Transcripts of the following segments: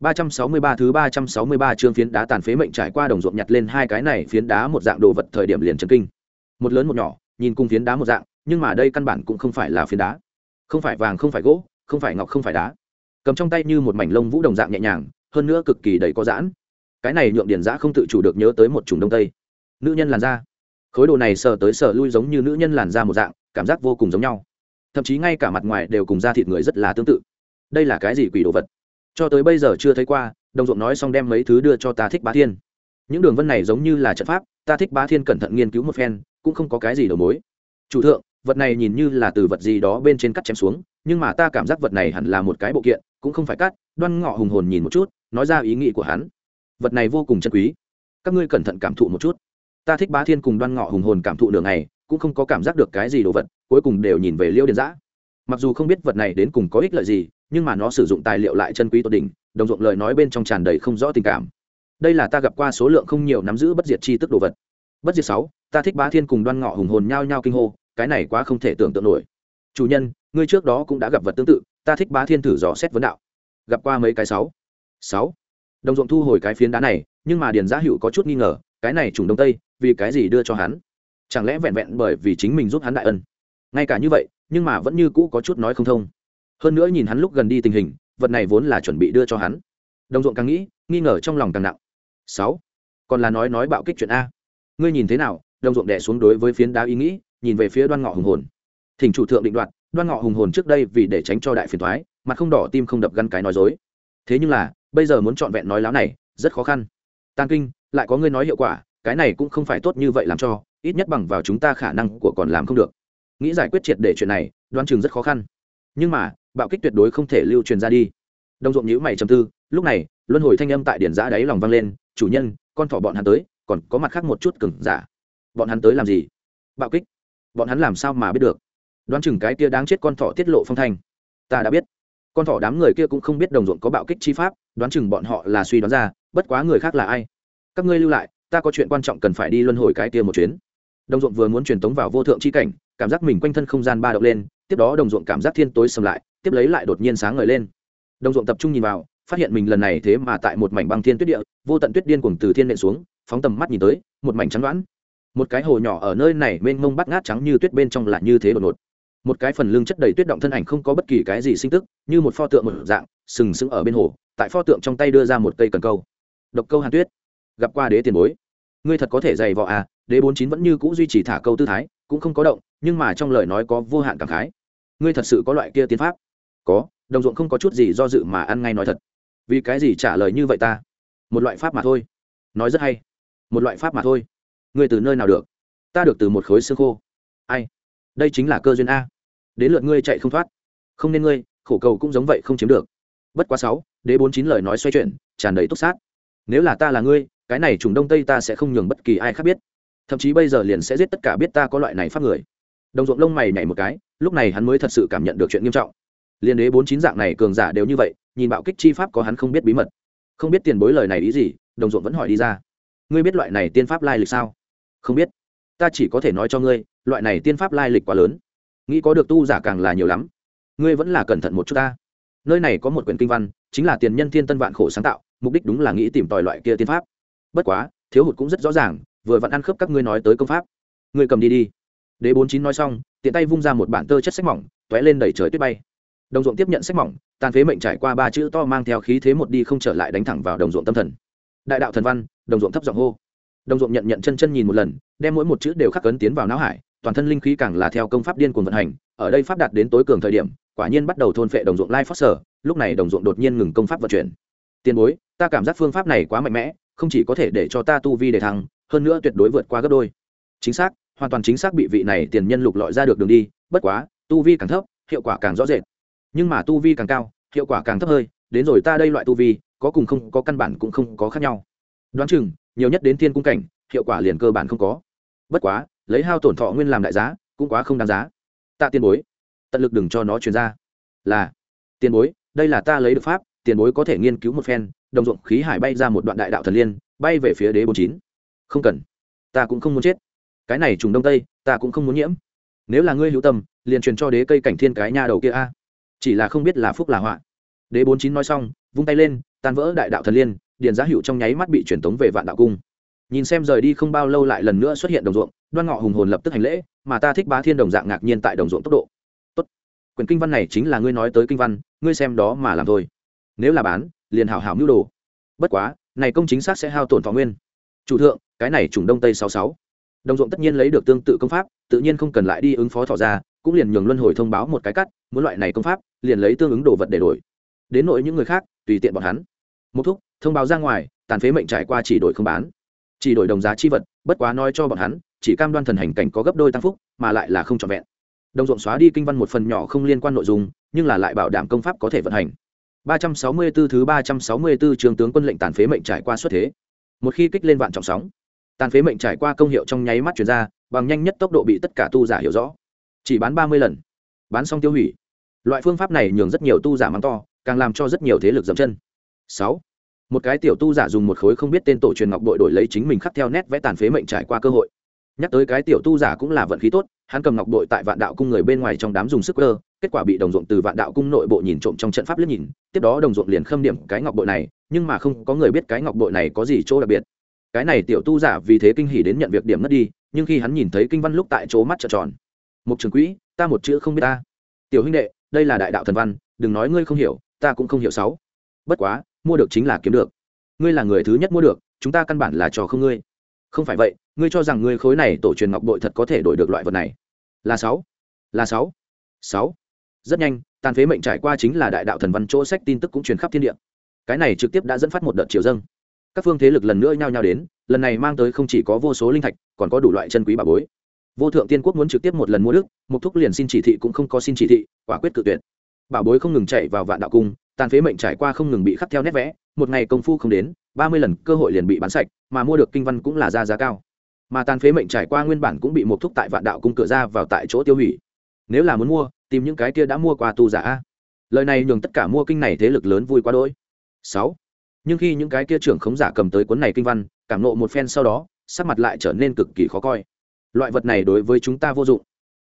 363 thứ 363 chương phiến đá tàn phế mệnh trải qua đồng ruộng nhặt lên hai cái này phiến đá một dạng đồ vật thời điểm liền chấn kinh. Một lớn một nhỏ, nhìn cùng phiến đá một dạng, nhưng mà đây căn bản cũng không phải là phiến đá. Không phải vàng, không phải gỗ, không phải ngọc, không phải đá. Cầm trong tay như một mảnh lông vũ đồng dạng nhẹ nhàng, hơn nữa cực kỳ đầy có giãn. Cái này nhượng điển dã không tự chủ được nhớ tới một chủng đông tây. Nữ nhân làn da. Khối đồ này sờ tới sờ lui giống như nữ nhân làn da một dạng, cảm giác vô cùng giống nhau. Thậm chí ngay cả mặt ngoài đều cùng da thịt người rất là tương tự. Đây là cái gì quỷ đồ vật? Cho tới bây giờ chưa thấy qua, đồng ruộng nói xong đem mấy thứ đưa cho ta thích bá thiên. Những đường vân này giống như là trận pháp, ta thích bá thiên cẩn thận nghiên cứu một phen, cũng không có cái gì đầu mối. Chủ thượng, vật này nhìn như là từ vật gì đó bên trên cắt chém xuống, nhưng mà ta cảm giác vật này hẳn là một cái bộ kiện, cũng không phải cắt, đoan ngọ hùng hồn nhìn một chút, nói ra ý nghĩ của hắn. Vật này vô cùng chân quý. Các ngươi cẩn thận cảm thụ một chút. Ta thích bá thiên cùng đoan ngọ hùng hồn cảm thụ đường này cũng không có cảm giác được cái gì đồ vật, cuối cùng đều nhìn về liêu điện giã. Mặc dù không biết vật này đến cùng có ích lợi gì nhưng mà nó sử dụng tài liệu lại chân quý tột đỉnh, đồng ruộng lời nói bên trong tràn đầy không rõ tình cảm. Đây là ta gặp qua số lượng không nhiều nắm giữ bất diệt chi tức đồ vật. Bất diệt sáu, ta thích bá thiên cùng đoan ngọ hùng hồn nhao nhao kinh hô, cái này quá không thể tưởng tượng nổi. Chủ nhân, ngươi trước đó cũng đã gặp vật tương tự, ta thích bá thiên thử dò xét vấn đạo. Gặp qua mấy cái sáu? Sáu. Đồng ruộng thu hồi cái phiến đá này, nhưng mà điền giá hữu có chút nghi ngờ, cái này trùng đông tây, vì cái gì đưa cho hắn? Chẳng lẽ vẹn vẹn bởi vì chính mình giúp hắn đại ân? Ngay cả như vậy, nhưng mà vẫn như cũ có chút nói không thông hơn nữa nhìn hắn lúc gần đi tình hình, vật này vốn là chuẩn bị đưa cho hắn. Đồng ruộng càng nghĩ, nghi ngờ trong lòng càng nặng. Sáu, còn là nói nói bạo kích chuyện a. Ngươi nhìn thế nào, đồng ruộng đẻ xuống đối với phiến đá ý nghĩ, nhìn về phía đoan ngọ hùng hồn. Thỉnh chủ thượng định đoạt, đoan ngọ hùng hồn trước đây vì để tránh cho đại phiền thoái mặt không đỏ tim không đập gắn cái nói dối. Thế nhưng là, bây giờ muốn trọn vẹn nói láo này, rất khó khăn. Tan kinh, lại có ngươi nói hiệu quả, cái này cũng không phải tốt như vậy làm cho, ít nhất bằng vào chúng ta khả năng của còn làm không được. Nghĩ giải quyết triệt để chuyện này, đoan chừng rất khó khăn. Nhưng mà bạo kích tuyệt đối không thể lưu truyền ra đi. Đồng ruộng nhữ mày trầm tư, lúc này, luân hồi thanh âm tại điển giã đáy lòng vang lên, chủ nhân, con thỏ bọn hắn tới, còn có mặt khác một chút cừng giả. Bọn hắn tới làm gì? Bạo kích? Bọn hắn làm sao mà biết được? Đoán chừng cái kia đáng chết con thỏ tiết lộ phong thanh. Ta đã biết. Con thỏ đám người kia cũng không biết đồng ruộng có bạo kích chi pháp, đoán chừng bọn họ là suy đoán ra, bất quá người khác là ai? Các ngươi lưu lại, ta có chuyện quan trọng cần phải đi luân hồi cái kia một chuyến. Đồng ruộng vừa muốn truyền tống vào vô thượng c h i cảnh, cảm giác mình quanh thân không gian ba động lên, tiếp đó đồng ruộng cảm giác thiên tối sầm lại tiếp lấy lại đột nhiên sáng ngời lên. Đồng ruộng tập trung nhìn vào, phát hiện mình lần này thế mà tại một mảnh băng thiên tuyết địa, vô tận tuyết điên cuồng từ thiên nện xuống, phóng tầm mắt nhìn tới, một mảnh trắng đoán. Một cái hồ nhỏ ở nơi này mênh mông bắt ngát trắng như tuyết bên trong là như thế đột ngột. Một cái phần lưng chất đầy tuyết động thân ảnh không có bất kỳ cái gì sinh tức, như một pho tượng một dạng, sừng sững ở bên hồ, tại pho tượng trong tay đưa ra một cây cần câu. Độc câu hàn tuyết. Gặp qua đế tiền bối. Ngươi thật có thể dày vò à đế bốn chín vẫn như c ũ duy trì thả câu tư thái, cũng không có động, nhưng mà trong lời nói có vô hạn cảm khái. Ngươi thật sự có loại kia tiến pháp có, đồng ruộng không có chút gì do dự mà ăn ngay nói thật. Vì cái gì trả lời như vậy ta? Một loại pháp mà thôi. Nói rất hay. Một loại pháp mà thôi. Ngươi từ nơi nào được? Ta được từ một khối xương khô. Ai? Đây chính là cơ duyên a. Đến lượt ngươi chạy không thoát. Không nên ngươi, khổ cầu cũng giống vậy không chiếm được. Bất quá sáu, đế bốn chín lời nói xoay chuyển, tràn đầy túc sát. Nếu là ta là ngươi, cái này trùng đông tây ta sẽ không nhường bất kỳ ai khác biết. Thậm chí bây giờ liền sẽ giết tất cả biết ta có loại này pháp người. Đồng ruộng lông mày nhảy một cái, lúc này hắn mới thật sự cảm nhận được chuyện nghiêm trọng liên đế bốn chín dạng này cường giả đều như vậy, nhìn bạo kích chi pháp có hắn không biết bí mật. Không biết tiền bối lời này ý gì, đồng ruộng vẫn hỏi đi ra. Ngươi biết loại này tiên pháp lai lịch sao? Không biết. Ta chỉ có thể nói cho ngươi, loại này tiên pháp lai lịch quá lớn. Nghĩ có được tu giả càng là nhiều lắm. Ngươi vẫn là cẩn thận một chút ta. Nơi này có một quyển kinh văn, chính là tiền nhân thiên tân vạn khổ sáng tạo, mục đích đúng là nghĩ tìm tòi loại kia tiên pháp. Bất quá, thiếu hụt cũng rất rõ ràng, vừa vặn ăn khớp các ngươi nói tới công pháp. Ngươi cầm đi đi. Đế bốn chín nói xong, tiện tay vung ra một bản tơ chất sách mỏng t ó é lên đẩy trời tuyết bay đồng ruộng tiếp nhận sách mỏng, tàn phế mệnh trải qua ba chữ to mang theo khí thế một đi không trở lại đánh thẳng vào đồng ruộng tâm thần. Đại đạo thần văn, đồng ruộng thấp giọng hô. Đồng ruộng nhận nhận chân chân nhìn một lần, đem mỗi một chữ đều khắc cấn tiến vào não hải, toàn thân linh khí càng là theo công pháp điên cuồng vận hành, ở đây pháp đạt đến tối cường thời điểm, quả nhiên bắt đầu thôn phệ đồng ruộng lai phát sở, lúc này đồng ruộng đột nhiên ngừng công pháp vận chuyển. Tiền bối, ta cảm giác phương pháp này quá mạnh mẽ, không chỉ có thể để cho ta tu vi để thăng, hơn nữa tuyệt đối vượt qua gấp đôi. Chính xác, hoàn toàn chính xác bị vị này tiền nhân lục lọi ra được đường đi, bất quá, tu vi càng thấp, hiệu quả càng rõ rệt nhưng mà tu vi càng cao, hiệu quả càng thấp hơi, đến rồi ta đây loại tu vi, có cùng không, có căn bản cũng không có khác nhau. Đoán chừng, nhiều nhất đến thiên cung cảnh, hiệu quả liền cơ bản không có. Bất quá, lấy hao tổn thọ nguyên làm đại giá, cũng quá không đáng giá. Tạ tiền bối, tận lực đừng cho nó truyền ra. Là, tiền bối, đây là ta lấy được pháp, tiền bối có thể nghiên cứu một phen, đồng ruộng khí hải bay ra một đoạn đại đạo thần liên, bay về phía đế bốn chín. Không cần, ta cũng không muốn chết. Cái này trùng đông tây, ta cũng không muốn nhiễm. Nếu là ngươi hữu tâm, liền truyền cho đế cây cảnh thiên cái nha đầu kia a chỉ là không biết là phúc là họa. Đế bốn chín nói xong, vung tay lên, tan vỡ đại đạo thần liên điền giá hữu trong nháy mắt bị truyền tống về vạn đạo cung. Nhìn xem rời đi không bao lâu lại lần nữa xuất hiện đồng ruộng, đoan ngọ hùng hồn lập tức hành lễ, mà ta thích bá thiên đồng dạng ngạc nhiên tại đồng ruộng tốc độ. Tốt. Quyển kinh văn này chính là ngươi nói tới kinh văn, ngươi xem đó mà làm thôi. Nếu là bán, liền hảo hảo mưu đồ. Bất quá, này công chính xác sẽ hao tổn thọ nguyên. Chủ thượng, cái này chủng đông tây sáu sáu. Đồng ruộng tất nhiên lấy được tương tự công pháp, tự nhiên không cần lại đi ứng phó thọ ra cũng liền nhường luân hồi thông báo một cái cắt, muốn loại này công pháp, liền lấy tương ứng đồ vật để đổi. Đến nội những người khác, tùy tiện bọn hắn. Một thúc, thông báo ra ngoài, tàn phế mệnh trải qua chỉ đổi không bán. Chỉ đổi đồng giá chi vật, bất quá nói cho bọn hắn, chỉ cam đoan thần hành cảnh có gấp đôi tăng phúc, mà lại là không trọn vẹn. Đồng ruộng xóa đi kinh văn một phần nhỏ không liên quan nội dung, nhưng là lại bảo đảm công pháp có thể vận hành. 364 thứ 364 trường tướng quân lệnh tàn phế mệnh trải qua xuất thế. Một khi kích lên vạn trọng sóng, tàn phế mệnh trải qua công hiệu trong nháy mắt chuyển ra, bằng nhanh nhất tốc độ bị tất cả tu giả hiểu rõ chỉ bán ba mươi lần. Bán xong tiêu hủy. Loại phương pháp này nhường rất nhiều tu giả mắng to, càng làm cho rất nhiều thế lực dậm chân. Sáu. Một cái tiểu tu giả dùng một khối không biết tên tổ truyền ngọc bội đổi lấy chính mình khắc theo nét vẽ tàn phế mệnh trải qua cơ hội. Nhắc tới cái tiểu tu giả cũng là vận khí tốt, hắn cầm ngọc bội tại vạn đạo cung người bên ngoài trong đám dùng sức cơ, kết quả bị đồng ruộng từ vạn đạo cung nội bộ nhìn trộm trong trận pháp liếc nhìn, tiếp đó đồng ruộng liền khâm điểm cái ngọc bội này, nhưng mà không có người biết cái ngọc bội này có gì chỗ đặc biệt. Cái này tiểu tu giả vì thế kinh hỉ đến nhận việc điểm mất đi, nhưng khi hắn nhìn thấy kinh văn lúc tại chỗ mắt trợn tròn một trường quỹ, ta một chữ không biết ta. Tiểu huynh đệ, đây là đại đạo thần văn, đừng nói ngươi không hiểu, ta cũng không hiểu sáu. Bất quá, mua được chính là kiếm được. Ngươi là người thứ nhất mua được, chúng ta căn bản là trò không ngươi. Không phải vậy, ngươi cho rằng ngươi khối này tổ truyền ngọc bội thật có thể đổi được loại vật này. Là sáu. Là sáu. Sáu. Rất nhanh, tàn phế mệnh trải qua chính là đại đạo thần văn chỗ sách tin tức cũng truyền khắp thiên địa. Cái này trực tiếp đã dẫn phát một đợt triều dâng. Các phương thế lực lần nữa nhao nhao đến, lần này mang tới không chỉ có vô số linh thạch, còn có đủ loại chân quý bà bối vô thượng tiên quốc muốn trực tiếp một lần mua đức, mục thúc liền xin chỉ thị cũng không có xin chỉ thị, quả quyết cự tuyệt. Bảo bối không ngừng chạy vào vạn đạo cung, tàn phế mệnh trải qua không ngừng bị khắc theo nét vẽ, một ngày công phu không đến, ba mươi lần cơ hội liền bị bán sạch, mà mua được kinh văn cũng là ra giá cao. Mà tàn phế mệnh trải qua nguyên bản cũng bị một thúc tại vạn đạo cung cửa ra vào tại chỗ tiêu hủy. Nếu là muốn mua, tìm những cái kia đã mua qua tu giả lời này nhường tất cả mua kinh này thế lực lớn vui quá đỗi. Sáu. Nhưng khi những cái kia trưởng khống giả cầm tới cuốn này kinh văn, cảm nộ một phen sau đó, sắc mặt lại trở nên cực kỳ khó coi loại vật này đối với chúng ta vô dụng.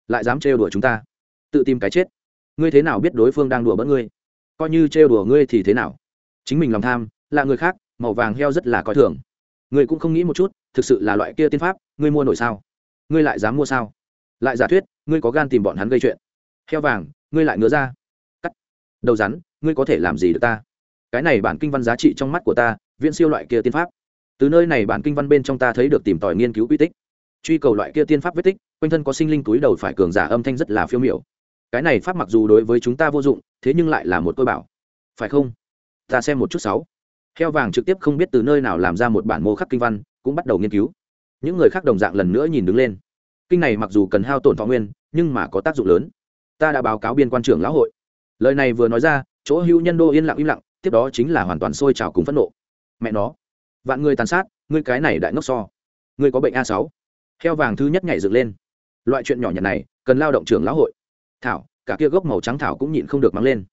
Lại dám trêu đùa chúng ta. Tự tìm cái chết. Ngươi thế nào biết đối phương đang đùa bỡn ngươi? Coi như trêu đùa ngươi thì thế nào? Chính mình lòng tham, là người khác, màu vàng heo rất là coi thường. Ngươi cũng không nghĩ một chút, thực sự là loại kia tiên pháp, ngươi mua nổi sao? Ngươi lại dám mua sao? Lại giả thuyết, ngươi có gan tìm bọn hắn gây chuyện. Heo vàng, ngươi lại ngứa ra. Cắt. Đầu rắn, ngươi có thể làm gì được ta? Cái này bản kinh văn giá trị trong mắt của ta, viễn siêu loại kia tiên pháp. Từ nơi này bản kinh văn bên trong ta thấy được tìm tòi nghiên cứu quy tích truy cầu loại kia tiên pháp vết tích, quanh thân có sinh linh túi đầu phải cường giả âm thanh rất là phiêu miểu. Cái này pháp mặc dù đối với chúng ta vô dụng, thế nhưng lại là một tôi bảo. Phải không? Ta xem một chút sáu. Heo vàng trực tiếp không biết từ nơi nào làm ra một bản mô khắc kinh văn, cũng bắt đầu nghiên cứu. Những người khác đồng dạng lần nữa nhìn đứng lên. Kinh này mặc dù cần hao tổn thọ nguyên, nhưng mà có tác dụng lớn. Ta đã báo cáo biên quan trưởng lão hội. Lời này vừa nói ra, chỗ hữu nhân đô yên lặng im lặng, tiếp đó chính là hoàn toàn sôi trào cùng phẫn nộ. Mẹ nó. Vạn người tàn sát, ngươi cái này đại ngốc so. Ngươi có bệnh a sáu heo vàng thứ nhất nhảy dựng lên. Loại chuyện nhỏ nhặt này, cần lao động trưởng lão hội. Thảo, cả kia gốc màu trắng thảo cũng nhịn không được mang lên.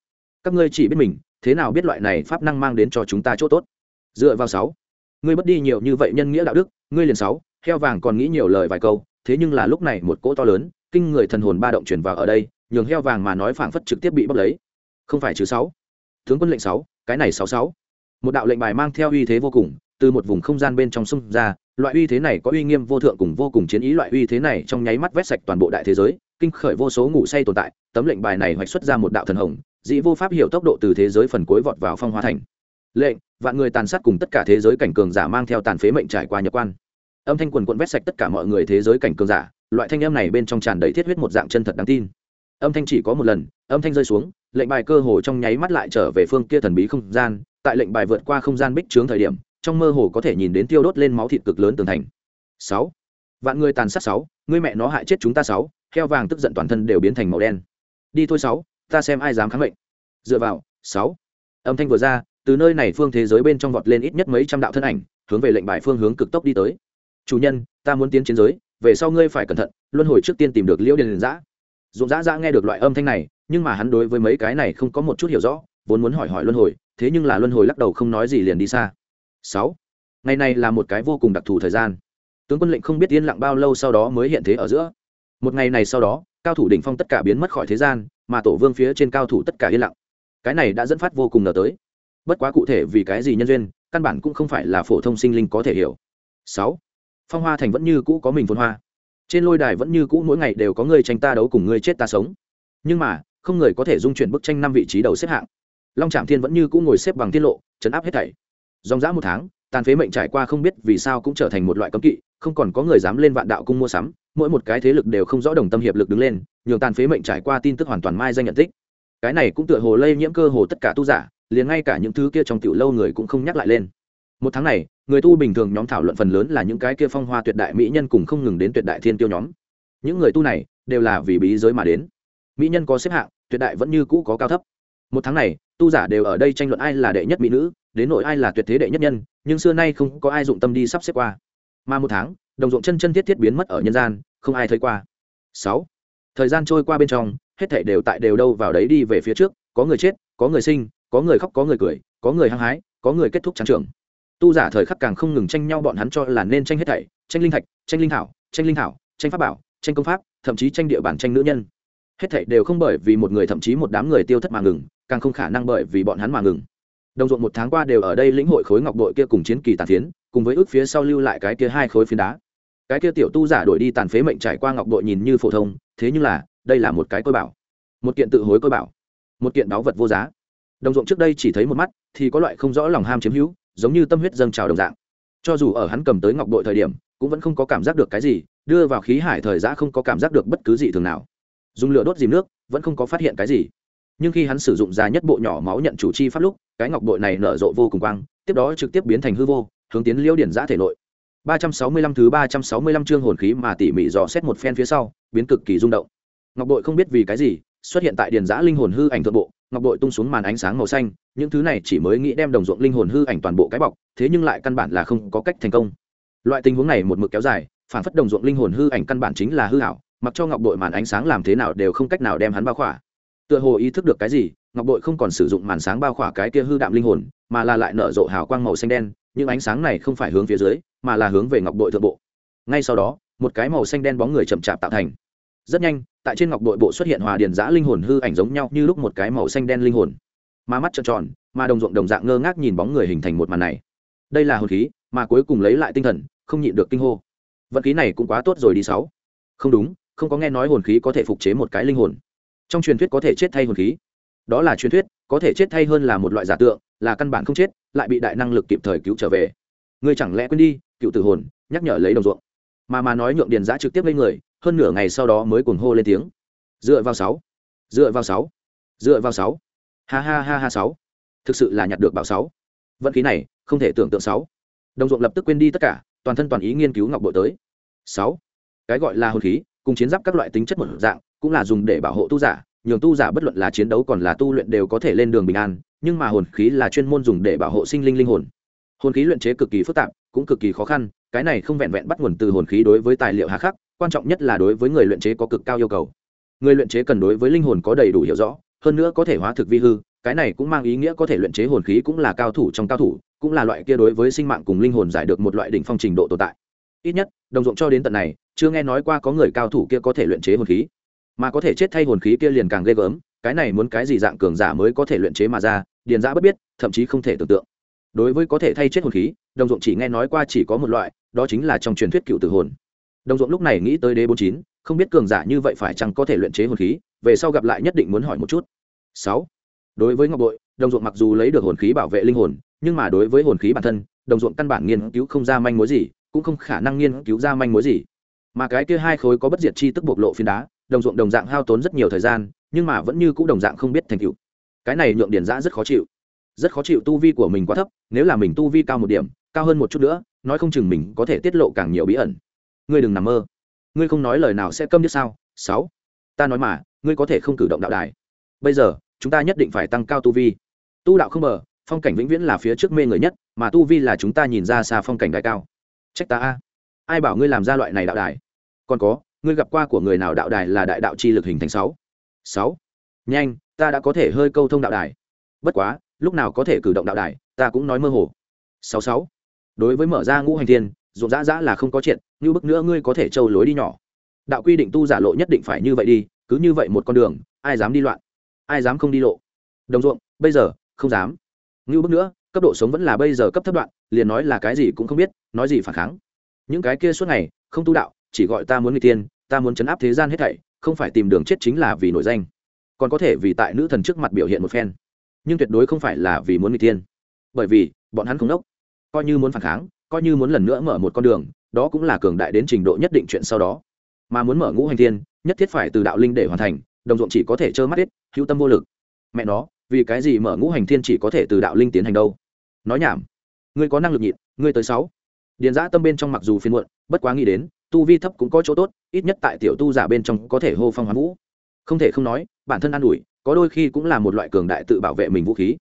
Các ngươi chỉ biết mình, thế nào biết loại này pháp năng mang đến cho chúng ta chỗ tốt? Dựa vào sáu. Ngươi mất đi nhiều như vậy nhân nghĩa đạo đức, ngươi liền sáu. Heo vàng còn nghĩ nhiều lời vài câu, thế nhưng là lúc này một cỗ to lớn, kinh người thần hồn ba động chuyển vào ở đây, nhường heo vàng mà nói phảng phất trực tiếp bị bóc lấy. Không phải chứ sáu. Tướng quân lệnh sáu, cái này sáu sáu. Một đạo lệnh bài mang theo uy thế vô cùng, từ một vùng không gian bên trong sông ra loại uy thế này có uy nghiêm vô thượng cùng vô cùng chiến ý, loại uy thế này trong nháy mắt vét sạch toàn bộ đại thế giới, kinh khởi vô số ngủ say tồn tại, tấm lệnh bài này hoạch xuất ra một đạo thần hồng, dĩ vô pháp hiểu tốc độ từ thế giới phần cuối vọt vào phong hoa thành. Lệnh, vạn người tàn sát cùng tất cả thế giới cảnh cường giả mang theo tàn phế mệnh trải qua nhập quan. Âm thanh quần quận vét sạch tất cả mọi người thế giới cảnh cường giả, loại thanh âm này bên trong tràn đầy thiết huyết một dạng chân thật đáng tin. Âm thanh chỉ có một lần, âm thanh rơi xuống, lệnh bài cơ hồ trong nháy mắt lại trở về phương kia thần bí không gian, tại lệnh bài vượt qua không gian bích trướng thời điểm trong mơ hồ có thể nhìn đến tiêu đốt lên máu thịt cực lớn tường thành. Sáu. Vạn người tàn sát sáu, ngươi mẹ nó hại chết chúng ta sáu, heo vàng tức giận toàn thân đều biến thành màu đen. Đi thôi sáu, ta xem ai dám kháng mệnh. Dựa vào, sáu. Âm thanh vừa ra, từ nơi này phương thế giới bên trong vọt lên ít nhất mấy trăm đạo thân ảnh, hướng về lệnh bài phương hướng cực tốc đi tới. Chủ nhân, ta muốn tiến chiến giới, về sau ngươi phải cẩn thận, luân hồi trước tiên tìm được liễu điền giã dũng dã dã nghe được loại âm thanh này, nhưng mà hắn đối với mấy cái này không có một chút hiểu rõ, vốn muốn hỏi hỏi luân hồi, thế nhưng là luân hồi lắc đầu không nói gì liền đi xa sáu. Ngày này là một cái vô cùng đặc thù thời gian. Tướng quân lệnh không biết yên lặng bao lâu sau đó mới hiện thế ở giữa. Một ngày này sau đó, cao thủ đỉnh phong tất cả biến mất khỏi thế gian, mà tổ vương phía trên cao thủ tất cả yên lặng. Cái này đã dẫn phát vô cùng ngờ tới. Bất quá cụ thể vì cái gì nhân duyên, căn bản cũng không phải là phổ thông sinh linh có thể hiểu. Sáu. Phong hoa thành vẫn như cũ có mình phồn hoa. Trên lôi đài vẫn như cũ mỗi ngày đều có người tranh ta đấu cùng người chết ta sống. Nhưng mà, không người có thể dung chuyển bức tranh năm vị trí đầu xếp hạng. Long trạm thiên vẫn như cũ ngồi xếp bằng tiết lộ chấn áp hết thảy dòng dã một tháng, tàn phế mệnh trải qua không biết vì sao cũng trở thành một loại cấm kỵ, không còn có người dám lên vạn đạo cung mua sắm, mỗi một cái thế lực đều không rõ đồng tâm hiệp lực đứng lên, nhường tàn phế mệnh trải qua tin tức hoàn toàn mai danh nhận tích. Cái này cũng tựa hồ lây nhiễm cơ hồ tất cả tu giả, liền ngay cả những thứ kia trong tiểu lâu người cũng không nhắc lại lên. Một tháng này, người tu bình thường nhóm thảo luận phần lớn là những cái kia phong hoa tuyệt đại mỹ nhân cùng không ngừng đến tuyệt đại thiên tiêu nhóm. Những người tu này, đều là vì bí giới mà đến. Mỹ nhân có xếp hạng, tuyệt đại vẫn như cũ có cao thấp. Một tháng này tu giả đều ở đây tranh luận ai là đệ nhất mỹ nữ, đến nội ai là tuyệt thế đệ nhất nhân, nhưng xưa nay không có ai dụng tâm đi sắp xếp qua. Mà một tháng, đồng ruộng chân chân thiết thiết biến mất ở nhân gian, không ai thấy qua. Sáu, thời gian trôi qua bên trong, hết thảy đều tại đều đâu vào đấy đi về phía trước, có người chết, có người sinh, có người khóc, có người cười, có người hăng hái, có người kết thúc trắng trường. Tu giả thời khắc càng không ngừng tranh nhau bọn hắn cho là nên tranh hết thảy, tranh linh thạch, tranh linh thảo, tranh linh thảo, tranh pháp bảo, tranh công pháp, thậm chí tranh địa bàn tranh nữ nhân. Hết thảy đều không bởi vì một người thậm chí một đám người tiêu thất mà ngừng càng không khả năng bởi vì bọn hắn mà ngừng. Đồng ruộng một tháng qua đều ở đây lĩnh hội khối ngọc đội kia cùng chiến kỳ tàn phiến, cùng với ước phía sau lưu lại cái kia hai khối phiến đá. Cái kia tiểu tu giả đổi đi tàn phế mệnh trải qua ngọc đội nhìn như phổ thông, thế nhưng là, đây là một cái cơ bảo. Một kiện tự hối cơ bảo. Một kiện báu vật vô giá. Đồng ruộng trước đây chỉ thấy một mắt, thì có loại không rõ lòng ham chiếm hữu, giống như tâm huyết dâng trào đồng dạng. Cho dù ở hắn cầm tới ngọc đội thời điểm, cũng vẫn không có cảm giác được cái gì, đưa vào khí hải thời giã không có cảm giác được bất cứ gì thường nào. Dùng lửa đốt dìm nước, vẫn không có phát hiện cái gì nhưng khi hắn sử dụng ra nhất bộ nhỏ máu nhận chủ chi pháp lúc, cái ngọc bội này nở rộ vô cùng quang, tiếp đó trực tiếp biến thành hư vô, hướng tiến Liêu điển giã thể nội. 365 thứ 365 chương hồn khí mà tỉ mỉ dò xét một phen phía sau, biến cực kỳ rung động. Ngọc bội không biết vì cái gì, xuất hiện tại điển giã linh hồn hư ảnh thượng bộ, ngọc bội tung xuống màn ánh sáng màu xanh, những thứ này chỉ mới nghĩ đem đồng ruộng linh hồn hư ảnh toàn bộ cái bọc, thế nhưng lại căn bản là không có cách thành công. Loại tình huống này một mực kéo dài, phản phất đồng ruộng linh hồn hư ảnh căn bản chính là hư hảo mặc cho ngọc bội màn ánh sáng làm thế nào đều không cách nào đem hắn bao khỏa tựa hồ ý thức được cái gì, ngọc bội không còn sử dụng màn sáng bao khỏa cái kia hư đạm linh hồn, mà là lại nở rộ hào quang màu xanh đen nhưng ánh sáng này không phải hướng phía dưới, mà là hướng về ngọc bội thượng bộ. Ngay sau đó, một cái màu xanh đen bóng người chậm chạp tạo thành. Rất nhanh, tại trên ngọc bội bộ xuất hiện hòa điền giã linh hồn hư ảnh giống nhau như lúc một cái màu xanh đen linh hồn. Mà mắt trợn tròn, mà đồng ruộng đồng dạng ngơ ngác nhìn bóng người hình thành một màn này. Đây là hồn khí, mà cuối cùng lấy lại tinh thần, không nhịn được kinh hô. Vận khí này cũng quá tốt rồi đi sáu. Không đúng, không có nghe nói hồn khí có thể phục chế một cái linh hồn trong truyền thuyết có thể chết thay hồn khí. Đó là truyền thuyết, có thể chết thay hơn là một loại giả tượng, là căn bản không chết, lại bị đại năng lực kịp thời cứu trở về. Ngươi chẳng lẽ quên đi, cựu tử hồn, nhắc nhở lấy đồng ruộng. Mà mà nói nhượng điền giã trực tiếp lên người, hơn nửa ngày sau đó mới cuồng hô lên tiếng. Dựa vào sáu, dựa vào sáu, dựa vào sáu. Ha ha ha ha sáu. Thực sự là nhặt được bảo sáu. Vận khí này, không thể tưởng tượng sáu. Đồng ruộng lập tức quên đi tất cả, toàn thân toàn ý nghiên cứu ngọc bội tới. Sáu. Cái gọi là hồn khí, cùng chiến giáp các loại tính chất một dạng cũng là dùng để bảo hộ tu giả, nhường tu giả bất luận là chiến đấu còn là tu luyện đều có thể lên đường bình an, nhưng mà hồn khí là chuyên môn dùng để bảo hộ sinh linh linh hồn. Hồn khí luyện chế cực kỳ phức tạp, cũng cực kỳ khó khăn, cái này không vẹn vẹn bắt nguồn từ hồn khí đối với tài liệu hà khắc, quan trọng nhất là đối với người luyện chế có cực cao yêu cầu. Người luyện chế cần đối với linh hồn có đầy đủ hiểu rõ, hơn nữa có thể hóa thực vi hư, cái này cũng mang ý nghĩa có thể luyện chế hồn khí cũng là cao thủ trong cao thủ, cũng là loại kia đối với sinh mạng cùng linh hồn giải được một loại đỉnh phong trình độ tồn tại. Ít nhất, đồng ruộng cho đến tận này, chưa nghe nói qua có người cao thủ kia có thể luyện chế hồn khí mà có thể chết thay hồn khí kia liền càng ghê gớm, cái này muốn cái gì dạng cường giả mới có thể luyện chế mà ra, điền giã bất biết, thậm chí không thể tưởng tượng. Đối với có thể thay chết hồn khí, đồng ruộng chỉ nghe nói qua chỉ có một loại, đó chính là trong truyền thuyết cựu tử hồn. Đồng ruộng lúc này nghĩ tới đế bốn chín, không biết cường giả như vậy phải chăng có thể luyện chế hồn khí, về sau gặp lại nhất định muốn hỏi một chút. Sáu. Đối với ngọc bội, đồng ruộng mặc dù lấy được hồn khí bảo vệ linh hồn, nhưng mà đối với hồn khí bản thân, đồng ruộng căn bản nghiên cứu không ra manh mối gì, cũng không khả năng nghiên cứu ra manh mối gì. Mà cái kia hai khối có bất diệt chi tức bộc lộ phiến đá đồng ruộng đồng dạng hao tốn rất nhiều thời gian, nhưng mà vẫn như c ũ đồng dạng không biết thành cựu cái này nhượng điền giã rất khó chịu. Rất khó chịu tu vi của mình quá thấp, nếu là mình tu vi cao một điểm, cao hơn một chút nữa, nói không chừng mình có thể tiết lộ càng nhiều bí ẩn. Ngươi đừng nằm mơ. Ngươi không nói lời nào sẽ câm như sao? Sáu. Ta nói mà, ngươi có thể không cử động đạo đài. Bây giờ, chúng ta nhất định phải tăng cao tu vi. Tu đạo không bờ, phong cảnh vĩnh viễn là phía trước mê người nhất, mà tu vi là chúng ta nhìn ra xa phong cảnh đại cao. Trách ta a. Ai bảo ngươi làm ra loại này đạo đài? Còn có ngươi gặp qua của người nào đạo đài là đại đạo chi lực hình thành sáu? Sáu. Nhanh, ta đã có thể hơi câu thông đạo đài. Bất quá, lúc nào có thể cử động đạo đài, ta cũng nói mơ hồ. Sáu sáu. Đối với mở ra ngũ hành thiên, ruộng dã dã là không có chuyện như bức nữa ngươi có thể trâu lối đi nhỏ. Đạo quy định tu giả lộ nhất định phải như vậy đi, cứ như vậy một con đường, ai dám đi loạn? Ai dám không đi lộ? Đồng ruộng, bây giờ, không dám. Như bức nữa, cấp độ sống vẫn là bây giờ cấp thấp đoạn, liền nói là cái gì cũng không biết, nói gì phản kháng. Những cái kia suốt ngày, không tu đạo chỉ gọi ta muốn người tiên, ta muốn chấn áp thế gian hết thảy, không phải tìm đường chết chính là vì nổi danh. Còn có thể vì tại nữ thần trước mặt biểu hiện một phen. Nhưng tuyệt đối không phải là vì muốn người tiên. Bởi vì, bọn hắn không đốc. Coi như muốn phản kháng, coi như muốn lần nữa mở một con đường, đó cũng là cường đại đến trình độ nhất định chuyện sau đó. Mà muốn mở ngũ hành thiên nhất thiết phải từ đạo linh để hoàn thành, đồng ruộng chỉ có thể trơ mắt hết, hữu tâm vô lực. Mẹ nó, vì cái gì mở ngũ hành thiên chỉ có thể từ đạo linh tiến hành đâu? Nói nhảm. Ngươi có năng lực nhịn, ngươi tới sáu. Điền giã tâm bên trong mặc dù phiên muộn, bất quá nghĩ đến tu vi thấp cũng có chỗ tốt, ít nhất tại tiểu tu giả bên trong có thể hô phong hoán vũ. Không thể không nói, bản thân an ủi, có đôi khi cũng là một loại cường đại tự bảo vệ mình vũ khí.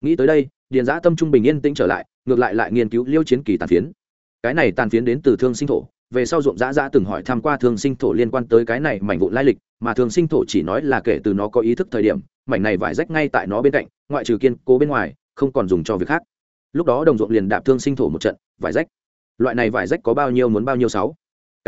Nghĩ tới đây, điền giã tâm trung bình yên tĩnh trở lại, ngược lại lại nghiên cứu liêu chiến kỳ tàn phiến. Cái này tàn phiến đến từ thương sinh thổ, về sau ruộng giã giã từng hỏi tham q u a thương sinh thổ liên quan tới cái này mảnh vụn lai lịch, mà thương sinh thổ chỉ nói là kể từ nó có ý thức thời điểm, mảnh này vải rách ngay tại nó bên cạnh, ngoại trừ kiên cố bên ngoài, không còn dùng cho việc khác. Lúc đó đồng ruộng liền đạp thương sinh thổ một trận, vải rách. Loại này vải rách có bao nhiêu muốn bao nhiêu sáu?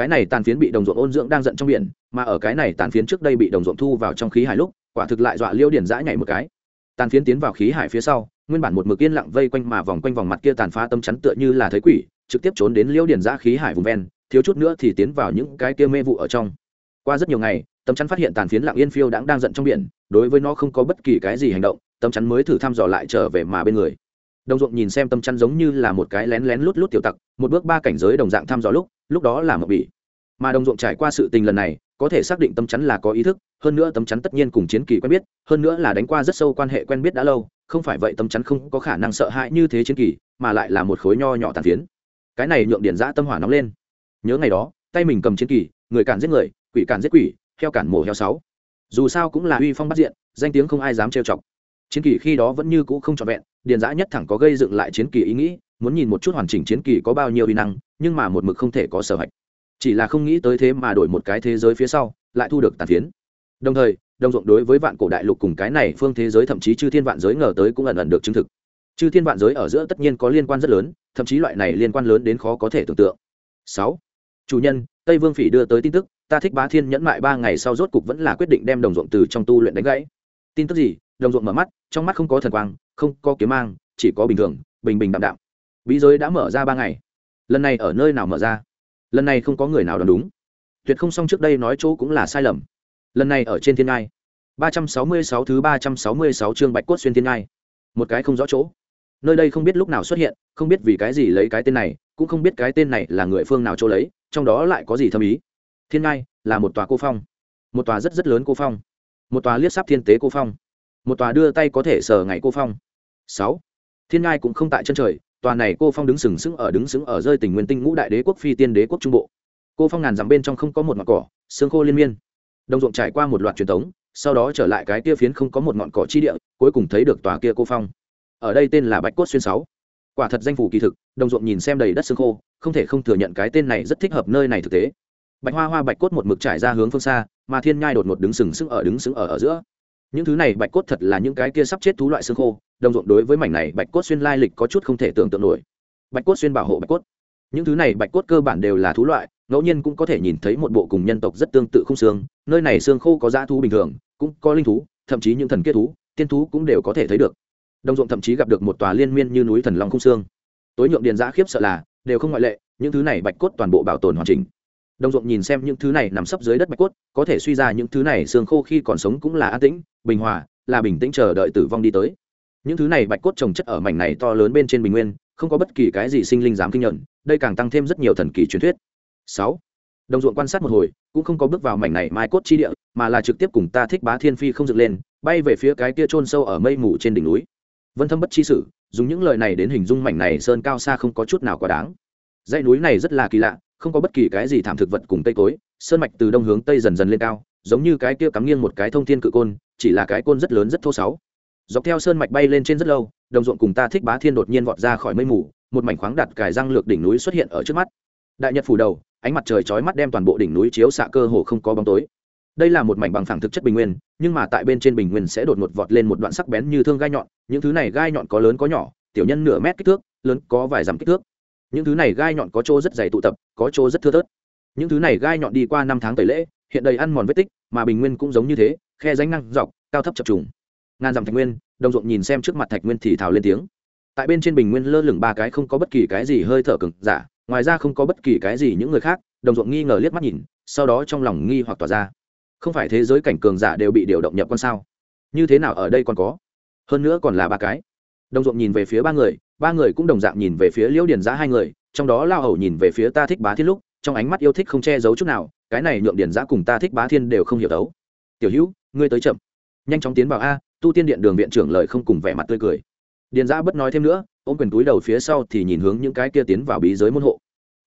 Cái này tàn phiến bị đồng ruộng ôn dưỡng đang giận trong biển, mà ở cái này tàn phiến trước đây bị đồng ruộng thu vào trong khí hải lúc, quả thực lại dọa liêu điển giã nhảy một cái. Tàn phiến tiến vào khí hải phía sau, nguyên bản một mực yên lặng vây quanh mà vòng quanh vòng mặt kia tàn phá tâm chắn tựa như là thấy quỷ, trực tiếp trốn đến liêu điển giã khí hải vùng ven, thiếu chút nữa thì tiến vào những cái kia mê vụ ở trong. Qua rất nhiều ngày tấm chắn phát hiện tàn phiến lặng yên phiêu đãng đang giận trong biển, đối với nó không có bất kỳ cái gì hành động tấm chắn mới thử thăm dò lại trở về mà bên người. Đồng ruộng nhìn xem tâm chắn giống như là một cái lén lén lút lút tiểu tặc, một bước ba cảnh giới đồng dạng thăm dò lúc lúc đó là một bỉ. Mà đồng ruộng trải qua sự tình lần này, có thể xác định tâm chắn là có ý thức, hơn nữa tâm chắn tất nhiên cùng chiến kỳ quen biết, hơn nữa là đánh qua rất sâu quan hệ quen biết đã lâu, không phải vậy tâm chắn không có khả năng sợ hãi như thế chiến kỳ, mà lại là một khối nho nhỏ tàn phiến. Cái này nhượng điển giã tâm hỏa nóng lên. Nhớ ngày đó, tay mình cầm chiến kỳ, người cản giết người, quỷ cản giết quỷ, heo cản mổ heo sáu. Dù sao cũng là uy phong bắt diện, danh tiếng không ai dám trêu chọc. Chiến kỳ khi đó vẫn như cũ không trọn vẹn điền giã nhất thẳng có gây dựng lại chiến kỳ ý nghĩ muốn nhìn một chút hoàn chỉnh chiến kỳ có bao nhiêu uy năng, nhưng mà một mực không thể có sở hạch chỉ là không nghĩ tới thế mà đổi một cái thế giới phía sau, lại thu được tàn phiến. Đồng thời, đồng ruộng đối với vạn cổ đại lục cùng cái này phương thế giới thậm chí chư thiên vạn giới ngờ tới cũng ẩn ẩn được chứng thực. Chư thiên vạn giới ở giữa tất nhiên có liên quan rất lớn, thậm chí loại này liên quan lớn đến khó có thể tưởng tượng. Sáu, chủ nhân, tây vương phỉ đưa tới tin tức, ta thích bá thiên nhẫn mại ba ngày sau rốt cục vẫn là quyết định đem đồng ruộng từ trong tu luyện đánh gãy. Tin tức gì? Đồng ruộng mở mắt, trong mắt không có thần quang, không có kiếm mang, chỉ có bình thường, bình bình đạm đạm bí giới đã mở ra ba ngày. Lần này ở nơi nào mở ra? Lần này không có người nào đoán đúng. Tuyệt không xong trước đây nói chỗ cũng là sai lầm. Lần này ở trên thiên ngai. ba trăm sáu mươi sáu thứ ba trăm sáu mươi sáu chương bạch cốt xuyên thiên ngai. Một cái không rõ chỗ. Nơi đây không biết lúc nào xuất hiện, không biết vì cái gì lấy cái tên này, cũng không biết cái tên này là người phương nào chỗ lấy, trong đó lại có gì thâm ý. Thiên ngai là một tòa cô phong. Một tòa rất rất lớn cô phong. Một tòa liếc sắp thiên tế cô phong. Một tòa đưa tay có thể sờ ngày cô phong. Sáu. Thiên ngai cũng không tại chân trời tòa này cô phong đứng sừng sững ở đứng sững ở rơi tỉnh nguyên tinh ngũ đại đế quốc phi tiên đế quốc trung bộ. Cô phong ngàn dặm bên trong không có một ngọn cỏ, xương khô liên miên. Đồng ruộng trải qua một loạt truyền thống, sau đó trở lại cái kia phiến không có một ngọn cỏ chi địa, cuối cùng thấy được tòa kia cô phong. Ở đây tên là bạch cốt xuyên sáu. Quả thật danh phủ kỳ thực, đồng ruộng nhìn xem đầy đất xương khô, không thể không thừa nhận cái tên này rất thích hợp nơi này thực tế. Bạch hoa hoa bạch cốt một mực trải ra hướng phương xa, mà thiên nhai đột ngột đứng sừng sững ở đứng sững ở ở giữa những thứ này bạch cốt thật là những cái kia sắp chết thú loại xương khô, đồng ruộng đối với mảnh này bạch cốt xuyên lai lịch có chút không thể tưởng tượng nổi. Bạch cốt xuyên bảo hộ bạch cốt. Những thứ này bạch cốt cơ bản đều là thú loại, ngẫu nhiên cũng có thể nhìn thấy một bộ cùng nhân tộc rất tương tự không xương, nơi này xương khô có dã thú bình thường, cũng có linh thú, thậm chí những thần kết thú, tiên thú cũng đều có thể thấy được. Đồng ruộng thậm chí gặp được một tòa liên miên như núi thần long không xương. Tối nhượng điền giã khiếp sợ là, đều không ngoại lệ, những thứ này bạch cốt toàn bộ bảo tồn hoàn chỉnh. Đồng ruộng nhìn xem những thứ này nằm sấp dưới đất bạch cốt, có thể suy ra những thứ này xương khô khi còn sống cũng là an tĩnh bình hòa, là bình tĩnh chờ đợi tử vong đi tới. Những thứ này bạch cốt trồng chất ở mảnh này to lớn bên trên bình nguyên, không có bất kỳ cái gì sinh linh dám kinh nhận, đây càng tăng thêm rất nhiều thần kỳ truyền thuyết. Sáu, đồng ruộng quan sát một hồi, cũng không có bước vào mảnh này mai cốt chi địa, mà là trực tiếp cùng ta thích bá thiên phi không dựng lên, bay về phía cái kia trôn sâu ở mây mù trên đỉnh núi. Vân thâm bất chi sử, dùng những lời này đến hình dung mảnh này sơn cao xa không có chút nào quá đáng. Dãy núi này rất là kỳ lạ, không có bất kỳ cái gì thảm thực vật cùng cây cối, sơn mạch từ đông hướng tây dần dần lên cao giống như cái kia cắm nghiêng một cái thông thiên cự côn, chỉ là cái côn rất lớn rất thô sáu. Dọc theo sơn mạch bay lên trên rất lâu, đồng ruộng cùng ta thích bá thiên đột nhiên vọt ra khỏi mây mù, một mảnh khoáng đặt cài răng lược đỉnh núi xuất hiện ở trước mắt. Đại nhật phủ đầu, ánh mặt trời chói mắt đem toàn bộ đỉnh núi chiếu xạ cơ hồ không có bóng tối. Đây là một mảnh bằng phẳng thực chất bình nguyên, nhưng mà tại bên trên bình nguyên sẽ đột ngột vọt lên một đoạn sắc bén như thương gai nhọn, những thứ này gai nhọn có lớn có nhỏ, tiểu nhân nửa mét kích thước, lớn có vài dặm kích thước. Những thứ này gai nhọn có chỗ rất dày tụ tập, có chỗ rất thưa thớt. Những thứ này gai nhọn đi qua năm tháng tẩy lễ hiện đầy ăn mòn vết tích, mà bình nguyên cũng giống như thế, khe danh năng dọc, cao thấp chập trùng. Ngàn dặm thạch nguyên, đồng ruộng nhìn xem trước mặt thạch nguyên thì thào lên tiếng. Tại bên trên bình nguyên lơ lửng ba cái không có bất kỳ cái gì hơi thở cực giả, ngoài ra không có bất kỳ cái gì những người khác, đồng ruộng nghi ngờ liếc mắt nhìn, sau đó trong lòng nghi hoặc tỏa ra. Không phải thế giới cảnh cường giả đều bị điều động nhập con sao? Như thế nào ở đây còn có? Hơn nữa còn là ba cái. Đồng ruộng nhìn về phía ba người ba người cũng đồng dạng nhìn về phía liễu điền giã hai người, trong đó lao hầu nhìn về phía ta thích bá thiết lúc, trong ánh mắt yêu thích không che giấu chút nào cái này nhượng điển giã cùng ta thích bá thiên đều không hiểu đấu. Tiểu hữu, ngươi tới chậm. Nhanh chóng tiến vào a, tu tiên điện đường viện trưởng lời không cùng vẻ mặt tươi cười. Điền giã bất nói thêm nữa, ôm quyền túi đầu phía sau thì nhìn hướng những cái kia tiến vào bí giới môn hộ.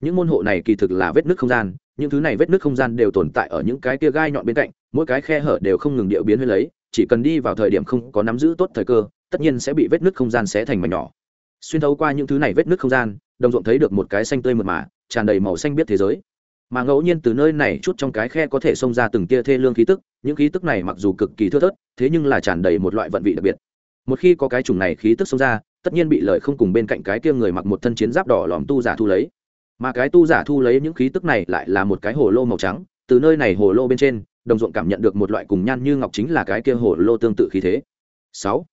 Những môn hộ này kỳ thực là vết nước không gian, những thứ này vết nước không gian đều tồn tại ở những cái kia gai nhọn bên cạnh, mỗi cái khe hở đều không ngừng điệu biến hơi lấy, chỉ cần đi vào thời điểm không có nắm giữ tốt thời cơ, tất nhiên sẽ bị vết nước không gian xé thành mảnh nhỏ. Xuyên thấu qua những thứ này vết nước không gian, đồng ruộng thấy được một cái xanh tươi mượt mà, tràn đầy màu xanh biết thế giới mà ngẫu nhiên từ nơi này chút trong cái khe có thể xông ra từng tia thê lương khí tức, những khí tức này mặc dù cực kỳ thưa thớt, thế nhưng là tràn đầy một loại vận vị đặc biệt. Một khi có cái chủng này khí tức xông ra, tất nhiên bị lợi không cùng bên cạnh cái kia người mặc một thân chiến giáp đỏ lòm tu giả thu lấy. Mà cái tu giả thu lấy những khí tức này lại là một cái hồ lô màu trắng, từ nơi này hồ lô bên trên, đồng ruộng cảm nhận được một loại cùng nhan như ngọc chính là cái kia hồ lô tương tự khí thế. Sáu,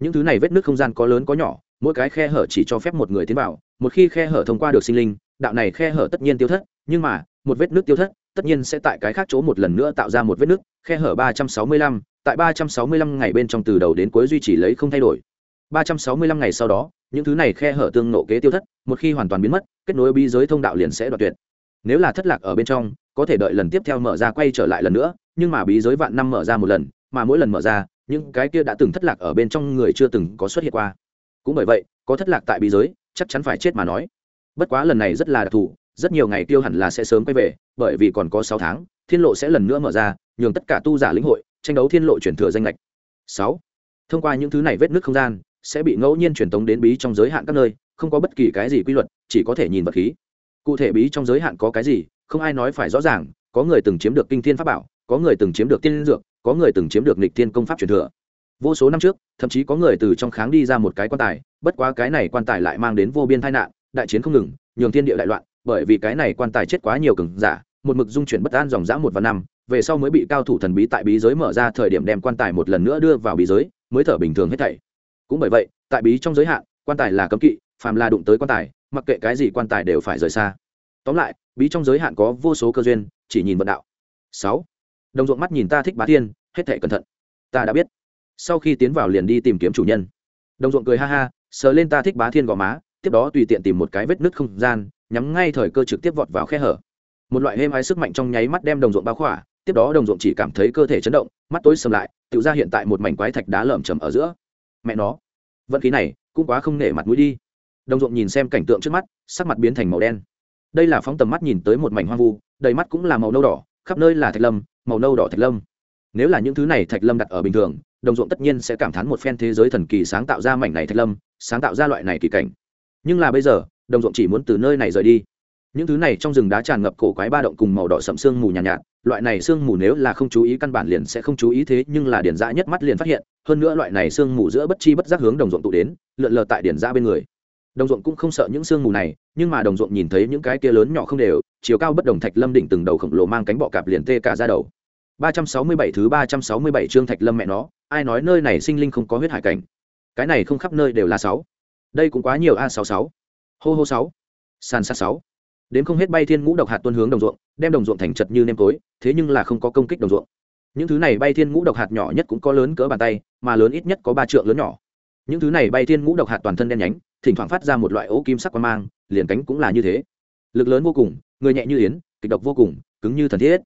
những thứ này vết nước không gian có lớn có nhỏ, mỗi cái khe hở chỉ cho phép một người tiến vào, một khi khe hở thông qua được sinh linh, đạo này khe hở tất nhiên tiêu thất, nhưng mà một vết nước tiêu thất, tất nhiên sẽ tại cái khác chỗ một lần nữa tạo ra một vết nước, khe hở ba trăm sáu mươi lăm, tại ba trăm sáu mươi lăm ngày bên trong từ đầu đến cuối duy trì lấy không thay đổi. ba trăm sáu mươi lăm ngày sau đó, những thứ này khe hở tương nộ kế tiêu thất, một khi hoàn toàn biến mất, kết nối bi giới thông đạo liền sẽ đoạt tuyệt. Nếu là thất lạc ở bên trong, có thể đợi lần tiếp theo mở ra quay trở lại lần nữa, nhưng mà bí giới vạn năm mở ra một lần, mà mỗi lần mở ra, những cái kia đã từng thất lạc ở bên trong người chưa từng có xuất hiện qua. Cũng bởi vậy, có thất lạc tại bí giới, chắc chắn phải chết mà nói. Bất quá lần này rất là đặc thù rất nhiều ngày tiêu hẳn là sẽ sớm quay về, bởi vì còn có sáu tháng, thiên lộ sẽ lần nữa mở ra, nhường tất cả tu giả lĩnh hội, tranh đấu thiên lộ chuyển thừa danh lệch sáu. Thông qua những thứ này vết nước không gian, sẽ bị ngẫu nhiên truyền tống đến bí trong giới hạn các nơi, không có bất kỳ cái gì quy luật, chỉ có thể nhìn vật khí. Cụ thể bí trong giới hạn có cái gì, không ai nói phải rõ ràng, có người từng chiếm được kinh thiên pháp bảo, có người từng chiếm được tiên dược, có người từng chiếm được nịch thiên công pháp truyền thừa. Vô số năm trước, thậm chí có người từ trong kháng đi ra một cái quan tài, bất quá cái này quan tài lại mang đến vô biên tai nạn, đại chiến không ngừng, nhường thiên địa đại loạn bởi vì cái này quan tài chết quá nhiều cường giả, một mực dung chuyển bất an dòng dã một và năm, về sau mới bị cao thủ thần bí tại bí giới mở ra thời điểm đem quan tài một lần nữa đưa vào bí giới, mới thở bình thường hết thảy. Cũng bởi vậy, tại bí trong giới hạn, quan tài là cấm kỵ, phàm là đụng tới quan tài, mặc kệ cái gì quan tài đều phải rời xa. Tóm lại, bí trong giới hạn có vô số cơ duyên, chỉ nhìn vận đạo. Sáu. Đồng ruộng mắt nhìn ta thích bá thiên, hết thể cẩn thận. Ta đã biết. Sau khi tiến vào liền đi tìm kiếm chủ nhân. Đồng ruộng cười ha ha, sờ lên ta thích bá thiên gò má, tiếp đó tùy tiện tìm một cái vết nứt không gian nhắm ngay thời cơ trực tiếp vọt vào khe hở. Một loại hêm ái sức mạnh trong nháy mắt đem đồng ruộng bao khỏa, tiếp đó đồng ruộng chỉ cảm thấy cơ thể chấn động, mắt tối sầm lại, tự ra hiện tại một mảnh quái thạch đá lởm chầm ở giữa. Mẹ nó, vận khí này cũng quá không nể mặt mũi đi. Đồng ruộng nhìn xem cảnh tượng trước mắt, sắc mặt biến thành màu đen. Đây là phóng tầm mắt nhìn tới một mảnh hoang vu, đầy mắt cũng là màu nâu đỏ, khắp nơi là thạch lâm, màu nâu đỏ thạch lâm. Nếu là những thứ này thạch lâm đặt ở bình thường, đồng ruộng tất nhiên sẽ cảm thán một phen thế giới thần kỳ sáng tạo ra mảnh này thạch lâm, sáng tạo ra loại này kỳ cảnh. Nhưng là bây giờ đồng ruộng chỉ muốn từ nơi này rời đi. Những thứ này trong rừng đá tràn ngập cổ quái ba động cùng màu đỏ sậm sương mù nhàn nhạt, nhạt. Loại này sương mù nếu là không chú ý căn bản liền sẽ không chú ý thế nhưng là điển dã nhất mắt liền phát hiện hơn nữa loại này sương mù giữa bất chi bất giác hướng đồng ruộng tụ đến lượn lờ tại điển dã bên người. Đồng ruộng cũng không sợ những sương mù này nhưng mà đồng ruộng nhìn thấy những cái kia lớn nhỏ không đều chiều cao bất đồng thạch lâm đỉnh từng đầu khổng lồ mang cánh bọ cạp liền tê cả ra đầu. 367 thứ 367 chương thạch lâm mẹ nó ai nói nơi này sinh linh không có huyết hải cảnh? Cái này không khắp nơi đều là sáu. Đây cũng quá nhiều a 66 hô hô sáu. Sàn sát sáu. Đến không hết bay thiên ngũ độc hạt tuân hướng đồng ruộng, đem đồng ruộng thành chật như nêm tối, thế nhưng là không có công kích đồng ruộng. Những thứ này bay thiên ngũ độc hạt nhỏ nhất cũng có lớn cỡ bàn tay, mà lớn ít nhất có ba trượng lớn nhỏ. Những thứ này bay thiên ngũ độc hạt toàn thân đen nhánh, thỉnh thoảng phát ra một loại ố kim sắc quan mang, liền cánh cũng là như thế. Lực lớn vô cùng, người nhẹ như yến, kịch độc vô cùng, cứng như thần thiết.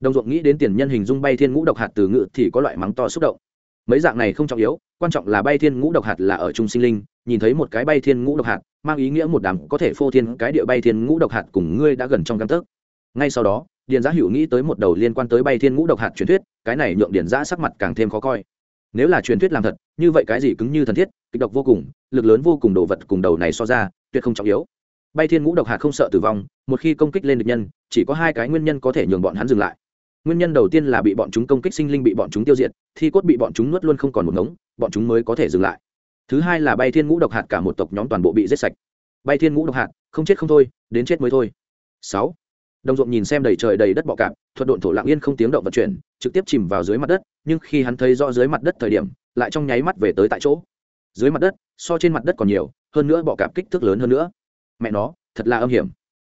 Đồng ruộng nghĩ đến tiền nhân hình dung bay thiên ngũ độc hạt từ ngự thì có loại mắng to xúc động mấy dạng này không trọng yếu, quan trọng là bay thiên ngũ độc hạt là ở trung sinh linh, nhìn thấy một cái bay thiên ngũ độc hạt, mang ý nghĩa một đám có thể phô thiên cái địa bay thiên ngũ độc hạt cùng ngươi đã gần trong căn tấc. Ngay sau đó, điền giã hữu nghĩ tới một đầu liên quan tới bay thiên ngũ độc hạt truyền thuyết, cái này nhượng điền giã sắc mặt càng thêm khó coi. Nếu là truyền thuyết làm thật, như vậy cái gì cứng như thần thiết, kịch độc vô cùng, lực lớn vô cùng đồ vật cùng đầu này so ra, tuyệt không trọng yếu. Bay thiên ngũ độc hạt không sợ tử vong, một khi công kích lên địch nhân, chỉ có hai cái nguyên nhân có thể nhường bọn hắn dừng lại nguyên nhân đầu tiên là bị bọn chúng công kích sinh linh bị bọn chúng tiêu diệt, thi cốt bị bọn chúng nuốt luôn không còn một ngống, bọn chúng mới có thể dừng lại. Thứ hai là bay thiên ngũ độc hạt cả một tộc nhóm toàn bộ bị giết sạch. Bay thiên ngũ độc hạt, không chết không thôi, đến chết mới thôi. Sáu. Đồng ruộng nhìn xem đầy trời đầy đất bọ cạp, thuật độn thổ lạng yên không tiếng động vận chuyển, trực tiếp chìm vào dưới mặt đất, nhưng khi hắn thấy rõ dưới mặt đất thời điểm, lại trong nháy mắt về tới tại chỗ. Dưới mặt đất, so trên mặt đất còn nhiều, hơn nữa bọ cạp kích thước lớn hơn nữa. Mẹ nó, thật là âm hiểm.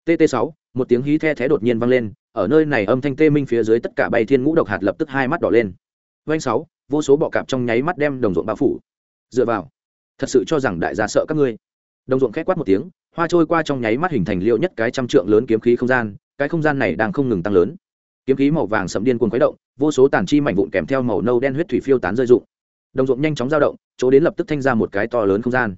Tt 6 một tiếng hí the thé đột nhiên vang lên, ở nơi này âm thanh tê minh phía dưới tất cả bay thiên ngũ độc hạt lập tức hai mắt đỏ lên. Doanh sáu, vô số bọ cạp trong nháy mắt đem đồng ruộng bao phủ. Dựa vào, thật sự cho rằng đại gia sợ các ngươi. Đồng ruộng khét quát một tiếng, hoa trôi qua trong nháy mắt hình thành liệu nhất cái trăm trượng lớn kiếm khí không gian, cái không gian này đang không ngừng tăng lớn. Kiếm khí màu vàng sậm điên cuồng khuấy động, vô số tàn chi mảnh vụn kèm theo màu nâu đen huyết thủy phiêu tán rơi rụng. Đồng ruộng nhanh chóng dao động, chỗ đến lập tức thanh ra một cái to lớn không gian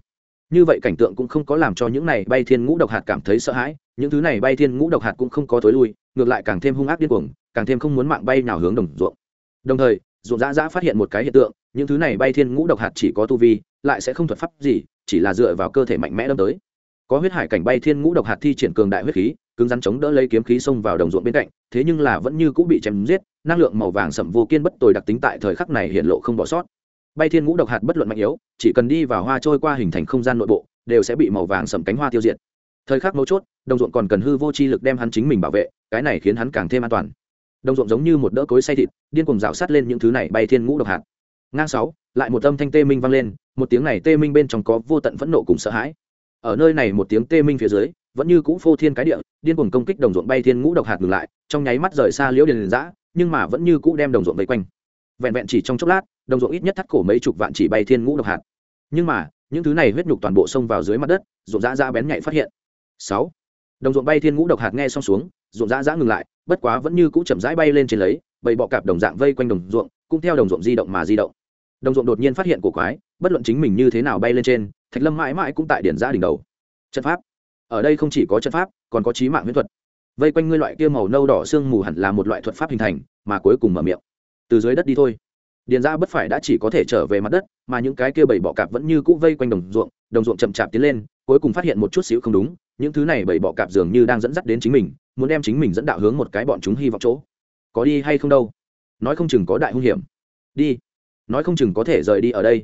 như vậy cảnh tượng cũng không có làm cho những này bay thiên ngũ độc hạt cảm thấy sợ hãi, những thứ này bay thiên ngũ độc hạt cũng không có tối lui, ngược lại càng thêm hung ác điên cuồng, càng thêm không muốn mạng bay nào hướng đồng ruộng. Đồng thời, ruộng dã dã phát hiện một cái hiện tượng, những thứ này bay thiên ngũ độc hạt chỉ có tu vi, lại sẽ không thuật pháp gì, chỉ là dựa vào cơ thể mạnh mẽ đâm tới. Có huyết hải cảnh bay thiên ngũ độc hạt thi triển cường đại huyết khí, cứng rắn chống đỡ lấy kiếm khí xông vào đồng ruộng bên cạnh, thế nhưng là vẫn như cũng bị chém giết, năng lượng màu vàng sậm vô kiên bất tồi đặc tính tại thời khắc này hiện lộ không bỏ sót bay thiên ngũ độc hạt bất luận mạnh yếu, chỉ cần đi vào hoa trôi qua hình thành không gian nội bộ, đều sẽ bị màu vàng sầm cánh hoa tiêu diệt. Thời khắc mấu chốt, đồng ruộng còn cần hư vô chi lực đem hắn chính mình bảo vệ, cái này khiến hắn càng thêm an toàn. Đồng ruộng giống như một đỡ cối say thịt, điên cùng rào sát lên những thứ này bay thiên ngũ độc hạt. Ngang sáu, lại một âm thanh tê minh vang lên, một tiếng này tê minh bên trong có vô tận phẫn nộ cùng sợ hãi. Ở nơi này một tiếng tê minh phía dưới, vẫn như cũ phô thiên cái địa, điên cuồng công kích đồng ruộng bay thiên ngũ độc hạt ngừng lại, trong nháy mắt rời xa liễu điền giã nhưng mà vẫn như cũ đem đồng ruộng vây quanh. Vẹn vẹn chỉ trong chốc lát đồng ruộng ít nhất thắt cổ mấy chục vạn chỉ bay thiên ngũ độc hạt. Nhưng mà, những thứ này huyết nhục toàn bộ xông vào dưới mặt đất, ruộng dã dã bén nhạy phát hiện. Sáu, đồng ruộng bay thiên ngũ độc hạt nghe xong xuống, ruộng dã dã ngừng lại, bất quá vẫn như cũ chậm rãi bay lên trên lấy, bầy bọ cạp đồng dạng vây quanh đồng ruộng, cũng theo đồng ruộng di động mà di động. Đồng ruộng đột nhiên phát hiện cổ quái, bất luận chính mình như thế nào bay lên trên, thạch lâm mãi mãi cũng tại điển ra đỉnh đầu. Trận pháp. Ở đây không chỉ có trận pháp, còn có trí mạng huyễn thuật. Vây quanh ngươi loại kia màu nâu đỏ sương mù hẳn là một loại thuật pháp hình thành, mà cuối cùng mở miệng. Từ dưới đất đi thôi điền ra bất phải đã chỉ có thể trở về mặt đất, mà những cái kia bảy bọ cạp vẫn như cũ vây quanh đồng ruộng đồng ruộng chậm chạp tiến lên, cuối cùng phát hiện một chút xíu không đúng, những thứ này bảy bọ cạp dường như đang dẫn dắt đến chính mình, muốn đem chính mình dẫn đạo hướng một cái bọn chúng hy vọng chỗ. Có đi hay không đâu? Nói không chừng có đại hung hiểm. Đi. Nói không chừng có thể rời đi ở đây.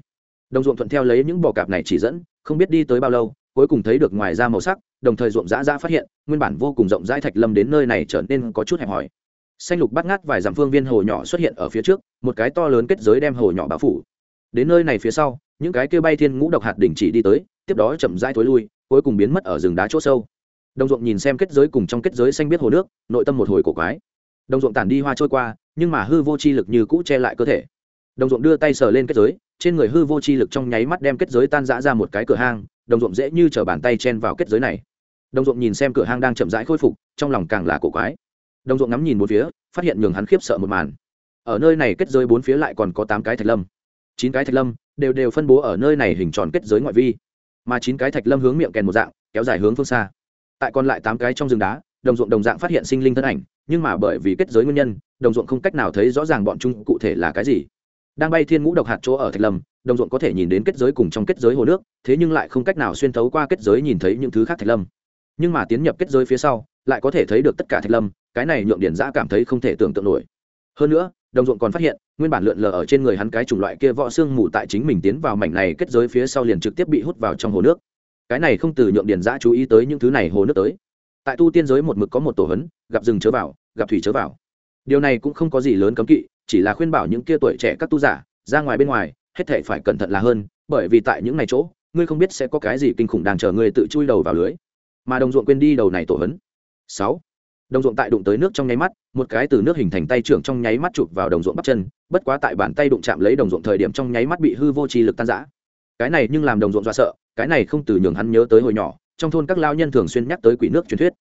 Đồng ruộng thuận theo lấy những bọ cạp này chỉ dẫn, không biết đi tới bao lâu, cuối cùng thấy được ngoài ra màu sắc, đồng thời ruộng dã ra phát hiện, nguyên bản vô cùng rộng rãi thạch lâm đến nơi này trở nên có chút hẹp hòi xanh lục bắt ngát vài dặm phương viên hồ nhỏ xuất hiện ở phía trước, một cái to lớn kết giới đem hồ nhỏ bao phủ. Đến nơi này phía sau, những cái kêu bay thiên ngũ độc hạt đỉnh chỉ đi tới, tiếp đó chậm rãi thối lui, cuối cùng biến mất ở rừng đá chỗ sâu. Đồng ruộng nhìn xem kết giới cùng trong kết giới xanh biết hồ nước, nội tâm một hồi cổ quái. Đồng ruộng tản đi hoa trôi qua, nhưng mà hư vô chi lực như cũ che lại cơ thể. Đồng ruộng đưa tay sờ lên kết giới, trên người hư vô chi lực trong nháy mắt đem kết giới tan rã ra một cái cửa hang, đồng ruộng dễ như chở bàn tay chen vào kết giới này. Đồng ruộng nhìn xem cửa hang đang chậm rãi khôi phục, trong lòng càng là cổ quái đồng ruộng ngắm nhìn bốn phía, phát hiện nhường hắn khiếp sợ một màn. Ở nơi này kết giới bốn phía lại còn có tám cái thạch lâm. Chín cái thạch lâm đều đều phân bố ở nơi này hình tròn kết giới ngoại vi. Mà chín cái thạch lâm hướng miệng kèn một dạng, kéo dài hướng phương xa. Tại còn lại tám cái trong rừng đá, đồng ruộng đồng dạng phát hiện sinh linh thân ảnh, nhưng mà bởi vì kết giới nguyên nhân, đồng ruộng không cách nào thấy rõ ràng bọn chúng cụ thể là cái gì. Đang bay thiên ngũ độc hạt chỗ ở thạch lâm, đồng ruộng có thể nhìn đến kết giới cùng trong kết giới hồ nước, thế nhưng lại không cách nào xuyên thấu qua kết giới nhìn thấy những thứ khác thạch lâm. Nhưng mà tiến nhập kết giới phía sau, lại có thể thấy được tất cả thạch lâm cái này nhượng điển giã cảm thấy không thể tưởng tượng nổi. Hơn nữa, đồng ruộng còn phát hiện, nguyên bản lượn lờ ở trên người hắn cái chủng loại kia võ xương mù tại chính mình tiến vào mảnh này kết giới phía sau liền trực tiếp bị hút vào trong hồ nước. Cái này không từ nhượng điển giã chú ý tới những thứ này hồ nước tới. Tại tu tiên giới một mực có một tổ hấn, gặp rừng chớ vào, gặp thủy chớ vào. Điều này cũng không có gì lớn cấm kỵ, chỉ là khuyên bảo những kia tuổi trẻ các tu giả, ra ngoài bên ngoài, hết thể phải cẩn thận là hơn, bởi vì tại những ngày chỗ, ngươi không biết sẽ có cái gì kinh khủng đang chờ ngươi tự chui đầu vào lưới. Mà đồng ruộng quên đi đầu này tổ hấn. Sáu đồng ruộng tại đụng tới nước trong nháy mắt, một cái từ nước hình thành tay trưởng trong nháy mắt chụp vào đồng ruộng bắp chân, bất quá tại bàn tay đụng chạm lấy đồng ruộng thời điểm trong nháy mắt bị hư vô tri lực tan giã cái này nhưng làm đồng ruộng do sợ, cái này không từ nhường hắn nhớ tới hồi nhỏ, trong thôn các lao nhân thường xuyên nhắc tới quỷ nước truyền thuyết.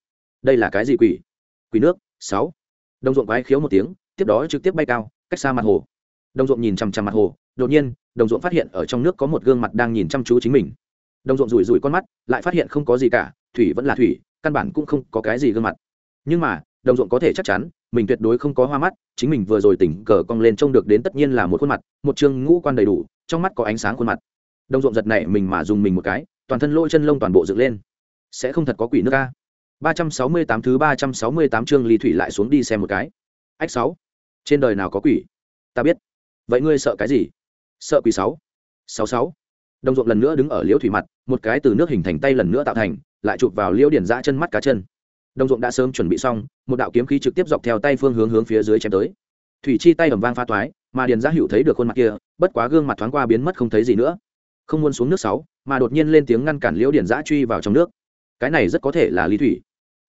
Đây là cái gì quỷ? Quỷ nước? Sáu. Đồng ruộng quái khiếu một tiếng, tiếp đó trực tiếp bay cao, cách xa mặt hồ. Đồng ruộng nhìn chằm chằm mặt hồ, đột nhiên, đồng ruộng phát hiện ở trong nước có một gương mặt đang nhìn chăm chú chính mình. Đồng ruộng rủi rủi con mắt, lại phát hiện không có gì cả, thủy vẫn là thủy, căn bản cũng không có cái gì gương mặt nhưng mà, đồng ruộng có thể chắc chắn, mình tuyệt đối không có hoa mắt, chính mình vừa rồi tỉnh cờ cong lên trông được đến tất nhiên là một khuôn mặt, một chương ngũ quan đầy đủ, trong mắt có ánh sáng khuôn mặt. Đồng ruộng giật này mình mà dùng mình một cái, toàn thân lôi chân lông toàn bộ dựng lên. Sẽ không thật có quỷ nước ca ba trăm sáu mươi tám thứ ba trăm sáu mươi tám chương ly thủy lại xuống đi xem một cái. Ách sáu. Trên đời nào có quỷ? Ta biết. Vậy ngươi sợ cái gì? Sợ quỷ sáu. Sáu sáu. Đồng ruộng lần nữa đứng ở liễu thủy mặt, một cái từ nước hình thành tay lần nữa tạo thành, lại chụp vào liễu điển ra chân mắt cá chân đồng ruộng đã sớm chuẩn bị xong, một đạo kiếm khí trực tiếp dọc theo tay phương hướng hướng phía dưới chém tới. Thủy chi tay ầm vang pha toái mà điền gia hữu thấy được khuôn mặt kia, bất quá gương mặt thoáng qua biến mất không thấy gì nữa. Không muốn xuống nước sáu, mà đột nhiên lên tiếng ngăn cản liễu Điền giã truy vào trong nước. Cái này rất có thể là Lý thủy.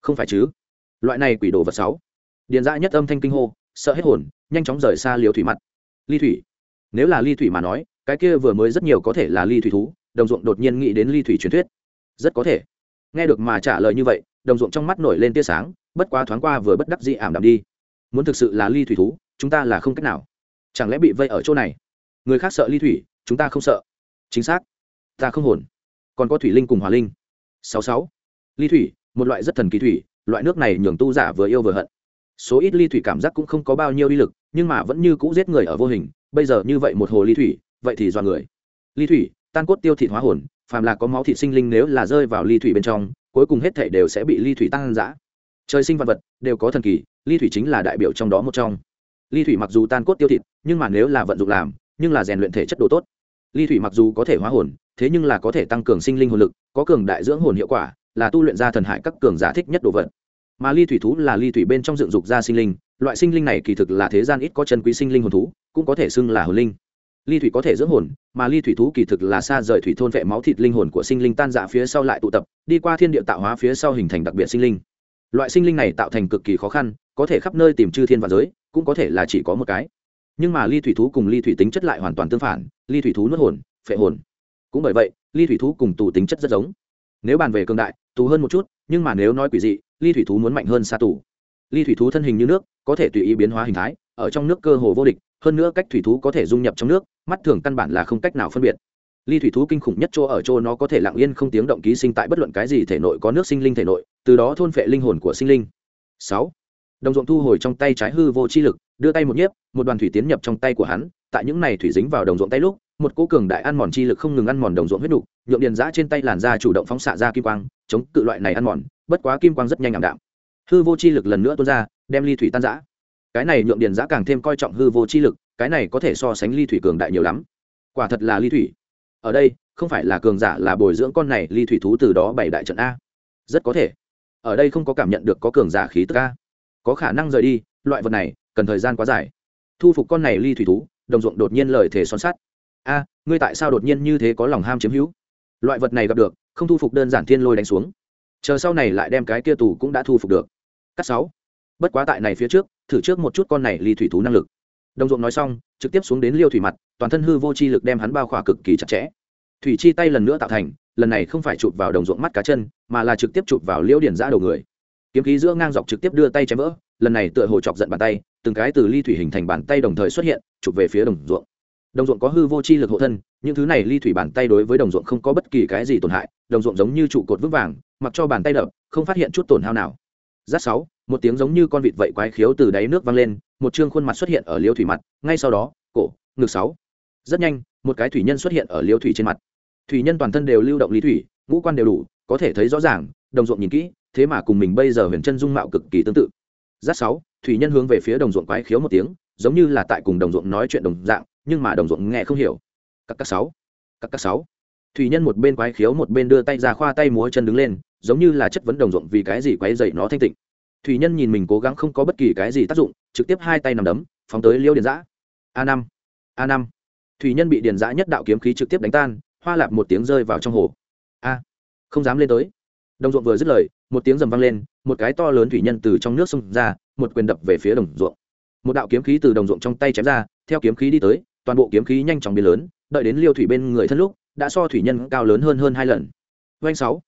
Không phải chứ? Loại này quỷ đồ vật sáu. Điền giã nhất âm thanh kinh hô, sợ hết hồn, nhanh chóng rời xa Liễu thủy mặt. Ly thủy. Nếu là ly thủy mà nói, cái kia vừa mới rất nhiều có thể là ly thủy thú, đồng ruộng đột nhiên nghĩ đến ly thủy truyền thuyết. Rất có thể. Nghe được mà trả lời như vậy đồng ruộng trong mắt nổi lên tia sáng, bất quá thoáng qua vừa bất đắc dĩ ảm đạm đi. Muốn thực sự là ly thủy thú, chúng ta là không cách nào. Chẳng lẽ bị vây ở chỗ này? Người khác sợ ly thủy, chúng ta không sợ. Chính xác. Ta không hồn. Còn có thủy linh cùng hòa linh. Sáu sáu. Ly thủy, một loại rất thần kỳ thủy, loại nước này nhường tu giả vừa yêu vừa hận. Số ít ly thủy cảm giác cũng không có bao nhiêu uy lực, nhưng mà vẫn như cũ giết người ở vô hình. Bây giờ như vậy một hồ ly thủy, vậy thì dọa người. Ly thủy, tan cốt tiêu thị hóa hồn, phàm là có máu thịt sinh linh nếu là rơi vào ly thủy bên trong cuối cùng hết thể đều sẽ bị ly thủy tăng giã trời sinh vật vật đều có thần kỳ, ly thủy chính là đại biểu trong đó một trong. Ly thủy mặc dù tan cốt tiêu thịt, nhưng mà nếu là vận dụng làm, nhưng là rèn luyện thể chất độ tốt. Ly thủy mặc dù có thể hóa hồn, thế nhưng là có thể tăng cường sinh linh hồn lực, có cường đại dưỡng hồn hiệu quả, là tu luyện ra thần hải các cường giả thích nhất đồ vật. Mà ly thủy thú là ly thủy bên trong dựng dục ra sinh linh, loại sinh linh này kỳ thực là thế gian ít có chân quý sinh linh hồn thú, cũng có thể xưng là hồn linh ly thủy có thể dưỡng hồn, mà ly thủy thú kỳ thực là xa rời thủy thôn vệ máu thịt linh hồn của sinh linh tan dạ phía sau lại tụ tập, đi qua thiên địa tạo hóa phía sau hình thành đặc biệt sinh linh. Loại sinh linh này tạo thành cực kỳ khó khăn, có thể khắp nơi tìm chư thiên và giới, cũng có thể là chỉ có một cái. Nhưng mà ly thủy thú cùng ly thủy tính chất lại hoàn toàn tương phản, ly thủy thú nuốt hồn, phệ hồn. Cũng bởi vậy, ly thủy thú cùng tù tính chất rất giống. Nếu bàn về cường đại, tù hơn một chút, nhưng mà nếu nói quỷ dị, ly thủy thú muốn mạnh hơn xa tù. Ly thủy thú thân hình như nước, có thể tùy ý biến hóa hình thái, ở trong nước cơ hồ vô địch hơn nữa cách thủy thú có thể dung nhập trong nước mắt thường căn bản là không cách nào phân biệt. Ly thủy thú kinh khủng nhất chỗ ở chỗ nó có thể lặng yên không tiếng động ký sinh tại bất luận cái gì thể nội có nước sinh linh thể nội từ đó thôn phệ linh hồn của sinh linh. Sáu đồng ruộng thu hồi trong tay trái hư vô chi lực đưa tay một nhiếp một đoàn thủy tiến nhập trong tay của hắn tại những này thủy dính vào đồng ruộng tay lúc một cố cường đại ăn mòn chi lực không ngừng ăn mòn đồng ruộng huyết đủ, nhượng điền giã trên tay làn da chủ động phóng xạ ra kim quang chống cự loại này ăn mòn bất quá kim quang rất nhanh ảm đạm. Hư vô chi lực lần nữa tuôn ra đem ly thủy tan giã cái này nhượng điền giã càng thêm coi trọng hư vô chi lực, cái này có thể so sánh ly thủy cường đại nhiều lắm. Quả thật là ly thủy. Ở đây, không phải là cường giả là bồi dưỡng con này ly thủy thú từ đó bảy đại trận a. Rất có thể. Ở đây không có cảm nhận được có cường giả khí tức a. Có khả năng rời đi, loại vật này, cần thời gian quá dài. Thu phục con này ly thủy thú, đồng ruộng đột nhiên lời thề son sắt. A, ngươi tại sao đột nhiên như thế có lòng ham chiếm hữu? Loại vật này gặp được, không thu phục đơn giản thiên lôi đánh xuống. Chờ sau này lại đem cái kia tù cũng đã thu phục được. Cắt sáu. Bất quá tại này phía trước thử trước một chút con này ly thủy thú năng lực. Đồng ruộng nói xong, trực tiếp xuống đến liêu thủy mặt, toàn thân hư vô chi lực đem hắn bao khỏa cực kỳ chặt chẽ. Thủy chi tay lần nữa tạo thành, lần này không phải chụp vào đồng ruộng mắt cá chân, mà là trực tiếp chụp vào liêu điển giã đầu người. Kiếm khí giữa ngang dọc trực tiếp đưa tay chém vỡ, lần này tựa hồ chọc giận bàn tay, từng cái từ ly thủy hình thành bàn tay đồng thời xuất hiện, chụp về phía đồng ruộng. Đồng ruộng có hư vô chi lực hộ thân, những thứ này ly thủy bàn tay đối với đồng ruộng không có bất kỳ cái gì tổn hại, đồng ruộng giống như trụ cột vững vàng, mặc cho bàn tay đập, không phát hiện chút tổn hao nào. Giáp sáu một tiếng giống như con vịt vậy quái khiếu từ đáy nước vang lên, một chương khuôn mặt xuất hiện ở liêu thủy mặt, ngay sau đó, cổ, ngực sáu. Rất nhanh, một cái thủy nhân xuất hiện ở liêu thủy trên mặt. Thủy nhân toàn thân đều lưu động lý thủy, ngũ quan đều đủ, có thể thấy rõ ràng, đồng ruộng nhìn kỹ, thế mà cùng mình bây giờ huyền chân dung mạo cực kỳ tương tự. Giáp sáu, thủy nhân hướng về phía đồng ruộng quái khiếu một tiếng, giống như là tại cùng đồng ruộng nói chuyện đồng dạng, nhưng mà đồng ruộng nghe không hiểu. Các các sáu, các các sáu. Thủy nhân một bên quái khiếu một bên đưa tay ra khoa tay múa chân đứng lên, giống như là chất vấn đồng ruộng vì cái gì quái dậy nó thanh tịnh thủy nhân nhìn mình cố gắng không có bất kỳ cái gì tác dụng, trực tiếp hai tay nằm đấm, phóng tới liêu điện giã a năm a năm. Thủy nhân bị điền giã nhất đạo kiếm khí trực tiếp đánh tan, hoa lạp một tiếng rơi vào trong hồ. A, không dám lên tới. Đồng ruộng vừa dứt lời, một tiếng rầm vang lên, một cái to lớn thủy nhân từ trong nước xông ra, một quyền đập về phía đồng ruộng. Một đạo kiếm khí từ đồng ruộng trong tay chém ra, theo kiếm khí đi tới, toàn bộ kiếm khí nhanh chóng biến lớn, đợi đến liêu thủy bên người thân lúc, đã so thủy nhân cao lớn hơn hơn hai lần. Doanh sáu.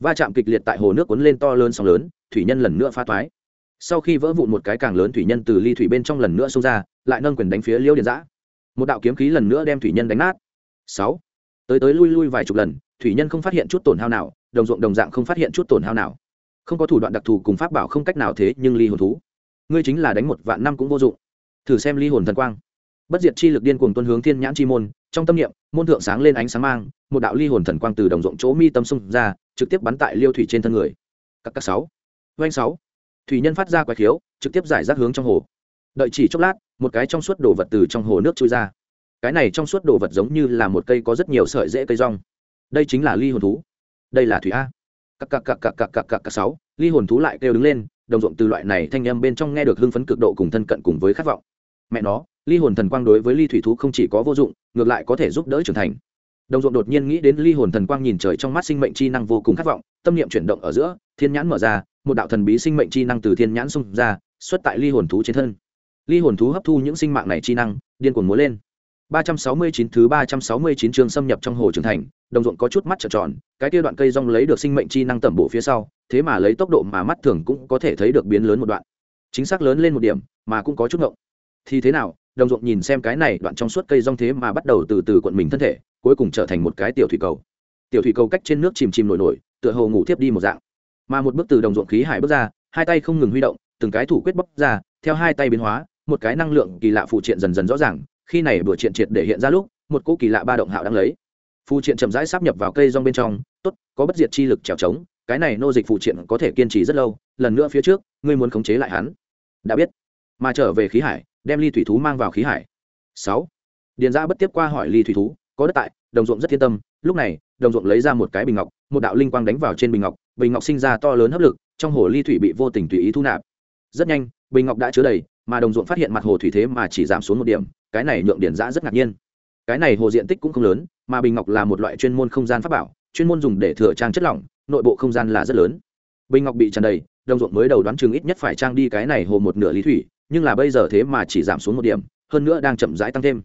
Va chạm kịch liệt tại hồ nước cuốn lên to lớn sóng lớn thủy nhân lần nữa phá toái sau khi vỡ vụn một cái càng lớn thủy nhân từ ly thủy bên trong lần nữa xông ra, lại nâng quyền đánh phía liêu điện giã. Một đạo kiếm khí lần nữa đem thủy nhân đánh nát. Sáu. Tới tới lui lui vài chục lần, thủy nhân không phát hiện chút tổn hao nào, đồng ruộng đồng dạng không phát hiện chút tổn hao nào. Không có thủ đoạn đặc thù cùng pháp bảo không cách nào thế, nhưng ly hồn thú. Ngươi chính là đánh một vạn năm cũng vô dụng. Thử xem ly hồn thần quang. Bất diệt chi lực điên cuồng tuân hướng thiên nhãn chi môn, trong tâm niệm, môn thượng sáng lên ánh sáng mang, một đạo ly hồn thần quang từ đồng ruộng chỗ mi tâm xung ra, trực tiếp bắn tại liêu thủy trên thân người. Các các sáu oanh sáu. Thủy nhân phát ra quái khiếu, trực tiếp giải rác hướng trong hồ. Đợi chỉ chốc lát, một cái trong suốt đồ vật từ trong hồ nước trôi ra. Cái này trong suốt đồ vật giống như là một cây có rất nhiều sợi rễ cây rong. Đây chính là ly hồn thú. Đây là thủy a. Cặc cặc cặc cặc cặc cặc cặc cặp sáu. Ly hồn thú lại kêu đứng lên, đồng ruộng từ loại này thanh âm bên trong nghe được hưng phấn cực độ cùng thân cận cùng với khát vọng. Mẹ nó, ly hồn thần quang đối với ly thủy thú không chỉ có vô dụng, ngược lại có thể giúp đỡ trưởng thành. Đồng ruộng đột nhiên nghĩ đến ly hồn thần quang nhìn trời trong mắt sinh mệnh chi năng vô cùng khát vọng, tâm niệm chuyển động ở giữa, thiên nhãn mở ra một đạo thần bí sinh mệnh chi năng từ thiên nhãn xung ra xuất tại ly hồn thú trên thân ly hồn thú hấp thu những sinh mạng này chi năng điên cuồng múa lên 369 thứ 369 chương xâm nhập trong hồ trưởng thành, đồng ruộng có chút mắt trợn tròn, cái kia đoạn cây rong lấy được sinh mệnh chi năng tầm bổ phía sau, thế mà lấy tốc độ mà mắt thường cũng có thể thấy được biến lớn một đoạn. Chính xác lớn lên một điểm, mà cũng có chút ngộng. Thì thế nào, đồng ruộng nhìn xem cái này đoạn trong suốt cây rong thế mà bắt đầu từ từ cuộn mình thân thể, cuối cùng trở thành một cái tiểu thủy cầu. Tiểu thủy cầu cách trên nước chìm chìm nổi nổi, tựa hồ ngủ tiếp đi một dạng. Mà một bước từ đồng ruộng khí hải bước ra, hai tay không ngừng huy động, từng cái thủ quyết bóc ra, theo hai tay biến hóa, một cái năng lượng kỳ lạ phụ triện dần dần rõ ràng, khi này bữa triện triệt để hiện ra lúc một cỗ kỳ lạ ba động hạo đang lấy. Phụ triện chậm rãi sắp nhập vào cây rong bên trong tốt có bất diệt chi lực trèo trống cái này nô dịch phụ triện có thể kiên trì rất lâu lần nữa phía trước ngươi muốn khống chế lại hắn. Đã biết. Mà trở về khí hải đem ly thủy thú mang vào khí hải. Sáu. Điền ra bất tiếp qua hỏi ly thủy thú có đất tại đồng ruộng rất thiên tâm lúc này đồng ruộng lấy ra một cái bình ngọc một đạo linh quang đánh vào trên bình ngọc bình ngọc sinh ra to lớn hấp lực, trong hồ ly thủy bị vô tình tùy ý thu nạp. Rất nhanh, bình ngọc đã chứa đầy, mà đồng ruộng phát hiện mặt hồ thủy thế mà chỉ giảm xuống một điểm, cái này nhượng điển giã rất ngạc nhiên. Cái này hồ diện tích cũng không lớn, mà bình ngọc là một loại chuyên môn không gian pháp bảo, chuyên môn dùng để thừa trang chất lỏng, nội bộ không gian là rất lớn. Bình ngọc bị tràn đầy, đồng ruộng mới đầu đoán chừng ít nhất phải trang đi cái này hồ một nửa lý thủy, nhưng là bây giờ thế mà chỉ giảm xuống một điểm, hơn nữa đang chậm rãi tăng thêm.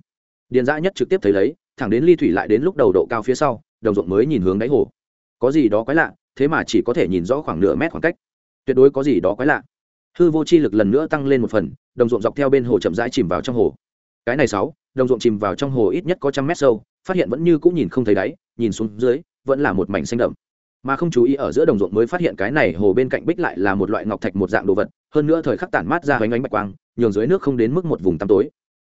Điền giã nhất trực tiếp thấy lấy, thẳng đến ly thủy lại đến lúc đầu độ cao phía sau, đồng ruộng mới nhìn hướng đáy hồ. Có gì đó quái lạ thế mà chỉ có thể nhìn rõ khoảng nửa mét khoảng cách. Tuyệt đối có gì đó quái lạ. Hư vô chi lực lần nữa tăng lên một phần, đồng ruộng dọc theo bên hồ chậm rãi chìm vào trong hồ. Cái này sáu, đồng ruộng chìm vào trong hồ ít nhất có trăm mét sâu, phát hiện vẫn như cũng nhìn không thấy đáy, nhìn xuống dưới, vẫn là một mảnh xanh đậm. Mà không chú ý ở giữa đồng ruộng mới phát hiện cái này hồ bên cạnh bích lại là một loại ngọc thạch một dạng đồ vật, hơn nữa thời khắc tản mát ra hoành ánh bạch quang, nhường dưới nước không đến mức một vùng tăm tối.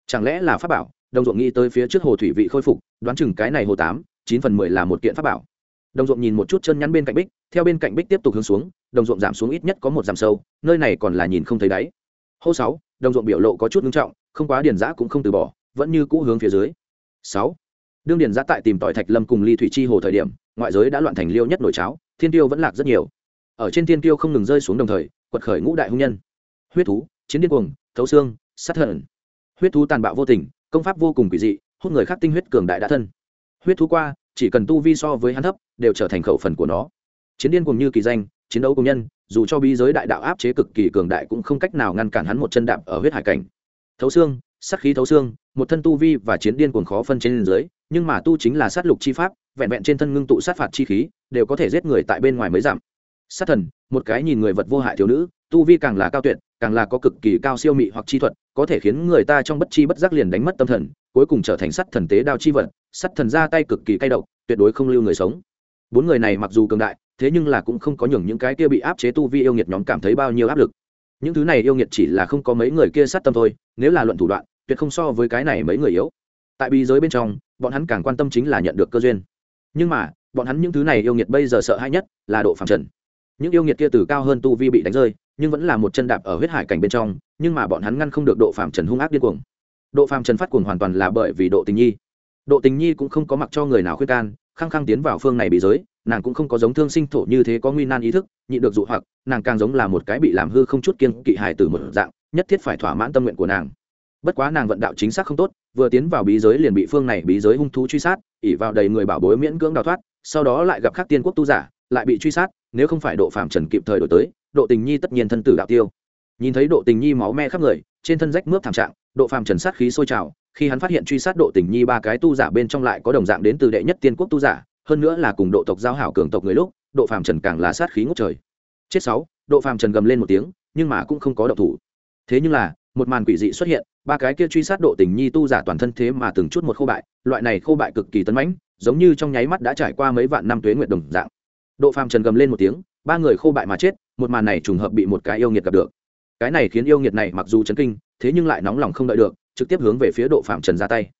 Chẳng lẽ là pháp bảo? Đồng ruộng nghĩ tới phía trước hồ thủy vị khôi phục, đoán chừng cái này hồ tám, chín phần mười là một kiện pháp bảo đồng ruộng nhìn một chút chân nhắn bên cạnh bích theo bên cạnh bích tiếp tục hướng xuống đồng ruộng giảm xuống ít nhất có một dặm sâu nơi này còn là nhìn không thấy đáy. Hô sáu đồng ruộng biểu lộ có chút ngưng trọng không quá điền giã cũng không từ bỏ vẫn như cũ hướng phía dưới. Sáu đương điền giã tại tìm tỏi thạch lâm cùng ly thủy chi hồ thời điểm ngoại giới đã loạn thành liêu nhất nổi cháo thiên tiêu vẫn lạc rất nhiều. Ở trên thiên tiêu không ngừng rơi xuống đồng thời quật khởi ngũ đại hung nhân. Huyết thú chiến điên cuồng thấu xương sát hận, huyết thú tàn bạo vô tình công pháp vô cùng quỷ dị hút người khác tinh huyết cường đại đã thân. Huyết thú qua chỉ cần tu vi so với hắn thấp, đều trở thành khẩu phần của nó. Chiến điên cùng như kỳ danh, chiến đấu công nhân, dù cho bí giới đại đạo áp chế cực kỳ cường đại cũng không cách nào ngăn cản hắn một chân đạp ở huyết hải cảnh. Thấu xương, sát khí thấu xương, một thân tu vi và chiến điên cuồng khó phân trên dưới, nhưng mà tu chính là sát lục chi pháp, vẹn vẹn trên thân ngưng tụ sát phạt chi khí, đều có thể giết người tại bên ngoài mới giảm. Sát thần, một cái nhìn người vật vô hại thiếu nữ, tu vi càng là cao tuyệt, càng là có cực kỳ cao siêu mị hoặc chi thuật, có thể khiến người ta trong bất chi bất giác liền đánh mất tâm thần, cuối cùng trở thành sắt thần tế đao chi vật sắt thần ra tay cực kỳ cay độc, tuyệt đối không lưu người sống. Bốn người này mặc dù cường đại, thế nhưng là cũng không có nhường những cái kia bị áp chế tu vi yêu nghiệt nhóm cảm thấy bao nhiêu áp lực. Những thứ này yêu nghiệt chỉ là không có mấy người kia sát tâm thôi, nếu là luận thủ đoạn, tuyệt không so với cái này mấy người yếu. Tại bi giới bên trong, bọn hắn càng quan tâm chính là nhận được cơ duyên. Nhưng mà, bọn hắn những thứ này yêu nghiệt bây giờ sợ hãi nhất là độ phạm trần. Những yêu nghiệt kia từ cao hơn tu vi bị đánh rơi, nhưng vẫn là một chân đạp ở huyết hải cảnh bên trong, nhưng mà bọn hắn ngăn không được độ phạm trần hung ác điên cuồng. Độ phạm trần phát cuồng hoàn toàn là bởi vì độ tình nhi độ tình nhi cũng không có mặc cho người nào khuyên can, khăng khăng tiến vào phương này bị giới, nàng cũng không có giống thương sinh thổ như thế có nguy nan ý thức nhị được dụ hoặc, nàng càng giống là một cái bị làm hư không chút kiên kỵ hài từ một dạng, nhất thiết phải thỏa mãn tâm nguyện của nàng. Bất quá nàng vận đạo chính xác không tốt, vừa tiến vào bí giới liền bị phương này bí giới hung thú truy sát ỉ vào đầy người bảo bối miễn cưỡng đào thoát, sau đó lại gặp các tiên quốc tu giả, lại bị truy sát, nếu không phải độ phạm trần kịp thời đổi tới, độ tình nhi tất nhiên thân tử đạo tiêu. Nhìn thấy độ tình nhi máu me khắp người, trên thân rách mướp thảm trạng, độ phạm trần sát khí sôi trào khi hắn phát hiện truy sát độ tình nhi ba cái tu giả bên trong lại có đồng dạng đến từ đệ nhất tiên quốc tu giả, hơn nữa là cùng độ tộc giao hảo cường tộc người lúc, độ phàm trần càng là sát khí ngốc trời. Chết sáu, độ phàm trần gầm lên một tiếng, nhưng mà cũng không có động thủ. Thế nhưng là, một màn quỷ dị xuất hiện, ba cái kia truy sát độ tình nhi tu giả toàn thân thế mà từng chút một khô bại, loại này khô bại cực kỳ tấn mãnh, giống như trong nháy mắt đã trải qua mấy vạn năm tuế nguyệt đồng dạng. Độ phàm trần gầm lên một tiếng, ba người khô bại mà chết, một màn này trùng hợp bị một cái yêu nghiệt gặp được. Cái này khiến yêu nghiệt này mặc dù chấn kinh, thế nhưng lại nóng lòng không đợi được trực tiếp hướng về phía độ Phạm trần ra tay.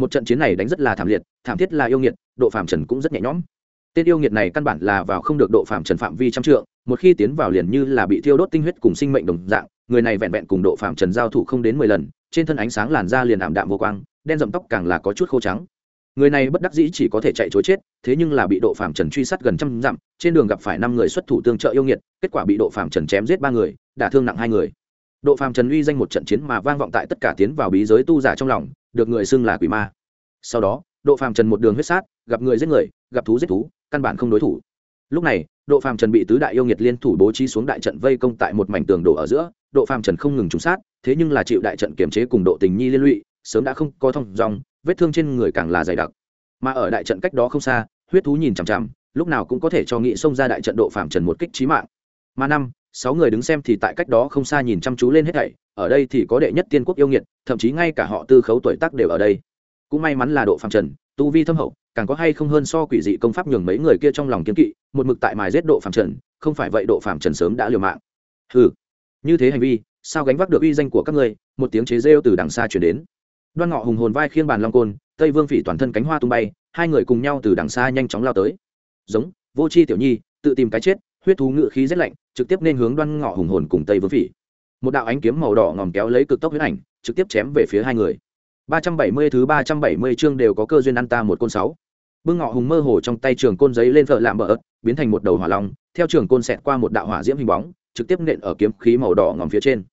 Một trận chiến này đánh rất là thảm liệt, thảm thiết là yêu nghiệt, độ phạm trần cũng rất nhẹ nhõm. Tên yêu nghiệt này căn bản là vào không được độ phạm trần phạm vi trăm trượng, một khi tiến vào liền như là bị thiêu đốt tinh huyết cùng sinh mệnh đồng dạng, người này vẹn vẹn cùng độ phạm trần giao thủ không đến mười lần, trên thân ánh sáng làn da liền ảm đạm vô quang, đen rậm tóc càng là có chút khô trắng. Người này bất đắc dĩ chỉ có thể chạy chối chết, thế nhưng là bị độ phạm trần truy sát gần trăm dặm, trên đường gặp phải năm người xuất thủ tương trợ yêu nghiệt, kết quả bị độ phạm trần chém giết ba người, đả thương nặng hai người độ phạm trần uy danh một trận chiến mà vang vọng tại tất cả tiến vào bí giới tu giả trong lòng, được người xưng là quỷ ma. Sau đó, độ phàm trần một đường huyết sát, gặp người giết người, gặp thú giết thú, căn bản không đối thủ. Lúc này, độ phàm trần bị tứ đại yêu nghiệt liên thủ bố trí xuống đại trận vây công tại một mảnh tường đổ ở giữa, độ phàm trần không ngừng trúng sát, thế nhưng là chịu đại trận kiểm chế cùng độ tình nhi liên lụy, sớm đã không có thông dòng, vết thương trên người càng là dày đặc. Mà ở đại trận cách đó không xa, huyết thú nhìn chằm chằm, lúc nào cũng có thể cho nghị xông ra đại trận độ phàm trần một kích trí mạng. Mà năm sáu người đứng xem thì tại cách đó không xa nhìn chăm chú lên hết thảy, ở đây thì có đệ nhất tiên quốc yêu nghiệt, thậm chí ngay cả họ tư khấu tuổi tác đều ở đây. Cũng may mắn là độ phàm trần, tu vi thâm hậu, càng có hay không hơn so quỷ dị công pháp nhường mấy người kia trong lòng kiếm kỵ, một mực tại mài giết độ phàm trần, không phải vậy độ phàm trần sớm đã liều mạng. Ừ như thế hành vi, sao gánh vác được uy danh của các ngươi? Một tiếng chế rêu từ đằng xa chuyển đến. Đoan ngọ hùng hồn vai khiên bàn long côn, tây vương phỉ toàn thân cánh hoa tung bay, hai người cùng nhau từ đằng xa nhanh chóng lao tới. Giống, vô c h i tiểu nhi, tự tìm cái chết huyết thú ngự khí rét lạnh, trực tiếp nên hướng đoan ngọ hùng hồn cùng tây vương phỉ. Một đạo ánh kiếm màu đỏ ngòm kéo lấy cực tốc huyết ảnh, trực tiếp chém về phía hai người. Ba trăm bảy mươi thứ ba trăm bảy mươi chương đều có cơ duyên ăn ta một côn sáu. Bưng ngọ hùng mơ hồ trong tay trường côn giấy lên vợ lạm bờ ớt biến thành một đầu hỏa long, theo trường côn xẹt qua một đạo hỏa diễm hình bóng, trực tiếp nện ở kiếm khí màu đỏ ngòm phía trên.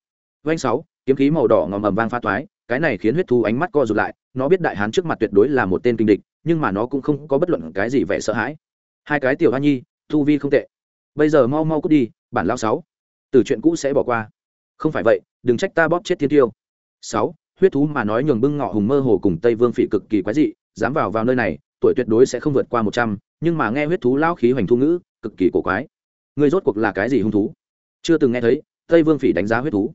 Vanh sáu, kiếm khí màu đỏ ngòm ầm vang pha toái, cái này khiến huyết thú ánh mắt co rụt lại, nó biết đại hán trước mặt tuyệt đối là một tên kinh địch, nhưng mà nó cũng không có bất luận cái gì vẻ sợ hãi. Hai cái tiểu hoa nhi thu vi không tệ bây giờ mau mau cút đi, bản lao sáu. Từ chuyện cũ sẽ bỏ qua. Không phải vậy, đừng trách ta bóp chết thiên tiêu. Sáu, huyết thú mà nói nhường bưng ngọ hùng mơ hồ cùng tây vương phỉ cực kỳ quái dị, dám vào vào nơi này, tuổi tuyệt đối sẽ không vượt qua một trăm, nhưng mà nghe huyết thú lao khí hoành thu ngữ, cực kỳ cổ quái. Người rốt cuộc là cái gì hung thú? Chưa từng nghe thấy, tây vương phỉ đánh giá huyết thú.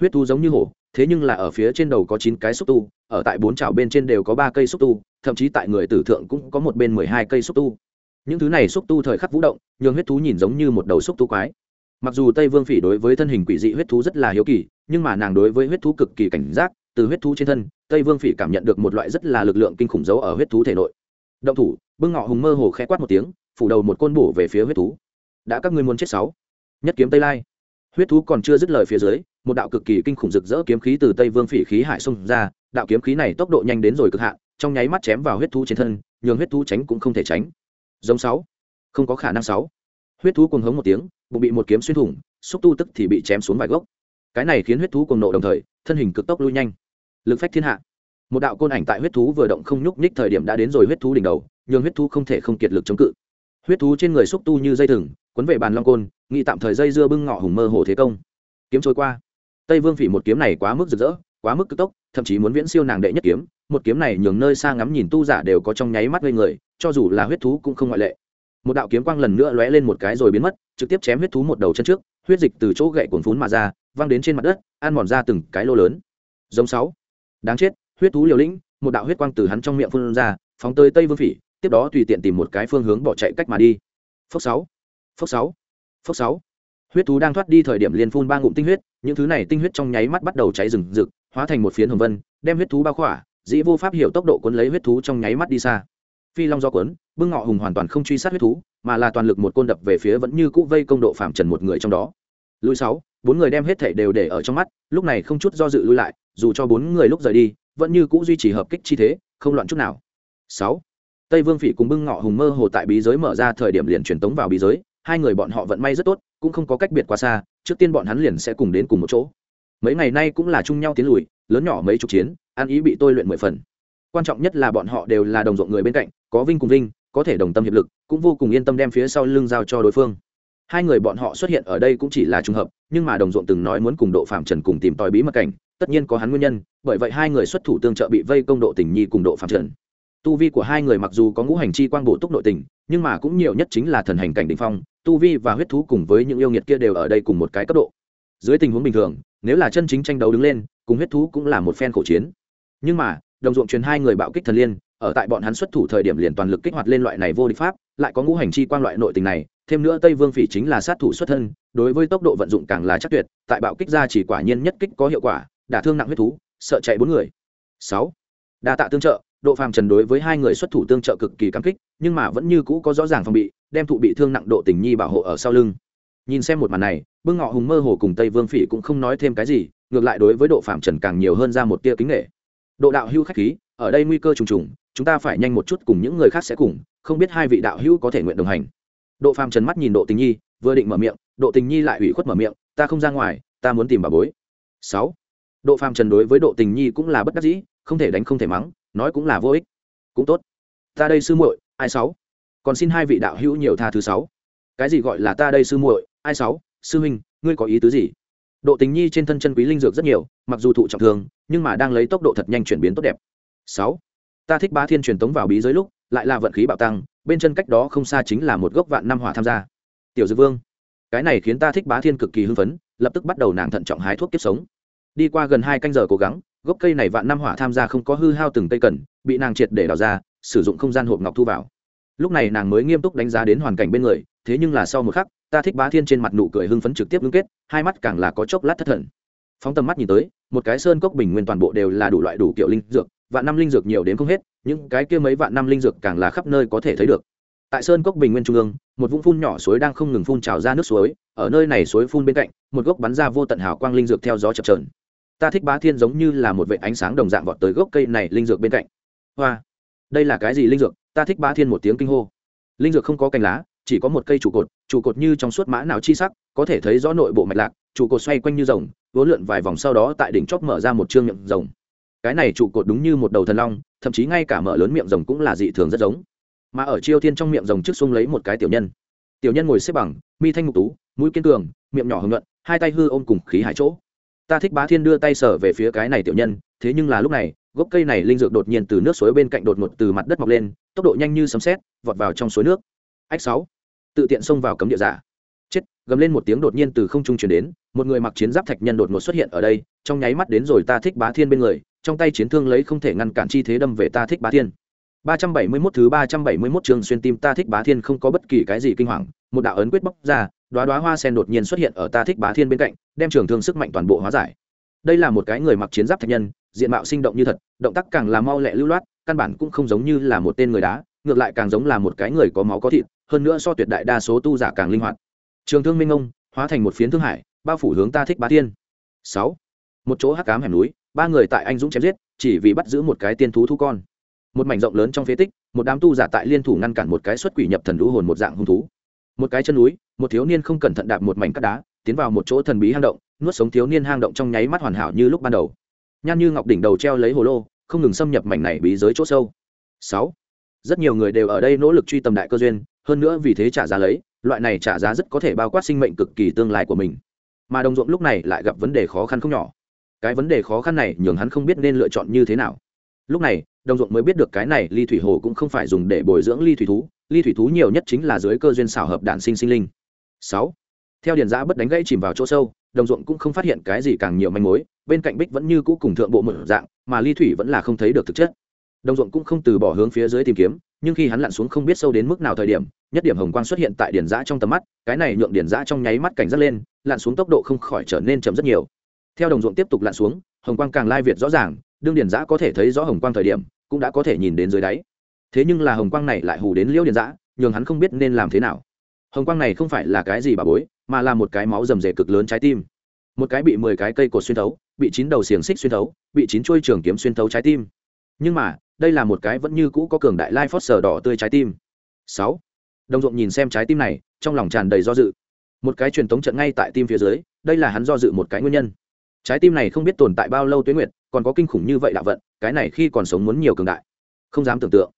Huyết thú giống như hổ, thế nhưng là ở phía trên đầu có chín cái xúc tu, ở tại bốn chảo bên trên đều có ba cây xúc tu, thậm chí tại người tử thượng cũng có một bên mười hai cây xúc tu những thứ này xúc tu thời khắc vũ động, nhường huyết thú nhìn giống như một đầu xúc tu quái. Mặc dù tây vương phỉ đối với thân hình quỷ dị huyết thú rất là hiếu kỳ, nhưng mà nàng đối với huyết thú cực kỳ cảnh giác, từ huyết thú trên thân, tây vương phỉ cảm nhận được một loại rất là lực lượng kinh khủng giấu ở huyết thú thể nội. Động thủ, bưng ngọ hùng mơ hồ khẽ quát một tiếng, phủ đầu một côn bổ về phía huyết thú. Đã các ngươi muốn chết sáu. Nhất kiếm tây lai. Huyết thú còn chưa dứt lời phía dưới, một đạo cực kỳ kinh khủng rực rỡ kiếm khí từ tây vương phỉ khí hải xông ra, đạo kiếm khí này tốc độ nhanh đến rồi cực hạn, trong nháy mắt chém vào huyết thú trên thân, nhường huyết thú tránh cũng không thể tránh giống sáu. Không có khả năng sáu. Huyết thú cùng hống một tiếng, bụng bị một kiếm xuyên thủng, xúc tu tức thì bị chém xuống vài gốc. Cái này khiến huyết thú cùng nộ đồng thời, thân hình cực tốc lui nhanh. Lực phách thiên hạ. Một đạo côn ảnh tại huyết thú vừa động không nhúc nhích thời điểm đã đến rồi huyết thú đỉnh đầu nhưng huyết thú không thể không kiệt lực chống cự. Huyết thú trên người xúc tu như dây thừng, quấn về bàn long côn nghị tạm thời dây dưa bưng ngọ hùng mơ hồ thế công. Kiếm trôi qua. Tây vương phỉ một kiếm này quá mức rực rỡ, quá mức cực tốc, thậm chí muốn viễn siêu nàng đệ nhất kiếm một kiếm này nhường nơi xa ngắm nhìn tu giả đều có trong nháy mắt gây người, cho dù là huyết thú cũng không ngoại lệ. Một đạo kiếm quang lần nữa lóe lên một cái rồi biến mất, trực tiếp chém huyết thú một đầu chân trước, huyết dịch từ chỗ gậy cuồn phún mà ra, văng đến trên mặt đất, ăn mòn ra từng cái lô lớn. Giống sáu. Đáng chết, huyết thú liều lĩnh, một đạo huyết quang từ hắn trong miệng phun ra, phóng tới tây vương phỉ, tiếp đó tùy tiện tìm một cái phương hướng bỏ chạy cách mà đi. Phốc sáu. Phốc sáu. Phốc sáu. Huyết thú đang thoát đi thời điểm liền phun ba ngụm tinh huyết, những thứ này tinh huyết trong nháy mắt bắt đầu cháy rừng rực, hóa thành một phiến hồng vân, đem huyết thú bao khỏa dĩ vô pháp hiểu tốc độ cuốn lấy huyết thú trong nháy mắt đi xa. Phi long do cuốn, bưng ngọ hùng hoàn toàn không truy sát huyết thú, mà là toàn lực một côn đập về phía vẫn như cũ vây công độ phạm trần một người trong đó. Lùi sáu, bốn người đem hết thảy đều để ở trong mắt, lúc này không chút do dự lui lại, dù cho bốn người lúc rời đi, vẫn như cũ duy trì hợp kích chi thế, không loạn chút nào. Sáu, tây vương phỉ cùng bưng ngọ hùng mơ hồ tại bí giới mở ra thời điểm liền truyền tống vào bí giới, hai người bọn họ vận may rất tốt, cũng không có cách biệt quá xa, trước tiên bọn hắn liền sẽ cùng đến cùng một chỗ. Mấy ngày nay cũng là chung nhau tiến lùi, lớn nhỏ mấy chục chiến ăn ý bị tôi luyện mười phần. Quan trọng nhất là bọn họ đều là đồng ruộng người bên cạnh, có vinh cùng vinh, có thể đồng tâm hiệp lực, cũng vô cùng yên tâm đem phía sau lưng giao cho đối phương. Hai người bọn họ xuất hiện ở đây cũng chỉ là trùng hợp, nhưng mà đồng ruộng từng nói muốn cùng độ phạm trần cùng tìm tòi bí mật cảnh, tất nhiên có hắn nguyên nhân, bởi vậy hai người xuất thủ tương trợ bị vây công độ tình nhi cùng độ phạm trần. Tu vi của hai người mặc dù có ngũ hành chi quang bổ túc nội tình, nhưng mà cũng nhiều nhất chính là thần hành cảnh đ ỉ n h phong, tu vi và huyết thú cùng với những yêu nghiệt kia đều ở đây cùng một cái cấp độ. Dưới tình huống bình thường, nếu là chân chính tranh đấu đứng lên, cùng huyết thú cũng là một phen khổ chiến nhưng mà, đồng ruộng truyền hai người bạo kích thần liên, ở tại bọn hắn xuất thủ thời điểm liền toàn lực kích hoạt lên loại này vô địch pháp, lại có ngũ hành chi quang loại nội tình này, thêm nữa tây vương phỉ chính là sát thủ xuất thân, đối với tốc độ vận dụng càng là chắc tuyệt, tại bạo kích ra chỉ quả nhiên nhất kích có hiệu quả, đả thương nặng huyết thú, sợ chạy bốn người. Sáu. Đa tạ tương trợ, độ phàm trần đối với hai người xuất thủ tương trợ cực kỳ cảm kích, nhưng mà vẫn như cũ có rõ ràng phòng bị, đem thụ bị thương nặng độ tình nhi bảo hộ ở sau lưng. Nhìn xem một màn này, bưng ngọ hùng mơ hồ cùng tây vương phỉ cũng không nói thêm cái gì, ngược lại đối với độ phàm trần càng nhiều hơn ra một tia kính nghệ độ đạo hưu khách khí, ở đây nguy cơ trùng trùng, chúng ta phải nhanh một chút cùng những người khác sẽ cùng, không biết hai vị đạo hưu có thể nguyện đồng hành. Độ phàm trần mắt nhìn độ tình nhi, vừa định mở miệng, độ tình nhi lại ủy khuất mở miệng, ta không ra ngoài, ta muốn tìm bà bối. Sáu. Độ phàm trần đối với độ tình nhi cũng là bất đắc dĩ, không thể đánh không thể mắng, nói cũng là vô ích. Cũng tốt. Ta đây sư muội, ai sáu? Còn xin hai vị đạo hữu nhiều tha thứ sáu. Cái gì gọi là ta đây sư muội, ai sáu? Sư huynh, ngươi có ý tứ gì? Độ tình nhi trên thân chân quý linh dược rất nhiều, mặc dù thụ trọng thương, nhưng mà đang lấy tốc độ thật nhanh chuyển biến tốt đẹp. Sáu, ta thích bá thiên truyền tống vào bí giới lúc, lại là vận khí bạo tăng, bên chân cách đó không xa chính là một gốc vạn năm hỏa tham gia. Tiểu dược vương, cái này khiến ta thích bá thiên cực kỳ hưng phấn, lập tức bắt đầu nàng thận trọng hái thuốc kiếp sống. Đi qua gần hai canh giờ cố gắng, gốc cây này vạn năm hỏa tham gia không có hư hao từng cây cần, bị nàng triệt để đào ra, sử dụng không gian hộp ngọc thu vào. Lúc này nàng mới nghiêm túc đánh giá đến hoàn cảnh bên người, thế nhưng là sau một khắc ta thích bá thiên trên mặt nụ cười hưng phấn trực tiếp ngưng kết, hai mắt càng là có chốc lát thất thần. Phóng tầm mắt nhìn tới, một cái sơn cốc bình nguyên toàn bộ đều là đủ loại đủ kiểu linh dược, vạn năm linh dược nhiều đến không hết, những cái kia mấy vạn năm linh dược càng là khắp nơi có thể thấy được. Tại sơn cốc bình nguyên trung ương, một vũng phun nhỏ suối đang không ngừng phun trào ra nước suối, ở nơi này suối phun bên cạnh, một gốc bắn ra vô tận hào quang linh dược theo gió chập trờn ta thích bá thiên giống như là một vệ ánh sáng đồng dạng vọt tới gốc cây này linh dược bên cạnh. Hoa, đây là cái gì linh dược? Ta thích bá thiên một tiếng kinh hô. Linh dược không có cành lá chỉ có một cây trụ cột trụ cột như trong suốt mã nào chi sắc, có thể thấy rõ nội bộ mạch lạc, trụ cột xoay quanh như rồng vốn lượn vài vòng sau đó tại đỉnh chóp mở ra một chương miệng rồng. Cái này trụ cột đúng như một đầu thần long, thậm chí ngay cả mở lớn miệng rồng cũng là dị thường rất giống. Mà ở chiêu thiên trong miệng rồng trước xung lấy một cái tiểu nhân. Tiểu nhân ngồi xếp bằng, mi thanh ngục tú, mũi kiên cường, miệng nhỏ hưng luận hai tay hư ôm cùng khí hải chỗ. Ta thích bá thiên đưa tay sở về phía cái này tiểu nhân, thế nhưng là lúc này, gốc cây này linh dược đột nhiên từ nước suối bên cạnh đột ngột từ mặt đất mọc lên, tốc độ nhanh như sấm sét, vọt vào trong suối nước. Ách sáu tự tiện xông vào cấm địa giả. Chết, gầm lên một tiếng đột nhiên từ không trung truyền đến, một người mặc chiến giáp thạch nhân đột ngột xuất hiện ở đây, trong nháy mắt đến rồi ta thích bá thiên bên người, trong tay chiến thương lấy không thể ngăn cản chi thế đâm về ta thích bá thiên. 371 thứ 371 trường xuyên tim ta thích bá thiên không có bất kỳ cái gì kinh hoàng, một đạo ấn quyết bóc ra, đóa đóa hoa sen đột nhiên xuất hiện ở ta thích bá thiên bên cạnh, đem trường thương sức mạnh toàn bộ hóa giải. Đây là một cái người mặc chiến giáp thạch nhân, diện mạo sinh động như thật, động tác càng là mau lẹ lưu loát, căn bản cũng không giống như là một tên người đá, ngược lại càng giống là một cái người có máu có thịt hơn nữa so tuyệt đại đa số tu giả càng linh hoạt. Trường thương minh ông, hóa thành một phiến thương hải, bao phủ hướng ta thích bá thiên sáu. Một chỗ hắc cám hẻm núi, ba người tại anh dũng chém giết, chỉ vì bắt giữ một cái tiên thú thú con. Một mảnh rộng lớn trong phế tích, một đám tu giả tại liên thủ ngăn cản một cái xuất quỷ nhập thần lũ hồn một dạng hung thú. Một cái chân núi, một thiếu niên không cẩn thận đạp một mảnh cắt đá, tiến vào một chỗ thần bí hang động, nuốt sống thiếu niên hang động trong nháy mắt hoàn hảo như lúc ban đầu. Nhan như ngọc đỉnh đầu treo lấy hồ lô, không ngừng xâm nhập mảnh này bí giới chỗ sâu. Sáu. Rất nhiều người đều ở đây nỗ lực truy tầm đại cơ duyên hơn nữa vì thế trả giá lấy, loại này trả giá rất có thể bao quát sinh mệnh cực kỳ tương lai của mình. Mà đồng ruộng lúc này lại gặp vấn đề khó khăn không nhỏ. Cái vấn đề khó khăn này nhường hắn không biết nên lựa chọn như thế nào. Lúc này, đồng ruộng mới biết được cái này, ly thủy hồ cũng không phải dùng để bồi dưỡng ly thủy thú. Ly thủy thú nhiều nhất chính là dưới cơ duyên xảo hợp đạn sinh sinh linh. Sáu. Theo điền giã bất đánh gãy chìm vào chỗ sâu, đồng ruộng cũng không phát hiện cái gì càng nhiều manh mối, bên cạnh bích vẫn như cũ cùng thượng bộ một dạng, mà ly thủy vẫn là không thấy được thực chất. Đồng ruộng cũng không từ bỏ hướng phía dưới tìm kiếm, nhưng khi hắn lặn xuống không biết sâu đến mức nào thời điểm nhất điểm hồng quang xuất hiện tại điển giã trong tầm mắt, cái này nhượng điển giã trong nháy mắt cảnh giác lên, lặn xuống tốc độ không khỏi trở nên chậm rất nhiều. Theo đồng ruộng tiếp tục lặn xuống, hồng quang càng lai việt rõ ràng, đương điển giã có thể thấy rõ hồng quang thời điểm, cũng đã có thể nhìn đến dưới đáy. Thế nhưng là hồng quang này lại hù đến liễu điển giã, nhường hắn không biết nên làm thế nào. Hồng quang này không phải là cái gì bà bối, mà là một cái máu rầm rề cực lớn trái tim. Một cái bị mười cái cây cột xuyên thấu, bị chín đầu xiềng xích xuyên thấu, bị chín chuôi trường kiếm xuyên thấu trái tim. Nhưng mà, đây là một cái vẫn như cũ có cường đại lai phót sờ đỏ tươi trái tim. Sáu đồng ruộng nhìn xem trái tim này, trong lòng tràn đầy do dự. Một cái truyền tống trận ngay tại tim phía dưới, đây là hắn do dự một cái nguyên nhân. Trái tim này không biết tồn tại bao lâu tuyến nguyệt, còn có kinh khủng như vậy đạo vận, cái này khi còn sống muốn nhiều cường đại. Không dám tưởng tượng.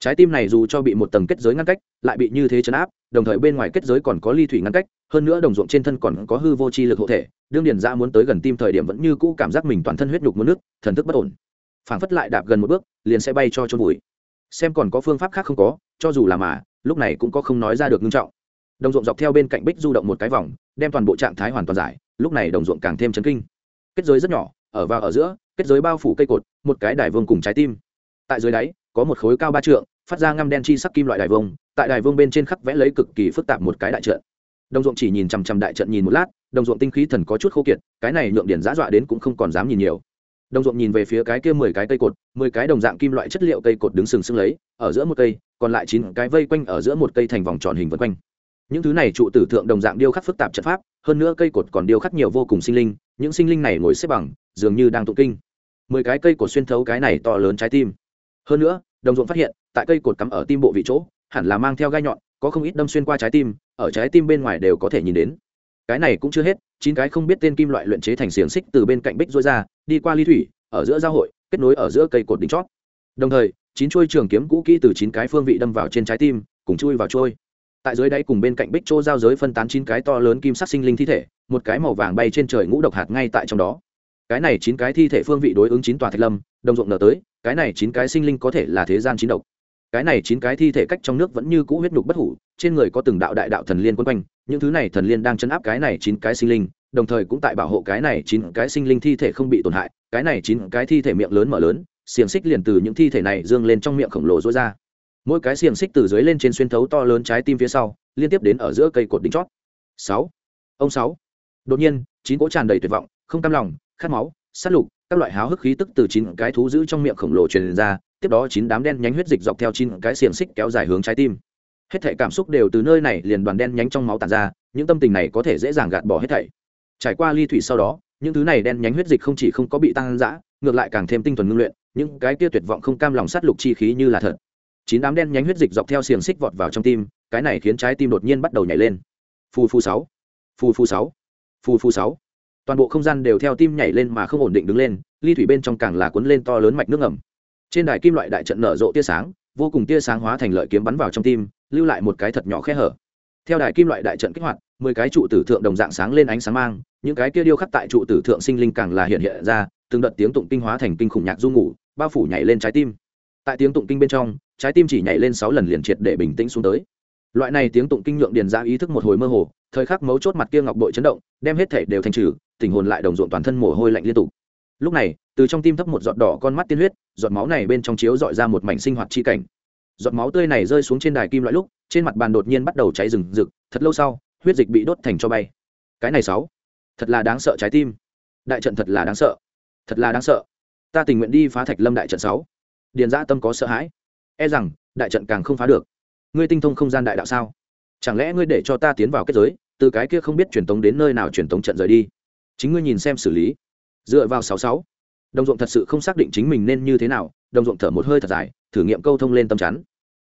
Trái tim này dù cho bị một tầng kết giới ngăn cách, lại bị như thế chấn áp, đồng thời bên ngoài kết giới còn có ly thủy ngăn cách, hơn nữa đồng ruộng trên thân còn có hư vô chi lực hộ thể, đương điền ra muốn tới gần tim thời điểm vẫn như cũ cảm giác mình toàn thân huyết nhục mất nước thần thức bất ổn. Phảng phất lại đạp gần một bước, liền sẽ bay cho trôn bụi xem còn có phương pháp khác không có, cho dù là mà lúc này cũng có không nói ra được nghiêm trọng. Đồng ruộng dọc theo bên cạnh bích du động một cái vòng, đem toàn bộ trạng thái hoàn toàn giải, lúc này đồng ruộng càng thêm chấn kinh. Kết giới rất nhỏ, ở vào ở giữa, kết giới bao phủ cây cột, một cái đài vương cùng trái tim. Tại dưới đáy, có một khối cao ba trượng, phát ra ngăm đen chi sắc kim loại đài vông tại đài vông bên trên khắc vẽ lấy cực kỳ phức tạp một cái đại trận. Đồng ruộng chỉ nhìn chằm chằm đại trận nhìn một lát, đồng ruộng tinh khí thần có chút khô kiệt, cái này nhượng điển giã dọa đến cũng không còn dám nhìn nhiều đồng ruộng nhìn về phía cái kia mười cái cây cột, mười cái đồng dạng kim loại chất liệu cây cột đứng sừng sững lấy, ở giữa một cây, còn lại chín cái vây quanh ở giữa một cây thành vòng tròn hình vân quanh. Những thứ này trụ tử thượng đồng dạng điêu khắc phức tạp trận pháp, hơn nữa cây cột còn điêu khắc nhiều vô cùng sinh linh, những sinh linh này ngồi xếp bằng, dường như đang tụng kinh. Mười cái cây cột xuyên thấu cái này to lớn trái tim. Hơn nữa, đồng ruộng phát hiện, tại cây cột cắm ở tim bộ vị chỗ, hẳn là mang theo gai nhọn, có không ít đâm xuyên qua trái tim, ở trái tim bên ngoài đều có thể nhìn đến cái này cũng chưa hết, chín cái không biết tên kim loại luyện chế thành xiềng xích từ bên cạnh bích rối ra, đi qua ly thủy, ở giữa giao hội, kết nối ở giữa cây cột đỉnh chót. Đồng thời, chín chuôi trường kiếm cũ kỹ từ chín cái phương vị đâm vào trên trái tim, cùng chui vào trôi tại dưới đáy cùng bên cạnh bích chỗ giao giới phân tán chín cái to lớn kim sắc sinh linh thi thể, một cái màu vàng bay trên trời ngũ độc hạt ngay tại trong đó. Cái này chín cái thi thể phương vị đối ứng chín tòa thạch lâm, đồng ruộng nở tới, cái này chín cái sinh linh có thể là thế gian chín độc. Cái này chín cái thi thể cách trong nước vẫn như cũ huyết nhục bất hủ, trên người có từng đạo đại đạo thần liên quân quanh những thứ này thần liên đang chấn áp cái này chín cái sinh linh, đồng thời cũng tại bảo hộ cái này chín cái sinh linh thi thể không bị tổn hại, cái này chín cái thi thể miệng lớn mở lớn, xiềng xích liền từ những thi thể này dương lên trong miệng khổng lồ rối ra. Mỗi cái xiềng xích từ dưới lên trên xuyên thấu to lớn trái tim phía sau, liên tiếp đến ở giữa cây cột đỉnh chót. Sáu. Ông sáu. Đột nhiên, chín cỗ tràn đầy tuyệt vọng, không cam lòng, khát máu, sát lục, các loại háo hức khí tức từ chín cái thú giữ trong miệng khổng lồ truyền ra, tiếp đó chín đám đen nhánh huyết dịch dọc theo chín cái xiềng xích kéo dài hướng trái tim hết thảy cảm xúc đều từ nơi này liền đoàn đen nhánh trong máu tàn ra, những tâm tình này có thể dễ dàng gạt bỏ hết thảy. Trải qua ly thủy sau đó, những thứ này đen nhánh huyết dịch không chỉ không có bị tăng dã, ngược lại càng thêm tinh thuần ngưng luyện, những cái kia tuyệt vọng không cam lòng sát lục chi khí như là thật. Chín đám đen nhánh huyết dịch dọc theo xiềng xích vọt vào trong tim, cái này khiến trái tim đột nhiên bắt đầu nhảy lên. Phù phù sáu, phù phù sáu, phù phù sáu. Toàn bộ không gian đều theo tim nhảy lên mà không ổn định đứng lên, ly thủy bên trong càng là cuốn lên to lớn mạch nước ngầm. Trên đài kim loại đại trận nở rộ tia sáng vô cùng tia sáng hóa thành lợi kiếm bắn vào trong tim, lưu lại một cái thật nhỏ khe hở. Theo đài kim loại đại trận kích hoạt, mười cái trụ tử thượng đồng dạng sáng lên ánh sáng mang, những cái kia điêu khắc tại trụ tử thượng sinh linh càng là hiện hiện ra, từng đợt tiếng tụng kinh hóa thành kinh khủng nhạc du ngủ, bao phủ nhảy lên trái tim. Tại tiếng tụng kinh bên trong, trái tim chỉ nhảy lên sáu lần liền triệt để bình tĩnh xuống tới. Loại này tiếng tụng kinh nhượng điền ra ý thức một hồi mơ hồ, thời khắc mấu chốt mặt kia ngọc bội chấn động, đem hết thể đều thành trừ, tình hồn lại đồng ruộng toàn thân mồ hôi lạnh liên tục. Lúc này từ trong tim thấp một giọt đỏ con mắt tiên huyết, giọt máu này bên trong chiếu dọi ra một mảnh sinh hoạt chi cảnh. Giọt máu tươi này rơi xuống trên đài kim loại lúc, trên mặt bàn đột nhiên bắt đầu cháy rừng rực, thật lâu sau, huyết dịch bị đốt thành cho bay. Cái này sáu, thật là đáng sợ trái tim. Đại trận thật là đáng sợ, thật là đáng sợ. Ta tình nguyện đi phá thạch lâm đại trận sáu. Điền giã tâm có sợ hãi e rằng, đại trận càng không phá được. Ngươi tinh thông không gian đại đạo sao? Chẳng lẽ ngươi để cho ta tiến vào kết giới, từ cái kia không biết truyền tống đến nơi nào truyền tống trận rời đi? Chính ngươi nhìn xem xử lý. Dựa vào sáu sáu đồng ruộng thật sự không xác định chính mình nên như thế nào, đồng ruộng thở một hơi thật dài, thử nghiệm câu thông lên tâm chắn.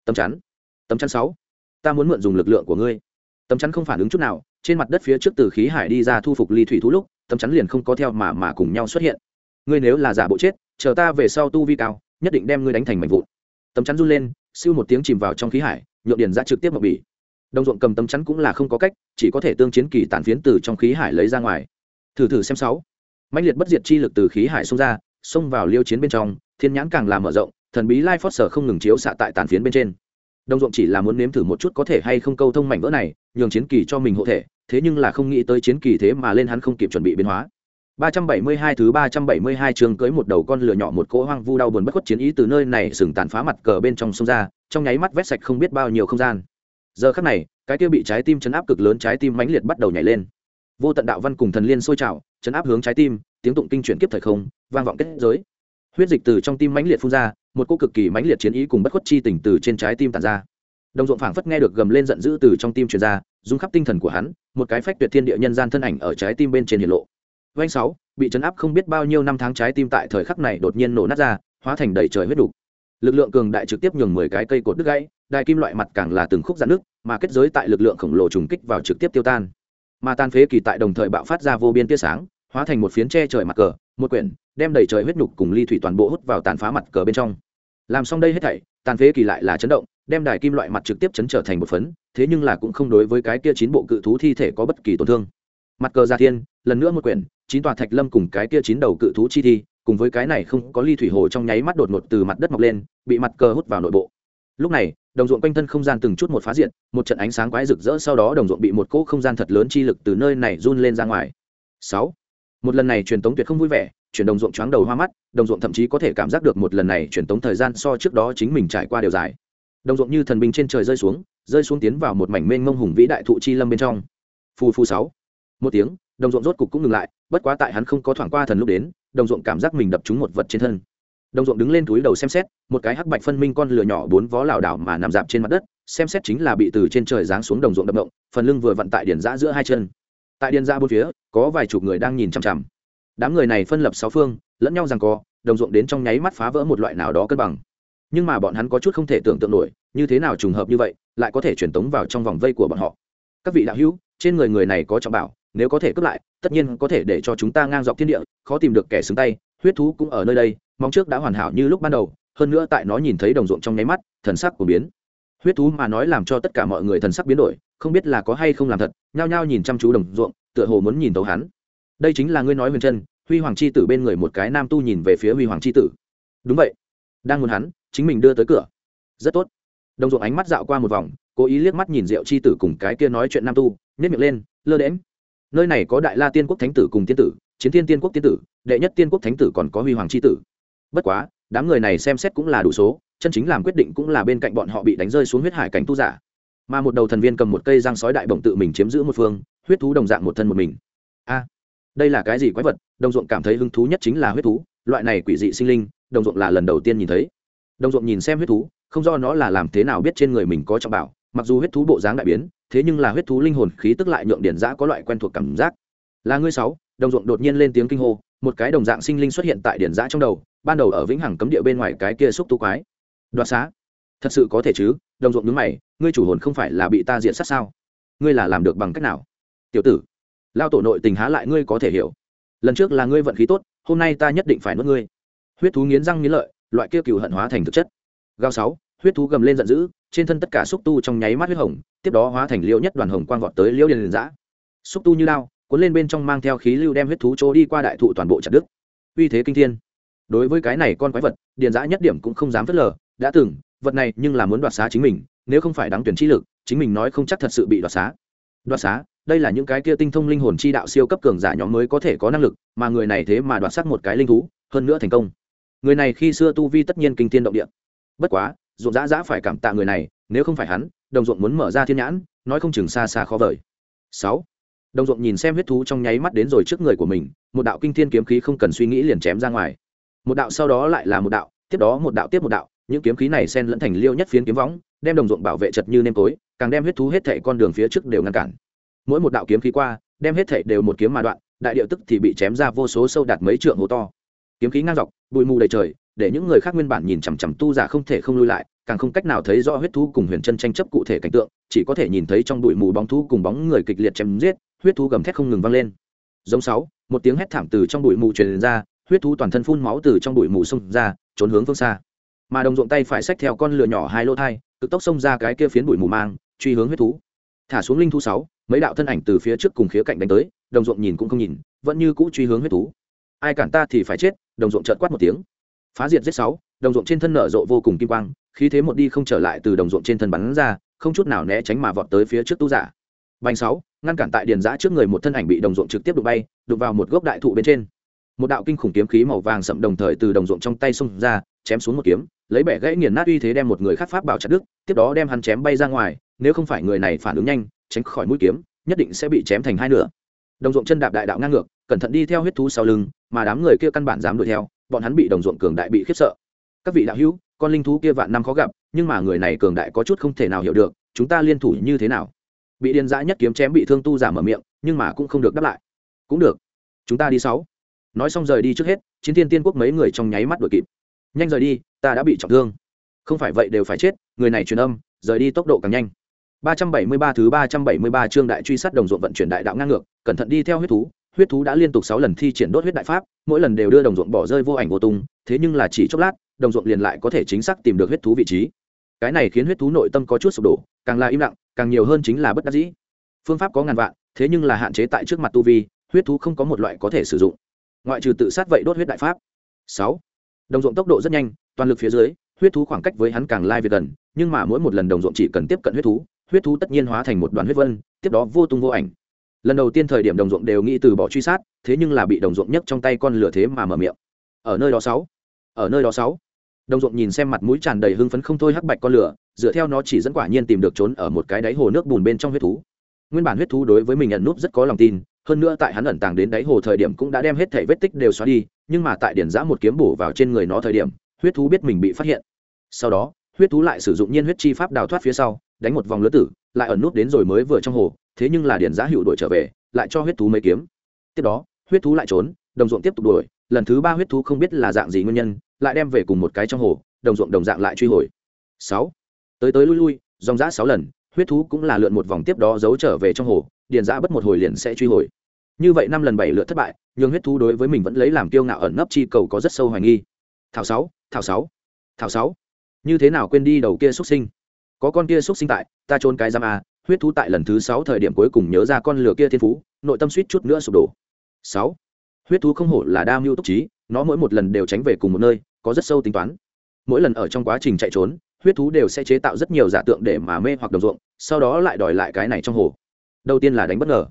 Tâm chắn? Tâm chắn sáu. Ta muốn mượn dùng lực lượng của ngươi. Tâm chắn không phản ứng chút nào, trên mặt đất phía trước từ khí hải đi ra thu phục ly thủy thú lúc, tâm chắn liền không có theo mà mà cùng nhau xuất hiện. Ngươi nếu là giả bộ chết, chờ ta về sau tu vi cao, nhất định đem ngươi đánh thành mảnh vụn. Tấm chắn run lên, siêu một tiếng chìm vào trong khí hải, nhượng điền ra trực tiếp mậu bỉ. Đồng ruộng cầm tấm chắn cũng là không có cách, chỉ có thể tương chiến kỳ tàn phiến từ trong khí hải lấy ra ngoài. Thử thử xem sáu mạnh liệt bất diệt chi lực từ khí hải xông ra xông vào liêu chiến bên trong thiên nhãn càng làm mở rộng thần bí lai phót sở không ngừng chiếu xạ tại tàn phiến bên trên đồng ruộng chỉ là muốn nếm thử một chút có thể hay không câu thông mảnh vỡ này nhường chiến kỳ cho mình hộ thể thế nhưng là không nghĩ tới chiến kỳ thế mà lên hắn không kịp chuẩn bị biến hóa 372 thứ 372 trường cưới một đầu con lửa nhỏ một cỗ hoang vu đau buồn bất khuất chiến ý từ nơi này sừng tàn phá mặt cờ bên trong sông ra, trong nháy mắt vét sạch không biết bao nhiêu không gian. Giờ khắc này, cái kia bị trái tim chấn áp cực lớn trái tim mãnh liệt bắt đầu nhảy lên. Vô tận đạo văn cùng thần liên sôi trào, chấn áp hướng trái tim, tiếng tụng kinh chuyển kiếp thời không, vang vọng kết giới. Huyết dịch từ trong tim mãnh liệt phun ra, một cô cực kỳ mãnh liệt chiến ý cùng bất khuất chi tình từ trên trái tim tàn ra. Đồng ruộng phảng phất nghe được gầm lên giận dữ từ trong tim truyền ra, rung khắp tinh thần của hắn, một cái phách tuyệt thiên địa nhân gian thân ảnh ở trái tim bên trên hiện lộ. vanh sáu, bị chấn áp không biết bao nhiêu năm tháng trái tim tại thời khắc này đột nhiên nổ nát ra hóa thành đầy trời huyết đục lực lượng cường đại trực tiếp nhường mười cái cây cột đứt gãy đài kim loại mặt càng là từng khúc dạn nước mà kết giới tại lực lượng khổng lồ trùng kích vào trực tiếp tiêu tan mà tan phế kỳ tại đồng thời bạo phát ra vô biên tia sáng, hóa thành một phiến che trời mặt cờ, một quyển, đem đầy trời huyết nhục cùng ly thủy toàn bộ hút vào tàn phá mặt cờ bên trong. Làm xong đây hết thảy tàn phế kỳ lại là chấn động, đem đài kim loại mặt trực tiếp chấn trở thành một phấn, thế nhưng là cũng không đối với cái kia chín bộ cự thú thi thể có bất kỳ tổn thương. Mặt cờ gia thiên, lần nữa một quyển, chín tòa thạch lâm cùng cái kia chín đầu cự thú chi thi, cùng với cái này không có ly thủy hồ trong nháy mắt đột ngột từ mặt đất mọc lên, bị mặt cờ hút vào nội bộ lúc này, đồng ruộng quanh thân không gian từng chút một phá diện, một trận ánh sáng quái rực rỡ sau đó đồng ruộng bị một cỗ không gian thật lớn chi lực từ nơi này run lên ra ngoài. Sáu. Một lần này truyền tống tuyệt không vui vẻ, chuyển đồng ruộng choáng đầu hoa mắt, đồng ruộng thậm chí có thể cảm giác được một lần này truyền tống thời gian so trước đó chính mình trải qua đều dài. Đồng ruộng như thần binh trên trời rơi xuống rơi xuống tiến vào một mảnh mênh mông hùng vĩ đại thụ chi lâm bên trong. Phù phù sáu. Một tiếng, đồng ruộng rốt cục cũng ngừng lại, bất quá tại hắn không có thoảng qua thần lúc đến, đồng ruộng cảm giác mình đập trúng một vật trên thân đồng ruộng đứng lên túi đầu xem xét, một cái hắc bạch phân minh con lửa nhỏ bốn vó lảo đảo mà nằm dạp trên mặt đất, xem xét chính là bị từ trên trời giáng xuống đồng ruộng đập động, phần lưng vừa vặn tại điền giã giữa hai chân. Tại điền giã bốn phía, có vài chục người đang nhìn chằm chằm. Đám người này phân lập sáu phương, lẫn nhau rằng co, đồng ruộng đến trong nháy mắt phá vỡ một loại nào đó cân bằng. Nhưng mà bọn hắn có chút không thể tưởng tượng nổi, như thế nào trùng hợp như vậy, lại có thể truyền tống vào trong vòng vây của bọn họ. Các vị đạo hữu, trên người người này có trọng bảo, nếu có thể cướp lại, tất nhiên có thể để cho chúng ta ngang dọc thiên địa, khó tìm được kẻ xứng tay, huyết thú cũng ở nơi đây móng trước đã hoàn hảo như lúc ban đầu, hơn nữa tại nó nhìn thấy đồng ruộng trong nháy mắt, thần sắc của biến. Huyết thú mà nói làm cho tất cả mọi người thần sắc biến đổi, không biết là có hay không làm thật, nhao nhao nhìn chăm chú đồng ruộng, tựa hồ muốn nhìn tấu hắn. Đây chính là ngươi nói huyền chân, huy hoàng c h i tử bên người một cái nam tu nhìn về phía huy hoàng c h i tử. Đúng vậy. Đang muốn hắn, chính mình đưa tới cửa. Rất tốt. Đồng ruộng ánh mắt dạo qua một vòng, cố ý liếc mắt nhìn rượu c h i tử cùng cái kia nói chuyện nam tu nếp miệng lên, lơ đễm nơi này có đại la tiên quốc thánh tử cùng tiên tử, chiến thiên tiên quốc tiên tử, đệ nhất tiên quốc thánh tử còn có huy hoàng c tử bất quá, đám người này xem xét cũng là đủ số, chân chính làm quyết định cũng là bên cạnh bọn họ bị đánh rơi xuống huyết hải cảnh tu giả. Mà một đầu thần viên cầm một cây răng sói đại bổng tự mình chiếm giữ một phương, huyết thú đồng dạng một thân một mình. A, đây là cái gì quái vật? Đồng ruộng cảm thấy hứng thú nhất chính là huyết thú, loại này quỷ dị sinh linh, đồng ruộng là lần đầu tiên nhìn thấy. Đồng ruộng nhìn xem huyết thú, không do nó là làm thế nào biết trên người mình có trọng bảo, mặc dù huyết thú bộ dáng đại biến, thế nhưng là huyết thú linh hồn khí tức lại nhượng điển giã có loại quen thuộc cảm giác. Là ngươi sáu, đồng ruộng đột nhiên lên tiếng kinh hô một cái đồng dạng sinh linh xuất hiện tại điển giã trong đầu, ban đầu ở vĩnh hằng cấm địa bên ngoài cái kia xúc tu quái. Đoạt xá. Thật sự có thể chứ? Đồng ruộng đứng mày, ngươi chủ hồn không phải là bị ta diện sát sao? Ngươi là làm được bằng cách nào? Tiểu tử, lao tổ nội tình há lại ngươi có thể hiểu. Lần trước là ngươi vận khí tốt, hôm nay ta nhất định phải nuốt ngươi. Huyết thú nghiến răng nghiến lợi, loại kia cừu hận hóa thành thực chất. Gao sáu, huyết thú gầm lên giận dữ, trên thân tất cả xúc tu trong nháy mắt huyết hồng, tiếp đó hóa thành liêu nhất đoàn hồng quang vọt tới liêu điền giã. Xúc tu như lao cuốn lên bên trong mang theo khí lưu đem huyết thú chỗ đi qua đại thụ toàn bộ chặt đứt. uy thế kinh thiên. Đối với cái này con quái vật, điền giã nhất điểm cũng không dám phớt lờ, đã từng, vật này nhưng là muốn đoạt xá chính mình, nếu không phải đáng tuyển trí lực, chính mình nói không chắc thật sự bị đoạt xá. Đoạt xá, đây là những cái kia tinh thông linh hồn chi đạo siêu cấp cường giả nhóm mới có thể có năng lực, mà người này thế mà đoạt sắc một cái linh thú, hơn nữa thành công. Người này khi xưa tu vi tất nhiên kinh thiên động địa. Bất quá, ruộng dã dã phải cảm tạ người này, nếu không phải hắn, đồng ruộng muốn mở ra thiên nhãn, nói không chừng xa xa khó vời. Sáu đồng ruộng nhìn xem huyết thú trong nháy mắt đến rồi trước người của mình, một đạo kinh thiên kiếm khí không cần suy nghĩ liền chém ra ngoài. Một đạo sau đó lại là một đạo, tiếp đó một đạo tiếp một đạo, những kiếm khí này xen lẫn thành liêu nhất phiến kiếm võng, đem đồng ruộng bảo vệ chật như nêm tối, càng đem huyết thú hết thệ con đường phía trước đều ngăn cản. Mỗi một đạo kiếm khí qua, đem hết thảy đều một kiếm mà đoạn, đại điệu tức thì bị chém ra vô số sâu đạt mấy trượng hố to. Kiếm khí ngang dọc, bụi mù đầy trời, để những người khác nguyên bản nhìn chằm chằm tu giả không thể không lui lại, càng không cách nào thấy rõ huyết thú cùng huyền chân tranh chấp cụ thể cảnh tượng, chỉ có thể nhìn thấy trong bụi mù bóng thú cùng bóng người kịch liệt chém giết huyết thú gầm thét không ngừng vang lên. Giống sáu, một tiếng hét thảm từ trong bụi mù truyền ra, huyết thú toàn thân phun máu từ trong bụi mù xông ra, trốn hướng phương xa. Mà đồng ruộng tay phải xách theo con lửa nhỏ hai lô thai, cực tốc xông ra cái kia phiến bụi mù mang, truy hướng huyết thú. Thả xuống linh thú sáu, mấy đạo thân ảnh từ phía trước cùng khía cạnh đánh tới, đồng ruộng nhìn cũng không nhìn, vẫn như cũ truy hướng huyết thú. Ai cản ta thì phải chết, đồng ruộng chợt quát một tiếng. Phá diệt giết sáu, đồng ruộng trên thân nở rộ vô cùng kim quang, khí thế một đi không trở lại từ đồng ruộng trên thân bắn ra, không chút nào né tránh mà vọt tới phía trước tu giả. Bành sáu ngăn cản tại điền giã trước người một thân ảnh bị đồng ruộng trực tiếp đụng bay, đụng vào một gốc đại thụ bên trên. Một đạo kinh khủng kiếm khí màu vàng sậm đồng thời từ đồng ruộng trong tay xông ra, chém xuống một kiếm, lấy bẻ gãy nghiền nát uy thế đem một người khác pháp bảo chặt đứt, tiếp đó đem hắn chém bay ra ngoài, nếu không phải người này phản ứng nhanh, tránh khỏi mũi kiếm, nhất định sẽ bị chém thành hai nửa. Đồng ruộng chân đạp đại đạo ngang ngược, cẩn thận đi theo huyết thú sau lưng, mà đám người kia căn bản dám đuổi theo, bọn hắn bị đồng ruộng cường đại bị khiếp sợ. Các vị đạo hữu, con linh thú kia vạn năm khó gặp, nhưng mà người này cường đại có chút không thể nào hiểu được, chúng ta liên thủ như thế nào? Bị điên dã nhất kiếm chém bị thương tu giả mở miệng nhưng mà cũng không được đáp lại. Cũng được chúng ta đi sáu. Nói xong rời đi trước hết chiến thiên tiên quốc mấy người trong nháy mắt đuổi kịp. Nhanh rời đi ta đã bị trọng thương. Không phải vậy đều phải chết người này truyền âm rời đi tốc độ càng nhanh. 373 thứ 373 chương đại truy sát đồng ruộng vận chuyển đại đạo ngang ngược, cẩn thận đi theo huyết thú, huyết thú đã liên tục 6 lần thi triển đốt huyết đại pháp, mỗi lần đều đưa đồng ruộng bỏ rơi vô ảnh vô tung, thế nhưng là chỉ chốc lát, đồng ruộng liền lại có thể chính xác tìm được huyết thú vị trí. Cái này khiến huyết thú nội tâm có chút sụp đổ, càng là im lặng, càng nhiều hơn chính là bất đắc dĩ. Phương pháp có ngàn vạn, thế nhưng là hạn chế tại trước mặt tu vi, huyết thú không có một loại có thể sử dụng. Ngoại trừ tự sát vậy đốt huyết đại pháp. Sáu, Đồng ruộng tốc độ rất nhanh, toàn lực phía dưới, huyết thú khoảng cách với hắn càng lai việt gần, nhưng mà mỗi một lần đồng ruộng chỉ cần tiếp cận huyết thú, huyết thú tất nhiên hóa thành một đoàn huyết vân tiếp đó vô tung vô ảnh lần đầu tiên thời điểm đồng ruộng đều nghĩ từ bỏ truy sát thế nhưng là bị đồng ruộng nhấc trong tay con lửa thế mà mở miệng ở nơi đó sáu ở nơi đó sáu đồng ruộng nhìn xem mặt mũi tràn đầy hưng phấn không thôi hắc bạch con lửa dựa theo nó chỉ dẫn quả nhiên tìm được trốn ở một cái đáy hồ nước bùn bên trong huyết thú. Nguyên bản huyết thú đối với mình ẩn núp rất có lòng tin, hơn nữa tại hắn ẩn tàng đến đáy hồ thời điểm cũng đã đem hết thể vết tích đều xóa đi, nhưng mà tại điển giã một kiếm bổ vào trên người nó thời điểm, huyết thú biết mình bị phát hiện. Sau đó, huyết thú lại sử dụng nhiên huyết chi pháp đào thoát phía sau, đánh một vòng lứa tử, lại ẩn nút đến rồi mới vừa trong hồ, thế nhưng là điển giã hữu đuổi trở về, lại cho huyết thú mấy kiếm. Tiếp đó, huyết thú lại trốn, đồng ruộng tiếp tục đuổi, lần thứ ba huyết thú không biết là dạng gì nguyên nhân, lại đem về cùng một cái trong hồ, đồng ruộng đồng dạng lại truy hồi. Sáu tới tới lui lui, dòng giã sáu lần, huyết thú cũng là lượn một vòng tiếp đó giấu trở về trong hồ, điền giã bất một hồi liền sẽ truy hồi. Như vậy năm lần bảy lượt thất bại nhưng huyết thú đối với mình vẫn lấy làm kiêu ngạo ẩn nấp chi cầu có rất sâu hoài nghi. Thảo sáu thảo sáu thảo sáu. Như thế nào quên đi đầu kia xuất sinh? Có con kia xuất sinh tại, ta trôn cái giam a huyết thú tại lần thứ sáu thời điểm cuối cùng nhớ ra con lửa kia thiên phú, nội tâm suýt chút nữa sụp đổ. Sáu, huyết thú không hổ là đa mưu túc trí, nó mỗi một lần đều tránh về cùng một nơi, có rất sâu tính toán. Mỗi lần ở trong quá trình chạy trốn huyết thú đều sẽ chế tạo rất nhiều giả tượng để mà mê hoặc đồng ruộng, sau đó lại đòi lại cái này trong hồ. Đầu tiên là đánh bất ngờ.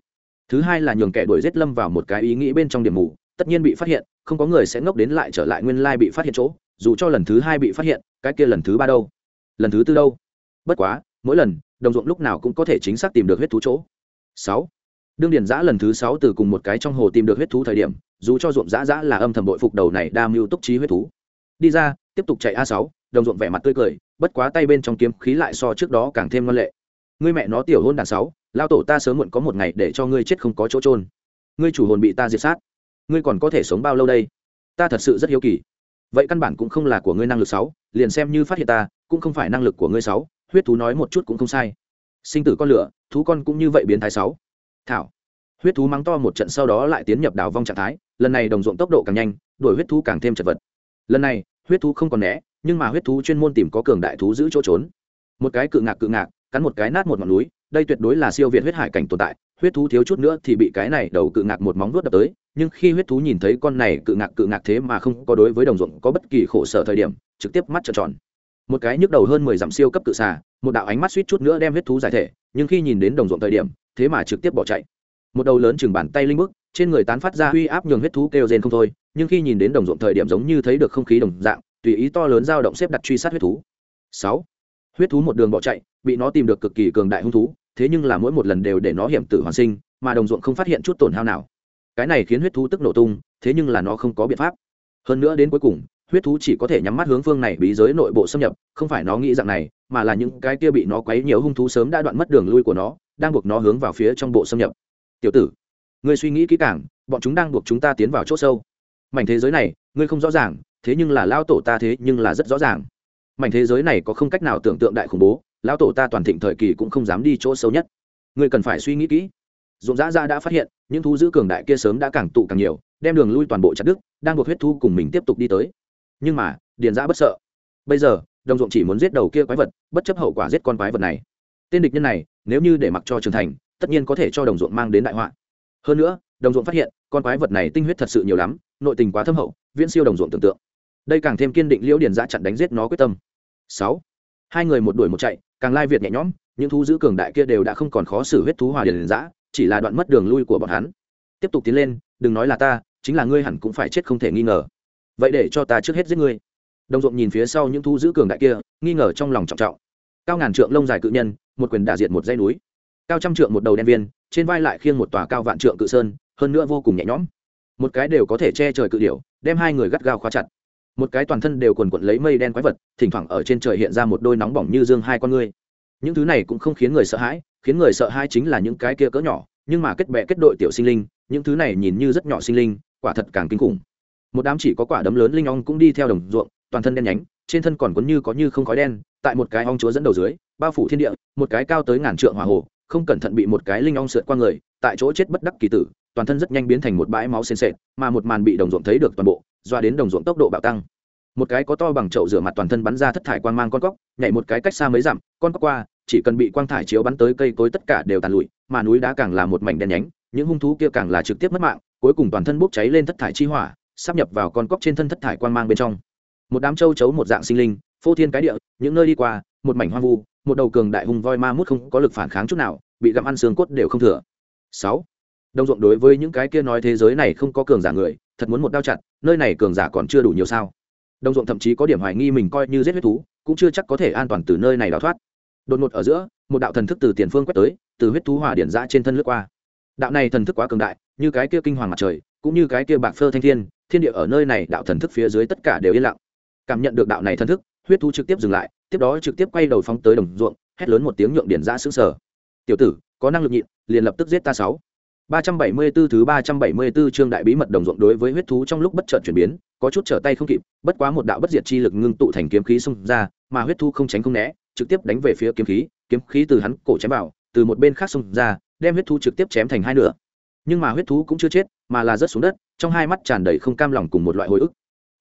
Thứ hai là nhường kẻ đuổi giết lâm vào một cái ý nghĩ bên trong điểm mù, tất nhiên bị phát hiện, không có người sẽ ngốc đến lại trở lại nguyên lai bị phát hiện chỗ, dù cho lần thứ hai bị phát hiện, cái kia lần thứ ba đâu? Lần thứ tư đâu? Bất quá, mỗi lần, đồng ruộng lúc nào cũng có thể chính xác tìm được huyết thú chỗ. Sáu. Đương điền giã lần thứ sáu từ cùng một cái trong hồ tìm được huyết thú thời điểm, dù cho ruộng giã giã là âm thầm bội phục đầu này đa mưu túc trí huyết thú. Đi ra, tiếp tục chạy a sáu đồng ruộng vẻ mặt tươi cười, bất quá tay bên trong kiếm khí lại so trước đó càng thêm ngoan lệ. Ngươi mẹ nó tiểu hôn đàn sáu, lao tổ ta sớm muộn có một ngày để cho ngươi chết không có chỗ trôn ngươi chủ hồn bị ta diệt sát. Ngươi còn có thể sống bao lâu đây? Ta thật sự rất hiếu kỳ. Vậy căn bản cũng không là của ngươi năng lực sáu, liền xem như phát hiện ta, cũng không phải năng lực của ngươi sáu, huyết thú nói một chút cũng không sai. Sinh tử con lửa, thú con cũng như vậy biến thái sáu. Thảo. Huyết thú mắng to một trận sau đó lại tiến nhập đào vong trạng thái, lần này đồng ruộng tốc độ càng nhanh, đuổi huyết thú càng thêm chật vật. Lần này, huyết thú không còn né nhưng mà huyết thú chuyên môn tìm có cường đại thú giữ chỗ trốn. Một cái cự ngạc cự ngạc, cắn một cái nát một ngọn núi, đây tuyệt đối là siêu việt huyết hải cảnh tồn tại, huyết thú thiếu chút nữa thì bị cái này đầu cự ngạc một móng vuốt đập tới, nhưng khi huyết thú nhìn thấy con này cự ngạc cự ngạc thế mà không có đối với đồng ruộng có bất kỳ khổ sở thời điểm, trực tiếp mắt trợn tròn. Một cái nhức đầu hơn mười dặm siêu cấp cự xà, một đạo ánh mắt suýt chút nữa đem huyết thú giải thể, nhưng khi nhìn đến đồng ruộng thời điểm, thế mà trực tiếp bỏ chạy. Một đầu lớn chừng bàn tay linh bức, trên người tán phát ra uy áp nhường huyết thú kêu rên không thôi, nhưng khi nhìn đến đồng ruộng thời điểm giống như thấy được không khí đồng dạng tùy ý to lớn dao động xếp đặt truy sát huyết thú. Sáu, huyết thú một đường bỏ chạy, bị nó tìm được cực kỳ cường đại hung thú, thế nhưng là mỗi một lần đều để nó hiểm tử hoàn sinh, mà đồng ruộng không phát hiện chút tổn hao nào. Cái này khiến huyết thú tức nổ tung, thế nhưng là nó không có biện pháp. Hơn nữa đến cuối cùng, huyết thú chỉ có thể nhắm mắt hướng phương này bí giới nội bộ xâm nhập, không phải nó nghĩ rằng này, mà là những cái kia bị nó quấy nhiều hung thú sớm đã đoạn mất đường lui của nó, đang buộc nó hướng vào phía trong bộ xâm nhập. Tiểu tử, ngươi suy nghĩ kỹ càng, bọn chúng đang buộc chúng ta tiến vào chỗ sâu. Mảnh thế giới này, ngươi không rõ ràng thế nhưng là lao tổ ta thế nhưng là rất rõ ràng. Mảnh thế giới này có không cách nào tưởng tượng đại khủng bố lao tổ ta toàn thịnh thời kỳ cũng không dám đi chỗ sâu nhất. Người cần phải suy nghĩ kỹ. Dụng dã ra đã phát hiện, những thú giữ cường đại kia sớm đã càng tụ càng nhiều, đem đường lui toàn bộ chặt đức đang buộc huyết thu cùng mình tiếp tục đi tới. Nhưng mà, điền dã bất sợ. Bây giờ, đồng ruộng chỉ muốn giết đầu kia quái vật, bất chấp hậu quả giết con quái vật này. Tên địch nhân này, nếu như để mặc cho trưởng thành, tất nhiên có thể cho đồng ruộng mang đến đại họa. Hơn nữa, đồng ruộng phát hiện, con quái vật này tinh huyết thật sự nhiều lắm, nội tình quá thâm hậu, viễn siêu đồng ruộng tưởng tượng đây càng thêm kiên định liễu điền giã chặn đánh giết nó quyết tâm. Sáu, hai người một đuổi một chạy, càng lai việt nhẹ nhõm, những thú giữ cường đại kia đều đã không còn khó xử huyết thú hòa điền giã, chỉ là đoạn mất đường lui của bọn hắn. Tiếp tục tiến lên, đừng nói là ta, chính là ngươi hẳn cũng phải chết không thể nghi ngờ. Vậy để cho ta trước hết giết ngươi. Đồng ruộng nhìn phía sau những thú giữ cường đại kia, nghi ngờ trong lòng trọng trọng. Cao ngàn trượng lông dài cự nhân, một quyền đả diệt một dây núi. Cao trăm trượng một đầu đen viên, trên vai lại khiêng một tòa cao vạn trượng cự sơn, hơn nữa vô cùng nhẹ nhõm. Một cái đều có thể che trời cự điểu, đem hai người gắt gao khóa chặt một cái toàn thân đều quần quận lấy mây đen quái vật, thỉnh thoảng ở trên trời hiện ra một đôi nóng bỏng như dương hai con ngươi. Những thứ này cũng không khiến người sợ hãi, khiến người sợ hãi chính là những cái kia cỡ nhỏ, nhưng mà kết bè kết đội tiểu sinh linh, những thứ này nhìn như rất nhỏ sinh linh, quả thật càng kinh khủng. Một đám chỉ có quả đấm lớn linh ong cũng đi theo đồng ruộng, toàn thân đen nhánh, trên thân còn có như có như không khói đen, tại một cái ong chúa dẫn đầu dưới, bao phủ thiên địa, một cái cao tới ngàn trượng hỏa hồ, không cẩn thận bị một cái linh ong sượt qua người, tại chỗ chết bất đắc kỳ tử toàn thân rất nhanh biến thành một bãi máu sền sệt mà một màn bị đồng ruộng thấy được toàn bộ, doa đến đồng ruộng tốc độ bạo tăng. Một cái có to bằng chậu rửa mặt toàn thân bắn ra thất thải quang mang con cóc, nhảy một cái cách xa mấy dặm, con cóc qua, chỉ cần bị quang thải chiếu bắn tới cây cối tất cả đều tàn lụi, mà núi đá càng là một mảnh đen nhánh, những hung thú kia càng là trực tiếp mất mạng, cuối cùng toàn thân bốc cháy lên thất thải chi hỏa, sắp nhập vào con cóc trên thân thất thải quang mang bên trong. Một đám châu chấu một dạng sinh linh, phô thiên cái địa, những nơi đi qua, một mảnh hoang vu, một đầu cường đại hung voi ma mút không có lực phản kháng chút nào, bị gặm ăn xương cốt đều không thừa. Sáu đông ruộng đối với những cái kia nói thế giới này không có cường giả người, thật muốn một đao chặt, nơi này cường giả còn chưa đủ nhiều sao? Đông ruộng thậm chí có điểm hoài nghi mình coi như giết huyết thú, cũng chưa chắc có thể an toàn từ nơi này đào thoát. Đột ngột ở giữa, một đạo thần thức từ tiền phương quét tới, từ huyết thú hỏa điển giã trên thân lướt qua. Đạo này thần thức quá cường đại, như cái kia kinh hoàng mặt trời, cũng như cái kia bạc phơ thanh thiên thiên địa ở nơi này đạo thần thức phía dưới tất cả đều yên lặng. Cảm nhận được đạo này thần thức, huyết thú trực tiếp dừng lại, tiếp đó trực tiếp quay đầu phóng tới đồng ruộng, hét lớn một tiếng nhượng điển giã xứng sở tiểu tử, có năng lực nhịn, liền lập tức giết ta sáu. 374 thứ 374 chương đại bí mật đồng ruộng đối với huyết thú trong lúc bất chợt chuyển biến, có chút trở tay không kịp, bất quá một đạo bất diệt chi lực ngưng tụ thành kiếm khí xung ra, mà huyết thú không tránh không né, trực tiếp đánh về phía kiếm khí, kiếm khí từ hắn cổ chém vào, từ một bên khác xung ra, đem huyết thú trực tiếp chém thành hai nửa. Nhưng mà huyết thú cũng chưa chết, mà là rớt xuống đất, trong hai mắt tràn đầy không cam lòng cùng một loại hồi ức.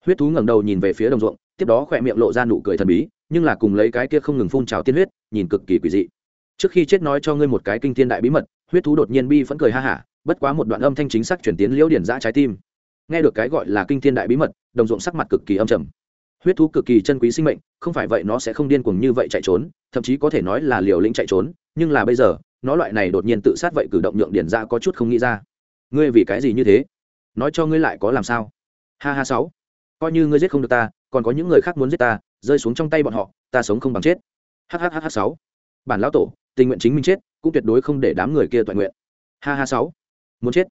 Huyết thú ngẩng đầu nhìn về phía đồng ruộng, tiếp đó khỏe miệng lộ ra nụ cười thần bí nhưng là cùng lấy cái kia không ngừng phun trào tiên huyết nhìn cực kỳ quỷ dị trước khi chết nói cho ngươi một cái kinh thiên đại bí mật huyết thú đột nhiên bi phẫn cười ha hả, bất quá một đoạn âm thanh chính xác chuyển tiến liễu điển giã trái tim. Nghe được cái gọi là kinh thiên đại bí mật, đồng ruộng sắc mặt cực kỳ âm trầm. Huyết thú cực kỳ chân quý sinh mệnh, không phải vậy nó sẽ không điên cuồng như vậy chạy trốn, thậm chí có thể nói là liều lĩnh chạy trốn, nhưng là bây giờ, nó loại này đột nhiên tự sát vậy cử động nhượng điển ra có chút không nghĩ ra. Ngươi vì cái gì như thế? Nói cho ngươi lại có làm sao? Ha ha sáu. Coi như ngươi giết không được ta, còn có những người khác muốn giết ta, rơi xuống trong tay bọn họ, ta sống không bằng chết. Hhh sáu. Bản lão tổ, tình nguyện chính mình chết cũng tuyệt đối không để đám người kia toàn nguyện. Ha ha sáu. Muốn chết?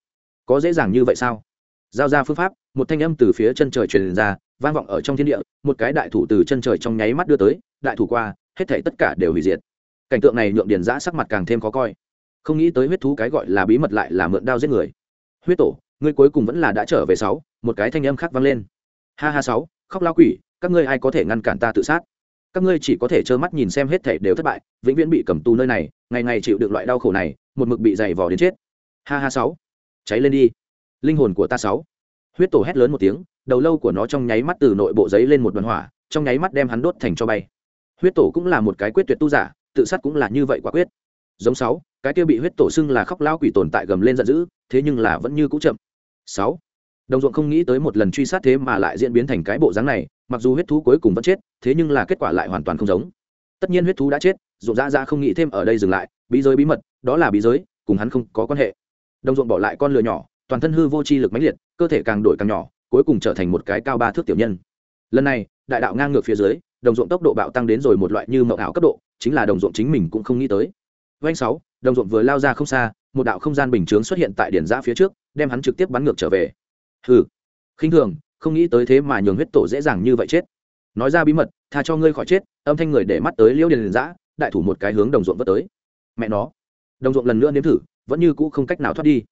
Có dễ dàng như vậy sao? Giao ra phương pháp, một thanh âm từ phía chân trời truyền ra, vang vọng ở trong thiên địa, một cái đại thủ từ chân trời trong nháy mắt đưa tới, đại thủ qua, hết thảy tất cả đều hủy diệt. Cảnh tượng này nhượng điền giã sắc mặt càng thêm khó coi. Không nghĩ tới huyết thú cái gọi là bí mật lại là mượn đao giết người. Huyết tổ, ngươi cuối cùng vẫn là đã trở về sáu, một cái thanh âm khác vang lên. Ha ha sáu, khóc lao quỷ, các ngươi ai có thể ngăn cản ta tự sát? Các ngươi chỉ có thể trơ mắt nhìn xem hết thể đều thất bại, vĩnh viễn bị cầm tù nơi này, ngày ngày chịu được loại đau khổ này, một mực bị dày vò đến chết. Ha ha sáu. Cháy lên đi. Linh hồn của ta sáu. Huyết tổ hét lớn một tiếng, đầu lâu của nó trong nháy mắt từ nội bộ giấy lên một đoàn hỏa, trong nháy mắt đem hắn đốt thành cho bay. Huyết tổ cũng là một cái quyết tuyệt tu giả, tự sát cũng là như vậy quả quyết. Giống sáu, cái kia bị huyết tổ xưng là khóc lao quỷ tồn tại gầm lên giận dữ, thế nhưng là vẫn như cũ chậm. Sáu. Đồng ruộng không nghĩ tới một lần truy sát thế mà lại diễn biến thành cái bộ dáng này mặc dù huyết thú cuối cùng vẫn chết, thế nhưng là kết quả lại hoàn toàn không giống. Tất nhiên huyết thú đã chết, ruộng ra ra không nghĩ thêm ở đây dừng lại, bí giới bí mật, đó là bí giới, cùng hắn không có quan hệ. Đồng ruộng bỏ lại con lừa nhỏ, toàn thân hư vô chi lực mãnh liệt, cơ thể càng đổi càng nhỏ, cuối cùng trở thành một cái cao ba thước tiểu nhân. Lần này, đại đạo ngang ngược phía dưới, đồng ruộng tốc độ bạo tăng đến rồi một loại như mậu ảo cấp độ, chính là đồng ruộng chính mình cũng không nghĩ tới. Doanh sáu, đồng ruộng vừa lao ra không xa, một đạo không gian bình chướng xuất hiện tại điển giã phía trước, đem hắn trực tiếp bắn ngược trở về. Hừ. Khinh thường không nghĩ tới thế mà nhường huyết tổ dễ dàng như vậy chết. Nói ra bí mật, tha cho ngươi khỏi chết, âm thanh người để mắt tới liễu điền giã đại thủ một cái hướng đồng ruộng vất tới. Mẹ nó. Đồng ruộng lần nữa nếm thử, vẫn như cũ không cách nào thoát đi.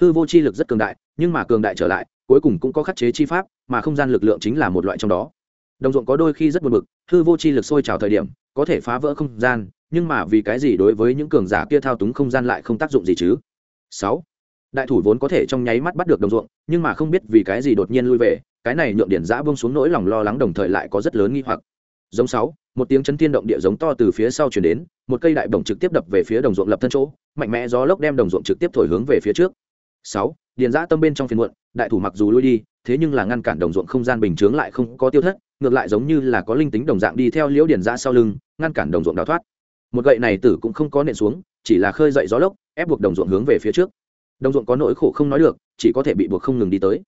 Hư vô chi lực rất cường đại, nhưng mà cường đại trở lại, cuối cùng cũng có khắc chế chi pháp, mà không gian lực lượng chính là một loại trong đó. Đồng ruộng có đôi khi rất buồn bực, hư vô chi lực sôi trào thời điểm, có thể phá vỡ không gian, nhưng mà vì cái gì đối với những cường giả kia thao túng không gian lại không tác dụng gì chứ? Sáu. Đại thủ vốn có thể trong nháy mắt bắt được đồng ruộng, nhưng mà không biết vì cái gì đột nhiên lui về cái này nhượng điển giã bông xuống nỗi lòng lo lắng đồng thời lại có rất lớn nghi hoặc. Giống sáu, một tiếng chấn thiên động địa giống to từ phía sau chuyển đến, một cây đại bổng trực tiếp đập về phía đồng ruộng lập thân chỗ, mạnh mẽ gió lốc đem đồng ruộng trực tiếp thổi hướng về phía trước. Sáu điền giã tâm bên trong phiền muộn, đại thủ mặc dù lui đi, thế nhưng là ngăn cản đồng ruộng không gian bình chướng lại không có tiêu thất, ngược lại giống như là có linh tính đồng dạng đi theo liễu điền giã sau lưng, ngăn cản đồng ruộng đào thoát. Một gậy này tử cũng không có nện xuống, chỉ là khơi dậy gió lốc, ép buộc đồng ruộng hướng về phía trước. Đồng ruộng có nỗi khổ không nói được, chỉ có thể bị buộc không ngừng đi tới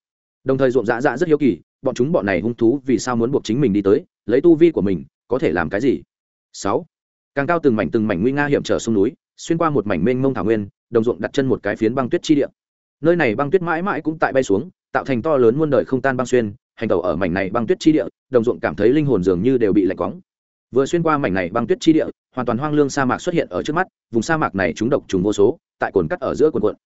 đồng thời ruộng dã dã rất hiếu kỳ, bọn chúng bọn này hung thú vì sao muốn buộc chính mình đi tới, lấy tu vi của mình, có thể làm cái gì? Sáu. Càng cao từng mảnh từng mảnh nguy nga hiểm trở sông núi, xuyên qua một mảnh mênh mông thảo nguyên, đồng ruộng đặt chân một cái phiến băng tuyết chi địa. Nơi này băng tuyết mãi mãi cũng tại bay xuống, tạo thành to lớn muôn đời không tan băng xuyên, hành tàu ở mảnh này băng tuyết chi địa, đồng ruộng cảm thấy linh hồn dường như đều bị lạnh quóng vừa xuyên qua mảnh này băng tuyết chi địa, hoàn toàn hoang lương sa mạc xuất hiện ở trước mắt, vùng sa mạc này chúng độc trùng vô số, tại cồn cắt ở giữa quần quận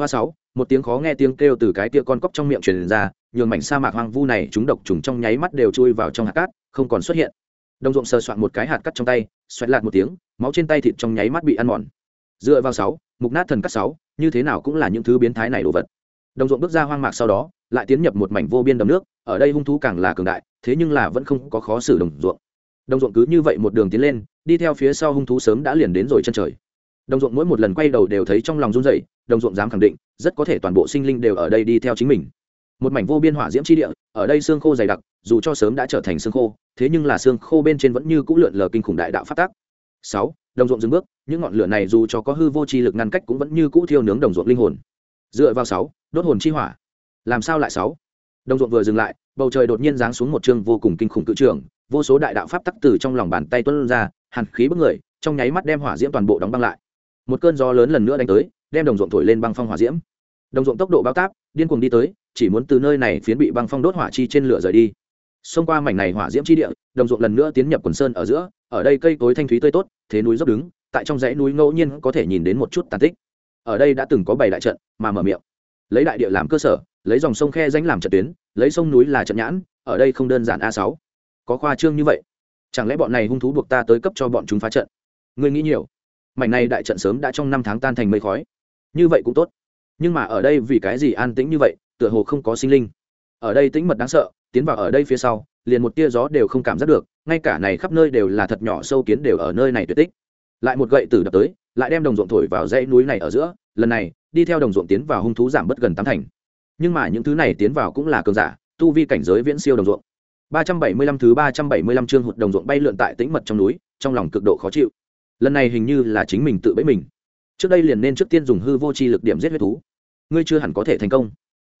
hoa sáu, một tiếng khó nghe tiếng kêu từ cái tia con cóc trong miệng truyền ra, nhường mảnh sa mạc hoang vu này chúng độc trùng trong nháy mắt đều chui vào trong hạt cát, không còn xuất hiện. Đồng ruộng sờ soạn một cái hạt cắt trong tay, xoẹt lạt một tiếng, máu trên tay thịt trong nháy mắt bị ăn mòn. Dựa vào sáu, mục nát thần cắt sáu, như thế nào cũng là những thứ biến thái này đồ vật. Đồng ruộng bước ra hoang mạc sau đó, lại tiến nhập một mảnh vô biên đầm nước, ở đây hung thú càng là cường đại, thế nhưng là vẫn không có khó xử đồng ruộng. Đồng ruộng cứ như vậy một đường tiến lên, đi theo phía sau hung thú sớm đã liền đến rồi chân trời đồng ruộng mỗi một lần quay đầu đều thấy trong lòng run dậy đồng ruộng dám khẳng định, rất có thể toàn bộ sinh linh đều ở đây đi theo chính mình. Một mảnh vô biên hỏa diễm chi địa, ở đây xương khô dày đặc, dù cho sớm đã trở thành xương khô, thế nhưng là xương khô bên trên vẫn như c ũ lượn lờ kinh khủng đại đạo phát tác. Sáu, đồng ruộng dừng bước, những ngọn lửa này dù cho có hư vô chi lực ngăn cách cũng vẫn như cũ thiêu nướng đồng ruộng linh hồn. Dựa vào sáu, đốt hồn chi hỏa. Làm sao lại sáu? Đồng ruộng vừa dừng lại, bầu trời đột nhiên giáng xuống một chương vô cùng kinh khủng cự trường, vô số đại đạo pháp tắc từ trong lòng bàn tay tuân ra, hàn khí bức người, trong nháy mắt đem hỏa diễm toàn bộ đóng băng lại một cơn gió lớn lần nữa đánh tới, đem đồng ruộng thổi lên băng phong hỏa diễm. Đồng ruộng tốc độ bao táp, điên cuồng đi tới, chỉ muốn từ nơi này phiến bị băng phong đốt hỏa chi trên lửa rời đi. Xông qua mảnh này hỏa diễm chi địa, đồng ruộng lần nữa tiến nhập quần sơn ở giữa, ở đây cây cối thanh thúy tươi tốt, thế núi dốc đứng, tại trong dãy núi ngẫu nhiên có thể nhìn đến một chút tàn tích. Ở đây đã từng có bảy đại trận, mà mở miệng. Lấy đại địa làm cơ sở, lấy dòng sông khe danh làm trận tuyến, lấy sông núi là trận nhãn, ở đây không đơn giản a sáu. Có khoa trương như vậy. Chẳng lẽ bọn này hung thú buộc ta tới cấp cho bọn chúng phá trận? Ngươi nghĩ nhiều mảnh này đại trận sớm đã trong năm tháng tan thành mây khói. Như vậy cũng tốt. Nhưng mà ở đây vì cái gì an tĩnh như vậy, tựa hồ không có sinh linh. Ở đây tĩnh mật đáng sợ, tiến vào ở đây phía sau, liền một tia gió đều không cảm giác được, ngay cả này khắp nơi đều là thật nhỏ sâu kiến đều ở nơi này tuyệt tích. Lại một gậy tử đập tới, lại đem đồng ruộng thổi vào dãy núi này ở giữa, lần này, đi theo đồng ruộng tiến vào hung thú giảm bất gần tám thành. Nhưng mà những thứ này tiến vào cũng là cường giả, tu vi cảnh giới viễn siêu đồng ruộng. Ba trăm bảy mươi lăm thứ ba trăm bảy mươi lăm chương hụt đồng ruộng bay lượn tại tĩnh mật trong núi, trong lòng cực độ khó chịu lần này hình như là chính mình tự bẫy mình. Trước đây liền nên trước tiên dùng hư vô chi lực điểm giết huyết thú. Ngươi chưa hẳn có thể thành công.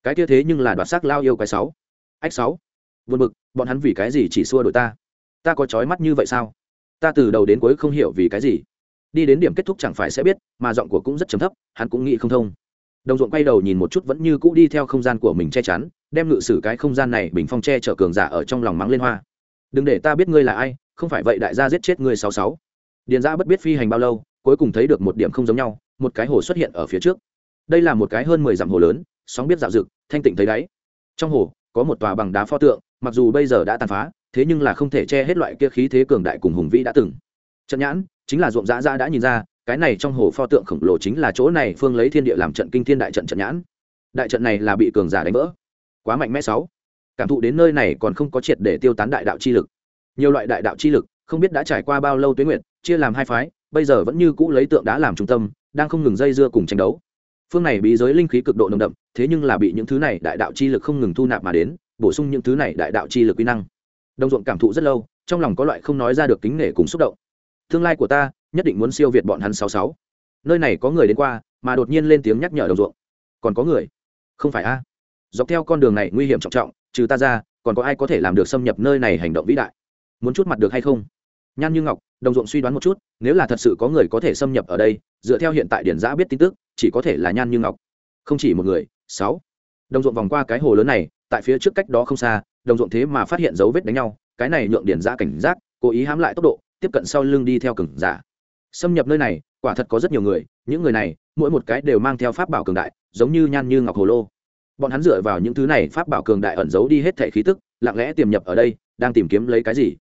Cái kia thế nhưng là đoạt xác lao yêu cái sáu. Ách sáu. Vượt bực, bọn hắn vì cái gì chỉ xua đội ta? Ta có trói mắt như vậy sao? Ta từ đầu đến cuối không hiểu vì cái gì. Đi đến điểm kết thúc chẳng phải sẽ biết, mà giọng của cũng rất trầm thấp, hắn cũng nghĩ không thông. Đồng ruộng quay đầu nhìn một chút vẫn như cũ đi theo không gian của mình che chắn, đem ngự sử cái không gian này bình phong che chở cường giả ở trong lòng mắng lên hoa. Đừng để ta biết ngươi là ai, không phải vậy đại gia giết chết ngươi sáu sáu điền giã bất biết phi hành bao lâu, cuối cùng thấy được một điểm không giống nhau, một cái hồ xuất hiện ở phía trước. Đây là một cái hơn mười dặm hồ lớn, sóng biết dạo rực thanh tịnh thấy đáy. Trong hồ, có một tòa bằng đá pho tượng, mặc dù bây giờ đã tàn phá, thế nhưng là không thể che hết loại kia khí thế cường đại cùng hùng vĩ đã từng. Trận nhãn, chính là ruộng dã dã đã nhìn ra, cái này trong hồ pho tượng khổng lồ chính là chỗ này phương lấy thiên địa làm trận kinh thiên đại trận trận nhãn. Đại trận này là bị cường giả đánh vỡ. Quá mạnh mẽ sáu. Cảm thụ đến nơi này còn không có triệt để tiêu tán đại đạo chi lực. Nhiều loại đại đạo chi lực, không biết đã trải qua bao lâu tuyến nguyện chia làm hai phái, bây giờ vẫn như cũ lấy tượng đá làm trung tâm, đang không ngừng dây dưa cùng tranh đấu. Phương này bí giới linh khí cực độ nồng đậm, thế nhưng là bị những thứ này đại đạo chi lực không ngừng thu nạp mà đến, bổ sung những thứ này đại đạo chi lực quy năng. Đồng ruộng cảm thụ rất lâu, trong lòng có loại không nói ra được kính nể cùng xúc động. Tương lai của ta, nhất định muốn siêu việt bọn hắn sáu sáu. Nơi này có người đến qua, mà đột nhiên lên tiếng nhắc nhở đồng ruộng. Còn có người? Không phải a. Dọc theo con đường này nguy hiểm trọng trọng, trừ ta ra, còn có ai có thể làm được xâm nhập nơi này hành động vĩ đại? Muốn chút mặt được hay không? Nhan như ngọc, đồng ruộng suy đoán một chút, nếu là thật sự có người có thể xâm nhập ở đây, dựa theo hiện tại điển giã biết tin tức, chỉ có thể là nhan như ngọc. Không chỉ một người, sáu. Đồng ruộng vòng qua cái hồ lớn này, tại phía trước cách đó không xa, đồng ruộng thế mà phát hiện dấu vết đánh nhau, cái này nhượng điển giã cảnh giác, cố ý hãm lại tốc độ, tiếp cận sau lưng đi theo cừng giả. Xâm nhập nơi này, quả thật có rất nhiều người, những người này, mỗi một cái đều mang theo pháp bảo cường đại, giống như nhan như ngọc hồ lô. Bọn hắn dựa vào những thứ này pháp bảo cường đại ẩn giấu đi hết thẻ khí tức, lặng lẽ tiềm nhập ở đây, đang tìm kiếm lấy cái gì?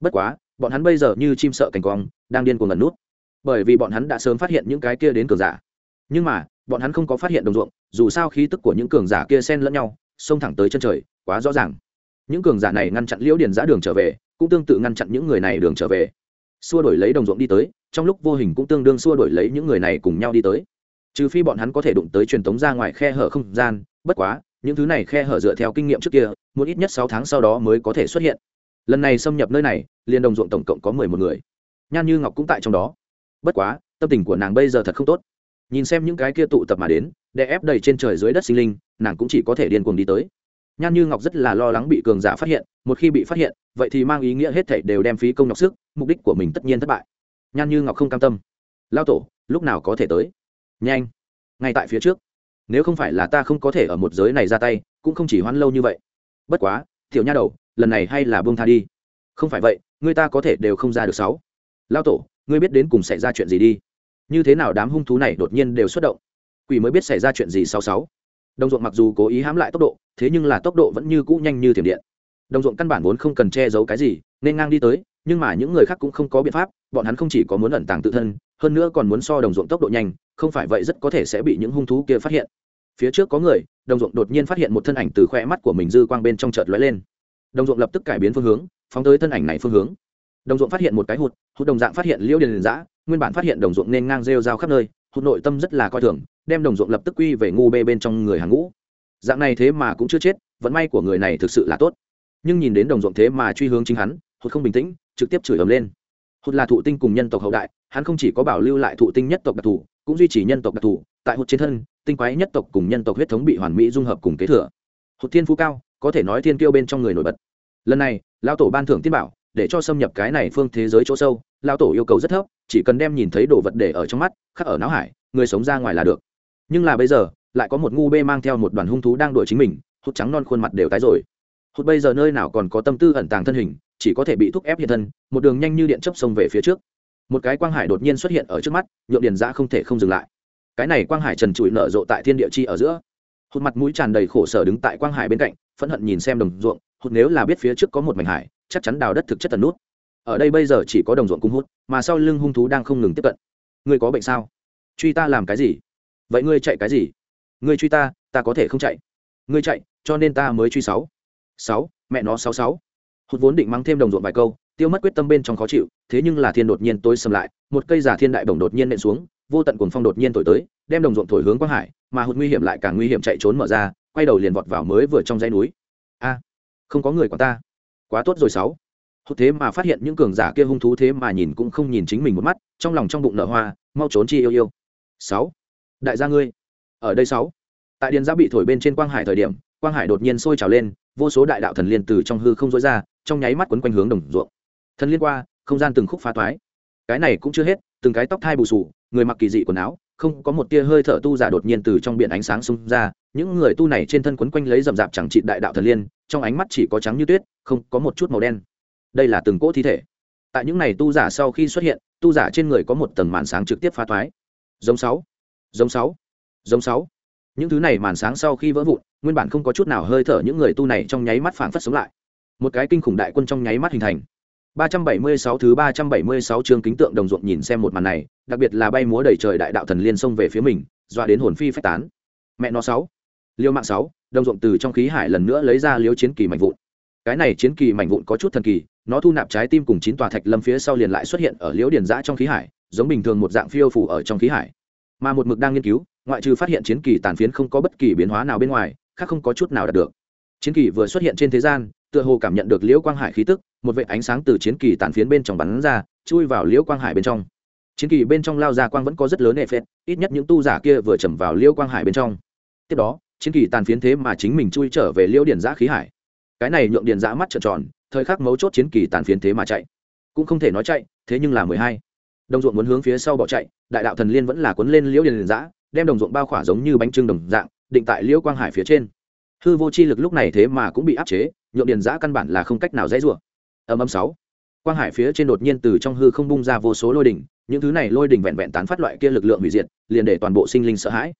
Bất quá bọn hắn bây giờ như chim sợ cảnh quang, đang điên cuồng ngẩn nút. Bởi vì bọn hắn đã sớm phát hiện những cái kia đến cường giả. Nhưng mà, bọn hắn không có phát hiện đồng ruộng, dù sao khí tức của những cường giả kia xen lẫn nhau, xông thẳng tới chân trời, quá rõ ràng. Những cường giả này ngăn chặn liễu điền giã đường trở về, cũng tương tự ngăn chặn những người này đường trở về. Xua đổi lấy đồng ruộng đi tới, trong lúc vô hình cũng tương đương xua đổi lấy những người này cùng nhau đi tới. Trừ phi bọn hắn có thể đụng tới truyền tống ra ngoài khe hở không gian, bất quá, những thứ này khe hở dựa theo kinh nghiệm trước kia muốn ít nhất sáu tháng sau đó mới có thể xuất hiện lần này xâm nhập nơi này liên đồng ruộng tổng cộng có mười một người. Nhan như ngọc cũng tại trong đó. Bất quá, tâm tình của nàng bây giờ thật không tốt. Nhìn xem những cái kia tụ tập mà đến để ép đầy trên trời dưới đất sinh linh, nàng cũng chỉ có thể điên cuồng đi tới. Nhan như ngọc rất là lo lắng bị cường giả phát hiện, một khi bị phát hiện, vậy thì mang ý nghĩa hết thảy đều đem phí công nhọc sức, mục đích của mình tất nhiên thất bại. Nhan như ngọc không cam tâm. Lao tổ, lúc nào có thể tới? Nhanh, ngay tại phía trước. Nếu không phải là ta không có thể ở một giới này ra tay, cũng không chỉ hoãn lâu như vậy. Bất quá, tiểu nha đầu lần này hay là buông tha đi? Không phải vậy, người ta có thể đều không ra được sáu. Lao tổ, ngươi biết đến cùng xảy ra chuyện gì đi. Như thế nào đám hung thú này đột nhiên đều xuất động? Quỷ mới biết xảy ra chuyện gì sáu sáu. Đồng ruộng mặc dù cố ý hãm lại tốc độ, thế nhưng là tốc độ vẫn như cũ nhanh như thiểm điện. Đồng ruộng căn bản vốn không cần che giấu cái gì, nên ngang đi tới, nhưng mà những người khác cũng không có biện pháp, bọn hắn không chỉ có muốn ẩn tàng tự thân, hơn nữa còn muốn so đồng ruộng tốc độ nhanh, không phải vậy rất có thể sẽ bị những hung thú kia phát hiện. Phía trước có người, đồng ruộng đột nhiên phát hiện một thân ảnh từ khoe mắt của mình dư quang bên trong chợt lóe lên đồng ruộng lập tức cải biến phương hướng, phóng tới thân ảnh này phương hướng. Đồng ruộng phát hiện một cái hụt hụt đồng dạng phát hiện liễu điền liền giã nguyên bản phát hiện đồng ruộng nên ngang rêu rao khắp nơi, hụt nội tâm rất là coi thường, đem đồng ruộng lập tức quy về ngu bê bên trong người hàng ngũ. Dạng này thế mà cũng chưa chết, vận may của người này thực sự là tốt. Nhưng nhìn đến đồng ruộng thế mà truy hướng chính hắn, hụt không bình tĩnh, trực tiếp chửi ầm lên. Hụt là thụ tinh cùng nhân tộc hậu đại, hắn không chỉ có bảo lưu lại thụ tinh nhất tộc đặc thù, cũng duy trì nhân tộc đặc thù, tại hụt trên thân, tinh quái nhất tộc cùng nhân tộc huyết thống bị hoàn mỹ dung hợp cùng kế thừa. Hụt thiên phú cao có thể nói thiên kiêu bên trong người nổi bật. Lần này, lão tổ ban thưởng tiên bảo, để cho xâm nhập cái này phương thế giới chỗ sâu, lão tổ yêu cầu rất thấp, chỉ cần đem nhìn thấy đồ vật để ở trong mắt, khắc ở não hải, người sống ra ngoài là được. Nhưng là bây giờ, lại có một ngu bê mang theo một đoàn hung thú đang đuổi chính mình, hút trắng non khuôn mặt đều tái rồi. Hút bây giờ nơi nào còn có tâm tư ẩn tàng thân hình, chỉ có thể bị thúc ép hiện thân, một đường nhanh như điện chấp sông về phía trước. Một cái quang hải đột nhiên xuất hiện ở trước mắt, nhượng điền giã không thể không dừng lại. Cái này quang hải trần trụi nở rộ tại thiên địa chi ở giữa. Hụt mặt mũi tràn đầy khổ sở đứng tại quang hải bên cạnh phẫn hận nhìn xem đồng ruộng hút nếu là biết phía trước có một mảnh hải, chắc chắn đào đất thực chất tần nút. Ở đây bây giờ chỉ có đồng ruộng cung hút mà sau lưng hung thú đang không ngừng tiếp cận. Ngươi có bệnh sao? Truy ta làm cái gì? Vậy ngươi chạy cái gì? Ngươi truy ta ta có thể không chạy. Ngươi chạy, cho nên ta mới truy sáu. Sáu, mẹ nó sáu sáu. Hụt vốn định mắng thêm đồng ruộng vài câu, tiêu mất quyết tâm bên trong khó chịu, thế nhưng là thiên đột nhiên tối sầm lại, một cây giả thiên đại bổng đột nhiên nện xuống, vô tận cuồng phong đột nhiên thổi tới, đem đồng ruộng thổi hướng quang hải, mà hụt nguy hiểm lại càng nguy hiểm chạy trốn mở ra quay đầu liền vọt vào mới vừa trong dãy núi. A, không có người của ta. Quá tốt rồi sáu. Hụt thế mà phát hiện những cường giả kia hung thú thế mà nhìn cũng không nhìn chính mình một mắt, trong lòng trong bụng nở hoa, mau trốn chi yêu yêu. Sáu. Đại gia ngươi, ở đây sáu. Tại điền giã bị thổi bên trên quang hải thời điểm, quang hải đột nhiên sôi trào lên, vô số đại đạo thần liên từ trong hư không dối ra, trong nháy mắt quấn quanh hướng đồng ruộng. Thần liên qua, không gian từng khúc phá toái cái này cũng chưa hết, từng cái tóc thai bù sù, người mặc kỳ dị quần áo không có một tia hơi thở tu giả đột nhiên từ trong biển ánh sáng xung ra, những người tu này trên thân quấn quanh lấy rậm rạp chẳng trị đại đạo thần liên, trong ánh mắt chỉ có trắng như tuyết, không có một chút màu đen. Đây là từng cỗ thi thể. Tại những này tu giả sau khi xuất hiện, tu giả trên người có một tầng màn sáng trực tiếp phá thoái. Giống sáu giống sáu giống sáu. Những thứ này màn sáng sau khi vỡ vụn, nguyên bản không có chút nào hơi thở những người tu này trong nháy mắt phảng phất sống lại. Một cái kinh khủng đại quân trong nháy mắt hình thành. 376 thứ 376 chương kính tượng đồng ruộng nhìn xem một màn này, đặc biệt là bay múa đầy trời đại đạo thần liên xông về phía mình, dọa đến hồn phi phách tán. Mẹ nó sáu, Liêu mạng sáu, đồng ruộng từ trong khí hải lần nữa lấy ra liếu chiến kỳ mạnh vụn. Cái này chiến kỳ mạnh vụn có chút thần kỳ, nó thu nạp trái tim cùng chín tòa thạch lâm phía sau liền lại xuất hiện ở liễu điền dã trong khí hải, giống bình thường một dạng phiêu phù ở trong khí hải. Mà một mực đang nghiên cứu, ngoại trừ phát hiện chiến kỳ tàn phiến không có bất kỳ biến hóa nào bên ngoài, khác không có chút nào đạt được. Chiến kỳ vừa xuất hiện trên thế gian, tựa hồ cảm nhận được liễu quang hải khí tức, một vệ ánh sáng từ chiến kỳ tàn phiến bên trong bắn ra, chui vào liễu quang hải bên trong. Chiến kỳ bên trong lao ra quang vẫn có rất lớn hệ phết ít nhất những tu giả kia vừa chầm vào liễu quang hải bên trong. Tiếp đó, chiến kỳ tàn phiến thế mà chính mình chui trở về liễu điển giã khí hải. Cái này nhượng điển giã mắt trợn tròn, thời khắc mấu chốt chiến kỳ tàn phiến thế mà chạy. Cũng không thể nói chạy, thế nhưng là mười hai. Đồng ruộng muốn hướng phía sau bỏ chạy, đại đạo thần liên vẫn là cuốn lên liễu điển giã, đem đồng ruộng bao khỏa giống như bánh trưng đồng dạng, định tại liễu quang hải phía trên. Hư vô chi lực lúc này thế mà cũng bị áp chế nhượng điền giã căn bản là không cách nào dễ rủa. Âm âm sáu. Quang hải phía trên đột nhiên từ trong hư không bung ra vô số lôi đỉnh, những thứ này lôi đỉnh vẹn vẹn tán phát loại kia lực lượng hủy diệt, liền để toàn bộ sinh linh sợ hãi.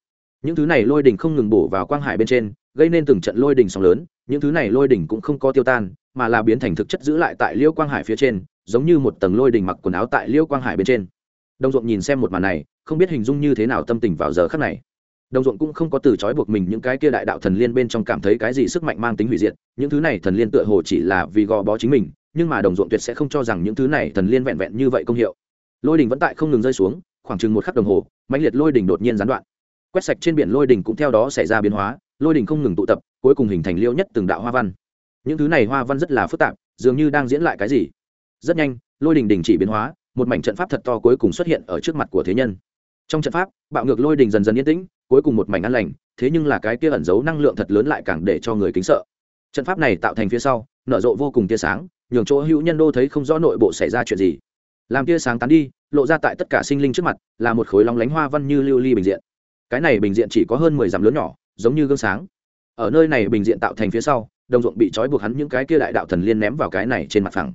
Những thứ này lôi đỉnh không ngừng bổ vào quang hải bên trên, gây nên từng trận lôi đỉnh sóng lớn, những thứ này lôi đỉnh cũng không có tiêu tan, mà là biến thành thực chất giữ lại tại liêu quang hải phía trên, giống như một tầng lôi đỉnh mặc quần áo tại liêu quang hải bên trên. Đông ruộng nhìn xem một màn này, không biết hình dung như thế nào tâm tình vào giờ khắc này đồng ruộng cũng không có từ chối buộc mình những cái kia đại đạo thần liên bên trong cảm thấy cái gì sức mạnh mang tính hủy diệt, những thứ này thần liên tựa hồ chỉ là vì gò bó chính mình, nhưng mà đồng ruộng tuyệt sẽ không cho rằng những thứ này thần liên vẹn vẹn như vậy công hiệu. Lôi đình vẫn tại không ngừng rơi xuống, khoảng chừng một khắc đồng hồ, mãnh liệt lôi đình đột nhiên gián đoạn. Quét sạch trên biển lôi đình cũng theo đó xảy ra biến hóa, lôi đình không ngừng tụ tập, cuối cùng hình thành liêu nhất từng đạo hoa văn. Những thứ này hoa văn rất là phức tạp, dường như đang diễn lại cái gì. Rất nhanh, lôi đình đình chỉ biến hóa, một mảnh trận pháp thật to cuối cùng xuất hiện ở trước mặt của thế nhân trong trận pháp, bạo ngược lôi đình dần dần yên tĩnh, cuối cùng một mảnh an lành, thế nhưng là cái kia ẩn giấu năng lượng thật lớn lại càng để cho người kính sợ. Trận pháp này tạo thành phía sau, nở rộ vô cùng tia sáng, nhường chỗ hữu nhân đô thấy không rõ nội bộ xảy ra chuyện gì. Làm tia sáng tán đi, lộ ra tại tất cả sinh linh trước mặt, là một khối lóng lánh hoa văn như lưu ly bình diện. Cái này bình diện chỉ có hơn mười dặm lớn nhỏ, giống như gương sáng. Ở nơi này bình diện tạo thành phía sau, đồng ruộng bị trói buộc hắn những cái kia đại đạo thần liên ném vào cái này trên mặt phẳng.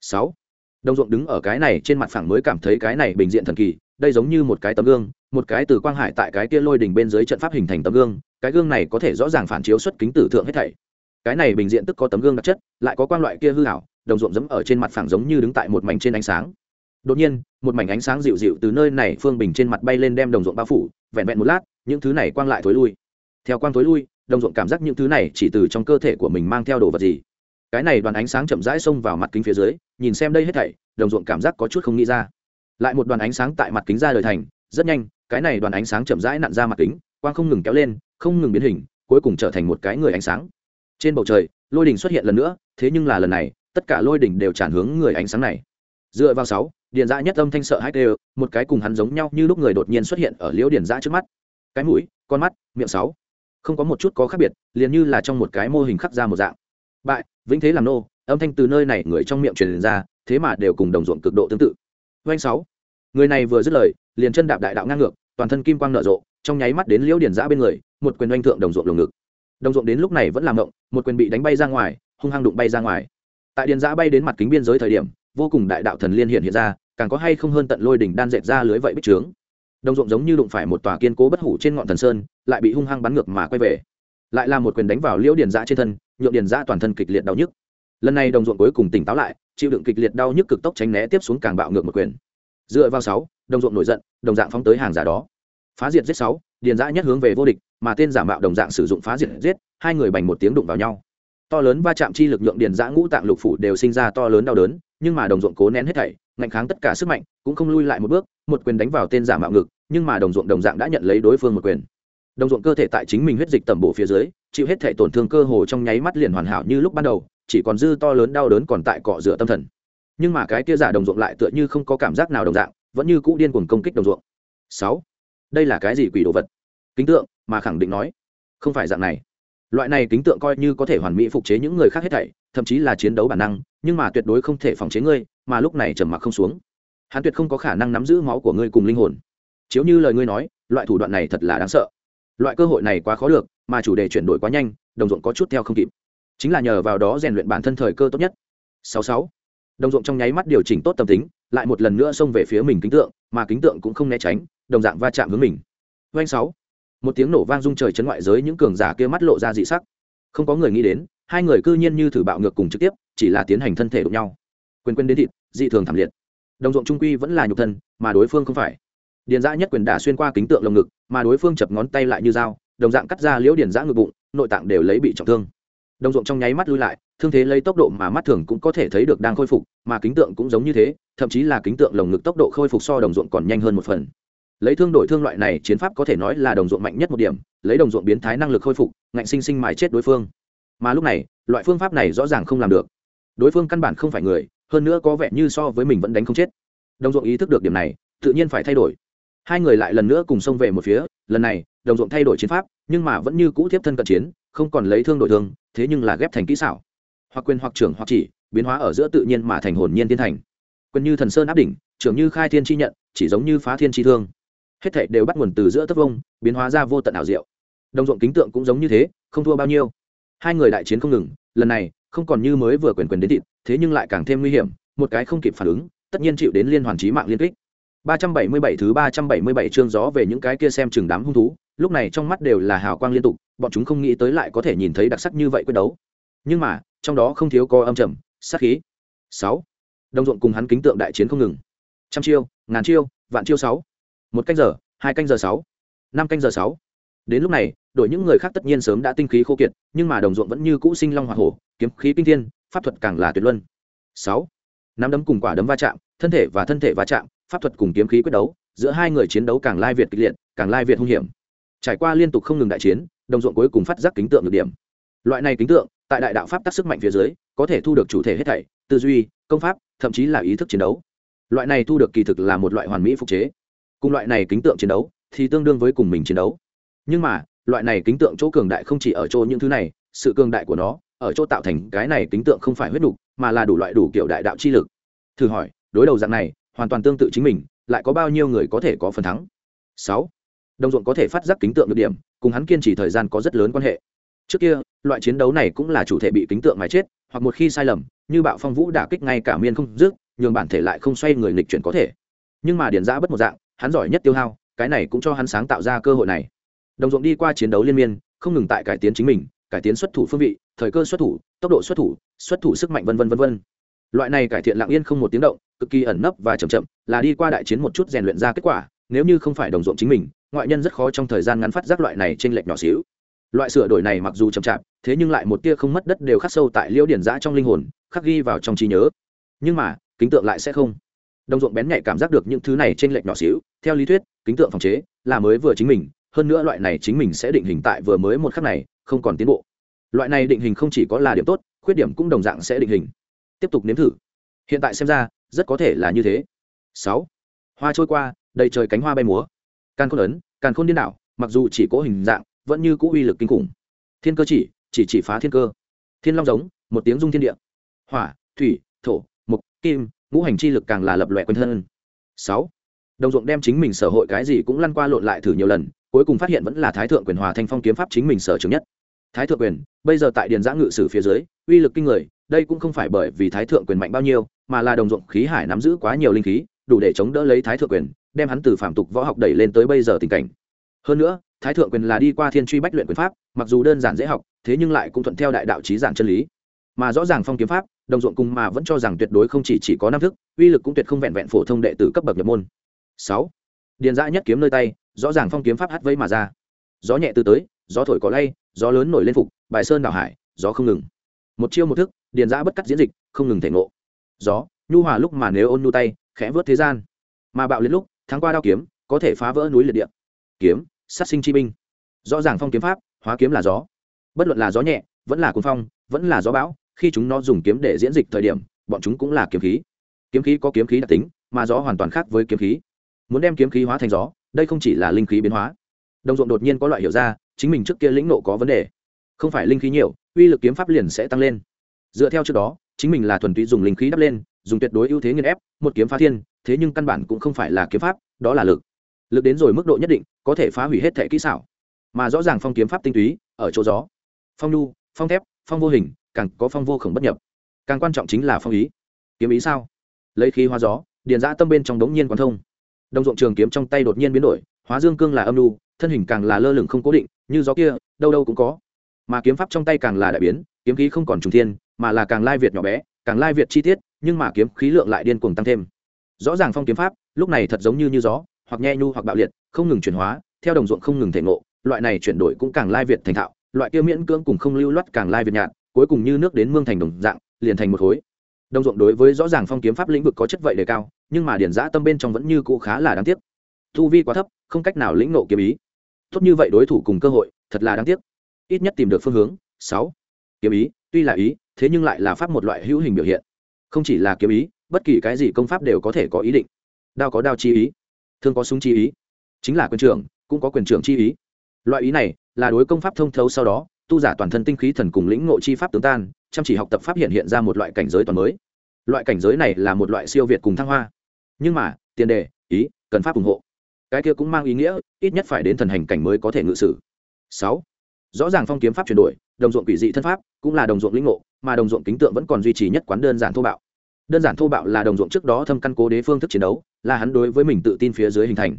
Sáu. Đồng ruộng đứng ở cái này trên mặt phẳng mới cảm thấy cái này bình diện thần kỳ đây giống như một cái tấm gương, một cái từ quang hải tại cái kia lôi đỉnh bên dưới trận pháp hình thành tấm gương, cái gương này có thể rõ ràng phản chiếu xuất kính tử thượng hết thảy. Cái này bình diện tức có tấm gương đặc chất, lại có quang loại kia hư hảo đồng ruộng dẫm ở trên mặt phẳng giống như đứng tại một mảnh trên ánh sáng. Đột nhiên, một mảnh ánh sáng dịu dịu từ nơi này phương bình trên mặt bay lên đem đồng ruộng bao phủ, vẹn vẹn một lát, những thứ này quang lại thối lui. Theo quang thối lui, đồng ruộng cảm giác những thứ này chỉ từ trong cơ thể của mình mang theo đồ vật gì. Cái này đoàn ánh sáng chậm rãi xông vào mặt kính phía dưới, nhìn xem đây hết thảy, đồng ruộng cảm giác có chút không nghĩ ra lại một đoàn ánh sáng tại mặt kính ra đời thành, rất nhanh, cái này đoàn ánh sáng chậm rãi nặn ra mặt kính, quang không ngừng kéo lên, không ngừng biến hình, cuối cùng trở thành một cái người ánh sáng. Trên bầu trời, lôi đỉnh xuất hiện lần nữa, thế nhưng là lần này, tất cả lôi đỉnh đều tràn hướng người ánh sáng này. Dựa vào sáu, điện giã nhất âm thanh sợ hai đều, một cái cùng hắn giống nhau như lúc người đột nhiên xuất hiện ở liễu điện giã trước mắt. Cái mũi, con mắt, miệng sáu. Không có một chút có khác biệt, liền như là trong một cái mô hình khắc ra một dạng. Bại, vĩnh thế làm nô, âm thanh từ nơi này người trong miệng truyền ra, thế mà đều cùng đồng ruộng cực độ tương tự. Oanh sáu. Người này vừa dứt lời, liền chân đạp đại đạo ngang ngược, toàn thân kim quang nở rộ, trong nháy mắt đến liễu điển giã bên người, một quyền oanh thượng đồng ruộng lồng ngực. Đồng ruộng đến lúc này vẫn làm động một quyền bị đánh bay ra ngoài, hung hăng đụng bay ra ngoài. Tại điển giã bay đến mặt kính biên giới thời điểm, vô cùng đại đạo thần liên hiện hiện ra, càng có hay không hơn tận lôi đỉnh đan dệt ra lưới vậy bích trướng. Đồng ruộng giống như đụng phải một tòa kiên cố bất hủ trên ngọn thần sơn, lại bị hung hăng bắn ngược mà quay về. Lại là một quyền đánh vào liễu điển giã trên thân, nhượng điển giã toàn thân kịch liệt đau nhức lần này đồng ruộng cuối cùng tỉnh táo lại, chịu đựng kịch liệt đau nhức cực tốc tránh né tiếp xuống càng bạo ngược một quyền. Dựa vào sáu, đồng ruộng nổi giận, đồng dạng phóng tới hàng giả đó. Phá diệt giết sáu, điền dã nhất hướng về vô địch, mà tên giả mạo đồng dạng sử dụng phá diệt giết, hai người bành một tiếng đụng vào nhau. To lớn va chạm chi lực lượng điền giã ngũ tạng lục phủ đều sinh ra to lớn đau đớn, nhưng mà đồng ruộng cố nén hết thảy, ngạnh kháng tất cả sức mạnh, cũng không lui lại một bước, một quyền đánh vào tên giả mạo ngực, nhưng mà đồng ruộng đồng dạng đã nhận lấy đối phương một quyền. Đồng ruộng cơ thể tại chính mình huyết dịch tẩm bổ phía dưới, chịu hết thể tổn thương cơ hồ trong nháy mắt liền hoàn hảo như lúc ban đầu chỉ còn dư to lớn đau đớn còn tại cọ rửa tâm thần. Nhưng mà cái kia giả đồng ruộng lại tựa như không có cảm giác nào đồng dạng, vẫn như cũ điên cuồng công kích đồng ruộng. Sáu, đây là cái gì quỷ đồ vật? Kính tượng, mà khẳng định nói, không phải dạng này. Loại này kính tượng coi như có thể hoàn mỹ phục chế những người khác hết thảy, thậm chí là chiến đấu bản năng, nhưng mà tuyệt đối không thể phòng chế ngươi, mà lúc này trầm mặc không xuống. Hắn tuyệt không có khả năng nắm giữ máu của ngươi cùng linh hồn. Chiếu như lời ngươi nói, loại thủ đoạn này thật là đáng sợ. Loại cơ hội này quá khó được, mà chủ đề chuyển đổi quá nhanh, đồng ruộng có chút theo không kịp chính là nhờ vào đó rèn luyện bản thân thời cơ tốt nhất. Sáu sáu. Đồng ruộng trong nháy mắt điều chỉnh tốt tâm tính, lại một lần nữa xông về phía mình kính tượng, mà kính tượng cũng không né tránh, đồng dạng va chạm hướng mình. Doanh sáu. Một tiếng nổ vang rung trời chấn ngoại giới những cường giả kia mắt lộ ra dị sắc. Không có người nghĩ đến, hai người cư nhiên như thử bạo ngược cùng trực tiếp, chỉ là tiến hành thân thể đụng nhau. Quyền quyền đến thịt, dị thường thảm liệt. Đồng ruộng trung quy vẫn là nhục thân, mà đối phương không phải. Điền giã nhất quyền đả xuyên qua kính tượng lồng ngực, mà đối phương chập ngón tay lại như dao, đồng dạng cắt ra liễu điền giã ngực bụng, nội tạng đều lấy bị trọng thương đồng ruộng trong nháy mắt lui lại, thương thế lấy tốc độ mà mắt thường cũng có thể thấy được đang khôi phục, mà kính tượng cũng giống như thế, thậm chí là kính tượng lồng ngực tốc độ khôi phục so đồng ruộng còn nhanh hơn một phần. Lấy thương đổi thương loại này, chiến pháp có thể nói là đồng ruộng mạnh nhất một điểm, lấy đồng ruộng biến thái năng lực khôi phục, ngạnh sinh sinh mài chết đối phương. Mà lúc này, loại phương pháp này rõ ràng không làm được. Đối phương căn bản không phải người, hơn nữa có vẻ như so với mình vẫn đánh không chết. Đồng ruộng ý thức được điểm này, tự nhiên phải thay đổi. Hai người lại lần nữa cùng xông về một phía, lần này, đồng ruộng thay đổi chiến pháp, nhưng mà vẫn như cũ tiếp thân cận chiến không còn lấy thương đổi thương thế nhưng là ghép thành kỹ xảo. Hoặc quyền hoặc trưởng hoặc chỉ biến hóa ở giữa tự nhiên mà thành hồn nhiên tiên thành. Quyền như thần sơn áp đỉnh trưởng như khai thiên chi nhận chỉ giống như phá thiên chi thương. Hết thảy đều bắt nguồn từ giữa tấc vông biến hóa ra vô tận ảo diệu. Đồng ruộng kính tượng cũng giống như thế không thua bao nhiêu. Hai người đại chiến không ngừng lần này không còn như mới vừa quyền quyền đến thịt thế nhưng lại càng thêm nguy hiểm một cái không kịp phản ứng tất nhiên chịu đến liên hoàn trí mạng liên kích. 377 thứ 377 chương gió về những cái kia xem chừng đám hung thú, lúc này trong mắt đều là hào quang liên tục, bọn chúng không nghĩ tới lại có thể nhìn thấy đặc sắc như vậy quyết đấu. Nhưng mà, trong đó không thiếu có âm trầm, sát khí. sáu, Đồng ruộng cùng hắn kính tượng đại chiến không ngừng. Trăm chiêu, ngàn chiêu, vạn chiêu sáu, Một canh giờ, hai canh giờ sáu, Năm canh giờ sáu. Đến lúc này, đội những người khác tất nhiên sớm đã tinh khí khô kiệt, nhưng mà đồng ruộng vẫn như cũ sinh long hỏa hổ, kiếm khí kinh thiên, pháp thuật càng là tuyệt luân. sáu, Nắm đấm cùng quả đấm va chạm, thân thể và thân thể va chạm, pháp thuật cùng kiếm khí quyết đấu giữa hai người chiến đấu càng lai việt kịch liệt càng lai việt hung hiểm trải qua liên tục không ngừng đại chiến đồng ruộng cuối cùng phát giác kính tượng được điểm. Loại này kính tượng tại đại đạo pháp tác sức mạnh phía dưới có thể thu được chủ thể hết thảy tư duy công pháp thậm chí là ý thức chiến đấu. Loại này thu được kỳ thực là một loại hoàn mỹ phục chế. Cùng loại này kính tượng chiến đấu thì tương đương với cùng mình chiến đấu. Nhưng mà loại này kính tượng chỗ cường đại không chỉ ở chỗ những thứ này sự cường đại của nó ở chỗ tạo thành cái này kính tượng không phải huyết đủ, mà là đủ loại đủ kiểu đại đạo chi lực. Thử hỏi đối đầu dạng này hoàn toàn tương tự chính mình lại có bao nhiêu người có thể có phần thắng? Sáu đồng ruộng có thể phát giác kính tượng được điểm, cùng hắn kiên trì thời gian có rất lớn quan hệ. Trước kia, loại chiến đấu này cũng là chủ thể bị kính tượng mà chết, hoặc một khi sai lầm, như bạo phong vũ đả kích ngay cả miên không dứt, nhường bản thể lại không xoay người nghịch chuyển có thể. Nhưng mà điển giã bất một dạng, hắn giỏi nhất tiêu hao, cái này cũng cho hắn sáng tạo ra cơ hội này. Đồng ruộng đi qua chiến đấu liên miên, không ngừng tại cải tiến chính mình, cải tiến xuất thủ phương vị, thời cơ xuất thủ, tốc độ xuất thủ xuất thủ sức mạnh vân vân vân vân. Loại này cải thiện lặng yên không một tiếng động, cực kỳ ẩn nấp và chậm chậm, là đi qua đại chiến một chút rèn luyện ra kết quả, nếu như không phải đồng ruộng chính mình ngoại nhân rất khó trong thời gian ngắn phát giác loại này trên lệch nhỏ xíu. Loại sửa đổi này mặc dù chậm chạp, thế nhưng lại một tia không mất đất đều khắc sâu tại liễu điển giã trong linh hồn, khắc ghi vào trong trí nhớ. Nhưng mà, kính tượng lại sẽ không. Đồng ruộng bén nhạy cảm giác được những thứ này trên lệch nhỏ xíu, theo lý thuyết, kính tượng phòng chế là mới vừa chính mình, hơn nữa loại này chính mình sẽ định hình tại vừa mới một khắc này, không còn tiến bộ. Loại này định hình không chỉ có là điểm tốt, khuyết điểm cũng đồng dạng sẽ định hình. Tiếp tục nếm thử. Hiện tại xem ra, rất có thể là như thế. Sáu. Hoa trôi qua, đầy trời cánh hoa bay múa càn khôn ấn, càn khôn điên đảo, mặc dù chỉ có hình dạng, vẫn như cũ uy lực kinh khủng. Thiên cơ chỉ chỉ chỉ phá thiên cơ. Thiên long giống, một tiếng dung thiên địa. Hỏa, thủy, thổ mục kim, ngũ hành chi lực càng là lập loẹ quanh thân. Sáu. Đồng ruộng đem chính mình sở hội cái gì cũng lăn qua lộn lại thử nhiều lần, cuối cùng phát hiện vẫn là thái thượng quyền hòa thanh phong kiếm pháp chính mình sở trường nhất. Thái thượng quyền, bây giờ tại điền giã ngự sử phía dưới, uy lực kinh người, đây cũng không phải bởi vì thái thượng quyền mạnh bao nhiêu, mà là đồng ruộng khí hải nắm giữ quá nhiều linh khí, đủ để chống đỡ lấy thái thượng quyền đem hắn từ phạm tục võ học đẩy lên tới bây giờ tình cảnh. Hơn nữa thái thượng quyền là đi qua thiên truy bách luyện quyền pháp mặc dù đơn giản dễ học thế nhưng lại cũng thuận theo đại đạo trí giản chân lý. Mà rõ ràng phong kiếm pháp đồng ruộng cùng mà vẫn cho rằng tuyệt đối không chỉ, chỉ có năm thức uy lực cũng tuyệt không vẹn vẹn phổ thông đệ tử cấp bậc nhập môn. Sáu điền dã nhất kiếm nơi tay rõ ràng phong kiếm pháp hắt vây mà ra. Gió nhẹ từ tới gió thổi có lay gió lớn nổi lên phục bài sơn đảo hải gió không ngừng. Một chiêu một thức điền dã bất cắt diễn dịch không ngừng thể ngộ. Gió nhu hòa lúc mà nếu ôn nhu tay khẽ vớt thế gian. Mà bạo liệt lúc tháng qua đao kiếm, có thể phá vỡ núi liệt địa. Kiếm, sát sinh chi binh. Rõ ràng phong kiếm pháp, hóa kiếm là gió. Bất luận là gió nhẹ, vẫn là cuốn phong, vẫn là gió bão, khi chúng nó dùng kiếm để diễn dịch thời điểm, bọn chúng cũng là kiếm khí. Kiếm khí có kiếm khí đặc tính, mà gió hoàn toàn khác với kiếm khí. Muốn đem kiếm khí hóa thành gió, đây không chỉ là linh khí biến hóa. Đồng ruộng đột nhiên có loại hiểu ra, chính mình trước kia lĩnh nộ có vấn đề. Không phải linh khí nhiều, uy lực kiếm pháp liền sẽ tăng lên. Dựa theo trước đó, chính mình là thuần túy dùng linh khí đắp lên dùng tuyệt đối ưu thế nghiên ép, một kiếm phá thiên, thế nhưng căn bản cũng không phải là kiếm pháp, đó là lực. Lực đến rồi mức độ nhất định, có thể phá hủy hết thể kỹ xảo. Mà rõ ràng phong kiếm pháp tinh túy, ở chỗ gió. Phong nhu, phong thép, phong vô hình, càng có phong vô khổng bất nhập. Càng quan trọng chính là phong ý. Kiếm ý sao? Lấy khí hóa gió, điền giã tâm bên trong đống nhiên quán thông. Đồng ruộng trường kiếm trong tay đột nhiên biến đổi, hóa dương cương là âm nhu, thân hình càng là lơ lửng không cố định, như gió kia, đâu đâu cũng có. Mà kiếm pháp trong tay càng là đại biến, kiếm khí không còn trùng thiên, mà là càng lai việt nhỏ bé, càng lai việt chi tiết nhưng mà kiếm khí lượng lại điên cuồng tăng thêm. Rõ ràng phong kiếm pháp, lúc này thật giống như như gió, hoặc nhe nhu hoặc bạo liệt, không ngừng chuyển hóa, theo đồng ruộng không ngừng thể ngộ, loại này chuyển đổi cũng càng lai việt thành thạo, loại kia miễn cưỡng cùng không lưu loát càng lai việt nhạt, cuối cùng như nước đến mương thành đồng dạng, liền thành một khối. Đồng ruộng đối với rõ ràng phong kiếm pháp lĩnh vực có chất vậy đề cao, nhưng mà điển giã tâm bên trong vẫn như cũ khá là đáng tiếc. Thu vi quá thấp, không cách nào lĩnh nộ kiếm ý. Tốt như vậy đối thủ cùng cơ hội, thật là đáng tiếc. Ít nhất tìm được phương hướng. Sáu. Kiếm ý, tuy là ý, thế nhưng lại là pháp một loại hữu hình biểu hiện không chỉ là kiếm ý, bất kỳ cái gì công pháp đều có thể có ý định. Đao có đao chi ý, thương có súng chi ý, chính là quyền trưởng, cũng có quyền trưởng chi ý. Loại ý này là đối công pháp thông thấu sau đó, tu giả toàn thân tinh khí thần cùng lĩnh ngộ chi pháp tướng tan, chăm chỉ học tập pháp hiện hiện ra một loại cảnh giới toàn mới. Loại cảnh giới này là một loại siêu việt cùng thăng hoa. Nhưng mà, tiền đề, ý, cần pháp ủng hộ. Cái kia cũng mang ý nghĩa, ít nhất phải đến thần hành cảnh mới có thể ngự sử. Sáu, rõ ràng phong kiếm pháp chuyển đổi đồng ruộng quỷ dị thân pháp, cũng là đồng ruộng lĩnh ngộ, mà đồng ruộng kính tượng vẫn còn duy trì nhất quán đơn giản thô bạo. Đơn giản thô bạo là đồng ruộng trước đó thâm căn cố đế phương thức chiến đấu, là hắn đối với mình tự tin phía dưới hình thành.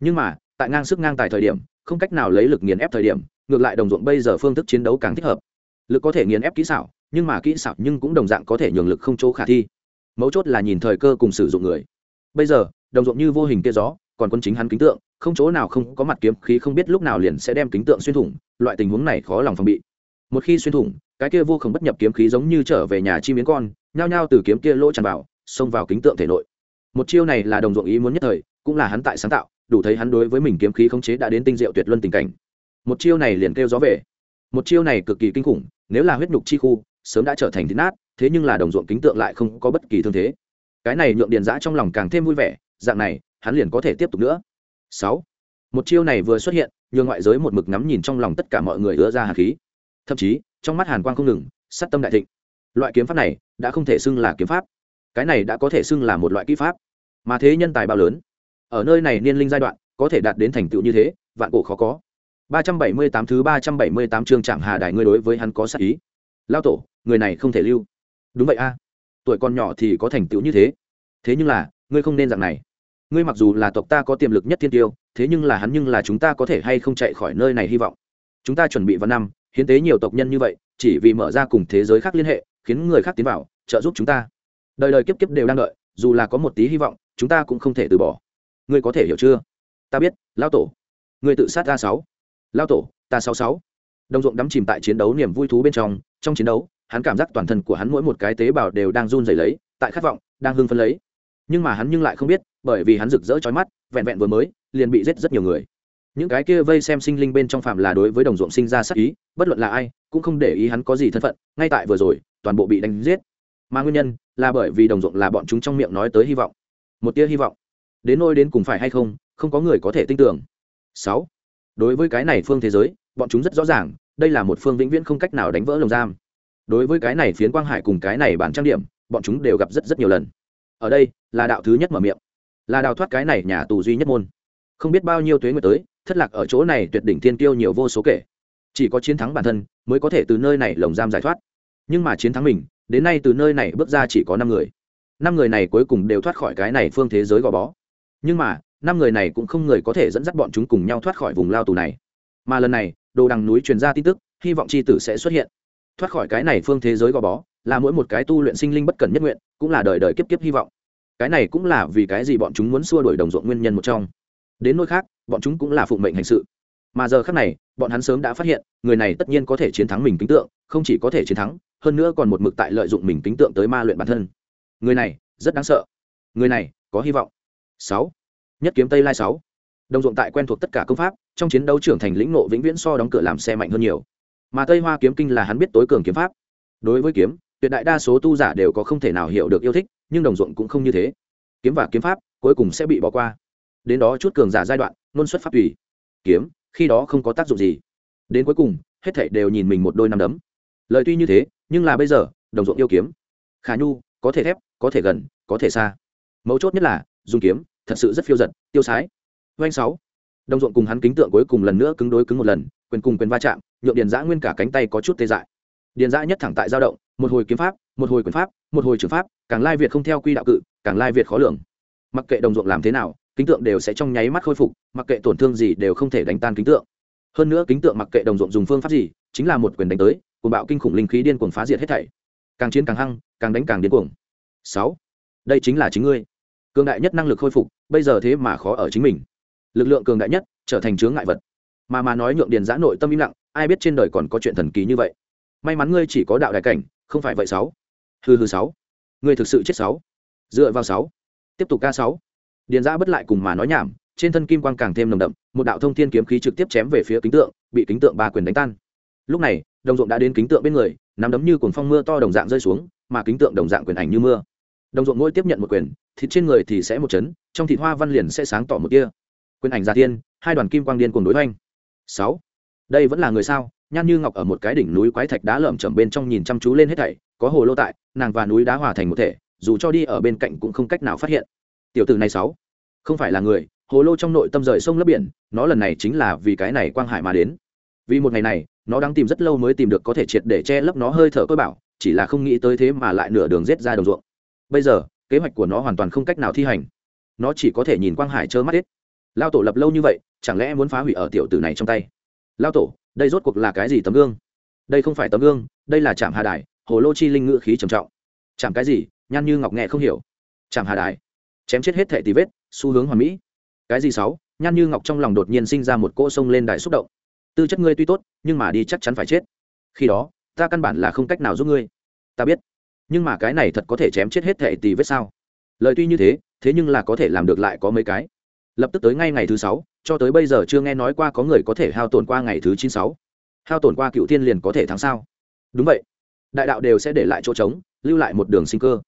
Nhưng mà, tại ngang sức ngang tài thời điểm, không cách nào lấy lực nghiền ép thời điểm, ngược lại đồng ruộng bây giờ phương thức chiến đấu càng thích hợp. Lực có thể nghiền ép kỹ xảo, nhưng mà kỹ xảo nhưng cũng đồng dạng có thể nhường lực không chỗ khả thi. Mấu chốt là nhìn thời cơ cùng sử dụng người. Bây giờ, đồng ruộng như vô hình kia gió, còn quân chính hắn kính tượng, không chỗ nào không có mặt kiếm khí không biết lúc nào liền sẽ đem kính tượng xuyên thủng, loại tình huống này khó lòng phòng bị một khi xuyên thủng, cái kia vô khổng bất nhập kiếm khí giống như trở về nhà chi miếng con, nhao nhao từ kiếm kia lỗ tràn vào, xông vào kính tượng thể nội. Một chiêu này là đồng ruộng ý muốn nhất thời, cũng là hắn tại sáng tạo, đủ thấy hắn đối với mình kiếm khí khống chế đã đến tinh diệu tuyệt luân tình cảnh. Một chiêu này liền kêu gió về. Một chiêu này cực kỳ kinh khủng, nếu là huyết nhục chi khu, sớm đã trở thành thịt nát, thế nhưng là đồng ruộng kính tượng lại không có bất kỳ thương thế. Cái này nhượng điền giã trong lòng càng thêm vui vẻ, dạng này, hắn liền có thể tiếp tục nữa. Sáu. Một chiêu này vừa xuất hiện, nhường ngoại giới một mực ngắm nhìn trong lòng tất cả mọi người ứa ra hà khí thậm chí trong mắt hàn quang không ngừng sát tâm đại thịnh loại kiếm pháp này đã không thể xưng là kiếm pháp cái này đã có thể xưng là một loại kỹ pháp mà thế nhân tài bao lớn ở nơi này niên linh giai đoạn có thể đạt đến thành tựu như thế vạn cổ khó có 378 thứ 378 chương Trạm Hà Đài ngươi đối với hắn có sát ý. Lao tổ, người này không thể lưu. Đúng vậy a. Tuổi còn nhỏ thì có thành tựu như thế. Thế nhưng là, ngươi không nên dạng này. Ngươi mặc dù là tộc ta có tiềm lực nhất thiên tiêu, thế nhưng là hắn nhưng là chúng ta có thể hay không chạy khỏi nơi này hy vọng. Chúng ta chuẩn bị vào năm, hiến tế nhiều tộc nhân như vậy, chỉ vì mở ra cùng thế giới khác liên hệ, khiến người khác tiến vào, trợ giúp chúng ta. Đời đời kiếp kiếp đều đang đợi, dù là có một tí hy vọng, chúng ta cũng không thể từ bỏ. Ngươi có thể hiểu chưa? Ta biết, lão tổ. Ngươi tự sát ra sáu lao tổ ta sáu sáu đồng ruộng đắm chìm tại chiến đấu niềm vui thú bên trong trong chiến đấu hắn cảm giác toàn thân của hắn mỗi một cái tế bào đều đang run rẩy lấy tại khát vọng đang hưng phấn lấy nhưng mà hắn nhưng lại không biết bởi vì hắn rực rỡ chói mắt vẹn vẹn vừa mới liền bị giết rất nhiều người những cái kia vây xem sinh linh bên trong phạm là đối với đồng ruộng sinh ra sắc ý, bất luận là ai, cũng không để ý hắn có gì thân phận, ngay tại vừa rồi, toàn bộ bị đánh giết. Mà nguyên nhân là bởi vì đồng ruộng là bọn chúng trong miệng nói tới hy vọng. Một tia hy vọng. Đến nôi đến cùng phải hay không không có người có thể tin tưởng. Sáu. Đối với cái này phương thế giới, bọn chúng rất rõ ràng, đây là một phương vĩnh viễn không cách nào đánh vỡ lồng giam. Đối với cái này phiến quang hải cùng cái này bản trang điểm, bọn chúng đều gặp rất rất nhiều lần. Ở đây là đạo thứ nhất mở miệng. Là đào thoát cái này nhà tù duy nhất môn không biết bao nhiêu tuế nguyệt tới, thất lạc ở chỗ này tuyệt đỉnh thiên tiêu nhiều vô số kể. Chỉ có chiến thắng bản thân mới có thể từ nơi này lồng giam giải thoát. Nhưng mà chiến thắng mình, đến nay từ nơi này bước ra chỉ có năm người. Năm người này cuối cùng đều thoát khỏi cái này phương thế giới gò bó. Nhưng mà, năm người này cũng không người có thể dẫn dắt bọn chúng cùng nhau thoát khỏi vùng lao tù này. Mà lần này, đồ đằng núi truyền ra tin tức, hy vọng c h i tử sẽ xuất hiện. Thoát khỏi cái này phương thế giới gò bó, là mỗi một cái tu luyện sinh linh bất cần nhất nguyện, cũng là đời đời kiếp kiếp hy vọng. Cái này cũng là vì cái gì bọn chúng muốn xua đuổi đồng ruộng nguyên nhân một trong đến nơi khác, bọn chúng cũng là phụng mệnh hành sự. Mà giờ khác này, bọn hắn sớm đã phát hiện, người này tất nhiên có thể chiến thắng mình kính tượng, không chỉ có thể chiến thắng, hơn nữa còn một mực tại lợi dụng mình kính tượng tới ma luyện bản thân. Người này, rất đáng sợ. Người này, có hy vọng. Sáu. Nhất kiếm tây lai sáu. Đồng ruộng tại quen thuộc tất cả công pháp, trong chiến đấu trưởng thành lĩnh nộ vĩnh viễn so đóng cửa làm xe mạnh hơn nhiều. Mà tây hoa kiếm kinh là hắn biết tối cường kiếm pháp. Đối với kiếm, tuyệt đại đa số tu giả đều có không thể nào hiểu được yêu thích, nhưng đồng ruộng cũng không như thế. Kiếm và kiếm pháp, cuối cùng sẽ bị bỏ qua đến đó chút cường giả giai đoạn nôn xuất pháp tùy. Kiếm, khi đó không có tác dụng gì. Đến cuối cùng, hết thảy đều nhìn mình một đôi năm đấm. Lời tuy như thế, nhưng là bây giờ, đồng ruộng yêu kiếm. Khả nhu, có thể thép, có thể gần, có thể xa. Mấu chốt nhất là, dùng kiếm, thật sự rất phiêu giật, tiêu sái. Doanh sáu. Đồng ruộng cùng hắn kính tượng cuối cùng lần nữa cứng đối cứng một lần, quyền cùng quyền va chạm, nhượng điền giã nguyên cả cánh tay có chút tê dại. Điền giã nhất thẳng tại dao động, một hồi kiếm pháp, một hồi quyền pháp, một hồi trường pháp, càng lai việt không theo quy đạo cự, càng lai việt khó lường. Mặc kệ đồng ruộng làm thế nào kính tượng đều sẽ trong nháy mắt khôi phục, mặc kệ tổn thương gì đều không thể đánh tan kính tượng. Hơn nữa kính tượng mặc kệ đồng ruộng dùng phương pháp gì, chính là một quyền đánh tới cùng bạo kinh khủng linh khí điên cuồng phá diệt hết thảy. Càng chiến càng hăng, càng đánh càng điên cuồng. Sáu, đây chính là chính ngươi. Cường đại nhất năng lực khôi phục, bây giờ thế mà khó ở chính mình. Lực lượng cường đại nhất, trở thành chướng ngại vật. Mà mà nói nhượng điền giã nội tâm im lặng, ai biết trên đời còn có chuyện thần kỳ như vậy. May mắn ngươi chỉ có đạo đại cảnh, không phải vậy sáu. Hư hư sáu. Ngươi thực sự chết sáu. Dựa vào sáu. Tiếp tục ca sáu điền giã bất lại cùng mà nói nhảm, trên thân kim quang càng thêm nồng đậm, một đạo thông thiên kiếm khí trực tiếp chém về phía kính tượng, bị kính tượng ba quyền đánh tan. Lúc này, đồng ruộng đã đến kính tượng bên người, nắm đấm như cuồng phong mưa to đồng dạng rơi xuống, mà kính tượng đồng dạng quyền ảnh như mưa. Đồng ruộng mỗi tiếp nhận một quyền, thịt trên người thì sẽ một chấn, trong thịt hoa văn liền sẽ sáng tỏ một tia. Quyền ảnh gia thiên hai đoàn kim quang điên cùng đối hoành. Sáu. Đây vẫn là người sao? Nhan như ngọc ở một cái đỉnh núi quái thạch đá lởm chởm bên trong nhìn chăm chú lên hết thảy, có hồ lô tại, nàng và núi đá hòa thành một thể, dù cho đi ở bên cạnh cũng không cách nào phát hiện tiểu tử này sáu. Không phải là người, hồ lô trong nội tâm rời sông lấp biển, nó lần này chính là vì cái này quang hải mà đến. Vì một ngày này, nó đang tìm rất lâu mới tìm được có thể triệt để che lấp nó hơi thở tôi bảo chỉ là không nghĩ tới thế mà lại nửa đường rết ra đồng ruộng. Bây giờ, kế hoạch của nó hoàn toàn không cách nào thi hành. Nó chỉ có thể nhìn quang hải trơ mắt hết. Lao tổ lập lâu như vậy, chẳng lẽ muốn phá hủy ở tiểu tử này trong tay? Lao tổ, đây rốt cuộc là cái gì tấm gương? Đây không phải tấm gương, đây là trạm hà đài, hồ lô chi linh ngự khí trầm trọng. Chạm cái gì? Nhan như ngọc nghe không hiểu. Chạm hà đài chém chết hết thệ tì vết, xu hướng hoàn mỹ. Cái gì sáu? Nhan như ngọc trong lòng đột nhiên sinh ra một cỗ sông lên đài xúc động. Tư chất ngươi tuy tốt, nhưng mà đi chắc chắn phải chết. Khi đó, ta căn bản là không cách nào giúp ngươi. Ta biết. Nhưng mà cái này thật có thể chém chết hết thệ tì vết sao? Lời tuy như thế thế nhưng là có thể làm được lại có mấy cái. Lập tức tới ngay ngày thứ sáu, cho tới bây giờ chưa nghe nói qua có người có thể hao tổn qua ngày thứ chín sáu. Hao tổn qua cựu thiên liền có thể thắng sao? Đúng vậy. Đại đạo đều sẽ để lại chỗ trống, lưu lại một đường sinh cơ.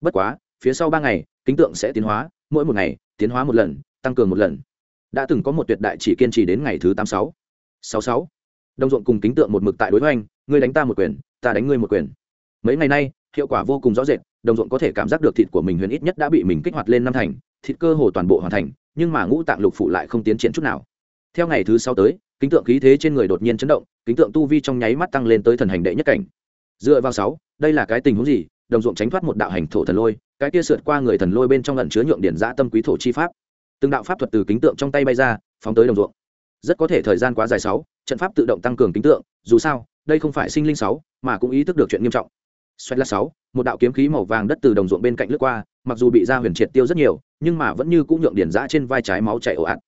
Bất quá phía sau ba ngày, kính tượng sẽ tiến hóa, mỗi một ngày, tiến hóa một lần, tăng cường một lần. Đã từng có một tuyệt đại chỉ kiên trì đến ngày thứ tám sáu. Sáu sáu. Đồng ruộng cùng kính tượng một mực tại đối hoành, ngươi đánh ta một quyền, ta đánh ngươi một quyền. Mấy ngày nay, hiệu quả vô cùng rõ rệt, đồng ruộng có thể cảm giác được thịt của mình huyền ít nhất đã bị mình kích hoạt lên năm thành, thịt cơ hồ toàn bộ hoàn thành, nhưng mà ngũ tạng lục phụ lại không tiến triển chút nào. Theo ngày thứ sáu tới, kính tượng khí thế trên người đột nhiên chấn động, kính tượng tu vi trong nháy mắt tăng lên tới thần hành đệ nhất cảnh. Dựa vào sáu, đây là cái tình huống gì? Đồng ruộng tránh thoát một đạo hành thổ thần lôi cái kia sượt qua người thần lôi bên trong lẩn chứa nhượng điển giã tâm quý thổ chi pháp. Từng đạo pháp thuật từ kính tượng trong tay bay ra, phóng tới đồng ruộng. Rất có thể thời gian quá dài sáu, trận pháp tự động tăng cường kính tượng, dù sao, đây không phải sinh linh sáu, mà cũng ý thức được chuyện nghiêm trọng. Xoẹt là sáu, một đạo kiếm khí màu vàng đất từ đồng ruộng bên cạnh lướt qua, mặc dù bị ra huyền triệt tiêu rất nhiều, nhưng mà vẫn như cũng nhượng điển giã trên vai trái máu chảy ồ ạt.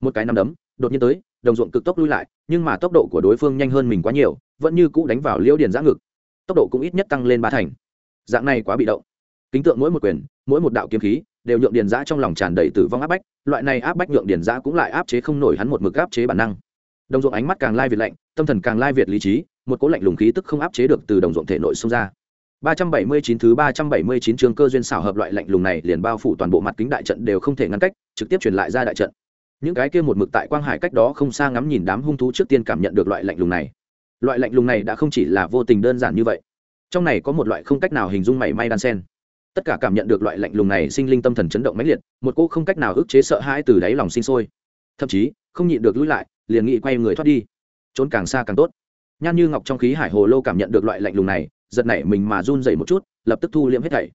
Một cái năm đấm, đột nhiên tới, đồng ruộng cực tốc lui lại, nhưng mà tốc độ của đối phương nhanh hơn mình quá nhiều, vẫn như cũ đánh vào liễu điển giã ngực. Tốc độ cũng ít nhất tăng lên ba thành. Dạng này quá bị động kính tượng mỗi một quyền mỗi một đạo kiếm khí đều nhượng điền giã trong lòng tràn đầy tử vong áp bách loại này áp bách nhượng điền giã cũng lại áp chế không nổi hắn một mực áp chế bản năng đồng ruộng ánh mắt càng lai việt lạnh tâm thần càng lai việt lý trí một cố lạnh lùng khí tức không áp chế được từ đồng ruộng thể nội xông ra 379 thứ 379 chương cơ duyên xảo hợp loại lạnh lùng này liền bao phủ toàn bộ mặt kính đại trận đều không thể ngăn cách, trực tiếp truyền lại ra đại trận. Những cái kia một mực tại quang hải cách đó không xa ngắm nhìn đám hung thú trước tiên cảm nhận được loại lạnh lùng này. Loại lạnh lùng này đã không chỉ là vô tình đơn giản như vậy. Trong này có một loại không cách nào hình dung mảy may đan sen. Tất cả cảm nhận được loại lạnh lùng này sinh linh tâm thần chấn động mãnh liệt, một cô không cách nào ức chế sợ hãi từ đáy lòng sinh sôi. Thậm chí, không nhịn được lùi lại, liền nghĩ quay người thoát đi. Trốn càng xa càng tốt. Nhan Như Ngọc trong khí hải hồ lô cảm nhận được loại lạnh lùng này, giật nảy mình mà run dậy một chút lập tức thu liễm hết thảy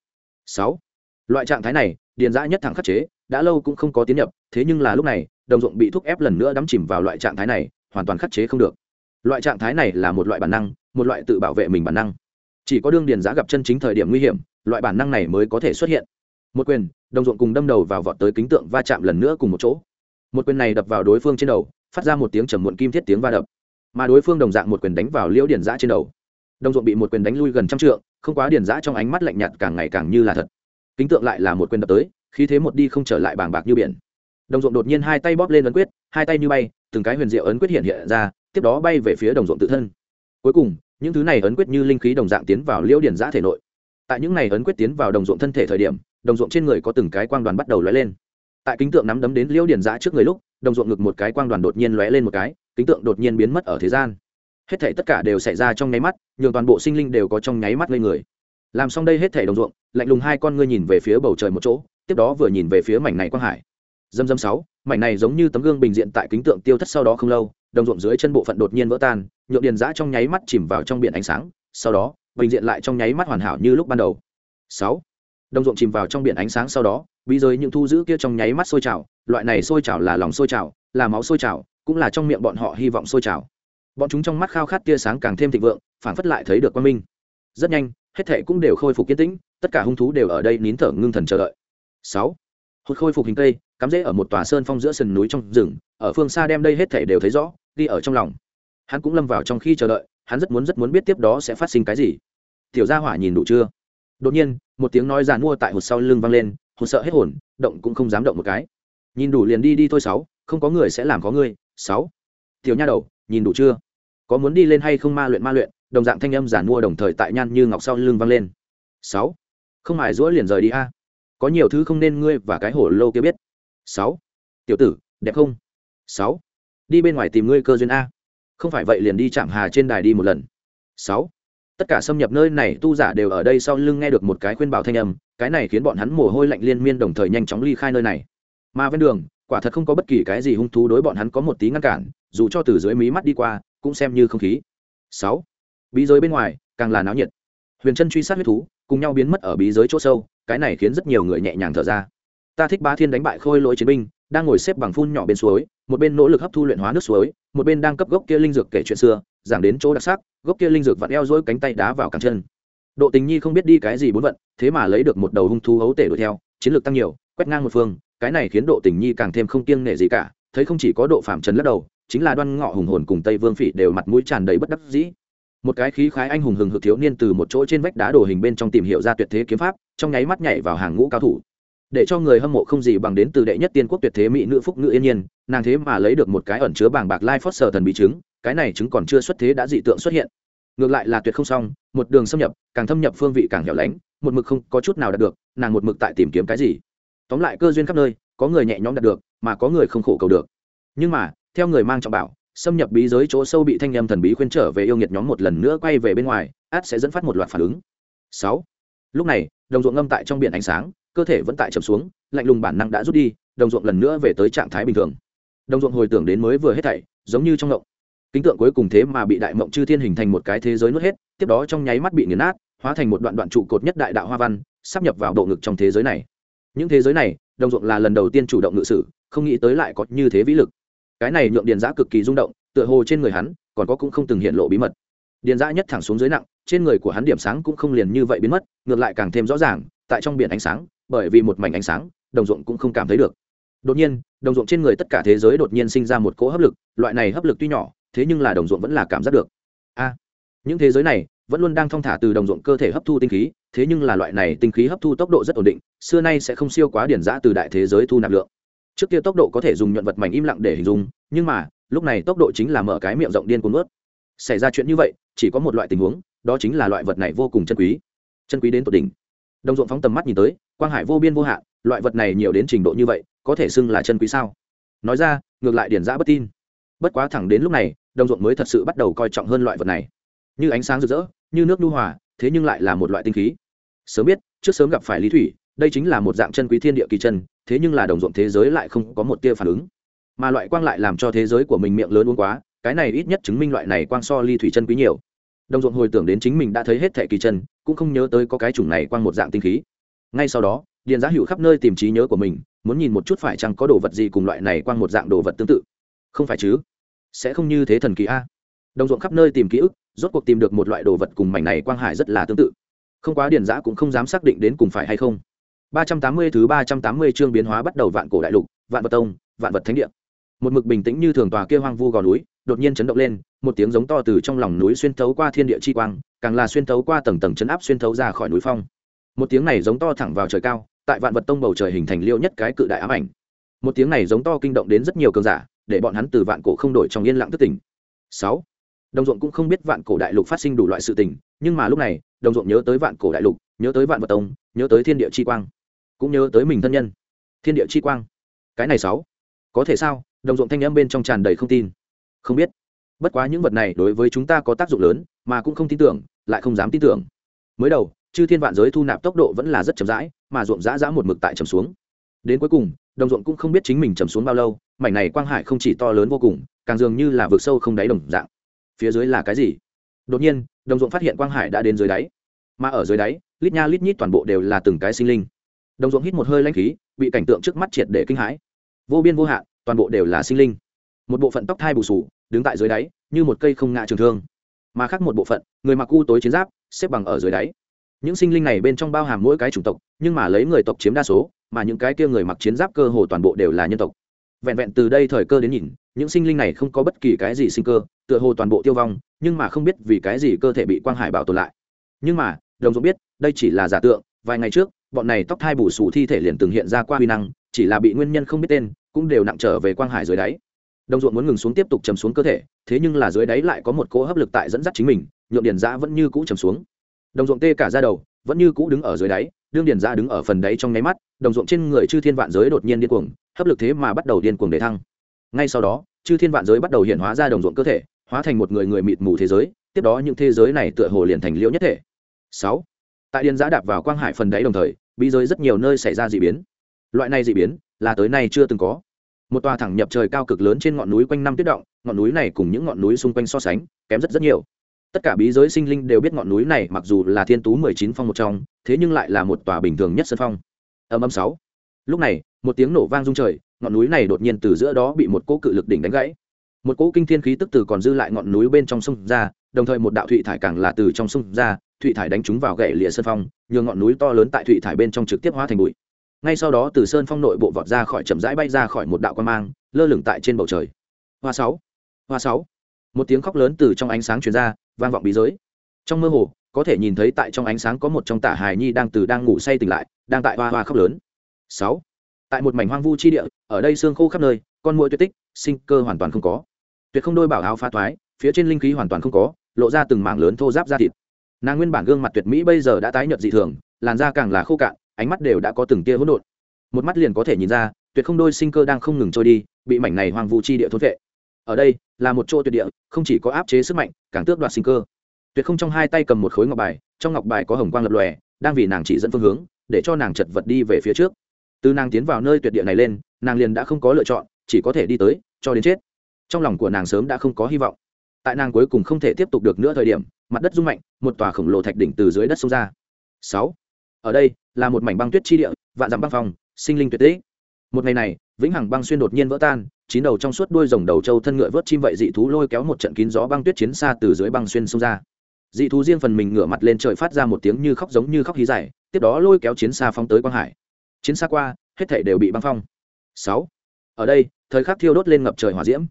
sáu loại trạng thái này điền dã nhất thẳng khắc chế đã lâu cũng không có tiến nhập thế nhưng là lúc này đồng ruộng bị thúc ép lần nữa đắm chìm vào loại trạng thái này hoàn toàn khắc chế không được loại trạng thái này là một loại bản năng một loại tự bảo vệ mình bản năng chỉ có đương điền giã gặp chân chính thời điểm nguy hiểm loại bản năng này mới có thể xuất hiện. Một quyền, đồng ruộng cùng đâm đầu vào vọt tới kính tượng va chạm lần nữa cùng một chỗ. Một quyền này đập vào đối phương trên đầu, phát ra một tiếng trầm muộn kim thiết tiếng va đập. Mà đối phương đồng dạng một quyền đánh vào liễu điền giã trên đầu. Đồng ruộng bị một quyền đánh lui gần trăm trượng, không quá điền giã trong ánh mắt lạnh nhạt càng ngày càng như là thật. Kính tượng lại là một quyền đập tới khi thế một đi không trở lại bàng bạc như biển. Đồng ruộng đột nhiên hai tay bóp lên ấn quyết, hai tay như bay, từng cái huyền diệu ấn quyết hiện hiện ra, tiếp đó bay về phía đồng ruộng tự thân. Cuối cùng, những thứ này ấn quyết như linh khí đồng dạng tiến vào liễu điển giã thể nội tại những ngày ấn quyết tiến vào đồng ruộng thân thể thời điểm, đồng ruộng trên người có từng cái quang đoàn bắt đầu lóe lên. Tại kính tượng nắm đấm đến liễu điển giã trước người lúc, đồng ruộng ngực một cái quang đoàn đột nhiên lóe lên một cái, kính tượng đột nhiên biến mất ở thế gian. Hết thể tất cả đều xảy ra trong nháy mắt, nhường toàn bộ sinh linh đều có trong nháy mắt lên người. Làm xong đây hết thể đồng ruộng, lạnh lùng hai con ngươi nhìn về phía bầu trời một chỗ, tiếp đó vừa nhìn về phía mảnh này quang hải. Dâm dâm sáu, mảnh này giống như tấm gương bình diện tại kính tượng tiêu thất sau đó không lâu, đồng ruộng dưới chân bộ phận đột nhiên vỡ tan, nhượng điền giã trong nháy mắt chìm vào trong biển ánh sáng, sau đó bình diện lại trong nháy mắt hoàn hảo như lúc ban đầu. Sáu. Đồng ruộng chìm vào trong biển ánh sáng sau đó, bí giới những thu giữ kia trong nháy mắt sôi trào, loại này sôi trào là lòng sôi trào, là máu sôi trào, cũng là trong miệng bọn họ hy vọng sôi trào. Bọn chúng trong mắt khao khát tia sáng càng thêm thịnh vượng phản phất lại thấy được quan minh. Rất nhanh, hết thệ cũng đều khôi phục kiên tĩnh, tất cả hung thú đều ở đây nín thở ngưng thần chờ đợi. Sáu. Hụt khôi phục hình cây, cắm rễ ở một tòa sơn phong giữa sườn núi trong rừng, ở phương xa đem đây hết thảy đều thấy rõ đi ở trong lòng. Hắn cũng lâm vào trong khi chờ đợi hắn rất muốn rất muốn biết tiếp đó sẽ phát sinh cái gì. Tiểu gia hỏa nhìn đủ chưa? Đột nhiên, một tiếng nói giàn mua tại hột sau lưng vang lên, hột sợ hết hồn, động cũng không dám động một cái. Nhìn đủ liền đi đi thôi sáu, không có người sẽ làm có ngươi, sáu. Tiểu nha đầu, nhìn đủ chưa? Có muốn đi lên hay không ma luyện ma luyện, đồng dạng thanh âm giản mua đồng thời tại nhan như ngọc sau lưng vang lên. Sáu. Không mài rũa liền rời đi a. Có nhiều thứ không nên ngươi và cái hổ lô kia biết. Sáu. Tiểu tử, đẹp không? Sáu. Đi bên ngoài tìm ngươi cơ duyên a không phải vậy liền đi chạm hà trên đài đi một lần. Sáu. Tất cả xâm nhập nơi này tu giả đều ở đây sau lưng nghe được một cái khuyên bảo thanh âm, cái này khiến bọn hắn mồ hôi lạnh liên miên đồng thời nhanh chóng ly khai nơi này. Mà ven đường, quả thật không có bất kỳ cái gì hung thú đối bọn hắn có một tí ngăn cản, dù cho từ dưới mí mắt đi qua, cũng xem như không khí. Sáu. Bí giới bên ngoài, càng là náo nhiệt. Huyền chân truy sát huyết thú, cùng nhau biến mất ở bí giới chỗ sâu, cái này khiến rất nhiều người nhẹ nhàng thở ra ta thích Bá thiên đánh bại khôi lỗi chiến binh, đang ngồi xếp bằng phun nhỏ bên suối, một bên nỗ lực hấp thu luyện hóa nước suối, một bên đang cấp gốc kia linh dược kể chuyện xưa, giảng đến chỗ đặc sắc, gốc kia linh dược vặn eo dỗi cánh tay đá vào cẳng chân. Độ tình nhi không biết đi cái gì bốn vận, thế mà lấy được một đầu hung thú ấu tể đuổi theo, chiến lược tăng nhiều, quét ngang một phương, cái này khiến độ tình nhi càng thêm không kiêng nể gì cả, thấy không chỉ có độ phạm trần lắc đầu, chính là đoan ngọ hùng hồn cùng tây vương phỉ đều mặt mũi tràn đầy bất đắc dĩ. Một cái khí khái anh hùng hừng hực thiếu niên từ một chỗ trên vách đá đồ hình bên trong tìm hiểu ra tuyệt thế kiếm pháp, trong nháy mắt nhảy vào hàng ngũ cao thủ để cho người hâm mộ không gì bằng đến từ đệ nhất tiên quốc tuyệt thế mỹ nữ phúc nữ yên nhiên, nàng thế mà lấy được một cái ẩn chứa bảng bạc lai phót sờ thần bị chứng, cái này chứng còn chưa xuất thế đã dị tượng xuất hiện. Ngược lại là tuyệt không xong, một đường xâm nhập, càng thâm nhập phương vị càng hẻo lánh, một mực không có chút nào đạt được, nàng một mực tại tìm kiếm cái gì. Tóm lại cơ duyên khắp nơi, có người nhẹ nhõm đạt được, mà có người không khổ cầu được. Nhưng mà, theo người mang trọng bảo, xâm nhập bí giới chỗ sâu bị thanh em thần bí khuyên trở về yêu nghiệt nhóm một lần nữa quay về bên ngoài, át sẽ dẫn phát một loạt phản ứng. Sáu. Lúc này, đồng ruộng ngâm tại trong biển ánh sáng cơ thể vẫn tại chậm xuống, lạnh lùng bản năng đã rút đi, đồng ruộng lần nữa về tới trạng thái bình thường. Đồng ruộng hồi tưởng đến mới vừa hết thảy, giống như trong ngộng. Kính tượng cuối cùng thế mà bị đại mộng chư thiên hình thành một cái thế giới nuốt hết, tiếp đó trong nháy mắt bị nghiền nát, hóa thành một đoạn đoạn trụ cột nhất đại đạo hoa văn, sắp nhập vào độ ngực trong thế giới này. Những thế giới này, đồng ruộng là lần đầu tiên chủ động ngự sử, không nghĩ tới lại có như thế vĩ lực. Cái này nhượng điền giã cực kỳ rung động, tựa hồ trên người hắn, còn có cũng không từng hiện lộ bí mật. Điền giã nhất thẳng xuống dưới nặng, trên người của hắn điểm sáng cũng không liền như vậy biến mất, ngược lại càng thêm rõ ràng tại trong biển ánh sáng, bởi vì một mảnh ánh sáng, đồng ruộng cũng không cảm thấy được. Đột nhiên, đồng ruộng trên người tất cả thế giới đột nhiên sinh ra một cỗ hấp lực, loại này hấp lực tuy nhỏ, thế nhưng là đồng ruộng vẫn là cảm giác được. A, những thế giới này vẫn luôn đang thong thả từ đồng ruộng cơ thể hấp thu tinh khí, thế nhưng là loại này tinh khí hấp thu tốc độ rất ổn định, xưa nay sẽ không siêu quá điển giã từ đại thế giới thu nạp lượng. Trước kia tốc độ có thể dùng nhuận vật mảnh im lặng để hình dung, nhưng mà, lúc này tốc độ chính là mở cái miệng rộng điên cuồng ướt xảy ra chuyện như vậy, chỉ có một loại tình huống, đó chính là loại vật này vô cùng chân quý. Chân quý đến tột đỉnh đồng ruộng phóng tầm mắt nhìn tới, quang hải vô biên vô hạn, loại vật này nhiều đến trình độ như vậy, có thể xưng là chân quý sao? Nói ra, ngược lại điển giã bất tin. Bất quá thẳng đến lúc này, đồng ruộng mới thật sự bắt đầu coi trọng hơn loại vật này. Như ánh sáng rực rỡ, như nước nhu hòa, thế nhưng lại là một loại tinh khí. Sớm biết, trước sớm gặp phải lý thủy, đây chính là một dạng chân quý thiên địa kỳ chân, thế nhưng là đồng ruộng thế giới lại không có một tia phản ứng. Mà loại quang lại làm cho thế giới của mình miệng lớn uống quá, cái này ít nhất chứng minh loại này quang so ly thủy chân quý nhiều. Đồng ruộng hồi tưởng đến chính mình đã thấy hết thẻ kỳ chân cũng không nhớ tới có cái chủng này quang một dạng tinh khí. Ngay sau đó điền giá hữu khắp nơi tìm trí nhớ của mình muốn nhìn một chút phải chăng có đồ vật gì cùng loại này quang một dạng đồ vật tương tự. Không phải chứ? Sẽ không như thế thần kỳ a. Đồng ruộng khắp nơi tìm ký ức rốt cuộc tìm được một loại đồ vật cùng mảnh này quang hải rất là tương tự. Không quá điền giã cũng không dám xác định đến cùng phải hay không. 380 thứ 380 chương biến hóa bắt đầu vạn cổ đại lục, vạn vật tông, vạn vật thánh địa. Một mực bình tĩnh như thường tòa kia hoang vu gò núi, đột nhiên chấn động lên, một tiếng giống to từ trong lòng núi xuyên thấu qua thiên địa chi quang, càng là xuyên thấu qua tầng tầng chấn áp xuyên thấu ra khỏi núi phong. Một tiếng này giống to thẳng vào trời cao tại vạn vật tông bầu trời hình thành liêu nhất cái cự đại ám ảnh. Một tiếng này giống to kinh động đến rất nhiều cường giả để bọn hắn từ vạn cổ không đổi trong yên lặng thất tỉnh. Sáu đồng ruộng cũng không biết vạn cổ đại lục phát sinh đủ loại sự tình nhưng mà lúc này đồng ruộng nhớ tới vạn cổ đại lục nhớ tới vạn vật tông nhớ tới thiên địa chi quang cũng nhớ tới mình thân nhân. Thiên địa chi quang. Cái này sáu có thể sao? Đồng ruộng thanh âm bên trong tràn đầy không tin. Không biết. Bất quá những vật này đối với chúng ta có tác dụng lớn, mà cũng không tin tưởng, lại không dám tin tưởng. Mới đầu, chư thiên vạn giới thu nạp tốc độ vẫn là rất chậm rãi, mà ruộng dã dã một mực tại trầm xuống. Đến cuối cùng, đồng ruộng cũng không biết chính mình trầm xuống bao lâu, mảnh này quang hải không chỉ to lớn vô cùng, càng dường như là vực sâu không đáy đồng dạng. Phía dưới là cái gì? Đột nhiên, đồng ruộng phát hiện quang hải đã đến dưới đáy. Mà ở dưới đáy, lít nha lít nhít toàn bộ đều là từng cái sinh linh. Đồng ruộng hít một hơi lanh khí, bị cảnh tượng trước mắt triệt để kinh hãi. Vô biên vô hạn toàn bộ đều là sinh linh. Một bộ phận tóc thai bù sù, đứng tại dưới đáy, như một cây không ngã trường thương. Mà khác một bộ phận, người mặc u tối chiến giáp, xếp bằng ở dưới đáy. Những sinh linh này bên trong bao hàm mỗi cái chủng tộc, nhưng mà lấy người tộc chiếm đa số, mà những cái kia người mặc chiến giáp cơ hồ toàn bộ đều là nhân tộc. Vẹn vẹn từ đây thời cơ đến nhìn, những sinh linh này không có bất kỳ cái gì sinh cơ, tựa hồ toàn bộ tiêu vong, nhưng mà không biết vì cái gì cơ thể bị quang hải bảo tồn lại. Nhưng mà, đồng dũng biết, đây chỉ là giả tượng, vài ngày trước, bọn này tóc thai bù sù thi thể liền từng hiện ra qua huy năng, chỉ là bị nguyên nhân không biết tên cũng đều nặng trở về quang hải dưới đáy. Đồng ruộng muốn ngừng xuống tiếp tục chầm xuống cơ thể, thế nhưng là dưới đáy lại có một cỗ hấp lực tại dẫn dắt chính mình, nhượng điền giã vẫn như cũ chầm xuống. Đồng ruộng tê cả ra đầu, vẫn như cũ đứng ở dưới đáy, đương điền giã đứng ở phần đáy trong nháy mắt, đồng ruộng trên người chư thiên vạn giới đột nhiên điên cuồng, hấp lực thế mà bắt đầu điên cuồng để thăng. Ngay sau đó, chư thiên vạn giới bắt đầu hiện hóa ra đồng ruộng cơ thể, hóa thành một người người mịt mù thế giới, tiếp đó những thế giới này tựa hồ liền thành liễu nhất thể. Sáu, tại điền giã đạp vào quang hải phần đáy đồng thời, bí giới rất nhiều nơi xảy ra d ị biến. Loại này d ị biến là tới nay chưa từng có. Một tòa thẳng nhập trời cao cực lớn trên ngọn núi quanh năm tuyết động, ngọn núi này cùng những ngọn núi xung quanh so sánh, kém rất rất nhiều. Tất cả bí giới sinh linh đều biết ngọn núi này mặc dù là thiên tú mười chín phong một trong, thế nhưng lại là một tòa bình thường nhất sân phong. Âm âm sáu. Lúc này, một tiếng nổ vang rung trời, ngọn núi này đột nhiên từ giữa đó bị một cỗ cự lực đỉnh đánh gãy. Một cỗ kinh thiên khí tức từ còn dư lại ngọn núi bên trong sông ra, đồng thời một đạo thụy thải càng là từ trong sông ra, thụy thải đánh trúng vào gậy lịa sơn phong, nhường ngọn núi to lớn tại thụy thải bên trong trực tiếp hóa thành bụi ngay sau đó từ sơn phong nội bộ vọt ra khỏi chậm rãi bay ra khỏi một đạo quan mang, lơ lửng tại trên bầu trời. Hoa sáu hoa sáu. Một tiếng khóc lớn từ trong ánh sáng truyền ra, vang vọng bí giới. Trong mơ hồ, có thể nhìn thấy tại trong ánh sáng có một trong tả hài nhi đang từ đang ngủ say tỉnh lại, đang tại hoa hoa khóc lớn. Sáu. Tại một mảnh hoang vu chi địa, ở đây xương khô khắp nơi, con mũi tuyệt tích, sinh cơ hoàn toàn không có. Tuyệt không đôi bảo áo pha thoái, phía trên linh khí hoàn toàn không có, lộ ra từng mảng lớn thô giáp da thịt. Nàng nguyên bản gương mặt tuyệt mỹ bây giờ đã tái nhợt dị thường, làn da càng là khô cạn ánh mắt đều đã có từng tia hỗn độn. Một mắt liền có thể nhìn ra, tuyệt không đôi sinh cơ đang không ngừng trôi đi, bị mảnh này hoang vu chi địa thôn vệ. Ở đây, là một chỗ tuyệt địa, không chỉ có áp chế sức mạnh, càng tước đoạt sinh cơ. Tuyệt không trong hai tay cầm một khối ngọc bài, trong ngọc bài có hồng quang lập lòe, đang vì nàng chỉ dẫn phương hướng, để cho nàng chật vật đi về phía trước. Từ nàng tiến vào nơi tuyệt địa này lên, nàng liền đã không có lựa chọn, chỉ có thể đi tới, cho đến chết. Trong lòng của nàng sớm đã không có hy vọng. Tại nàng cuối cùng không thể tiếp tục được nữa thời điểm, mặt đất rung mạnh, một tòa khổng lồ thạch đỉnh từ dưới đất xông ra. Sáu. Ở đây là một mảnh băng tuyết chi địa, vạn dặm băng phòng sinh linh tuyệt tế một ngày này, vĩnh hằng băng xuyên đột nhiên vỡ tan, chín đầu trong suốt đuôi rồng đầu trâu thân ngựa vớt chim vậy dị thú lôi kéo một trận kín gió băng tuyết chiến xa từ dưới băng xuyên xông ra. Dị thú riêng phần mình ngửa mặt lên trời phát ra một tiếng như khóc giống như khóc hí dài, tiếp đó lôi kéo chiến xa phóng tới quang hải. Chiến xa qua, hết thảy đều bị băng phong. Sáu. Ở đây, thời khắc thiêu đốt lên ngập trời hỏa diễm.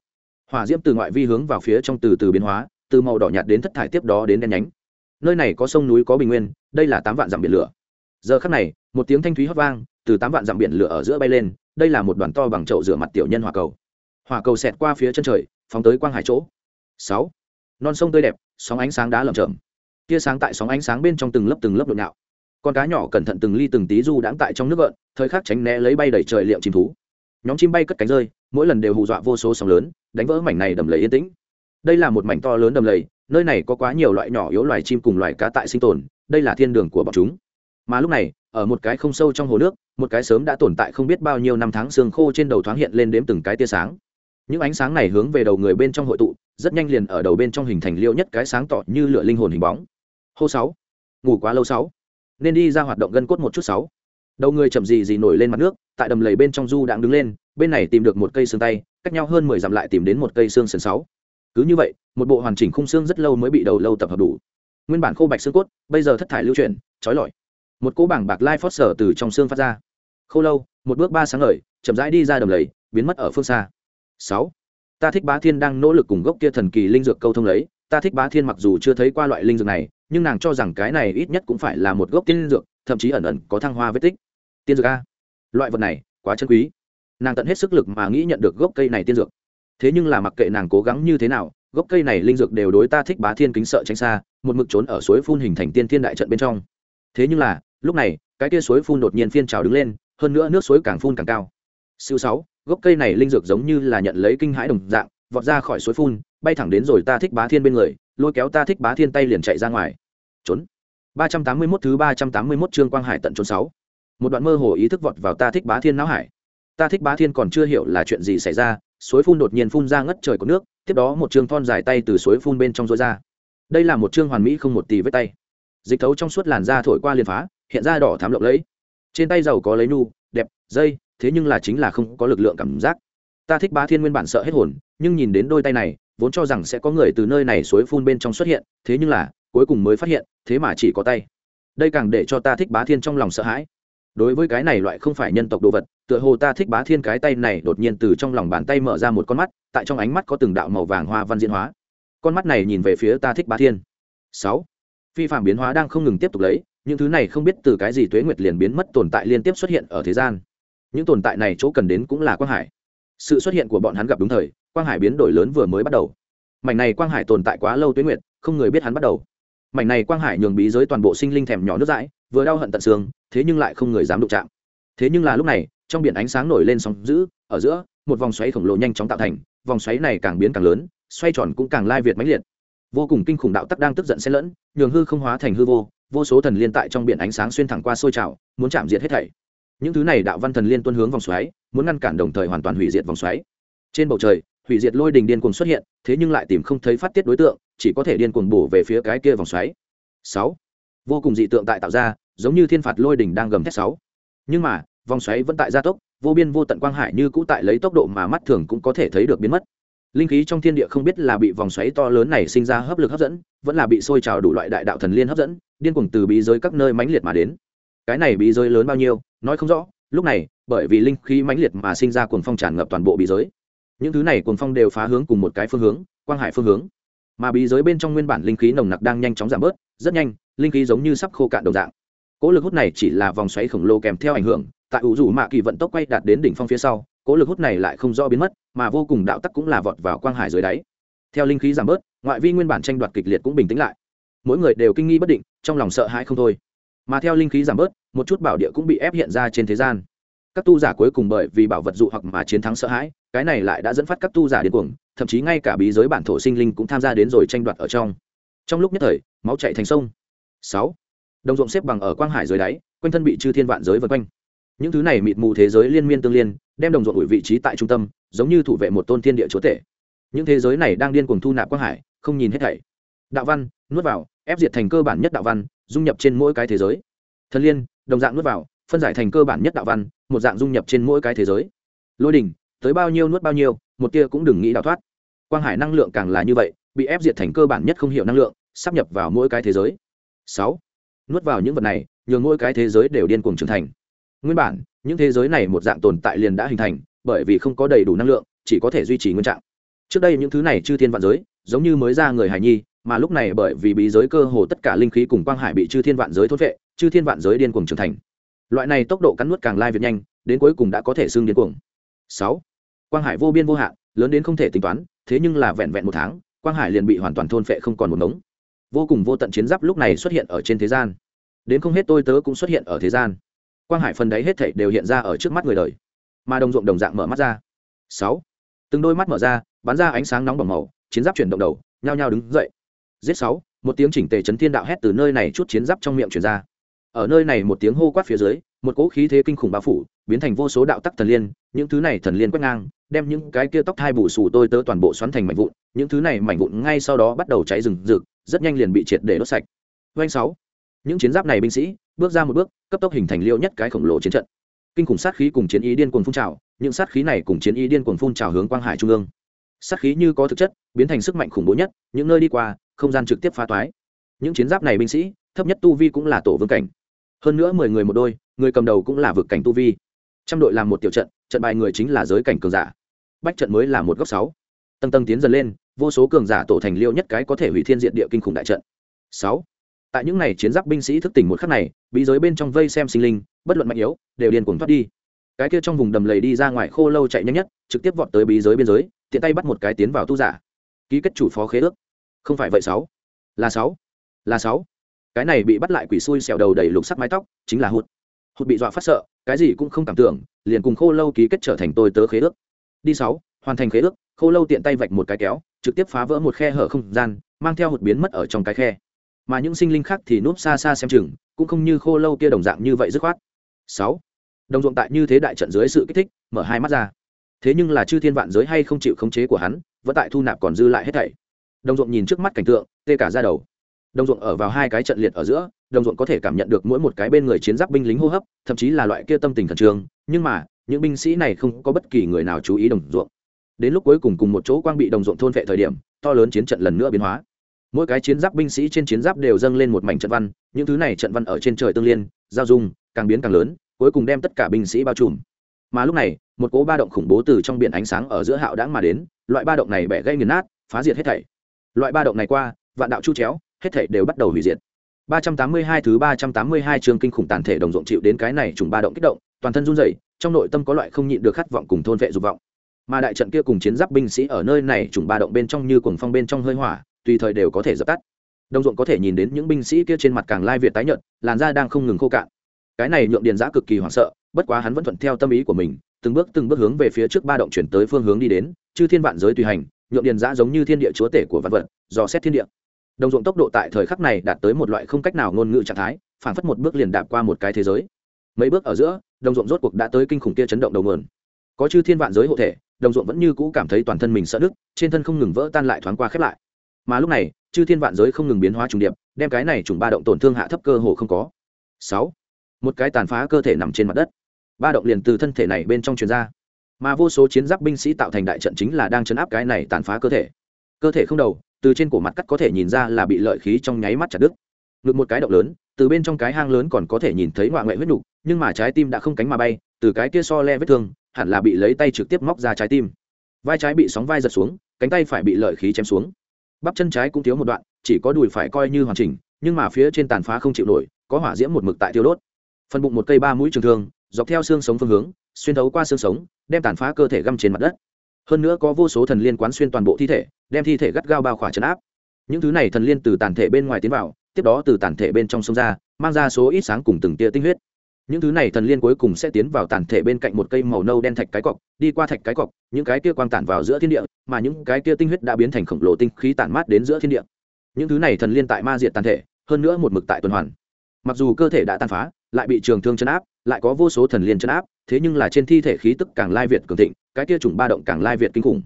Hỏa diễm từ ngoại vi hướng vào phía trong từ từ biến hóa, từ màu đỏ nhạt đến thất thải tiếp đó đến đen nhánh. Nơi này có sông núi có bình nguyên, đây là tám vạn dặm biển lửa giờ khắc này, một tiếng thanh thúy hót vang, từ tám vạn dặm biển lửa ở giữa bay lên, đây là một đoàn to bằng chậu rửa mặt tiểu nhân hỏa cầu. Hỏa cầu xẹt qua phía chân trời, phóng tới quang hải chỗ. Sáu. Non sông tươi đẹp, sóng ánh sáng đá lởm chởm. Tia sáng tại sóng ánh sáng bên trong từng lớp từng lớp nhộn nhạo. Con cá nhỏ cẩn thận từng ly từng tí du đãng tại trong nước gợn, thời khắc tránh né lấy bay đầy trời liệm chim thú. Nhóm chim bay cất cánh rơi, mỗi lần đều hù dọa vô số sóng lớn, đánh vỡ mảnh này đầm lầy yên tĩnh. Đây là một mảnh to lớn đầm lầy, nơi này có quá nhiều loại nhỏ yếu loài chim cùng loài cá tại sinh tồn, đây là thiên đường của bọn chúng mà lúc này, ở một cái không sâu trong hồ nước, một cái sớm đã tồn tại không biết bao nhiêu năm tháng xương khô trên đầu thoáng hiện lên đếm từng cái tia sáng. Những ánh sáng này hướng về đầu người bên trong hội tụ, rất nhanh liền ở đầu bên trong hình thành liêu nhất cái sáng tỏ như lửa linh hồn hình bóng. Hô sáu. Ngủ quá lâu sáu. Nên đi ra hoạt động gân cốt một chút sáu. Đầu người chậm gì gì nổi lên mặt nước, tại đầm lầy bên trong du đang đứng lên, bên này tìm được một cây xương tay, cách nhau hơn mười dặm lại tìm đến một cây xương sườn sáu. Cứ như vậy, một bộ hoàn chỉnh khung xương rất lâu mới bị đầu lâu tập hợp đủ. Nguyên bản khô bạch xương cốt, bây giờ thất thải lưu chuyển, trói lọi một cỗ bảng bạc lai phót sở từ trong xương phát ra. Khô lâu, một bước ba sáng ngời, chậm rãi đi ra đầm lầy, biến mất ở phương xa. Sáu. Ta thích bá thiên đang nỗ lực cùng gốc kia thần kỳ linh dược câu thông lấy. Ta thích bá thiên mặc dù chưa thấy qua loại linh dược này, nhưng nàng cho rằng cái này ít nhất cũng phải là một gốc tiên dược, thậm chí ẩn ẩn có thăng hoa vết tích. Tiên dược a. Loại vật này, quá chân quý. Nàng tận hết sức lực mà nghĩ nhận được gốc cây này tiên dược. Thế nhưng là mặc kệ nàng cố gắng như thế nào, gốc cây này linh dược đều đối ta thích bá thiên kính sợ tránh xa, một mực trốn ở suối phun hình thành tiên thiên đại trận bên trong thế nhưng là, lúc này, cái tia suối phun đột nhiên phiên trào đứng lên, hơn nữa nước suối càng phun càng cao. Siêu sáu, gốc cây này linh dược giống như là nhận lấy kinh hãi đồng dạng, vọt ra khỏi suối phun, bay thẳng đến rồi ta thích bá thiên bên người, lôi kéo ta thích bá thiên tay liền chạy ra ngoài. Trốn. Ba trăm tám mươi 381 thứ ba trăm tám mươi 381 chương quang hải tận trốn sáu. Một đoạn mơ hồ ý thức vọt vào ta thích bá thiên não hải. Ta thích bá thiên còn chưa hiểu là chuyện gì xảy ra, suối phun đột nhiên phun ra ngất trời có nước, tiếp đó một chương thon dài tay từ suối phun bên trong rối ra. Đây là một chương hoàn mỹ không một tì vết tay dịch thấu trong suốt làn da thổi qua liền phá, hiện ra đỏ thám lộng lẫy. Trên tay giàu có lấy nu, đẹp, dây, thế nhưng là chính là không có lực lượng cảm giác. Ta thích bá thiên nguyên bản sợ hết hồn, nhưng nhìn đến đôi tay này, vốn cho rằng sẽ có người từ nơi này suối phun bên trong xuất hiện, thế nhưng là, cuối cùng mới phát hiện, thế mà chỉ có tay. Đây càng để cho ta thích bá thiên trong lòng sợ hãi. Đối với cái này loại không phải nhân tộc đồ vật, tựa hồ ta thích bá thiên cái tay này đột nhiên từ trong lòng bàn tay mở ra một con mắt, tại trong ánh mắt có từng đạo màu vàng hoa văn diễn hóa. Con mắt này nhìn về phía ta thích bá thiên. Sáu phi phạm biến hóa đang không ngừng tiếp tục lấy, những thứ này không biết từ cái gì tuế nguyệt liền biến mất tồn tại liên tiếp xuất hiện ở thế gian. Những tồn tại này chỗ cần đến cũng là quang hải. Sự xuất hiện của bọn hắn gặp đúng thời, quang hải biến đổi lớn vừa mới bắt đầu. Mảnh này quang hải tồn tại quá lâu tuế nguyệt, không người biết hắn bắt đầu. Mảnh này quang hải nhường bí giới toàn bộ sinh linh thèm nhỏ nước dãi, vừa đau hận tận xương, thế nhưng lại không người dám đụng chạm. Thế nhưng là lúc này, trong biển ánh sáng nổi lên sóng giữ ở giữa, một vòng xoáy khổng lồ nhanh chóng tạo thành, vòng xoáy này càng biến càng lớn, xoay tròn cũng càng lai việt mãnh liệt vô cùng kinh khủng đạo tắc đang tức giận xen lẫn, nhường hư không hóa thành hư vô vô số thần liên tại trong biển ánh sáng xuyên thẳng qua sôi trào, muốn chạm diệt hết thảy. Những thứ này đạo văn thần liên tuân hướng vòng xoáy, muốn ngăn cản đồng thời hoàn toàn hủy diệt vòng xoáy. Trên bầu trời, hủy diệt lôi đình điên cuồng xuất hiện, thế nhưng lại tìm không thấy phát tiết đối tượng, chỉ có thể điên cuồng bổ về phía cái kia vòng xoáy. Sáu. Vô cùng dị tượng tại tạo ra, giống như thiên phạt lôi đình đang gầm thét sáu. Nhưng mà, vòng xoáy vẫn tại gia tốc, vô biên vô tận quang hải như cũ tại lấy tốc độ mà mắt thường cũng có thể thấy được biến mất linh khí trong thiên địa không biết là bị vòng xoáy to lớn này sinh ra hấp lực hấp dẫn, vẫn là bị sôi trào đủ loại đại đạo thần liên hấp dẫn, điên cuồng từ bí giới các nơi mãnh liệt mà đến. Cái này bí giới lớn bao nhiêu, nói không rõ, lúc này, bởi vì linh khí mãnh liệt mà sinh ra cuồng phong tràn ngập toàn bộ bí giới. Những thứ này cuồng phong đều phá hướng cùng một cái phương hướng, quang hải phương hướng. Mà bí giới bên trong nguyên bản linh khí nồng nặc đang nhanh chóng giảm bớt, rất nhanh, linh khí giống như sắp khô cạn đồng dạng. Cỗ lực hút này chỉ là vòng xoáy khổng lồ kèm theo ảnh hưởng, tại ủ rủ mạ kỳ vận tốc quay đạt đến đỉnh phong phía sau cỗ lực hút này lại không rõ biến mất, mà vô cùng đạo tắc cũng là vọt vào quang hải dưới đáy. Theo linh khí giảm bớt, ngoại vi nguyên bản tranh đoạt kịch liệt cũng bình tĩnh lại. Mỗi người đều kinh nghi bất định, trong lòng sợ hãi không thôi. Mà theo linh khí giảm bớt, một chút bảo địa cũng bị ép hiện ra trên thế gian. Các tu giả cuối cùng bởi vì bảo vật dụ hoặc mà chiến thắng sợ hãi, cái này lại đã dẫn phát các tu giả điên cuồng, thậm chí ngay cả bí giới bản thổ sinh linh cũng tham gia đến rồi tranh đoạt ở trong. Trong lúc nhất thời, máu chạy thành sông. Sáu. Đồng ruộng xếp bằng ở quang hải dưới đáy, quanh thân bị chư thiên vạn giới vân quanh. Những thứ này mịt mù thế giới liên miên tương liên đem đồng ruộng ủi vị trí tại trung tâm, giống như thủ vệ một tôn thiên địa chúa tể. Những thế giới này đang điên cuồng thu nạp quang hải, không nhìn hết thảy. Đạo văn, nuốt vào, ép diệt thành cơ bản nhất đạo văn, dung nhập trên mỗi cái thế giới. Thần liên, đồng dạng nuốt vào, phân giải thành cơ bản nhất đạo văn, một dạng dung nhập trên mỗi cái thế giới. Lôi đình tới bao nhiêu nuốt bao nhiêu, một tia cũng đừng nghĩ đào thoát. Quang hải năng lượng càng là như vậy, bị ép diệt thành cơ bản nhất không hiểu năng lượng, sắp nhập vào mỗi cái thế giới. Sáu, nuốt vào những vật này, nhường mỗi cái thế giới đều điên cuồng trưởng thành nguyên bản, những thế giới này một dạng tồn tại liền đã hình thành, bởi vì không có đầy đủ năng lượng, chỉ có thể duy trì nguyên trạng. Trước đây những thứ này chư thiên vạn giới, giống như mới ra người hải nhi, mà lúc này bởi vì bí giới cơ hồ tất cả linh khí cùng quang hải bị chư thiên vạn giới thốt vệ chư thiên vạn giới điên cuồng trưởng thành. Loại này tốc độ cắn nuốt càng lai việt nhanh, đến cuối cùng đã có thể xương điên cuồng. Sáu, quang hải vô biên vô hạn, lớn đến không thể tính toán, thế nhưng là vẹn vẹn một tháng, quang hải liền bị hoàn toàn thôn phệ không còn một ngống. Vô cùng vô tận chiến giáp lúc này xuất hiện ở trên thế gian. Đến không hết tôi tớ cũng xuất hiện ở thế gian quang hải phần đấy hết thảy đều hiện ra ở trước mắt người đời. Mà đồng ruộng đồng dạng mở mắt ra. Sáu. Từng đôi mắt mở ra, bắn ra ánh sáng nóng bỏng màu, chiến giáp chuyển động đầu, nhao nhao đứng dậy. Giết sáu, một tiếng chỉnh tề chấn thiên đạo hét từ nơi này chút chiến giáp trong miệng truyền ra. Ở nơi này một tiếng hô quát phía dưới, một cỗ khí thế kinh khủng bao phủ, biến thành vô số đạo tắc thần liên, những thứ này thần liên quét ngang, đem những cái kia tóc thai bù xù tôi tớ toàn bộ xoắn thành mảnh vụn, những thứ này mảnh vụn ngay sau đó bắt đầu cháy rừng rực, rất nhanh liền bị triệt để đốt sạch. Doanh sáu. Những chiến giáp này binh sĩ bước ra một bước, cấp tốc hình thành liêu nhất cái khổng lồ chiến trận. Kinh khủng sát khí cùng chiến ý điên cuồng phun trào, những sát khí này cùng chiến ý điên cuồng phun trào hướng quang hải trung ương. Sát khí như có thực chất, biến thành sức mạnh khủng bố nhất, những nơi đi qua, không gian trực tiếp phá toái. Những chiến giáp này binh sĩ, thấp nhất tu vi cũng là tổ vương cảnh. Hơn nữa mười người một đôi, người cầm đầu cũng là vực cảnh tu vi. Trăm đội làm một tiểu trận trận bài người chính là giới cảnh cường giả. Bách trận mới là một góc sáu. Tầng tầng tiến dần lên, vô số cường giả tổ thành liêu nhất cái có thể hủy thiên diện địa kinh khủng đại trận. Sáu tại những ngày chiến giáp binh sĩ thức tỉnh một khắc này, bí giới bên trong vây xem sinh linh, bất luận mạnh yếu, đều điên cuồng thoát đi. Cái kia trong vùng đầm lầy đi ra ngoài khô lâu chạy nhanh nhất, trực tiếp vọt tới bí giới biên giới, tiện tay bắt một cái tiến vào tu giả. Ký kết chủ phó khế ước. Không phải vậy sáu. Là sáu. Là sáu. Cái này bị bắt lại quỷ xui xẻo đầu đầy lục sắc mái tóc, chính là hụt. Hụt bị dọa phát sợ, cái gì cũng không cảm tưởng, liền cùng khô lâu ký kết trở thành tôi tớ khế ước. Đi sáu, hoàn thành khế ước, khô lâu tiện tay vạch một cái kéo, trực tiếp phá vỡ một khe hở không gian, mang theo hụt biến mất ở trong cái khe mà những sinh linh khác thì núp xa xa xem chừng, cũng không như khô lâu kia đồng dạng như vậy dứt khoát. Sáu, đồng ruộng tại như thế đại trận dưới sự kích thích, mở hai mắt ra. Thế nhưng là chư thiên vạn giới hay không chịu khống chế của hắn, vẫn tại thu nạp còn dư lại hết thảy. Đồng ruộng nhìn trước mắt cảnh tượng, tê cả ra đầu. Đồng ruộng ở vào hai cái trận liệt ở giữa, đồng ruộng có thể cảm nhận được mỗi một cái bên người chiến giáp binh lính hô hấp, thậm chí là loại kia tâm tình khẩn trương, nhưng mà, những binh sĩ này không có bất kỳ người nào chú ý đồng ruộng. Đến lúc cuối cùng cùng một chỗ quang bị đồng ruộng thôn vệ thời điểm, to lớn chiến trận lần nữa biến hóa mỗi cái chiến giáp binh sĩ trên chiến giáp đều dâng lên một mảnh trận văn, những thứ này trận văn ở trên trời tương liên, giao dung, càng biến càng lớn, cuối cùng đem tất cả binh sĩ bao trùm. Mà lúc này, một cỗ ba động khủng bố từ trong biển ánh sáng ở giữa hạo đãng mà đến, loại ba động này bẻ gây nghiền nát, phá diệt hết thảy. Loại ba động này qua, vạn đạo chu chéo, hết thảy đều bắt đầu hủy diệt. 382 thứ 382 chương kinh khủng tàn thể đồng ruộng chịu đến cái này trùng ba động kích động, toàn thân run rẩy, trong nội tâm có loại không nhịn được khát vọng cùng thôn vệ dục vọng. Mà đại trận kia cùng chiến giáp binh sĩ ở nơi này trùng ba động bên trong như cuồng phong bên trong hơi hỏa tùy thời đều có thể dập tắt. Đồng ruộng có thể nhìn đến những binh sĩ kia trên mặt càng lai việt tái nhợt, làn da đang không ngừng khô cạn. Cái này nhượng điền giã cực kỳ hoảng sợ, bất quá hắn vẫn thuận theo tâm ý của mình, từng bước từng bước hướng về phía trước ba động chuyển tới phương hướng đi đến, chư thiên vạn giới tùy hành, nhượng điền giã giống như thiên địa chúa tể của vạn vật, dò xét thiên địa. Đồng ruộng tốc độ tại thời khắc này đạt tới một loại không cách nào ngôn ngữ trạng thái phản phất một bước liền đạp qua một cái thế giới. Mấy bước ở giữa, đồng ruộng rốt cuộc đã tới kinh khủng kia chấn động đầu nguồn. Có chư thiên vạn giới hộ thể, đồng ruộng vẫn như cũ cảm thấy toàn thân mình sợ đứt trên thân không ngừng vỡ tan lại thoáng qua khép lại mà lúc này, chư thiên vạn giới không ngừng biến hóa trùng điệp, đem cái này trùng ba động tổn thương hạ thấp cơ hồ không có. Sáu, một cái tàn phá cơ thể nằm trên mặt đất. Ba động liền từ thân thể này bên trong truyền ra. Mà vô số chiến giáp binh sĩ tạo thành đại trận chính là đang chấn áp cái này tàn phá cơ thể. Cơ thể không đầu, từ trên cổ mặt cắt có thể nhìn ra là bị lợi khí trong nháy mắt chặt đứt. Ngực một cái động lớn, từ bên trong cái hang lớn còn có thể nhìn thấy ngoại ngoại huyết nục, nhưng mà trái tim đã không cánh mà bay, từ cái kia so le vết thương, hẳn là bị lấy tay trực tiếp móc ra trái tim. Vai trái bị sóng vai giật xuống, cánh tay phải bị lợi khí chém xuống bắp chân trái cũng thiếu một đoạn, chỉ có đùi phải coi như hoàn chỉnh, nhưng mà phía trên tàn phá không chịu nổi, có hỏa diễm một mực tại tiêu đốt. Phần bụng một cây ba mũi trường thương, dọc theo xương sống phương hướng, xuyên thấu qua xương sống, đem tàn phá cơ thể găm trên mặt đất. Hơn nữa có vô số thần liên quán xuyên toàn bộ thi thể, đem thi thể gắt gao bao khỏa chấn áp. Những thứ này thần liên từ tàn thể bên ngoài tiến vào, tiếp đó từ tàn thể bên trong sông ra, mang ra số ít sáng cùng từng tia tinh huyết những thứ này thần liên cuối cùng sẽ tiến vào tàn thể bên cạnh một cây màu nâu đen thạch cái cọc, đi qua thạch cái cọc, những cái kia quang tản vào giữa thiên địa, mà những cái kia tinh huyết đã biến thành khổng lồ tinh khí tản mát đến giữa thiên địa. Những thứ này thần liên tại ma diệt tàn thể, hơn nữa một mực tại tuần hoàn. Mặc dù cơ thể đã tàn phá, lại bị trường thương chấn áp, lại có vô số thần liên chấn áp, thế nhưng là trên thi thể khí tức càng lai việt cường thịnh, cái kia trùng ba động càng lai việt kinh khủng.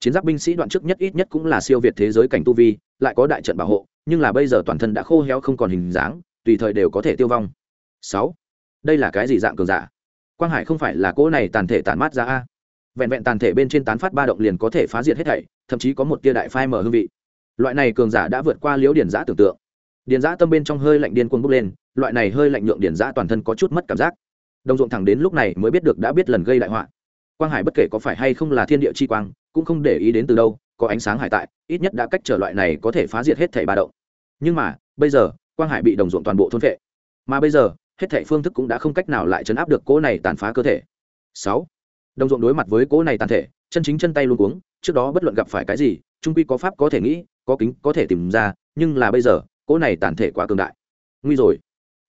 Chiến giáp binh sĩ đoạn trước nhất ít nhất cũng là siêu việt thế giới cảnh tu vi, lại có đại trận bảo hộ, nhưng là bây giờ toàn thân đã khô héo không còn hình dáng, tùy thời đều có thể tiêu vong. Sáu đây là cái gì dạng cường giả? Quang hải không phải là cỗ này tàn thể tàn mát ra a? Vẹn vẹn tàn thể bên trên tán phát ba động liền có thể phá diệt hết thảy, thậm chí có một tia đại phai mở hương vị. Loại này cường giả đã vượt qua liễu điển giã tưởng tượng. Điển giã tâm bên trong hơi lạnh điên cuồng bốc lên, loại này hơi lạnh nhượng điển giã toàn thân có chút mất cảm giác. Đồng ruộng thẳng đến lúc này mới biết được đã biết lần gây đại họa. Quang hải bất kể có phải hay không là thiên địa chi quang, cũng không để ý đến từ đâu, có ánh sáng hải tại, ít nhất đã cách trở loại này có thể phá diệt hết thảy ba động. Nhưng mà, bây giờ, quang hải bị đồng ruộng toàn bộ thôn vệ mà bây giờ hết thảy phương thức cũng đã không cách nào lại chấn áp được cỗ này tàn phá cơ thể. Sáu, đồng ruộng đối mặt với cỗ này tàn thể, chân chính chân tay luôn cuống, trước đó bất luận gặp phải cái gì, trung quy có pháp có thể nghĩ, có kính có thể tìm ra, nhưng là bây giờ, cỗ này tàn thể quá cường đại. Nguy rồi.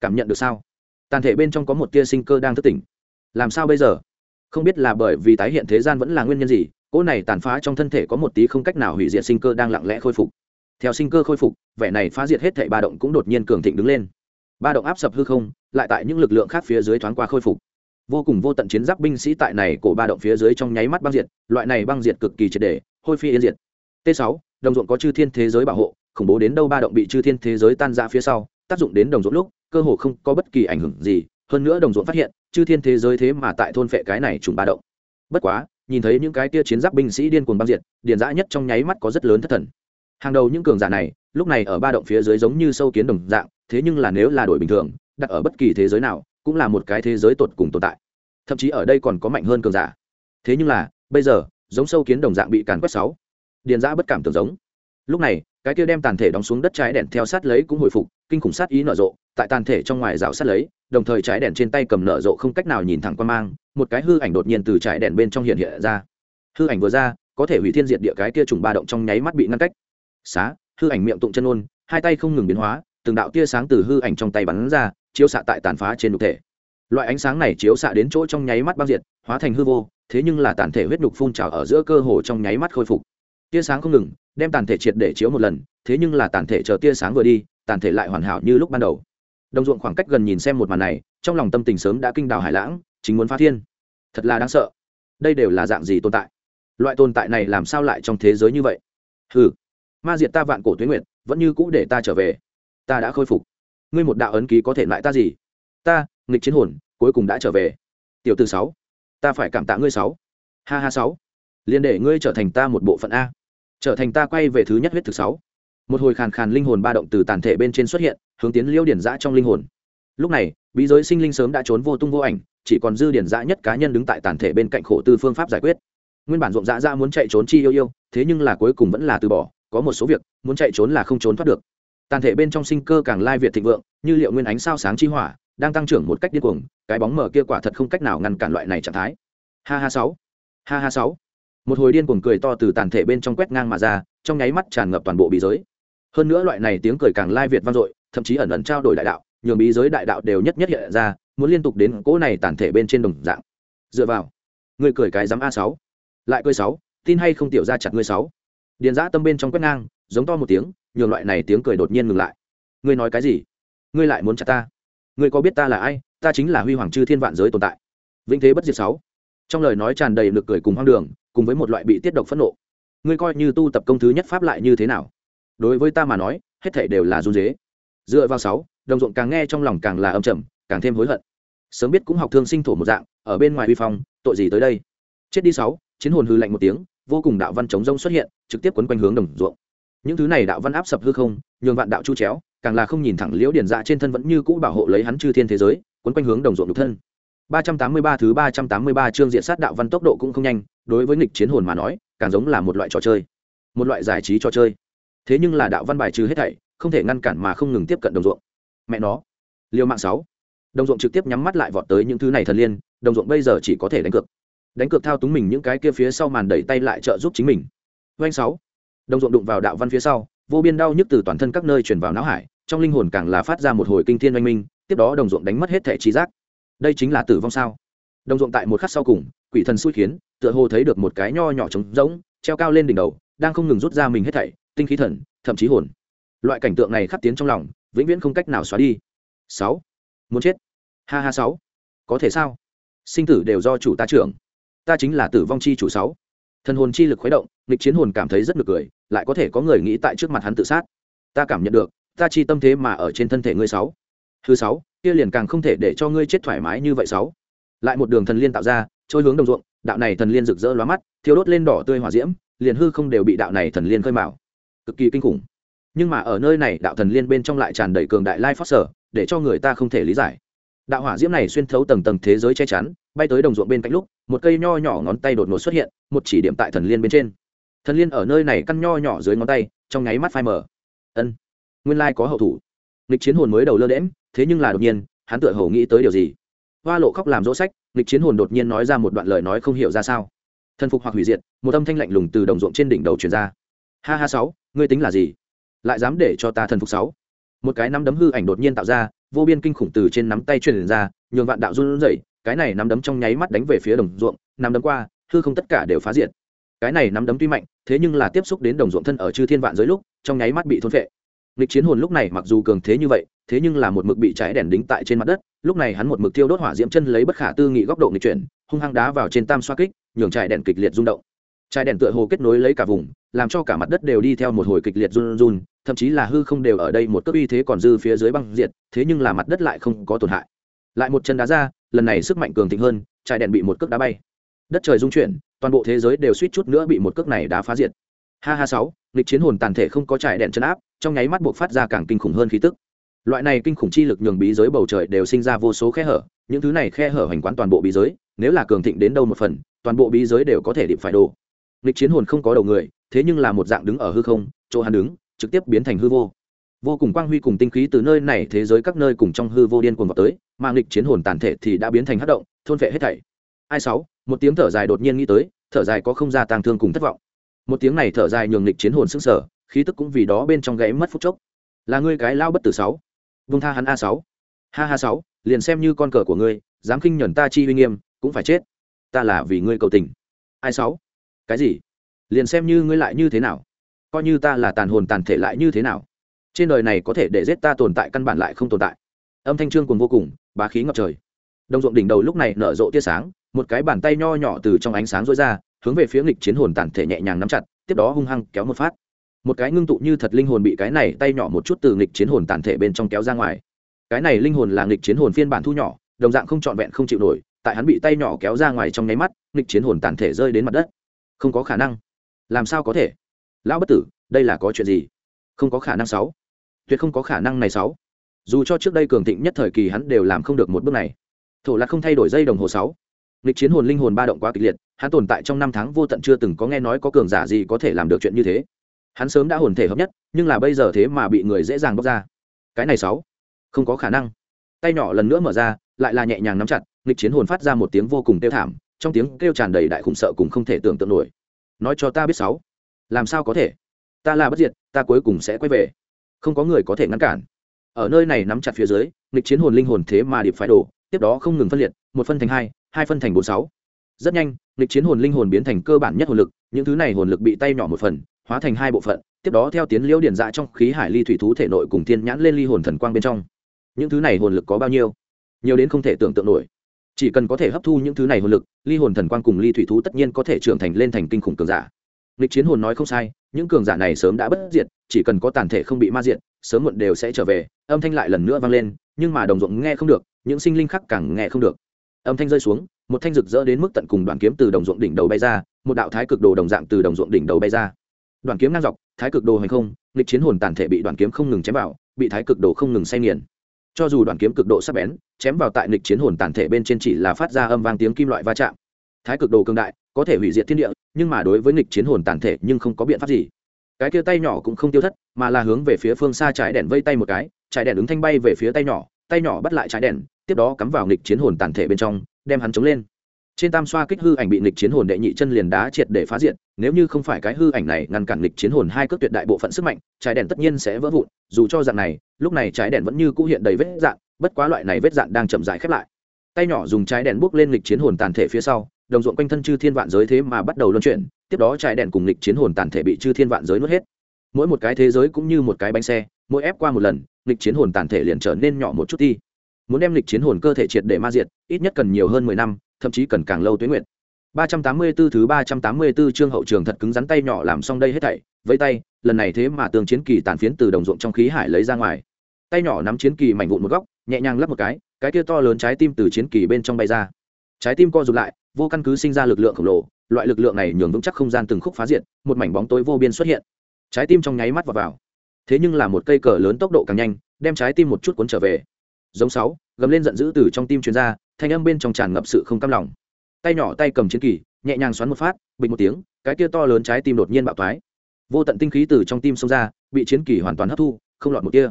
Cảm nhận được sao? Tàn thể bên trong có một tia sinh cơ đang thức tỉnh. Làm sao bây giờ? Không biết là bởi vì tái hiện thế gian vẫn là nguyên nhân gì, cỗ này tàn phá trong thân thể có một tí không cách nào hủy diệt sinh cơ đang lặng lẽ khôi phục. Theo sinh cơ khôi phục, vẻ này phá diệt hết thảy ba động cũng đột nhiên cường thịnh đứng lên ba động áp sập hư không, lại tại những lực lượng khác phía dưới thoáng qua khôi phục. Vô cùng vô tận chiến giáp binh sĩ tại này cổ ba động phía dưới trong nháy mắt băng diệt, loại này băng diệt cực kỳ triệt đề hôi phi yên diệt. T 6 đồng ruộng có chư thiên thế giới bảo hộ, khủng bố đến đâu ba động bị chư thiên thế giới tan ra phía sau, tác dụng đến đồng ruộng lúc, cơ hồ không có bất kỳ ảnh hưởng gì, hơn nữa đồng ruộng phát hiện, chư thiên thế giới thế mà tại thôn phệ cái này trùng ba động. Bất quá, nhìn thấy những cái tia chiến giáp binh sĩ điên cuồng băng diệt, điền dã nhất trong nháy mắt có rất lớn thất thần. Hàng đầu những cường giả này, lúc này ở ba động phía dưới giống như sâu kiến đồng dạng thế nhưng là nếu là đổi bình thường, đặt ở bất kỳ thế giới nào, cũng là một cái thế giới tột cùng tồn tại. Thậm chí ở đây còn có mạnh hơn cường giả. Thế nhưng là, bây giờ, giống sâu kiến đồng dạng bị càn quét sáu. Điền giã bất cảm tưởng giống. Lúc này, cái kia đem tàn thể đóng xuống đất trái đèn theo sát lấy cũng hồi phục, kinh khủng sát ý nở rộ, tại tàn thể trong ngoài rào sát lấy, đồng thời trái đèn trên tay cầm nở rộ không cách nào nhìn thẳng qua mang, một cái hư ảnh đột nhiên từ trái đèn bên trong hiện hiện ra. Hư ảnh vừa ra, có thể hủy thiên diệt địa cái kia trùng ba động trong nháy mắt bị ngăn cách. Xá, hư ảnh miệng tụng chân ôn, hai tay không ngừng biến hóa từng đạo tia sáng từ hư ảnh trong tay bắn ra, chiếu xạ tại tàn phá trên đục thể. Loại ánh sáng này chiếu xạ đến chỗ trong nháy mắt băng diệt, hóa thành hư vô, thế nhưng là tàn thể huyết nhục phun trào ở giữa cơ hồ trong nháy mắt khôi phục. Tia sáng không ngừng, đem tàn thể triệt để chiếu một lần, thế nhưng là tàn thể chờ tia sáng vừa đi, tàn thể lại hoàn hảo như lúc ban đầu. Đồng ruộng khoảng cách gần nhìn xem một màn này, trong lòng tâm tình sớm đã kinh đào hải lãng, chính muốn phá thiên. Thật là đáng sợ. Đây đều là dạng gì tồn tại? Loại tồn tại này làm sao lại trong thế giới như vậy? Hừ. Ma diệt ta vạn cổ tuyến nguyện vẫn như cũ để ta trở về ta đã khôi phục. Ngươi một đạo ấn ký có thể lại ta gì? Ta, nghịch chiến hồn, cuối cùng đã trở về. Tiểu từ sáu, ta phải cảm tạ ngươi sáu. Ha ha sáu. Liền để ngươi trở thành ta một bộ phận a. Trở thành ta quay về thứ nhất huyết thực sáu. Một hồi khàn khàn linh hồn ba động từ tàn thể bên trên xuất hiện, hướng tiến liêu điển giã trong linh hồn. Lúc này, bí giới sinh linh sớm đã trốn vô tung vô ảnh, chỉ còn dư điển giã nhất cá nhân đứng tại tàn thể bên cạnh khổ tư phương pháp giải quyết. Nguyên bản rộng rã ra muốn chạy trốn chi yêu yêu, thế nhưng là cuối cùng vẫn là từ bỏ, có một số việc, muốn chạy trốn là không trốn thoát được tàn thể bên trong sinh cơ càng lai việt thịnh vượng, như liệu nguyên ánh sao sáng chi hỏa, đang tăng trưởng một cách điên cuồng, cái bóng mở kia quả thật không cách nào ngăn cản loại này trạng thái. Ha ha sáu. Ha ha sáu. Một hồi điên cuồng cười to từ tàn thể bên trong quét ngang mà ra, trong nháy mắt tràn ngập toàn bộ bí giới. Hơn nữa loại này tiếng cười càng lai việt vang dội, thậm chí ẩn ẩn trao đổi đại đạo, nhường bí giới đại đạo đều nhất nhất hiện ra, muốn liên tục đến cỗ này tàn thể bên trên đồng dạng. Dựa vào, người cười cái dám a sáu. Lại cười sáu, tin hay không tiểu ra chặt ngươi sáu. Điền giã tâm bên trong quét ngang giống to một tiếng, nhường loại này tiếng cười đột nhiên ngừng lại. Ngươi nói cái gì? Ngươi lại muốn chặt ta? Ngươi có biết ta là ai? Ta chính là huy hoàng chư thiên vạn giới tồn tại. Vĩnh thế bất diệt sáu. Trong lời nói tràn đầy lực cười cùng hoang đường, cùng với một loại bị tiết độc phẫn nộ. Ngươi coi như tu tập công thứ nhất pháp lại như thế nào? Đối với ta mà nói, hết thảy đều là run dế dựa vào sáu, đồng ruộng càng nghe trong lòng càng là âm trầm, càng thêm hối hận. Sớm biết cũng học thương sinh thổ một dạng, ở bên ngoài huy phong, tội gì tới đây? Chết đi sáu, chiến hồn hư lạnh một tiếng, vô cùng đạo văn chống rông xuất hiện, trực tiếp quấn quanh hướng đồng ruộng những thứ này đạo văn áp sập hư không nhường vạn đạo chu chéo càng là không nhìn thẳng liễu điển dạ trên thân vẫn như cũ bảo hộ lấy hắn chư thiên thế giới quấn quanh hướng đồng ruộng nhục thân 383 thứ 383 chương diện sát đạo văn tốc độ cũng không nhanh, đối với nghịch chiến hồn mà nói, càng giống là một loại trò chơi, một loại giải trí trò chơi. Thế nhưng là đạo văn bài trừ hết thảy, không thể ngăn cản mà không ngừng tiếp cận đồng ruộng. Mẹ nó, Liêu mạng 6. Đồng ruộng trực tiếp nhắm mắt lại vọt tới những thứ này thần liên, đồng ruộng bây giờ chỉ có thể đánh cược. Đánh cược thao túng mình những cái kia phía sau màn đẩy tay lại trợ giúp chính mình. Oanh 6. Đồng ruộng đụng vào đạo văn phía sau, vô biên đau nhức từ toàn thân các nơi truyền vào não hải, trong linh hồn càng là phát ra một hồi kinh thiên oanh minh, tiếp đó đồng ruộng đánh mất hết thể trí giác. Đây chính là tử vong sao? Đồng ruộng tại một khắc sau cùng quỷ thần xui khiến tựa hồ thấy được một cái nho nhỏ trống rỗng treo cao lên đỉnh đầu đang không ngừng rút ra mình hết thảy tinh khí thần thậm chí hồn. Loại cảnh tượng này khắc tiến trong lòng vĩnh viễn không cách nào xóa đi. Sáu. Muốn chết. Ha ha sáu. Có thể sao? Sinh tử đều do chủ ta trưởng. Ta chính là tử vong chi chủ sáu. Thần hồn chi lực khuấy động nghịch chiến hồn cảm thấy rất được cười lại có thể có người nghĩ tại trước mặt hắn tự sát. Ta cảm nhận được, ta chi tâm thế mà ở trên thân thể ngươi sáu. Thứ sáu, kia liền càng không thể để cho ngươi chết thoải mái như vậy sáu. Lại một đường thần liên tạo ra, trôi hướng đồng ruộng, đạo này thần liên rực rỡ lóa mắt thiếu đốt lên đỏ tươi hỏa diễm, liền hư không đều bị đạo này thần liên khơi mào. Cực kỳ kinh khủng. Nhưng mà ở nơi này, đạo thần liên bên trong lại tràn đầy cường đại lai phát sở, để cho người ta không thể lý giải. Đạo hỏa diễm này xuyên thấu tầng tầng thế giới che chắn, bay tới đồng ruộng bên cạnh lúc, một cây nho nhỏ ngón tay đột ngột xuất hiện, một chỉ điểm tại thần liên bên trên thần liên ở nơi này căn nho nhỏ dưới ngón tay, trong nháy mắt phai mờ. Ân, nguyên lai có hậu thủ. Nghịch chiến hồn mới đầu lơ đễm thế nhưng là đột nhiên, hắn tựa hồ nghĩ tới điều gì. Hoa lộ khóc làm dỗ sách, nghịch chiến hồn đột nhiên nói ra một đoạn lời nói không hiểu ra sao. Thần phục hoặc hủy diệt, một âm thanh lạnh lùng từ đồng ruộng trên đỉnh đầu truyền ra. Ha ha sáu, ngươi tính là gì? Lại dám để cho ta thần phục sáu? Một cái nắm đấm hư ảnh đột nhiên tạo ra, vô biên kinh khủng từ trên nắm tay truyền ra, nhường vạn đạo run rẩy, cái này nắm đấm trong nháy mắt đánh về phía đồng ruộng, nắm đấm qua, hư không tất cả đều phá diệt cái này nắm đấm tuy mạnh, thế nhưng là tiếp xúc đến đồng ruộng thân ở chư thiên vạn giới lúc, trong nháy mắt bị thôn phệ. Nghịch chiến hồn lúc này mặc dù cường thế như vậy, thế nhưng là một mực bị cháy đèn đính tại trên mặt đất, lúc này hắn một mực thiêu đốt hỏa diễm chân lấy bất khả tư nghị góc độ nghịch chuyển, hung hăng đá vào trên tam xoa kích, nhường trại đèn kịch liệt rung động. Trại đèn tựa hồ kết nối lấy cả vùng, làm cho cả mặt đất đều đi theo một hồi kịch liệt run run, thậm chí là hư không đều ở đây một cấp uy thế còn dư phía dưới băng diệt, thế nhưng là mặt đất lại không có tổn hại. Lại một chân đá ra, lần này sức mạnh cường thịnh hơn trại đèn bị một cước đá bay đất trời rung chuyển, toàn bộ thế giới đều suýt chút nữa bị một cước này đá phá diệt. Ha ha sáu lịch chiến hồn tàn thể không có trải đèn chân áp, trong nháy mắt buộc phát ra càng kinh khủng hơn khí tức. Loại này kinh khủng chi lực nhường bí giới bầu trời đều sinh ra vô số khe hở, những thứ này khe hở hành quán toàn bộ bí giới, nếu là cường thịnh đến đâu một phần, toàn bộ bí giới đều có thể điệp phải đồ lịch chiến hồn không có đầu người, thế nhưng là một dạng đứng ở hư không, chỗ hắn đứng, trực tiếp biến thành hư vô. Vô cùng quang huy cùng tinh khí từ nơi này thế giới các nơi cùng trong hư vô điên cuồng vào tới, mà lịch chiến hồn tàn thể thì đã biến thành hát động, thôn vệ hết thảy. Ai sáu? Một tiếng thở dài đột nhiên nghĩ tới, thở dài có không ra tàng thương cùng thất vọng. Một tiếng này thở dài nhường nghịch chiến hồn sức sở khí tức cũng vì đó bên trong gãy mất phút chốc. Là ngươi cái lao bất tử sáu. Vung tha hắn a sáu. Ha ha sáu, liền xem như con cờ của ngươi, dám khinh nhẫn ta chi uy nghiêm, cũng phải chết. Ta là vì ngươi cầu tình. Ai sáu? Cái gì? Liền xem như ngươi lại như thế nào? Coi như ta là tàn hồn tàn thể lại như thế nào? Trên đời này có thể để giết ta tồn tại căn bản lại không tồn tại. Âm thanh trương cùng vô cùng, bá khí ngập trời đồng ruộng đỉnh đầu lúc này nở rộ tia sáng, một cái bàn tay nho nhỏ từ trong ánh sáng rối ra, hướng về phía nghịch chiến hồn tàn thể nhẹ nhàng nắm chặt, tiếp đó hung hăng kéo một phát. Một cái ngưng tụ như thật linh hồn bị cái này tay nhỏ một chút từ nghịch chiến hồn tàn thể bên trong kéo ra ngoài. Cái này linh hồn là nghịch chiến hồn phiên bản thu nhỏ, đồng dạng không trọn vẹn không chịu nổi, tại hắn bị tay nhỏ kéo ra ngoài trong nháy mắt, nghịch chiến hồn tàn thể rơi đến mặt đất. Không có khả năng. Làm sao có thể? Lão bất tử, đây là có chuyện gì? Không có khả năng sáu. Tuyệt không có khả năng này sáu. Dù cho trước đây cường thịnh nhất thời kỳ hắn đều làm không được một bước này thổ là không thay đổi dây đồng hồ sáu. Nghịch chiến hồn linh hồn ba động quá kịch liệt, hắn tồn tại trong năm tháng vô tận chưa từng có nghe nói có cường giả gì có thể làm được chuyện như thế. Hắn sớm đã hồn thể hợp nhất, nhưng là bây giờ thế mà bị người dễ dàng bóc ra. Cái này sáu, không có khả năng. Tay nhỏ lần nữa mở ra, lại là nhẹ nhàng nắm chặt, nghịch chiến hồn phát ra một tiếng vô cùng tiêu thảm, trong tiếng kêu tràn đầy đại khủng sợ cùng không thể tưởng tượng nổi. Nói cho ta biết sáu, làm sao có thể? Ta là bất diệt, ta cuối cùng sẽ quay về. Không có người có thể ngăn cản. Ở nơi này nắm chặt phía dưới, nghịch chiến hồn linh hồn thế mà điệp phải đổ tiếp đó không ngừng phân liệt, một phân thành hai hai phân thành bốn sáu. Rất nhanh lịch chiến hồn linh hồn biến thành cơ bản nhất hồn lực, những thứ này hồn lực bị tay nhỏ một phần, hóa thành hai bộ phận, tiếp đó theo tiến liễu điển dạ trong khí hải ly thủy thú thể nội cùng thiên nhãn lên ly hồn thần quang bên trong. Những thứ này hồn lực có bao nhiêu? Nhiều đến không thể tưởng tượng nổi. Chỉ cần có thể hấp thu những thứ này hồn lực, ly hồn thần quang cùng ly thủy thú tất nhiên có thể trưởng thành lên thành kinh khủng cường giả. Lịch chiến hồn nói không sai, những cường giả này sớm đã bất diệt, chỉ cần có tàn thể không bị ma diệt, sớm muộn đều sẽ trở về, âm thanh lại lần nữa vang lên nhưng mà đồng ruộng nghe không được, những sinh linh khác càng nghe không được. Âm thanh rơi xuống, một thanh rực rỡ đến mức tận cùng đoàn kiếm từ đồng ruộng đỉnh đầu bay ra, một đạo thái cực đồ đồng dạng từ đồng ruộng đỉnh đầu bay ra. Đoàn kiếm ngang dọc, thái cực đồ hành không, nghịch chiến hồn tàn thể bị đoàn kiếm không ngừng chém vào, bị thái cực đồ không ngừng say nghiền. Cho dù đoàn kiếm cực độ sắc bén, chém vào tại nghịch chiến hồn tàn thể bên trên chỉ là phát ra âm vang tiếng kim loại va chạm. Thái cực đồ cường đại, có thể hủy diệt thiên địa, nhưng mà đối với nghịch chiến hồn tàn thể nhưng không có biện pháp gì. Cái kia tay nhỏ cũng không tiêu thất, mà là hướng về phía phương xa trái đèn vây tay một cái trái đèn ứng thanh bay về phía tay nhỏ tay nhỏ bắt lại trái đèn, tiếp đó cắm vào nghịch chiến hồn tàn thể bên trong, đem hắn chống lên trên tam xoa kích hư ảnh bị nghịch chiến hồn đệ nhị chân liền đá triệt để phá diện. nếu như không phải cái hư ảnh này ngăn cản nghịch chiến hồn hai cước tuyệt đại bộ phận sức mạnh trái đèn tất nhiên sẽ vỡ vụn, dù cho dạng này, lúc này trái đèn vẫn như cũ hiện đầy vết dạng bất quá loại này vết dạng đang chậm rãi khép lại tay nhỏ dùng trái đèn bước lên nghịch chiến hồn tàn thể phía sau, đồng ruộng quanh thân chư thiên vạn giới thế mà bắt đầu luân chuyển, tiếp đó trái đèn cùng nghịch chiến hồn tàn thể bị chư thiên vạn giới nuốt hết mỗi một cái thế giới cũng như một cái bánh xe mỗi ép qua một lần lịch chiến hồn tàn thể liền trở nên nhỏ một chút đi. Muốn đem lịch chiến hồn cơ thể triệt để ma diệt ít nhất cần nhiều hơn mười năm thậm chí cần càng lâu tuyến nguyện ba trăm tám mươi 384 thứ ba trăm tám mươi 384 chương hậu trường thật cứng rắn tay nhỏ làm xong đây hết thảy vẫy tay lần này thế mà tường chiến kỳ tàn phiến từ đồng ruộng trong khí hải lấy ra ngoài. Tay nhỏ nắm chiến kỳ mảnh vụn một góc nhẹ nhàng lắp một cái cái kia to lớn trái tim từ chiến kỳ bên trong bay ra. Trái tim co rụt lại vô căn cứ sinh ra lực lượng khổng lồ loại lực lượng này nhường vững chắc không gian từng khúc phá diệt một mảnh bóng tối vô biên xuất hiện. Trái tim trong nháy mắt vào, vào thế nhưng là một cây cờ lớn tốc độ càng nhanh, đem trái tim một chút cuốn trở về. Giống sáu, gầm lên giận dữ từ trong tim chuyên gia thanh âm bên trong tràn ngập sự không cam lòng. Tay nhỏ tay cầm chiến kỳ, nhẹ nhàng xoắn một phát, bình một tiếng, cái kia to lớn trái tim đột nhiên bạo thoái. Vô tận tinh khí từ trong tim xông ra, bị chiến kỳ hoàn toàn hấp thu, không lọt một kia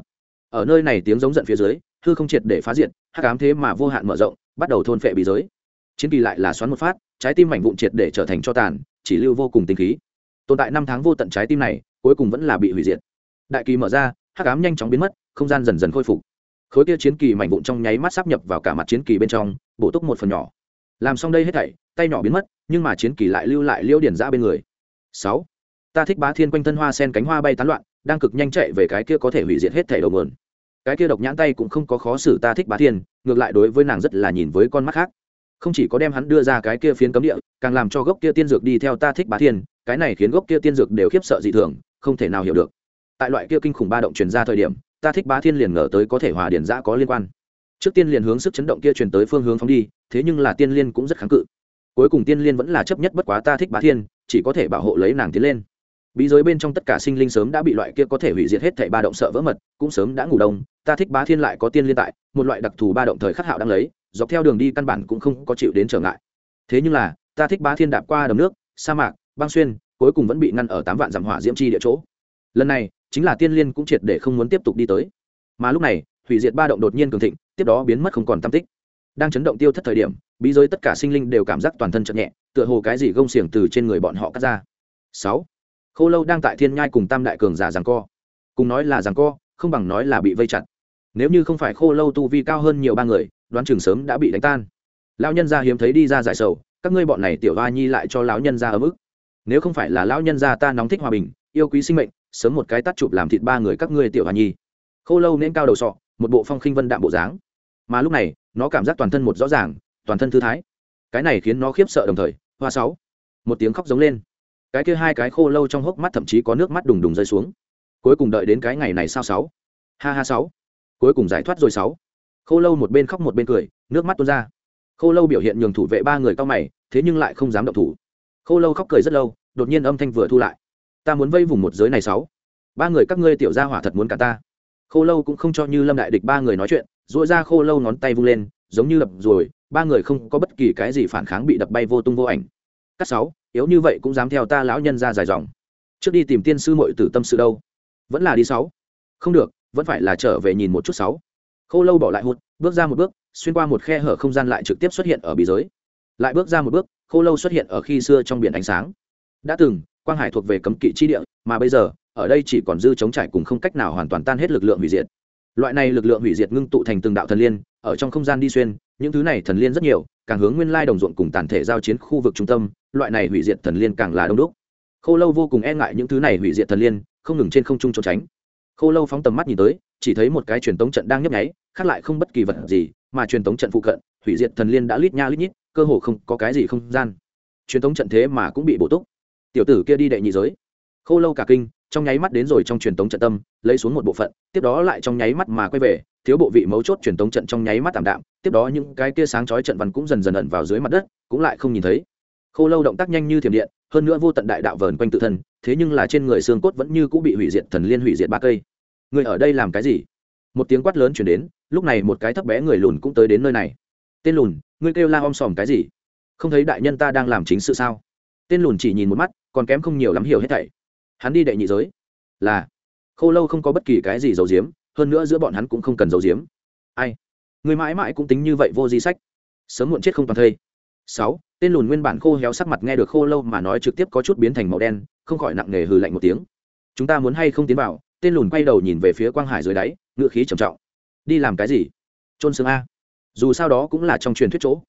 ở nơi này tiếng giống giận phía dưới, hư không triệt để phá diện hắc ám thế mà vô hạn mở rộng, bắt đầu thôn phệ bị giới. Chiến kỳ lại là xoắn một phát, trái tim mảnh vụn triệt để trở thành cho tàn, chỉ lưu vô cùng tinh khí. Tồn tại năm tháng vô tận trái tim này, cuối cùng vẫn là bị hủy diệt đại kỳ mở ra, hắc ám nhanh chóng biến mất, không gian dần dần khôi phục. Khối kia chiến kỳ mảnh vụn trong nháy mắt sắp nhập vào cả mặt chiến kỳ bên trong, bổ túc một phần nhỏ. Làm xong đây hết thảy, tay nhỏ biến mất, nhưng mà chiến kỳ lại lưu lại liêu điển ra bên người. Sáu. Ta thích bá thiên quanh thân hoa sen cánh hoa bay tán loạn, đang cực nhanh chạy về cái kia có thể hủy diệt hết thảy đầu nguồn. Cái kia độc nhãn tay cũng không có khó xử ta thích bá thiên, ngược lại đối với nàng rất là nhìn với con mắt khác. Không chỉ có đem hắn đưa ra cái kia phiến cấm địa, càng làm cho gốc kia tiên dược đi theo ta thích bá thiên, cái này khiến gốc kia tiên dược đều khiếp sợ dị thường, không thể nào hiểu được tại loại kia kinh khủng ba động truyền ra thời điểm, ta thích bá thiên liền ngờ tới có thể hòa điển giã có liên quan. Trước tiên liền hướng sức chấn động kia truyền tới phương hướng phóng đi, thế nhưng là tiên liên cũng rất kháng cự. Cuối cùng tiên liên vẫn là chấp nhất bất quá ta thích bá thiên, chỉ có thể bảo hộ lấy nàng tiến lên. Bí giới bên trong tất cả sinh linh sớm đã bị loại kia có thể hủy diệt hết thảy ba động sợ vỡ mật, cũng sớm đã ngủ đông, ta thích bá thiên lại có tiên liên tại, một loại đặc thù ba động thời khắc hạo đang lấy, dọc theo đường đi căn bản cũng không có chịu đến trở ngại. Thế nhưng là, ta thích bá thiên đạp qua đầm nước, sa mạc, băng xuyên, cuối cùng vẫn bị ngăn ở tám vạn dặm hỏa diễm chi địa chỗ. Lần này chính là tiên liên cũng triệt để không muốn tiếp tục đi tới. Mà lúc này, hủy diệt ba động đột nhiên cường thịnh, tiếp đó biến mất không còn tam tích. Đang chấn động tiêu thất thời điểm, bí giới tất cả sinh linh đều cảm giác toàn thân chậm nhẹ, tựa hồ cái gì gông xiềng từ trên người bọn họ cắt ra. Sáu. Khô lâu đang tại thiên nhai cùng tam đại cường giả giằng co. Cùng nói là giằng co, không bằng nói là bị vây chặt. Nếu như không phải khô lâu tu vi cao hơn nhiều ba người, đoán chừng sớm đã bị đánh tan. Lão nhân gia hiếm thấy đi ra giải sầu, các ngươi bọn này tiểu hoa nhi lại cho lão nhân gia ở mức nếu không phải là lão nhân gia ta nóng thích hòa bình, yêu quý sinh mệnh sớm một cái tắt chụp làm thịt ba người các ngươi tiểu hòa nhi. Khô lâu nên cao đầu sọ, một bộ phong khinh vân đạm bộ dáng. Mà lúc này, nó cảm giác toàn thân một rõ ràng, toàn thân thư thái. Cái này khiến nó khiếp sợ đồng thời, hoa sáu. Một tiếng khóc giống lên. Cái kia hai cái khô lâu trong hốc mắt thậm chí có nước mắt đùng đùng rơi xuống. Cuối cùng đợi đến cái ngày này sao sáu? Ha ha sáu. Cuối cùng giải thoát rồi sáu. Khô lâu một bên khóc một bên cười, nước mắt tuôn ra. Khô lâu biểu hiện nhường thủ vệ ba người cao mày, thế nhưng lại không dám động thủ. Khô lâu khóc cười rất lâu, đột nhiên âm thanh vừa thu lại ta muốn vây vùng một giới này sáu. Ba người các ngươi tiểu gia hỏa thật muốn cả ta. Khô lâu cũng không cho như lâm đại địch ba người nói chuyện dội ra khô lâu ngón tay vung lên, giống như đập rồi, ba người không có bất kỳ cái gì phản kháng bị đập bay vô tung vô ảnh. Cắt sáu, yếu như vậy cũng dám theo ta lão nhân ra dài dòng. Trước đi tìm tiên sư mội tử tâm sự đâu. Vẫn là đi sáu. Không được, vẫn phải là trở về nhìn một chút sáu. Khô lâu bỏ lại hụt, bước ra một bước, xuyên qua một khe hở không gian lại trực tiếp xuất hiện ở bì giới. Lại bước ra một bước, khô lâu xuất hiện ở khi xưa trong biển ánh sáng. Đã từng quang hải thuộc về cấm kỵ chi địa, mà bây giờ, ở đây chỉ còn dư chống trải cùng không cách nào hoàn toàn tan hết lực lượng hủy diệt. Loại này lực lượng hủy diệt ngưng tụ thành từng đạo thần liên, ở trong không gian đi xuyên, những thứ này thần liên rất nhiều, càng hướng nguyên lai đồng ruộng cùng tàn thể giao chiến khu vực trung tâm, loại này hủy diệt thần liên càng là đông đúc. Khô lâu vô cùng e ngại những thứ này hủy diệt thần liên, không ngừng trên không trung trốn tránh. Khô lâu phóng tầm mắt nhìn tới, chỉ thấy một cái truyền tống trận đang nhấp nháy, khác lại không bất kỳ vật gì, mà truyền tống trận phụ cận, hủy diệt thần liên đã lít nha lít nhít, cơ hồ không có cái gì không gian. Truyền tống trận thế mà cũng bị bổ túc tiểu tử kia đi đệ nhị giới. Khô lâu cả kinh, trong nháy mắt đến rồi trong truyền tống trận tâm, lấy xuống một bộ phận, tiếp đó lại trong nháy mắt mà quay về, thiếu bộ vị mấu chốt truyền tống trận trong nháy mắt tạm đạm, tiếp đó những cái kia sáng chói trận văn cũng dần dần ẩn vào dưới mặt đất, cũng lại không nhìn thấy. Khô lâu động tác nhanh như thiểm điện, hơn nữa vô tận đại đạo vờn quanh tự thân, thế nhưng là trên người xương cốt vẫn như cũng bị hủy diệt thần liên hủy diệt ba cây. Người ở đây làm cái gì? Một tiếng quát lớn chuyển đến, lúc này một cái thấp bé người lùn cũng tới đến nơi này. Tên lùn, ngươi kêu la om sòm cái gì? Không thấy đại nhân ta đang làm chính sự sao? Tên lùn chỉ nhìn một mắt, còn kém không nhiều lắm hiểu hết thảy. Hắn đi đệ nhị giới. Là, khô lâu không có bất kỳ cái gì giấu giếm, hơn nữa giữa bọn hắn cũng không cần giấu giếm. Ai? Người mãi mãi cũng tính như vậy vô di sách. Sớm muộn chết không toàn thây. Sáu, tên lùn nguyên bản khô héo sắc mặt nghe được khô lâu mà nói trực tiếp có chút biến thành màu đen, không khỏi nặng nề hừ lạnh một tiếng. Chúng ta muốn hay không tiến vào? Tên lùn quay đầu nhìn về phía quang hải dưới đáy ngựa khí trầm trọng. Đi làm cái gì? Trôn xương a. Dù sao đó cũng là trong truyền thuyết chỗ.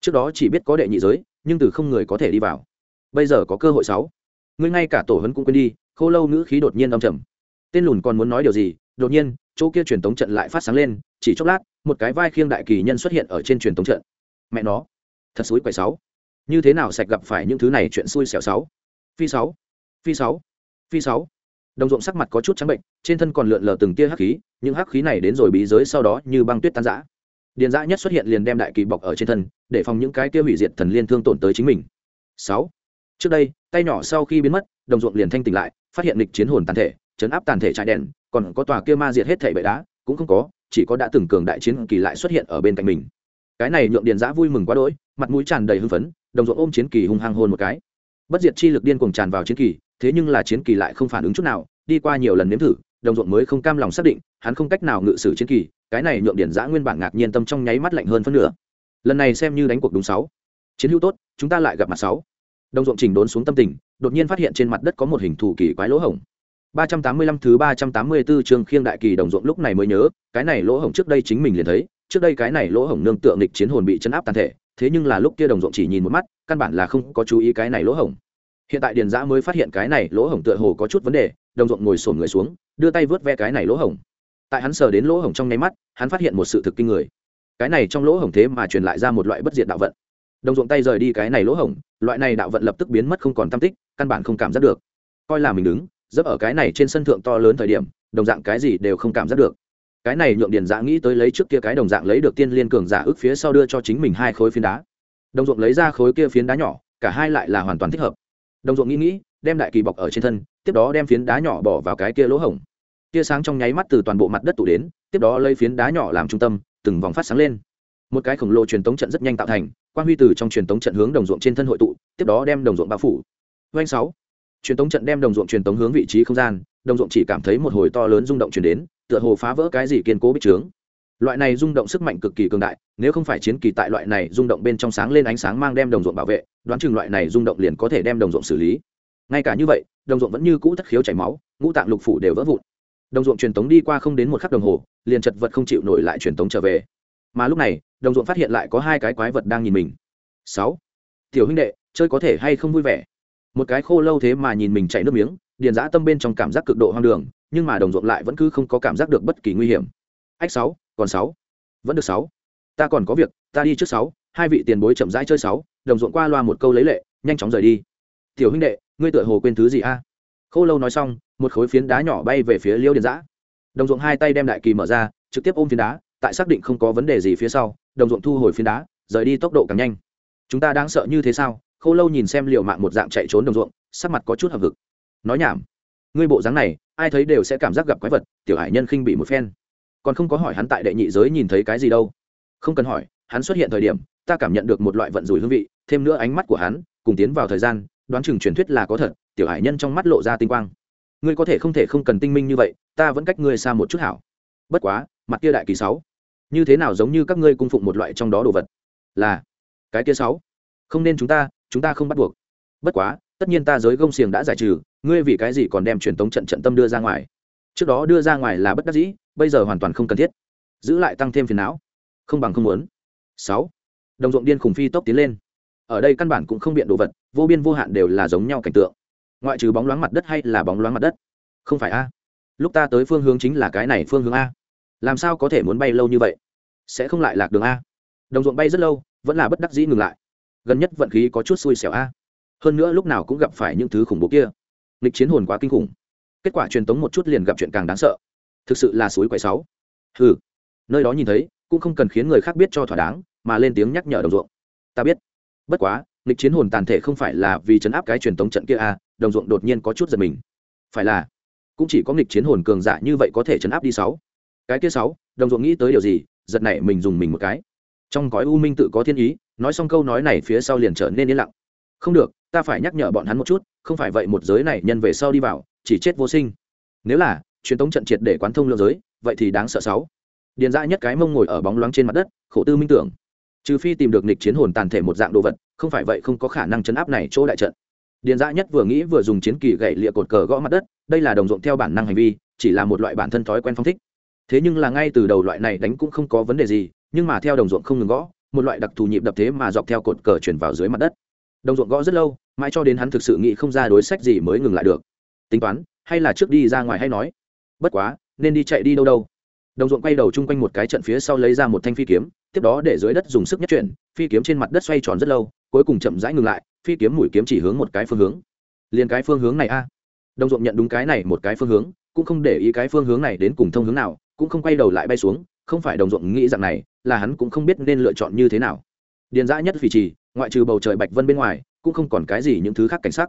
Trước đó chỉ biết có đệ nhị giới, nhưng từ không người có thể đi vào bây giờ có cơ hội sáu. Ngươi ngay cả tổ hấn cũng quên đi, khô lâu ngữ khí đột nhiên âm trầm. Tên lùn còn muốn nói điều gì? Đột nhiên, chỗ kia truyền tống trận lại phát sáng lên, chỉ chốc lát, một cái vai khiêng đại kỳ nhân xuất hiện ở trên truyền tống trận. Mẹ nó, thật xúi quậy sáu. Như thế nào sạch gặp phải những thứ này chuyện xui xẻo sáu? Phi sáu phi sáu phi sáu. Đồng ruộng sắc mặt có chút trắng bệnh, trên thân còn lượn lờ từng tia hắc khí, những hắc khí này đến rồi bí giới sau đó như băng tuyết tan rã. Điền dã nhất xuất hiện liền đem đại kỳ bọc ở trên thân, để phòng những cái kia hủy diệt thần liên thương tổn tới chính mình. Sáu trước đây, tay nhỏ sau khi biến mất, đồng ruộng liền thanh tỉnh lại, phát hiện lịch chiến hồn tàn thể, chấn áp tàn thể trại đèn, còn có tòa kia ma diệt hết thể bệ đá, cũng không có, chỉ có đã từng cường đại chiến kỳ lại xuất hiện ở bên cạnh mình. Cái này nhượng điền giã vui mừng quá đỗi, mặt mũi tràn đầy hưng phấn, đồng ruộng ôm chiến kỳ hung hăng hôn một cái. Bất diệt chi lực điên cuồng tràn vào chiến kỳ, thế nhưng là chiến kỳ lại không phản ứng chút nào, đi qua nhiều lần nếm thử, đồng ruộng mới không cam lòng xác định, hắn không cách nào ngự sử chiến kỳ, cái này nhượng điền giã nguyên bản ngạc nhiên tâm trong nháy mắt lạnh hơn phân nửa. Lần này xem như đánh cuộc đúng sáu. Chiến hữu tốt, chúng ta lại gặp mặt sáu đồng ruộng trình đốn xuống tâm tình đột nhiên phát hiện trên mặt đất có một hình thù kỳ quái lỗ hổng 385 thứ 384 trường khiêng đại kỳ đồng ruộng lúc này mới nhớ, cái này lỗ hổng trước đây chính mình liền thấy, trước đây cái này lỗ hổng nương tượng nghịch chiến hồn bị chấn áp tàn thể, thế nhưng là lúc kia đồng ruộng chỉ nhìn một mắt, căn bản là không có chú ý cái này lỗ hổng. Hiện tại Điền Dã mới phát hiện cái này lỗ hổng tựa hồ có chút vấn đề, đồng ruộng ngồi xổm người xuống, đưa tay vớt ve cái này lỗ hổng. Tại hắn sờ đến lỗ hổng trong nháy mắt, hắn phát hiện một sự thực kinh người. Cái này trong lỗ hổng thế mà truyền lại ra một loại bất diệt đạo vận. Đồng ruộng tay rời đi cái này lỗ hổng, loại này đạo vận lập tức biến mất không còn tam tích, căn bản không cảm giác được. Coi là mình đứng, dấp ở cái này trên sân thượng to lớn thời điểm đồng dạng cái gì đều không cảm giác được. Cái này nhượng điền dạ nghĩ tới lấy trước kia cái đồng dạng lấy được tiên liên cường giả ước phía sau đưa cho chính mình hai khối phiến đá. Đồng ruộng lấy ra khối kia phiến đá nhỏ cả hai lại là hoàn toàn thích hợp. Đồng ruộng nghĩ nghĩ đem đại kỳ bọc ở trên thân tiếp đó đem phiến đá nhỏ bỏ vào cái kia lỗ hổng. Tia sáng trong nháy mắt từ toàn bộ mặt đất tụ đến tiếp đó lấy phiến đá nhỏ làm trung tâm từng vòng phát sáng lên. Một cái khổng lồ truyền tống trận rất nhanh tạo thành quan huy từ trong truyền tống trận hướng đồng ruộng trên thân hội tụ, tiếp đó đem đồng ruộng bao phủ. Doanh sáu. Truyền tống trận đem đồng ruộng truyền tống hướng vị trí không gian, đồng ruộng chỉ cảm thấy một hồi to lớn rung động chuyển đến, tựa hồ phá vỡ cái gì kiên cố bích trướng. Loại này rung động sức mạnh cực kỳ cường đại, nếu không phải chiến kỳ tại loại này rung động bên trong sáng lên ánh sáng mang đem đồng ruộng bảo vệ, đoán chừng loại này rung động liền có thể đem đồng ruộng xử lý. Ngay cả như vậy, đồng ruộng vẫn như cũ thất khiếu chảy máu, ngũ tạng lục phủ đều vỡ vụn. Đồng ruộng truyền tống đi qua không đến một khắc đồng hồ, liền chật vật không chịu nổi lại truyền tống trở về mà lúc này, đồng ruộng phát hiện lại có hai cái quái vật đang nhìn mình. Sáu. Tiểu huynh đệ, chơi có thể hay không vui vẻ? Một cái khô lâu thế mà nhìn mình chảy nước miếng, điền giã tâm bên trong cảm giác cực độ hoang đường, nhưng mà đồng ruộng lại vẫn cứ không có cảm giác được bất kỳ nguy hiểm. Ách sáu, còn sáu. Vẫn được sáu. Ta còn có việc, ta đi trước sáu, hai vị tiền bối chậm rãi chơi sáu, đồng ruộng qua loa một câu lấy lệ, nhanh chóng rời đi. Tiểu huynh đệ, ngươi tựa hồ quên thứ gì a? Khô lâu nói xong, một khối phiến đá nhỏ bay về phía liêu điền giã đồng ruộng hai tay đem đại kỳ mở ra, trực tiếp ôm phiến đá tại xác định không có vấn đề gì phía sau, đồng ruộng thu hồi phiến đá, rời đi tốc độ càng nhanh. Chúng ta đang sợ như thế sao? Khô lâu nhìn xem liệu mạng một dạng chạy trốn đồng ruộng, sắc mặt có chút hợp vực nói nhảm. Ngươi bộ dáng này, ai thấy đều sẽ cảm giác gặp quái vật, tiểu hải nhân khinh bị một phen. Còn không có hỏi hắn tại đệ nhị giới nhìn thấy cái gì đâu. Không cần hỏi, hắn xuất hiện thời điểm, ta cảm nhận được một loại vận rủi hương vị, thêm nữa ánh mắt của hắn, cùng tiến vào thời gian, đoán chừng truyền thuyết là có thật, tiểu hải nhân trong mắt lộ ra tinh quang. Ngươi có thể không thể không cần tinh minh như vậy, ta vẫn cách ngươi xa một chút hảo. Bất quá, mặt kia đại kỳ sáu như thế nào giống như các ngươi cung phụng một loại trong đó đồ vật? Là, cái kia sáu. Không nên chúng ta chúng ta không bắt buộc. Bất quá, tất nhiên ta giới gông xiềng đã giải trừ, ngươi vì cái gì còn đem truyền tống trận trận tâm đưa ra ngoài? Trước đó đưa ra ngoài là bất đắc dĩ, bây giờ hoàn toàn không cần thiết. Giữ lại tăng thêm phiền não. Không bằng không muốn. Sáu. Đồng ruộng điên khùng phi tốc tiến lên. Ở đây căn bản cũng không biện đồ vật, vô biên vô hạn đều là giống nhau cảnh tượng. Ngoại trừ bóng loáng mặt đất hay là bóng loáng mặt đất? Không phải a. Lúc ta tới phương hướng chính là cái này phương hướng a làm sao có thể muốn bay lâu như vậy? Sẽ không lại lạc đường a. Đồng ruộng bay rất lâu vẫn là bất đắc dĩ ngừng lại. Gần nhất vận khí có chút xui xẻo a. Hơn nữa lúc nào cũng gặp phải những thứ khủng bố kia. Nghịch chiến hồn quá kinh khủng. Kết quả truyền tống một chút liền gặp chuyện càng đáng sợ. Thực sự là suối quậy sáu. Hừ, nơi đó nhìn thấy cũng không cần khiến người khác biết cho thỏa đáng mà lên tiếng nhắc nhở đồng ruộng. Ta biết. Bất quá nghịch chiến hồn tàn thể không phải là vì chấn áp cái truyền tống trận kia a đồng ruộng đột nhiên có chút giật mình. Phải là cũng chỉ có nghịch chiến hồn cường giả như vậy có thể chấn áp đi sáu cái kia sáu, đồng ruộng nghĩ tới điều gì, giật này mình dùng mình một cái. Trong gói u minh tự có thiên ý, nói xong câu nói này phía sau liền trở nên yên lặng. Không được, ta phải nhắc nhở bọn hắn một chút, không phải vậy một giới này nhân về sau đi vào, chỉ chết vô sinh. Nếu là, truyền thống trận triệt để quán thông lượng giới, vậy thì đáng sợ sáu. Điền dã nhất cái mông ngồi ở bóng loáng trên mặt đất, khổ tư minh tưởng. Trừ phi tìm được nịch chiến hồn tàn thể một dạng đồ vật, không phải vậy không có khả năng chấn áp này chỗ đại trận. Điền dã nhất vừa nghĩ vừa dùng chiến kỳ gậy lịa cột cờ gõ mặt đất, đây là đồng ruộng theo bản năng hành vi, chỉ là một loại bản thân thói quen phong thích thế nhưng là ngay từ đầu loại này đánh cũng không có vấn đề gì, nhưng mà theo đồng ruộng không ngừng gõ, một loại đặc thù nhịp đập thế mà dọc theo cột cờ chuyển vào dưới mặt đất. Đồng ruộng gõ rất lâu, mãi cho đến hắn thực sự nghĩ không ra đối sách gì mới ngừng lại được. Tính toán, hay là trước đi ra ngoài hay nói. Bất quá, nên đi chạy đi đâu đâu. Đồng ruộng quay đầu chung quanh một cái trận phía sau lấy ra một thanh phi kiếm, tiếp đó để dưới đất dùng sức nhất chuyển, phi kiếm trên mặt đất xoay tròn rất lâu, cuối cùng chậm rãi ngừng lại, phi kiếm mũi kiếm chỉ hướng một cái phương hướng. Liền cái phương hướng này a. Đồng ruộng nhận đúng cái này một cái phương hướng cũng không để ý cái phương hướng này đến cùng thông hướng nào, cũng không quay đầu lại bay xuống, không phải đồng ruộng nghĩ rằng này, là hắn cũng không biết nên lựa chọn như thế nào. Điền dã nhất phì trì, ngoại trừ bầu trời bạch vân bên ngoài, cũng không còn cái gì những thứ khác cảnh sắc.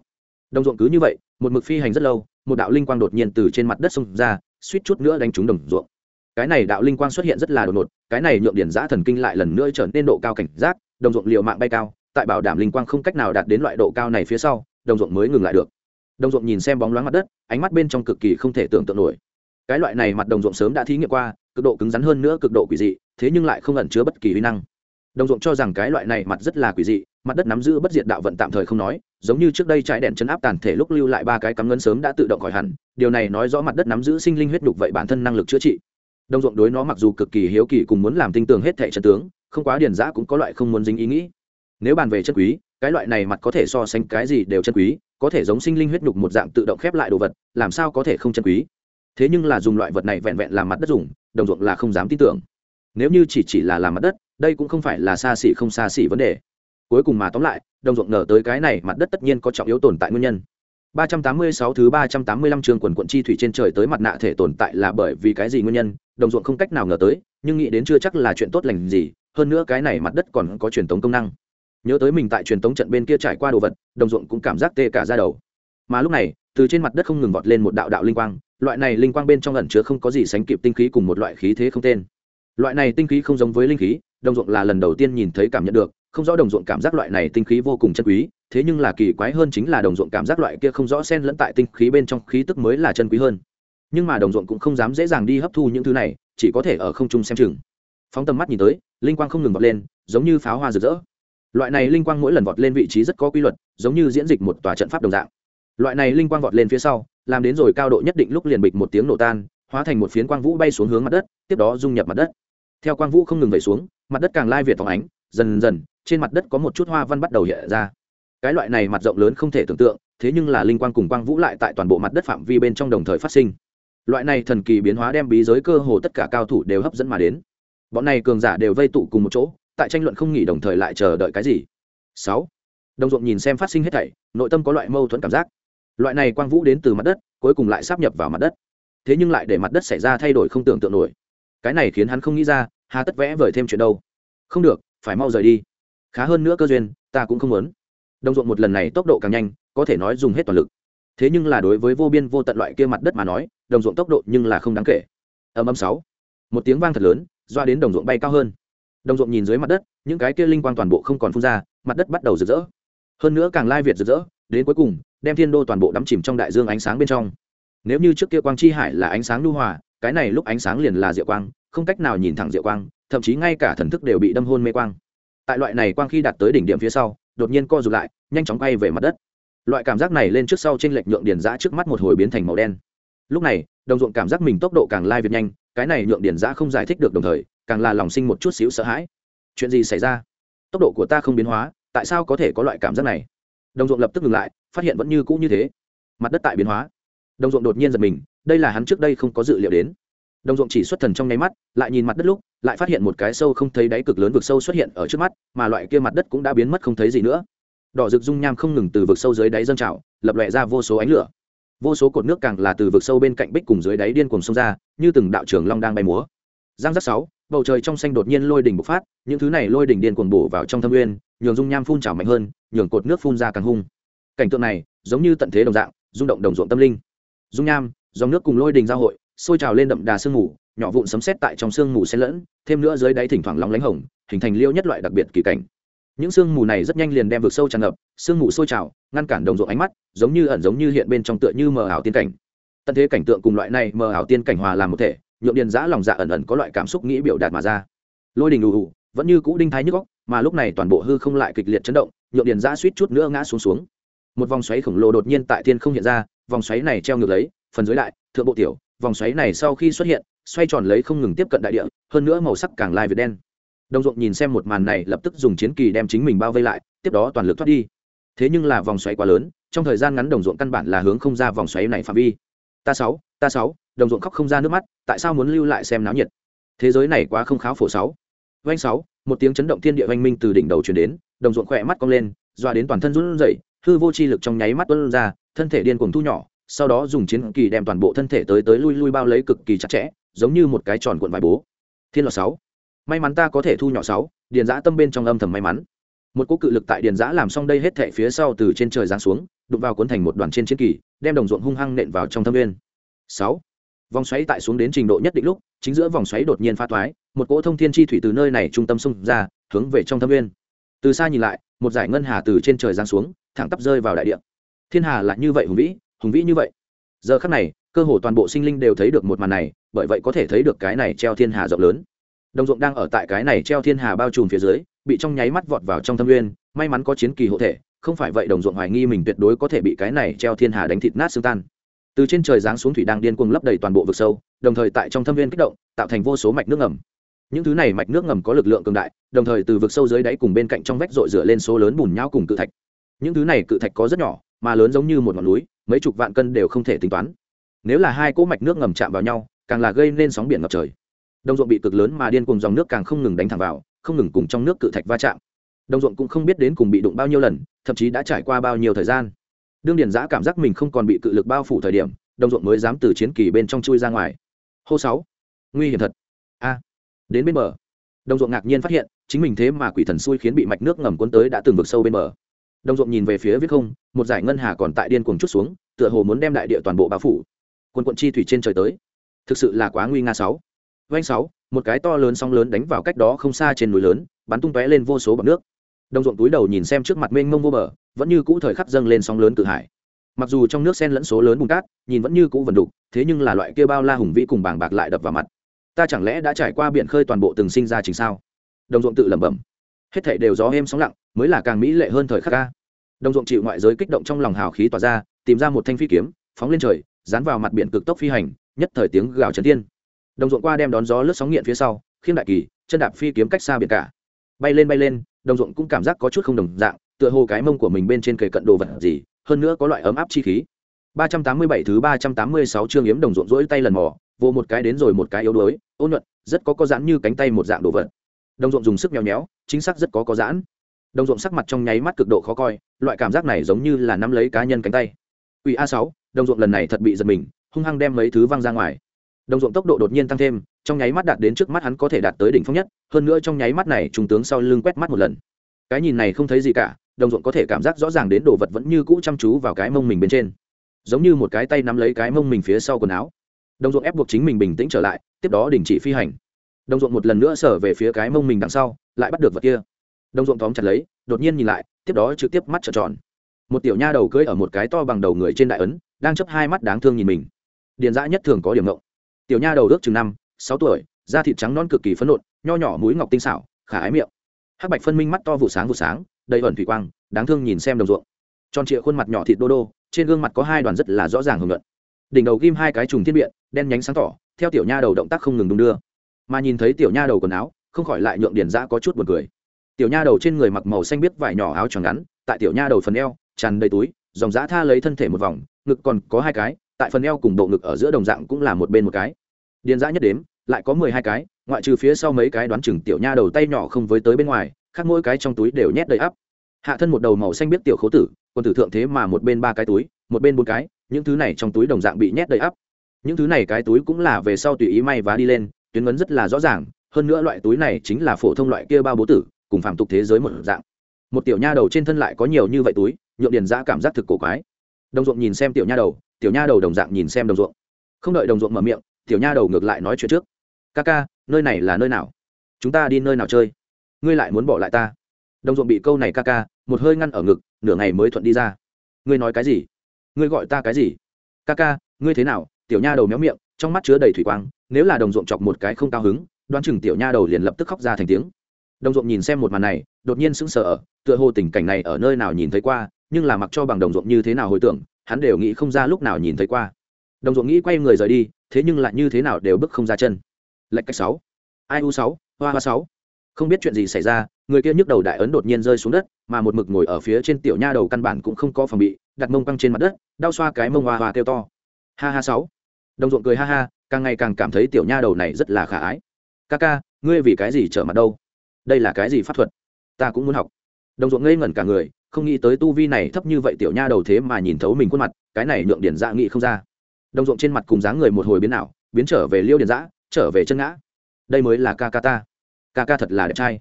Đồng ruộng cứ như vậy, một mực phi hành rất lâu, một đạo linh quang đột nhiên từ trên mặt đất xông ra, suýt chút nữa đánh trúng đồng ruộng. Cái này đạo linh quang xuất hiện rất là đột ngột, cái này nhượng điển giã thần kinh lại lần nữa trở nên độ cao cảnh giác, đồng ruộng liều mạng bay cao, tại bảo đảm linh quang không cách nào đạt đến loại độ cao này phía sau, đồng ruộng mới ngừng lại được đồng ruộng nhìn xem bóng loáng mặt đất, ánh mắt bên trong cực kỳ không thể tưởng tượng nổi. Cái loại này mặt đồng ruộng sớm đã thí nghiệm qua, cực độ cứng rắn hơn nữa cực độ quỷ dị, thế nhưng lại không ẩn chứa bất kỳ uy năng. Đồng ruộng cho rằng cái loại này mặt rất là quỷ dị, mặt đất nắm giữ bất diệt đạo vận tạm thời không nói, giống như trước đây trái đèn chấn áp tàn thể lúc lưu lại ba cái cắm ngân sớm đã tự động khỏi hẳn, điều này nói rõ mặt đất nắm giữ sinh linh huyết đục vậy bản thân năng lực chữa trị. Đồng ruộng đối nó mặc dù cực kỳ hiếu kỳ cùng muốn làm tinh tường hết thẻ trận tướng, không quá điền giã cũng có loại không muốn dính ý nghĩ. Nếu bàn về chất quý cái loại này mặt có thể so sánh cái gì đều chân quý có thể giống sinh linh huyết nhục một dạng tự động khép lại đồ vật làm sao có thể không chân quý? Thế nhưng là dùng loại vật này vẹn vẹn làm mặt đất dùng đồng ruộng là không dám tin tưởng. Nếu như chỉ chỉ là làm mặt đất đây cũng không phải là xa xỉ không xa xỉ vấn đề. Cuối cùng mà tóm lại đồng ruộng nở tới cái này mặt đất tất nhiên có trọng yếu tồn tại nguyên nhân. 386 thứ 385 chương quần quận chi thủy trên trời tới mặt nạ thể tồn tại là bởi vì cái gì nguyên nhân, đồng ruộng không cách nào ngờ tới, nhưng nghĩ đến chưa chắc là chuyện tốt lành gì, hơn nữa cái này mặt đất còn có truyền tống công năng. Nhớ tới mình tại truyền tống trận bên kia trải qua đồ vật, đồng ruộng cũng cảm giác tê cả ra đầu. Mà lúc này, từ trên mặt đất không ngừng vọt lên một đạo đạo linh quang, loại này linh quang bên trong ẩn chứa không có gì sánh kịp tinh khí cùng một loại khí thế không tên. Loại này tinh khí không giống với linh khí, đồng ruộng là lần đầu tiên nhìn thấy cảm nhận được, không rõ đồng ruộng cảm giác loại này tinh khí vô cùng chân quý, thế nhưng là kỳ quái hơn chính là đồng ruộng cảm giác loại kia không rõ xen lẫn tại tinh khí bên trong khí tức mới là chân quý hơn nhưng mà đồng ruộng cũng không dám dễ dàng đi hấp thu những thứ này chỉ có thể ở không trung xem chừng phóng tầm mắt nhìn tới linh quang không ngừng vọt lên giống như pháo hoa rực rỡ loại này linh quang mỗi lần vọt lên vị trí rất có quy luật, giống như diễn dịch một tòa trận pháp đồng dạng. Loại này linh quang vọt lên phía sau, làm đến rồi cao độ nhất định lúc liền bịch một tiếng nổ tan, hóa thành một phiến quang vũ bay xuống hướng mặt đất, tiếp đó dung nhập mặt đất. Theo quang vũ không ngừng vẩy xuống, mặt đất càng lai việt phóng ánh, dần dần, trên mặt đất có một chút hoa văn bắt đầu hiện ra. Cái loại này mặt rộng lớn không thể tưởng tượng, thế nhưng là linh quang cùng quang vũ lại tại toàn bộ mặt đất phạm vi bên trong đồng thời phát sinh. Loại này thần kỳ biến hóa đem bí giới cơ hồ tất cả cao thủ đều hấp dẫn mà đến. Bọn này cường giả đều vây tụ cùng một chỗ tại tranh luận không nghỉ đồng thời lại chờ đợi cái gì? Sáu. Đồng ruộng nhìn xem phát sinh hết thảy, nội tâm có loại mâu thuẫn cảm giác. Loại này quang vũ đến từ mặt đất, cuối cùng lại sắp nhập vào mặt đất. Thế nhưng lại để mặt đất xảy ra thay đổi không tưởng tượng nổi. Cái này khiến hắn không nghĩ ra, hà tất vẽ vời thêm chuyện đâu. Không được, phải mau rời đi. Khá hơn nữa cơ duyên, ta cũng không muốn. Đồng ruộng một lần này tốc độ càng nhanh, có thể nói dùng hết toàn lực. Thế nhưng là đối với vô biên vô tận loại kia mặt đất mà nói, đồng ruộng tốc độ nhưng là không đáng kể. Âm âm sáu. Một tiếng vang thật lớn, doa đến đồng ruộng bay cao hơn đồng ruộng nhìn dưới mặt đất, những cái kia linh quang toàn bộ không còn phun ra, mặt đất bắt đầu rực rỡ. Hơn nữa càng lai việt rực rỡ, đến cuối cùng, đem thiên đô toàn bộ đắm chìm trong đại dương ánh sáng bên trong. Nếu như trước kia quang chi hải là ánh sáng lưu hòa, cái này lúc ánh sáng liền là diệu quang, không cách nào nhìn thẳng diệu quang, thậm chí ngay cả thần thức đều bị đâm hôn mê quang. Tại loại này quang khi đạt tới đỉnh điểm phía sau, đột nhiên co rụt lại, nhanh chóng quay về mặt đất. Loại cảm giác này lên trước sau trên lệch nhượng điền giã trước mắt một hồi biến thành màu đen. Lúc này, đồng ruộng cảm giác mình tốc độ càng lai việt nhanh, cái này nhượng điền giã không giải thích được đồng thời càng là lòng sinh một chút xíu sợ hãi. Chuyện gì xảy ra? Tốc độ của ta không biến hóa, tại sao có thể có loại cảm giác này? Đồng ruộng lập tức ngừng lại, phát hiện vẫn như cũ như thế. Mặt đất tại biến hóa. Đồng ruộng đột nhiên giật mình, đây là hắn trước đây không có dự liệu đến. Đồng ruộng chỉ xuất thần trong nháy mắt, lại nhìn mặt đất lúc, lại phát hiện một cái sâu không thấy đáy cực lớn vực sâu xuất hiện ở trước mắt, mà loại kia mặt đất cũng đã biến mất không thấy gì nữa. Đỏ rực dung nham không ngừng từ vực sâu dưới đáy dâng trào, lập lòe ra vô số ánh lửa. Vô số cột nước càng là từ vực sâu bên cạnh bích cùng dưới đáy điên cùng sông ra, như từng đạo trường long đang bay múa. Giang giác sáu bầu trời trong xanh đột nhiên lôi đỉnh bộc phát, những thứ này lôi đỉnh điên cuồng bổ vào trong thâm nguyên, nhường dung nham phun trào mạnh hơn, nhường cột nước phun ra càng hung. Cảnh tượng này, giống như tận thế đồng dạng, rung động đồng ruộng tâm linh. Dung nham, dòng nước cùng lôi đỉnh giao hội, sôi trào lên đậm đà sương mù, nhỏ vụn sấm sét tại trong sương mù xen lẫn, thêm nữa dưới đáy thỉnh thoảng lóng lánh hồng, hình thành liêu nhất loại đặc biệt kỳ cảnh. Những sương mù này rất nhanh liền đem vực sâu tràn ngập, sương mù sôi trào, ngăn cản đồng ruộng ánh mắt, giống như ẩn giống như hiện bên trong tựa như mờ ảo tiên cảnh. Tận thế cảnh tượng cùng loại này mờ ảo tiên cảnh hòa làm một thể nhượng điền giã lòng dạ ẩn ẩn có loại cảm xúc nghĩ biểu đạt mà ra. Lôi đình ù ù, vẫn như cũ đinh thái nhức góc mà lúc này toàn bộ hư không lại kịch liệt chấn động, nhượng điền giã suýt chút nữa ngã xuống xuống. Một vòng xoáy khổng lồ đột nhiên tại thiên không hiện ra, vòng xoáy này treo ngược lấy, phần dưới lại, thượng bộ tiểu, vòng xoáy này sau khi xuất hiện, xoay tròn lấy không ngừng tiếp cận đại địa, hơn nữa màu sắc càng lai việt đen. Đồng ruộng nhìn xem một màn này lập tức dùng chiến kỳ đem chính mình bao vây lại, tiếp đó toàn lực thoát đi. Thế nhưng là vòng xoáy quá lớn, trong thời gian ngắn đồng ruộng căn bản là hướng không ra vòng xoáy này phạm vi. Ta sáu ta sáu đồng ruộng khóc không ra nước mắt, tại sao muốn lưu lại xem náo nhiệt? Thế giới này quá không kháo phổ sáu. Vanh sáu, một tiếng chấn động thiên địa oanh minh từ đỉnh đầu truyền đến, đồng ruộng khỏe mắt cong lên, doa đến toàn thân run rẩy, hư vô chi lực trong nháy mắt tuôn ra, thân thể điên cuồng thu nhỏ, sau đó dùng chiến kỳ đem toàn bộ thân thể tới tới lui lui bao lấy cực kỳ chặt chẽ, giống như một cái tròn cuộn vải bố. Thiên lọt sáu, may mắn ta có thể thu nhỏ sáu, điền giã tâm bên trong âm thầm may mắn. Một cỗ cự lực tại điền giã làm xong đây hết thệ phía sau từ trên trời giáng xuống, đụng vào cuốn thành một đoàn trên chiến kỳ, đem đồng ruộng hung hăng nện vào trong thâm viên sáu vòng xoáy tại xuống đến trình độ nhất định lúc, chính giữa vòng xoáy đột nhiên pha thoái, một cỗ thông thiên chi thủy từ nơi này trung tâm xung ra, hướng về trong thâm nguyên. từ xa nhìn lại, một giải ngân hà từ trên trời giáng xuống, thẳng tắp rơi vào đại địa. Thiên hà là như vậy hùng vĩ hùng vĩ như vậy. Giờ khắc này, cơ hồ toàn bộ sinh linh đều thấy được một màn này, bởi vậy có thể thấy được cái này treo thiên hà rộng lớn. Đồng ruộng đang ở tại cái này treo thiên hà bao trùm phía dưới, bị trong nháy mắt vọt vào trong thâm nguyên, may mắn có chiến kỳ hộ thể, không phải vậy đồng ruộng hoài nghi mình tuyệt đối có thể bị cái này treo thiên hà đánh thịt nát xương tan từ trên trời giáng xuống thủy đang điên cuồng lấp đầy toàn bộ vực sâu, đồng thời tại trong thâm viên kích động, tạo thành vô số mạch nước ngầm. Những thứ này mạch nước ngầm có lực lượng cường đại, đồng thời từ vực sâu dưới đáy cùng bên cạnh trong vách rội rửa lên số lớn bùn nhau cùng cự thạch. Những thứ này cự thạch có rất nhỏ, mà lớn giống như một ngọn núi, mấy chục vạn cân đều không thể tính toán. Nếu là hai cỗ mạch nước ngầm chạm vào nhau, càng là gây nên sóng biển ngập trời. Đồng ruộng bị cực lớn mà điên cùng dòng nước càng không ngừng đánh thẳng vào, không ngừng cùng trong nước cự thạch va chạm. Đồng ruộng cũng không biết đến cùng bị đụng bao nhiêu lần, thậm chí đã trải qua bao nhiêu thời gian đương điền giã cảm giác mình không còn bị cự lực bao phủ thời điểm, đồng ruộng mới dám từ chiến kỳ bên trong chui ra ngoài. Hô sáu, nguy hiểm thật. A, đến bên bờ. Đồng ruộng ngạc nhiên phát hiện, chính mình thế mà quỷ thần xui khiến bị mạch nước ngầm cuốn tới đã từng vực sâu bên bờ. Đồng ruộng nhìn về phía viết không, một giải ngân hà còn tại điên cuồng chút xuống, tựa hồ muốn đem đại địa toàn bộ bao phủ. Quân quận chi thủy trên trời tới. Thực sự là quá nguy nga sáu. Vanh sáu, một cái to lớn sóng lớn đánh vào cách đó không xa trên núi lớn, bắn tung tóe lên vô số bọt nước. Đồng ruộng túi đầu nhìn xem trước mặt mênh mông vô bờ vẫn như cũ thời khắc dâng lên sóng lớn tự hải. Mặc dù trong nước sen lẫn số lớn bùn cát, nhìn vẫn như cũ vần đục, thế nhưng là loại kia bao la hùng vĩ cùng bàng bạc lại đập vào mặt. Ta chẳng lẽ đã trải qua biển khơi toàn bộ từng sinh ra chính sao? Đồng ruộng tự lẩm bẩm. Hết thảy đều gió êm sóng lặng, mới là càng mỹ lệ hơn thời khắc ca. Đồng ruộng chịu ngoại giới kích động trong lòng hào khí tỏa ra, tìm ra một thanh phi kiếm, phóng lên trời, dán vào mặt biển cực tốc phi hành, nhất thời tiếng gào trấn thiên. Đồng ruộng qua đem đón gió lướt sóng nghiện phía sau khiêng đại kỳ, chân đạp phi kiếm cách xa biển cả. Bay lên bay lên, đồng ruộng cũng cảm giác có chút không đồng dạng tựa hồ cái mông của mình bên trên kề cận đồ vật gì, hơn nữa có loại ấm áp chi khí. 387 thứ 386 chương yếm đồng ruộng rỗi tay lần mò vô một cái đến rồi một cái yếu đuối ôn nhuận, rất có có giãn như cánh tay một dạng đồ vật. Đồng ruộng dùng sức nhéo nhéo, chính xác rất có có giãn. Đồng ruộng sắc mặt trong nháy mắt cực độ khó coi, loại cảm giác này giống như là nắm lấy cá nhân cánh tay. Ủy a 6 đồng ruộng lần này thật bị giật mình, hung hăng đem mấy thứ văng ra ngoài. Đồng ruộng tốc độ đột nhiên tăng thêm, trong nháy mắt đạt đến trước mắt hắn có thể đạt tới đỉnh phong nhất, hơn nữa trong nháy mắt này, trung tướng sau lưng quét mắt một lần. Cái nhìn này không thấy gì cả đồng ruộng có thể cảm giác rõ ràng đến đồ vật vẫn như cũ chăm chú vào cái mông mình bên trên. Giống như một cái tay nắm lấy cái mông mình phía sau quần áo. Đồng ruộng ép buộc chính mình bình tĩnh trở lại, tiếp đó đình chỉ phi hành. Đồng ruộng một lần nữa sở về phía cái mông mình đằng sau, lại bắt được vật kia. Đồng ruộng tóm chặt lấy, đột nhiên nhìn lại, tiếp đó trực tiếp mắt trợn tròn. Một tiểu nha đầu cưỡi ở một cái to bằng đầu người trên đại ấn, đang chấp hai mắt đáng thương nhìn mình. Điền dã nhất thường có điểm ngộng. Tiểu nha đầu ước chừng năm, sáu tuổi, da thịt trắng non cực kỳ phấn nộn, nho nhỏ mũi ngọc tinh xảo, khả ái miệng. Hắc bạch phân minh mắt to vụ sáng vụ sáng đầy ẩn thủy quang, đáng thương nhìn xem đồng ruộng. Tròn trịa khuôn mặt nhỏ thịt đô đô, trên gương mặt có hai đoàn rất là rõ ràng hưởng luận đỉnh đầu ghim hai cái trùng thiên biện, đen nhánh sáng tỏ, theo tiểu nha đầu động tác không ngừng đung đưa. Mà nhìn thấy tiểu nha đầu quần áo, không khỏi lại nhượng điền giã có chút buồn cười. Tiểu nha đầu trên người mặc màu xanh biết vải nhỏ áo tròn ngắn, tại tiểu nha đầu phần eo, tràn đầy túi, dòng giã tha lấy thân thể một vòng, ngực còn có hai cái, tại phần eo cùng bộ ngực ở giữa đồng dạng cũng là một bên một cái. Điền giã nhất đếm, lại có mười hai cái, ngoại trừ phía sau mấy cái đoán chừng tiểu nha đầu tay nhỏ không với tới bên ngoài khác mỗi cái trong túi đều nhét đầy ắp. Hạ thân một đầu màu xanh biết tiểu khấu tử còn tử thượng thế mà một bên ba cái túi, một bên bốn cái, những thứ này trong túi đồng dạng bị nhét đầy ắp. Những thứ này cái túi cũng là về sau tùy ý may vá đi lên, tuyến ấn rất là rõ ràng, hơn nữa loại túi này chính là phổ thông loại kia bao bố tử, cùng phạm tục thế giới một dạng. Một tiểu nha đầu trên thân lại có nhiều như vậy túi nhuộm điền giã cảm giác thực cổ quái. Đồng ruộng nhìn xem tiểu nha đầu, tiểu nha đầu đồng dạng nhìn xem đồng ruộng. Không đợi đồng ruộng mở miệng, tiểu nha đầu ngược lại nói chuyện trước. Ca ca, nơi này là nơi nào? Chúng ta đi nơi nào chơi? Ngươi lại muốn bỏ lại ta. Đồng ruộng bị câu này ca ca, một hơi ngăn ở ngực, nửa ngày mới thuận đi ra. Ngươi nói cái gì? Ngươi gọi ta cái gì? Ca ca, ngươi thế nào? Tiểu nha đầu méo miệng, trong mắt chứa đầy thủy quang, nếu là đồng ruộng chọc một cái không cao hứng, đoán chừng tiểu nha đầu liền lập tức khóc ra thành tiếng. Đồng ruộng nhìn xem một màn này, đột nhiên sững sờ ở, tựa hồ tình cảnh này ở nơi nào nhìn thấy qua, nhưng là mặc cho bằng đồng ruộng như thế nào hồi tưởng, hắn đều nghĩ không ra lúc nào nhìn thấy qua. Đồng ruộng nghĩ quay người rời đi, thế nhưng lại như thế nào đều bước không ra chân. Lệch cách sáu. Ai u sáu, hoa hoa sáu không biết chuyện gì xảy ra, người kia nhức đầu đại ấn đột nhiên rơi xuống đất, mà một mực ngồi ở phía trên tiểu nha đầu căn bản cũng không có phòng bị, đặt mông căng trên mặt đất, đau xoa cái mông hoa hoa kêu to. Ha ha sáu. Đồng ruộng cười ha ha, càng ngày càng cảm thấy tiểu nha đầu này rất là khả ái. Ca ca, ngươi vì cái gì trở mặt đâu? Đây là cái gì pháp thuật? Ta cũng muốn học. Đồng ruộng ngây ngẩn cả người, không nghĩ tới tu vi này thấp như vậy tiểu nha đầu thế mà nhìn thấu mình khuôn mặt, cái này nhượng điển dạ nghị không ra. Đồng ruộng trên mặt cùng dáng người một hồi biến ảo, biến trở về liêu điển dã, trở về chân ngã. Đây mới là ca ca ta ca ca thật là đẹp trai.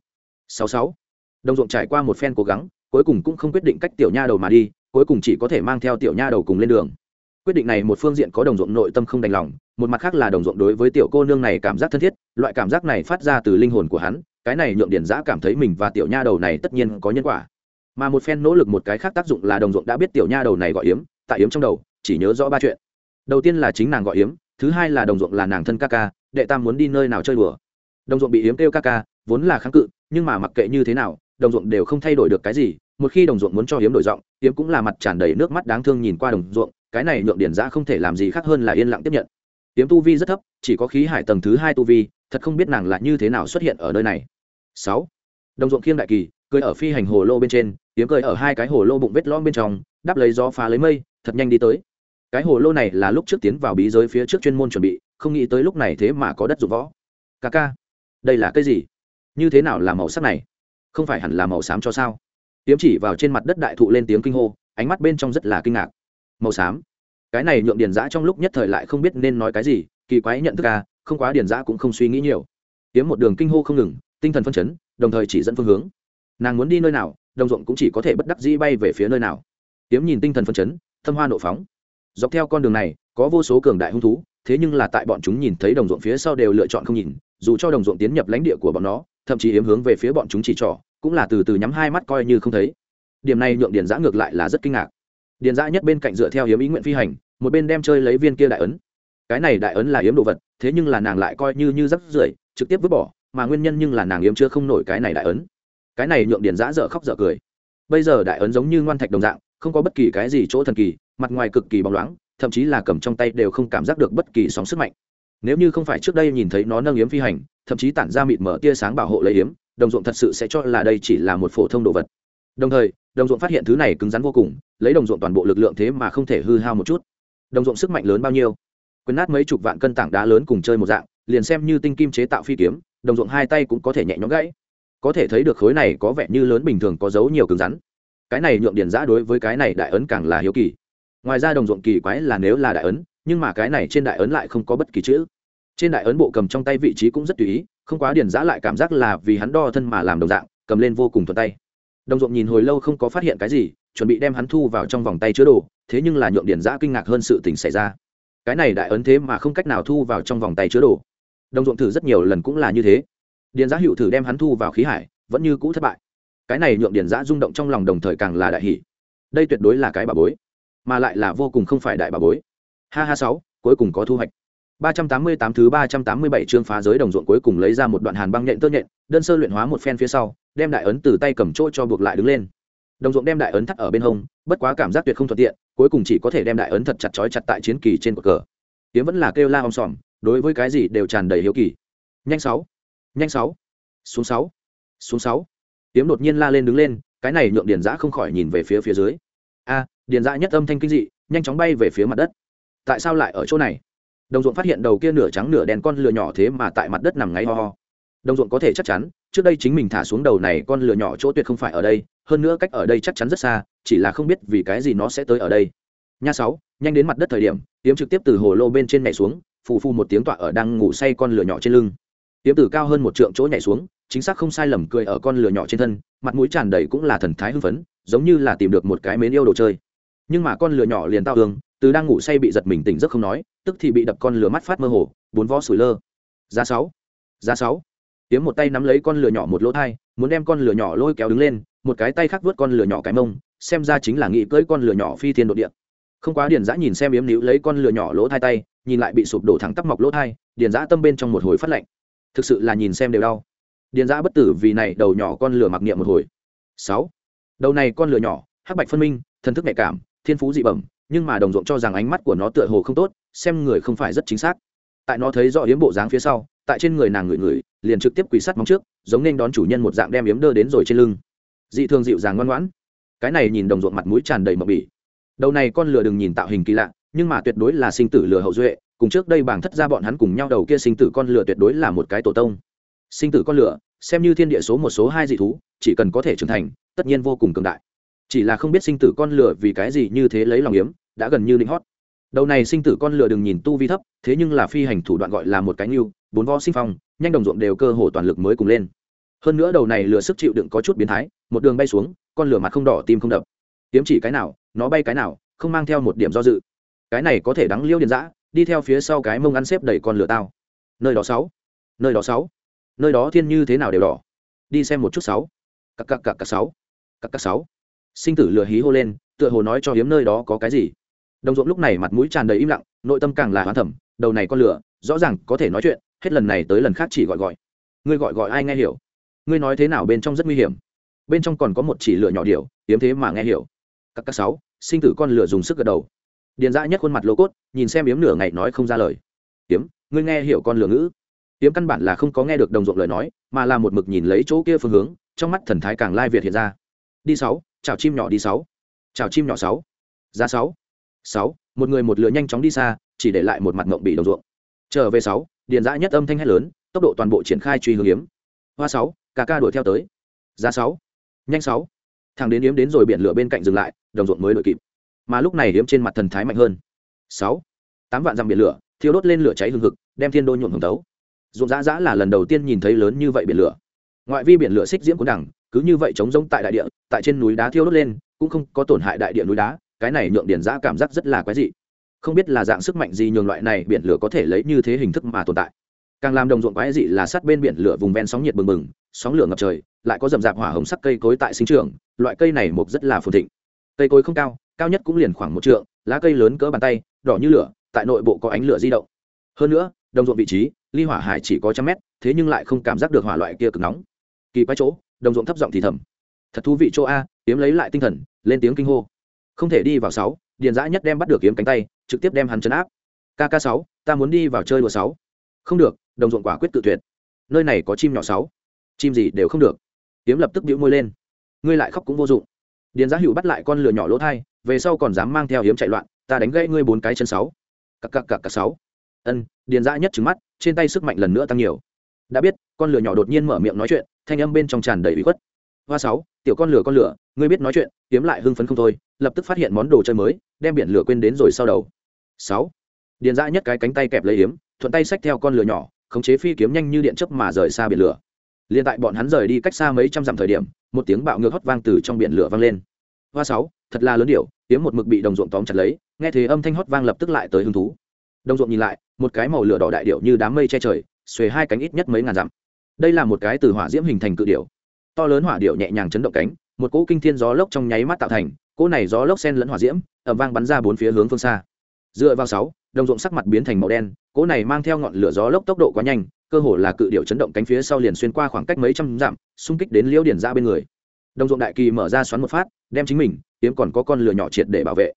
Sáu sáu. Đồng ruộng trải qua một phen cố gắng, cuối cùng cũng không quyết định cách tiểu nha đầu mà đi, cuối cùng chỉ có thể mang theo tiểu nha đầu cùng lên đường. Quyết định này một phương diện có đồng ruộng nội tâm không đành lòng, một mặt khác là đồng ruộng đối với tiểu cô nương này cảm giác thân thiết, loại cảm giác này phát ra từ linh hồn của hắn, cái này nhượng điển giã cảm thấy mình và tiểu nha đầu này tất nhiên có nhân quả. Mà một phen nỗ lực một cái khác tác dụng là đồng ruộng đã biết tiểu nha đầu này gọi yếm, tại yếm trong đầu, chỉ nhớ rõ ba chuyện. Đầu tiên là chính nàng gọi yếm, thứ hai là đồng ruộng là nàng thân ca ca, đệ tam muốn đi nơi nào chơi đùa đồng ruộng bị Hiếm kêu ca ca, vốn là kháng cự, nhưng mà mặc kệ như thế nào, đồng ruộng đều không thay đổi được cái gì, một khi đồng ruộng muốn cho hiếm đổi giọng, hiếm cũng là mặt tràn đầy nước mắt đáng thương nhìn qua đồng ruộng, cái này nhượng điển giã không thể làm gì khác hơn là yên lặng tiếp nhận. Hiếm tu vi rất thấp, chỉ có khí hải tầng thứ hai tu vi, thật không biết nàng là như thế nào xuất hiện ở nơi này. Sáu, đồng ruộng khiêng đại kỳ cười ở phi hành hồ lô bên trên, hiếm cười ở hai cái hồ lô bụng vết lõm bên trong, đắp lấy gió phá lấy mây, thật nhanh đi tới. Cái hồ lô này là lúc trước tiến vào bí giới phía trước chuyên môn chuẩn bị, không nghĩ tới lúc này thế mà có đất dụng võ. Ca ca đây là cái gì? Như thế nào là màu sắc này? Không phải hẳn là màu xám cho sao? Tiếm chỉ vào trên mặt đất đại thụ lên tiếng kinh hô, ánh mắt bên trong rất là kinh ngạc. Màu xám? Cái này nhượng điền giã trong lúc nhất thời lại không biết nên nói cái gì, kỳ quái nhận thức à không quá điền giã cũng không suy nghĩ nhiều. Tiếm một đường kinh hô không ngừng, tinh thần phân chấn, đồng thời chỉ dẫn phương hướng. Nàng muốn đi nơi nào, đồng ruộng cũng chỉ có thể bất đắc dĩ bay về phía nơi nào. Tiếm nhìn tinh thần phân chấn, thâm hoa nộ phóng. Dọc theo con đường này, có vô số cường đại hung thú, thế nhưng là tại bọn chúng nhìn thấy đồng ruộng phía sau đều lựa chọn không nhìn dù cho đồng ruộng tiến nhập lãnh địa của bọn nó, thậm chí hiếm hướng về phía bọn chúng chỉ trỏ, cũng là từ từ nhắm hai mắt coi như không thấy. Điểm này nhượng điền giã ngược lại là rất kinh ngạc. Điền giã nhất bên cạnh dựa theo hiếm ý nguyện phi hành, một bên đem chơi lấy viên kia đại ấn. Cái này đại ấn là yếm đồ vật, thế nhưng là nàng lại coi như như rắc rưởi, trực tiếp vứt bỏ, mà nguyên nhân nhưng là nàng yếm chưa không nổi cái này đại ấn. Cái này nhượng điền giã dở khóc dở cười. Bây giờ đại ấn giống như ngoan thạch đồng dạng, không có bất kỳ cái gì chỗ thần kỳ, mặt ngoài cực kỳ bóng loáng, thậm chí là cầm trong tay đều không cảm giác được bất kỳ sóng sức mạnh nếu như không phải trước đây nhìn thấy nó nâng yếm phi hành, thậm chí tản ra mịt mở tia sáng bảo hộ lấy yếm, đồng ruộng thật sự sẽ cho là đây chỉ là một phổ thông đồ vật. Đồng thời, đồng ruộng phát hiện thứ này cứng rắn vô cùng, lấy đồng ruộng toàn bộ lực lượng thế mà không thể hư hao một chút. Đồng ruộng sức mạnh lớn bao nhiêu? Quyền nát mấy chục vạn cân tảng đá lớn cùng chơi một dạng, liền xem như tinh kim chế tạo phi kiếm, đồng ruộng hai tay cũng có thể nhẹ nhõm gãy. Có thể thấy được khối này có vẻ như lớn bình thường có dấu nhiều cứng rắn. Cái này nhượng điền giã đối với cái này đại ấn càng là hiếu kỳ. Ngoài ra đồng ruộng kỳ quái là nếu là đại ấn nhưng mà cái này trên đại ấn lại không có bất kỳ chữ. Trên đại ấn bộ cầm trong tay vị trí cũng rất tùy ý, không quá điển giã lại cảm giác là vì hắn đo thân mà làm đồng dạng, cầm lên vô cùng thuận tay. Đồng ruộng nhìn hồi lâu không có phát hiện cái gì, chuẩn bị đem hắn thu vào trong vòng tay chứa đồ, thế nhưng là nhượng điển giã kinh ngạc hơn sự tình xảy ra. Cái này đại ấn thế mà không cách nào thu vào trong vòng tay chứa đồ. Đồng ruộng thử rất nhiều lần cũng là như thế. Điền giã hữu thử đem hắn thu vào khí hải, vẫn như cũ thất bại. Cái này nhượng điền giã rung động trong lòng đồng thời càng là đại hỷ đây tuyệt đối là cái bà bối, mà lại là vô cùng không phải đại bà bối ha ha sáu, cuối cùng có thu hoạch. Ba trăm tám mươi tám thứ ba trăm tám mươi bảy chương phá giới đồng ruộng cuối cùng lấy ra một đoạn hàn băng nhện tơ nhện, đơn sơ luyện hóa một phen phía sau, đem đại ấn từ tay cầm chỗ cho buộc lại đứng lên. Đồng ruộng đem đại ấn thắt ở bên hông, bất quá cảm giác tuyệt không thuận tiện, cuối cùng chỉ có thể đem đại ấn thật chặt chói chặt tại chiến kỳ trên cột cờ. Tiếng vẫn là kêu la om sòm, đối với cái gì đều tràn đầy hiếu kỳ. Nhanh sáu nhanh sáu, xuống sáu xuống sáu. Tiếng đột nhiên la lên đứng lên, cái này nhượng điền giã không khỏi nhìn về phía phía dưới. A, điền giã nhất âm thanh kinh dị, nhanh chóng bay về phía mặt đất tại sao lại ở chỗ này? Đồng ruộng phát hiện đầu kia nửa trắng nửa đen con lừa nhỏ thế mà tại mặt đất nằm ngáy ho ho. Đồng ruộng có thể chắc chắn, trước đây chính mình thả xuống đầu này con lừa nhỏ chỗ tuyệt không phải ở đây, hơn nữa cách ở đây chắc chắn rất xa, chỉ là không biết vì cái gì nó sẽ tới ở đây. Nha sáu, nhanh đến mặt đất thời điểm tiếm trực tiếp từ hồ lô bên trên nhảy xuống, phù phù một tiếng tọa ở đang ngủ say con lửa nhỏ trên lưng. Tiếm từ cao hơn một trượng chỗ nhảy xuống, chính xác không sai lầm cười ở con lửa nhỏ trên thân, mặt mũi tràn đầy cũng là thần thái hưng phấn, giống như là tìm được một cái mến yêu đồ chơi. Nhưng mà con lửa nhỏ liền tao hương từ đang ngủ say bị giật mình tỉnh giấc không nói, tức thì bị đập con lửa mắt phát mơ hồ, bốn vó sủi lơ. Giá sáu giá sáu. Tiếm một tay nắm lấy con lửa nhỏ một lỗ thai, muốn đem con lửa nhỏ lôi kéo đứng lên, một cái tay khác vớt con lửa nhỏ cái mông, xem ra chính là nghĩ cưỡi con lửa nhỏ phi thiên đ ộ địa. Không quá điền giã nhìn xem yếm níu lấy con lửa nhỏ lỗ thai tay, nhìn lại bị sụp đổ thẳng tắp mọc lỗ thai điền giã tâm bên trong một hồi phát lạnh. Thực sự là nhìn xem đều đau. Điền giã bất tử vì này đầu nhỏ con lửa mặc niệm một hồi. Sáu. Đầu này con lửa nhỏ, hắc bạch phân minh, thần thức nhạy cảm, thiên phú dị bẩm nhưng mà đồng ruộng cho rằng ánh mắt của nó tựa hồ không tốt, xem người không phải rất chính xác. Tại nó thấy rõ yếm bộ dáng phía sau, tại trên người nàng ngửi ngửi, liền trực tiếp quỳ sắt móng trước, giống nên đón chủ nhân một dạng đem yếm đơ đến rồi trên lưng. Dị thường dịu dàng ngoan ngoãn. Cái này nhìn đồng ruộng mặt mũi tràn đầy mập bỉ đầu này con lừa đừng nhìn tạo hình kỳ lạ, nhưng mà tuyệt đối là sinh tử lừa hậu duệ, cùng trước đây bảng thất ra bọn hắn cùng nhau đầu kia sinh tử con lừa tuyệt đối là một cái tổ tông. Sinh tử con lừa, xem như thiên địa số một số hai dị thú, chỉ cần có thể trưởng thành, tất nhiên vô cùng cường đại chỉ là không biết sinh tử con lừa vì cái gì như thế lấy lòng yếm đã gần như định hót. Đầu này sinh tử con lừa đừng nhìn tu vi thấp thế nhưng là phi hành thủ đoạn gọi là một cái nhu bốn vo sinh phong nhanh đồng ruộng đều cơ hồ toàn lực mới cùng lên. Hơn nữa đầu này lừa sức chịu đựng có chút biến thái một đường bay xuống con lửa mặt không đỏ tim không đập. Tiếm chỉ cái nào nó bay cái nào không mang theo một điểm do dự. Cái này có thể đắng liêu điện giã, đi theo phía sau cái mông ăn xếp đẩy con lửa tao. Nơi đó sáu nơi đó sáu nơi đó thiên như thế nào đều đỏ. Đi xem một chút sáu. Cặp cặp cặp cặp sáu. Cặp cặp sáu sinh tử lừa hí hô lên, tựa hồ nói cho hiếm nơi đó có cái gì. Đồng ruộng lúc này mặt mũi tràn đầy im lặng, nội tâm càng là hoán thẩm đầu này con lửa, rõ ràng có thể nói chuyện, hết lần này tới lần khác chỉ gọi gọi. Ngươi gọi gọi ai nghe hiểu? Ngươi nói thế nào bên trong rất nguy hiểm? Bên trong còn có một chỉ lửa nhỏ điều hiếm thế mà nghe hiểu. Các các sáu, sinh tử con lửa dùng sức gật đầu. Điền dã nhất khuôn mặt lô cốt, nhìn xem yếm nửa ngày nói không ra lời. Yếm ngươi nghe hiểu con lửa ngữ. Yếm căn bản là không có nghe được đồng ruộng lời nói, mà là một mực nhìn lấy chỗ kia phương hướng, trong mắt thần thái càng lai việt hiện ra. Đi sáu chào chim nhỏ đi sáu. Chào chim nhỏ sáu. Ra sáu. Sáu. Một người một lửa nhanh chóng đi xa, chỉ để lại một mặt ngộng bị đồng ruộng. Trở về sáu, điền dã nhất âm thanh hét lớn, tốc độ toàn bộ triển khai truy hướng yếm hoa sáu, ca ca đuổi theo tới. Ra sáu. Nhanh sáu. Thằng đến yếm đến rồi biển lửa bên cạnh dừng lại, đồng ruộng mới đuổi kịp. Mà lúc này yếm trên mặt thần thái mạnh hơn. Sáu. Tám vạn dặm biển lửa, thiêu đốt lên lửa cháy hừng hực, đem thiên đô nhuộm hồng tấu ruộng dã dã là lần đầu tiên nhìn thấy lớn như vậy biển lửa. Ngoại vi biển lửa xích diễm cuốn đẳng cứ như vậy chống rỗng tại đại địa, tại trên núi đá thiêu đốt lên, cũng không có tổn hại đại địa núi đá, cái này nhượng điển giã cảm giác rất là quái dị. Không biết là dạng sức mạnh gì nhường loại này biển lửa có thể lấy như thế hình thức mà tồn tại. Càng làm đồng ruộng quái dị là sát bên biển lửa vùng ven sóng nhiệt bừng bừng, sóng lửa ngập trời, lại có rậm rạp hỏa hồng sắc cây cối tại sinh trường loại cây này mục rất là phồn thịnh. Cây cối không cao cao nhất cũng liền khoảng một trượng, lá cây lớn cỡ bàn tay, đỏ như lửa, tại nội bộ có ánh lửa di động. Hơn nữa, đồng ruộng vị trí, ly hỏa hải chỉ có trăm mét, thế nhưng lại không cảm giác được hỏa loại kia cực nóng. Kỳ quái chỗ đồng ruộng thấp giọng thì thầm. Thật thú vị chỗ a, kiếm lấy lại tinh thần, lên tiếng kinh hô. Không thể đi vào sáu, điền giã nhất đem bắt được kiếm cánh tay, trực tiếp đem hắn chấn áp. Kk sáu, ta muốn đi vào chơi đùa sáu. Không được, đồng ruộng quả quyết tự tuyệt. Nơi này có chim nhỏ sáu. Chim gì đều không được. Kiếm lập tức bĩu môi lên. Ngươi lại khóc cũng vô dụng. Điền Giã hữu bắt lại con lửa nhỏ lỗ thai, về sau còn dám mang theo hiếm chạy loạn, ta đánh gãy ngươi bốn cái chân sáu. Cặp cặp cặp cặp sáu. Ân, điền giã nhất trứng mắt, trên tay sức mạnh lần nữa tăng nhiều. Đã biết, con lửa nhỏ đột nhiên mở miệng nói chuyện thanh âm bên trong tràn đầy bị khuất. Hoa sáu, tiểu con lửa con lửa, ngươi biết nói chuyện, kiếm lại hưng phấn không thôi, lập tức phát hiện món đồ chơi mới, đem biển lửa quên đến rồi sau đầu. Sáu, điền dã nhất cái cánh tay kẹp lấy hiếm thuận tay xách theo con lửa nhỏ, khống chế phi kiếm nhanh như điện chớp mà rời xa biển lửa. Liền tại bọn hắn rời đi cách xa mấy trăm dặm thời điểm, một tiếng bạo ngược hót vang từ trong biển lửa vang lên. Hoa sáu, thật là lớn điệu tiếng một mực bị đồng ruộng tóm chặt lấy, nghe thấy âm thanh hót vang lập tức lại tới hứng thú. Đồng ruộng nhìn lại, một cái màu lửa đỏ đại điệu như đám mây che trời, xuề hai cánh ít nhất mấy ngàn dặm đây là một cái từ hỏa diễm hình thành cự điểu, to lớn hỏa điệu nhẹ nhàng chấn động cánh một cỗ kinh thiên gió lốc trong nháy mắt tạo thành cỗ này gió lốc sen lẫn hỏa diễm ẩm vang bắn ra bốn phía hướng phương xa. Dựa vào sáu đồng ruộng sắc mặt biến thành màu đen cỗ này mang theo ngọn lửa gió lốc tốc độ quá nhanh cơ hồ là cự điệu chấn động cánh phía sau liền xuyên qua khoảng cách mấy trăm dặm xung kích đến liễu điển ra bên người. Đồng ruộng đại kỳ mở ra xoắn một phát đem chính mình tiếm còn có con lửa nhỏ triệt để bảo vệ.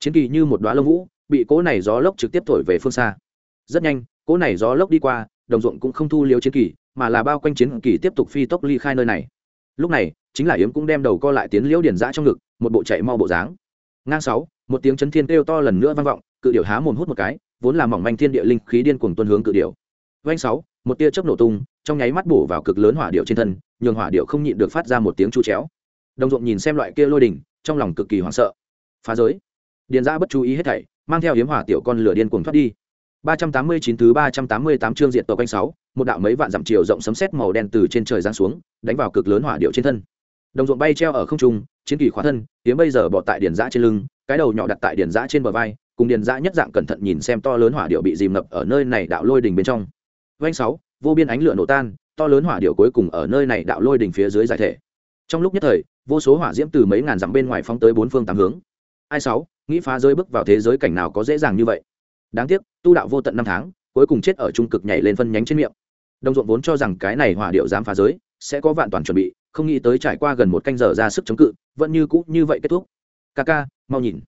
Chiến kỳ như một đoá lông vũ bị cỗ này gió lốc trực tiếp thổi về phương xa. Rất nhanh cỗ này gió lốc đi qua đồng ruộng cũng không thu liếu chiến kỳ, mà là bao quanh chiến kỳ tiếp tục phi tốc ly khai nơi này. Lúc này, chính là yếm cũng đem đầu co lại tiến liễu điển giã trong ngực, một bộ chạy mau bộ dáng. Ngang sáu, một tiếng chấn thiên kêu to lần nữa vang vọng, cự điểu há mồm hút một cái, vốn là mỏng manh thiên địa linh khí điên cuồng tuân hướng cự điểu. Vanh sáu, một tia chớp nổ tung, trong nháy mắt bổ vào cực lớn hỏa điệu trên thân, nhường hỏa điệu không nhịn được phát ra một tiếng chu chéo. Đồng ruộng nhìn xem loại kia lôi đỉnh, trong lòng cực kỳ hoảng sợ. Phá giới. Điền giã bất chú ý hết thảy, mang theo hiếm hỏa tiểu con lửa điên cuồng thoát đi. 389 thứ 388 chương diện tộc quanh 6, một đạo mấy vạn dặm chiều rộng sấm sét màu đen từ trên trời giáng xuống, đánh vào cực lớn hỏa điệu trên thân. Đồng ruộng bay treo ở không trung, chiến kỳ khóa thân, tiếng bây giờ bỏ tại điền dã trên lưng, cái đầu nhỏ đặt tại điền dã trên bờ vai, cùng điền dã nhất dạng cẩn thận nhìn xem to lớn hỏa điệu bị dìm ngập ở nơi này đạo lôi đỉnh bên trong. quanh 6, vô biên ánh lửa nổ tan, to lớn hỏa điệu cuối cùng ở nơi này đạo lôi đỉnh phía dưới giải thể. Trong lúc nhất thời, vô số hỏa diễm từ mấy ngàn dặm bên ngoài phóng tới bốn phương tám hướng. Ai sáu, nghĩ phá rơi bước vào thế giới cảnh nào có dễ dàng như vậy đáng tiếc, tu đạo vô tận năm tháng, cuối cùng chết ở trung cực nhảy lên phân nhánh trên miệng. Đồng ruộng vốn cho rằng cái này hỏa điệu dám phá giới, sẽ có vạn toàn chuẩn bị, không nghĩ tới trải qua gần một canh giờ ra sức chống cự, vẫn như cũ như vậy kết thúc. Ca ca, mau nhìn.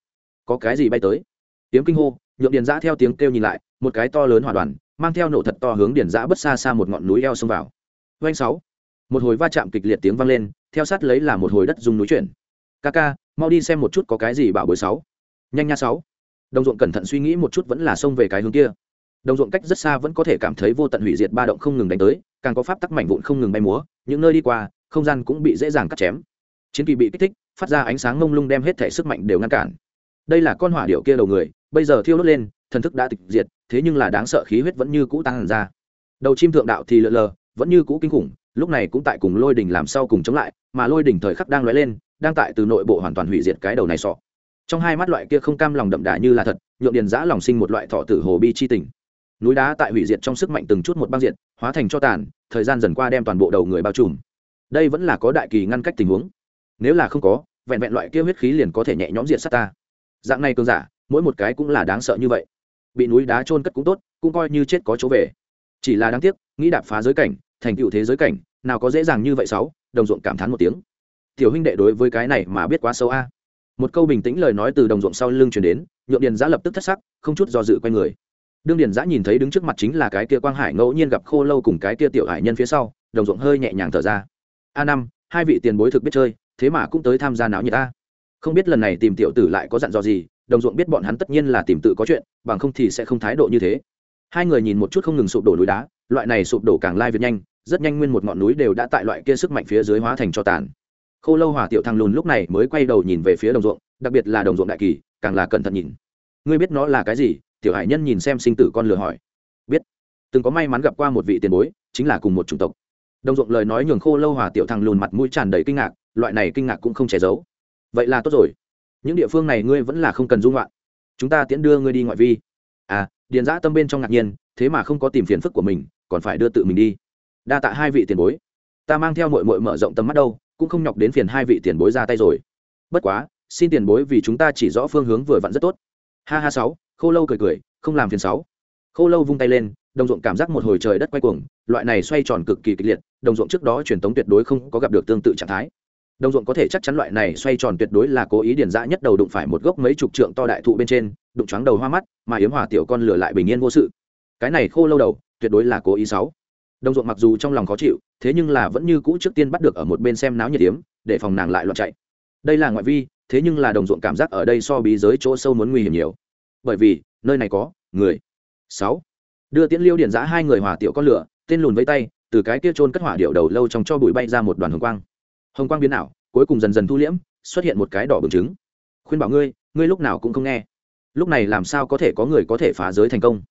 Có cái gì bay tới? Tiếng kinh hô, nhượng điền giã theo tiếng kêu nhìn lại, một cái to lớn hỏa đoàn, mang theo nổ thật to hướng điền giã bất xa xa một ngọn núi eo xông vào. Doanh sáu. Một hồi va chạm kịch liệt tiếng vang lên, theo sát lấy là một hồi đất dùng núi chuyển. Ca ca, mau đi xem một chút có cái gì bảo bối sáu. Nhanh nha sáu đồng ruộng cẩn thận suy nghĩ một chút vẫn là xông về cái hướng kia. Đồng ruộng cách rất xa vẫn có thể cảm thấy vô tận hủy diệt ba động không ngừng đánh tới, càng có pháp tắc mảnh vụn không ngừng bay múa, những nơi đi qua, không gian cũng bị dễ dàng cắt chém. Chiến kỳ bị kích thích, phát ra ánh sáng mông lung đem hết thể sức mạnh đều ngăn cản. Đây là con hỏa điệu kia đầu người, bây giờ thiêu đốt lên, thần thức đã tịch diệt, thế nhưng là đáng sợ khí huyết vẫn như cũ tăng hẳn ra. Đầu chim thượng đạo thì lượn lờ, vẫn như cũ kinh khủng, lúc này cũng tại cùng lôi đỉnh làm sau cùng chống lại, mà lôi đỉnh thời khắc đang lóe lên, đang tại từ nội bộ hoàn toàn hủy diệt cái đầu này sọ trong hai mắt loại kia không cam lòng đậm đà như là thật, nhượng điền giã lòng sinh một loại thọ tử hồ bi chi tình. Núi đá tại hủy diệt trong sức mạnh từng chút một băng diệt, hóa thành cho tàn, thời gian dần qua đem toàn bộ đầu người bao trùm. Đây vẫn là có đại kỳ ngăn cách tình huống. Nếu là không có, vẹn vẹn loại kia huyết khí liền có thể nhẹ nhõm diệt sát ta. Dạng này cơn giả, mỗi một cái cũng là đáng sợ như vậy. Bị núi đá trôn cất cũng tốt, cũng coi như chết có chỗ về. Chỉ là đáng tiếc, nghĩ đạp phá giới cảnh, thành tựu thế giới cảnh, nào có dễ dàng như vậy sáu, đồng ruộng cảm thán một tiếng. Tiểu huynh đệ đối với cái này mà biết quá sâu a một câu bình tĩnh lời nói từ đồng ruộng sau lưng chuyển đến, nhượng điền giã lập tức thất sắc, không chút do dự q u a y người. Đương điền giã nhìn thấy đứng trước mặt chính là cái kia quang hải ngẫu nhiên gặp khô lâu cùng cái kia tiểu hải nhân phía sau, đồng ruộng hơi nhẹ nhàng thở ra. A năm, hai vị tiền bối thực biết chơi, thế mà cũng tới tham gia náo như ta. Không biết lần này tìm tiểu tử lại có dặn dò gì, đồng ruộng biết bọn hắn tất nhiên là tìm tự có chuyện, bằng không thì sẽ không thái độ như thế. Hai người nhìn một chút không ngừng sụp đổ núi đá, loại này sụp đổ càng lai việt nhanh, rất nhanh nguyên một ngọn núi đều đã tại loại kia sức mạnh phía dưới hóa thành cho tàn khô lâu hỏa tiểu thằng lùn lúc này mới quay đầu nhìn về phía đồng ruộng, đặc biệt là đồng ruộng đại kỳ, càng là cẩn thận nhìn. Ngươi biết nó là cái gì? Tiểu hải nhân nhìn xem sinh tử con lừa hỏi. Biết. Từng có may mắn gặp qua một vị tiền bối, chính là cùng một chủng tộc. Đồng ruộng lời nói nhường khô lâu hòa tiểu thằng lùn mặt mũi tràn đầy kinh ngạc, loại này kinh ngạc cũng không che giấu. Vậy là tốt rồi. Những địa phương này ngươi vẫn là không cần dung loạn. Chúng ta tiễn đưa ngươi đi ngoại vi. À điền giã tâm bên trong ngạc nhiên, thế mà không có tìm phiền phức của mình, còn phải đưa tự mình đi. Đa tạ hai vị tiền bối. Ta mang theo mội mội mở rộng tầm mắt đâu cũng không nhọc đến phiền hai vị tiền bối ra tay rồi. Bất quá, xin tiền bối vì chúng ta chỉ rõ phương hướng vừa vặn rất tốt. Ha ha sáu, khô lâu cười cười, không làm phiền sáu. Khô lâu vung tay lên, đồng ruộng cảm giác một hồi trời đất quay cuồng, loại này xoay tròn cực kỳ kịch liệt, đồng ruộng trước đó truyền tống tuyệt đối không có gặp được tương tự trạng thái. Đồng ruộng có thể chắc chắn loại này xoay tròn tuyệt đối là cố ý điển dã nhất đầu đụng phải một gốc mấy chục trượng to đại thụ bên trên, đụng choáng đầu hoa mắt, mà yếm hòa tiểu con lửa lại bình yên vô sự. Cái này khô lâu đầu, tuyệt đối là cố ý sáu đồng ruộng mặc dù trong lòng khó chịu, thế nhưng là vẫn như cũ trước tiên bắt được ở một bên xem náo nhiệt yếm, để phòng nàng lại loạn chạy. Đây là ngoại vi, thế nhưng là đồng ruộng cảm giác ở đây so bí giới chỗ sâu muốn nguy hiểm nhiều. Bởi vì, nơi này có, người. Sáu. Đưa tiễn liêu điển giã hai người hòa tiểu con lửa, tên lùn với tay, từ cái kia trôn cất hỏa điệu đầu lâu trong cho bụi bay ra một đoàn hồng quang. Hồng quang biến ảo, cuối cùng dần dần thu liễm, xuất hiện một cái đỏ bừng trứng. Khuyên bảo ngươi ngươi lúc nào cũng không nghe. Lúc này làm sao có thể có người có thể phá giới thành công?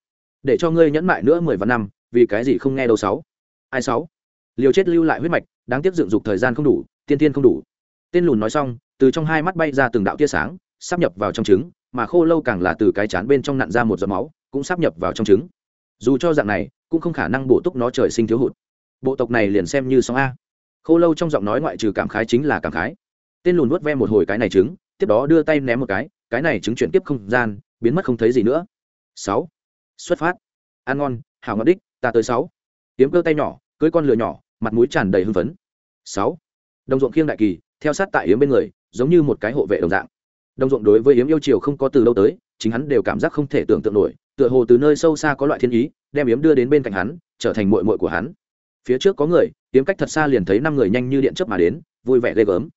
Để cho ngươi nhẫn mại nữa mười vạn năm vì cái gì không nghe đâu sáu? Ai sáu? Liều chết lưu lại huyết mạch, đáng tiếc dựng dục thời gian không đủ, tiên tiên không đủ. Tên lùn nói xong, từ trong hai mắt bay ra từng đạo tia sáng, sắp nhập vào trong trứng, mà khô lâu càng là từ cái chán bên trong nặn ra một giọt máu, cũng sắp nhập vào trong trứng. Dù cho dạng này, cũng không khả năng bổ túc nó trời sinh thiếu hụt. Bộ tộc này liền xem như sóng a. Khô lâu trong giọng nói ngoại trừ cảm khái chính là cảm khái. Tên lùn vuốt ve một hồi cái này trứng, tiếp đó đưa tay ném một cái cái này trứng chuyển tiếp không gian, biến mất không thấy gì nữa. Sáu. Xuất phát. Ăn ngon, hảo ngọt đích ta tới sáu. Tiếng cơ tay nhỏ, cưới con lửa nhỏ, mặt mũi tràn đầy hưng phấn. Sáu. Đồng ruộng khiêng đại kỳ, theo sát tại yếm bên người, giống như một cái hộ vệ đồng dạng. Đồng ruộng đối với yếm yêu chiều không có từ lâu tới, chính hắn đều cảm giác không thể tưởng tượng nổi, tựa hồ từ nơi sâu xa có loại thiên ý, đem yếm đưa đến bên cạnh hắn, trở thành mội mội của hắn. Phía trước có người, yếm cách thật xa liền thấy năm người nhanh như điện chớp mà đến, vui vẻ ghê gớm.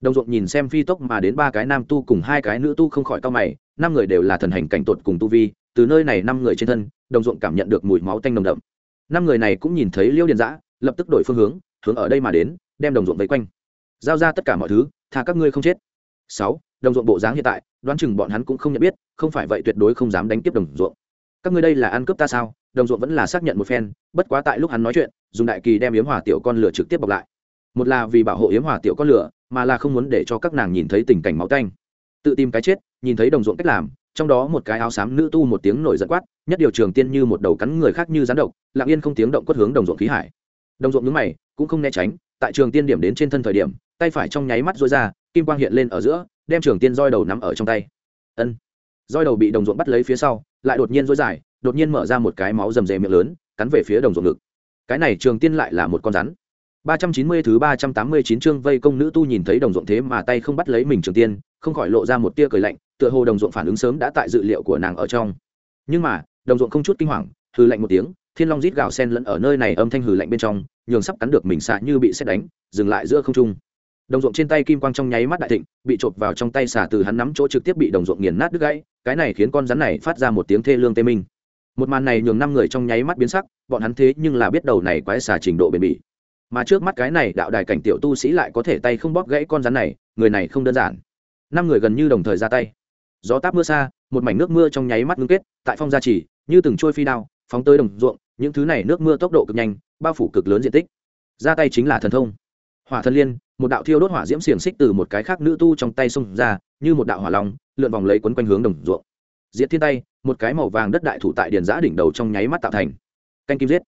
Đồng ruộng nhìn xem phi tốc mà đến ba cái nam tu cùng hai cái nữ tu không khỏi cao mày, năm người đều là thần hành cảnh tột cùng tu vi, từ nơi này năm người trên thân, đồng ruộng cảm nhận được mùi máu tanh nồng đậm năm người này cũng nhìn thấy liêu Điền giã lập tức đổi phương hướng hướng ở đây mà đến, đem đồng ruộng vây quanh. Giao ra tất cả mọi thứ thà các ngươi không chết. Sáu, đồng ruộng bộ dáng hiện tại, đoán chừng bọn hắn cũng không nhận biết, không phải vậy tuyệt đối không dám đánh tiếp đồng ruộng. Các ngươi đây là ăn cướp ta sao? Đồng ruộng vẫn là xác nhận một phen, bất quá tại lúc hắn nói chuyện, dùng đại kỳ đem yếm hòa tiểu con lửa trực tiếp bọc lại. Một là vì bảo hộ yếm hòa tiểu con lửa, mà là không muốn để cho các nàng nhìn thấy tình cảnh máu tanh. Tự tìm cái chết, nhìn thấy đồng ruộng cách làm, trong đó một cái áo xám nữ tu một tiếng nổi giận quát nhất điều trường tiên như một đầu cắn người khác như rắn độc lặng yên không tiếng động quất hướng đồng ruộng khí hải. Đồng ruộng nhướng mày cũng không né tránh tại trường tiên điểm đến trên thân thời điểm tay phải trong nháy mắt rối ra kim quang hiện lên ở giữa đem trường tiên roi đầu nắm ở trong tay. Ân. Roi đầu bị đồng ruộng bắt lấy phía sau lại đột nhiên rối dài đột nhiên mở ra một cái máu rầm rề miệng lớn cắn về phía đồng ruộng ngực. Cái này trường tiên lại là một con rắn. 390 thứ 389 chương vây công nữ tu nhìn thấy đồng ruộng thế mà tay không bắt lấy mình trường tiên, không khỏi lộ ra một tia cười lạnh, tựa hồ đồng ruộng phản ứng sớm đã tại dự liệu của nàng ở trong. Nhưng mà, đồng ruộng không chút kinh hoàng, hừ lạnh một tiếng, thiên long rít gào sen lẫn ở nơi này âm thanh hừ lạnh bên trong, nhường sắp cắn được mình xạ như bị sét đánh, dừng lại giữa không trung. Đồng ruộng trên tay kim quang trong nháy mắt đại thịnh, bị chộp vào trong tay xả từ hắn nắm chỗ trực tiếp bị đồng ruộng nghiền nát đứt gãy, cái này khiến con rắn này phát ra một tiếng thê lương tê minh. Một màn này nhường năm người trong nháy mắt biến sắc, bọn hắn thế nhưng là biết đầu này quái xà trình độ bền bỉ mà trước mắt cái này đạo đài cảnh tiểu tu sĩ lại có thể tay không bóp gãy con rắn này người này không đơn giản năm người gần như đồng thời ra tay gió táp mưa xa một mảnh nước mưa trong nháy mắt ngưng kết tại phong gia trì như từng trôi phi đao, phóng tới đồng ruộng, những thứ này nước mưa tốc độ cực nhanh, bao phủ cực lớn diện tích. Ra tay chính là thần thông. Hỏa thần liên, một đạo thiêu đốt hỏa diễm xiềng xích từ một cái khác nữ tu trong tay xông ra, như một đạo hỏa long, lượn vòng lấy quấn quanh hướng đồng ruộng. Diệt thiên tay, một cái màu vàng đất đại thủ tại điền giã đỉnh đầu trong nháy mắt tạo thành. Canh kim giết.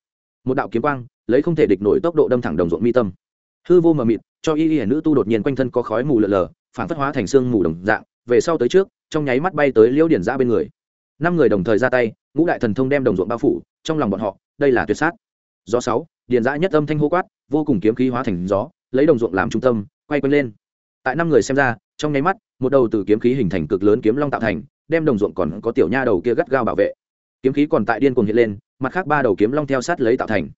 Một đạo kiếm quang, lấy không thể địch nổi tốc độ đâm thẳng đồng ruộng mi tâm. Hư vô mờ mịt, cho y y nữ tu đột nhiên quanh thân có khói mù lờ lờ phản phất hóa thành xương mù đồng dạng, về sau tới trước, trong nháy mắt bay tới liễu điền giã bên người. Năm người đồng thời ra tay ngũ đại thần thông đem đồng ruộng bao phủ, trong lòng bọn họ, đây là tuyệt sát. Gió sáu, điền dã nhất âm thanh hô quát, vô cùng kiếm khí hóa thành gió, lấy đồng ruộng làm trung tâm, quay quanh lên. Tại năm người xem ra, trong nháy mắt, một đầu từ kiếm khí hình thành cực lớn kiếm long tạo thành, đem đồng ruộng còn có tiểu nha đầu kia gắt gao bảo vệ. Kiếm khí còn tại điên cuồng hiện lên, mặt khác ba đầu kiếm long theo sát lấy tạo thành.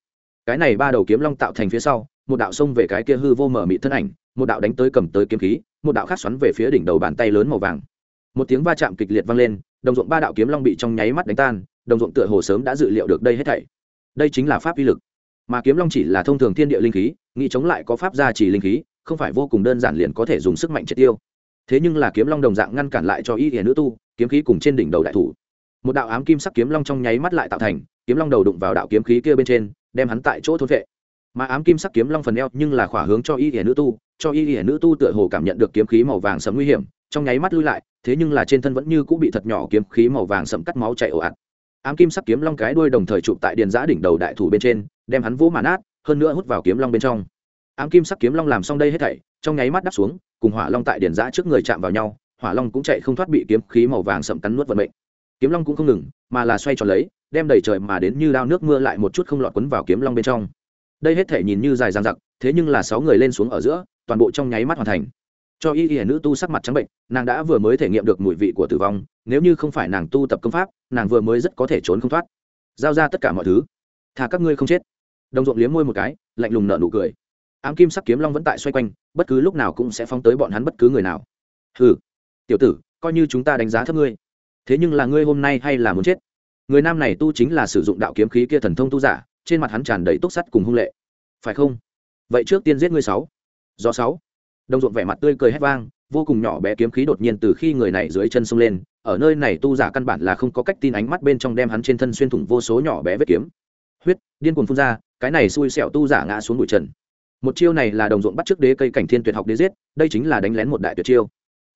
Cái này ba đầu kiếm long tạo thành phía sau, một đạo xông về cái kia hư vô mở mị thân ảnh, một đạo đánh tới cầm tới kiếm khí, một đạo khác xoắn về phía đỉnh đầu bàn tay lớn màu vàng. Một tiếng va chạm kịch liệt vang lên, đồng ruộng ba đạo kiếm long bị trong nháy mắt đánh tan đồng ruộng tựa hồ sớm đã dự liệu được đây hết thảy. Đây chính là pháp uy lực. Mà kiếm long chỉ là thông thường thiên địa linh khí, nghĩ chống lại có pháp gia chỉ linh khí, không phải vô cùng đơn giản liền có thể dùng sức mạnh triệt tiêu. Thế nhưng là kiếm long đồng dạng ngăn cản lại cho y hiền nữ tu, kiếm khí cùng trên đỉnh đầu đại thủ. Một đạo ám kim sắc kiếm long trong nháy mắt lại tạo thành, kiếm long đầu đụng vào đạo kiếm khí kia bên trên, đem hắn tại chỗ thôn vệ. Mà ám kim sắc kiếm long phần eo nhưng là khỏa hướng cho y hiền nữ tu, cho y hiển nữ tu tựa hồ cảm nhận được kiếm khí màu vàng sẫm nguy hiểm, trong nháy mắt lui lại, thế nhưng là trên thân vẫn như cũng bị thật nhỏ kiếm khí màu vàng sẫm cắt máu chảy ồ ạt ám kim sắc kiếm long cái đuôi đồng thời chụp tại điền giã đỉnh đầu đại thủ bên trên, đem hắn vỗ màn át hơn nữa hút vào kiếm long bên trong. Ám kim sắc kiếm long làm xong đây hết thảy, trong nháy mắt đắp xuống, cùng hỏa long tại Điền giã trước người chạm vào nhau, hỏa long cũng chạy không thoát bị kiếm khí màu vàng sậm cắn nuốt vận mệnh. Kiếm long cũng không ngừng, mà là xoay tròn lấy, đem đầy trời mà đến như đao nước mưa lại một chút không lọt quấn vào kiếm long bên trong. Đây hết thể nhìn như dài dang dặc, thế nhưng là sáu người lên xuống ở giữa, toàn bộ trong nháy mắt hoàn thành cho y y nữ tu sắc mặt trắng bệnh, nàng đã vừa mới thể nghiệm được mùi vị của tử vong, nếu như không phải nàng tu tập công pháp, nàng vừa mới rất có thể trốn không thoát. Giao ra tất cả mọi thứ. Thà các ngươi không chết. Đồng ruộng liếm môi một cái, lạnh lùng nở nụ cười. Ám kim sắc kiếm long vẫn tại xoay quanh, bất cứ lúc nào cũng sẽ phóng tới bọn hắn bất cứ người nào. Ừ tiểu tử, coi như chúng ta đánh giá thấp ngươi, thế nhưng là ngươi hôm nay hay là muốn chết? Người nam này tu chính là sử dụng đạo kiếm khí kia thần thông tu giả, trên mặt hắn tràn đầy túc sắt cùng hung lệ. Phải không? Vậy trước tiên giết ngươi sáu. Do sáu đồng ruộng vẻ mặt tươi cười hét vang, vô cùng nhỏ bé kiếm khí đột nhiên từ khi người này dưới chân sông lên, ở nơi này tu giả căn bản là không có cách tin ánh mắt bên trong đem hắn trên thân xuyên thủng vô số nhỏ bé vết kiếm. Huyết, điên cuồng phun ra, cái này xui xẻo tu giả ngã xuống bụi trần. Một chiêu này là đồng ruộng bắt trước đế cây cảnh thiên tuyệt học đế giết, đây chính là đánh lén một đại tuyệt chiêu.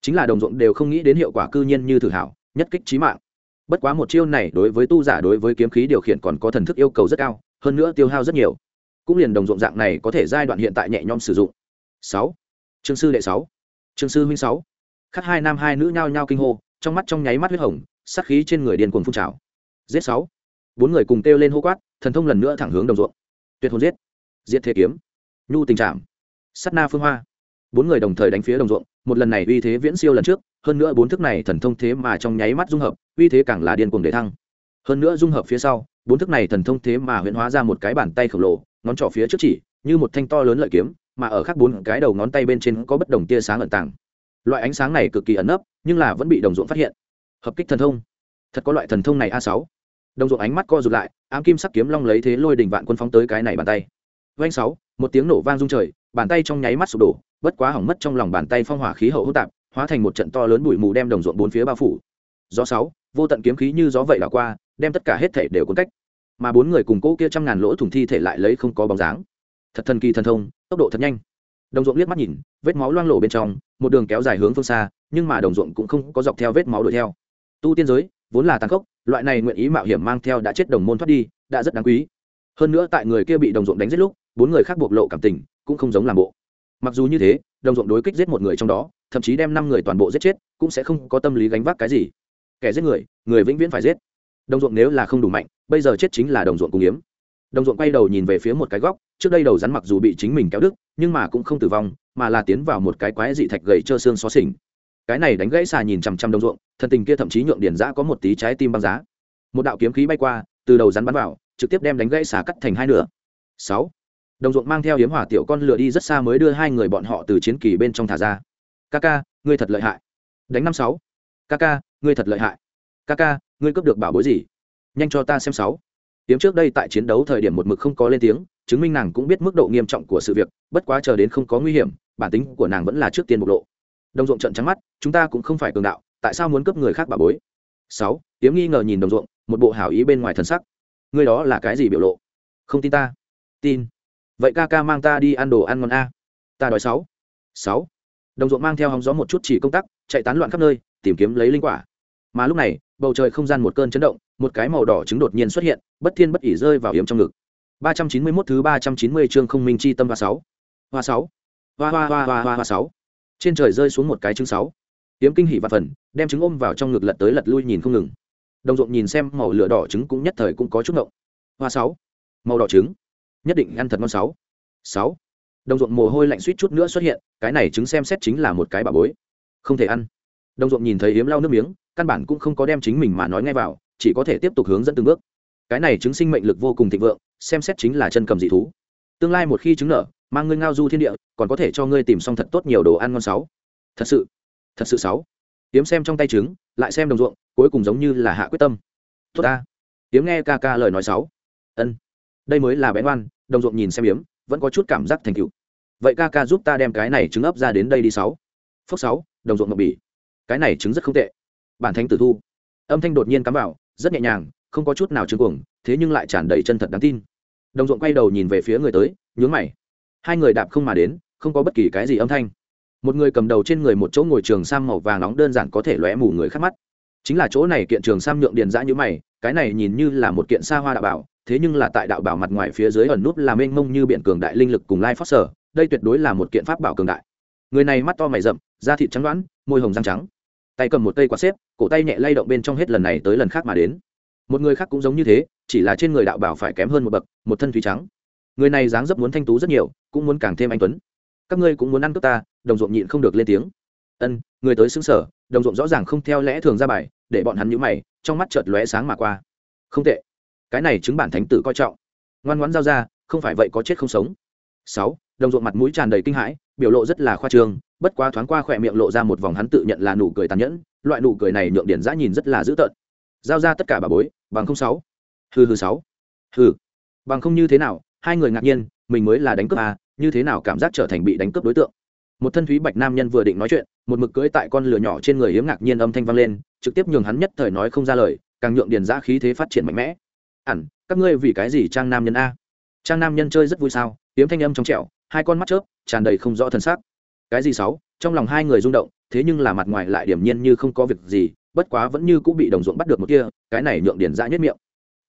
Chính là đồng ruộng đều không nghĩ đến hiệu quả cư nhiên như thử hảo, nhất kích trí mạng. Bất quá một chiêu này đối với tu giả đối với kiếm khí điều khiển còn có thần thức yêu cầu rất cao, hơn nữa tiêu hao rất nhiều. Cũng liền đồng ruộng dạng này có thể giai đoạn hiện tại nhẹ nhõm sử dụng. Sáu trương sư đệ sáu. Trương sư huynh sáu. Khắc hai nam hai nữ nhao nhao kinh hô, trong mắt trong nháy mắt huyết hồng, sát khí trên người điên cuồng phun trào. Giết sáu. Bốn người cùng kêu lên hô quát, thần thông lần nữa thẳng hướng đồng ruộng. Tuyệt hồn giết. Diệt thế kiếm. Nhu tình trạng sắt na phương hoa. Bốn người đồng thời đánh phía đồng ruộng, một lần này uy thế viễn siêu lần trước, hơn nữa bốn thức này thần thông thế mà trong nháy mắt dung hợp, uy thế càng là điên cuồng để thăng. Hơn nữa dung hợp phía sau, bốn thức này thần thông thế mà huyễn hóa ra một cái bàn tay khổng lồ, ngón trỏ phía trước chỉ, như một thanh to lớn lợi kiếm mà ở khác bốn cái đầu ngón tay bên trên có bất đồng tia sáng ẩn tàng. Loại ánh sáng này cực kỳ ẩn nấp, nhưng là vẫn bị đồng ruộng phát hiện. Hợp kích thần thông. Thật có loại thần thông này a sáu. Đồng ruộng ánh mắt co rụt lại, ám kim sắc kiếm long lấy thế lôi đỉnh vạn quân phóng tới cái này bàn tay. Vanh sáu, một tiếng nổ vang rung trời, bàn tay trong nháy mắt sụp đổ, bất quá hỏng mất trong lòng bàn tay phong hỏa khí hậu hỗn tạp, hóa thành một trận to lớn bụi mù đem đồng ruộng bốn phía bao phủ. Gió sáu, vô tận kiếm khí như gió vậy đảo qua, đem tất cả hết thể đều cuốn cách. Mà bốn người cùng cỗ kia trăm ngàn lỗ thủng thi thể lại lấy không có bóng dáng thật thần kỳ thần thông, tốc độ thật nhanh. Đồng ruộng liếc mắt nhìn, vết máu loang lộ bên trong, một đường kéo dài hướng phương xa, nhưng mà đồng ruộng cũng không có dọc theo vết máu đuổi theo. Tu tiên giới, vốn là tàn khốc, loại này nguyện ý mạo hiểm mang theo đã chết đồng môn thoát đi, đã rất đáng quý. Hơn nữa tại người kia bị đồng ruộng đánh giết lúc, bốn người khác bộc lộ cảm tình, cũng không giống làm bộ. Mặc dù như thế, đồng ruộng đối kích giết một người trong đó, thậm chí đem năm người toàn bộ giết chết, cũng sẽ không có tâm lý gánh vác cái gì. Kẻ giết người người vĩnh viễn phải giết. Đồng ruộng nếu là không đủ mạnh, bây giờ chết chính là đồng ruộng cùng yếm đồng ruộng quay đầu nhìn về phía một cái góc, trước đây đầu rắn mặc dù bị chính mình kéo đứt, nhưng mà cũng không tử vong, mà là tiến vào một cái quái dị thạch gầy trơ xương xó xỉnh. Cái này đánh gãy xà nhìn chằm chằm đồng ruộng, thần tình kia thậm chí nhượng điển giã có một tí trái tim băng giá. Một đạo kiếm khí bay qua, từ đầu rắn bắn vào, trực tiếp đem đánh gãy xà cắt thành hai nửa. Sáu. Đồng ruộng mang theo hiếm hỏa tiểu con lửa đi rất xa mới đưa hai người bọn họ từ chiến kỳ bên trong thả ra. Ca ca ngươi thật lợi hại. Đánh năm sáu. Ca ca ngươi thật lợi hại. Ca ca ngươi cướp được bảo bối gì? Nhanh cho ta xem sáu tiếng trước đây tại chiến đấu thời điểm một mực không có lên tiếng, chứng minh nàng cũng biết mức độ nghiêm trọng của sự việc, bất quá chờ đến không có nguy hiểm, bản tính của nàng vẫn là trước tiên bộc lộ. Đồng ruộng trận trắng mắt, chúng ta cũng không phải cường đạo, tại sao muốn cướp người khác bảo bối? Sáu tiếng nghi ngờ nhìn đồng ruộng, một bộ hảo ý bên ngoài thân sắc. Người đó là cái gì biểu lộ? Không tin ta. Tin. Vậy ca ca mang ta đi ăn đồ ăn ngon a. Ta đòi sáu. Sáu. Đồng ruộng mang theo hóng gió một chút chỉ công tác, chạy tán loạn khắp nơi, tìm kiếm lấy linh quả. Mà lúc này bầu trời không gian một cơn chấn động, một cái màu đỏ trứng đột nhiên xuất hiện, bất thiên bất ỉ rơi vào yếm trong ngực. ba trăm chín mươi 391 thứ ba trăm chín mươi chương không minh chi tâm và sáu. Hoa sáu. Hoa hoa hoa hoa hoa hoa sáu. Trên trời rơi xuống một cái trứng sáu. Yếm kinh hỉ và phần, đem trứng ôm vào trong ngực lật tới lật lui nhìn không ngừng. Đồng ruộng nhìn xem, màu lửa đỏ trứng cũng nhất thời cũng có chút ngộng. Hoa sáu. Màu đỏ trứng. Nhất định ăn thật ngon sáu. Sáu. Đồng ruộng mồ hôi lạnh suýt chút nữa xuất hiện, cái này trứng xem xét chính là một cái bà bối. Không thể ăn. Đồng ruộng nhìn thấy yếm lau nước miếng căn bản cũng không có đem chính mình mà nói ngay vào, chỉ có thể tiếp tục hướng dẫn từng bước. Cái này chứng sinh mệnh lực vô cùng thịnh vượng, xem xét chính là chân cầm dị thú. Tương lai một khi chứng nở mang ngươi ngao du thiên địa, còn có thể cho ngươi tìm xong thật tốt nhiều đồ ăn ngon sáu. Thật sự thật sự sáu. Tiếm xem trong tay trứng, lại xem đồng ruộng, cuối cùng giống như là hạ quyết tâm. Tốt ta. Tiếm nghe ca ca lời nói sáu. Ân. Đây mới là bé ngoan đồng ruộng nhìn xem yếm vẫn có chút cảm giác thành cựu vậy ca ca giúp ta đem cái này trứng ấp ra đến đây đi sáu. Phước sáu, đồng ruộng ngọc bỉ. Cái này trứng rất không tệ bản thánh tử thu. Âm thanh đột nhiên cắm vào, rất nhẹ nhàng, không có chút nào trương cuồng, thế nhưng lại tràn đầy chân thật đáng tin. Đồng ruộng quay đầu nhìn về phía người tới, nhướng mày. Hai người đạp không mà đến, không có bất kỳ cái gì âm thanh. Một người cầm đầu trên người một chỗ ngồi trường sam màu vàng nóng đơn giản có thể lóe mù người khác mắt. Chính là chỗ này kiện trường sam nhượng điền dã như mày, cái này nhìn như là một kiện xa hoa đạo bảo, thế nhưng là tại đạo bảo mặt ngoài phía dưới ẩn nút là mênh mông như biện cường đại linh lực cùng lai phát sở, đây tuyệt đối là một kiện pháp bảo cường đại. Người này mắt to mày rậm, da thịt trắng đoán, môi hồng răng trắng tay cầm một cây quạt xếp, cổ tay nhẹ lay động bên trong hết lần này tới lần khác mà đến. Một người khác cũng giống như thế, chỉ là trên người đạo bảo phải kém hơn một bậc, một thân thủy trắng. Người này dáng dấp muốn thanh tú rất nhiều, cũng muốn càng thêm anh tuấn. Các ngươi cũng muốn ăn cướp ta, đồng ruộng nhịn không được lên tiếng. Ân, người tới xứng sở, đồng ruộng rõ ràng không theo lẽ thường ra bài, để bọn hắn nhũ mày, trong mắt chợt lóe sáng mà qua. Không tệ. Cái này chứng bản thánh tử coi trọng. Ngoan ngoãn giao ra, không phải vậy có chết không sống. Sáu, đồng ruộng mặt mũi tràn đầy kinh hãi, biểu lộ rất là khoa trương bất quá thoáng qua khỏe miệng lộ ra một vòng hắn tự nhận là nụ cười tàn nhẫn, loại nụ cười này nhượng điển giã nhìn rất là dữ tợn. Giao ra tất cả bà bối, bằng không sáu. Hừ hừ sáu. Hừ. Bằng không như thế nào, hai người ngạc nhiên, mình mới là đánh cướp à như thế nào cảm giác trở thành bị đánh cướp đối tượng. Một thân thúy bạch nam nhân vừa định nói chuyện, một mực cưỡi tại con lửa nhỏ trên người hiếm ngạc nhiên âm thanh vang lên, trực tiếp nhường hắn nhất thời nói không ra lời, càng nhượng điền giã khí thế phát triển mạnh mẽ. Ẳn các ngươi vì cái gì trang nam nhân a? Trang nam nhân chơi rất vui sao, hiếm thanh âm trong trẻo, hai con mắt chớp, tràn đầy không rõ thân xác cái gì sáu? Trong lòng hai người rung động, thế nhưng là mặt ngoài lại điểm nhiên như không có việc gì, bất quá vẫn như cũng bị đồng ruộng bắt được một kia, cái này nhượng điển dã nhất miệng.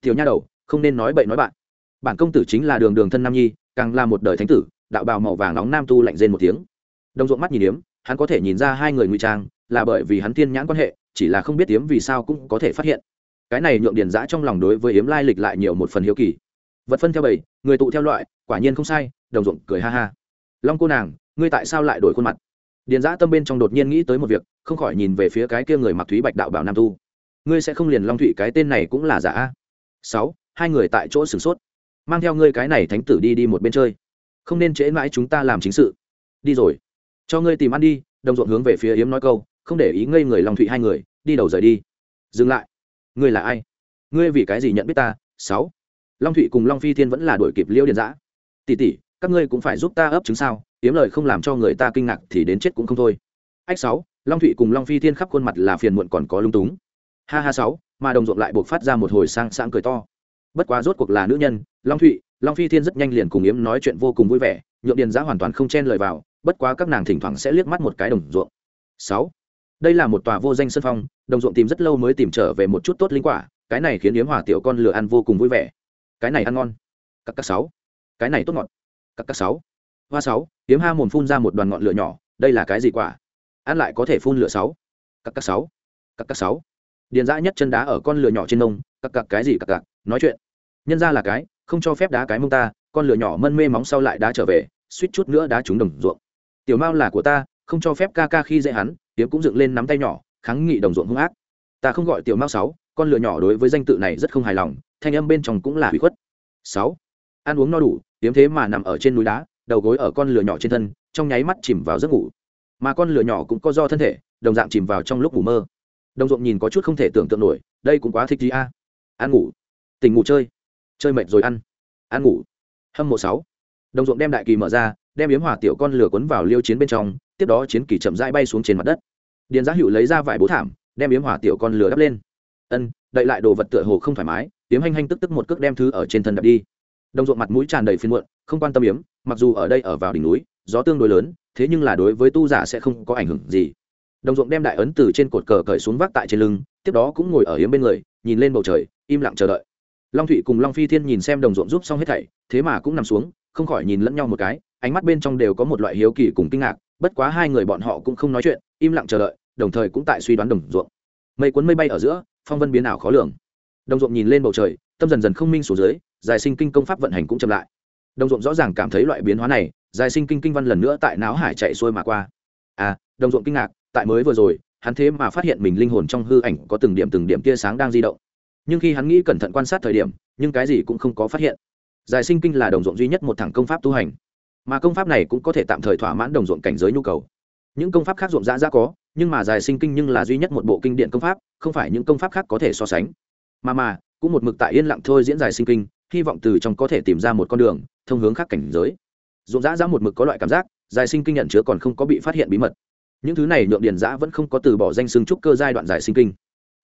Tiểu nha đầu, không nên nói bậy nói bạn. Bản công tử chính là đường đường thân nam nhi, càng là một đời thánh tử, đạo bào màu vàng nóng nam tu lạnh rên một tiếng. Đồng ruộng mắt nhìn yếm hắn có thể nhìn ra hai người ngụy trang, là bởi vì hắn thiên nhãn quan hệ, chỉ là không biết yếm vì sao cũng có thể phát hiện. Cái này nhượng điển dã trong lòng đối với yếm lai lịch lại nhiều một phần hiếu kỳ. Vật phân theo bầy, người tụ theo loại, quả nhiên không sai, đồng ruộng cười ha ha. Long cô nàng ngươi tại sao lại đổi khuôn mặt? Điền giã tâm bên trong đột nhiên nghĩ tới một việc, không khỏi nhìn về phía cái kia người mặc thúy bạch đạo bảo nam tu. Ngươi sẽ không liền long thụy cái tên này cũng là giả a? Sáu, hai người tại chỗ sửng sốt. Mang theo ngươi cái này thánh tử đi đi một bên chơi. Không nên trễ mãi chúng ta làm chính sự. Đi rồi. Cho ngươi tìm ăn đi, đồng ruộng hướng về phía yếm nói câu, không để ý ngây người long thụy hai người, đi đầu rời đi. Dừng lại. Ngươi là ai? Ngươi vì cái gì nhận biết ta? Sáu. Long thụy cùng long phi thiên vẫn là đuổi kịp liêu điền giã tỷ tỷ, các ngươi cũng phải giúp ta ấp chứng sao? Yếm lời không làm cho người ta kinh ngạc thì đến chết cũng không thôi. Ách sáu, long thụy cùng long phi thiên khắp khuôn mặt là phiền muộn còn có lung túng. Ha ha sáu, mà đồng ruộng lại buộc phát ra một hồi sang sang cười to. Bất quá rốt cuộc là nữ nhân, long thụy, long phi thiên rất nhanh liền cùng yếm nói chuyện vô cùng vui vẻ, nhượng điền giá hoàn toàn không chen lời vào, bất quá các nàng thỉnh thoảng sẽ liếc mắt một cái đồng ruộng. Sáu, đây là một tòa vô danh sân phong, đồng ruộng tìm rất lâu mới tìm trở về một chút tốt linh quả, cái này khiến yếm hòa tiểu con lừa ăn vô cùng vui vẻ. Cái này ăn ngon. Các các sáu. Cái này tốt ngọt. Các các sáu hoa sáu hiếm ha mồm phun ra một đoàn ngọn lửa nhỏ, đây là cái gì quả? Ăn lại có thể phun lửa sáu. Các các sáu. Các các sáu. Điền dã nhất chân đá ở con lửa nhỏ trên nông các các cái gì các các nói chuyện. Nhân ra là cái, không cho phép đá cái mông ta, con lửa nhỏ mân mê móng sau lại đá trở về, suýt chút nữa đá trúng đồng ruộng. Tiểu mao là của ta, không cho phép ca ca khi dễ hắn hiếm cũng dựng lên nắm tay nhỏ, kháng nghị đồng ruộng hung ác. Ta không gọi tiểu mao sáu, con lửa nhỏ đối với danh tự này rất không hài lòng, thanh âm bên trong cũng là hủy khuất. Sáu. Ăn uống no đủ hiếm thế mà nằm ở trên núi đá đầu gối ở con lửa nhỏ trên thân, trong nháy mắt chìm vào giấc ngủ. Mà con lửa nhỏ cũng có do thân thể, đồng dạng chìm vào trong lúc ngủ mơ. Đồng ruộng nhìn có chút không thể tưởng tượng nổi, đây cũng quá thích gì a? Ăn ngủ. Tỉnh ngủ chơi. Chơi mệt rồi ăn. Ăn ngủ. Hâm mộ sáu. Đồng ruộng đem đại kỳ mở ra, đem yếm hỏa tiểu con lửa cuốn vào liêu chiến bên trong, tiếp đó chiến kỳ chậm rãi bay xuống trên mặt đất. Điền giá hữu lấy ra vải bố thảm, đem yếm hỏa tiểu con lửa đắp lên. Ân, đậy lại đồ vật tựa hồ không thoải mái, yếm hanh hanh tức tức một cước đem thứ ở trên thân đập đi đồng ruộng mặt mũi tràn đầy phiên muộn, không quan tâm yếm, mặc dù ở đây ở vào đỉnh núi, gió tương đối lớn, thế nhưng là đối với tu giả sẽ không có ảnh hưởng gì. Đồng ruộng đem đại ấn từ trên cột cờ cởi xuống vác tại trên lưng, tiếp đó cũng ngồi ở yếm bên người, nhìn lên bầu trời, im lặng chờ đợi. Long thụy cùng long phi thiên nhìn xem đồng ruộng giúp xong hết thảy, thế mà cũng nằm xuống, không khỏi nhìn lẫn nhau một cái, ánh mắt bên trong đều có một loại hiếu kỳ cùng kinh ngạc, bất quá hai người bọn họ cũng không nói chuyện, im lặng chờ đợi, đồng thời cũng tại suy đoán đồng ruộng. Mây cuốn mây bay ở giữa, phong vân biến ảo khó lường. Đồng ruộng nhìn lên bầu trời, tâm dần dần không minh xuống dưới giải sinh kinh công pháp vận hành cũng chậm lại. Đồng ruộng rõ ràng cảm thấy loại biến hóa này, giải sinh kinh kinh văn lần nữa tại não hải chạy xuôi mà qua. À đồng ruộng kinh ngạc, tại mới vừa rồi, hắn thế mà phát hiện mình linh hồn trong hư ảnh có từng điểm từng điểm tia sáng đang di động. Nhưng khi hắn nghĩ cẩn thận quan sát thời điểm, nhưng cái gì cũng không có phát hiện. Giải sinh kinh là đồng ruộng duy nhất một thẳng công pháp tu hành. Mà công pháp này cũng có thể tạm thời thỏa mãn đồng ruộng cảnh giới nhu cầu. Những công pháp khác ruộng dã dã có, nhưng mà giải sinh kinh nhưng là duy nhất một bộ kinh điện công pháp, không phải những công pháp khác có thể so sánh. Mà mà, cũng một mực tại yên lặng thôi diễn giải sinh kinh hy vọng từ trong có thể tìm ra một con đường thông hướng khác cảnh giới ruộng dã dã một mực có loại cảm giác giải sinh kinh nhận chứa còn không có bị phát hiện bí mật những thứ này nhượng điền dã vẫn không có từ bỏ danh xưng trúc cơ giai đoạn giải sinh kinh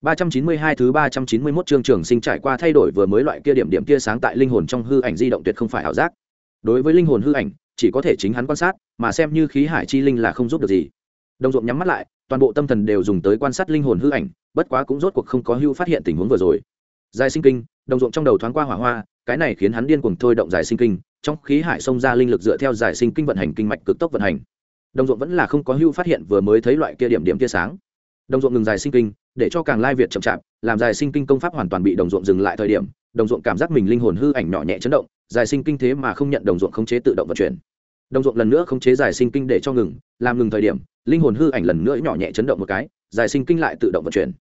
392 thứ 391 chương trường sinh trải qua thay đổi vừa mới loại kia điểm điểm kia sáng tại linh hồn trong hư ảnh di động tuyệt không phải ảo giác. Đối với linh hồn hư ảnh, chỉ có thể chính hắn quan sát, mà xem như khí hải chi linh là không giúp được gì. Đông Dụng nhắm mắt lại, toàn bộ tâm thần đều dùng tới quan sát linh hồn hư ảnh, bất quá cũng rốt cuộc không có hưu phát hiện tình huống vừa rồi. Giai sinh kinh, Đông Dụng trong đầu thoáng qua hỏa hoa, cái này khiến hắn điên cuồng thôi động giải sinh kinh, trong khí hải xông ra linh lực dựa theo giải sinh kinh vận hành kinh mạch cực tốc vận hành. Đồng ruộng vẫn là không có hưu phát hiện vừa mới thấy loại kia điểm điểm tia sáng. Đồng ruộng ngừng giải sinh kinh, để cho càng lai việt chậm chạp, làm giải sinh kinh công pháp hoàn toàn bị đồng ruộng dừng lại thời điểm, đồng ruộng cảm giác mình linh hồn hư ảnh nhỏ nhẹ chấn động, giải sinh kinh thế mà không nhận đồng ruộng khống chế tự động vận chuyển. Đồng ruộng lần nữa khống chế giải sinh kinh để cho ngừng, làm ngừng thời điểm, linh hồn hư ảnh lần nữa nhỏ nhẹ chấn động một cái, giải sinh kinh lại tự động vận chuyển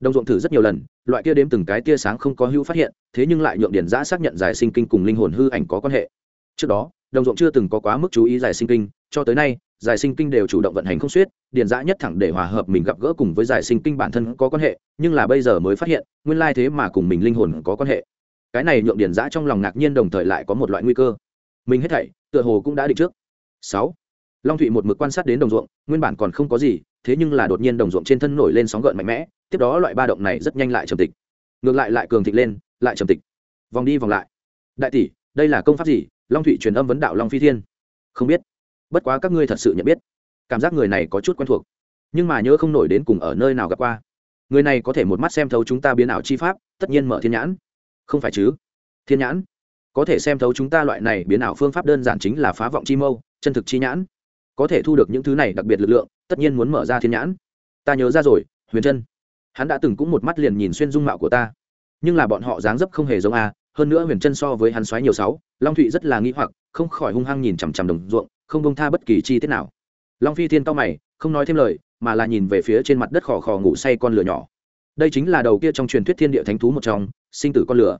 đồng ruộng thử rất nhiều lần loại kia đếm từng cái tia sáng không có hữu phát hiện thế nhưng lại nhượng điển giã xác nhận giải sinh kinh cùng linh hồn hư ảnh có quan hệ. Trước đó đồng ruộng chưa từng có quá mức chú ý giải sinh kinh cho tới nay giải sinh kinh đều chủ động vận hành không suyết, điền giã nhất thẳng để hòa hợp mình gặp gỡ cùng với giải sinh kinh bản thân có quan hệ nhưng là bây giờ mới phát hiện nguyên lai thế mà cùng mình linh hồn có quan hệ. Cái này nhượng điền giã trong lòng ngạc nhiên đồng thời lại có một loại nguy cơ. Mình hết thảy tựa hồ cũng đã định trước. Sáu long thụy một mực quan sát đến đồng ruộng nguyên bản còn không có gì thế nhưng là đột nhiên đồng ruộng trên thân nổi lên sóng gợn mạnh mẽ tiếp đó loại ba động này rất nhanh lại trầm tịch. Ngược lại lại cường thịnh lên, lại trầm tịch. Vòng đi vòng lại. Đại tỷ, đây là công pháp gì? Long thụy truyền âm vấn đạo long phi thiên. Không biết. Bất quá các ngươi thật sự nhận biết. Cảm giác người này có chút quen thuộc. Nhưng mà nhớ không nổi đến cùng ở nơi nào gặp qua. Người này có thể một mắt xem thấu chúng ta biến ảo chi pháp, tất nhiên mở thiên nhãn. Không phải chứ? Thiên nhãn? Có thể xem thấu chúng ta loại này biến ảo phương pháp đơn giản chính là phá vọng chi mâu, chân thực chi nhãn. Có thể thu được những thứ này đặc biệt lực lượng, tất nhiên muốn mở ra thiên nhãn. Ta nhớ ra rồi, huyền chân hắn đã từng cũng một mắt liền nhìn xuyên dung mạo của ta. Nhưng là bọn họ dáng dấp không hề giống a, hơn nữa huyền trân so với hắn xoáy nhiều sáu, long thụy rất là nghĩ hoặc, không khỏi hung hăng nhìn chằm chằm đồng ruộng, không bông tha bất kỳ chi tiết nào. Long phi thiên cao mày, không nói thêm lời, mà là nhìn về phía trên mặt đất khò khò ngủ say con lửa nhỏ. Đây chính là đầu kia trong truyền thuyết thiên địa thánh thú một trong, sinh tử con lửa.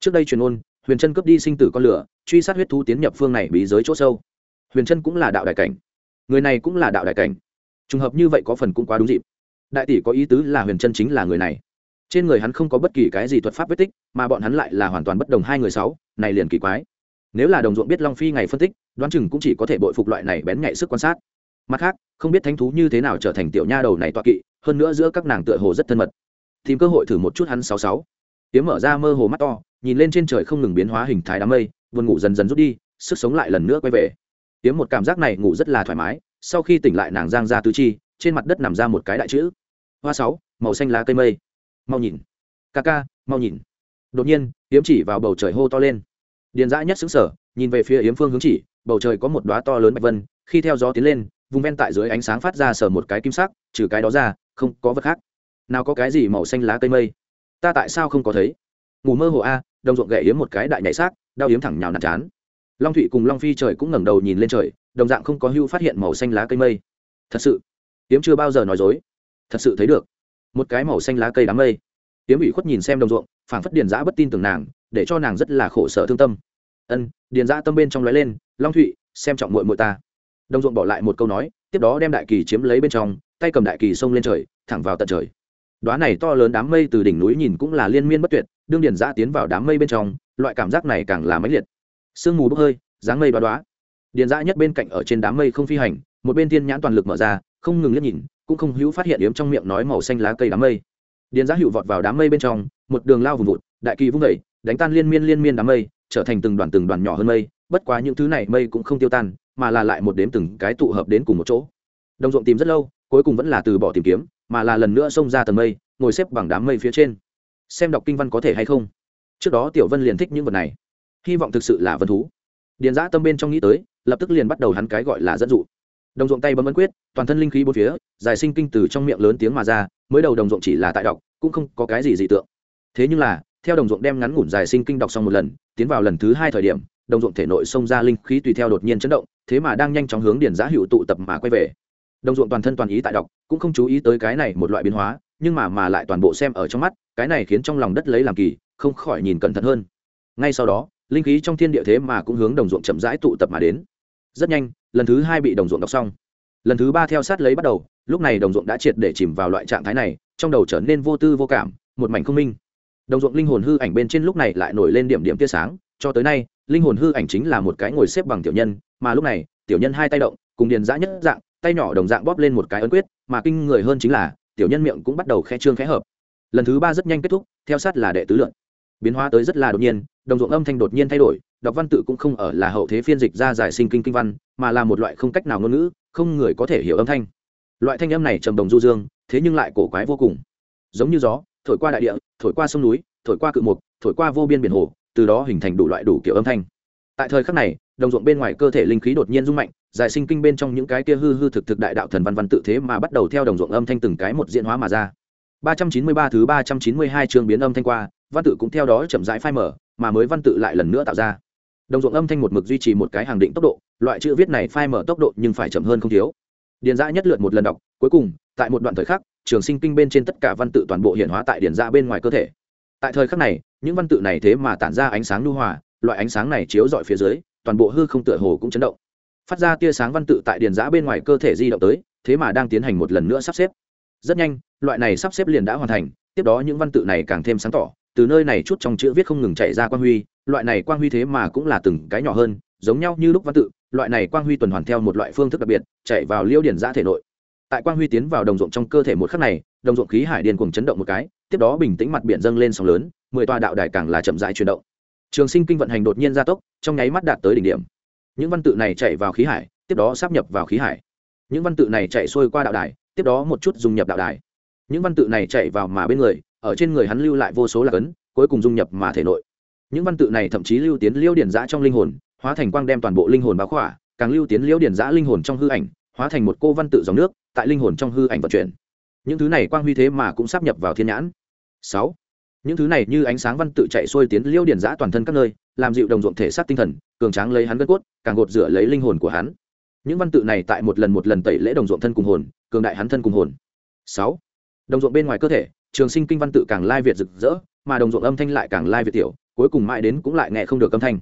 Trước đây truyền ôn, huyền trân cướp đi sinh tử con lửa, truy sát huyết thú tiến nhập phương này bí giới chỗ sâu. Huyền trân cũng là đạo đại cảnh. Người này cũng là đạo đại cảnh. Trùng hợp như vậy có phần cũng quá đúng dịp đại tỷ có ý tứ là huyền trân chính là người này. Trên người hắn không có bất kỳ cái gì thuật pháp vết tích, mà bọn hắn lại là hoàn toàn bất đồng hai người sáu, này liền kỳ quái. Nếu là đồng ruộng biết long phi ngày phân tích, đoán chừng cũng chỉ có thể bội phục loại này bén nhạy sức quan sát. Mặt khác, không biết thánh thú như thế nào trở thành tiểu nha đầu này toạ kỵ, hơn nữa giữa các nàng tựa hồ rất thân mật. Tìm cơ hội thử một chút hắn sáu sáu. Tiếng mở ra mơ hồ mắt to, nhìn lên trên trời không ngừng biến hóa hình thái đám mây, buồn ngủ dần dần rút đi, sức sống lại lần nữa quay về. Tiếng một cảm giác này ngủ rất là thoải mái, sau khi tỉnh lại nàng giang ra tứ chi trên mặt đất nằm ra một cái đại chữ. Hoa sáu, màu xanh lá cây mây. Mau nhìn. Ca ca, mau nhìn. Đột nhiên, yếm chỉ vào bầu trời hô to lên. Điền dã nhất xứng sở nhìn về phía yếm phương hướng chỉ, bầu trời có một đoá to lớn bạch vân, khi theo gió tiến lên, vùng ven tại dưới ánh sáng phát ra sở một cái kim sắc, trừ cái đó ra, không có vật khác. Nào có cái gì màu xanh lá cây mây? Ta tại sao không có thấy? Ngủ mơ hồ a, đồng ruộng gậy yếm một cái đại nhảy xác, đau yếm thẳng nhào nạt chán. Long thụy cùng long phi trời cũng ngẩng đầu nhìn lên trời, đồng dạng không có hưu phát hiện màu xanh lá cây mây. Thật sự tiếm chưa bao giờ nói dối. Thật sự thấy được. Một cái màu xanh lá cây đám mây. Tiếm ủy khuất nhìn xem đồng ruộng, phảng phất điền giã bất tin tưởng nàng, để cho nàng rất là khổ sở thương tâm. Ân, điền giã tâm bên trong lóe lên, long thụy, xem trọng mội mội ta. Đồng ruộng bỏ lại một câu nói, tiếp đó đem đại kỳ chiếm lấy bên trong, tay cầm đại kỳ xông lên trời, thẳng vào tận trời. Đoá này to lớn đám mây từ đỉnh núi nhìn cũng là liên miên bất tuyệt, đương điền giã tiến vào đám mây bên trong, loại cảm giác này càng là mãnh liệt. Sương mù bốc hơi, dáng mây đoá đoá điền giã nhất bên cạnh ở trên đám mây không phi hành, một bên thiên nhãn toàn lực mở ra không ngừng liếc nhìn, cũng không hữu phát hiện yếm trong miệng nói màu xanh lá cây đám mây. Điền giá hữu vọt vào đám mây bên trong, một đường lao vùng vụt, đại kỳ vung vẩy đánh tan liên miên liên miên đám mây, trở thành từng đoàn từng đoàn nhỏ hơn mây, bất quá những thứ này mây cũng không tiêu tan, mà là lại một đếm từng cái tụ hợp đến cùng một chỗ. Đồng ruộng tìm rất lâu, cuối cùng vẫn là từ bỏ tìm kiếm, mà là lần nữa xông ra tầng mây, ngồi xếp bằng đám mây phía trên. Xem đọc kinh văn có thể hay không? Trước đó tiểu vân liền thích những vật này. Hy vọng thực sự là vân thú. Điền giã tâm bên trong nghĩ tới, lập tức liền bắt đầu hắn cái gọi là dẫn dụ đồng ruộng tay bấm ấn quyết, toàn thân linh khí bốn phía giải sinh kinh từ trong miệng lớn tiếng mà ra, mới đầu đồng ruộng chỉ là tại đọc, cũng không có cái gì dị tượng. Thế nhưng là, theo đồng ruộng đem ngắn ngủn giải sinh kinh đọc xong một lần, tiến vào lần thứ hai thời điểm, đồng ruộng thể nội xông ra linh khí tùy theo đột nhiên chấn động, thế mà đang nhanh chóng hướng điển giã hữu tụ tập mà quay về. Đồng ruộng toàn thân toàn ý tại đọc, cũng không chú ý tới cái này một loại biến hóa, nhưng mà mà lại toàn bộ xem ở trong mắt, cái này khiến trong lòng đất lấy làm kỳ, không khỏi nhìn cẩn thận hơn. Ngay sau đó, linh khí trong thiên địa thế mà cũng hướng đồng ruộng chậm rãi tụ tập mà đến. Rất nhanh lần thứ hai bị đồng ruộng đọc xong. Lần thứ ba theo sát lấy bắt đầu, lúc này đồng ruộng đã triệt để chìm vào loại trạng thái này, trong đầu trở nên vô tư vô cảm, một mảnh không minh. Đồng ruộng linh hồn hư ảnh bên trên lúc này lại nổi lên điểm điểm tia sáng, cho tới nay, linh hồn hư ảnh chính là một cái ngồi xếp bằng tiểu nhân, mà lúc này, tiểu nhân hai tay động, cùng điền giã nhất dạng, tay nhỏ đồng dạng bóp lên một cái ấn quyết, mà kinh người hơn chính là, tiểu nhân miệng cũng bắt đầu khe trương khẽ hợp. Lần thứ ba rất nhanh kết thúc, theo sát là đệ tứ lượn. Biến hóa tới rất là đột nhiên, đồng ruộng âm thanh đột nhiên thay đổi đọc văn tự cũng không ở là hậu thế phiên dịch ra giải sinh kinh kinh văn, mà là một loại không cách nào ngôn ngữ, không người có thể hiểu âm thanh. Loại thanh âm này trầm đồng du dương, thế nhưng lại cổ quái vô cùng. Giống như gió, thổi qua đại địa, thổi qua sông núi, thổi qua cự mục, thổi qua vô biên biển hồ, từ đó hình thành đủ loại đủ kiểu âm thanh. Tại thời khắc này, đồng ruộng bên ngoài cơ thể linh khí đột nhiên rung mạnh, giải sinh kinh bên trong những cái kia hư hư thực thực đại đạo thần văn văn tự thế mà bắt đầu theo đồng ruộng âm thanh từng cái một diễn hóa mà ra. 393 thứ 392 chương biến âm thanh qua, văn tự cũng theo đó chậm rãi phai mở, mà mới văn tự lại lần nữa tạo ra đồng ruộng âm thanh một mực duy trì một cái hàng định tốc độ, loại chữ viết này phai mở tốc độ nhưng phải chậm hơn không thiếu. Điền giã nhất lượt một lần đọc, cuối cùng, tại một đoạn thời khắc, trường sinh kinh bên trên tất cả văn tự toàn bộ hiện hóa tại điền giã bên ngoài cơ thể. Tại thời khắc này, những văn tự này thế mà tản ra ánh sáng lưu hòa, loại ánh sáng này chiếu dọi phía dưới, toàn bộ hư không tựa hồ cũng chấn động. Phát ra tia sáng văn tự tại điền giã bên ngoài cơ thể di động tới, thế mà đang tiến hành một lần nữa sắp xếp. Rất nhanh, loại này sắp xếp liền đã hoàn thành, tiếp đó những văn tự này càng thêm sáng tỏ, từ nơi này chút trong chữ viết không ngừng chạy ra quan huy loại này quang huy thế mà cũng là từng cái nhỏ hơn, giống nhau như lúc văn tự, loại này quang huy tuần hoàn theo một loại phương thức đặc biệt, chạy vào liêu điển giã thể nội. Tại quang huy tiến vào đồng ruộng trong cơ thể một khắc này, đồng ruộng khí hải điền cùng chấn động một cái, tiếp đó bình tĩnh mặt biển dâng lên sóng lớn, mười tòa đạo đài càng là chậm rãi chuyển động. Trường sinh kinh vận hành đột nhiên gia tốc, trong nháy mắt đạt tới đỉnh điểm. Những văn tự này chạy vào khí hải, tiếp đó sắp nhập vào khí hải. Những văn tự này chạy xuôi qua đạo đài, tiếp đó một chút dung nhập đạo đài. Những văn tự này chạy vào mà bên người, ở trên người hắn lưu lại vô số lạc ấn cuối cùng dung nhập mà thể nội những văn tự này thậm chí lưu tiến liêu điển giã trong linh hồn, hóa thành quang đem toàn bộ linh hồn báo khỏa, càng lưu tiến liêu điển giã linh hồn trong hư ảnh, hóa thành một cô văn tự dòng nước, tại linh hồn trong hư ảnh vận chuyển. Những thứ này quang huy thế mà cũng sắp nhập vào thiên nhãn. Sáu. Những thứ này như ánh sáng văn tự chạy xuôi tiến liêu điển giã toàn thân các nơi, làm dịu đồng ruộng thể xác tinh thần, cường tráng lấy hắn gân cốt, càng gột rửa lấy linh hồn của hắn. Những văn tự này tại một lần một lần tẩy lễ đồng ruộng thân cùng hồn, cường đại hắn thân cùng hồn. Sáu. Đồng ruộng bên ngoài cơ thể, trường sinh kinh văn tự càng lai việt rực rỡ, mà đồng ruộng âm thanh lại càng lai việt tiểu cuối cùng mãi đến cũng lại nghe không được âm thanh.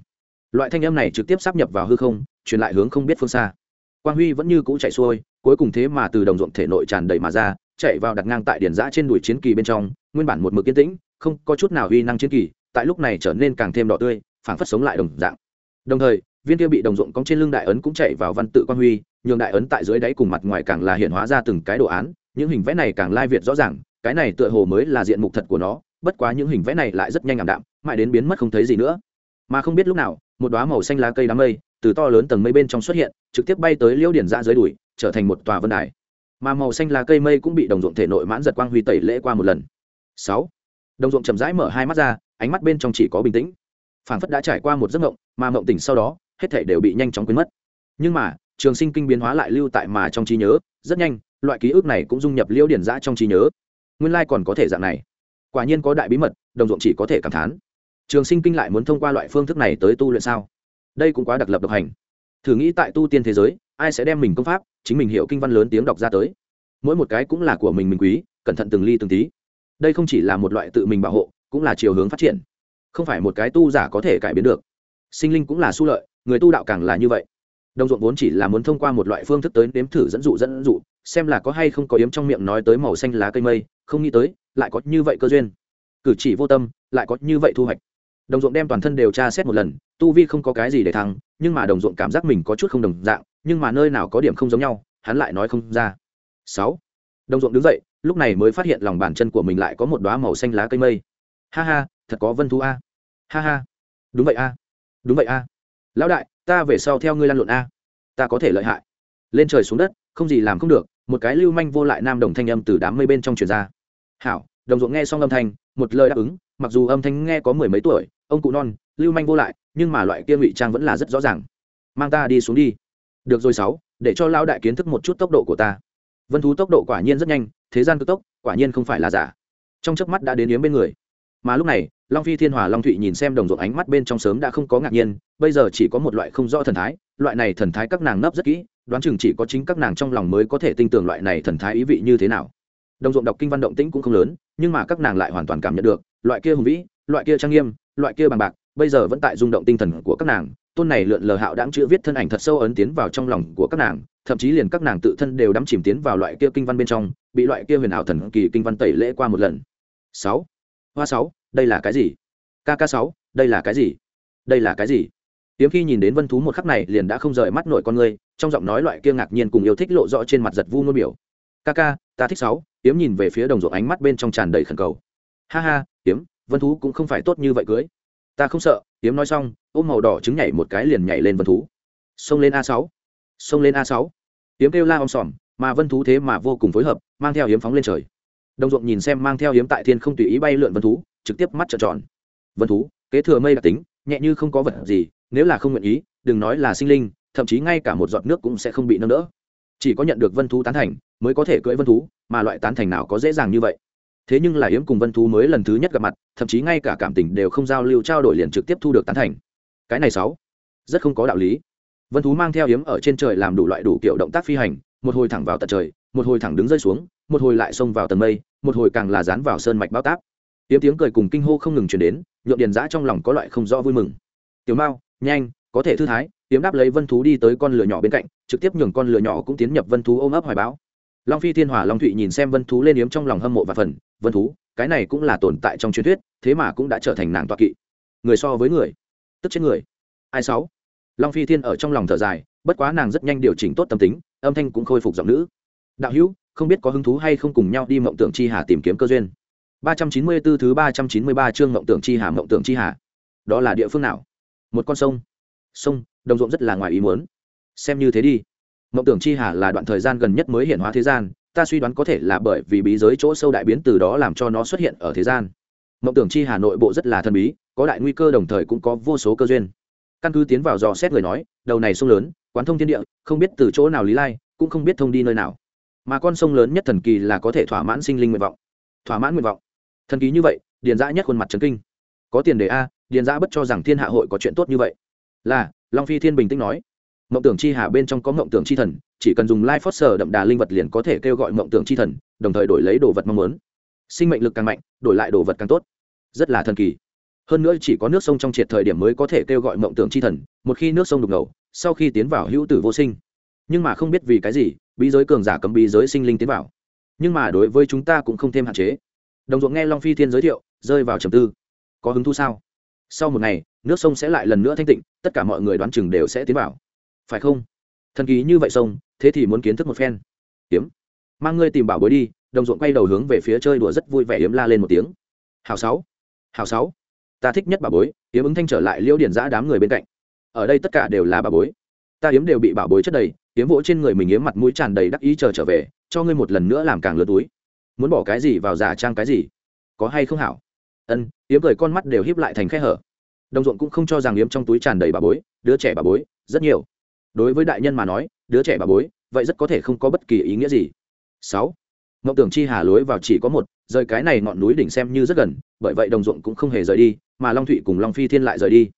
Loại thanh âm này trực tiếp sắp nhập vào hư không, truyền lại hướng không biết phương xa. Quang huy vẫn như cũ chạy xuôi, cuối cùng thế mà từ đồng ruộng thể nội tràn đầy mà ra, chạy vào đặt ngang tại điển giã trên đùi chiến kỳ bên trong, nguyên bản một mực yên tĩnh, không có chút nào uy năng chiến kỳ, tại lúc này trở nên càng thêm đỏ tươi, phảng phất sống lại đồng dạng. Đồng thời, viên kia bị đồng ruộng cong trên lưng đại ấn cũng chạy vào văn tự quang huy, nhường đại ấn tại dưới đáy cùng mặt ngoài càng là hiện hóa ra từng cái đồ án, những hình vẽ này càng lai việt rõ ràng, cái này tựa hồ mới là diện mục thật của nó bất quá những hình vẽ này lại rất nhanh ảm đạm, mãi đến biến mất không thấy gì nữa. Mà không biết lúc nào, một đoá màu xanh lá cây đám mây từ to lớn tầng mây bên trong xuất hiện, trực tiếp bay tới liễu điển ra dưới đùi, trở thành một tòa vân đài. Mà màu xanh lá cây mây cũng bị đồng ruộng thể nội mãn giật quang huy tẩy lễ qua một lần. Sáu. Đồng ruộng chậm rãi mở hai mắt ra, ánh mắt bên trong chỉ có bình tĩnh. Phảng phất đã trải qua một giấc mộng, mà mộng tỉnh sau đó, hết thể đều bị nhanh chóng quên mất. Nhưng mà, trường sinh kinh biến hóa lại lưu tại mà trong trí nhớ, rất nhanh, loại ký ức này cũng dung nhập liễu điển giã trong trí nhớ. Nguyên lai còn có thể dạng này quả nhiên có đại bí mật, đồng ruộng chỉ có thể cảm thán. Trường sinh kinh lại muốn thông qua loại phương thức này tới tu luyện sao? Đây cũng quá đặc lập độc hành. Thử nghĩ tại tu tiên thế giới, ai sẽ đem mình công pháp, chính mình hiểu kinh văn lớn tiếng đọc ra tới? Mỗi một cái cũng là của mình mình quý, cẩn thận từng ly từng tí. Đây không chỉ là một loại tự mình bảo hộ, cũng là chiều hướng phát triển. Không phải một cái tu giả có thể cải biến được. Sinh linh cũng là su lợi, người tu đạo càng là như vậy. Đồng ruộng vốn chỉ là muốn thông qua một loại phương thức tới nếm thử dẫn dụ dẫn dụ xem là có hay không có yếm trong miệng nói tới màu xanh lá cây mây, không nghĩ tới, lại có như vậy cơ duyên. Cử chỉ vô tâm, lại có như vậy thu hoạch. Đồng ruộng đem toàn thân đều tra xét một lần, tu vi không có cái gì để thăng, nhưng mà đồng ruộng cảm giác mình có chút không đồng dạng, nhưng mà nơi nào có điểm không giống nhau, hắn lại nói không ra. Sáu. Đồng ruộng đứng dậy, lúc này mới phát hiện lòng bàn chân của mình lại có một đoá màu xanh lá cây mây. Ha ha, thật có vân thú a. Ha ha. Đúng vậy a. Đúng vậy a. Lão đại, ta về sau theo ngươi lan lộn a. Ta có thể lợi hại. Lên trời xuống đất, không gì làm không được một cái lưu manh vô lại nam đồng thanh âm từ đám mây bên trong truyền ra. Hảo, đồng ruộng nghe xong âm thanh, một lời đáp ứng, mặc dù âm thanh nghe có mười mấy tuổi, ông cụ non, lưu manh vô lại, nhưng mà loại kia ngụy trang vẫn là rất rõ ràng. Mang ta đi xuống đi. Được rồi sáu, để cho lão đại kiến thức một chút tốc độ của ta. Vân thú tốc độ quả nhiên rất nhanh, thế gian cực tốc, quả nhiên không phải là giả. Trong chớp mắt đã đến yếm bên người. Mà lúc này, long phi thiên hòa long thụy nhìn xem đồng ruộng ánh mắt bên trong sớm đã không có ngạc nhiên, bây giờ chỉ có một loại không rõ thần thái, loại này thần thái các nàng nấp rất kỹ đoán chừng chỉ có chính các nàng trong lòng mới có thể tin tưởng loại này thần thái ý vị như thế nào. Đồng ruộng đọc kinh văn động tĩnh cũng không lớn, nhưng mà các nàng lại hoàn toàn cảm nhận được, loại kia hùng vĩ, loại kia trang nghiêm, loại kia bằng bạc, bây giờ vẫn tại rung động tinh thần của các nàng. Tôn này lượn lờ hạo đáng chữ viết thân ảnh thật sâu ấn tiến vào trong lòng của các nàng, thậm chí liền các nàng tự thân đều đắm chìm tiến vào loại kia kinh văn bên trong, bị loại kia huyền ảo thần kỳ kinh văn tẩy lễ qua một lần. Sáu. Hoa sáu, đây là cái gì? Kk sáu, đây là cái gì? Đây là cái gì? Tiếm khi nhìn đến vân thú một khắc này liền đã không rời mắt nổi con người trong giọng nói loại kia ngạc nhiên cùng yêu thích lộ rõ trên mặt giật vu ngôn biểu. Kaka, ta thích sáu. Tiếm nhìn về phía đồng ruộng ánh mắt bên trong tràn đầy khẩn cầu. Ha ha Tiếm, vân thú cũng không phải tốt như vậy cưới. Ta không sợ. Tiếm nói xong ôm màu đỏ trứng nhảy một cái liền nhảy lên vân thú. Xông lên a sáu. Xông lên a sáu. Tiếm kêu la om sòm mà vân thú thế mà vô cùng phối hợp mang theo hiếm phóng lên trời. Đồng ruộng nhìn xem mang theo hiếm tại thiên không tùy ý bay lượn vân thú trực tiếp mắt trợn tròn. Vân thú kế thừa mây đặc tính nhẹ như không có vật gì nếu là không nguyện ý, đừng nói là sinh linh, thậm chí ngay cả một giọt nước cũng sẽ không bị nâng đỡ. Chỉ có nhận được vân thú tán thành, mới có thể cưỡi vân thú, mà loại tán thành nào có dễ dàng như vậy. Thế nhưng là yếm cùng vân thú mới lần thứ nhất gặp mặt, thậm chí ngay cả cảm tình đều không giao lưu trao đổi liền trực tiếp thu được tán thành. Cái này sáu, rất không có đạo lý. Vân thú mang theo yếm ở trên trời làm đủ loại đủ kiểu động tác phi hành, một hồi thẳng vào tận trời, một hồi thẳng đứng rơi xuống, một hồi lại xông vào tầng mây, một hồi càng là dán vào sơn mạch bao táp. Yếm tiếng cười cùng kinh hô không ngừng chuyển đến, nhượng điền giã trong lòng có loại không rõ vui mừng. Tiểu mao nhanh, có thể thư thái tiếm đáp lấy vân thú đi tới con lửa nhỏ bên cạnh, trực tiếp nhường con lửa nhỏ cũng tiến nhập vân thú ôm ấp hoài báo long phi thiên hòa long thụy nhìn xem vân thú lên yếm trong lòng hâm mộ và phần, vân thú, cái này cũng là tồn tại trong truyền thuyết, thế mà cũng đã trở thành nàng toạ kỵ. Người so với người, tức chết người. Ai sáu? Long phi thiên ở trong lòng thở dài, bất quá nàng rất nhanh điều chỉnh tốt tâm tính, âm thanh cũng khôi phục giọng nữ. Đạo hữu, không biết có hứng thú hay không cùng nhau đi mộng tưởng chi hà tìm kiếm cơ duyên. Ba trăm chín mươi 394 thứ ba trăm chín mươi ba chương mộng tưởng chi hà, mộng tưởng chi hà. Đó là địa phương nào? Một con sông. Sông, đồng ruộng rất là ngoài ý muốn. Xem như thế đi. Mộng tưởng chi hà là đoạn thời gian gần nhất mới hiện hóa thế gian, ta suy đoán có thể là bởi vì bí giới chỗ sâu đại biến từ đó làm cho nó xuất hiện ở thế gian. Mộng tưởng chi hà nội bộ rất là thần bí, có đại nguy cơ đồng thời cũng có vô số cơ duyên. Căn cứ tiến vào dò xét người nói, đầu này sông lớn, quán thông thiên địa, không biết từ chỗ nào lý lai, cũng không biết thông đi nơi nào. Mà con sông lớn nhất thần kỳ là có thể thỏa mãn sinh linh nguyện vọng. Thỏa mãn nguyện vọng. Thần kỳ như vậy, điền dã nhất khuôn mặt trấn kinh. Có tiền đề a điền giã bất cho rằng thiên hạ hội có chuyện tốt như vậy. Là, long phi thiên bình tĩnh nói, mộng tưởng chi hà bên trong có mộng tưởng chi thần, chỉ cần dùng lai phót sờ đậm đà linh vật liền có thể kêu gọi mộng tưởng chi thần, đồng thời đổi lấy đồ vật mong muốn. Sinh mệnh lực càng mạnh, đổi lại đồ vật càng tốt. Rất là thần kỳ. Hơn nữa chỉ có nước sông trong triệt thời điểm mới có thể kêu gọi mộng tưởng chi thần, một khi nước sông đục ngầu, sau khi tiến vào hữu tử vô sinh. Nhưng mà không biết vì cái gì, bí giới cường giả cấm bí giới sinh linh tiến vào. Nhưng mà đối với chúng ta cũng không thêm hạn chế. Đồng ruộng nghe long phi thiên giới thiệu, rơi vào trầm tư. Có hứng thú sao? Sau một ngày, nước sông sẽ lại lần nữa thanh tịnh, tất cả mọi người đoán chừng đều sẽ tiến vào. Phải không? Thần kỳ như vậy sông, thế thì muốn kiến thức một phen. Kiếm. Mang ngươi tìm bảo bối đi, đồng ruộng quay đầu hướng về phía chơi đùa rất vui vẻ yếm la lên một tiếng. Hào sáu. Hào sáu. Ta thích nhất bảo bối, yếm ứng thanh trở lại liễu điển giã đám người bên cạnh. Ở đây tất cả đều là bảo bối. Ta yếm đều bị bảo bối chất đầy, yếm vỗ trên người mình yếm mặt mũi tràn đầy đắc ý chờ trở về, cho ngươi một lần nữa làm càng lớn túi. Muốn bỏ cái gì vào giả trang cái gì? Có hay không hảo? Ân, yếm cười con mắt đều híp lại thành khe hở. Đồng ruộng cũng không cho rằng yếm trong túi tràn đầy bà bối, đứa trẻ bà bối, rất nhiều. Đối với đại nhân mà nói, đứa trẻ bà bối, vậy rất có thể không có bất kỳ ý nghĩa gì. Sáu, mộng tưởng chi hà lối vào chỉ có một, rời cái này ngọn núi đỉnh xem như rất gần, bởi vậy đồng ruộng cũng không hề rời đi, mà long thụy cùng long phi thiên lại rời đi.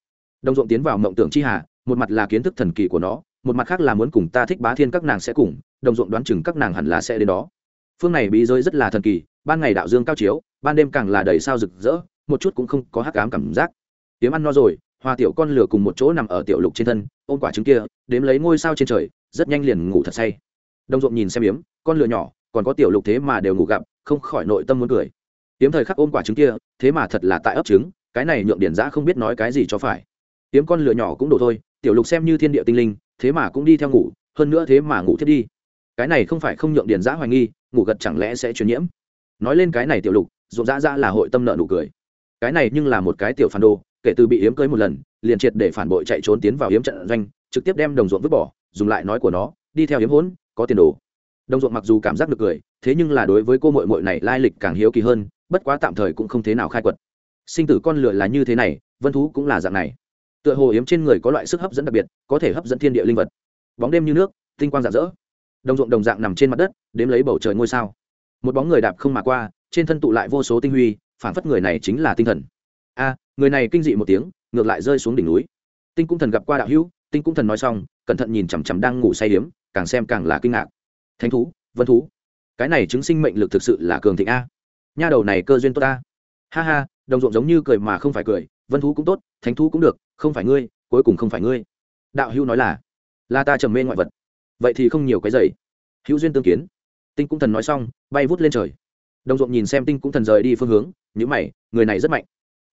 Đồng ruộng tiến vào mộng tưởng chi hà, một mặt là kiến thức thần kỳ của nó, một mặt khác là muốn cùng ta thích bá thiên các nàng sẽ cùng, đồng ruộng đoán chừng các nàng hẳn là sẽ đến đó. Phương này bí giới rất là thần kỳ ban ngày đạo dương cao chiếu, ban đêm càng là đầy sao rực rỡ, một chút cũng không có hắc ám cảm giác. Tiếng ăn no rồi, hoa tiểu con lửa cùng một chỗ nằm ở tiểu lục trên thân, ôm quả trứng kia, đếm lấy ngôi sao trên trời, rất nhanh liền ngủ thật say. Đồng ruộng nhìn xem yếm, con lửa nhỏ, còn có tiểu lục thế mà đều ngủ gặp, không khỏi nội tâm muốn cười. Yếm thời khắc ôm quả trứng kia, thế mà thật là tại ấp trứng, cái này nhượng điển giã không biết nói cái gì cho phải. Yếm con lửa nhỏ cũng đổ thôi, tiểu lục xem như thiên địa tinh linh, thế mà cũng đi theo ngủ, hơn nữa thế mà ngủ thiết đi. Cái này không phải không nhượng điển giã hoài nghi, ngủ gật chẳng lẽ sẽ truyền nhiễm nói lên cái này tiểu lục, ruộng rã rã là hội tâm nợ nụ cười. Cái này nhưng là một cái tiểu phản đồ, kể từ bị hiếm cưới một lần, liền triệt để phản bội chạy trốn tiến vào hiếm trận doanh, trực tiếp đem đồng ruộng vứt bỏ, dùng lại nói của nó, đi theo hiếm hốn, có tiền đồ. Đồng ruộng mặc dù cảm giác được cười, thế nhưng là đối với cô mội mội này lai lịch càng hiếu kỳ hơn, bất quá tạm thời cũng không thế nào khai quật. Sinh tử con lửa là như thế này, vân thú cũng là dạng này. Tựa hồ hiếm trên người có loại sức hấp dẫn đặc biệt, có thể hấp dẫn thiên địa linh vật. Bóng đêm như nước, tinh quang rạng rỡ. Đồng ruộng đồng dạng nằm trên mặt đất, đếm lấy bầu trời ngôi sao một bóng người đạp không mà qua, trên thân tụ lại vô số tinh huy phản phất người này chính là tinh thần. A, người này kinh dị một tiếng, ngược lại rơi xuống đỉnh núi. Tinh cũng thần gặp qua đạo hữu, tinh cũng thần nói xong, cẩn thận nhìn chằm chằm đang ngủ say hiếm càng xem càng là kinh ngạc. Thánh thú, vân thú, cái này chứng sinh mệnh lực thực sự là cường thịnh a. Nha đầu này cơ duyên tốt ta ha ha, đồng ruộng giống như cười mà không phải cười, vân thú cũng tốt, thánh thú cũng được, không phải ngươi, cuối cùng không phải ngươi. Đạo hữu nói là là ta trầm mê ngoại vật. Vậy thì không nhiều cái dày hữu duyên tương kiến tinh cũng thần nói xong, bay vút lên trời. Đồng ruộng nhìn xem tinh cũng thần rời đi phương hướng nhữ mày, người này rất mạnh.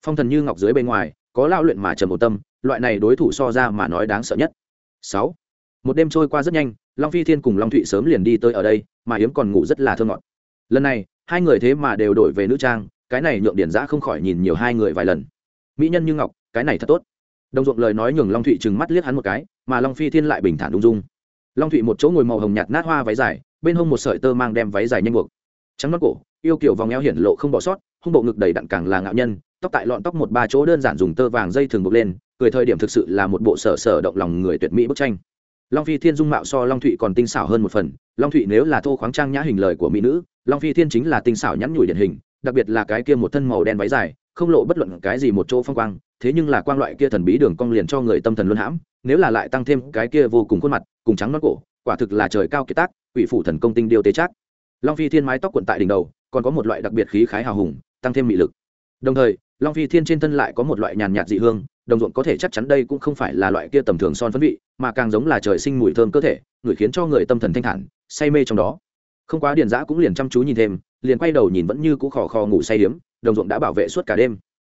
Phong thần như ngọc dưới bên ngoài, có lao luyện mà trầm một tâm, loại này đối thủ so ra mà nói đáng sợ nhất. Sáu. Một đêm trôi qua rất nhanh, long phi thiên cùng long thụy sớm liền đi tới ở đây, mà yếm còn ngủ rất là thơ ngọt. Lần này, hai người thế mà đều đổi về nữ trang, cái này nhượng điển giã không khỏi nhìn nhiều hai người vài lần. Mỹ nhân như ngọc, cái này thật tốt. Đồng ruộng lời nói nhường long thụy trừng mắt liếc hắn một cái, mà long phi thiên lại bình thản ung dung. Long thụy một chỗ ngồi màu hồng nhạt nát hoa váy dài bên hông một sợi tơ mang đem váy dài nhanh buộc. Trắng mắt cổ, yêu kiểu vòng eo hiển lộ không bỏ sót, hung bộ ngực đầy đặn càng là ngạo nhân, tóc tại lọn tóc một ba chỗ đơn giản dùng tơ vàng dây thường buộc lên, cười thời điểm thực sự là một bộ sở sở động lòng người tuyệt mỹ bức tranh. Long phi thiên dung mạo so long thụy còn tinh xảo hơn một phần, long thụy nếu là thô khoáng trang nhã hình lời của mỹ nữ, long phi thiên chính là tinh xảo nhắn nhủi điển hình, đặc biệt là cái kia một thân màu đen váy dài, không lộ bất luận cái gì một chỗ phong quang, thế nhưng là quang loại kia thần bí đường cong liền cho người tâm thần luân hãm, nếu là lại tăng thêm cái kia vô cùng khuôn mặt, cùng trắng non cổ quả thực là trời cao kiệt tác, quỷ phủ thần công tinh điêu tế chắc. Long phi thiên mái tóc quận tại đỉnh đầu, còn có một loại đặc biệt khí khái hào hùng, tăng thêm mị lực. Đồng thời, long phi thiên trên thân lại có một loại nhàn nhạt dị hương, đồng ruộng có thể chắc chắn đây cũng không phải là loại kia tầm thường son phấn vị, mà càng giống là trời sinh mùi thơm cơ thể, người khiến cho người tâm thần thanh thản, say mê trong đó. Không quá điền giã cũng liền chăm chú nhìn thêm, liền quay đầu nhìn vẫn như cũ khò khò ngủ say hiếm đồng ruộng đã bảo vệ suốt cả đêm.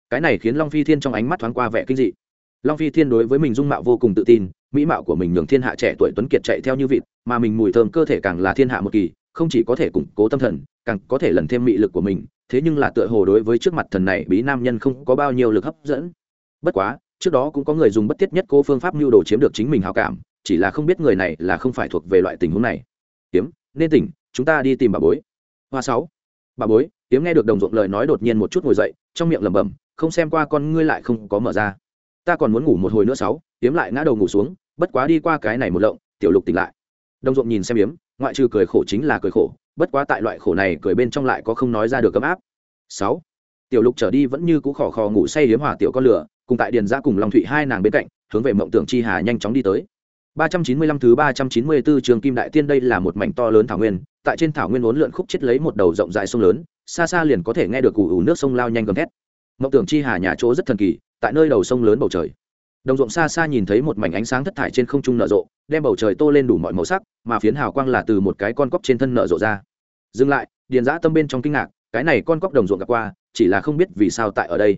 Cái này khiến long phi thiên trong ánh mắt thoáng qua vẻ kinh dị. Long phi thiên đối với mình dung mạo vô cùng tự tin mỹ mạo của mình nhường thiên hạ trẻ tuổi tuấn kiệt chạy theo như vịt, mà mình mùi thơm cơ thể càng là thiên hạ một kỳ, không chỉ có thể củng cố tâm thần, càng có thể lần thêm mị lực của mình, thế nhưng là tựa hồ đối với trước mặt thần này, bí nam nhân không có bao nhiêu lực hấp dẫn. Bất quá, trước đó cũng có người dùng bất tiết nhất cố phương pháp mưu đồ chiếm được chính mình hào cảm, chỉ là không biết người này là không phải thuộc về loại tình huống này. Tiếm nên tỉnh, chúng ta đi tìm bà bối. Hoa sáu. Bà bối tiếm nghe được đồng ruộng lời nói đột nhiên một chút ngồi dậy, trong miệng lẩm bẩm, không xem qua con ngươi lại không có mở ra. Ta còn muốn ngủ một hồi nữa sáu tiếm lại ngã đầu ngủ xuống bất quá đi qua cái này một lộng tiểu lục tỉnh lại đồng ruộng nhìn xem yếm ngoại trừ cười khổ chính là cười khổ bất quá tại loại khổ này cười bên trong lại có không nói ra được ấm áp sáu tiểu lục trở đi vẫn như cũ khò khò ngủ say hiếm hòa tiểu con lửa cùng tại điền ra cùng long thụy hai nàng bên cạnh hướng về mộng tưởng chi hà nhanh chóng đi tới 395 thứ 394 trường Kim Đại Tiên đây là một mảnh to lớn thảo nguyên, tại trên thảo nguyên uốn lượn khúc chết lấy một đầu rộng dài sông lớn, xa xa liền có thể nghe được ù ù nước sông lao nhanh gầm thét. Mộng tưởng chi hà nhà chỗ rất thần kỳ, tại nơi đầu sông lớn bầu trời. Đồng ruộng xa xa nhìn thấy một mảnh ánh sáng thất thải trên không trung nở rộ, đem bầu trời tô lên đủ mọi màu sắc, mà phiến hào quang là từ một cái con cóc trên thân nở rộ ra. Dừng lại, điền giã tâm bên trong kinh ngạc, cái này con cóc đồng ruộng gặp qua, chỉ là không biết vì sao tại ở đây.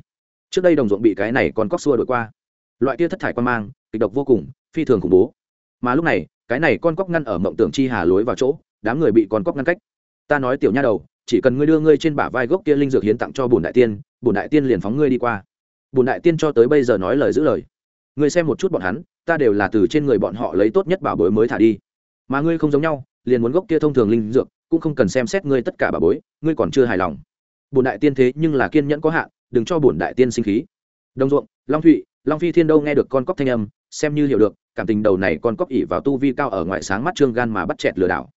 Trước đây đồng ruộng bị cái này con cóc xua đổi qua. Loại kia thất thải quan mang kịch độc vô cùng phi thường khủng bố. Mà lúc này cái này con cóc ngăn ở mộng tưởng chi hà lối vào chỗ đám người bị con cóc ngăn cách. Ta nói tiểu nha đầu chỉ cần ngươi đưa ngươi trên bả vai gốc kia linh dược hiến tặng cho bùn đại tiên bùn đại tiên liền phóng ngươi đi qua. Bùn đại tiên cho tới bây giờ nói lời giữ lời ngươi xem một chút bọn hắn, ta đều là từ trên người bọn họ lấy tốt nhất bảo bối mới thả đi. Mà ngươi không giống nhau, liền muốn gốc kia thông thường linh dược, cũng không cần xem xét ngươi tất cả bảo bối, ngươi còn chưa hài lòng. Bổn đại tiên thế nhưng là kiên nhẫn có hạn, đừng cho bổn đại tiên sinh khí. Đồng ruộng, long thụy, long phi thiên đâu nghe được con cóc thanh âm, xem như hiểu được, cảm tình đầu này con cóc ỉ vào tu vi cao ở ngoại sáng mắt trương gan mà bắt chẹt lừa đảo.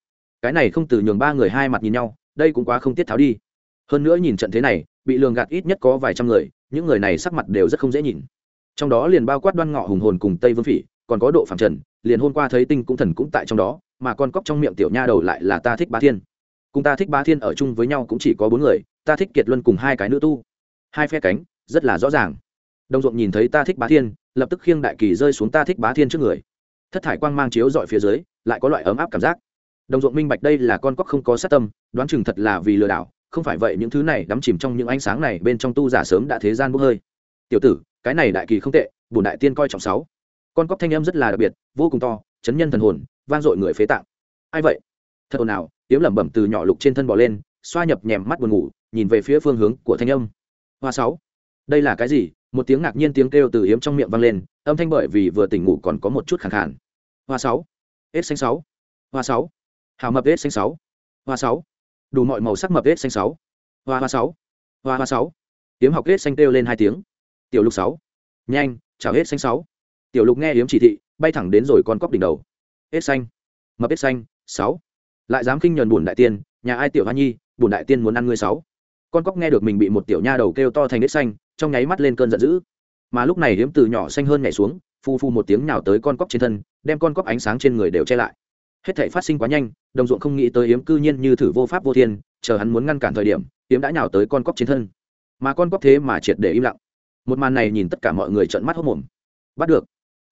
Cái này không từ nhường ba người hai mặt nhìn nhau, đây cũng quá không tiết tháo đi. Hơn nữa nhìn trận thế này, bị lường gạt ít nhất có vài trăm người, những người này sắc mặt đều rất không dễ nhìn trong đó liền bao quát đoan ngọ hùng hồn cùng tây vương phỉ, còn có độ phạm trần, liền hôm qua thấy tinh cũng thần cũng tại trong đó, mà con cóc trong miệng tiểu nha đầu lại là ta thích bá thiên. Cùng ta thích bá thiên ở chung với nhau cũng chỉ có bốn người, ta thích kiệt luân cùng hai cái nữ tu. Hai phe cánh, rất là rõ ràng. Đồng ruộng nhìn thấy ta thích bá thiên, lập tức khiêng đại kỳ rơi xuống ta thích bá thiên trước người. Thất thải quang mang chiếu dọi phía dưới, lại có loại ấm áp cảm giác. Đồng ruộng minh bạch đây là con cóc không có sát tâm, đoán chừng thật là vì lừa đảo, không phải vậy những thứ này đắm chìm trong những ánh sáng này bên trong tu giả sớm đã thế gian bốc hơi. Tiểu tử cái này đại kỳ không tệ bùn đại tiên coi trọng sáu. Con cóc thanh âm rất là đặc biệt, vô cùng to, chấn nhân thần hồn, vang dội người phế tạng. Ai vậy? Thật ồn ào tiếng lẩm bẩm từ nhỏ lục trên thân bỏ lên, xoa nhập nhèm mắt buồn ngủ, nhìn về phía phương hướng của thanh âm. Hoa sáu. Đây là cái gì? Một tiếng ngạc nhiên tiếng kêu từ hiếm trong miệng vang lên, âm thanh bởi vì vừa tỉnh ngủ còn có một chút khẳng khản hoa sáu. Ếch xanh sáu. Hoa sáu. Hào mập ếch xanh sáu. Hoa sáu. Đủ mọi màu sắc mập ếch xanh sáu. Hoa hoa sáu. Hoa hoa sáu. Tiếng học ếch xanh kêu lên hai tiếng tiểu lục sáu. Nhanh, chào hết xanh sáu. Tiểu lục nghe hiếm chỉ thị, bay thẳng đến rồi con cóc đỉnh đầu. Hết xanh. Mập hết xanh, sáu. Lại dám khinh nhuần bùn đại tiên, nhà ai tiểu hoa nhi bùn đại tiên muốn ăn ngươi sáu. Con cóc nghe được mình bị một tiểu nha đầu kêu to thành hết xanh, trong nháy mắt lên cơn giận dữ. Mà lúc này hiếm từ nhỏ xanh hơn nhảy xuống, phu phu một tiếng nào tới con cóc trên thân, đem con cóc ánh sáng trên người đều che lại. Hết thể phát sinh quá nhanh, đồng ruộng không nghĩ tới yếm cư nhiên như thử vô pháp vô thiên, chờ hắn muốn ngăn cản thời điểm, yếm đã nhào tới con cóc trên thân. Mà con cóc thế mà triệt để im lặng một màn này nhìn tất cả mọi người trợn mắt hốc mồm. Bắt được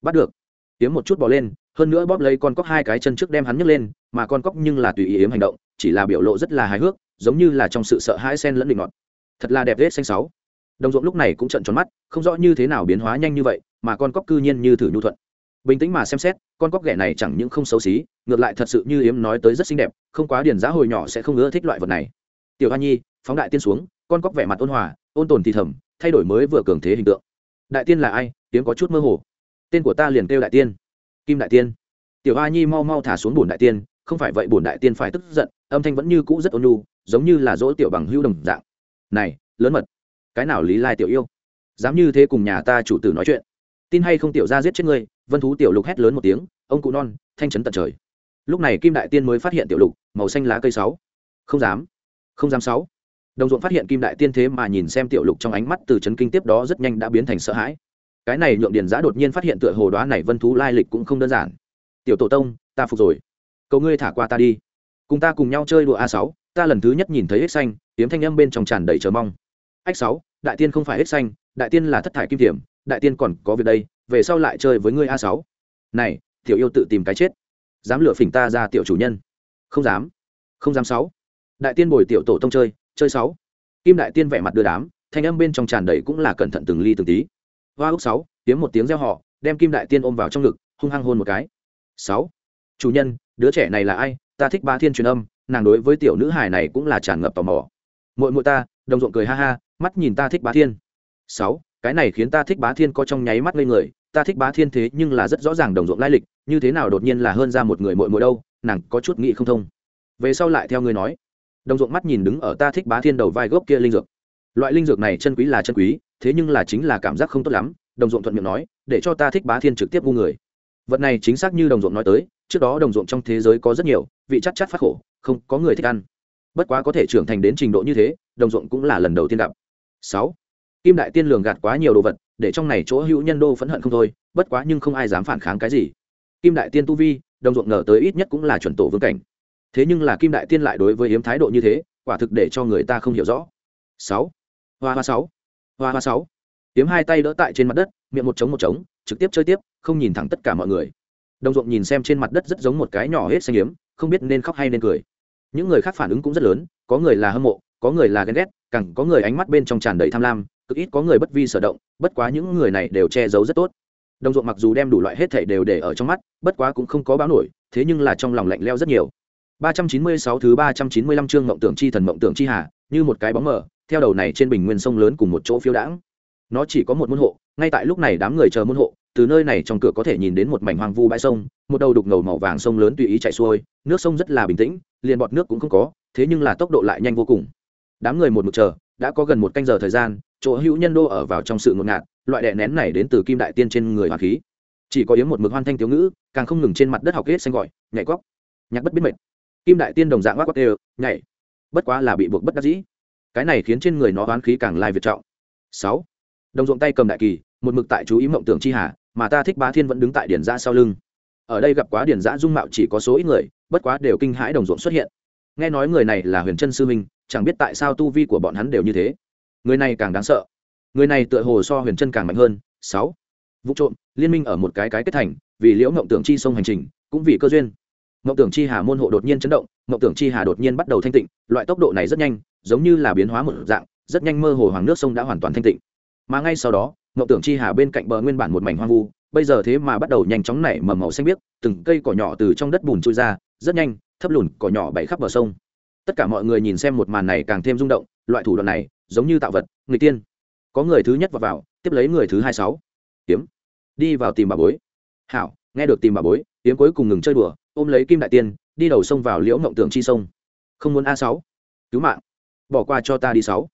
bắt được. Yếm một chút bỏ lên, hơn nữa bóp lấy con cóc hai cái chân trước đem hắn nhấc lên, mà con cóc nhưng là tùy ý yếm hành động, chỉ là biểu lộ rất là hài hước, giống như là trong sự sợ hãi sen lẫn định ngọt thật là đẹp hết xanh sáu đồng ruộng lúc này cũng trận tròn mắt, không rõ như thế nào biến hóa nhanh như vậy, mà con cóc cư nhiên như thử nhu thuận. Bình tĩnh mà xem xét, con cóc ghẻ này chẳng những không xấu xí, ngược lại thật sự như yếm nói tới rất xinh đẹp, không quá điền giá hồi nhỏ sẽ không ưa thích loại vật này. Tiểu hoa nhi, phóng đại tiên xuống, con cóc vẻ mặt ôn hòa, ôn tồn thì thầm thay đổi mới vừa cường thế hình tượng. Đại tiên là ai? Tiếng có chút mơ hồ. Tên của ta liền kêu đại tiên. Kim đại tiên. Tiểu a nhi mau mau thả xuống bổn đại tiên, không phải vậy bổn đại tiên phải tức giận, âm thanh vẫn như cũ rất ôn nhu, giống như là dỗ tiểu bằng hưu đồng dạng. Này, lớn mật. Cái nào lý lai tiểu yêu? Dám như thế cùng nhà ta chủ tử nói chuyện. Tin hay không tiểu ra giết chết ngươi, vân thú tiểu lục hét lớn một tiếng, ông cụ non, thanh trấn tận trời. Lúc này kim đại tiên mới phát hiện tiểu lục, màu xanh lá cây sáu. Không dám. Không dám sáu đồng ruộng phát hiện kim đại tiên thế mà nhìn xem tiểu lục trong ánh mắt từ chấn kinh tiếp đó rất nhanh đã biến thành sợ hãi. Cái này nhượng điền giã đột nhiên phát hiện tựa hồ đoá này vân thú lai lịch cũng không đơn giản. Tiểu tổ tông, ta phục rồi. Cầu ngươi thả qua ta đi. Cùng ta cùng nhau chơi đùa a sáu, ta lần thứ nhất nhìn thấy ếch xanh tiếng thanh âm bên trong tràn đầy chờ mong. Ách sáu, đại tiên không phải ếch xanh, đại tiên là thất thải kim tiềm đại tiên còn có việc đây, về sau lại chơi với ngươi a sáu. Này, tiểu yêu tự tìm cái chết. Dám lựa phỉnh ta ra tiểu chủ nhân. Không dám. Không dám sáu. Đại tiên bồi tiểu tổ tông chơi chơi sáu. Kim đại tiên vẻ mặt đưa đám, thanh âm bên trong tràn đầy cũng là cẩn thận từng ly từng tí. Hoa úc sáu tiếng một tiếng reo họ, đem kim đại tiên ôm vào trong ngực, hung hăng hôn một cái. Sáu. Chủ nhân, đứa trẻ này là ai? Ta thích ba thiên truyền âm, nàng đối với tiểu nữ hài này cũng là tràn ngập tò mò. Muội muội ta, đồng ruộng cười ha ha, mắt nhìn ta thích bá thiên. Sáu. Cái này khiến ta thích bá thiên có trong nháy mắt lên người, ta thích bá thiên thế nhưng là rất rõ ràng đồng ruộng lai lịch, như thế nào đột nhiên là hơn ra một người muội muội đâu, nàng có chút nghĩ không thông. Về sau lại theo người nói đồng ruộng mắt nhìn đứng ở ta thích bá thiên đầu vai gốc kia linh dược. Loại linh dược này chân quý là chân quý, thế nhưng là chính là cảm giác không tốt lắm, đồng ruộng thuận miệng nói, để cho ta thích bá thiên trực tiếp vu người. Vật này chính xác như đồng ruộng nói tới, trước đó đồng ruộng trong thế giới có rất nhiều, vị chắc chắc phát khổ, không có người thích ăn. Bất quá có thể trưởng thành đến trình độ như thế, đồng ruộng cũng là lần đầu tiên gặp. Sáu, kim đại tiên lường gạt quá nhiều đồ vật, để trong này chỗ hữu nhân đô phẫn hận không thôi, bất quá nhưng không ai dám phản kháng cái gì. Kim đại tiên tu vi, đồng ruộng ngờ tới ít nhất cũng là chuẩn tổ vương cảnh thế nhưng là kim đại tiên lại đối với hiếm thái độ như thế, quả thực để cho người ta không hiểu rõ. Sáu. Hoa hoa sáu. Hoa hoa sáu. Hiếm hai tay đỡ tại trên mặt đất, miệng một trống một trống, trực tiếp chơi tiếp, không nhìn thẳng tất cả mọi người. Đồng ruộng nhìn xem trên mặt đất rất giống một cái nhỏ hết xanh hiếm không biết nên khóc hay nên cười. Những người khác phản ứng cũng rất lớn, có người là hâm mộ, có người là ghen ghét cẳng có người ánh mắt bên trong tràn đầy tham lam, cực ít có người bất vi sở động, bất quá những người này đều che giấu rất tốt. Đồng ruộng mặc dù đem đủ loại hết thảy đều để ở trong mắt, bất quá cũng không có báo nổi, thế nhưng là trong lòng lạnh leo rất nhiều. 396 thứ 395 chương mộng tưởng chi thần, mộng tưởng chi hà, như một cái bóng mờ, theo đầu này trên bình nguyên sông lớn cùng một chỗ phiêu đãng. Nó chỉ có một môn hộ, ngay tại lúc này đám người chờ môn hộ, từ nơi này trong cửa có thể nhìn đến một mảnh hoang vu bãi sông, một đầu đục ngầu màu vàng sông lớn tùy ý chảy xuôi, nước sông rất là bình tĩnh, liền bọt nước cũng không có, thế nhưng là tốc độ lại nhanh vô cùng. Đám người một mực chờ, đã có gần một canh giờ thời gian, chỗ hữu nhân đô ở vào trong sự ngột ngạt, loại đè nén này đến từ kim đại tiên trên người hoàn khí. Chỉ có yếm một mực hoan thanh thiếu ngữ, càng không ngừng trên mặt đất học hết xanh gọi, nhảy quóc nhạc bất biết mệt kim đại tiên đồng dạng quát đều nhảy. Bất quá là bị buộc bất đắc dĩ. Cái này khiến trên người nó oán khí càng lai việt trọng. Sáu. Đồng ruộng tay cầm đại kỳ, một mực tại chú ý mộng tưởng chi hà, mà ta thích bá thiên vẫn đứng tại điển giã sau lưng. Ở đây gặp quá điển giã dung mạo chỉ có số ít người, bất quá đều kinh hãi đồng ruộng xuất hiện. Nghe nói người này là huyền chân sư minh, chẳng biết tại sao tu vi của bọn hắn đều như thế. Người này càng đáng sợ. Người này tựa hồ so huyền chân càng mạnh hơn. Sáu. Vụ trộm, liên minh ở một cái cái kết thành, vì liễu mộng tưởng chi sông hành trình, cũng vì cơ duyên mộng tưởng chi hà môn hộ đột nhiên chấn động mộng tưởng chi hà đột nhiên bắt đầu thanh tịnh loại tốc độ này rất nhanh giống như là biến hóa một dạng rất nhanh mơ hồ hoàng nước sông đã hoàn toàn thanh tịnh. Mà ngay sau đó mộng tưởng chi hà bên cạnh bờ nguyên bản một mảnh hoang vu bây giờ thế mà bắt đầu nhanh chóng nảy mầm màu xanh biếc từng cây cỏ nhỏ từ trong đất bùn trôi ra rất nhanh thấp lùn cỏ nhỏ bày khắp bờ sông. Tất cả mọi người nhìn xem một màn này càng thêm rung động loại thủ đoạn này giống như tạo vật người tiên. Có người thứ nhất vào, vào tiếp lấy người thứ hai sáu. Tiếm đi vào tìm bà bối. Hảo nghe được tìm bà bối tiếm cuối cùng ngừng chơi đùa ôm lấy kim đại tiên, đi đầu sông vào liễu mộng tưởng chi sông. Không muốn a sáu. Cứu mạng. Bỏ qua cho ta đi sáu.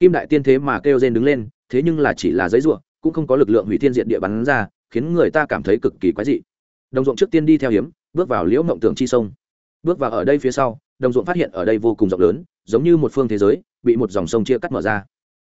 Kim đại tiên thế mà kêu rên đứng lên, thế nhưng là chỉ là giấy ruộng cũng không có lực lượng hủy thiên diện địa bắn ra, khiến người ta cảm thấy cực kỳ quái dị. Đồng ruộng trước tiên đi theo hiếm, bước vào liễu mộng tưởng chi sông. Bước vào ở đây phía sau, đồng ruộng phát hiện ở đây vô cùng rộng lớn, giống như một phương thế giới, bị một dòng sông chia cắt mở ra.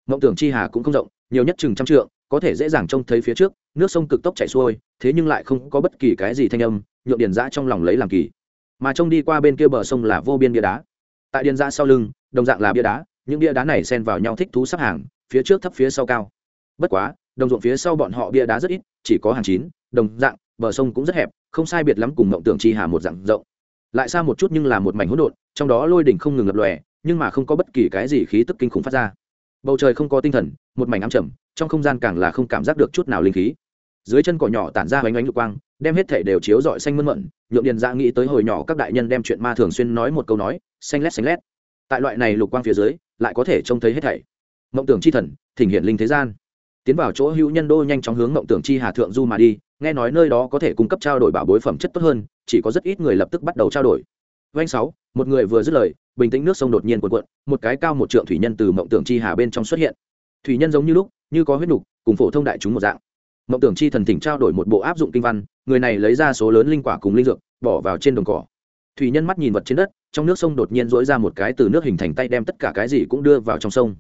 Mộng tưởng chi hà cũng không rộng, nhiều nhất chừng trăm trượng, có thể dễ dàng trông thấy phía trước, nước sông cực tốc chảy xuôi, thế nhưng lại không có bất kỳ cái gì thanh âm nhượng điền giã trong lòng lấy làm kỳ. Mà trông đi qua bên kia bờ sông là vô biên bia đá. Tại điền giã sau lưng, đồng dạng là bia đá, những bia đá này xen vào nhau thích thú sắp hàng, phía trước thấp phía sau cao. Bất quá, đồng ruộng phía sau bọn họ bia đá rất ít, chỉ có hàng chín, đồng dạng, bờ sông cũng rất hẹp, không sai biệt lắm cùng mộng tưởng chi hà một dạng rộng. Lại xa một chút nhưng là một mảnh hỗn độn, trong đó lôi đỉnh không ngừng lập lòe, nhưng mà không có bất kỳ cái gì khí tức kinh khủng phát ra. Bầu trời không có tinh thần, một mảnh ám trầm, trong không gian càng là không cảm giác được chút nào linh khí dưới chân cỏ nhỏ tản ra hoành ánh lục quang, đem hết thể đều chiếu rọi xanh mơn mận. Nhượng điền dạ nghĩ tới hồi nhỏ các đại nhân đem chuyện ma thường xuyên nói một câu nói, xanh lét xanh lét. Tại loại này lục quang phía dưới, lại có thể trông thấy hết thảy. Mộng tưởng chi thần, thỉnh hiện linh thế gian. Tiến vào chỗ hữu nhân đô nhanh chóng hướng mộng tưởng chi hà thượng du mà đi, nghe nói nơi đó có thể cung cấp trao đổi bảo bối phẩm chất tốt hơn, chỉ có rất ít người lập tức bắt đầu trao đổi. Doanh sáu, một người vừa dứt lời, bình tĩnh nước sông đột nhiên cuộn cuộn, một cái cao một trượng thủy nhân từ mộng tưởng chi hà bên trong xuất hiện. Thủy nhân giống như lúc, như có huyết nục, cùng phổ thông đại chúng một dạng mộng tưởng chi thần thỉnh trao đổi một bộ áp dụng kinh văn, người này lấy ra số lớn linh quả cùng linh dược, bỏ vào trên đồng cỏ. Thủy nhân mắt nhìn vật trên đất, trong nước sông đột nhiên dỗi ra một cái từ nước hình thành tay đem tất cả cái gì cũng đưa vào trong sông.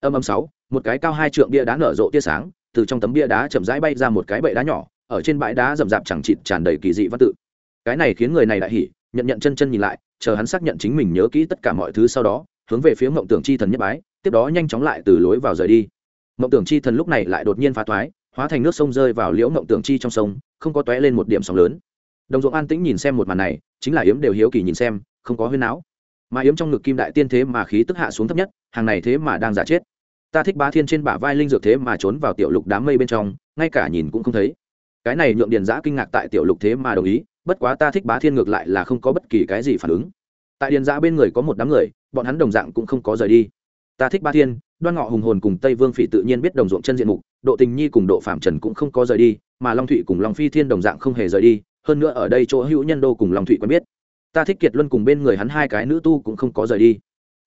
Âm âm sáu, một cái cao hai trượng bia đá nở rộ tia sáng, từ trong tấm bia đá chậm rãi bay ra một cái bệ đá nhỏ, ở trên bãi đá rậm rạp chẳng chịt tràn đầy kỳ dị văn tự. Cái này khiến người này đại hỉ, nhận nhận chân chân nhìn lại, chờ hắn xác nhận chính mình nhớ kỹ tất cả mọi thứ sau đó, hướng về phía mộng tưởng chi thần nhất bái, tiếp đó nhanh chóng lại từ lối vào rời đi. Mộng tưởng chi thần lúc này lại đột nhiên phá thoái hóa thành nước sông rơi vào liễu mộng tưởng chi trong sông, không có tóe lên một điểm sóng lớn. Đồng ruộng an tĩnh nhìn xem một màn này, chính là yếm đều hiếu kỳ nhìn xem, không có huyên não mà yếm trong ngực kim đại tiên thế mà khí tức hạ xuống thấp nhất, hàng này thế mà đang giả chết. Ta thích bá thiên trên bả vai linh dược thế mà trốn vào tiểu lục đám mây bên trong, ngay cả nhìn cũng không thấy. Cái này nhượng điền giã kinh ngạc tại tiểu lục thế mà đồng ý, bất quá ta thích bá thiên ngược lại là không có bất kỳ cái gì phản ứng. Tại điền giã bên người có một đám người, bọn hắn đồng dạng cũng không có rời đi ta thích ba thiên, đoan ngọ hùng hồn cùng tây vương phỉ tự nhiên biết đồng ruộng chân diện mục, độ tình nhi cùng độ phạm trần cũng không có rời đi, mà long thụy cùng long phi thiên đồng dạng không hề rời đi, hơn nữa ở đây chỗ hữu nhân đô cùng long thụy quen biết. Ta thích kiệt luân cùng bên người hắn hai cái nữ tu cũng không có rời đi.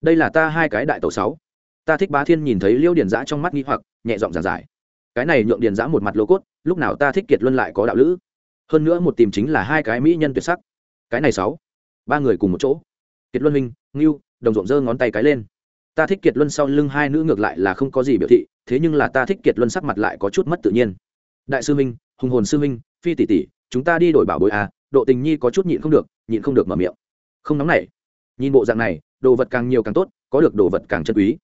Đây là ta hai cái đại tổ sáu. Ta thích bá thiên nhìn thấy liêu điền giã trong mắt nghi hoặc, nhẹ giọng giản giải. Cái này nhượng điền giã một mặt lô cốt, lúc nào ta thích kiệt luân lại có đạo lữ. Hơn nữa một tìm chính là hai cái mỹ nhân tuyệt sắc. Cái này sáu. Ba người cùng một chỗ. Kiệt luân huynh, ngưu, đồng ruộng giơ ngón tay cái lên ta thích kiệt luân sau lưng hai nữ ngược lại là không có gì biểu thị, thế nhưng là ta thích kiệt luân sắc mặt lại có chút mất tự nhiên. Đại sư minh, hùng hồn sư minh, phi tỷ tỷ, chúng ta đi đổi bảo bối à độ tình nhi có chút nhịn không được, nhịn không được mở miệng. Không nóng nảy. Nhìn bộ dạng này, đồ vật càng nhiều càng tốt, có được đồ vật càng chân quý.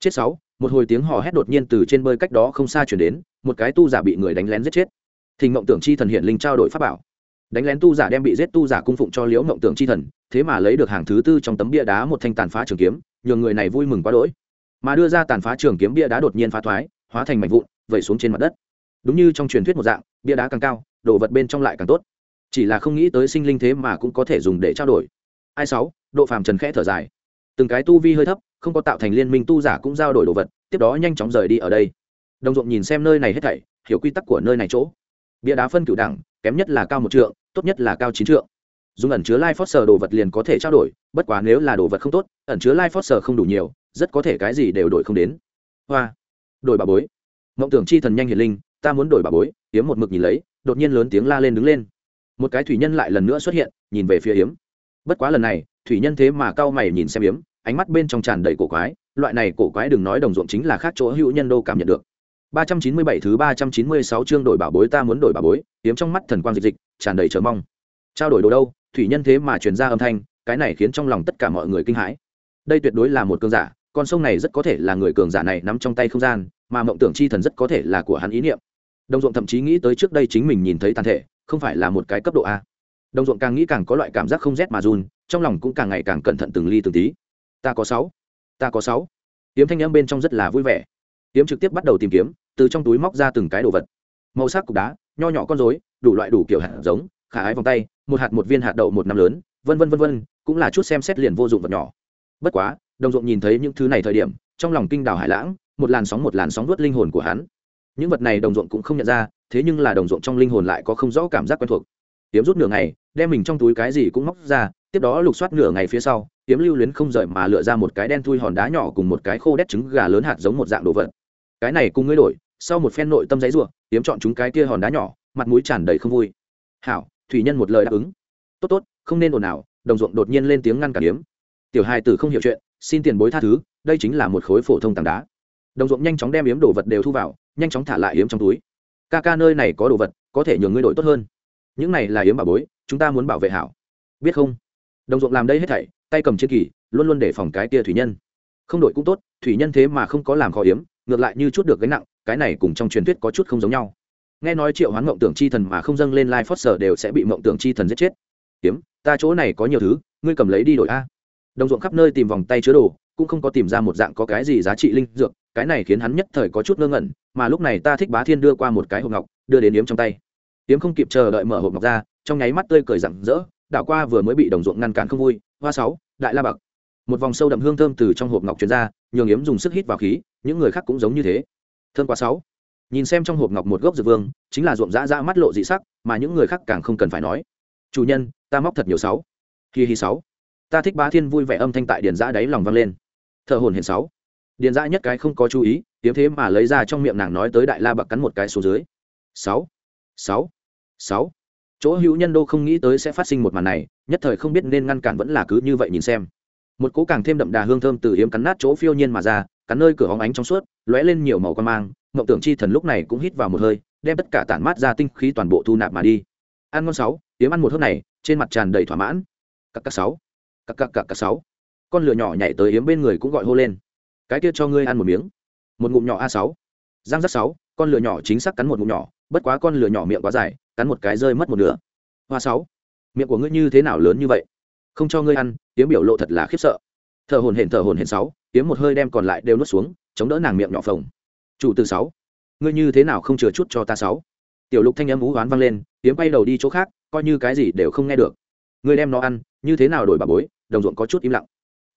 Chết sáu, một hồi tiếng hò hét đột nhiên từ trên bơi cách đó không xa chuyển đến, một cái tu giả bị người đánh lén giết chết. Thình mộng tưởng chi thần hiện linh trao đổi pháp bảo. Đánh lén tu giả đem bị giết tu giả cung phụng cho liễu mộng tưởng chi thần, thế mà lấy được hàng thứ tư trong tấm bia đá một thanh tàn phá trường kiếm nhường người này vui mừng quá đỗi. Mà đưa ra tàn phá trường kiếm bia đá đột nhiên phá thoái, hóa thành mảnh vụn, vẩy xuống trên mặt đất. Đúng như trong truyền thuyết một dạng, bia đá càng cao, đồ vật bên trong lại càng tốt. Chỉ là không nghĩ tới sinh linh thế mà cũng có thể dùng để trao đổi. Ai sáu, độ phàm trần khẽ thở dài. Từng cái tu vi hơi thấp, không có tạo thành liên minh tu giả cũng giao đổi đồ vật, tiếp đó nhanh chóng rời đi ở đây. Đồng ruộng nhìn xem nơi này hết thảy, hiểu quy tắc của nơi này chỗ. Bia đá phân cửu đẳng, kém nhất là cao một trượng, tốt nhất là cao chín trượng dùng ẩn chứa life phót sờ đồ vật liền có thể trao đổi, bất quá nếu là đồ vật không tốt, ẩn chứa life phót không đủ nhiều, rất có thể cái gì đều đổi không đến. Hoa, đổi bà bối. Mộng tưởng chi thần nhanh hiền linh, ta muốn đổi bà bối, hiếm một mực nhìn lấy, đột nhiên lớn tiếng la lên đứng lên. Một cái thủy nhân lại lần nữa xuất hiện, nhìn về phía hiếm. Bất quá lần này, thủy nhân thế mà cao mày nhìn xem hiếm, ánh mắt bên trong tràn đầy cổ quái, loại này cổ quái đừng nói đồng ruộng chính là khác chỗ hữu nhân đô cảm nhận được. 397 thứ 396 chương đổi bảo bối ta muốn đổi bảo bối, hiếm trong mắt thần quang dịch dịch, tràn đầy chờ mong trao đổi đồ đâu, thủy nhân thế mà truyền ra âm thanh, cái này khiến trong lòng tất cả mọi người kinh hãi. Đây tuyệt đối là một cường giả, con sông này rất có thể là người cường giả này nắm trong tay không gian, mà mộng tưởng chi thần rất có thể là của hắn ý niệm. Đồng ruộng thậm chí nghĩ tới trước đây chính mình nhìn thấy tàn thể, không phải là một cái cấp độ a. Đồng ruộng càng nghĩ càng có loại cảm giác không rét mà run, trong lòng cũng càng ngày càng cẩn thận từng ly từng tí. Ta có sáu, ta có sáu. Tiếm thanh âm bên trong rất là vui vẻ. Tiếm trực tiếp bắt đầu tìm kiếm, từ trong túi móc ra từng cái đồ vật. Màu sắc cục đá, nho nhỏ con rối, đủ loại đủ kiểu hạt giống khả ái vòng tay, một hạt một viên hạt đậu một năm lớn, vân vân vân vân, cũng là chút xem xét liền vô dụng vật nhỏ. Bất quá, đồng ruộng nhìn thấy những thứ này thời điểm, trong lòng kinh đào hải lãng, một làn sóng một làn sóng vớt linh hồn của hắn. Những vật này đồng ruộng cũng không nhận ra, thế nhưng là đồng ruộng trong linh hồn lại có không rõ cảm giác quen thuộc. Tiếm rút nửa ngày, đem mình trong túi cái gì cũng móc ra, tiếp đó lục soát nửa ngày phía sau, tiếm lưu luyến không rời mà lựa ra một cái đen thui hòn đá nhỏ cùng một cái khô đét trứng gà lớn hạt giống một dạng đồ vật. Cái này cùng ngươi đổi, sau một phen nội tâm giấy ruộng tiếm chọn chúng cái kia hòn đá nhỏ, mặt mũi tràn đầy không vui. Hảo thủy nhân một lời đáp ứng. Tốt tốt, không nên ồn ào, đồng ruộng đột nhiên lên tiếng ngăn cản điếm. Tiểu hai tử không hiểu chuyện, xin tiền bối tha thứ, đây chính là một khối phổ thông tảng đá. Đồng ruộng nhanh chóng đem yếm đồ vật đều thu vào, nhanh chóng thả lại yếm trong túi. Ca ca nơi này có đồ vật, có thể nhường ngươi đổi tốt hơn. Những này là yếm bảo bối, chúng ta muốn bảo vệ hảo. Biết không? Đồng ruộng làm đây hết thảy, tay cầm chiến kỳ, luôn luôn để phòng cái kia thủy nhân. Không đổi cũng tốt, thủy nhân thế mà không có làm khó yếm, ngược lại như chút được gánh nặng, cái này cùng trong truyền thuyết có chút không giống nhau nghe nói triệu hoán mộng tưởng chi thần mà không dâng lên lai phót sở đều sẽ bị mộng tưởng chi thần giết chết. Kiếm, ta chỗ này có nhiều thứ, ngươi cầm lấy đi đổi a. Đồng ruộng khắp nơi tìm vòng tay chứa đồ, cũng không có tìm ra một dạng có cái gì giá trị linh dược, cái này khiến hắn nhất thời có chút ngơ ngẩn, mà lúc này ta thích bá thiên đưa qua một cái hộp ngọc, đưa đến yếm trong tay. Yếm không kịp chờ đợi mở hộp ngọc ra, trong nháy mắt tươi cười rặng rỡ, đảo qua vừa mới bị đồng ruộng ngăn cản không vui, hoa sáu, đại la bậc một vòng sâu đậm hương thơm từ trong hộp ngọc truyền ra, nhường yếm dùng sức hít vào khí, những người khác cũng giống như thế. Thơm quá sáu nhìn xem trong hộp ngọc một gốc dược vương, chính là ruộng dã dã mắt lộ dị sắc, mà những người khác càng không cần phải nói. Chủ nhân, ta móc thật nhiều sáu. Hi hi sáu. Ta thích bá thiên vui vẻ âm thanh tại điền dã đáy lòng vang lên. Thợ hồn hiền sáu. Điền dã nhất cái không có chú ý yếm thế mà lấy ra trong miệng nàng nói tới đại la bạc cắn một cái xuống dưới. Sáu. Sáu. Sáu. Chỗ hữu nhân đô không nghĩ tới sẽ phát sinh một màn này, nhất thời không biết nên ngăn cản vẫn là cứ như vậy nhìn xem. Một cỗ càng thêm đậm đà hương thơm từ yếm cắn nát chỗ phiêu nhiên mà ra, cắn nơi cửa hóng ánh trong suốt, lóe lên nhiều màu quan mang mộng tưởng chi thần lúc này cũng hít vào một hơi, đem tất cả tản mát ra tinh khí toàn bộ thu nạp mà đi. Ăn ngon sáu yếm ăn một hớp này, trên mặt tràn đầy thỏa mãn. Cặp cặp sáu cặp cặp cặp cặp sáu. Con lửa nhỏ nhảy tới yếm bên người cũng gọi hô lên. Cái kia cho ngươi ăn một miếng. Một ngụm nhỏ a sáu. Giang giác sáu, con lửa nhỏ chính xác cắn một ngụm nhỏ, bất quá con lửa nhỏ miệng quá dài, cắn một cái rơi mất một nửa. Hoa sáu, miệng của ngươi như thế nào lớn như vậy? Không cho ngươi ăn tiếng biểu lộ thật là khiếp sợ. Thở hồn hển, thở hồn hển sáu tiếng một hơi đem còn lại đều nuốt xuống, chống đỡ nàng miệng nhỏ phồng chủ từ sáu. Ngươi như thế nào không chừa chút cho ta sáu? Tiểu lục thanh âm ú oán vang lên tiếng quay đầu đi chỗ khác coi như cái gì đều không nghe được. Ngươi đem nó ăn như thế nào đổi bà bối đồng ruộng có chút im lặng.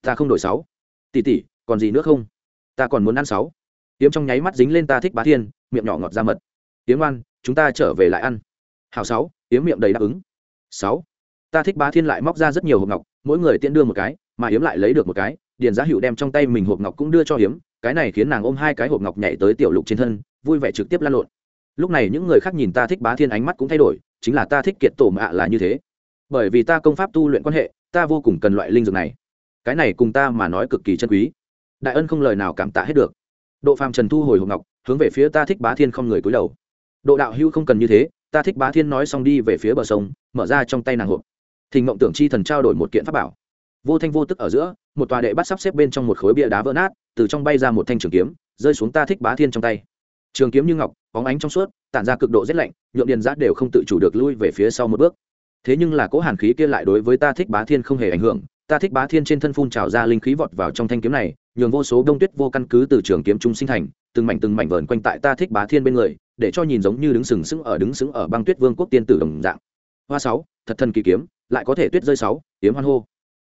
Ta không đổi sáu. Tỷ tỷ còn gì nữa không? Ta còn muốn ăn sáu. Tiếng trong nháy mắt dính lên ta thích bá thiên miệng nhỏ ngọt ra mật. Tiếng ăn, chúng ta trở về lại ăn. Hào sáu tiếng miệng đầy đáp ứng. Sáu. Ta thích bá thiên lại móc ra rất nhiều hộp ngọc mỗi người tiện đưa một cái mà hiếm lại lấy được một cái điền giá hữu đem trong tay mình hộp ngọc cũng đưa cho hiếm cái này khiến nàng ôm hai cái hộp ngọc nhảy tới tiểu lục trên thân, vui vẻ trực tiếp lan lộn. Lúc này những người khác nhìn ta thích bá thiên ánh mắt cũng thay đổi, chính là ta thích kiệt tổ mạ là như thế. Bởi vì ta công pháp tu luyện quan hệ, ta vô cùng cần loại linh dược này. Cái này cùng ta mà nói cực kỳ chân quý. Đại ân không lời nào cảm tạ hết được. Độ phàm trần thu hồi hộp ngọc, hướng về phía ta thích bá thiên không người cúi đầu. Độ đạo hữu không cần như thế, ta thích bá thiên nói xong đi về phía bờ sông, mở ra trong tay nàng hộp. Thình mộng tưởng chi thần trao đổi một kiện pháp bảo vô thanh vô tức ở giữa, một tòa đệ bắt sắp xếp bên trong một khối bia đá vỡ nát, từ trong bay ra một thanh trường kiếm, rơi xuống ta thích bá thiên trong tay. Trường kiếm như ngọc, bóng ánh trong suốt, tản ra cực độ rét lạnh nhuộm điền giã đều không tự chủ được lui về phía sau một bước. Thế nhưng là cỗ hàn khí kia lại đối với ta thích bá thiên không hề ảnh hưởng, ta thích bá thiên trên thân phun trào ra linh khí vọt vào trong thanh kiếm này, nhường vô số đông tuyết vô căn cứ từ trường kiếm trung sinh thành, từng mảnh từng mảnh vờn quanh tại ta thích bá thiên bên người, để cho nhìn giống như đứng sừng sững ở đứng sững ở băng tuyết vương quốc tiên tử đồng dạng. Hoa sáu, thật thần kỳ kiếm, lại có thể tuyết rơi sáu, kiếm hoan hô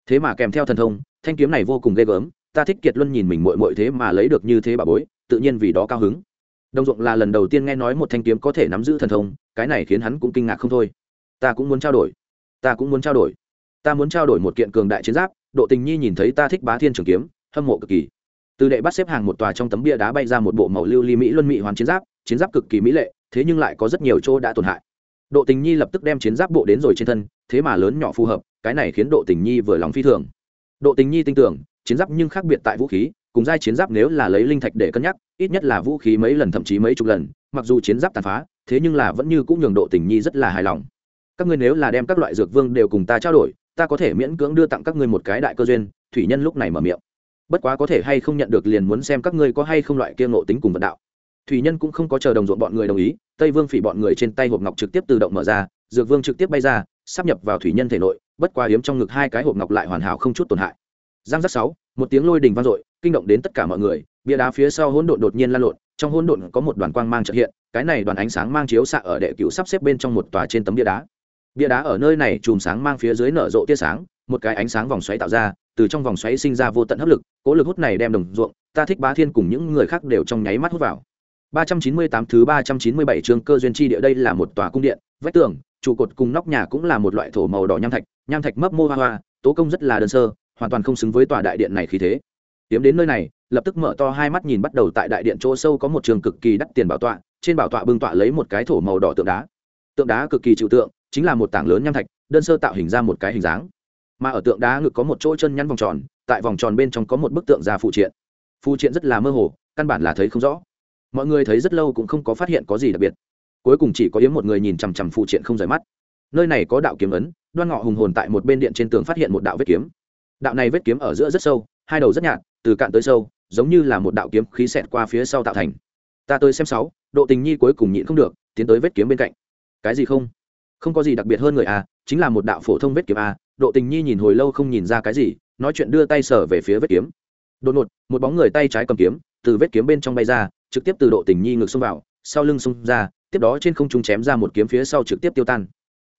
thế mà kèm theo thần thông, thanh kiếm này vô cùng ghê gớm, ta thích kiệt luân nhìn mình mội mội thế mà lấy được như thế bà bối, tự nhiên vì đó cao hứng. Đồng ruộng là lần đầu tiên nghe nói một thanh kiếm có thể nắm giữ thần thông, cái này khiến hắn cũng kinh ngạc không thôi. Ta cũng muốn trao đổi. Ta cũng muốn trao đổi. Ta muốn trao đổi một kiện cường đại chiến giáp, độ tình nhi nhìn thấy ta thích bá thiên trường kiếm, hâm mộ cực kỳ. Từ đệ bắt xếp hàng một tòa trong tấm bia đá bay ra một bộ màu lưu ly mỹ luân mỹ hoàn chiến giáp chiến giáp cực kỳ mỹ lệ, thế nhưng lại có rất nhiều chỗ đã tổn hại độ tình nhi lập tức đem chiến giáp bộ đến rồi trên thân, thế mà lớn nhỏ phù hợp, cái này khiến độ tình nhi vừa lòng phi thường. Độ tình nhi tin tưởng, chiến giáp nhưng khác biệt tại vũ khí, cùng giai chiến giáp nếu là lấy linh thạch để cân nhắc, ít nhất là vũ khí mấy lần thậm chí mấy chục lần, mặc dù chiến giáp tàn phá, thế nhưng là vẫn như cũng nhường độ tình nhi rất là hài lòng. Các ngươi nếu là đem các loại dược vương đều cùng ta trao đổi, ta có thể miễn cưỡng đưa tặng các ngươi một cái đại cơ duyên, thủy nhân lúc này mở miệng. Bất quá có thể hay không nhận được liền muốn xem các ngươi có hay không loại kia ngộ tính cùng vận đạo. Thủy nhân cũng không có chờ đồng ruộng bọn người đồng ý tây vương phỉ bọn người trên tay hộp ngọc trực tiếp tự động mở ra, dược vương trực tiếp bay ra sắp nhập vào thủy nhân thể nội, bất quá hiếm trong ngực hai cái hộp ngọc lại hoàn hảo không chút tổn hại. Giang giác sáu, một tiếng lôi đình vang dội, kinh động đến tất cả mọi người, bia đá phía sau hỗn độn đột nhiên lan lộn, trong hỗn độn có một đoàn quang mang trợ hiện, cái này đoàn ánh sáng mang chiếu xạ ở đệ cửu sắp xếp bên trong một tòa trên tấm bia đá. Bia đá ở nơi này chùm sáng mang phía dưới nở rộ tia sáng, một cái ánh sáng vòng xoáy tạo ra, từ trong vòng xoáy sinh ra vô tận hấp lực, cố lực hút này đem đồng ruộng, ta thích bá thiên cùng những người khác đều trong nháy mắt hút vào. 398 thứ 397 chương cơ duyên chi địa đây là một tòa cung điện, vách tường, trụ cột cùng nóc nhà cũng là một loại thổ màu đỏ nham thạch nham thạch mấp mô hoa hoa, tố công rất là đơn sơ, hoàn toàn không xứng với tòa đại điện này khí thế. Tiến đến nơi này, lập tức mở to hai mắt nhìn bắt đầu tại đại điện chỗ sâu có một trường cực kỳ đắt tiền bảo tọa, trên bảo tọa bưng tọa lấy một cái thổ màu đỏ tượng đá. Tượng đá cực kỳ trừu tượng, chính là một tảng lớn nham thạch, đơn sơ tạo hình ra một cái hình dáng. Mà ở tượng đá ngực có một chỗ chân nhăn vòng tròn, tại vòng tròn bên trong có một bức tượng ra phụ triện. Phụ triện rất là mơ hồ, căn bản là thấy không rõ mọi người thấy rất lâu cũng không có phát hiện có gì đặc biệt. Cuối cùng chỉ có yếm một người nhìn chằm chằm phụ triện không rời mắt. Nơi này có đạo kiếm ấn, đoan ngọ hùng hồn tại một bên điện trên tường phát hiện một đạo vết kiếm. Đạo này vết kiếm ở giữa rất sâu, hai đầu rất nhạt, từ cạn tới sâu, giống như là một đạo kiếm khí xẹt qua phía sau tạo thành. Ta tới xem sáu, độ tình nhi cuối cùng nhịn không được, tiến tới vết kiếm bên cạnh. Cái gì không? Không có gì đặc biệt hơn người a chính là một đạo phổ thông vết kiếm a độ tình nhi nhìn hồi lâu không nhìn ra cái gì, nói chuyện đưa tay sở về phía vết kiếm. Đột ngột, một bóng người tay trái cầm kiếm, từ vết kiếm bên trong bay ra trực tiếp từ độ tình nhi ngược xông vào, sau lưng xông ra, tiếp đó trên không trung chém ra một kiếm phía sau trực tiếp tiêu tan.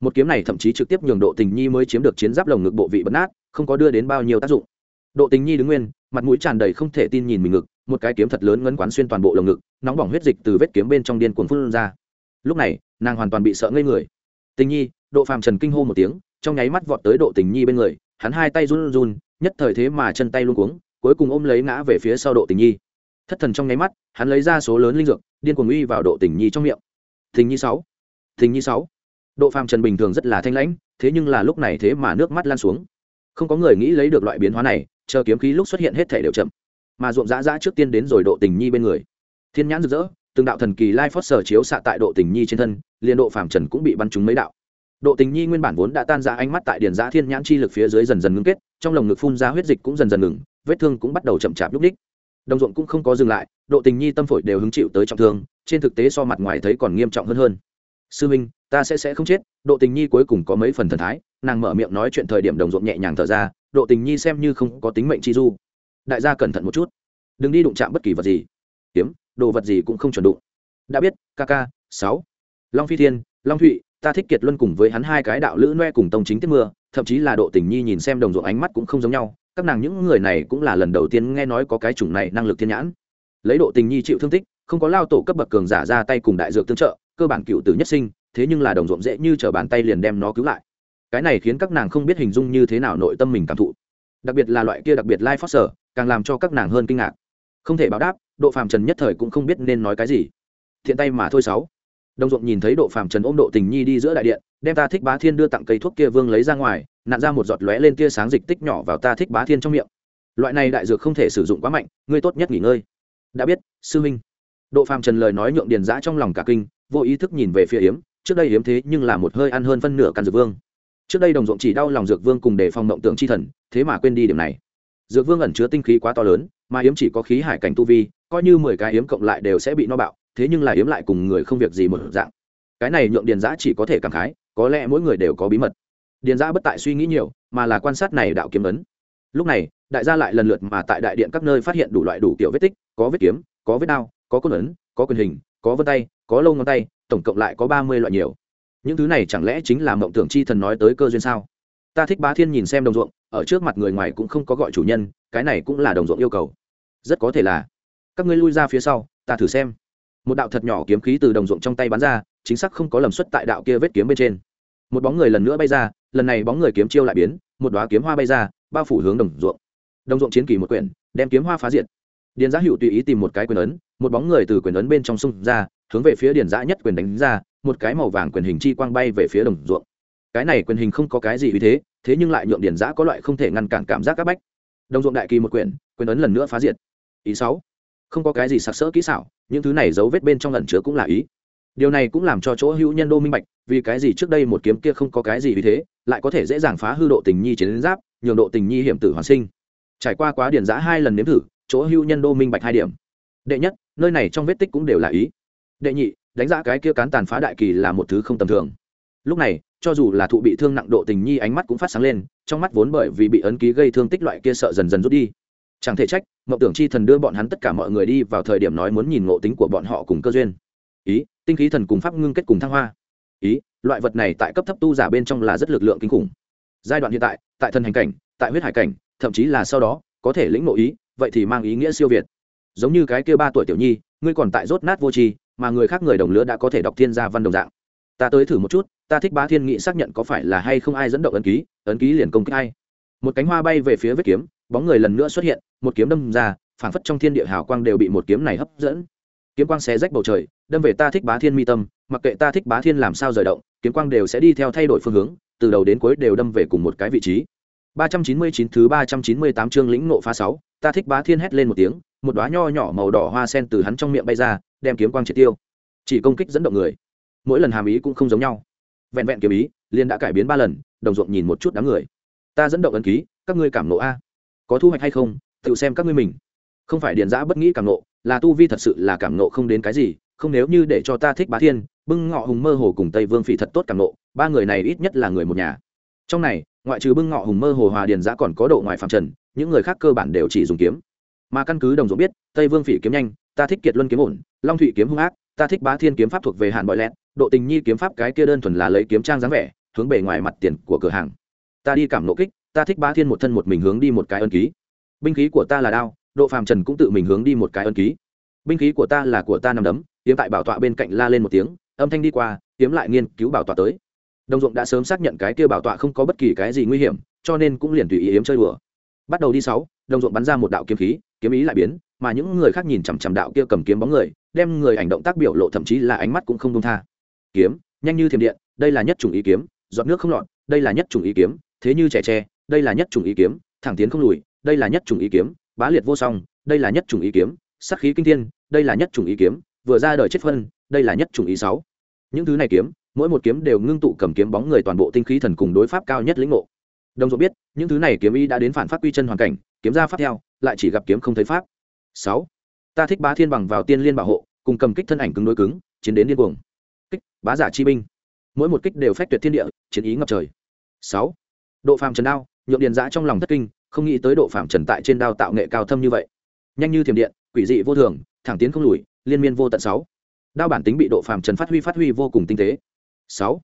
Một kiếm này thậm chí trực tiếp nhường độ tình nhi mới chiếm được chiến giáp lồng ngực bộ vị bật nát, không có đưa đến bao nhiêu tác dụng. Độ tình nhi đứng nguyên, mặt mũi tràn đầy không thể tin nhìn mình ngực, một cái kiếm thật lớn ngấn quán xuyên toàn bộ lồng ngực, nóng bỏng huyết dịch từ vết kiếm bên trong điên cuồng phun ra. Lúc này, nàng hoàn toàn bị sợ ngây người. Tình nhi, độ phàm trần kinh hô một tiếng, trong nháy mắt vọt tới độ tình nhi bên người, hắn hai tay run run, nhất thời thế mà chân tay luôn cuống, cuối cùng ôm lấy ngã về phía sau độ tình nhi thất thần trong nháy mắt, hắn lấy ra số lớn linh dược, điên cuồng uy vào độ tình nhi trong miệng. Tình nhi sáu. Tình nhi sáu. Độ phàm trần bình thường rất là thanh lãnh, thế nhưng là lúc này thế mà nước mắt lan xuống. Không có người nghĩ lấy được loại biến hóa này, chờ kiếm khí lúc xuất hiện hết thể đều chậm. Mà ruộng dã dã trước tiên đến rồi độ tình nhi bên người. Thiên nhãn rực rỡ, từng đạo thần kỳ lai phót sở chiếu xạ tại độ tình nhi trên thân, liền độ phàm trần cũng bị bắn trúng mấy đạo. Độ tình nhi nguyên bản vốn đã tan ra ánh mắt tại điền giã thiên nhãn chi lực phía dưới dần dần ngưng kết, trong lồng ngực phun ra huyết dịch cũng dần dần ngừng, vết thương cũng bắt đầu chậm chạp lúc đích đồng ruộng cũng không có dừng lại độ tình nhi tâm phổi đều hứng chịu tới trọng thương trên thực tế so mặt ngoài thấy còn nghiêm trọng hơn hơn. Sư minh ta sẽ sẽ không chết. Độ tình nhi cuối cùng có mấy phần thần thái nàng mở miệng nói chuyện thời điểm đồng ruộng nhẹ nhàng thở ra độ tình nhi xem như không có tính mệnh chi du. Đại gia cẩn thận một chút. Đừng đi đụng chạm bất kỳ vật gì. Kiếm đồ vật gì cũng không chuẩn đụng. Đã biết ca ca, sáu. Long phi thiên long thụy ta thích kiệt luân cùng với hắn hai cái đạo lữ noe cùng tông chính tiết mưa. Thậm chí là độ tình nhi nhìn xem đồng ruộng ánh mắt cũng không giống nhau các nàng những người này cũng là lần đầu tiên nghe nói có cái chủng này năng lực thiên nhãn. Lấy độ tình nhi chịu thương tích, không có lao tổ cấp bậc cường giả ra tay cùng đại dược tương trợ, cơ bản cựu tử nhất sinh, thế nhưng là đồng ruộng dễ như t bàn tay liền đem nó cứu lại. Cái này khiến các nàng không biết hình dung như thế nào nội tâm mình cảm thụ. Đặc biệt là loại kia đặc biệt lai phát sở càng làm cho các nàng hơn kinh ngạc. Không thể báo đáp, độ phàm trần nhất thời cũng không biết nên nói cái gì. Thiện tay mà thôi sáu đồng ruộng nhìn thấy độ phàm trần ôm độ tình nhi đi giữa đại điện, đem ta thích bá thiên đưa tặng cây thuốc kia vương lấy ra ngoài nạn ra một giọt lóe lên tia sáng dịch tích nhỏ vào ta thích bá thiên trong miệng. Loại này đại dược không thể sử dụng quá mạnh, ngươi tốt nhất nghỉ ngơi. Đã biết, sư minh. độ phàm trần lời nói nhượng điền giã trong lòng cả kinh, vô ý thức nhìn về phía yếm, trước đây yếm thế nhưng là một hơi ăn hơn phân nửa căn dược vương. Trước đây đồng ruộng chỉ đau lòng dược vương cùng đề phòng mộng tượng chi thần, thế mà quên đi điểm này. Dược vương ẩn chứa tinh khí quá to lớn, mà yếm chỉ có khí hải cảnh tu vi, coi như mười cái yếm cộng lại đều sẽ bị no bạo thế nhưng là yếm lại cùng người không việc gì một dạng. Cái này nhượng điền giã chỉ có thể cảm khái, có lẽ mỗi người đều có bí mật. Điền giã bất tại suy nghĩ nhiều, mà là quan sát này đạo kiếm ấn. Lúc này, đại gia lại lần lượt mà tại đại điện các nơi phát hiện đủ loại đủ kiểu vết tích, có vết kiếm, có vết đao, có côn ấn, có quyền hình, có vân tay, có lâu ngón tay, tổng cộng lại có ba mươi loại nhiều. Những thứ này chẳng lẽ chính là mộng tưởng chi thần nói tới cơ duyên sao? Ta thích bá thiên nhìn xem đồng ruộng, ở trước mặt người ngoài cũng không có gọi chủ nhân, cái này cũng là đồng ruộng yêu cầu. Rất có thể là. Các ngươi lui ra phía sau, ta thử xem một đạo thật nhỏ kiếm khí từ đồng ruộng trong tay bắn ra, chính xác không có lầm xuất tại đạo kia vết kiếm bên trên. Một bóng người lần nữa bay ra, lần này bóng người kiếm chiêu lại biến, một đoá kiếm hoa bay ra, bao phủ hướng đồng ruộng. Đồng ruộng chiến kỳ một quyển, đem kiếm hoa phá diệt. Điền giã hữu tùy ý tìm một cái quyền ấn, một bóng người từ quyền ấn bên trong sông ra, hướng về phía điền giã nhất quyền đánh ra, một cái màu vàng quyền hình chi quang bay về phía đồng ruộng. Cái này quyền hình không có cái gì uy thế thế nhưng lại nhượng điền giã có loại không thể ngăn cản cảm giác các bách. Đồng ruộng đại kỳ một quyển, quyền ấn lần nữa phá diệt. Ý sáu không có cái gì sặc sỡ kỹ xảo, những thứ này dấu vết bên trong lần chứa cũng là ý. Điều này cũng làm cho chỗ hữu nhân đô minh bạch, vì cái gì trước đây một kiếm kia không có cái gì vì thế, lại có thể dễ dàng phá hư độ tình nhi chiến giáp, nhường độ tình nhi hiểm tử hoàn sinh. Trải qua quá điển giã hai lần nếm thử, chỗ hữu nhân đô minh bạch hai điểm. Đệ nhất, nơi này trong vết tích cũng đều là ý. Đệ nhị, đánh giá cái kia cán tàn phá đại kỳ là một thứ không tầm thường. Lúc này, cho dù là thụ bị thương nặng độ tình nhi ánh mắt cũng phát sáng lên, trong mắt vốn bởi vì bị ấn ký gây thương tích loại kia sợ dần dần rút đi chẳng thể trách, mộng tưởng chi thần đưa bọn hắn tất cả mọi người đi vào thời điểm nói muốn nhìn ngộ tính của bọn họ cùng cơ duyên. Ý, tinh khí thần cùng pháp ngưng kết cùng thăng hoa. Ý, loại vật này tại cấp thấp tu giả bên trong là rất lực lượng kinh khủng. Giai đoạn hiện tại tại thần hành cảnh, tại huyết hải cảnh, thậm chí là sau đó, có thể lĩnh ngộ ý, vậy thì mang ý nghĩa siêu việt. Giống như cái kia ba tuổi tiểu nhi, ngươi còn tại rốt nát vô tri, mà người khác người đồng lứa đã có thể đọc thiên gia văn đồng dạng. Ta tới thử một chút, ta thích bá thiên nghị xác nhận có phải là hay không ai dẫn động ấn ký ấn ký liền công kích ai. Một cánh hoa bay về phía vết kiếm bóng người lần nữa xuất hiện một kiếm đâm ra phảng phất trong thiên địa hào quang đều bị một kiếm này hấp dẫn. Kiếm quang xé rách bầu trời đâm về ta thích bá thiên mi tâm mặc kệ ta thích bá thiên làm sao rời động kiếm quang đều sẽ đi theo thay đổi phương hướng từ đầu đến cuối đều đâm về cùng một cái vị trí. 399 thứ 398 chương lĩnh nộ phá 6, ta thích bá thiên hét lên một tiếng một đóa nho nhỏ màu đỏ hoa sen từ hắn trong miệng bay ra đem kiếm quang triệt tiêu. Chỉ công kích dẫn động người. Mỗi lần hàm ý cũng không giống nhau. Vẹn vẹn kiếm ý liên đã cải biến ba lần đồng ruộng nhìn một chút đám người. Ta dẫn động ấn ký các ngươi cảm nộ a có thu hoạch hay không, tự xem các ngươi mình. Không phải điền giã bất nghĩ cảm nộ là tu vi thật sự là cảm nộ không đến cái gì, không nếu như để cho ta thích bá thiên, bưng ngọ hùng mơ hồ cùng tây vương phỉ thật tốt cảm nộ ba người này ít nhất là người một nhà. Trong này, ngoại trừ bưng ngọ hùng mơ hồ hòa điền giã còn có độ ngoài phạm trần, những người khác cơ bản đều chỉ dùng kiếm. Mà căn cứ đồng ruộng biết, tây vương phỉ kiếm nhanh, ta thích kiệt luân kiếm ổn, long thụy kiếm hung ác, ta thích bá thiên kiếm pháp thuộc về hàn bọi lẹn, độ tình nhi kiếm pháp cái kia đơn thuần là lấy kiếm trang dáng vẻ, hướng bề ngoài mặt tiền của cửa hàng. Ta đi cảm nộ kích ta thích bá thiên một thân một mình hướng đi một cái ân ký. Binh khí của ta là đao, độ phàm trần cũng tự mình hướng đi một cái ân ký. Binh khí của ta là của ta nằm đấm tiếm tại bảo tọa bên cạnh la lên một tiếng, âm thanh đi qua tiếm lại nghiên cứu bảo tọa tới. Đồng ruộng đã sớm xác nhận cái kia bảo tọa không có bất kỳ cái gì nguy hiểm, cho nên cũng liền tùy ý yếm chơi đùa. Bắt đầu đi sáu, đồng ruộng bắn ra một đạo kiếm khí, kiếm ý lại biến, mà những người khác nhìn chằm chằm đạo kia cầm kiếm bóng người, đem người ảnh động tác biểu lộ thậm chí là ánh mắt cũng không đông tha. Kiếm, nhanh như thiểm điện, đây là nhất chủng ý kiếm, giọt nước không lọt, đây là nhất chủng ý kiếm, thế như trẻ tre đây là nhất chủng ý kiếm, thẳng tiến không lùi, đây là nhất chủng ý kiếm, bá liệt vô song, đây là nhất chủng ý kiếm sắc khí kinh thiên, đây là nhất chủng ý kiếm, vừa ra đời chết phân, đây là nhất chủng ý sáu. Những thứ này kiếm, mỗi một kiếm đều ngưng tụ cầm kiếm bóng người toàn bộ tinh khí thần cùng đối pháp cao nhất lĩnh ngộ. Đồng ruộng biết, những thứ này kiếm ý đã đến phản pháp quy chân hoàn cảnh, kiếm ra pháp theo, lại chỉ gặp kiếm không thấy pháp. Sáu. Ta thích bá thiên bằng vào tiên liên bảo hộ, cùng cầm kích thân ảnh cứng đối cứng, chiến đến điên cuồng. Kích, bá giả chi binh. Mỗi một kích đều phách tuyệt thiên địa, chiến ý ngập trời. Sáu. Độ phàm trần đao nhượng điền giã trong lòng thất kinh, không nghĩ tới độ phạm trần tại trên đao tạo nghệ cao thâm như vậy. Nhanh như thiểm điện, quỷ dị vô thường, thẳng tiến không lùi, liên miên vô tận sáu. Đao bản tính bị độ phạm trần phát huy phát huy vô cùng tinh tế. Sáu.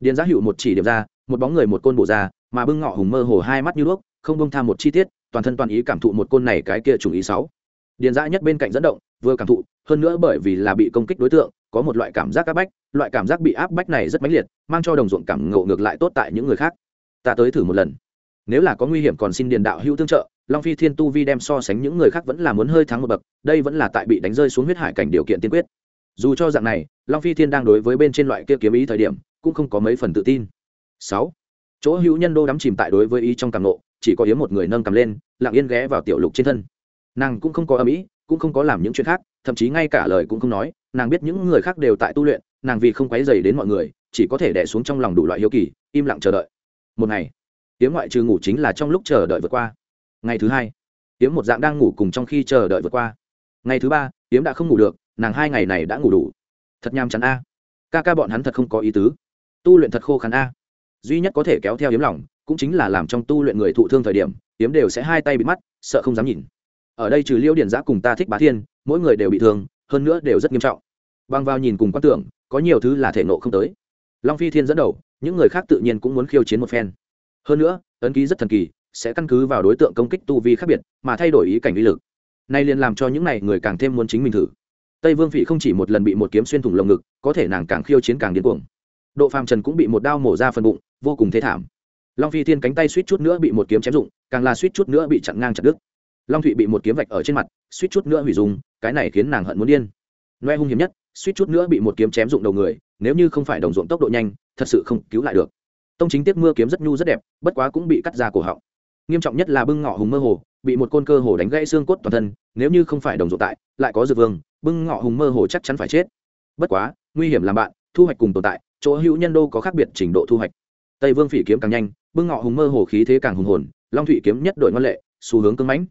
Điền giã hữu một chỉ điểm ra, một bóng người một côn bổ ra, mà bưng ngọ hùng mơ hồ hai mắt như đuốc, không bông tham một chi tiết, toàn thân toàn ý cảm thụ một côn này cái kia trùng ý sáu. Điền giã nhất bên cạnh dẫn động, vừa cảm thụ, hơn nữa bởi vì là bị công kích đối tượng, có một loại cảm giác áp bách, loại cảm giác bị áp bách này rất mãnh liệt, mang cho đồng ruộng cảm ngộ ngược lại tốt tại những người khác. Ta tới thử một lần nếu là có nguy hiểm còn xin điền đạo hữu tương trợ, long phi thiên tu vi đem so sánh những người khác vẫn là muốn hơi thắng một bậc, đây vẫn là tại bị đánh rơi xuống huyết hải cảnh điều kiện tiên quyết. Dù cho dạng này, long phi thiên đang đối với bên trên loại kia kiếm ý thời điểm, cũng không có mấy phần tự tin. Sáu, chỗ hữu nhân đô đắm chìm tại đối với ý trong càng nộ chỉ có hiếm một người nâng cầm lên, lặng yên ghé vào tiểu lục trên thân. Nàng cũng không có âm ý, cũng không có làm những chuyện khác, thậm chí ngay cả lời cũng không nói, nàng biết những người khác đều tại tu luyện, nàng vì không quấy dày đến mọi người, chỉ có thể đẻ xuống trong lòng đủ loại hiếu kỳ, im lặng chờ đợi. Một ngày tiếng ngoại trừ ngủ chính là trong lúc chờ đợi vượt qua. Ngày thứ hai tiếng một dạng đang ngủ cùng trong khi chờ đợi vượt qua. Ngày thứ ba tiếng đã không ngủ được, nàng hai ngày này đã ngủ đủ. Thật nham chắn a. Ca ca bọn hắn thật không có ý tứ. Tu luyện thật khô khăn a. Duy nhất có thể kéo theo hiếm lỏng cũng chính là làm trong tu luyện người thụ thương thời điểm hiếm đều sẽ hai tay bị mắt, sợ không dám nhìn. Ở đây trừ liêu điển giã cùng ta thích bá thiên, mỗi người đều bị thương, hơn nữa đều rất nghiêm trọng. Băng vào nhìn cùng quan tưởng, có nhiều thứ là thể nộ không tới. Long phi thiên dẫn đầu, những người khác tự nhiên cũng muốn khiêu chiến một phen hơn nữa, ấn ký rất thần kỳ, sẽ căn cứ vào đối tượng công kích tu vi khác biệt mà thay đổi ý cảnh uy lực. Nay liền làm cho những này người càng thêm muốn chính mình thử. Tây vương phỉ không chỉ một lần bị một kiếm xuyên thủng lồng ngực, có thể nàng càng khiêu chiến càng điên cuồng. Độ phàm trần cũng bị một đao mổ ra phần bụng, vô cùng thế thảm. Long phi thiên cánh tay suýt chút nữa bị một kiếm chém dụng càng là suýt chút nữa bị chặn ngang chặt đứt. Long thụy bị một kiếm vạch ở trên mặt, suýt chút nữa hủy dùng cái này khiến nàng hận muốn điên. Noe hung hiểm nhất, suýt chút nữa bị một kiếm chém dụng đầu người, nếu như không phải đồng ruộng tốc độ nhanh, thật sự không cứu lại được tông chính tiếc mưa kiếm rất nhu rất đẹp, bất quá cũng bị cắt ra cổ họng. Nghiêm trọng nhất là bưng ngọ hùng mơ hồ, bị một côn cơ hồ đánh gãy xương cốt toàn thân, nếu như không phải đồng ruộng tại, lại có dược vương, bưng ngọ hùng mơ hồ chắc chắn phải chết. Bất quá, nguy hiểm làm bạn, thu hoạch cùng tồn tại, chỗ hữu nhân đô có khác biệt trình độ thu hoạch. Tây vương phỉ kiếm càng nhanh, bưng ngọ hùng mơ hồ khí thế càng hùng hồn, long thụy kiếm nhất đội ngoan lệ, xu hướng cưng mãnh.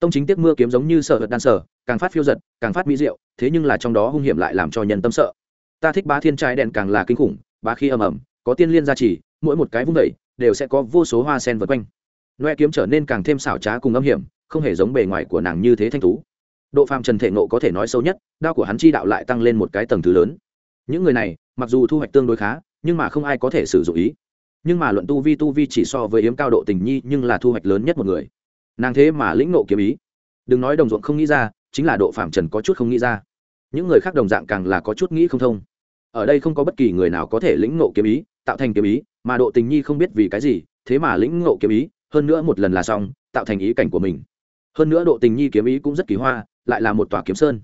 Tông chính tiếc mưa kiếm giống như sợ hật đan sở càng phát phiêu giật, càng phát mỹ diệu, thế nhưng là trong đó hung hiểm lại làm cho nhân tâm sợ. Ta thích bá thiên trai đèn càng là kinh khủng, bá khi ầm ầm, có tiên liên gia trì mỗi một cái vung vẩy đều sẽ có vô số hoa sen vượt quanh. Noe kiếm trở nên càng thêm xảo trá cùng âm hiểm, không hề giống bề ngoài của nàng như thế thanh tú. Độ phàm trần thể nộ có thể nói sâu nhất, đao của hắn chi đạo lại tăng lên một cái tầng thứ lớn. Những người này, mặc dù thu hoạch tương đối khá, nhưng mà không ai có thể sử dụng ý. Nhưng mà luận tu vi tu vi chỉ so với yếm cao độ tình nhi nhưng là thu hoạch lớn nhất một người. Nàng thế mà lĩnh nộ kiếm ý. Đừng nói đồng ruộng không nghĩ ra, chính là độ phạm trần có chút không nghĩ ra. Những người khác đồng dạng càng là có chút nghĩ không thông. Ở đây không có bất kỳ người nào có thể lĩnh nộ kiếm ý tạo thành kiếm ý, mà độ tình nhi không biết vì cái gì, thế mà lĩnh ngộ kiếm ý, hơn nữa một lần là xong, tạo thành ý cảnh của mình. Hơn nữa độ tình nhi kiếm ý cũng rất kỳ hoa, lại là một tòa kiếm sơn,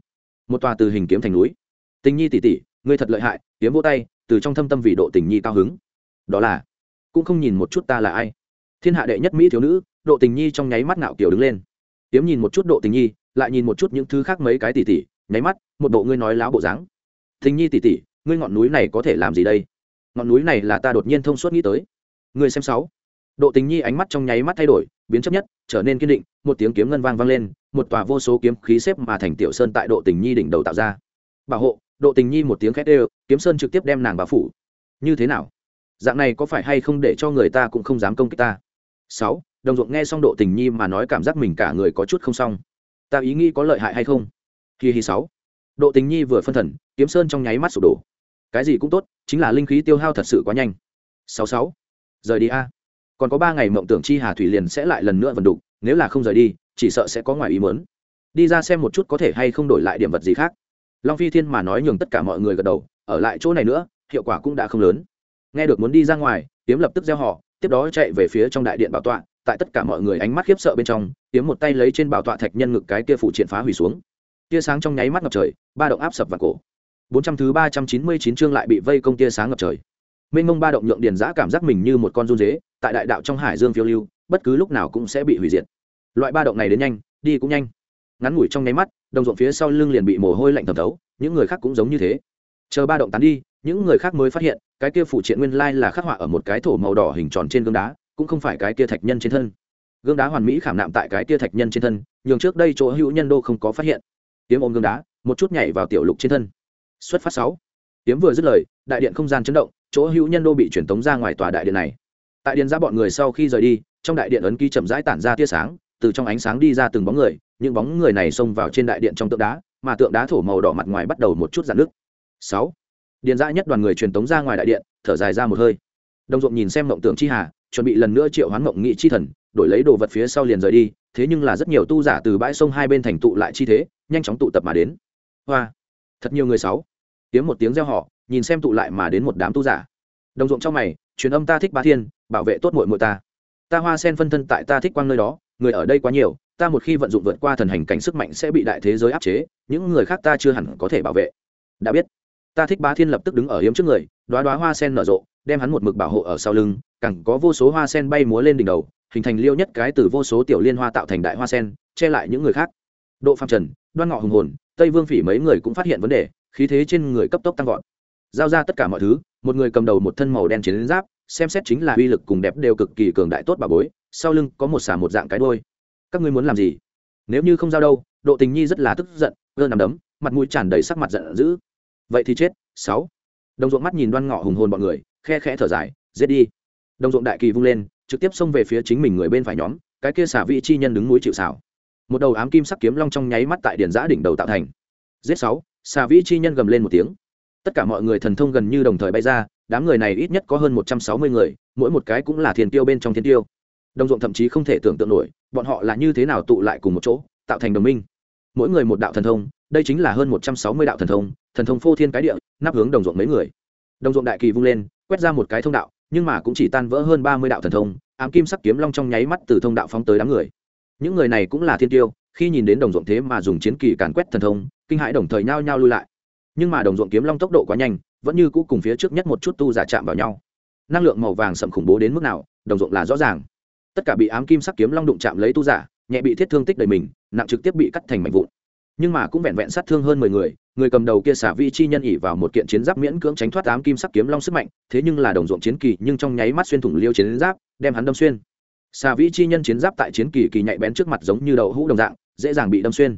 một tòa từ hình kiếm thành núi. Tình nhi tỉ tỉ ngươi thật lợi hại, kiếm vô tay, từ trong thâm tâm vì độ tình nhi cao hứng. Đó là, cũng không nhìn một chút ta là ai. Thiên hạ đệ nhất mỹ thiếu nữ, độ tình nhi trong nháy mắt ngạo kiểu đứng lên. Tiếm nhìn một chút độ tình nhi, lại nhìn một chút những thứ khác mấy cái tỉ tỉ nháy mắt, một bộ ngươi nói láo bộ dáng. Tình nhi tỉ tỉ ngươi ngọn núi này có thể làm gì đây? Ngọn núi này là ta đột nhiên thông suốt nghĩ tới. Người xem sáu. Độ tình nhi ánh mắt trong nháy mắt thay đổi, biến chấp nhất, trở nên kiên định, một tiếng kiếm ngân vang vang lên, một tòa vô số kiếm khí xếp mà thành tiểu sơn tại độ tình nhi đỉnh đầu tạo ra. Bảo hộ, độ tình nhi một tiếng khét đều, kiếm sơn trực tiếp đem nàng vào phủ. Như thế nào? Dạng này có phải hay không để cho người ta cũng không dám công kích ta? Sáu, đồng ruộng nghe xong độ tình nhi mà nói cảm giác mình cả người có chút không xong. Ta ý nghĩ có lợi hại hay không? Kỳ hi sáu. Độ tình nhi vừa phân thần, kiếm sơn trong nháy mắt sụp đổ cái gì cũng tốt, chính là linh khí tiêu hao thật sự quá nhanh. Sáu sáu, rời đi a. Còn có ba ngày mộng tưởng chi hà thủy liền sẽ lại lần nữa vận đục, nếu là không rời đi, chỉ sợ sẽ có ngoài ý mớn đi ra xem một chút có thể hay không đổi lại điểm vật gì khác. Long phi thiên mà nói nhường tất cả mọi người gật đầu, ở lại chỗ này nữa, hiệu quả cũng đã không lớn. Nghe được muốn đi ra ngoài, tiếm lập tức gieo họ, tiếp đó chạy về phía trong đại điện bảo tọa, tại tất cả mọi người ánh mắt khiếp sợ bên trong, tiếm một tay lấy trên bảo tọa thạch nhân ngực cái kia phụ triện phá hủy xuống. Tia sáng trong nháy mắt ngập trời, ba động áp sập vào cổ bốn trăm thứ ba trăm chín mươi chín chương lại bị vây công tia sáng ngập trời. Mênh mông ba động nhượng điền giã cảm giác mình như một con run dế tại đại đạo trong hải dương phiêu lưu, bất cứ lúc nào cũng sẽ bị hủy diệt. Loại ba động này đến nhanh, đi cũng nhanh. Ngắn ngủi trong nháy mắt, đồng ruộng phía sau lưng liền bị mồ hôi lạnh thẩm thấu, những người khác cũng giống như thế. Chờ ba động tán đi, những người khác mới phát hiện, cái kia phụ triện nguyên lai là khắc họa ở một cái thổ màu đỏ hình tròn trên gương đá, cũng không phải cái kia thạch nhân trên thân. Gương đá hoàn mỹ khảm nạm tại cái kia thạch nhân trên thân, nhường trước đây chỗ hữu nhân đô không có phát hiện. Tiếng ôm gương đá, một chút nhảy vào tiểu lục trên thân xuất phát sáu. Tiếng vừa dứt lời, đại điện không gian chấn động, chỗ hữu nhân đô bị truyền tống ra ngoài tòa đại điện này. Tại điện ra bọn người sau khi rời đi, trong đại điện ấn ký chậm rãi tản ra tia sáng, từ trong ánh sáng đi ra từng bóng người, những bóng người này xông vào trên đại điện trong tượng đá, mà tượng đá thổ màu đỏ mặt ngoài bắt đầu một chút dạn nước sáu. Điện dã nhất đoàn người truyền tống ra ngoài đại điện, thở dài ra một hơi. Đồng ruộng nhìn xem mộng tượng chi hà, chuẩn bị lần nữa triệu hoán mộng nghị chi thần, đổi lấy đồ vật phía sau liền rời đi, thế nhưng là rất nhiều tu giả từ bãi sông hai bên thành tụ lại chi thế, nhanh chóng tụ tập mà đến. Hoa thật nhiều người sáu. Tiếng một tiếng reo họ nhìn xem tụ lại mà đến một đám tu giả. Đồng ruộng trong mày, truyền âm ta thích ba thiên, bảo vệ tốt muội muội ta. Ta hoa sen phân thân tại ta thích quang nơi đó, người ở đây quá nhiều, ta một khi vận dụng vượt qua thần hành cảnh sức mạnh sẽ bị đại thế giới áp chế, những người khác ta chưa hẳn có thể bảo vệ. Đã biết. Ta thích bá thiên lập tức đứng ở hiếm trước người đoá đoá hoa sen nở rộ, đem hắn một mực bảo hộ ở sau lưng cẳng có vô số hoa sen bay múa lên đỉnh đầu, hình thành liêu nhất cái từ vô số tiểu liên hoa tạo thành đại hoa sen, che lại những người khác. Độ phạm trần, đoan ngọ hùng hồn tây vương phỉ mấy người cũng phát hiện vấn đề, khí thế trên người cấp tốc tăng vọt. Giao ra tất cả mọi thứ, một người cầm đầu một thân màu đen chiến giáp, xem xét chính là uy lực cùng đẹp đều cực kỳ cường đại tốt bà bối, sau lưng có một xà một dạng cái đôi các ngươi muốn làm gì? Nếu như không giao đâu, độ tình nhi rất là tức giận gơ nằm đấm, mặt mũi tràn đầy sắc mặt giận dữ. Vậy thì chết, sáu. Đồng ruộng mắt nhìn đoan ngọ hùng hồn bọn người, khe khẽ thở dài, giết đi. Đồng ruộng đại kỳ vung lên, trực tiếp xông về phía chính mình người bên phải nhóm, cái kia xả vị chi nhân đứng núi chịu xảo một đầu ám kim sắc kiếm long trong nháy mắt tại điển giã đỉnh đầu tạo thành. Giết sáu, xà vĩ chi nhân gầm lên một tiếng. Tất cả mọi người thần thông gần như đồng thời bay ra, đám người này ít nhất có hơn một trăm sáu mươi người, mỗi một cái cũng là thiền tiêu bên trong thiên tiêu. Đồng ruộng thậm chí không thể tưởng tượng nổi, bọn họ là như thế nào tụ lại cùng một chỗ, tạo thành đồng minh. Mỗi người một đạo thần thông, đây chính là hơn một trăm sáu mươi đạo thần thông thần thông phô thiên cái địa, nắp hướng đồng ruộng mấy người. Đồng ruộng đại kỳ vung lên, quét ra một cái thông đạo, nhưng mà cũng chỉ tan vỡ hơn ba mươi đạo thần thông, ám kim sắc kiếm long trong nháy mắt từ thông đạo phóng tới đám người những người này cũng là thiên tiêu, khi nhìn đến đồng ruộng thế mà dùng chiến kỳ càn quét thần thông, kinh hãi đồng thời nhao nhao lui lại. Nhưng mà đồng ruộng kiếm long tốc độ quá nhanh, vẫn như cũ cùng phía trước nhất một chút tu giả chạm vào nhau. Năng lượng màu vàng sậm khủng bố đến mức nào, đồng ruộng là rõ ràng. Tất cả bị ám kim sắc kiếm long đụng chạm lấy tu giả, nhẹ bị thiết thương tích đầy mình, nặng trực tiếp bị cắt thành mảnh vụn. Nhưng mà cũng vẹn vẹn sát thương hơn mười người người cầm đầu kia xả vi chi nhân ỉ vào một kiện chiến giáp miễn cưỡng tránh thoát ám kim sắc kiếm long sức mạnh, thế nhưng là đồng ruộng chiến kỳ nhưng trong nháy mắt xuyên thủng liêu chiến giáp, đem hắn đâm xuyên xà vĩ chi nhân chiến giáp tại chiến kỳ kỳ nhạy bén trước mặt giống như đậu hũ đồng dạng, dễ dàng bị đâm xuyên.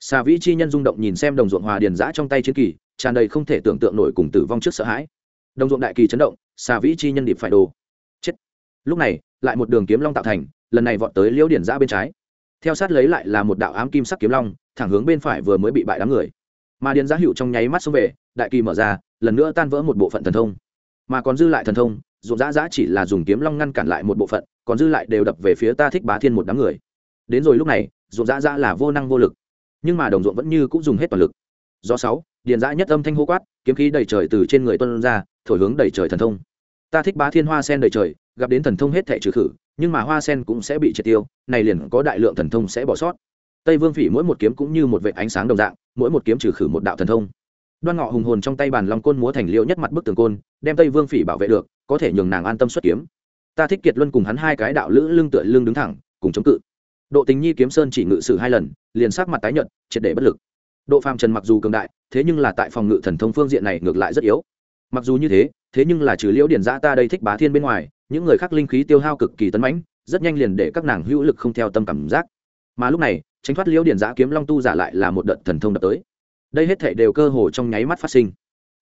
Xà vĩ chi nhân rung động nhìn xem đồng ruộng hòa điền giã trong tay chiến kỳ, tràn đầy không thể tưởng tượng nổi cùng tử vong trước sợ hãi. Đồng ruộng đại kỳ chấn động, xà vĩ chi nhân điệp phải đồ chết. Lúc này, lại một đường kiếm long tạo thành, lần này vọt tới liễu điền giã bên trái. Theo sát lấy lại là một đạo ám kim sắc kiếm long, thẳng hướng bên phải vừa mới bị bại đám người. Mà điền giã hữu trong nháy mắt xông về, đại kỳ mở ra, lần nữa tan vỡ một bộ phận thần thông. Mà còn dư lại thần thông, ruộng giã giã chỉ là dùng kiếm long ngăn cản lại một bộ phận còn dư lại đều đập về phía ta thích bá thiên một đám người. Đến rồi lúc này, ruộng dã dã là vô năng vô lực, nhưng mà đồng ruộng vẫn như cũng dùng hết toàn lực. Do sáu, điền dã nhất âm thanh hô quát, kiếm khí đầy trời từ trên người tuân ra, thổi hướng đầy trời thần thông. Ta thích bá thiên hoa sen đầy trời, gặp đến thần thông hết thẻ trừ khử, nhưng mà hoa sen cũng sẽ bị triệt tiêu, này liền có đại lượng thần thông sẽ bỏ sót. Tây vương phỉ mỗi một kiếm cũng như một vệ ánh sáng đồng dạng, mỗi một kiếm trừ khử một đạo thần thông. Đoan ngọ hùng hồn trong tay bàn long côn múa thành liễu nhất mặt bức tường côn, đem tây vương phỉ bảo vệ được, có thể nhường nàng an tâm xuất kiếm ta thích kiệt luân cùng hắn hai cái đạo lữ lưng tựa lưng đứng thẳng cùng chống cự. Độ tình nhi kiếm sơn chỉ ngự sử hai lần liền sát mặt tái nhuận, triệt để bất lực. Độ phàm trần mặc dù cường đại thế nhưng là tại phòng ngự thần thông phương diện này ngược lại rất yếu. Mặc dù như thế thế nhưng là trừ liễu điển giã ta đây thích bá thiên bên ngoài những người khác linh khí tiêu hao cực kỳ tấn mãnh rất nhanh liền để các nàng hữu lực không theo tâm cảm giác. Mà lúc này tránh thoát liễu điển giã kiếm long tu giả lại là một đợt thần thông đập tới. Đây hết thể đều cơ hồ trong nháy mắt phát sinh.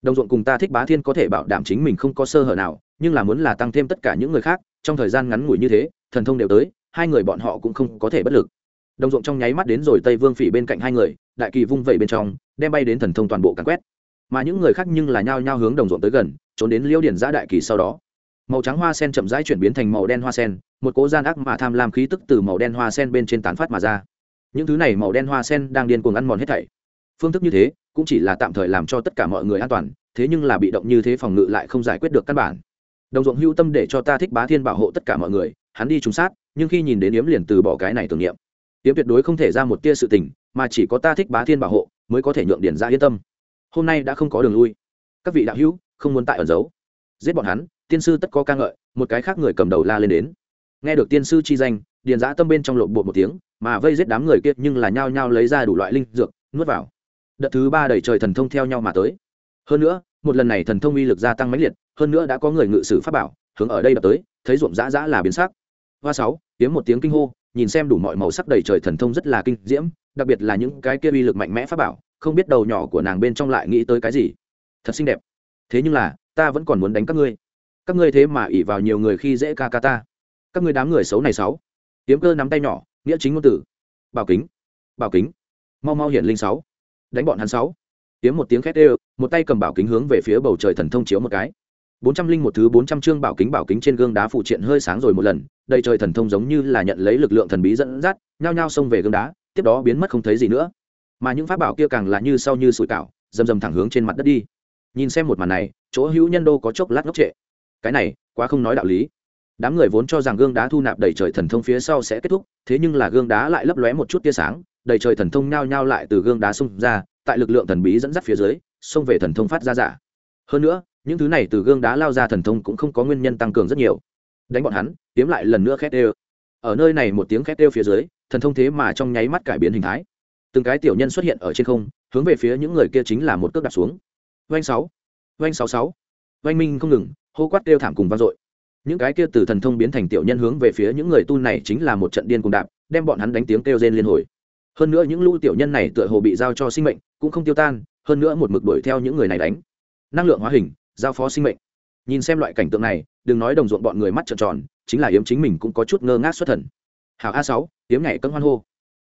Đồng ruộng cùng ta thích bá thiên có thể bảo đảm chính mình không có sơ hở nào nhưng là muốn là tăng thêm tất cả những người khác, trong thời gian ngắn ngủi như thế, thần thông đều tới, hai người bọn họ cũng không có thể bất lực. Đồng ruộng trong nháy mắt đến rồi tây vương phỉ bên cạnh hai người, đại kỳ vung vẩy bên trong, đem bay đến thần thông toàn bộ càn quét. Mà những người khác nhưng là nhao nhao hướng đồng ruộng tới gần, trốn đến liễu điển giã đại kỳ sau đó. Màu trắng hoa sen chậm rãi chuyển biến thành màu đen hoa sen, một cố gian ác mà tham lam khí tức từ màu đen hoa sen bên trên tán phát mà ra. Những thứ này màu đen hoa sen đang điên cuồng ăn mòn hết thảy. Phương thức như thế, cũng chỉ là tạm thời làm cho tất cả mọi người an toàn, thế nhưng là bị động như thế phòng ngự lại không giải quyết được căn bản đồng ruộng hữu tâm để cho ta thích bá thiên bảo hộ tất cả mọi người, hắn đi trúng sát, nhưng khi nhìn đến yếm liền từ bỏ cái này tưởng niệm. Yếm tuyệt đối không thể ra một tia sự tình, mà chỉ có ta thích bá thiên bảo hộ, mới có thể nhượng điển ra yên tâm. Hôm nay đã không có đường lui. Các vị đạo hữu, không muốn tại ẩn giấu. Giết bọn hắn, tiên sư tất có ca ngợi, một cái khác người cầm đầu la lên đến. Nghe được tiên sư chi danh điền giã tâm bên trong lộn bột một tiếng, mà vây giết đám người kia nhưng là nhao nhao lấy ra đủ loại linh dược, nuốt vào. Đợt thứ ba đẩy trời thần thông theo nhau mà tới. Hơn nữa một lần này thần thông uy lực gia tăng mãnh liệt, hơn nữa đã có người ngự sử pháp bảo, hướng ở đây đập tới, thấy ruộng dã dã là biến sắc. Hoa sáu tiếng một tiếng kinh hô, nhìn xem đủ mọi màu sắc đầy trời thần thông rất là kinh diễm, đặc biệt là những cái kia uy lực mạnh mẽ pháp bảo, không biết đầu nhỏ của nàng bên trong lại nghĩ tới cái gì. Thật xinh đẹp. Thế nhưng là, ta vẫn còn muốn đánh các ngươi. Các ngươi thế mà ỉ vào nhiều người khi dễ ca ca ta. Các ngươi đám người xấu này sáu. Tiếm cơ nắm tay nhỏ, nghĩa chính ngôn tử. Bảo kính. Bảo kính. Mau mau hiển linh sáu. Đánh bọn hắn sáu tiếng một tiếng khét đều, một tay cầm bảo kính hướng về phía bầu trời thần thông chiếu một cái. bốn trăm linh một thứ bốn trăm chương bảo kính bảo kính trên gương đá phụ triện hơi sáng rồi một lần đây trời thần thông giống như là nhận lấy lực lượng thần bí dẫn dắt, nhao nhao xông về gương đá, tiếp đó biến mất không thấy gì nữa. Mà những pháp bảo kia càng là như sau như sủi cảo dầm dầm thẳng hướng trên mặt đất đi. Nhìn xem một màn này, chỗ hữu nhân đô có chốc lát ngốc trệ. Cái này, quá không nói đạo lý. Đám người vốn cho rằng gương đá thu nạp đầy trời thần thông phía sau sẽ kết thúc, thế nhưng là gương đá lại lấp lóe một chút tia sáng, đầy trời thần thông nhao nhao lại từ gương đá xung ra tại lực lượng thần bí dẫn dắt phía dưới, xông về thần thông phát ra giả. Hơn nữa, những thứ này từ gương đá lao ra thần thông cũng không có nguyên nhân tăng cường rất nhiều. Đánh bọn hắn, kiếm lại lần nữa khét đê ở nơi này một tiếng khét đê phía dưới, thần thông thế mà trong nháy mắt cải biến hình thái. Từng cái tiểu nhân xuất hiện ở trên không, hướng về phía những người kia chính là một cước đặt xuống. Vanh sáu vanh sáu sáu. Vanh minh không ngừng, hô quát kêu thảm cùng vang dội. Những cái kia từ thần thông biến thành tiểu nhân hướng về phía những người tu này chính là một trận điên cùng đạp, đem bọn hắn đánh tiếng kêu rên liên hồi hơn nữa những lũ tiểu nhân này tựa hồ bị giao cho sinh mệnh, cũng không tiêu tan, hơn nữa một mực đuổi theo những người này đánh. Năng lượng hóa hình, giao phó sinh mệnh. Nhìn xem loại cảnh tượng này, đừng nói đồng ruộng bọn người mắt trợn tròn, chính là yếm chính mình cũng có chút ngơ ngác xuất thần. Hào a sáu, yếm nhảy cân hoan hô.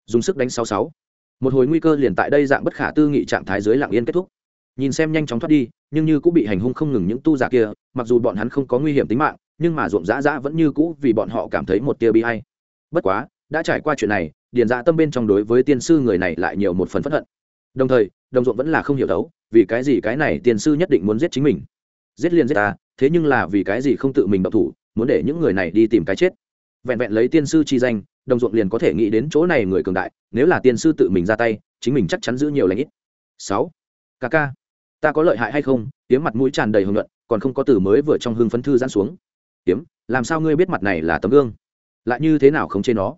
Dùng sức đánh sáu sáu. Một hồi nguy cơ liền tại đây dạng bất khả tư nghị trạng thái dưới lặng yên kết thúc. Nhìn xem nhanh chóng thoát đi, nhưng như cũng bị hành hung không ngừng những tu giả kia, mặc dù bọn hắn không có nguy hiểm tính mạng, nhưng mà ruộng dã dã vẫn như cũ vì bọn họ cảm thấy một tia bi hay bất quá, đã trải qua chuyện này điền dạ tâm bên trong đối với tiên sư người này lại nhiều một phần phẫn hận. Đồng thời đồng ruộng vẫn là không hiểu đấu vì cái gì cái này tiên sư nhất định muốn giết chính mình? Giết liền giết ta thế nhưng là vì cái gì không tự mình độc thủ muốn để những người này đi tìm cái chết? Vẹn vẹn lấy tiên sư chi danh đồng ruộng liền có thể nghĩ đến chỗ này người cường đại nếu là tiên sư tự mình ra tay chính mình chắc chắn giữ nhiều lãnh ít. Sáu. Ca ca. Ta có lợi hại hay không? Tiếng mặt mũi tràn đầy hồng luận, còn không có từ mới vừa trong hương phấn thư giãn xuống. Tiếng làm sao ngươi biết mặt này là tấm gương? Lại như thế nào không chế nó?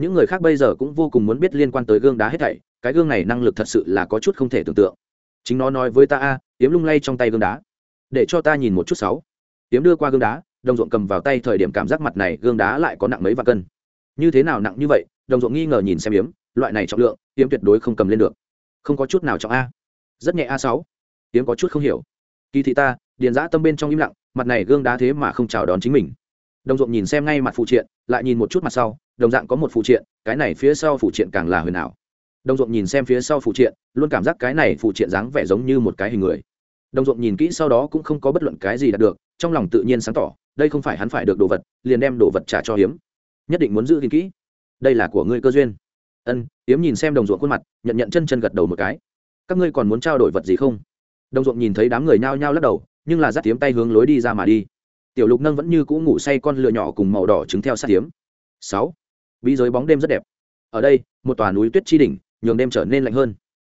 Những người khác bây giờ cũng vô cùng muốn biết liên quan tới gương đá hết thảy, cái gương này năng lực thật sự là có chút không thể tưởng tượng. Chính nó nói với ta, a yếm lung lay trong tay gương đá. Để cho ta nhìn một chút sáu. Yếm đưa qua gương đá, đồng ruộng cầm vào tay thời điểm cảm giác mặt này gương đá lại có nặng mấy vạn cân. Như thế nào nặng như vậy? Đồng ruộng nghi ngờ nhìn xem yếm loại này trọng lượng yếm tuyệt đối không cầm lên được. Không có chút nào trọng a. Rất nhẹ a sáu. Yếm có chút không hiểu. Kỳ thị ta, điền giã tâm bên trong im lặng, mặt này gương đá thế mà không chào đón chính mình. Đồng ruộng nhìn xem ngay mặt phụ triện lại nhìn một chút mặt sau, đồng dạng có một phụ triện, cái này phía sau phụ triện càng là huyền ảo. Đồng ruộng nhìn xem phía sau phụ triện, luôn cảm giác cái này phụ triện dáng vẻ giống như một cái hình người. Đồng ruộng nhìn kỹ sau đó cũng không có bất luận cái gì đạt được, trong lòng tự nhiên sáng tỏ, đây không phải hắn phải được đồ vật, liền đem đồ vật trả cho hiếm. Nhất định muốn giữ gìn kỹ. Đây là của ngươi cơ duyên. Ân, hiếm nhìn xem đồng ruộng khuôn mặt, nhận nhận chân chân gật đầu một cái. Các ngươi còn muốn trao đổi vật gì không? Đồng ruộng nhìn thấy đám người nhao nhao lắc đầu, nhưng là dắt tiếm tay hướng lối đi ra mà đi tiểu lục nâng vẫn như cũ ngủ say con lửa nhỏ cùng màu đỏ trứng theo sát tiếm sáu. Bí giới bóng đêm rất đẹp. Ở đây, một tòa núi tuyết chi đỉnh, nhường đêm trở nên lạnh hơn.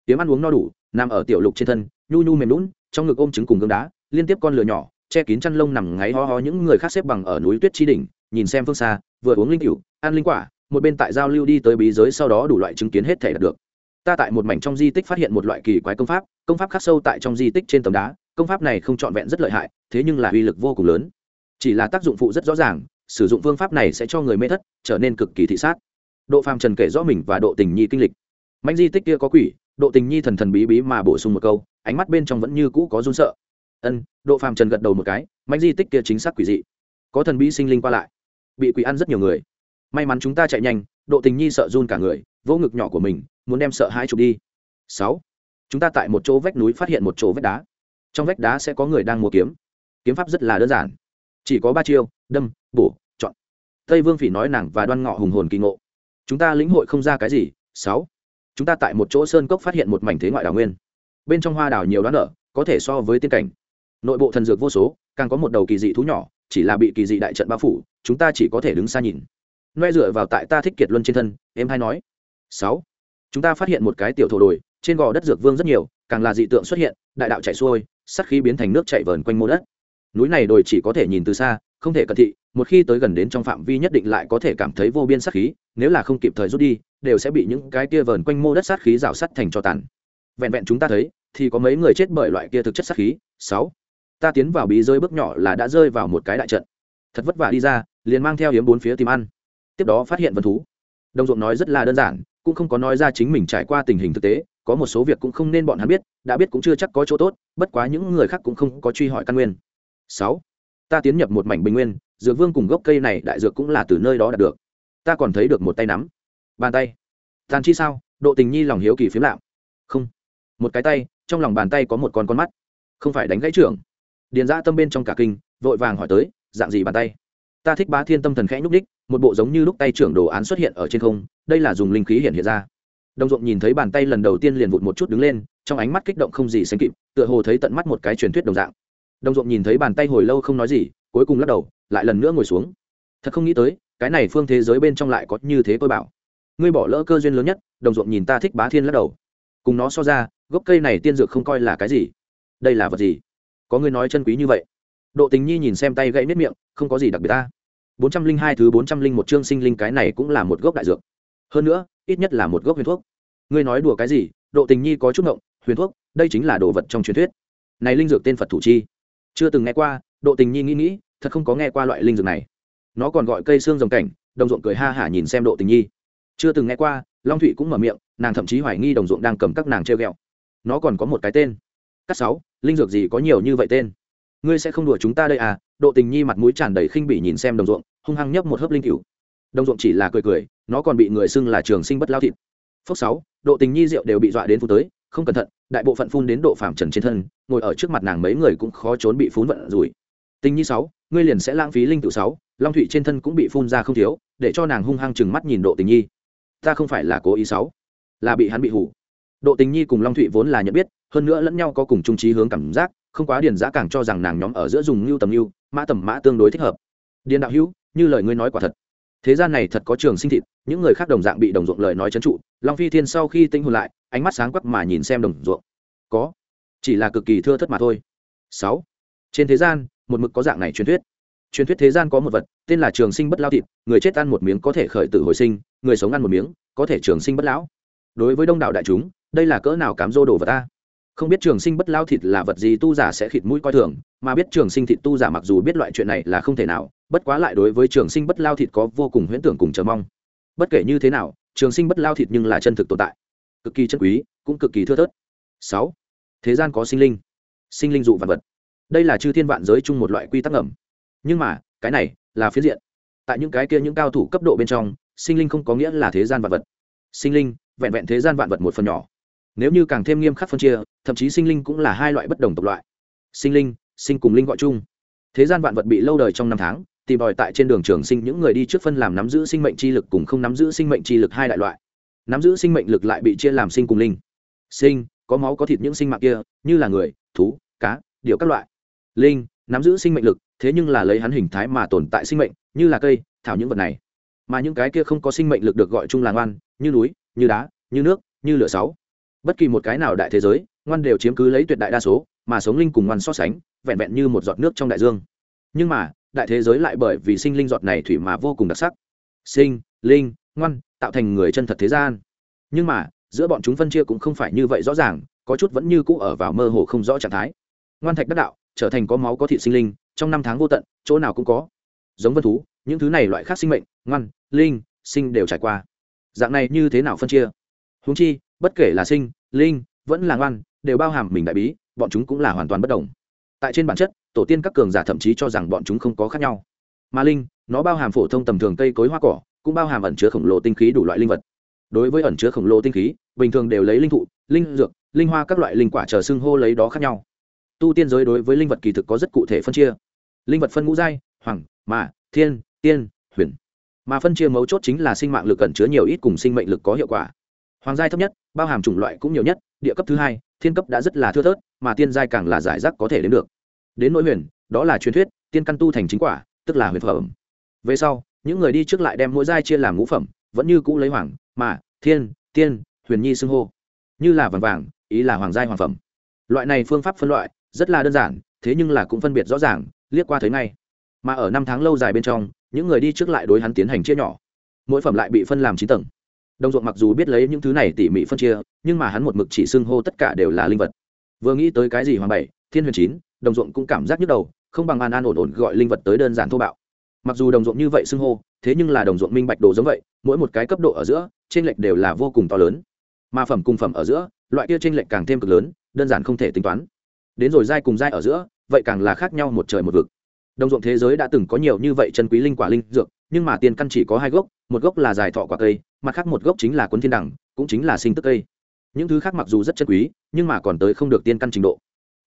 Tiếm ăn uống no đủ, nằm ở tiểu lục trên thân, nhu nhu mềm lún trong ngực ôm trứng cùng gương đá, liên tiếp con lửa nhỏ, che kín chăn lông nằm ngáy ho ho những người khác xếp bằng ở núi tuyết chi đỉnh, nhìn xem phương xa, vừa uống linh cửu, ăn linh quả, một bên tại giao lưu đi tới bí giới sau đó đủ loại chứng kiến hết thể đạt được. Ta tại một mảnh trong di tích phát hiện một loại kỳ quái công pháp công pháp khắc sâu tại trong di tích trên tấm đá, công pháp này không trọn vẹn rất lợi hại, thế nhưng là uy lực vô cùng lớn chỉ là tác dụng phụ rất rõ ràng, sử dụng phương pháp này sẽ cho người mê thất, trở nên cực kỳ thị sát. Độ phàm trần kể rõ mình và độ tình nhi kinh lịch. Mạnh di tích kia có quỷ, độ tình nhi thần thần bí bí mà bổ sung một câu, ánh mắt bên trong vẫn như cũ có run sợ. Ân, độ phàm trần gật đầu một cái mạnh di tích kia chính xác quỷ dị. Có thần bí sinh linh qua lại, bị quỷ ăn rất nhiều người. May mắn chúng ta chạy nhanh, độ tình nhi sợ run cả người, vỗ ngực nhỏ của mình, muốn đem sợ hai chục đi. Sáu, chúng ta tại một chỗ vách núi phát hiện một chỗ vách đá. Trong vách đá sẽ có người đang mua kiếm. Kiếm pháp rất là đơn giản chỉ có ba chiêu, đâm, bổ, chọn. Tây vương phỉ nói nàng và đoan ngọ hùng hồn kỳ ngộ. Chúng ta lĩnh hội không ra cái gì. Sáu. Chúng ta tại một chỗ sơn cốc phát hiện một mảnh thế ngoại đảo nguyên. Bên trong hoa đảo nhiều đoán nở có thể so với tiên cảnh. Nội bộ thần dược vô số, càng có một đầu kỳ dị thú nhỏ, chỉ là bị kỳ dị đại trận bao phủ, chúng ta chỉ có thể đứng xa nhìn. Noe dựa vào tại ta thích kiệt luân trên thân, em hay nói. Sáu. Chúng ta phát hiện một cái tiểu thổ đồi, trên gò đất dược vương rất nhiều, càng là dị tượng xuất hiện, đại đạo chạy xuôi sắc khí biến thành nước chạy vờn quanh mô đất núi này đồi chỉ có thể nhìn từ xa, không thể cận thị, một khi tới gần đến trong phạm vi nhất định lại có thể cảm thấy vô biên sát khí, nếu là không kịp thời rút đi, đều sẽ bị những cái kia vờn quanh mô đất sát khí rào sắt thành cho tàn. Vẹn vẹn chúng ta thấy, thì có mấy người chết bởi loại kia thực chất sát khí. Sáu. Ta tiến vào bí rơi bước nhỏ là đã rơi vào một cái đại trận. Thật vất vả đi ra, liền mang theo hiếm bốn phía tìm ăn. Tiếp đó phát hiện vân thú. Đồng ruộng nói rất là đơn giản, cũng không có nói ra chính mình trải qua tình hình thực tế, có một số việc cũng không nên bọn hắn biết, đã biết cũng chưa chắc có chỗ tốt, bất quá những người khác cũng không có truy hỏi căn nguyên sáu. Ta tiến nhập một mảnh bình nguyên, dược vương cùng gốc cây này đại dược cũng là từ nơi đó đạt được. Ta còn thấy được một tay nắm. Bàn tay. Tàn chi sao? Độ tình nhi lòng hiếu kỳ phiếm lạm không. Một cái tay, trong lòng bàn tay có một con con mắt. Không phải đánh gãy trưởng. Điền ra tâm bên trong cả kinh, vội vàng hỏi tới, dạng gì bàn tay? Ta thích bá thiên tâm thần khẽ nhúc đích một bộ giống như lúc tay trưởng đồ án xuất hiện ở trên không, đây là dùng linh khí hiện hiện ra. Đồng ruộng nhìn thấy bàn tay lần đầu tiên liền vụt một chút đứng lên, trong ánh mắt kích động không gì sánh kịp, tựa hồ thấy tận mắt một cái truyền thuyết đồng dạng đồng ruộng nhìn thấy bàn tay hồi lâu không nói gì, cuối cùng lắc đầu, lại lần nữa ngồi xuống. Thật không nghĩ tới, cái này phương thế giới bên trong lại có như thế tôi bảo. Ngươi bỏ lỡ cơ duyên lớn nhất, đồng ruộng nhìn ta thích bá thiên lắc đầu. Cùng nó so ra, gốc cây này tiên dược không coi là cái gì. Đây là vật gì? Có người nói chân quý như vậy. Độ tình nhi nhìn xem tay gãy nếp miệng, không có gì đặc biệt ta. bốn trăm linh hai thứ bốn trăm linh một chương sinh linh cái này cũng là một gốc đại dược. Hơn nữa, ít nhất là một gốc huyền thuốc. Ngươi nói đùa cái gì? Độ tình nhi có chút ngộng, huyền thuốc, đây chính là đồ vật trong truyền thuyết. Này linh dược tên phật thủ chi chưa từng nghe qua, độ tình nhi nghĩ nghĩ, thật không có nghe qua loại linh dược này. Nó còn gọi cây xương rồng cảnh, đồng ruộng cười ha hả nhìn xem độ tình nhi. Chưa từng nghe qua, long thụy cũng mở miệng, nàng thậm chí hoài nghi đồng ruộng đang cầm các nàng treo ghẹo nó còn có một cái tên. Cắt sáu, linh dược gì có nhiều như vậy tên? Ngươi sẽ không đùa chúng ta đây à? Độ tình nhi mặt mũi tràn đầy khinh bỉ nhìn xem đồng ruộng, hung hăng nhấp một hớp linh cựu đồng ruộng chỉ là cười cười, nó còn bị người xưng là trường sinh bất lao thịt. Phước sáu, độ tình nhi rượu đều bị dọa đến phút tới, không cẩn thận đại bộ phận phun đến độ phạm trần trên thân, ngồi ở trước mặt nàng mấy người cũng khó trốn bị phun vận rủi. Tình nhi sáu, ngươi liền sẽ lãng phí linh tự sáu, long thụy trên thân cũng bị phun ra không thiếu, để cho nàng hung hăng chừng mắt nhìn độ tình nhi. Ta không phải là cố ý sáu, là bị hắn bị hủ. Độ tình nhi cùng long thụy vốn là nhận biết, hơn nữa lẫn nhau có cùng trung trí hướng cảm giác, không quá điền giã càng cho rằng nàng nhóm ở giữa dùng lưu tầm lưu mã tầm mã tương đối thích hợp. Điền đạo hữu, như lời ngươi nói quả thật. Thế gian này thật có trường sinh thịt, những người khác đồng dạng bị đồng ruộng lời nói trấn trụ, long phi thiên sau khi tinh hồn lại ánh mắt sáng quắc mà nhìn xem đồng ruộng. Có. Chỉ là cực kỳ thưa thất mà thôi. Sáu. Trên thế gian, một mực có dạng này truyền thuyết. Truyền thuyết thế gian có một vật, tên là trường sinh bất lao thịt, người chết ăn một miếng có thể khởi tử hồi sinh, người sống ăn một miếng, có thể trường sinh bất lão. Đối với đông đảo đại chúng, đây là cỡ nào cám dô đồ vật ta? Không biết trường sinh bất lao thịt là vật gì tu giả sẽ khịt mũi coi thường, mà biết trường sinh thịt tu giả mặc dù biết loại chuyện này là không thể nào, bất quá lại đối với trường sinh bất lao thịt có vô cùng huyễn tưởng cùng chờ mong. Bất kể như thế nào, trường sinh bất lao thịt nhưng là chân thực tồn tại cực kỳ chân quý, cũng cực kỳ thưa thớt. Sáu, thế gian có sinh linh. Sinh linh dụ vật vật. Đây là chư thiên vạn giới chung một loại quy tắc ngầm. Nhưng mà, cái này là phiến diện. Tại những cái kia những cao thủ cấp độ bên trong, sinh linh không có nghĩa là thế gian vạn vật. Sinh linh, vẹn vẹn thế gian vạn vật một phần nhỏ. Nếu như càng thêm nghiêm khắc phân chia, thậm chí sinh linh cũng là hai loại bất đồng tộc loại. Sinh linh, sinh cùng linh gọi chung. Thế gian vạn vật bị lâu đời trong năm tháng, tìm đòi tại trên đường trường sinh những người đi trước phân làm nắm giữ sinh mệnh chi lực cùng không nắm giữ sinh mệnh chi lực hai đại loại nắm giữ sinh mệnh lực lại bị chia làm sinh cùng linh. Sinh, có máu có thịt những sinh mạng kia, như là người, thú, cá điệu các loại. Linh, nắm giữ sinh mệnh lực, thế nhưng là lấy hắn hình thái mà tồn tại sinh mệnh, như là cây, thảo những vật này. Mà những cái kia không có sinh mệnh lực được gọi chung là ngoan, như núi, như đá, như nước, như lửa sáu. Bất kỳ một cái nào đại thế giới, ngoan đều chiếm cứ lấy tuyệt đại đa số, mà sống linh cùng ngoan so sánh, vẹn vẹn như một giọt nước trong đại dương. Nhưng mà, đại thế giới lại bởi vì sinh linh giọt này thủy mà vô cùng đặc sắc. Sinh, linh ngoan, tạo thành người chân thật thế gian. Nhưng mà, giữa bọn chúng phân chia cũng không phải như vậy rõ ràng, có chút vẫn như cũ ở vào mơ hồ không rõ trạng thái. Ngoan thạch đắc đạo, trở thành có máu có thị sinh linh, trong năm tháng vô tận, chỗ nào cũng có. Giống vân thú, những thứ này loại khác sinh mệnh, ngoan, linh, sinh đều trải qua. Dạng này như thế nào phân chia? Húng chi, bất kể là sinh, linh, vẫn là ngoan, đều bao hàm mình đại bí, bọn chúng cũng là hoàn toàn bất đồng. Tại trên bản chất, tổ tiên các cường giả thậm chí cho rằng bọn chúng không có khác nhau. Mà linh, nó bao hàm phổ thông tầm thường cây cối hoa cỏ cũng bao hàm ẩn chứa khổng lồ tinh khí đủ loại linh vật. Đối với ẩn chứa khổng lồ tinh khí, bình thường đều lấy linh thụ, linh dược, linh hoa các loại linh quả chờ xưng hô lấy đó khác nhau. Tu tiên giới đối với linh vật kỳ thực có rất cụ thể phân chia. Linh vật phân ngũ giai, hoàng mà thiên, tiên, huyền. Mà phân chia mấu chốt chính là sinh mạng lực cẩn chứa nhiều ít cùng sinh mệnh lực có hiệu quả. Hoàng giai thấp nhất, bao hàm chủng loại cũng nhiều nhất, địa cấp thứ hai, thiên cấp đã rất là thưa thớt, mà tiên giai càng là giải rác có thể đến được. Đến nỗi huyền, đó là truyền thuyết, tiên căn tu thành chính quả, tức là huyền phẩm. Về sau những người đi trước lại đem mỗi giai chia làm ngũ phẩm, vẫn như cũ lấy hoàng, mà, thiên, tiên, huyền nhi xưng hô. Như là vàng vàng, ý là hoàng giai hoàng phẩm. Loại này phương pháp phân loại, rất là đơn giản, thế nhưng là cũng phân biệt rõ ràng, liếc qua thấy ngay. Mà ở năm tháng lâu dài bên trong, những người đi trước lại đối hắn tiến hành chia nhỏ. Mỗi phẩm lại bị phân làm chín tầng. Đồng ruộng mặc dù biết lấy những thứ này tỉ mỉ phân chia, nhưng mà hắn một mực chỉ xưng hô tất cả đều là linh vật. Vừa nghĩ tới cái gì hoàng bảy, thiên huyền chín, đồng ruộng cũng cảm giác nhức đầu, không bằng an an ổn ổn gọi linh vật tới đơn giản thô bạo mặc dù đồng ruộng như vậy xưng hô, thế nhưng là đồng ruộng minh bạch đồ giống vậy, mỗi một cái cấp độ ở giữa trên lệch đều là vô cùng to lớn. Mà phẩm cùng phẩm ở giữa, loại kia trên lệch càng thêm cực lớn, đơn giản không thể tính toán. Đến rồi giai cùng giai ở giữa, vậy càng là khác nhau một trời một vực. Đồng ruộng thế giới đã từng có nhiều như vậy chân quý linh quả linh dược, nhưng mà tiền căn chỉ có hai gốc, một gốc là dài thọ quả cây, mặt khác một gốc chính là cuốn thiên đẳng, cũng chính là sinh tức cây. Những thứ khác mặc dù rất chân quý, nhưng mà còn tới không được tiên căn trình độ.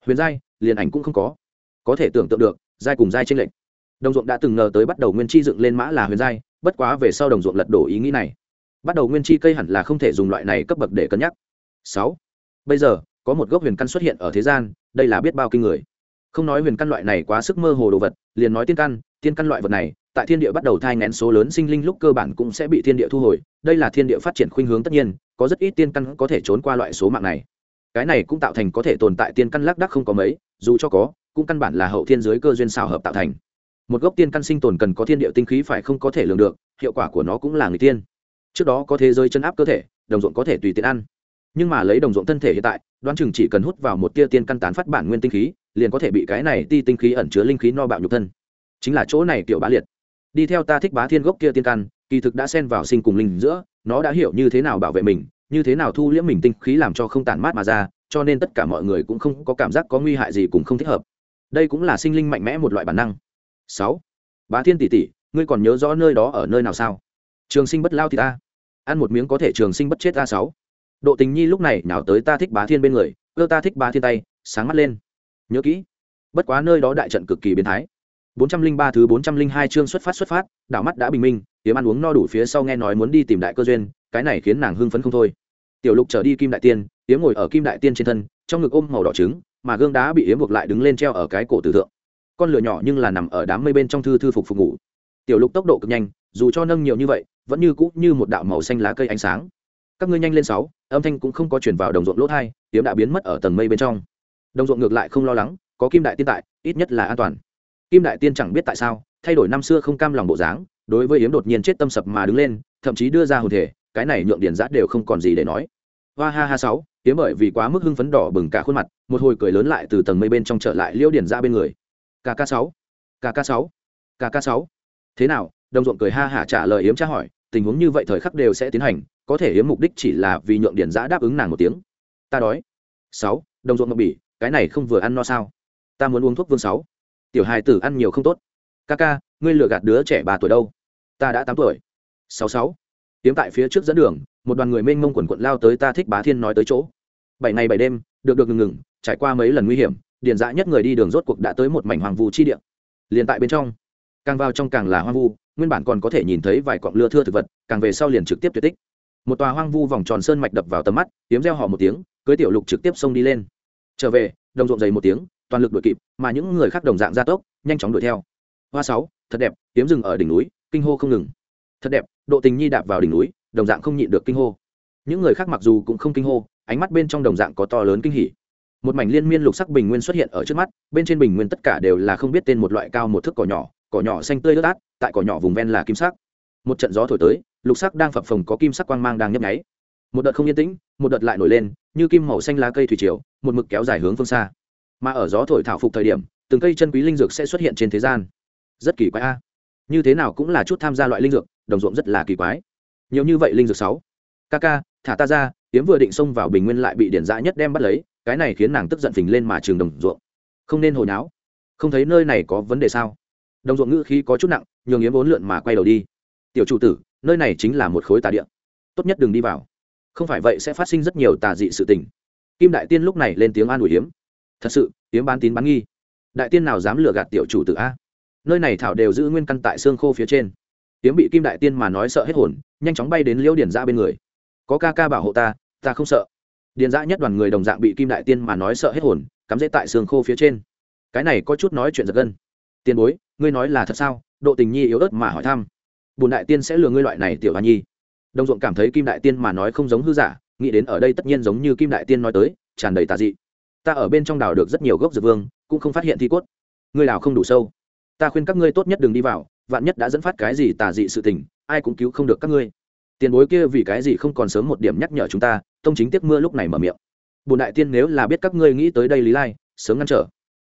Huyền giai, liền ảnh cũng không có. Có thể tưởng tượng được, giai cùng giai tranh lệnh đồng ruộng đã từng ngờ tới bắt đầu nguyên chi dựng lên mã là huyền giai, bất quá về sau đồng ruộng lật đổ ý nghĩ này. Bắt đầu nguyên chi cây hẳn là không thể dùng loại này cấp bậc để cân nhắc. Sáu, bây giờ, có một gốc huyền căn xuất hiện ở thế gian, đây là biết bao kinh người. Không nói huyền căn loại này quá sức mơ hồ đồ vật, liền nói tiên căn tiên căn loại vật này, tại thiên địa bắt đầu thai ngén số lớn sinh linh lúc cơ bản cũng sẽ bị thiên địa thu hồi, đây là thiên địa phát triển khuynh hướng tất nhiên, có rất ít tiên căn có thể trốn qua loại số mạng này. Cái này cũng tạo thành có thể tồn tại tiên căn lác đắc không có mấy, dù cho có, cũng căn bản là hậu thiên giới cơ duyên xào hợp tạo thành một gốc tiên căn sinh tồn cần có thiên địa tinh khí phải không có thể lường được, hiệu quả của nó cũng là người tiên trước đó có thế giới chân áp cơ thể, đồng ruộng có thể tùy tiện ăn. Nhưng mà lấy đồng ruộng thân thể hiện tại, đoán chừng chỉ cần hút vào một tia tiên căn tán phát bản nguyên tinh khí, liền có thể bị cái này ti tinh khí ẩn chứa linh khí no bạo nhục thân. Chính là chỗ này kiểu bá liệt. Đi theo ta thích bá thiên gốc kia tiên căn, kỳ thực đã xen vào sinh cùng linh giữa, nó đã hiểu như thế nào bảo vệ mình, như thế nào thu liễm mình tinh khí làm cho không tản mát mà ra, cho nên tất cả mọi người cũng không có cảm giác có nguy hại gì cũng không thích hợp. Đây cũng là sinh linh mạnh mẽ một loại bản năng sáu. Bá thiên tỷ tỷ ngươi còn nhớ rõ nơi đó ở nơi nào sao? Trường sinh bất lao thì ta. Ăn một miếng có thể trường sinh bất chết ta sáu. Độ tình nhi lúc này nào tới ta thích bá thiên bên người ưa ta thích bá thiên tay sáng mắt lên. Nhớ kỹ bất quá nơi đó đại trận cực kỳ biến thái. 403 thứ 402 chương xuất phát xuất phát, đảo mắt đã bình minh, Tiếm ăn uống no đủ phía sau nghe nói muốn đi tìm đại cơ duyên, cái này khiến nàng hưng phấn không thôi. Tiểu Lục trở đi Kim Đại Tiên, Tiếm ngồi ở Kim Đại Tiên trên thân, trong ngực ôm màu đỏ trứng, mà gương đá bị yếm buộc lại đứng lên treo ở cái cổ tử thượng. Con lửa nhỏ nhưng là nằm ở đám mây bên trong thư thư phục phục ngủ. Tiểu Lục tốc độ cực nhanh, dù cho nâng nhiều như vậy, vẫn như cũ như một đạo màu xanh lá cây ánh sáng. Các ngươi nhanh lên sáu, âm thanh cũng không có truyền vào đồng ruộng lỗ thai Tiếm đã biến mất ở tầng mây bên trong. Đồng ruộng ngược lại không lo lắng, có Kim Đại Tiên tại, ít nhất là an toàn kim đại tiên chẳng biết tại sao thay đổi năm xưa không cam lòng bộ dáng đối với yếm đột nhiên chết tâm sập mà đứng lên thậm chí đưa ra hồn thể cái này nhượng điền giã đều không còn gì để nói hoa ha ha sáu yếm bởi vì quá mức hưng phấn đỏ bừng cả khuôn mặt một hồi cười lớn lại từ tầng mây bên trong trở lại liễu điền giã bên người kk sáu. Kk sáu. Kk sáu. Thế nào? Đồng ruộng cười ha hả trả lời yếm tra hỏi. Tình huống như vậy thời khắc đều sẽ tiến hành. Có thể yếm mục đích chỉ là vì nhượng điển giã đáp ứng nàng một tiếng. Ta đói. Sáu. Đồng ruộng ngọc bỉ. Cái này không vừa ăn no sao? Ta muốn uống thuốc vương sáu. Tiểu hài tử ăn nhiều không tốt. Ca ca ngươi lừa gạt đứa trẻ ba tuổi đâu? Ta đã tám tuổi. Sáu sáu. Yếm tại phía trước dẫn đường, một đoàn người mênh mông quần quận lao tới ta thích bá thiên nói tới chỗ. Bảy ngày bảy đêm, được được ngừng ngừng, trải qua mấy lần nguy hiểm điền dã nhất người đi đường rốt cuộc đã tới một mảnh hoàng vu chi địa. Liền tại bên trong, càng vào trong càng là hoang vu, nguyên bản còn có thể nhìn thấy vài cọng lưa thưa thực vật, càng về sau liền trực tiếp tuyệt tích. Một tòa hoang vu vòng tròn sơn mạch đập vào tầm mắt tiếm reo họ một tiếng, cưới tiểu lục trực tiếp xông đi lên. Trở về, đồng ruộng dày một tiếng, toàn lực đuổi kịp, mà những người khác đồng dạng gia tốc, nhanh chóng đuổi theo. Hoa sáu, thật đẹp tiếm rừng ở đỉnh núi, kinh hô không ngừng. Thật đẹp, độ tình nhi đạp vào đỉnh núi, đồng dạng không nhịn được kinh hô. Những người khác mặc dù cũng không kinh hô, ánh mắt bên trong đồng dạng có to lớn kinh hỉ một mảnh liên miên lục sắc bình nguyên xuất hiện ở trước mắt, bên trên bình nguyên tất cả đều là không biết tên một loại cao một thước cỏ nhỏ cỏ nhỏ xanh tươi ướt át, tại cỏ nhỏ vùng ven là kim sắc. Một trận gió thổi tới, lục sắc đang phập phồng có kim sắc quang mang đang nhấp nháy. Một đợt không yên tĩnh, một đợt lại nổi lên, như kim màu xanh lá cây thủy triều, một mực kéo dài hướng phương xa. Mà ở gió thổi thảo phục thời điểm, từng cây chân quý linh dược sẽ xuất hiện trên thế gian. Rất kỳ quái a. Như thế nào cũng là chút tham gia loại linh dược, đồng ruộng rất là kỳ quái. Nhiều như vậy linh dược sáu. Ca ca thả ta ra yếm vừa định xông vào bình nguyên lại bị điển dã nhất đem bắt lấy cái này khiến nàng tức giận phình lên mà trường đồng ruộng. Không nên hồi náo. Không thấy nơi này có vấn đề sao? Đồng ruộng ngữ khí có chút nặng, nhường yếm bốn lượn mà quay đầu đi. Tiểu chủ tử, nơi này chính là một khối tà địa. Tốt nhất đừng đi vào. Không phải vậy sẽ phát sinh rất nhiều tà dị sự tình. Kim đại tiên lúc này lên tiếng an ủi hiếm thật sự, yếm bán tín bán nghi. Đại tiên nào dám lừa gạt tiểu chủ tử a? Nơi này thảo đều giữ nguyên căn tại xương khô phía trên. Yếm bị kim đại tiên mà nói sợ hết hồn, nhanh chóng bay đến liễu điển ra bên người. Có ca ca bảo hộ ta ta không sợ điền dã nhất đoàn người đồng dạng bị kim đại tiên mà nói sợ hết hồn, cắm dễ tại xương khô phía trên. Cái này có chút nói chuyện giật gân. Tiền bối, ngươi nói là thật sao? Độ tình nhi yếu ớt mà hỏi thăm. Bùn đại tiên sẽ lừa ngươi loại này tiểu hoa nhi. Đồng ruộng cảm thấy kim đại tiên mà nói không giống hư giả, nghĩ đến ở đây tất nhiên giống như kim đại tiên nói tới, tràn đầy tà dị. Ta ở bên trong đảo được rất nhiều gốc dược vương, cũng không phát hiện thi cốt. Ngươi đào không đủ sâu. Ta khuyên các ngươi tốt nhất đừng đi vào, vạn nhất đã dẫn phát cái gì tà dị sự tình, ai cũng cứu không được các ngươi tiền bối kia vì cái gì không còn sớm một điểm nhắc nhở chúng ta, tông chính tiếc mưa lúc này mở miệng. Bùn đại tiên nếu là biết các ngươi nghĩ tới đây lý lai, sớm ngăn trở.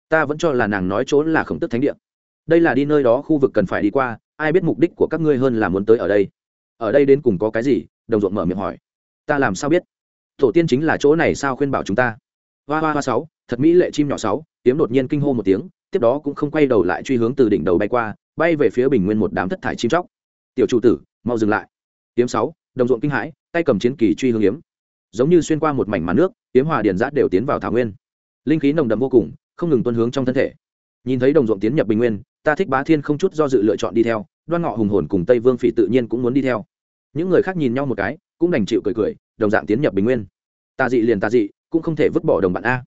Ta vẫn cho là nàng nói chỗ là khổng tức thánh địa. Đây là đi nơi đó khu vực cần phải đi qua, ai biết mục đích của các ngươi hơn là muốn tới ở đây. Ở đây đến cùng có cái gì? Đồng ruộng mở miệng hỏi. Ta làm sao biết? Tổ tiên chính là chỗ này sao khuyên bảo chúng ta? Hoa hoa hoa sáu, thật mỹ lệ chim nhỏ sáu tiếng đột nhiên kinh hô một tiếng, tiếp đó cũng không quay đầu lại truy hướng từ đỉnh đầu bay qua, bay về phía bình nguyên một đám thất thải chim chóc. Tiểu chủ tử, mau dừng lại tiếm sáu, đồng ruộng kinh hãi, tay cầm chiến kỳ truy hướng yếm giống như xuyên qua một mảnh màn nước tiếm hòa điền giã đều tiến vào thảo nguyên. Linh khí nồng đậm vô cùng, không ngừng tuân hướng trong thân thể. Nhìn thấy đồng ruộng tiến nhập bình nguyên, ta thích bá thiên không chút do dự lựa chọn đi theo, đoan ngọ hùng hồn cùng tây vương phỉ tự nhiên cũng muốn đi theo. Những người khác nhìn nhau một cái, cũng đành chịu cười cười, đồng dạng tiến nhập bình nguyên. Ta dị liền ta dị, cũng không thể vứt bỏ đồng bạn a.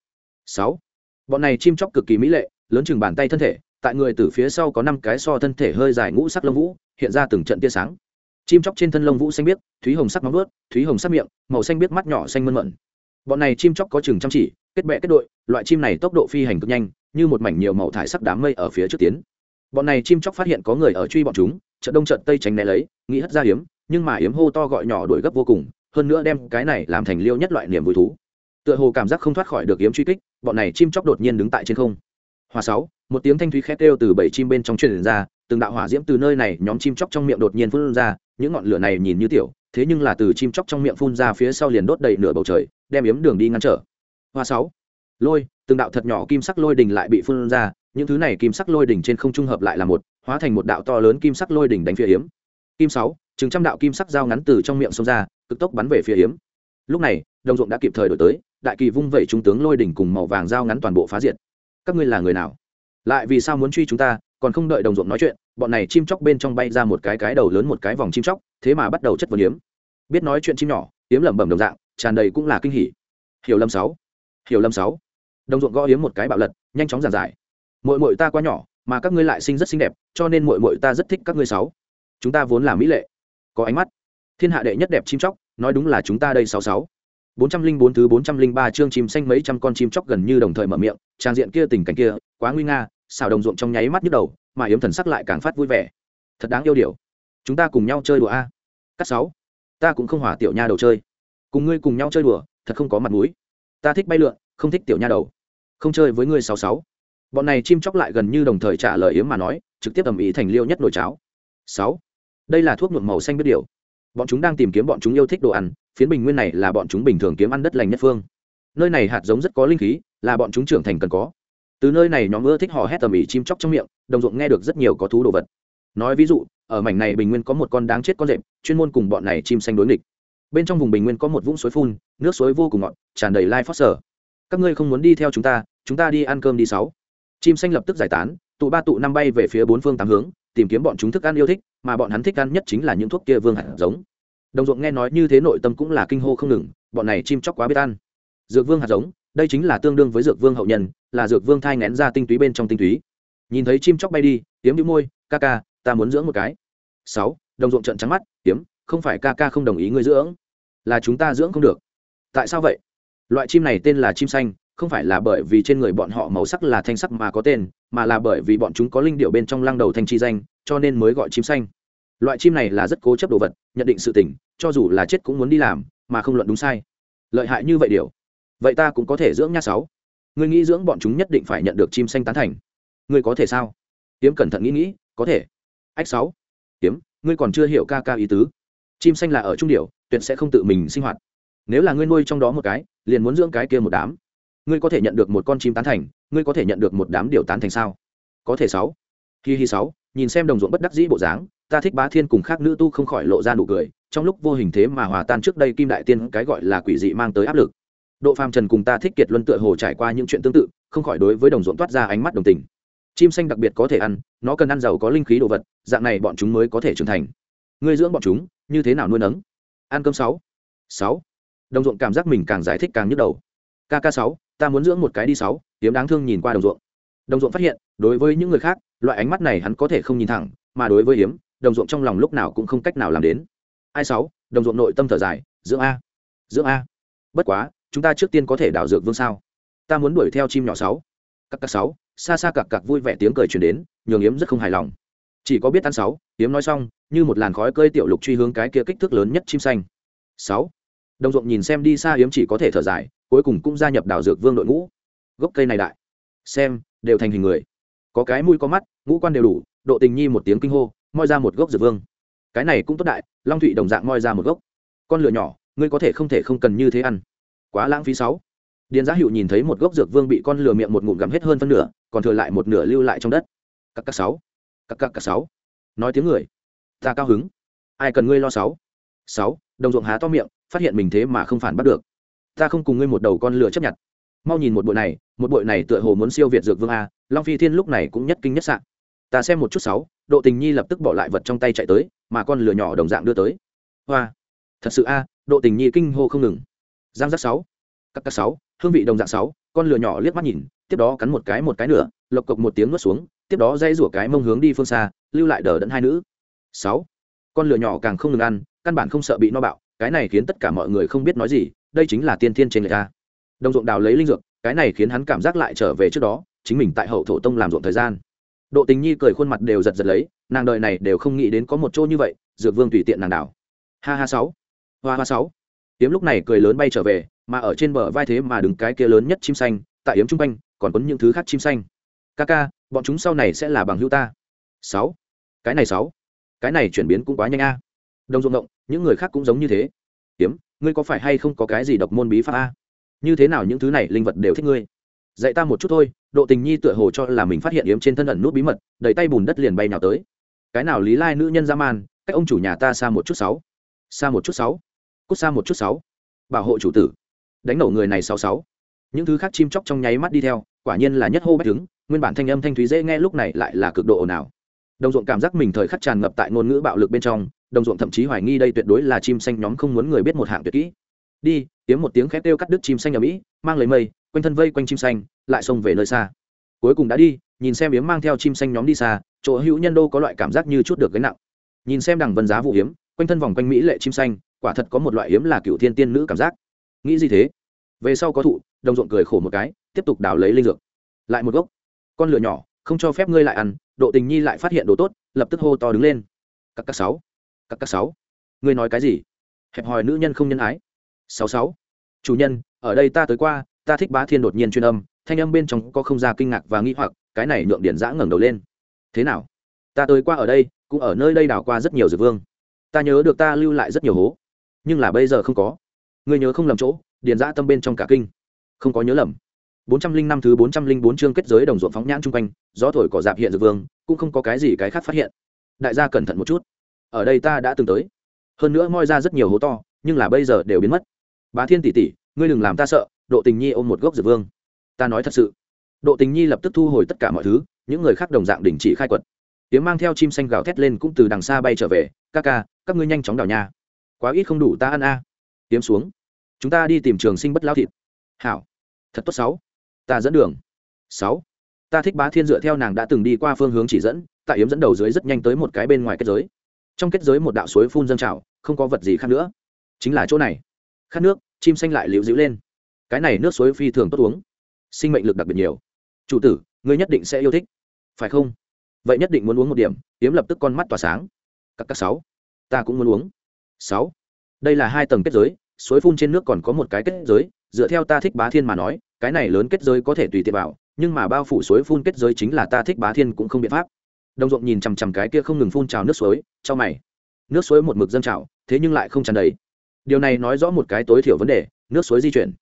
Sáu. Bọn này chim chóc cực kỳ mỹ lệ, lớn chừng bàn tay thân thể, tại người từ phía sau có năm cái so thân thể hơi dài ngũ sắc lông vũ, hiện ra từng trận tia sáng chim chóc trên thân lông vũ xanh biếc, thúy hồng sắc móng vớt thúy hồng sắc miệng, màu xanh biếc mắt nhỏ xanh mơn mận bọn này chim chóc có chừng chăm chỉ, kết bệ kết đội, loại chim này tốc độ phi hành cực nhanh, như một mảnh nhiều màu thải sắc đám mây ở phía trước tiến. Bọn này chim chóc phát hiện có người ở truy bọn chúng trận đông trận tây tránh né lấy, nghĩ hất ra hiếm, nhưng mà hiếm hô to gọi nhỏ đuổi gấp vô cùng, hơn nữa đem cái này làm thành liêu nhất loại niềm vui thú. Tựa hồ cảm giác không thoát khỏi được hiếm truy kích, bọn này chim chóc đột nhiên đứng tại trên không. Hòa sáu, một tiếng thanh thúy khét kêu từ bảy chim bên trong truyền ra, từng đạo hỏa diễm từ nơi này nhóm chim chóc trong miệng đột nhiên phun ra những ngọn lửa này nhìn như tiểu, thế nhưng là từ chim chóc trong miệng phun ra phía sau liền đốt đầy nửa bầu trời, đem yếm đường đi ngăn trở. Hoa sáu. Lôi, từng đạo thật nhỏ kim sắc lôi đỉnh lại bị phun ra, những thứ này kim sắc lôi đỉnh trên không trung hợp lại là một, hóa thành một đạo to lớn kim sắc lôi đỉnh đánh phía hiếm kim sáu, chừng trăm đạo kim sắc dao ngắn từ trong miệng xông ra, cực tốc bắn về phía hiếm lúc này, đồng ruộng đã kịp thời đổi tới, đại kỳ vung vẩy trung tướng lôi đỉnh cùng màu vàng dao ngắn toàn bộ phá diệt. Các ngươi là người nào? Lại vì sao muốn truy chúng ta còn không đợi đồng ruộng nói chuyện, bọn này chim chóc bên trong bay ra một cái cái đầu lớn một cái vòng chim chóc, thế mà bắt đầu chất vấn yếm. biết nói chuyện chim nhỏ yếm lẩm bẩm đồng dạng, tràn đầy cũng là kinh hỉ. Hiểu lâm sáu, hiểu lâm sáu. Đồng ruộng gõ yếm một cái bạo lật, nhanh chóng giàn giải. Mội mội ta quá nhỏ, mà các ngươi lại sinh rất xinh đẹp, cho nên mội mội ta rất thích các ngươi sáu. Chúng ta vốn là mỹ lệ, có ánh mắt. Thiên hạ đệ nhất đẹp chim chóc, nói đúng là chúng ta đây sáu sáu. Bốn trăm linh bốn thứ bốn trăm linh ba chương chim xanh mấy trăm con chim chóc gần như đồng thời mở miệng, trang diện kia tình cảnh kia, quá nguy nga xào đồng ruộng trong nháy mắt nhức đầu, mà yếm thần sắc lại càng phát vui vẻ. Thật đáng yêu điều. Chúng ta cùng nhau chơi đùa a. Cắt sáu. Ta cũng không hỏa tiểu nha đầu chơi. Cùng ngươi cùng nhau chơi đùa, thật không có mặt mũi. Ta thích bay lượn, không thích tiểu nha đầu. Không chơi với ngươi sáu sáu. Bọn này chim chóc lại gần như đồng thời trả lời yếm mà nói, trực tiếp ầm ĩ thành liêu nhất nồi cháo. Sáu. Đây là thuốc nhuộm màu xanh biết điều. Bọn chúng đang tìm kiếm bọn chúng yêu thích đồ ăn, phiến bình nguyên này là bọn chúng bình thường kiếm ăn đất lành nhất phương. Nơi này hạt giống rất có linh khí, là bọn chúng trưởng thành cần có từ nơi này nhóm ưa thích hò hét tầm ĩ chim chóc trong miệng, đồng ruộng nghe được rất nhiều có thú đồ vật. Nói ví dụ, ở mảnh này bình nguyên có một con đáng chết con rệp, chuyên môn cùng bọn này chim xanh đối nghịch. Bên trong vùng bình nguyên có một vũng suối phun, nước suối vô cùng ngọt, tràn đầy lai phót sở các ngươi không muốn đi theo chúng ta chúng ta đi ăn cơm đi sáu. Chim xanh lập tức giải tán, tụ ba tụ năm bay về phía bốn phương tám hướng, tìm kiếm bọn chúng thức ăn yêu thích, mà bọn hắn thích ăn nhất chính là những thuốc kia vương hạt giống. Đồng ruộng nghe nói như thế nội tâm cũng là kinh hô không ngừng, bọn này chim chóc quá biết ăn. Dược vương hạt giống đây chính là tương đương với dược vương hậu nhân, là dược vương thai ngén ra tinh túy bên trong tinh túy. Nhìn thấy chim chóc bay đi, tiếm đĩu môi, ca ca, ta muốn dưỡng một cái. Sáu, đồng ruộng trận trắng mắt, tiếm, không phải ca ca không đồng ý ngươi dưỡng, là chúng ta dưỡng không được. Tại sao vậy? Loại chim này tên là chim xanh, không phải là bởi vì trên người bọn họ màu sắc là thanh sắc mà có tên, mà là bởi vì bọn chúng có linh điệu bên trong lăng đầu thanh chi danh, cho nên mới gọi chim xanh. Loại chim này là rất cố chấp đồ vật, nhận định sự tỉnh cho dù là chết cũng muốn đi làm, mà không luận đúng sai. Lợi hại như vậy điều vậy ta cũng có thể dưỡng nha sáu. Người nghĩ dưỡng bọn chúng nhất định phải nhận được chim xanh tán thành. Ngươi có thể sao? Tiếm cẩn thận nghĩ nghĩ, có thể. Ách sáu. Tiếm ngươi còn chưa hiểu ca ca ý tứ. Chim xanh là ở trung điệu tuyệt sẽ không tự mình sinh hoạt. Nếu là ngươi nuôi trong đó một cái, liền muốn dưỡng cái kia một đám. Ngươi có thể nhận được một con chim tán thành, ngươi có thể nhận được một đám điều tán thành sao? Có thể sáu. Hi hi sáu, nhìn xem đồng ruộng bất đắc dĩ bộ dáng, ta thích bá thiên cùng khác nữ tu không khỏi lộ ra nụ cười, trong lúc vô hình thế mà hòa tan trước đây kim đại tiên cái gọi là quỷ dị mang tới áp lực độ phàm trần cùng ta thích kiệt luân tựa hồ trải qua những chuyện tương tự, không khỏi đối với đồng ruộng toát ra ánh mắt đồng tình. Chim xanh đặc biệt có thể ăn, nó cần ăn giàu có linh khí đồ vật, dạng này bọn chúng mới có thể trưởng thành. Ngươi dưỡng bọn chúng, như thế nào nuôi nấng? Ăn cơm sáu. Sáu. Đồng ruộng cảm giác mình càng giải thích càng nhức đầu. Kk sáu, ta muốn dưỡng một cái đi sáu, hiếm đáng thương nhìn qua đồng ruộng. Đồng ruộng phát hiện, đối với những người khác, loại ánh mắt này hắn có thể không nhìn thẳng, mà đối với hiếm, đồng ruộng trong lòng lúc nào cũng không cách nào làm đến. Ai sáu, đồng ruộng nội tâm thở dài, dưỡng a. Dưỡng a. Bất quá chúng ta trước tiên có thể đảo dược vương sao? Ta muốn đuổi theo chim nhỏ sáu. Các các sáu, xa xa cặc cặc vui vẻ tiếng cười truyền đến, nhường yếm rất không hài lòng. Chỉ có biết ăn sáu, yếm nói xong, như một làn khói cơi tiểu lục truy hướng cái kia kích thước lớn nhất chim xanh. Sáu. Đồng ruộng nhìn xem đi xa yếm chỉ có thể thở dài, cuối cùng cũng gia nhập đảo dược vương đội ngũ. Gốc cây này đại. Xem, đều thành hình người. Có cái mũi có mắt, ngũ quan đều đủ, độ tình nhi một tiếng kinh hô, moi ra một gốc dược vương. Cái này cũng tốt đại, long thụy đồng dạng moi ra một gốc. Con lửa nhỏ, ngươi có thể không thể không cần như thế ăn quá lãng phí sáu. Điền giá hữu nhìn thấy một gốc dược vương bị con lừa miệng một ngụm gặm hết hơn phân nửa, còn thừa lại một nửa lưu lại trong đất. Các các sáu. Các các các sáu. Nói tiếng người. Ta cao hứng. Ai cần ngươi lo sáu? Sáu, đồng ruộng há to miệng, phát hiện mình thế mà không phản bắt được. Ta không cùng ngươi một đầu con lừa chấp nhận. Mau nhìn một bội này, một bội này tựa hồ muốn siêu việt dược vương a, long phi thiên lúc này cũng nhất kinh nhất sạn ta xem một chút sáu, độ tình nhi lập tức bỏ lại vật trong tay chạy tới, mà con lừa nhỏ đồng dạng đưa tới. Hoa. Thật sự a, độ tình nhi kinh hô không ngừng giang giác sáu các các sáu, hương vị đồng dạng sáu, con lửa nhỏ liếc mắt nhìn, tiếp đó cắn một cái một cái nữa lộc cộc một tiếng nuốt xuống, tiếp đó dây rủa cái mông hướng đi phương xa, lưu lại đờ đẫn hai nữ. Sáu, con lửa nhỏ càng không ngừng ăn, căn bản không sợ bị no bạo, cái này khiến tất cả mọi người không biết nói gì, đây chính là tiên thiên trên người ta đồng ruộng đào lấy linh dược, cái này khiến hắn cảm giác lại trở về trước đó, chính mình tại hậu thổ tông làm ruộng thời gian. Độ tình nhi cười khuôn mặt đều giật giật lấy, nàng đời này đều không nghĩ đến có một chỗ như vậy, dược vương tùy tiện nàng đảo ha ha sáu, hoa hoa sáu yếm lúc này cười lớn bay trở về, mà ở trên bờ vai thế mà đứng cái kia lớn nhất chim xanh, tại yếm trung quanh, còn có những thứ khác chim xanh. Ca ca, bọn chúng sau này sẽ là bằng hữu ta. Sáu. Cái này sáu. Cái này chuyển biến cũng quá nhanh a. Đồng ruộng động những người khác cũng giống như thế. Yếm, ngươi có phải hay không có cái gì độc môn bí pháp a? Như thế nào những thứ này linh vật đều thích ngươi? Dạy ta một chút thôi, độ tình nhi tựa hồ cho là mình phát hiện yếm trên thân ẩn nút bí mật, đẩy tay bùn đất liền bay nào tới. Cái nào lý lai nữ nhân ra man, cách ông chủ nhà ta xa một chút sáu. Xa một chút sáu cút xa một chút sáu. Bảo hộ chủ tử. Đánh nổ người này sáu sáu. Những thứ khác chim chóc trong nháy mắt đi theo, quả nhiên là nhất hô bách đứng, nguyên bản thanh âm thanh thúy dễ nghe lúc này lại là cực độ ồn ào. Đồng ruộng cảm giác mình thời khắc tràn ngập tại ngôn ngữ bạo lực bên trong, đồng ruộng thậm chí hoài nghi đây tuyệt đối là chim xanh nhóm không muốn người biết một hạng tuyệt kỹ. Đi tiếng một tiếng khét kêu cắt đứt chim xanh ở mỹ, mang lấy mây, quanh thân vây quanh chim xanh, lại xông về nơi xa. Cuối cùng đã đi, nhìn xem yếm mang theo chim xanh nhóm đi xa, chỗ hữu nhân đô có loại cảm giác như chút được gánh nặng. Nhìn xem đằng vân giá vụ hiếm quanh thân vòng quanh mỹ lệ chim xanh quả thật có một loại hiếm là cựu thiên tiên nữ cảm giác. Nghĩ gì thế? Về sau có thụ, đồng ruộng cười khổ một cái, tiếp tục đào lấy linh dược. Lại một gốc. Con lửa nhỏ, không cho phép ngươi lại ăn, độ tình nhi lại phát hiện đồ tốt, lập tức hô to đứng lên. Các các sáu. Các các sáu. Ngươi nói cái gì? Hẹp hòi nữ nhân không nhân ái. Sáu sáu. Chủ nhân, ở đây ta tới qua, ta thích bá thiên đột nhiên chuyên âm, thanh âm bên trong có không ra kinh ngạc và nghĩ hoặc, cái này nhượng điển giã ngẩng đầu lên. Thế nào? Ta tới qua ở đây, cũng ở nơi đây đảo qua rất nhiều dược vương. Ta nhớ được ta lưu lại rất nhiều hố nhưng là bây giờ không có. Ngươi nhớ không lầm chỗ, điền giã tâm bên trong cả kinh. Không có nhớ lầm. Bốn trăm linh năm thứ bốn trăm linh bốn chương kết giới đồng ruộng phóng nhãn chung quanh, gió thổi cỏ dạp hiện dược vương, cũng không có cái gì cái khác phát hiện. Đại gia cẩn thận một chút. Ở đây ta đã từng tới. Hơn nữa moi ra rất nhiều hố to, nhưng là bây giờ đều biến mất. Bá thiên tỷ tỷ, ngươi đừng làm ta sợ, độ tình nhi ôm một gốc dược vương. Ta nói thật sự. Độ tình nhi lập tức thu hồi tất cả mọi thứ, những người khác đồng dạng đình chỉ khai quật. Tiếng mang theo chim xanh gào thét lên cũng từ đằng xa bay trở về. Ca ca, các ngươi nhanh chóng đào nha quá ít không đủ ta ăn a. À. xuống. Chúng ta đi tìm trường sinh bất lao thịt. Hảo. Thật tốt sáu. Ta dẫn đường. Sáu. Ta thích bá thiên dựa theo nàng đã từng đi qua phương hướng chỉ dẫn, tại yếm dẫn đầu dưới rất nhanh tới một cái bên ngoài kết giới. Trong kết giới một đạo suối phun dâng trào, không có vật gì khác nữa. Chính là chỗ này. Khát nước, chim xanh lại liễu dĩu lên. Cái này nước suối phi thường tốt uống. Sinh mệnh lực đặc biệt nhiều. Chủ tử, ngươi nhất định sẽ yêu thích. Phải không? Vậy nhất định muốn uống một điểm, yếm lập tức con mắt tỏa sáng. Các các sáu. Ta cũng muốn uống sáu. Đây là hai tầng kết giới, suối phun trên nước còn có một cái kết giới, dựa theo ta thích bá thiên mà nói, cái này lớn kết giới có thể tùy tiện vào, nhưng mà bao phủ suối phun kết giới chính là ta thích bá thiên cũng không biện pháp. Đồng ruộng nhìn chằm chằm cái kia không ngừng phun trào nước suối, cho mày. Nước suối một mực dâng trào, thế nhưng lại không tràn đầy. Điều này nói rõ một cái tối thiểu vấn đề, nước suối di chuyển.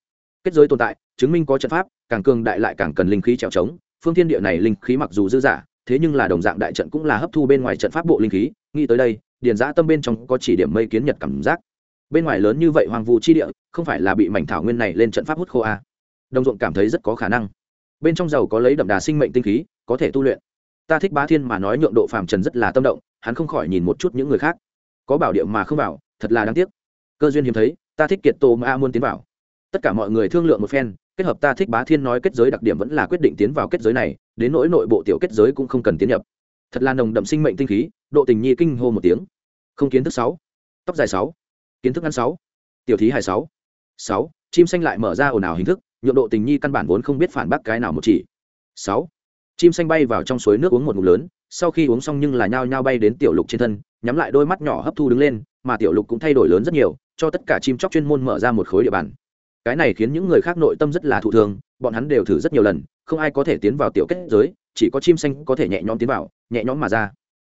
Kết giới tồn tại, chứng minh có trận pháp, càng cường đại lại càng cần linh khí trèo trống. Phương thiên địa này linh khí mặc dù dư giả thế nhưng là đồng dạng đại trận cũng là hấp thu bên ngoài trận pháp bộ linh khí, nghĩ tới đây điền giã tâm bên trong có chỉ điểm mây kiến nhật cảm giác. Bên ngoài lớn như vậy hoàng vu chi địa, không phải là bị mảnh thảo nguyên này lên trận pháp hút khô a à. đồng ruộng cảm thấy rất có khả năng. Bên trong dầu có lấy đậm đà sinh mệnh tinh khí, có thể tu luyện. Ta thích bá thiên mà nói nhượng độ phàm trần rất là tâm động, hắn không khỏi nhìn một chút những người khác. Có bảo điệu mà không vào thật là đáng tiếc. Cơ duyên hiếm thấy, ta thích kiệt tô mà muốn tiến vào. Tất cả mọi người thương lượng một phen, kết hợp ta thích bá thiên nói kết giới đặc điểm vẫn là quyết định tiến vào kết giới này, đến nỗi nội bộ tiểu kết giới cũng không cần tiến nhập thật là nồng đậm sinh mệnh tinh khí, độ tình nhi kinh hô một tiếng. Không kiến thức sáu. Tóc dài sáu. Kiến thức ăn sáu. Tiểu thí hài sáu. Sáu. Chim xanh lại mở ra ồn ào hình thức, nhượng độ tình nhi căn bản vốn không biết phản bác cái nào một chỉ. Sáu. Chim xanh bay vào trong suối nước uống một ngụm lớn, sau khi uống xong nhưng là nhao nhao bay đến tiểu lục trên thân, nhắm lại đôi mắt nhỏ hấp thu đứng lên, mà tiểu lục cũng thay đổi lớn rất nhiều, cho tất cả chim chóc chuyên môn mở ra một khối địa bàn. Cái này khiến những người khác nội tâm rất là thụ thường, bọn hắn đều thử rất nhiều lần, không ai có thể tiến vào tiểu kết giới chỉ có chim xanh có thể nhẹ nhõm tiến vào, nhẹ nhõm mà ra.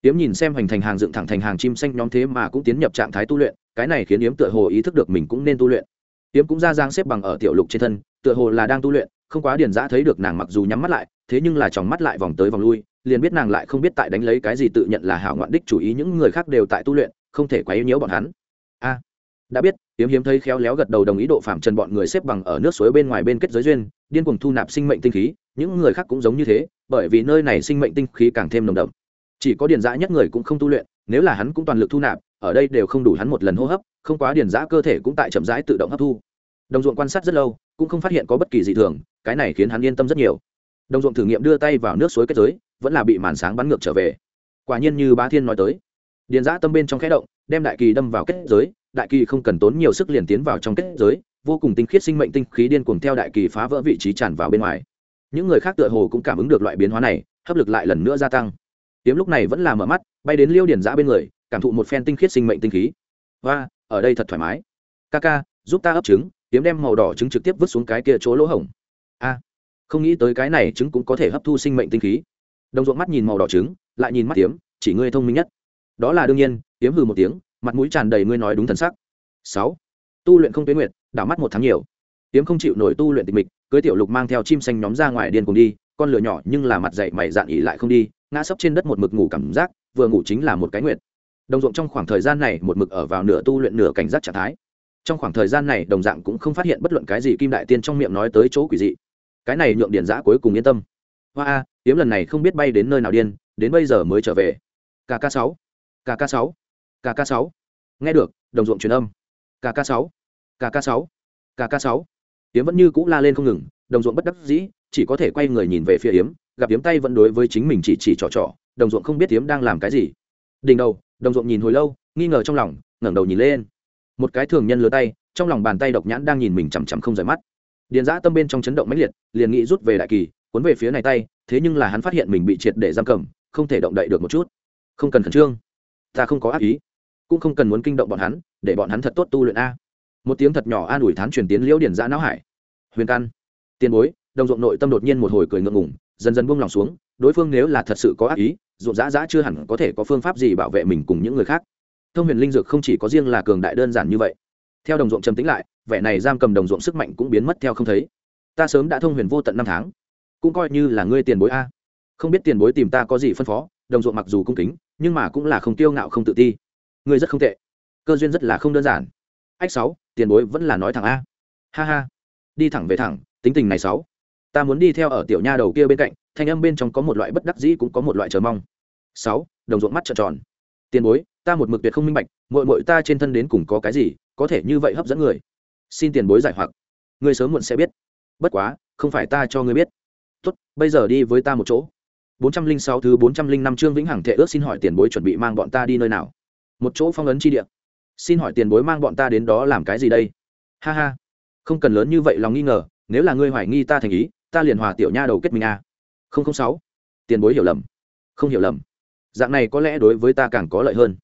Yếm nhìn xem hoành thành hàng dựng thẳng thành hàng chim xanh nhóm thế mà cũng tiến nhập trạng thái tu luyện, cái này khiến yếm tựa hồ ý thức được mình cũng nên tu luyện. Yếm cũng ra giang xếp bằng ở tiểu lục trên thân, tựa hồ là đang tu luyện, không quá điền giã thấy được nàng mặc dù nhắm mắt lại, thế nhưng là tròng mắt lại vòng tới vòng lui, liền biết nàng lại không biết tại đánh lấy cái gì tự nhận là hảo ngoạn đích chủ ý, những người khác đều tại tu luyện, không thể quấy nhiễu bọn hắn. A, đã biết hiếm hiếm thấy khéo léo gật đầu đồng ý độ phạm trần bọn người xếp bằng ở nước suối bên ngoài bên kết giới duyên, điên cuồng thu nạp sinh mệnh tinh khí, những người khác cũng giống như thế bởi vì nơi này sinh mệnh tinh khí càng thêm nồng đậm. Chỉ có điền giã nhất người cũng không tu luyện, nếu là hắn cũng toàn lực thu nạp, ở đây đều không đủ hắn một lần hô hấp, không quá điền giã cơ thể cũng tại chậm rãi tự động hấp thu. Đồng ruộng quan sát rất lâu, cũng không phát hiện có bất kỳ gì thường, cái này khiến hắn yên tâm rất nhiều. Đồng ruộng thử nghiệm đưa tay vào nước suối kết giới, vẫn là bị màn sáng bắn ngược trở về. Quả nhiên như bá thiên nói tới. Điền giã tâm bên trong khẽ động, đem đại kỳ đâm vào kết giới, đại kỳ không cần tốn nhiều sức liền tiến vào trong kết giới, vô cùng tinh khiết sinh mệnh tinh khí điên cuồng theo đại kỳ phá vỡ vị trí tràn vào bên ngoài những người khác tựa hồ cũng cảm ứng được loại biến hóa này hấp lực lại lần nữa gia tăng. Tiếm lúc này vẫn là mở mắt bay đến liêu điển giã bên người cảm thụ một phen tinh khiết sinh mệnh tinh khí. Và ở đây thật thoải mái. Ca ca giúp ta ấp trứng. Tiếm đem màu đỏ trứng trực tiếp vứt xuống cái kia chỗ lỗ hổng. A không nghĩ tới cái này trứng cũng có thể hấp thu sinh mệnh tinh khí. Đồng ruộng mắt nhìn màu đỏ trứng lại nhìn mắt tiếm chỉ ngươi thông minh nhất. Đó là đương nhiên. Tiếm hừ một tiếng mặt mũi tràn đầy ngươi nói đúng thần sắc. Sáu tu luyện không tuyến nguyện, đảo mắt một tháng nhiều tiếm không chịu nổi tu luyện tịch mịch, cưới tiểu lục mang theo chim xanh nhóm ra ngoài điên cùng đi, con lửa nhỏ nhưng là mặt dậy mày dạn ỉ lại không đi, ngã sấp trên đất một mực ngủ cảm giác, vừa ngủ chính là một cái nguyệt. Đồng ruộng trong khoảng thời gian này một mực ở vào nửa tu luyện nửa cảnh giác trạng thái. Trong khoảng thời gian này, đồng dạng cũng không phát hiện bất luận cái gì kim đại tiên trong miệng nói tới chỗ quỷ dị. Cái này nhượng điển giã cuối cùng yên tâm. Hoa a, tiếm lần này không biết bay đến nơi nào điên, đến bây giờ mới trở về. Kk sáu kk sáu kk sáu. Nghe được, đồng ruộng truyền âm. Kk sáu kk sáu kk sáu tiếm vẫn như cũ la lên không ngừng, đồng ruộng bất đắc dĩ, chỉ có thể quay người nhìn về phía yếm, gặp yếm tay vẫn đối với chính mình chỉ chỉ trò trò, đồng ruộng không biết yếm đang làm cái gì. Đỉnh đầu, đồng ruộng nhìn hồi lâu, nghi ngờ trong lòng, ngẩng đầu nhìn lên. Một cái thường nhân lừa tay, trong lòng bàn tay độc nhãn đang nhìn mình chằm chằm không rời mắt. Điền giã tâm bên trong chấn động mãnh liệt, liền nghĩ rút về đại kỳ, cuốn về phía này tay, thế nhưng là hắn phát hiện mình bị triệt để giam cầm, không thể động đậy được một chút. Không cần khẩn trương. Ta không có ác ý. Cũng không cần muốn kinh động bọn hắn, để bọn hắn thật tốt tu luyện a một tiếng thật nhỏ an ủi thán truyền tiến liễu điển giã não hải. Huyền căn tiền bối. Đồng ruộng nội tâm đột nhiên một hồi cười ngượng ngùng, dần dần buông lòng xuống. Đối phương nếu là thật sự có ác ý, ruộng giã giã chưa hẳn có thể có phương pháp gì bảo vệ mình cùng những người khác. Thông huyền linh dược không chỉ có riêng là cường đại đơn giản như vậy. Theo đồng ruộng trầm tính lại, vẻ này giam cầm đồng ruộng sức mạnh cũng biến mất theo không thấy. Ta sớm đã thông huyền vô tận năm tháng, cũng coi như là ngươi tiền bối a. Không biết tiền bối tìm ta có gì phân phó, đồng ruộng mặc dù cung kính, nhưng mà cũng là không tiêu ngạo không tự ti. Ngươi rất không tệ, cơ duyên rất là không đơn giản. Ách sáu tiền bối vẫn là nói thẳng a. Ha ha. Đi thẳng về thẳng, tính tình này sáu. Ta muốn đi theo ở tiểu nha đầu kia bên cạnh, thanh âm bên trong có một loại bất đắc dĩ cũng có một loại chờ mong. Sáu, đồng ruộng mắt trợn tròn. Tiền bối, ta một mực tuyệt không minh bạch mội mội ta trên thân đến cùng có cái gì, có thể như vậy hấp dẫn người? Xin tiền bối giải hoặc. Người sớm muộn sẽ biết. Bất quá, không phải ta cho ngươi biết. Tốt, bây giờ đi với ta một chỗ. Bốn trăm linh sáu thứ bốn trăm linh năm chương vĩnh hằng thệ ước xin hỏi tiền bối chuẩn bị mang bọn ta đi nơi nào? Một chỗ phong ấn chi địa xin hỏi tiền bối mang bọn ta đến đó làm cái gì đây? Ha ha. Không cần lớn như vậy lòng nghi ngờ, nếu là ngươi hoài nghi ta thành ý, ta liền hòa tiểu nha đầu kết minh a à. không không sáu. Tiền bối hiểu lầm. Không hiểu lầm. Dạng này có lẽ đối với ta càng có lợi hơn.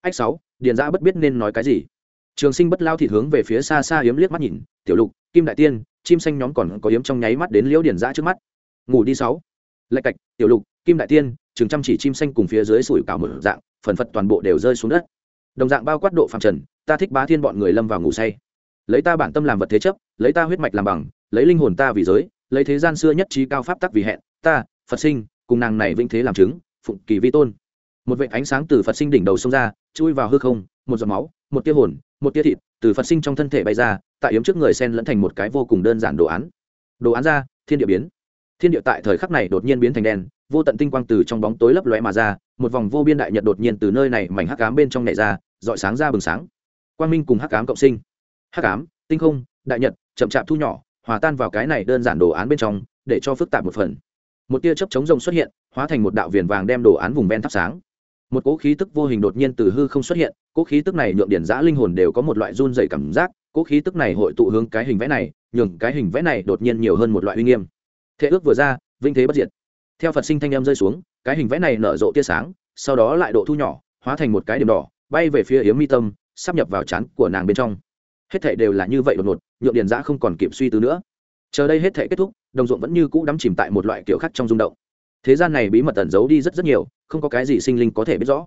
Ách sáu, điền giã bất biết nên nói cái gì. Trường sinh bất lao thịt hướng về phía xa xa hiếm liếc mắt nhìn, tiểu lục, kim đại tiên, chim xanh nhóm còn có hiếm trong nháy mắt đến liễu điền giã trước mắt. Ngủ đi sáu. Lạch cạch, tiểu lục, kim đại tiên, chừng chăm chỉ chim xanh cùng phía dưới sủi cả một dạng, phần phật toàn bộ đều rơi xuống đất đồng dạng bao quát độ phạm trần, ta thích bá thiên bọn người lâm vào ngủ say. Lấy ta bản tâm làm vật thế chấp, lấy ta huyết mạch làm bằng, lấy linh hồn ta vì giới, lấy thế gian xưa nhất trí cao pháp tắc vì hẹn, ta, phật sinh, cùng nàng này vinh thế làm chứng, phụng kỳ vi tôn. Một vệ ánh sáng từ phật sinh đỉnh đầu xông ra, chui vào hư không, một giọt máu, một tia hồn, một tia thịt từ phật sinh trong thân thể bay ra, tại yếm trước người sen lẫn thành một cái vô cùng đơn giản đồ án. Đồ án ra, thiên địa biến. Thiên địa tại thời khắc này đột nhiên biến thành đen vô tận tinh quang từ trong bóng tối lấp lóe mà ra, một vòng vô biên đại nhật đột nhiên từ nơi này mảnh hắc ám bên trong nảy ra dọi sáng ra bừng sáng. Quang minh cùng hắc ám cộng sinh. Hắc ám, tinh không, đại nhật, chậm chạp thu nhỏ, hòa tan vào cái này đơn giản đồ án bên trong, để cho phức tạp một phần. Một tia chớp chống rồng xuất hiện, hóa thành một đạo viền vàng đem đồ án vùng ven thắp sáng. Một cỗ khí tức vô hình đột nhiên từ hư không xuất hiện, cỗ khí tức này nhượng điển giã linh hồn đều có một loại run dày cảm giác, cỗ khí tức này hội tụ hướng cái hình vẽ này, nhường cái hình vẽ này đột nhiên nhiều hơn một loại uy nghiêm. Thế ước vừa ra vinh thế bất diệt theo phật sinh thanh em rơi xuống, cái hình vẽ này nở rộ tia sáng, sau đó lại độ thu nhỏ, hóa thành một cái điểm đỏ, bay về phía yếm mi tâm, sắp nhập vào chán của nàng bên trong. Hết thệ đều là như vậy đột ngột, nhượng điền giã không còn kịp suy tư nữa. Chờ đây hết thệ kết thúc, đồng ruộng vẫn như cũ đắm chìm tại một loại kiểu khác trong rung động. Thế gian này bí mật tẩn giấu đi rất rất nhiều, không có cái gì sinh linh có thể biết rõ.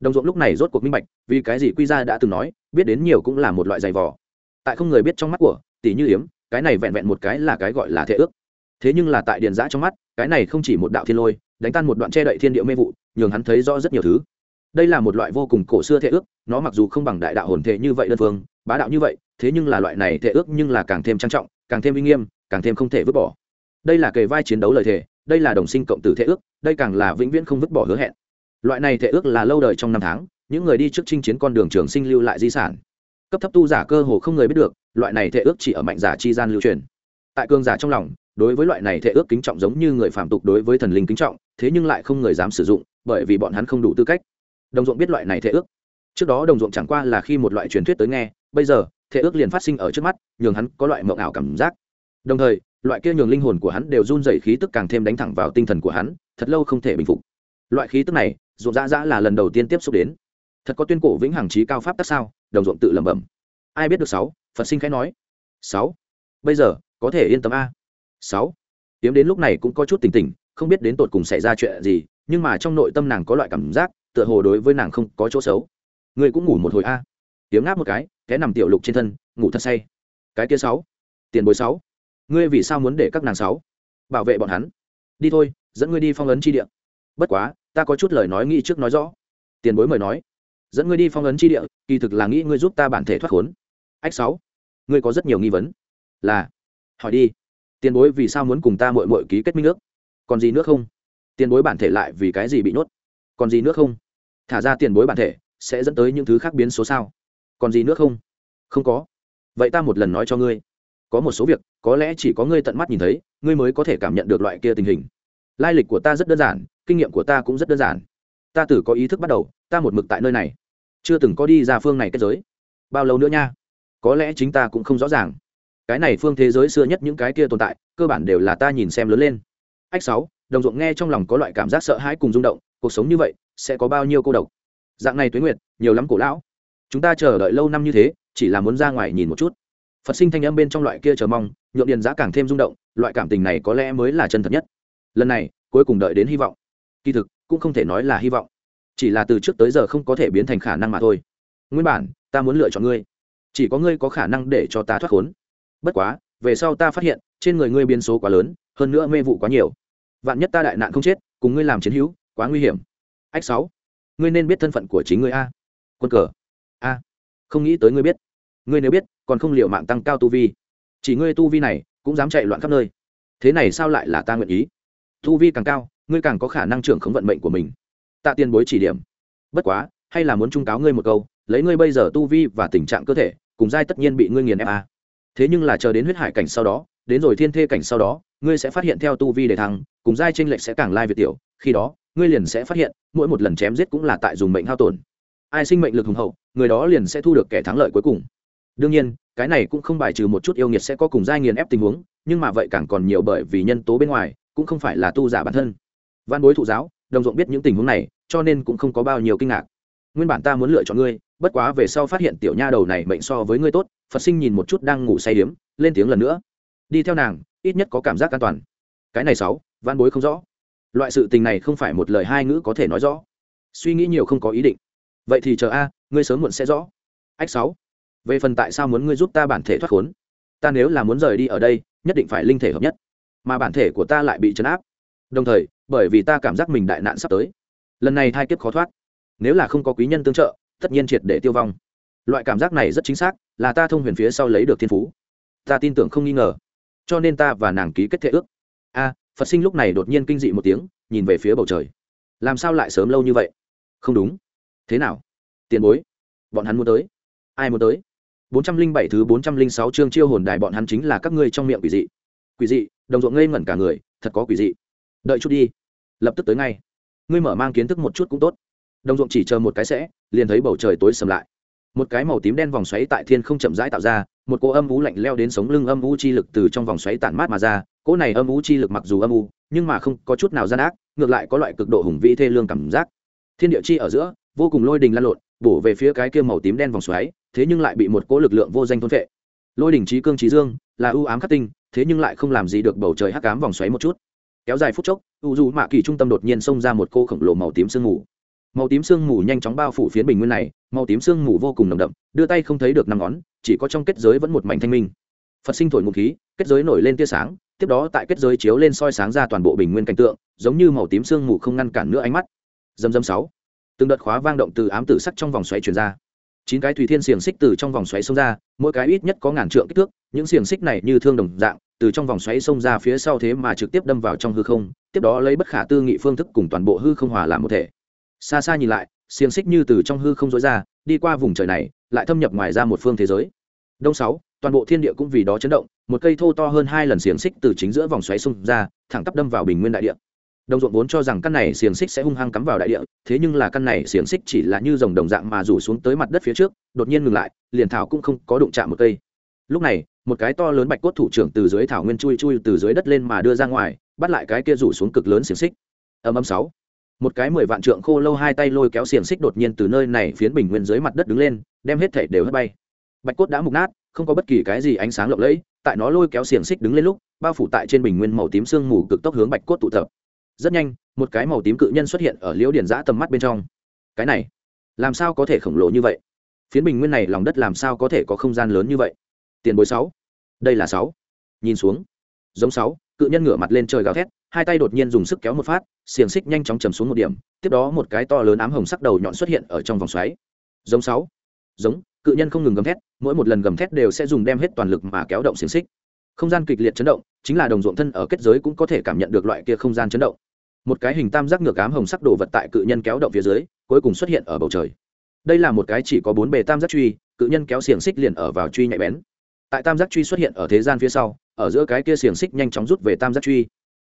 Đồng ruộng lúc này rốt cuộc minh bạch, vì cái gì quy gia đã từng nói, biết đến nhiều cũng là một loại giày vò. Tại không người biết trong mắt của tỷ như yếm, cái này vẹn vẹn một cái là cái gọi là thể ước. Thế nhưng là tại điền giã trong mắt cái này không chỉ một đạo thiên lôi, đánh tan một đoạn che đậy thiên địa mê vụ, nhường hắn thấy rõ rất nhiều thứ. Đây là một loại vô cùng cổ xưa thể ước, nó mặc dù không bằng đại đạo hồn thể như vậy đơn phương, bá đạo như vậy, thế nhưng là loại này thể ước nhưng là càng thêm trang trọng, càng thêm uy nghiêm, càng thêm không thể vứt bỏ. Đây là kề vai chiến đấu lời thề, đây là đồng sinh cộng tử thể ước, đây càng là vĩnh viễn không vứt bỏ hứa hẹn. Loại này thể ước là lâu đời trong năm tháng, những người đi trước chinh chiến con đường trường sinh lưu lại di sản. Cấp thấp tu giả cơ hồ không người biết được, loại này thể ước chỉ ở mạnh giả chi gian lưu truyền. Tại cương giả trong lòng đối với loại này thể ước kính trọng giống như người phạm tục đối với thần linh kính trọng, thế nhưng lại không người dám sử dụng, bởi vì bọn hắn không đủ tư cách. Đồng ruộng biết loại này thể ước. Trước đó đồng ruộng chẳng qua là khi một loại truyền thuyết tới nghe, bây giờ, thể ước liền phát sinh ở trước mắt, nhường hắn có loại mộng ảo cảm giác. Đồng thời, loại kia nhường linh hồn của hắn đều run dày khí tức càng thêm đánh thẳng vào tinh thần của hắn, thật lâu không thể bình phục. Loại khí tức này, ruộng dã dã là lần đầu tiên tiếp xúc đến. Thật có tuyên cổ vĩnh hằng trí cao pháp tắc sao? Đồng ruộng tự lẩm bẩm. Ai biết được sáu? Phật sinh khẽ nói. Sáu. Bây giờ, có thể yên tâm a sáu. Tiếm đến lúc này cũng có chút tỉnh tỉnh, không biết đến tột cùng xảy ra chuyện gì, nhưng mà trong nội tâm nàng có loại cảm giác, tựa hồ đối với nàng không có chỗ xấu. Người cũng ngủ một hồi a. Tiếm ngáp một cái cái nằm tiểu lục trên thân, ngủ thật say. Cái kia sáu. Tiền bối sáu. Ngươi vì sao muốn để các nàng sáu? Bảo vệ bọn hắn. Đi thôi, dẫn ngươi đi phong ấn chi địa. Bất quá, ta có chút lời nói nghĩ trước nói rõ. Tiền bối mời nói. Dẫn ngươi đi phong ấn chi địa, kỳ thực là nghĩ ngươi giúp ta bản thể thoát khốn. Ách sáu. Ngươi có rất nhiều nghi vấn. Là. Hỏi đi tiền bối vì sao muốn cùng ta mội mội ký kết minh nước còn gì nữa không? Tiền bối bản thể lại vì cái gì bị nhốt? Còn gì nữa không? Thả ra tiền bối bản thể sẽ dẫn tới những thứ khác biến số sao? Còn gì nữa không? Không có. Vậy ta một lần nói cho ngươi. Có một số việc, có lẽ chỉ có ngươi tận mắt nhìn thấy, ngươi mới có thể cảm nhận được loại kia tình hình. Lai lịch của ta rất đơn giản, kinh nghiệm của ta cũng rất đơn giản. Ta từ có ý thức bắt đầu, ta một mực tại nơi này. Chưa từng có đi ra phương này kết giới. Bao lâu nữa nha? Có lẽ chính ta cũng không rõ ràng cái này phương thế giới xưa nhất những cái kia tồn tại, cơ bản đều là ta nhìn xem lớn lên. Ách sáu, đồng ruộng nghe trong lòng có loại cảm giác sợ hãi cùng rung động, cuộc sống như vậy sẽ có bao nhiêu cô độc? Dạng này tuế nguyệt, nhiều lắm cổ lão. Chúng ta chờ đợi lâu năm như thế, chỉ là muốn ra ngoài nhìn một chút. Phật sinh thanh âm bên trong loại kia chờ mong, nhượng điền giá càng thêm rung động, loại cảm tình này có lẽ mới là chân thật nhất. Lần này, cuối cùng đợi đến hy vọng. Kỳ thực, cũng không thể nói là hy vọng. Chỉ là từ trước tới giờ không có thể biến thành khả năng mà thôi. Nguyên bản, ta muốn lựa chọn ngươi. Chỉ có ngươi có khả năng để cho ta thoát khốn bất quá, về sau ta phát hiện, trên người ngươi biến số quá lớn, hơn nữa mê vụ quá nhiều. Vạn nhất ta đại nạn không chết, cùng ngươi làm chiến hữu, quá nguy hiểm. Ách sáu, ngươi nên biết thân phận của chính ngươi a. Quân cờ. A. Không nghĩ tới ngươi biết. Ngươi nếu biết, còn không liệu mạng tăng cao tu vi. Chỉ ngươi tu vi này, cũng dám chạy loạn khắp nơi. Thế này sao lại là ta nguyện ý? Tu vi càng cao, ngươi càng có khả năng trưởng khống vận mệnh của mình. Tạ tiền bối chỉ điểm. Bất quá, hay là muốn trung cáo ngươi một câu, lấy ngươi bây giờ tu vi và tình trạng cơ thể, cùng giai tất nhiên bị ngươi nghiền ép a thế nhưng là chờ đến huyết hải cảnh sau đó, đến rồi thiên thê cảnh sau đó, ngươi sẽ phát hiện theo tu vi để thăng, cùng giai tranh lệch sẽ càng lai việt tiểu. Khi đó, ngươi liền sẽ phát hiện, mỗi một lần chém giết cũng là tại dùng mệnh hao tổn. Ai sinh mệnh lực hùng hậu, người đó liền sẽ thu được kẻ thắng lợi cuối cùng. Đương nhiên, cái này cũng không bài trừ một chút yêu nghiệt sẽ có cùng giai nghiền ép tình huống, nhưng mà vậy càng còn nhiều bởi vì nhân tố bên ngoài, cũng không phải là tu giả bản thân. Văn bối thụ giáo, đồng ruộng biết những tình huống này, cho nên cũng không có bao nhiêu kinh ngạc. Nguyên bản ta muốn lựa chọn ngươi, bất quá về sau phát hiện tiểu nha đầu này mệnh so với ngươi tốt phật sinh nhìn một chút đang ngủ say điếm, lên tiếng lần nữa. Đi theo nàng, ít nhất có cảm giác an toàn. Cái này sáu, văn bối không rõ. Loại sự tình này không phải một lời hai ngữ có thể nói rõ. Suy nghĩ nhiều không có ý định. Vậy thì chờ a, ngươi sớm muộn sẽ rõ. Ách sáu, về phần tại sao muốn ngươi giúp ta bản thể thoát khốn? Ta nếu là muốn rời đi ở đây, nhất định phải linh thể hợp nhất. Mà bản thể của ta lại bị chấn áp. Đồng thời, bởi vì ta cảm giác mình đại nạn sắp tới. Lần này thai kiếp khó thoát. Nếu là không có quý nhân tương trợ, tất nhiên triệt để tiêu vong. Loại cảm giác này rất chính xác là ta thông huyền phía sau lấy được thiên phú. Ta tin tưởng không nghi ngờ. Cho nên ta và nàng ký kết thệ ước. A, phật sinh lúc này đột nhiên kinh dị một tiếng, nhìn về phía bầu trời. Làm sao lại sớm lâu như vậy? Không đúng. Thế nào? Tiền bối, bọn hắn muốn tới. Ai muốn tới? Bốn trăm linh bảy thứ bốn trăm linh sáu chương chiêu hồn đài bọn hắn chính là các ngươi trong miệng quỷ dị. Quỷ dị, đồng ruộng ngây ngẩn cả người, thật có quỷ dị. Đợi chút đi. Lập tức tới ngay. Ngươi mở mang kiến thức một chút cũng tốt. Đồng ruộng chỉ chờ một cái sẽ, liền thấy bầu trời tối sầm lại một cái màu tím đen vòng xoáy tại thiên không chậm rãi tạo ra, một cỗ âm u lạnh leo đến sống lưng âm u chi lực từ trong vòng xoáy tản mát mà ra, cỗ này âm u chi lực mặc dù âm u, nhưng mà không có chút nào gian ác, ngược lại có loại cực độ hùng vĩ thê lương cảm giác. Thiên địa chi ở giữa, vô cùng lôi đình lan lộn, bổ về phía cái kia màu tím đen vòng xoáy, thế nhưng lại bị một cỗ lực lượng vô danh thôn vệ lôi đình trí cương trí dương, là ưu ám khắc tinh, thế nhưng lại không làm gì được bầu trời hắc ám vòng xoáy một chút. Kéo dài phút chốc, u dù mạ kỳ trung tâm đột nhiên xông ra một cô khổng lồ màu tím sương mù. Màu tím sương mù nhanh chóng bao phủ phiến bình nguyên này màu tím sương mù vô cùng nồng đậm, đưa tay không thấy được năm ngón, chỉ có trong kết giới vẫn một mảnh thanh minh. Phật sinh thổi ngụ khí, kết giới nổi lên tia sáng, tiếp đó tại kết giới chiếu lên soi sáng ra toàn bộ bình nguyên cảnh tượng, giống như màu tím sương mù không ngăn cản nữa ánh mắt. Dầm dầm sáu. Từng đợt khóa vang động từ ám tử sắc trong vòng xoáy chuyển ra. Chín cái thủy thiên xiềng xích từ trong vòng xoáy xông ra, mỗi cái ít nhất có ngàn trượng kích thước, những xiềng xích này như thương đồng dạng, từ trong vòng xoáy xông ra phía sau thế mà trực tiếp đâm vào trong hư không, tiếp đó lấy bất khả tư nghị phương thức cùng toàn bộ hư không hòa làm một thể. Xa xa nhìn lại xiềng xích như từ trong hư không dối ra, đi qua vùng trời này, lại thâm nhập ngoài ra một phương thế giới. Đông sáu, toàn bộ thiên địa cũng vì đó chấn động, một cây thô to hơn hai lần xiềng xích từ chính giữa vòng xoáy xung ra, thẳng tắp đâm vào bình nguyên đại địa. Đồng ruộng vốn cho rằng căn này xiềng xích sẽ hung hăng cắm vào đại địa, thế nhưng là căn này xiềng xích chỉ là như dòng đồng dạng mà rủ xuống tới mặt đất phía trước, đột nhiên ngừng lại, liền thảo cũng không có đụng chạm một cây. Lúc này, một cái to lớn bạch cốt thủ trưởng từ dưới thảo nguyên chui chui từ dưới đất lên mà đưa ra ngoài, bắt lại cái kia rủ xuống cực lớn xiềng xích. Âm âm sáu một cái mười vạn trượng khô lâu hai tay lôi kéo xiềng xích đột nhiên từ nơi này phiến bình nguyên dưới mặt đất đứng lên, đem hết thể đều hất bay. Bạch cốt đã mục nát, không có bất kỳ cái gì ánh sáng lộng lẫy, tại nó lôi kéo xiềng xích đứng lên lúc, bao phủ tại trên bình nguyên màu tím sương mù cực tốc hướng bạch cốt tụ tập. Rất nhanh, một cái màu tím cự nhân xuất hiện ở liễu điển giã tầm mắt bên trong. Cái này, làm sao có thể khổng lồ như vậy? Phiến bình nguyên này lòng đất làm sao có thể có không gian lớn như vậy? Tiền bối sáu, đây là sáu. Nhìn xuống, giống sáu cự nhân ngửa mặt lên trời gào thét, hai tay đột nhiên dùng sức kéo một phát, xiềng xích nhanh chóng chầm xuống một điểm, tiếp đó một cái to lớn ám hồng sắc đầu nhọn xuất hiện ở trong vòng xoáy. Giống sáu. Giống, cự nhân không ngừng gầm thét, mỗi một lần gầm thét đều sẽ dùng đem hết toàn lực mà kéo động xiềng xích. Không gian kịch liệt chấn động, chính là đồng ruộng thân ở kết giới cũng có thể cảm nhận được loại kia không gian chấn động. Một cái hình tam giác ngược ám hồng sắc đồ vật tại cự nhân kéo động phía dưới, cuối cùng xuất hiện ở bầu trời. Đây là một cái chỉ có bốn bề tam giác truy, cự nhân kéo xiềng xích liền ở vào truy nhạy bén. Tại tam giác truy xuất hiện ở thế gian phía sau ở giữa cái kia xiềng xích nhanh chóng rút về tam giác truy.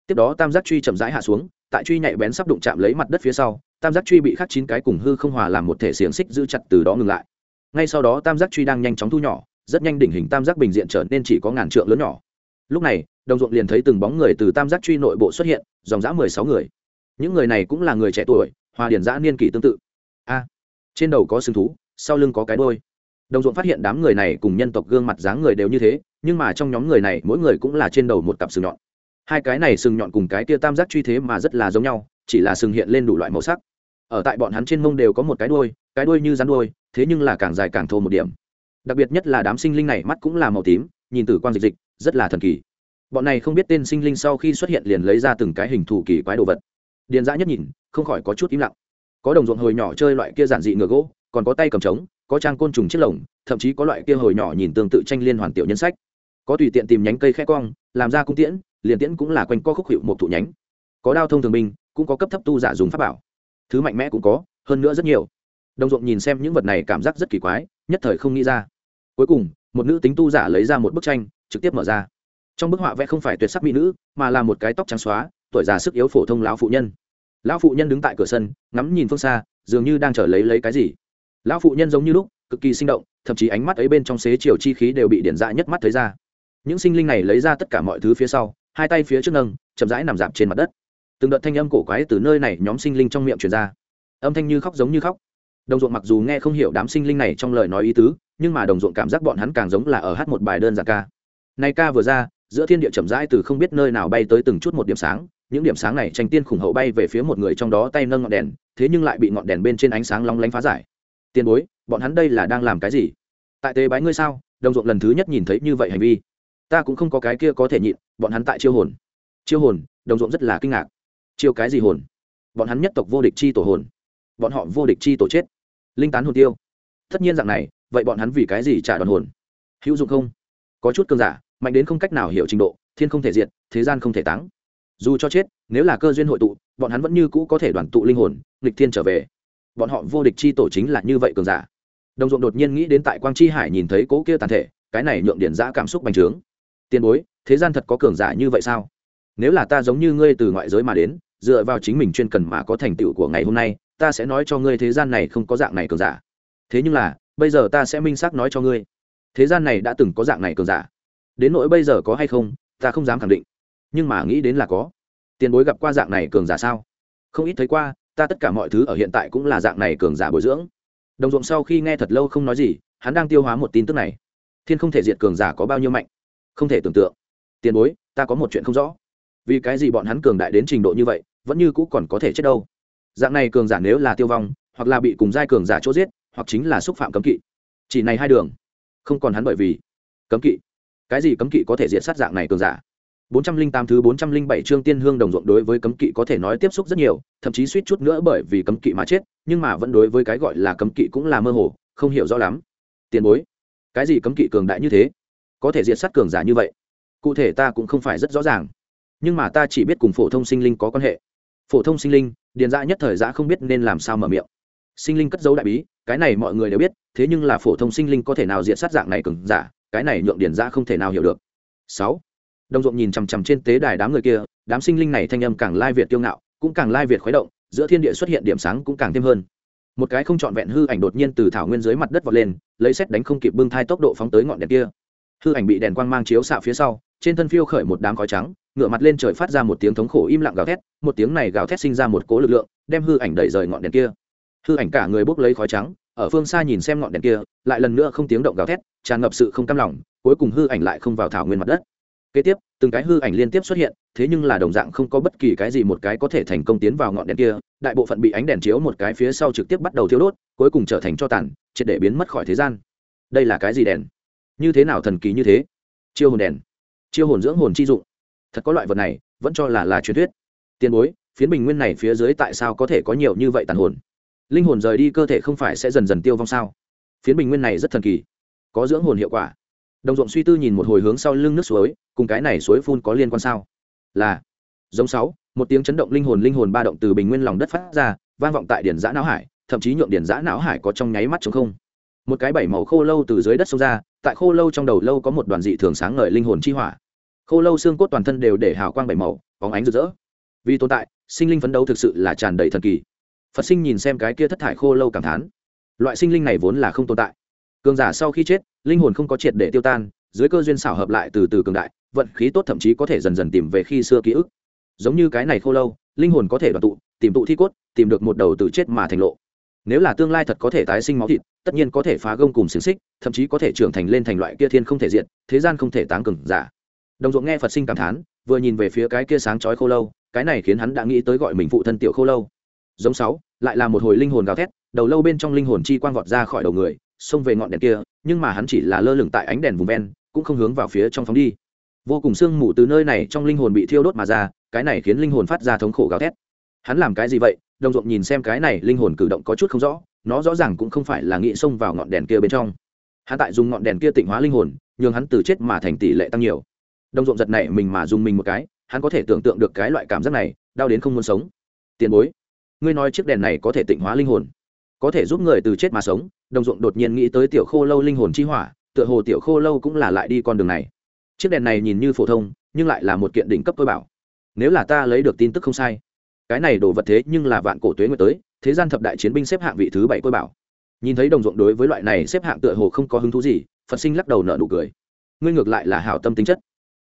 Tiếp đó tam giác truy chậm rãi hạ xuống, tại truy nhạy bén sắp đụng chạm lấy mặt đất phía sau, tam giác truy bị khắc chín cái cùng hư không hòa làm một thể xiềng xích giữ chặt từ đó ngừng lại. Ngay sau đó tam giác truy đang nhanh chóng thu nhỏ, rất nhanh đỉnh hình tam giác bình diện trở nên chỉ có ngàn trượng lớn nhỏ. Lúc này, đồng ruộng liền thấy từng bóng người từ tam giác truy nội bộ xuất hiện, dòng dã mười sáu người. Những người này cũng là người trẻ tuổi, hòa điển giã niên kỷ tương tự. A, trên đầu có sừng thú, sau lưng có cái đôi đồng ruộng phát hiện đám người này cùng nhân tộc gương mặt dáng người đều như thế nhưng mà trong nhóm người này mỗi người cũng là trên đầu một cặp sừng nhọn. Hai cái này sừng nhọn cùng cái tia tam giác truy thế mà rất là giống nhau chỉ là sừng hiện lên đủ loại màu sắc. Ở tại bọn hắn trên mông đều có một cái đuôi, cái đuôi như rắn đuôi, thế nhưng là càng dài càng thô một điểm. Đặc biệt nhất là đám sinh linh này mắt cũng là màu tím nhìn từ quan dịch dịch rất là thần kỳ. Bọn này không biết tên sinh linh sau khi xuất hiện liền lấy ra từng cái hình thù kỳ quái đồ vật. Điền dã nhất nhìn không khỏi có chút im lặng. Có đồng ruộng hồi nhỏ chơi loại kia giản dị ngựa gỗ còn có tay cầm trống có trang côn trùng chiếc lồng thậm chí có loại kia hồi nhỏ nhìn tương tự tranh liên hoàn tiểu nhân sách có tùy tiện tìm nhánh cây khẽ cong, làm ra cung tiễn, liền tiễn cũng là quanh co khúc hiệu một thụ nhánh. Có đao thông thường binh, cũng có cấp thấp tu giả dùng pháp bảo. Thứ mạnh mẽ cũng có, hơn nữa rất nhiều. Đồng ruộng nhìn xem những vật này cảm giác rất kỳ quái, nhất thời không nghĩ ra. Cuối cùng, một nữ tính tu giả lấy ra một bức tranh, trực tiếp mở ra. Trong bức họa vẽ không phải tuyệt sắc mỹ nữ, mà là một cái tóc trắng xóa, tuổi già sức yếu phổ thông lão phụ nhân. Lão phụ nhân đứng tại cửa sân, ngắm nhìn phương xa, dường như đang chờ lấy lấy cái gì. Lão phụ nhân giống như lúc, cực kỳ sinh động, thậm chí ánh mắt ấy bên trong xế chiều chi khí đều bị điển dạ nhất mắt thấy ra những sinh linh này lấy ra tất cả mọi thứ phía sau, hai tay phía trước nâng, chậm rãi nằm dạp trên mặt đất. Từng đợt thanh âm cổ quái từ nơi này nhóm sinh linh trong miệng truyền ra. Âm thanh như khóc giống như khóc. Đồng ruộng mặc dù nghe không hiểu đám sinh linh này trong lời nói ý tứ, nhưng mà đồng ruộng cảm giác bọn hắn càng giống là ở hát một bài đơn giản ca. Nay ca vừa ra, giữa thiên địa chậm rãi từ không biết nơi nào bay tới từng chút một điểm sáng, những điểm sáng này tranh tiên khủng hậu bay về phía một người trong đó tay nâng ngọn đèn, thế nhưng lại bị ngọn đèn bên trên ánh sáng long lánh phá giải. Tiền bối, bọn hắn đây là đang làm cái gì? Tại tế bái ngươi sao? Đồng ruộng lần thứ nhất nhìn thấy như vậy hành vi ta cũng không có cái kia có thể nhịn, bọn hắn tại chiêu hồn. Chiêu hồn, đồng ruộng rất là kinh ngạc. Chiêu cái gì hồn? Bọn hắn nhất tộc vô địch chi tổ hồn. Bọn họ vô địch chi tổ chết. Linh tán hồn tiêu. Tất nhiên dạng này, vậy bọn hắn vì cái gì trả đòn hồn? Hữu dụng không? Có chút cơn giả, mạnh đến không cách nào hiểu trình độ, thiên không thể diệt, thế gian không thể táng. Dù cho chết, nếu là cơ duyên hội tụ, bọn hắn vẫn như cũ có thể đoàn tụ linh hồn, nghịch thiên trở về. Bọn họ vô địch chi tổ chính là như vậy cường giả. Đồng ruộng đột nhiên nghĩ đến tại quang chi hải nhìn thấy cố kia tàn thể, cái này nhượng điển giã cảm xúc bành trướng tiền bối, thế gian thật có cường giả như vậy sao? Nếu là ta giống như ngươi từ ngoại giới mà đến, dựa vào chính mình chuyên cần mà có thành tựu của ngày hôm nay, ta sẽ nói cho ngươi thế gian này không có dạng này cường giả. Thế nhưng là, bây giờ ta sẽ minh xác nói cho ngươi. Thế gian này đã từng có dạng này cường giả. Đến nỗi bây giờ có hay không, ta không dám khẳng định. Nhưng mà nghĩ đến là có. Tiền bối gặp qua dạng này cường giả sao? Không ít thấy qua, ta tất cả mọi thứ ở hiện tại cũng là dạng này cường giả bồi dưỡng. Đồng ruộng sau khi nghe thật lâu không nói gì, hắn đang tiêu hóa một tin tức này. Thiên không thể diệt cường giả có bao nhiêu mạnh? Không thể tưởng tượng. Tiền bối ta có một chuyện không rõ. Vì cái gì bọn hắn cường đại đến trình độ như vậy vẫn như cũ còn có thể chết đâu? Dạng này cường giả nếu là tiêu vong hoặc là bị cùng giai cường giả chỗ giết hoặc chính là xúc phạm cấm kỵ. Chỉ này hai đường không còn hắn bởi vì cấm kỵ. Cái gì cấm kỵ có thể diệt sát dạng này cường giả? 408 thứ 407 chương tiên hương đồng ruộng đối với cấm kỵ có thể nói tiếp xúc rất nhiều, thậm chí suýt chút nữa bởi vì cấm kỵ mà chết, nhưng mà vẫn đối với cái gọi là cấm kỵ cũng là mơ hồ, không hiểu rõ lắm. Tiền bối, cái gì cấm kỵ cường đại như thế, có thể diệt sát cường giả như vậy? Cụ thể ta cũng không phải rất rõ ràng, nhưng mà ta chỉ biết cùng phổ thông sinh linh có quan hệ. Phổ thông sinh linh, điền dã nhất thời dã không biết nên làm sao mở miệng. Sinh linh cất dấu đại bí, cái này mọi người đều biết, thế nhưng là phổ thông sinh linh có thể nào diệt sát dạng này cường giả, cái này nhượng điền dã không thể nào hiểu được. sáu, đồng ruộng nhìn chằm chằm trên tế đài đám người kia đám sinh linh này thanh âm càng lai việt tiêu ngạo cũng càng lai việt khuấy động giữa thiên địa xuất hiện điểm sáng cũng càng thêm hơn một cái không trọn vẹn hư ảnh đột nhiên từ thảo nguyên dưới mặt đất vọt lên lấy xét đánh không kịp bưng thai tốc độ phóng tới ngọn đèn kia hư ảnh bị đèn quang mang chiếu xạ phía sau, trên thân phiêu khởi một đám khói trắng ngựa mặt lên trời phát ra một tiếng thống khổ im lặng gào thét, một tiếng này gào thét sinh ra một cố lực lượng, đem hư ảnh đẩy rời ngọn đèn kia. Hư ảnh cả người bốc lấy khói trắng, ở phương xa nhìn xem ngọn đèn kia, lại lần nữa không tiếng động gào thét, tràn ngập sự không cam lòng, cuối cùng hư ảnh lại không vào thảo nguyên mặt đất. Kế tiếp, từng cái hư ảnh liên tiếp xuất hiện, thế nhưng là đồng dạng không có bất kỳ cái gì một cái có thể thành công tiến vào ngọn đèn kia, đại bộ phận bị ánh đèn chiếu một cái phía sau trực tiếp bắt đầu thiêu đốt, cuối cùng trở thành cho tàn, triệt để biến mất khỏi thế gian. Đây là cái gì đèn? Như thế nào thần kỳ như thế? Chiêu hồn đèn. Chiêu hồn dưỡng hồn chi dụng. Thật có loại vật này, vẫn cho là là truyền thuyết. Tiền bối, phiến bình nguyên này phía dưới tại sao có thể có nhiều như vậy tàn hồn? Linh hồn rời đi cơ thể không phải sẽ dần dần tiêu vong sao? Phiến bình nguyên này rất thần kỳ. Có dưỡng hồn hiệu quả. Đồng ruộng suy tư nhìn một hồi hướng sau lưng nước suối, cùng cái này suối phun có liên quan sao? Là. Giống sáu, một tiếng chấn động linh hồn linh hồn ba động từ bình nguyên lòng đất phát ra, vang vọng tại điển giã não hải, thậm chí nhượng điển giã não hải có trong nháy mắt chống không một cái bảy màu khô lâu từ dưới đất xông ra, tại khô lâu trong đầu lâu có một đoàn dị thường sáng ngời linh hồn chi hỏa. Khô lâu xương cốt toàn thân đều để hào quang bảy màu, bóng ánh rực rỡ. Vì tồn tại, sinh linh phấn đấu thực sự là tràn đầy thần kỳ. Phật sinh nhìn xem cái kia thất thải khô lâu cảm thán. Loại sinh linh này vốn là không tồn tại. Cường giả sau khi chết, linh hồn không có triệt để tiêu tan, dưới cơ duyên xảo hợp lại từ từ cường đại, vận khí tốt thậm chí có thể dần dần tìm về khi xưa ký ức. Giống như cái này khô lâu, linh hồn có thể đoàn tụ, tìm tụ thi cốt, tìm được một đầu từ chết mà thành lộ nếu là tương lai thật có thể tái sinh máu thịt, tất nhiên có thể phá gông cùng xiềng xích, thậm chí có thể trưởng thành lên thành loại kia thiên không thể diện thế gian không thể táng cừng giả. Đồng ruộng nghe phật sinh cảm thán, vừa nhìn về phía cái kia sáng chói khô lâu, cái này khiến hắn đã nghĩ tới gọi mình phụ thân tiểu khô lâu. Giống sáu, lại là một hồi linh hồn gào thét, đầu lâu bên trong linh hồn chi quang vọt ra khỏi đầu người, xông về ngọn đèn kia, nhưng mà hắn chỉ là lơ lửng tại ánh đèn vùng ven, cũng không hướng vào phía trong phóng đi. Vô cùng sương mù từ nơi này trong linh hồn bị thiêu đốt mà ra, cái này khiến linh hồn phát ra thống khổ gào thét. Hắn làm cái gì vậy? Đồng ruộng nhìn xem cái này linh hồn cử động có chút không rõ, nó rõ ràng cũng không phải là nghĩ xông vào ngọn đèn kia bên trong. Hắn tại dùng ngọn đèn kia tịnh hóa linh hồn, nhường hắn từ chết mà thành tỷ lệ tăng nhiều. Đồng ruộng giật này mình mà dùng mình một cái, hắn có thể tưởng tượng được cái loại cảm giác này, đau đến không muốn sống. Tiền bối, ngươi nói chiếc đèn này có thể tịnh hóa linh hồn, có thể giúp người từ chết mà sống. Đồng ruộng đột nhiên nghĩ tới tiểu khô lâu linh hồn chi hỏa, tựa hồ tiểu khô lâu cũng là lại đi con đường này. Chiếc đèn này nhìn như phổ thông, nhưng lại là một kiện đỉnh cấp tôi bảo. Nếu là ta lấy được tin tức không sai cái này đồ vật thế nhưng là vạn cổ tuế nguyệt tới, thế gian thập đại chiến binh xếp hạng vị thứ bảy côi bảo. Nhìn thấy đồng ruộng đối với loại này xếp hạng tựa hồ không có hứng thú gì, phật sinh lắc đầu nợ nụ cười. Ngươi ngược lại là hảo tâm tính chất.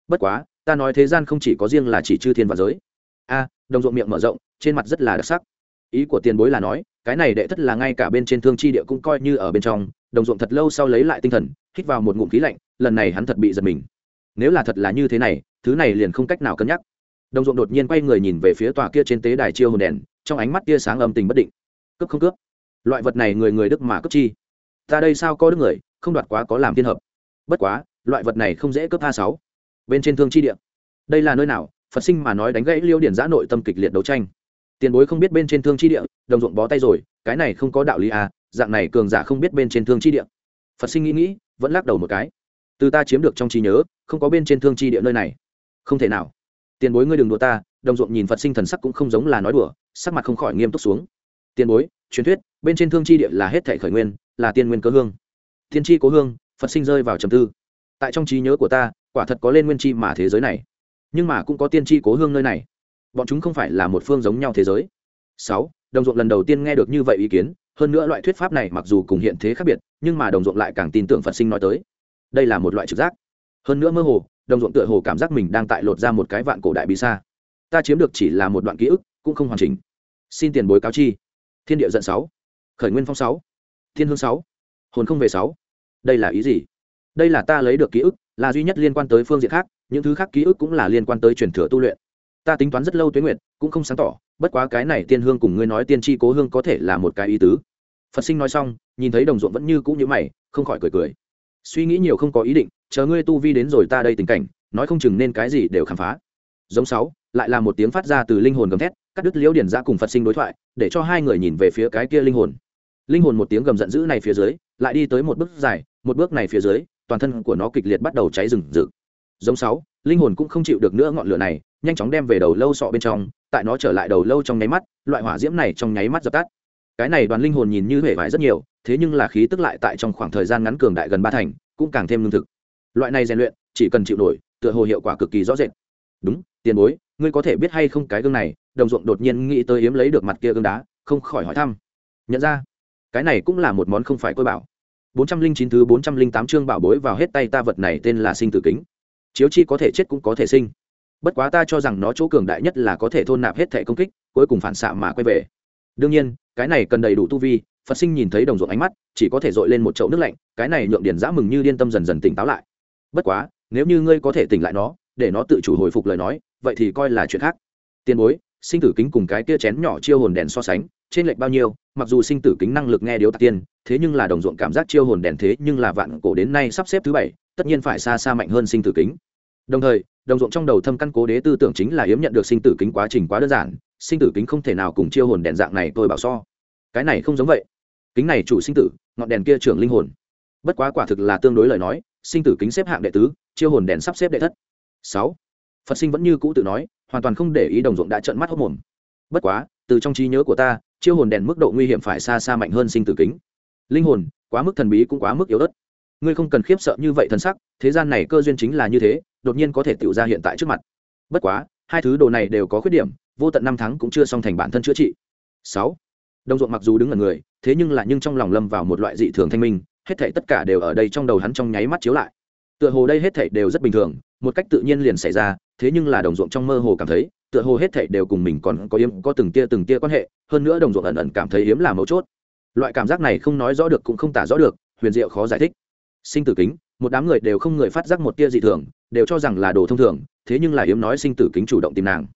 Bất quá, ta nói thế gian không chỉ có riêng là chỉ chư thiên và giới. A, đồng ruộng miệng mở rộng, trên mặt rất là đặc sắc. Ý của tiền bối là nói, cái này đệ thất là ngay cả bên trên thương chi địa cũng coi như ở bên trong, đồng ruộng thật lâu sau lấy lại tinh thần, hít vào một ngụm khí lạnh, lần này hắn thật bị giật mình. Nếu là thật là như thế này, thứ này liền không cách nào cân nhắc đồng ruộng đột nhiên quay người nhìn về phía tòa kia trên tế đài chiêu hồn đèn, trong ánh mắt tia sáng âm tình bất định. Cướp không cướp. Loại vật này người người đức mà cướp chi. Ta đây sao có đức người, không đoạt quá có làm thiên hợp. Bất quá, loại vật này không dễ cướp tha sáu. Bên trên thương chi địa. Đây là nơi nào? Phật sinh mà nói đánh gãy liêu điển giã nội tâm kịch liệt đấu tranh. Tiền bối không biết bên trên thương chi địa đồng ruộng bó tay rồi, cái này không có đạo lý à dạng này cường giả không biết bên trên thương chi địa. Phật sinh nghĩ nghĩ, vẫn lắc đầu một cái. Từ ta chiếm được trong trí nhớ, không có bên trên thương chi địa nơi này. Không thể nào tiền bối ngươi đừng đùa ta, đồng ruộng nhìn phật sinh thần sắc cũng không giống là nói đùa, sắc mặt không khỏi nghiêm túc xuống. Tiền bối, truyền thuyết, bên trên thương chi địa là hết thể khởi nguyên, là tiên nguyên cơ hương. Tiên tri cố hương, phật sinh rơi vào trầm tư. Tại trong trí nhớ của ta, quả thật có lên nguyên chi mà thế giới này. Nhưng mà cũng có tiên tri cố hương nơi này. Bọn chúng không phải là một phương giống nhau thế giới. Sáu, đồng ruộng lần đầu tiên nghe được như vậy ý kiến, hơn nữa loại thuyết pháp này mặc dù cùng hiện thế khác biệt, nhưng mà đồng ruộng lại càng tin tưởng phật sinh nói tới. Đây là một loại trực giác. Hơn nữa mơ hồ đồng ruộng tựa hồ cảm giác mình đang tại lột ra một cái vạn cổ đại bí xa. Ta chiếm được chỉ là một đoạn ký ức, cũng không hoàn chỉnh. Xin tiền bối cáo chi. Thiên địa giận sáu. Khởi nguyên phong sáu. Thiên hương sáu. Hồn không về sáu. Đây là ý gì? Đây là ta lấy được ký ức, là duy nhất liên quan tới phương diện khác, những thứ khác ký ức cũng là liên quan tới truyền thừa tu luyện. Ta tính toán rất lâu tuyến nguyện cũng không sáng tỏ, bất quá cái này tiên hương cùng ngươi nói tiên tri cố hương có thể là một cái ý tứ. Phật sinh nói xong, nhìn thấy đồng ruộng vẫn như cũ như mày, không khỏi cười cười suy nghĩ nhiều không có ý định, chờ ngươi tu vi đến rồi ta đây tình cảnh, nói không chừng nên cái gì đều khám phá. Giống sáu, lại là một tiếng phát ra từ linh hồn gầm thét, cắt đứt liễu điển ra cùng phật sinh đối thoại, để cho hai người nhìn về phía cái kia linh hồn. Linh hồn một tiếng gầm giận dữ này phía dưới, lại đi tới một bước dài, một bước này phía dưới, toàn thân của nó kịch liệt bắt đầu cháy rừng rực. Giống sáu, linh hồn cũng không chịu được nữa ngọn lửa này, nhanh chóng đem về đầu lâu sọ bên trong, tại nó trở lại đầu lâu trong nháy mắt, loại hỏa diễm này trong nháy mắt dập tắt. Cái này đoàn linh hồn nhìn như hề vải rất nhiều thế nhưng là khí tức lại tại trong khoảng thời gian ngắn cường đại gần ba thành, cũng càng thêm lương thực. Loại này rèn luyện, chỉ cần chịu nổi, tựa hồ hiệu quả cực kỳ rõ rệt. Đúng, tiền bối, ngươi có thể biết hay không cái gương này? Đồng ruộng đột nhiên nghĩ tới yếm lấy được mặt kia gương đá, không khỏi hỏi thăm. Nhận ra, cái này cũng là một món không phải côi bảo. Bốn trăm linh chín thứ bốn trăm linh tám chương bảo bối vào hết tay ta vật này tên là sinh tử kính. Chiếu chi có thể chết cũng có thể sinh. Bất quá ta cho rằng nó chỗ cường đại nhất là có thể thôn nạp hết thể công kích, cuối cùng phản xạ mà quay về. Đương nhiên, cái này cần đầy đủ tu vi phật sinh nhìn thấy đồng ruộng ánh mắt, chỉ có thể dội lên một chậu nước lạnh, cái này nhượng điền giã mừng như điên tâm dần dần tỉnh táo lại. Bất quá, nếu như ngươi có thể tỉnh lại nó, để nó tự chủ hồi phục lời nói, vậy thì coi là chuyện khác. Tiền bối, sinh tử kính cùng cái kia chén nhỏ chiêu hồn đèn so sánh, trên lệch bao nhiêu, mặc dù sinh tử kính năng lực nghe điếu tạc tiên, thế nhưng là đồng ruộng cảm giác chiêu hồn đèn thế nhưng là vạn cổ đến nay sắp xếp thứ bảy, tất nhiên phải xa xa mạnh hơn sinh tử kính. Đồng thời, đồng ruộng trong đầu thâm căn cố đế tư tưởng chính là yếm nhận được sinh tử kính quá trình quá đơn giản, sinh tử kính không thể nào cùng chiêu hồn đèn dạng này tôi bảo so. Cái này không giống vậy kính này chủ sinh tử, ngọn đèn kia trưởng linh hồn. Bất quá quả thực là tương đối lời nói, sinh tử kính xếp hạng đệ tứ, chiêu hồn đèn sắp xếp đệ thất. Sáu, phật sinh vẫn như cũ tự nói, hoàn toàn không để ý đồng ruộng đã trợn mắt hốc mồm. Bất quá, từ trong trí nhớ của ta, chiêu hồn đèn mức độ nguy hiểm phải xa xa mạnh hơn sinh tử kính. Linh hồn, quá mức thần bí cũng quá mức yếu ớt. Ngươi không cần khiếp sợ như vậy thần sắc, thế gian này cơ duyên chính là như thế, đột nhiên có thể tự ra hiện tại trước mặt. Bất quá, hai thứ đồ này đều có khuyết điểm, vô tận năm tháng cũng chưa xong thành bản thân chữa trị. Sáu đồng ruộng mặc dù đứng ở người, thế nhưng là nhưng trong lòng lâm vào một loại dị thường thanh minh, hết thảy tất cả đều ở đây trong đầu hắn trong nháy mắt chiếu lại. Tựa hồ đây hết thảy đều rất bình thường, một cách tự nhiên liền xảy ra, thế nhưng là đồng ruộng trong mơ hồ cảm thấy, tựa hồ hết thảy đều cùng mình còn có yếm, có từng tia từng tia quan hệ, hơn nữa đồng ruộng ẩn ẩn cảm thấy yếm là mấu chốt. Loại cảm giác này không nói rõ được cũng không tả rõ được, huyền diệu khó giải thích. Sinh tử kính, một đám người đều không người phát giác một tia dị thường, đều cho rằng là đồ thông thường, thế nhưng là yếm nói sinh tử kính chủ động tìm nàng.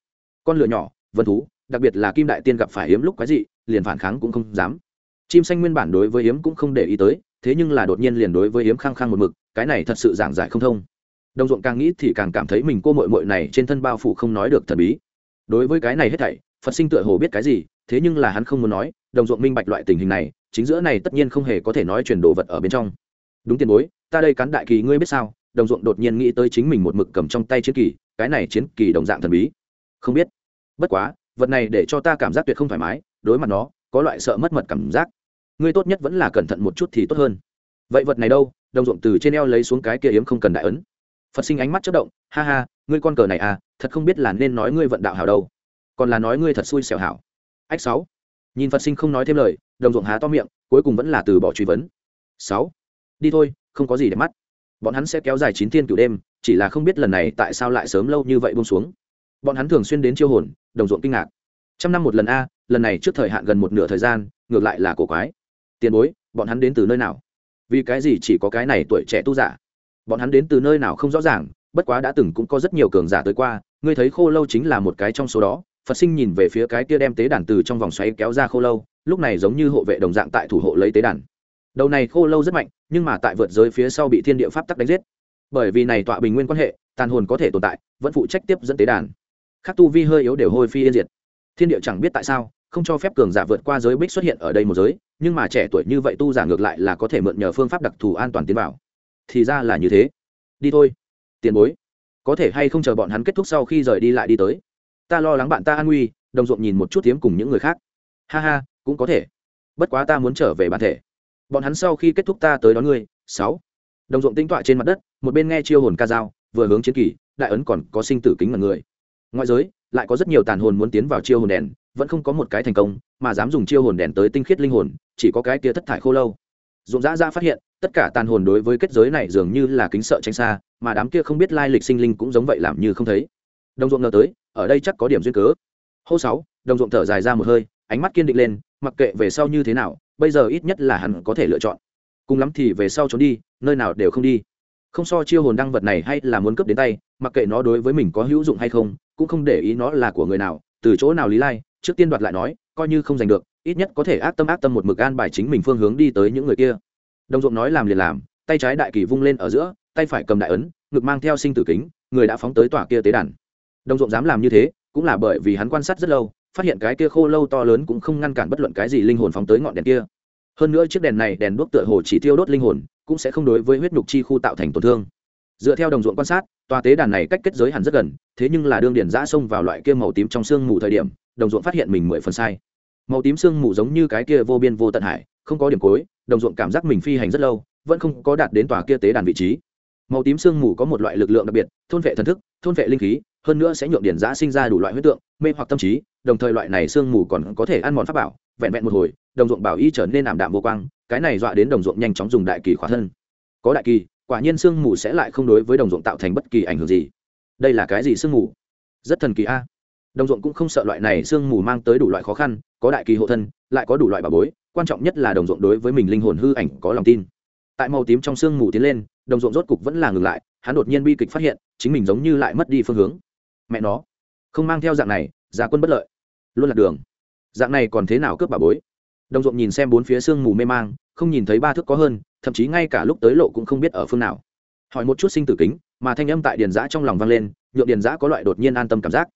Con lửa nhỏ, vân thú, đặc biệt là kim đại tiên gặp phải yếm lúc quái dị liền phản kháng cũng không dám. Chim xanh nguyên bản đối với yếm cũng không để ý tới, thế nhưng là đột nhiên liền đối với yếm khăng khăng một mực, cái này thật sự giảng giải không thông. Đồng ruộng càng nghĩ thì càng cảm thấy mình cô mội mội này trên thân bao phủ không nói được thần bí. Đối với cái này hết thảy, phật sinh tựa hồ biết cái gì, thế nhưng là hắn không muốn nói, đồng ruộng minh bạch loại tình hình này, chính giữa này tất nhiên không hề có thể nói chuyển đồ vật ở bên trong. Đúng tiền bối, ta đây cán đại kỳ ngươi biết sao? Đồng ruộng đột nhiên nghĩ tới chính mình một mực cầm trong tay chiến kỳ, cái này chiến kỳ đồng dạng thần bí. Không biết. Bất quá, vật này để cho ta cảm giác tuyệt không thoải mái đối mặt nó, có loại sợ mất mật cảm giác. Ngươi tốt nhất vẫn là cẩn thận một chút thì tốt hơn. Vậy vật này đâu? Đồng ruộng từ trên eo lấy xuống cái kia yếm không cần đại ấn. Phật sinh ánh mắt chất động, ha ha, ngươi con cờ này à thật không biết là nên nói ngươi vận đạo hảo đâu. Còn là nói ngươi thật xui xẻo hảo. Ách sáu. Nhìn phật sinh không nói thêm lời, đồng ruộng há to miệng, cuối cùng vẫn là từ bỏ truy vấn. Sáu. Đi thôi, không có gì để mắt. Bọn hắn sẽ kéo dài chín thiên cửu đêm, chỉ là không biết lần này tại sao lại sớm lâu như vậy buông xuống. Bọn hắn thường xuyên đến chiêu hồn, đồng ruộng kinh ngạc trăm năm một lần a, lần này trước thời hạn gần một nửa thời gian, ngược lại là cổ quái. Tiền bối, bọn hắn đến từ nơi nào? Vì cái gì chỉ có cái này tuổi trẻ tu giả? Bọn hắn đến từ nơi nào không rõ ràng, bất quá đã từng cũng có rất nhiều cường giả tới qua, ngươi thấy khô lâu chính là một cái trong số đó. Phật sinh nhìn về phía cái kia đem tế đàn từ trong vòng xoáy kéo ra khô lâu, lúc này giống như hộ vệ đồng dạng tại thủ hộ lấy tế đàn. Đầu này khô lâu rất mạnh, nhưng mà tại vượt giới phía sau bị thiên địa pháp tắc đánh giết. Bởi vì này tọa bình nguyên quan hệ, tàn hồn có thể tồn tại, vẫn phụ trách tiếp dẫn tế đàn. Khắc tu vi hơi yếu đều hôi phi yên diệt thiên địa chẳng biết tại sao, không cho phép cường giả vượt qua giới bích xuất hiện ở đây một giới, nhưng mà trẻ tuổi như vậy tu giả ngược lại là có thể mượn nhờ phương pháp đặc thù an toàn tiến vào. Thì ra là như thế. Đi thôi. Tiền bối. Có thể hay không chờ bọn hắn kết thúc sau khi rời đi lại đi tới? Ta lo lắng bạn ta an nguy, đồng ruộng nhìn một chút tiếm cùng những người khác. Ha ha, cũng có thể. Bất quá ta muốn trở về bản thể. Bọn hắn sau khi kết thúc ta tới đón ngươi. Sáu. Đồng ruộng tinh tọa trên mặt đất, một bên nghe chiêu hồn ca dao, vừa hướng chiến kỳ, đại ấn còn có sinh tử kính mật người. Ngoại giới lại có rất nhiều tàn hồn muốn tiến vào chiêu hồn đèn, vẫn không có một cái thành công, mà dám dùng chiêu hồn đèn tới tinh khiết linh hồn, chỉ có cái kia thất thải khô lâu. Dũng dã ra phát hiện, tất cả tàn hồn đối với kết giới này dường như là kính sợ tránh xa, mà đám kia không biết lai lịch sinh linh cũng giống vậy làm như không thấy. Đồng ruộng ngờ tới, ở đây chắc có điểm duyên cớ. Hô sáu đồng ruộng thở dài ra một hơi, ánh mắt kiên định lên, mặc kệ về sau như thế nào, bây giờ ít nhất là hắn có thể lựa chọn. Cùng lắm thì về sau trốn đi, nơi nào đều không đi. Không so chiêu hồn đăng vật này hay là muốn cướp đến tay, mặc kệ nó đối với mình có hữu dụng hay không cũng không để ý nó là của người nào, từ chỗ nào lý lai, trước tiên đoạt lại nói, coi như không giành được, ít nhất có thể ác tâm ác tâm một mực an bài chính mình phương hướng đi tới những người kia. Đồng ruộng nói làm liền làm, tay trái đại kỳ vung lên ở giữa, tay phải cầm đại ấn, ngực mang theo sinh tử kính, người đã phóng tới tòa kia tế đàn. Đồng ruộng dám làm như thế, cũng là bởi vì hắn quan sát rất lâu, phát hiện cái kia khô lâu to lớn cũng không ngăn cản bất luận cái gì linh hồn phóng tới ngọn đèn kia. Hơn nữa chiếc đèn này đèn đuốc tựa hồ chỉ tiêu đốt linh hồn, cũng sẽ không đối với huyết nhục chi khu tạo thành tổn thương dựa theo đồng ruộng quan sát, tòa tế đàn này cách kết giới hẳn rất gần, thế nhưng là đương điển giã xông vào loại kia màu tím trong sương mù thời điểm, đồng ruộng phát hiện mình mười phần sai. Màu tím sương mù giống như cái kia vô biên vô tận hải, không có điểm cuối, đồng ruộng cảm giác mình phi hành rất lâu, vẫn không có đạt đến tòa kia tế đàn vị trí. Màu tím sương mù có một loại lực lượng đặc biệt, thôn vệ thần thức, thôn vệ linh khí, hơn nữa sẽ nhượng điển giã sinh ra đủ loại huyết tượng, mê hoặc tâm trí, đồng thời loại này sương mù còn có thể ăn mòn pháp bảo, vẹn vẹn một hồi, đồng ruộng bảo y trở nên ảm đạm vô quang, cái này dọa đến đồng ruộng nhanh chóng dùng đại kỳ khóa thân. Có đại kỳ quả nhiên sương mù sẽ lại không đối với đồng ruộng tạo thành bất kỳ ảnh hưởng gì. Đây là cái gì sương mù? Rất thần kỳ a. Đồng ruộng cũng không sợ loại này sương mù mang tới đủ loại khó khăn, có đại kỳ hộ thân, lại có đủ loại bà bối, quan trọng nhất là đồng ruộng đối với mình linh hồn hư ảnh có lòng tin. Tại màu tím trong sương mù tiến lên, đồng ruộng rốt cục vẫn là ngừng lại, hắn đột nhiên bi kịch phát hiện, chính mình giống như lại mất đi phương hướng. Mẹ nó, không mang theo dạng này giá quân bất lợi. Luôn là đường. Dạng này còn thế nào cướp bà bối? Đồng ruộng nhìn xem bốn phía sương mù mê mang không nhìn thấy ba thước có hơn, thậm chí ngay cả lúc tới lộ cũng không biết ở phương nào. Hỏi một chút sinh tử kính, mà thanh âm tại điền giã trong lòng vang lên, nhượng điền giã có loại đột nhiên an tâm cảm giác.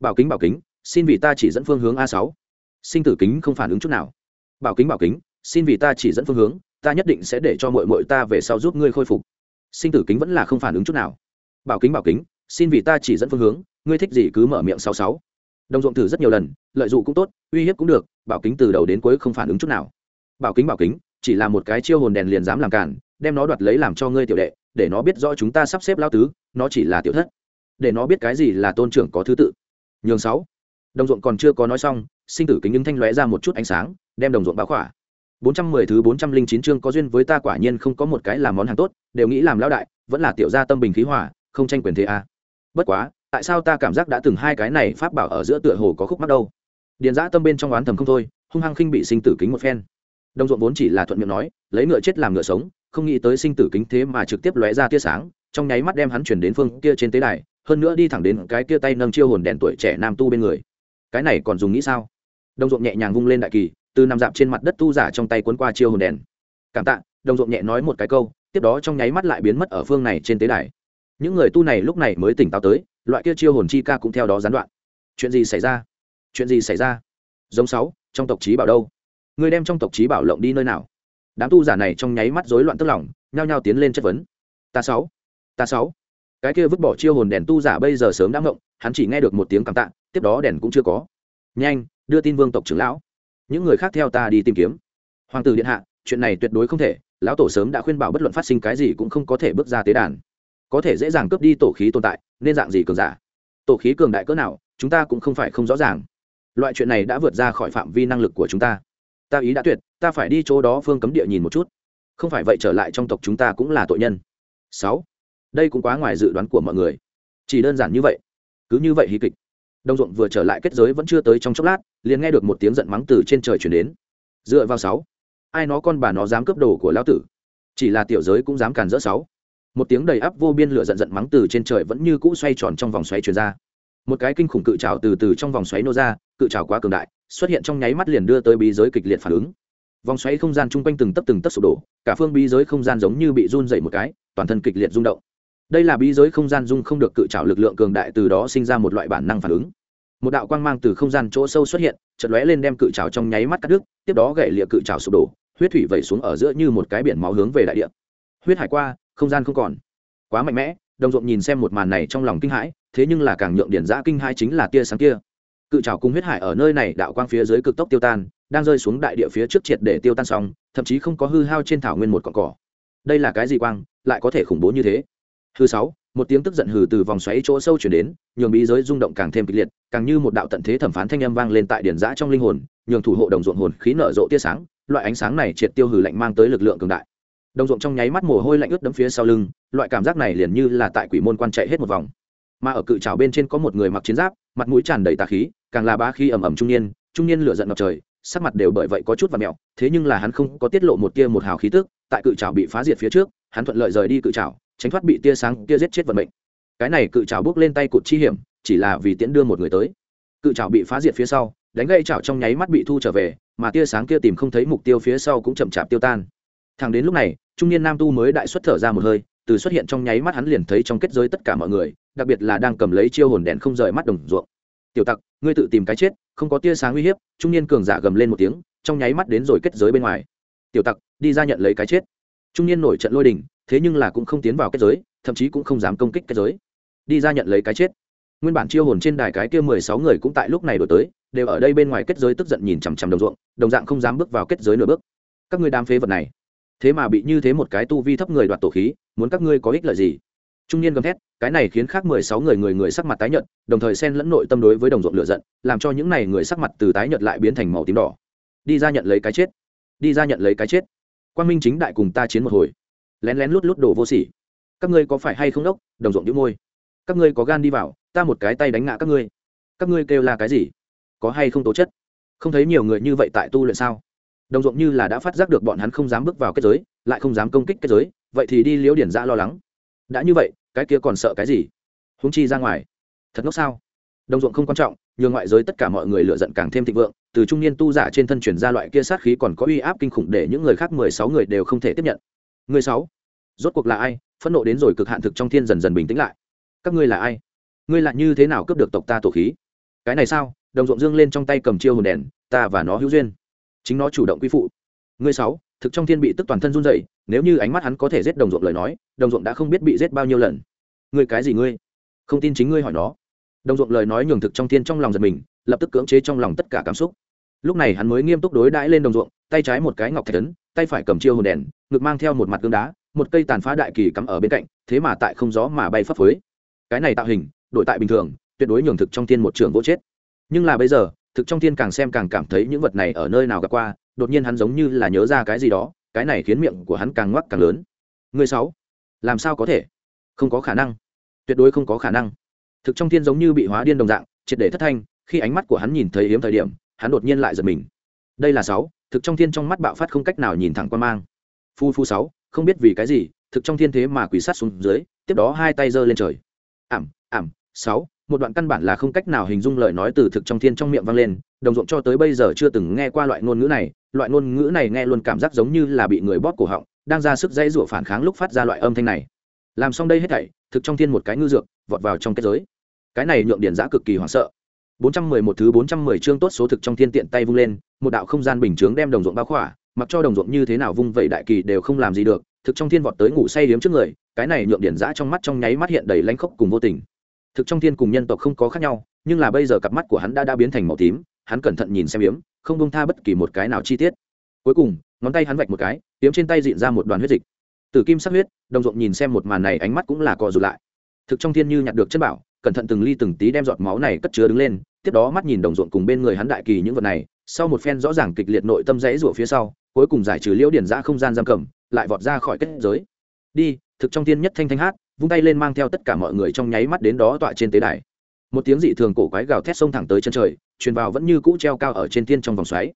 Bảo kính bảo kính, xin vì ta chỉ dẫn phương hướng a sáu. Sinh tử kính không phản ứng chút nào. Bảo kính bảo kính, xin vì ta chỉ dẫn phương hướng, ta nhất định sẽ để cho mội mội ta về sau giúp ngươi khôi phục. Sinh tử kính vẫn là không phản ứng chút nào. Bảo kính bảo kính, xin vì ta chỉ dẫn phương hướng, ngươi thích gì cứ mở miệng sáu sáu. Đồng ruộng thử rất nhiều lần, lợi dụng cũng tốt, uy hiếp cũng được, bảo kính từ đầu đến cuối không phản ứng chút nào. Bảo kính bảo kính chỉ là một cái chiêu hồn đèn liền dám làm cản đem nó đoạt lấy làm cho ngươi tiểu đệ để nó biết rõ chúng ta sắp xếp lao tứ nó chỉ là tiểu thất để nó biết cái gì là tôn trưởng có thứ tự nhường sáu đồng ruộng còn chưa có nói xong sinh tử kính những thanh lóe ra một chút ánh sáng đem đồng ruộng báo khỏa 410 thứ 409 chương có duyên với ta quả nhiên không có một cái làm món hàng tốt, đều nghĩ làm lão đại, vẫn là tiểu gia tâm bình khí hòa, không tranh quyền thế a. À. Bất quá, tại sao ta cảm giác đã từng hai cái này pháp bảo ở giữa tựa hồ có khúc mắc đâu? Điền Giã tâm bên trong oán thầm không thôi, hung hăng khinh bị sinh tử kính một phen. Đông ruộng vốn chỉ là thuận miệng nói, lấy ngựa chết làm ngựa sống, không nghĩ tới sinh tử kính thế mà trực tiếp lóe ra tia sáng, trong nháy mắt đem hắn chuyển đến phương kia trên tế đài, hơn nữa đi thẳng đến cái kia tay nâng chiêu hồn đèn tuổi trẻ nam tu bên người. Cái này còn dùng nghĩ sao? Đông ruộng nhẹ nhàng vung lên đại kỳ, từ nằm dạp trên mặt đất tu giả trong tay cuốn qua chiêu hồn đèn. Cảm tạ đồng ruộng nhẹ nói một cái câu tiếp đó trong nháy mắt lại biến mất ở phương này trên tế đài. Những người tu này lúc này mới tỉnh táo tới loại kia chiêu hồn chi ca cũng theo đó gián đoạn. Chuyện gì xảy ra? Chuyện gì xảy ra? Giống sáu trong tộc trí bảo đâu? Ngươi đem trong tộc trí bảo lộng đi nơi nào? Đám tu giả này trong nháy mắt rối loạn tức lòng, nhao nhao tiến lên chất vấn. Ta sáu ta sáu. Cái kia vứt bỏ chiêu hồn đèn tu giả bây giờ sớm đã ngộng, hắn chỉ nghe được một tiếng cảm tạ, tiếp đó đèn cũng chưa có. Nhanh, đưa tin vương tộc trưởng lão. Những người khác theo ta đi tìm kiếm. Hoàng tử điện hạ, chuyện này tuyệt đối không thể, lão tổ sớm đã khuyên bảo bất luận phát sinh cái gì cũng không có thể bước ra tế đàn. Có thể dễ dàng cướp đi tổ khí tồn tại, nên dạng gì cường giả? Tổ khí cường đại cỡ nào, chúng ta cũng không phải không rõ ràng. Loại chuyện này đã vượt ra khỏi phạm vi năng lực của chúng ta ta ý đã tuyệt, ta phải đi chỗ đó phương cấm địa nhìn một chút. Không phải vậy trở lại trong tộc chúng ta cũng là tội nhân. Sáu. Đây cũng quá ngoài dự đoán của mọi người. Chỉ đơn giản như vậy. Cứ như vậy hí kịch. Đông ruộng vừa trở lại kết giới vẫn chưa tới trong chốc lát, liền nghe được một tiếng giận mắng từ trên trời chuyển đến. Dựa vào sáu. Ai nó con bà nó dám cướp đồ của lão tử. Chỉ là tiểu giới cũng dám càn rỡ sáu. Một tiếng đầy áp vô biên lửa giận giận mắng từ trên trời vẫn như cũ xoay tròn trong vòng xoáy truyền ra. Một cái kinh khủng cự trào từ từ trong vòng xoáy nô ra, cự trào quá cường đại xuất hiện trong nháy mắt liền đưa tới bí giới kịch liệt phản ứng. Vòng xoáy không gian chung quanh từng tấp từng tấp sụp đổ, cả phương bí giới không gian giống như bị run dậy một cái, toàn thân kịch liệt rung động. Đây là bí giới không gian dung không được cự trào lực lượng cường đại từ đó sinh ra một loại bản năng phản ứng. Một đạo quang mang từ không gian chỗ sâu xuất hiện chật lóe lên đem cự trào trong nháy mắt cắt đứt, tiếp đó gậy lịa cự trào sụp đổ, huyết thủy vẩy xuống ở giữa như một cái biển máu hướng về đại địa. Huyết hải qua, không gian không còn. Quá mạnh mẽ, đồng ruộng nhìn xem một màn này trong lòng kinh hãi, thế nhưng là càng nhượng điển giã kinh hãi chính là tia sáng kia cự trào cùng huyết hải ở nơi này đạo quang phía dưới cực tốc tiêu tan, đang rơi xuống đại địa phía trước triệt để tiêu tan xong, thậm chí không có hư hao trên thảo nguyên một cọn cỏ. Đây là cái gì quang, lại có thể khủng bố như thế? Thứ sáu, một tiếng tức giận hừ từ vòng xoáy chỗ sâu chuyển đến, nhường bí giới rung động càng thêm kịch liệt, càng như một đạo tận thế thẩm phán thanh âm vang lên tại điển giã trong linh hồn, nhường thủ hộ đồng ruộng hồn khí nở rộ tia sáng, loại ánh sáng này triệt tiêu hừ lạnh mang tới lực lượng cường đại. Đồng ruộng trong nháy mắt mồ hôi lạnh ướt đẫm phía sau lưng, loại cảm giác này liền như là tại quỷ môn quan chạy hết một vòng. Mà ở cự trào bên trên có một người mặc chiến giáp, mặt mũi tràn đầy tà khí càng là ba khi ầm ầm trung niên trung niên lửa giận ngập trời, sắc mặt đều bởi vậy có chút và mẹo, thế nhưng là hắn không có tiết lộ một tia một hào khí tức, tại cự trào bị phá diệt phía trước, hắn thuận lợi rời đi cự trào tránh thoát bị tia sáng, tia giết chết vận mệnh. Cái này cự trào bước lên tay cụt chi hiểm, chỉ là vì tiễn đưa một người tới. Cự trào bị phá diệt phía sau, đánh gây trào trong nháy mắt bị thu trở về, mà tia sáng kia tìm không thấy mục tiêu phía sau cũng chậm chạp tiêu tan. Thẳng đến lúc này, trung niên nam tu mới đại xuất thở ra một hơi, từ xuất hiện trong nháy mắt hắn liền thấy trong kết giới tất cả mọi người, đặc biệt là đang cầm lấy chiêu hồn đèn không rời mắt đồng ruộng tiểu tặc, ngươi tự tìm cái chết, không có tia sáng uy hiếp, trung niên cường giả gầm lên một tiếng, trong nháy mắt đến rồi kết giới bên ngoài. Tiểu tặc, đi ra nhận lấy cái chết. Trung niên nổi trận lôi đình, thế nhưng là cũng không tiến vào kết giới, thậm chí cũng không dám công kích kết giới. Đi ra nhận lấy cái chết. Nguyên bản chiêu hồn trên đài cái kia mười sáu người cũng tại lúc này đổi tới, đều ở đây bên ngoài kết giới tức giận nhìn chằm chằm đồng ruộng, đồng dạng không dám bước vào kết giới nửa bước. Các ngươi đam phế vật này, thế mà bị như thế một cái tu vi thấp người đoạt tổ khí, muốn các ngươi có ích lợi gì? Trung niên gầm thét, cái này khiến khác mười sáu người người người sắc mặt tái nhợt, đồng thời xen lẫn nội tâm đối với đồng ruộng lửa giận, làm cho những này người sắc mặt từ tái nhợt lại biến thành màu tím đỏ. Đi ra nhận lấy cái chết. Đi ra nhận lấy cái chết. Quan minh chính đại cùng ta chiến một hồi. Lén lén lút lút đổ vô sỉ. Các ngươi có phải hay không đốc? Đồng ruộng đĩu môi. Các ngươi có gan đi vào, ta một cái tay đánh ngã các ngươi. Các ngươi kêu là cái gì? Có hay không tố chất? Không thấy nhiều người như vậy tại tu luyện sao? Đồng ruộng như là đã phát giác được bọn hắn không dám bước vào kết giới, lại không dám công kích kết giới, vậy thì đi liễu điển ra lo lắng. Đã như vậy cái kia còn sợ cái gì? Húng chi ra ngoài. Thật ngốc sao? Đồng ruộng không quan trọng, nhường ngoại giới tất cả mọi người lựa giận càng thêm thịnh vượng, từ trung niên tu giả trên thân chuyển ra loại kia sát khí còn có uy áp kinh khủng để những người khác mười sáu người đều không thể tiếp nhận. Người sáu, rốt cuộc là ai? Phẫn nộ đến rồi cực hạn thực trong thiên dần dần bình tĩnh lại. Các ngươi là ai? Ngươi là như thế nào cướp được tộc ta tổ khí? Cái này sao? Đồng ruộng dương lên trong tay cầm chiêu hồn đèn, ta và nó hữu duyên. Chính nó chủ động quy phụ. Ngươi sáu thực trong thiên bị tức toàn thân run dậy nếu như ánh mắt hắn có thể giết đồng ruộng lời nói, đồng ruộng đã không biết bị giết bao nhiêu lần. Ngươi cái gì ngươi? Không tin chính ngươi hỏi nó. Đồng ruộng lời nói nhường thực trong thiên trong lòng giật mình, lập tức cưỡng chế trong lòng tất cả cảm xúc. Lúc này hắn mới nghiêm túc đối đãi lên đồng ruộng, tay trái một cái ngọc thạch tấn tay phải cầm chiêu hồn đèn, ngực mang theo một mặt gương đá, một cây tàn phá đại kỳ cắm ở bên cạnh, thế mà tại không gió mà bay phấp phới. Cái này tạo hình, đổi tại bình thường, tuyệt đối nhường thực trong thiên một trường vỗ chết. Nhưng là bây giờ, thực trong thiên càng xem càng cảm thấy những vật này ở nơi nào gặp qua đột nhiên hắn giống như là nhớ ra cái gì đó, cái này khiến miệng của hắn càng ngoắc càng lớn. Người sáu, làm sao có thể? Không có khả năng. Tuyệt đối không có khả năng. Thực trong thiên giống như bị hóa điên đồng dạng, triệt để thất thanh, khi ánh mắt của hắn nhìn thấy hiếm thời điểm, hắn đột nhiên lại giật mình. Đây là sáu, thực trong thiên trong mắt bạo phát không cách nào nhìn thẳng quan mang. Phu phu sáu, không biết vì cái gì, thực trong thiên thế mà quỷ sát xuống dưới, tiếp đó hai tay giơ lên trời. Ảm ảm, sáu, một đoạn căn bản là không cách nào hình dung lời nói từ thực trong thiên trong miệng vang lên đồng ruộng cho tới bây giờ chưa từng nghe qua loại ngôn ngữ này, loại ngôn ngữ này nghe luôn cảm giác giống như là bị người bóp cổ họng, đang ra sức dãy rủa phản kháng lúc phát ra loại âm thanh này. Làm xong đây hết thảy, thực trong thiên một cái ngư dược, vọt vào trong kết giới. Cái này nhượng điển giã cực kỳ hoảng sợ. 411 thứ 410 chương tốt số thực trong thiên tiện tay vung lên, một đạo không gian bình chướng đem đồng ruộng bao khỏa, mặc cho đồng ruộng như thế nào vung vậy đại kỳ đều không làm gì được, thực trong thiên vọt tới ngủ say liếm trước người, cái này nhượng điển giã trong mắt trong nháy mắt hiện đầy lánh khốc cùng vô tình. Thực trong thiên cùng nhân tộc không có khác nhau, nhưng là bây giờ cặp mắt của hắn đã đã biến thành màu tím hắn cẩn thận nhìn xem yếm, không bông tha bất kỳ một cái nào chi tiết. Cuối cùng, ngón tay hắn vạch một cái, yếm trên tay dịn ra một đoàn huyết dịch. Tử kim sắc huyết, đồng ruộng nhìn xem một màn này ánh mắt cũng là cò rụt lại. Thực trong thiên như nhặt được chất bảo, cẩn thận từng ly từng tí đem giọt máu này cất chứa đứng lên, tiếp đó mắt nhìn đồng ruộng cùng bên người hắn đại kỳ những vật này, sau một phen rõ ràng kịch liệt nội tâm rẽ rủa phía sau, cuối cùng giải trừ liễu điển ra không gian giam cầm, lại vọt ra khỏi kết giới. Đi, thực trong thiên nhất thanh thanh hát, vung tay lên mang theo tất cả mọi người trong nháy mắt đến đó tọa trên tế đài một tiếng dị thường cổ quái gào thét sông thẳng tới chân trời, truyền vào vẫn như cũ treo cao ở trên thiên trong vòng xoáy.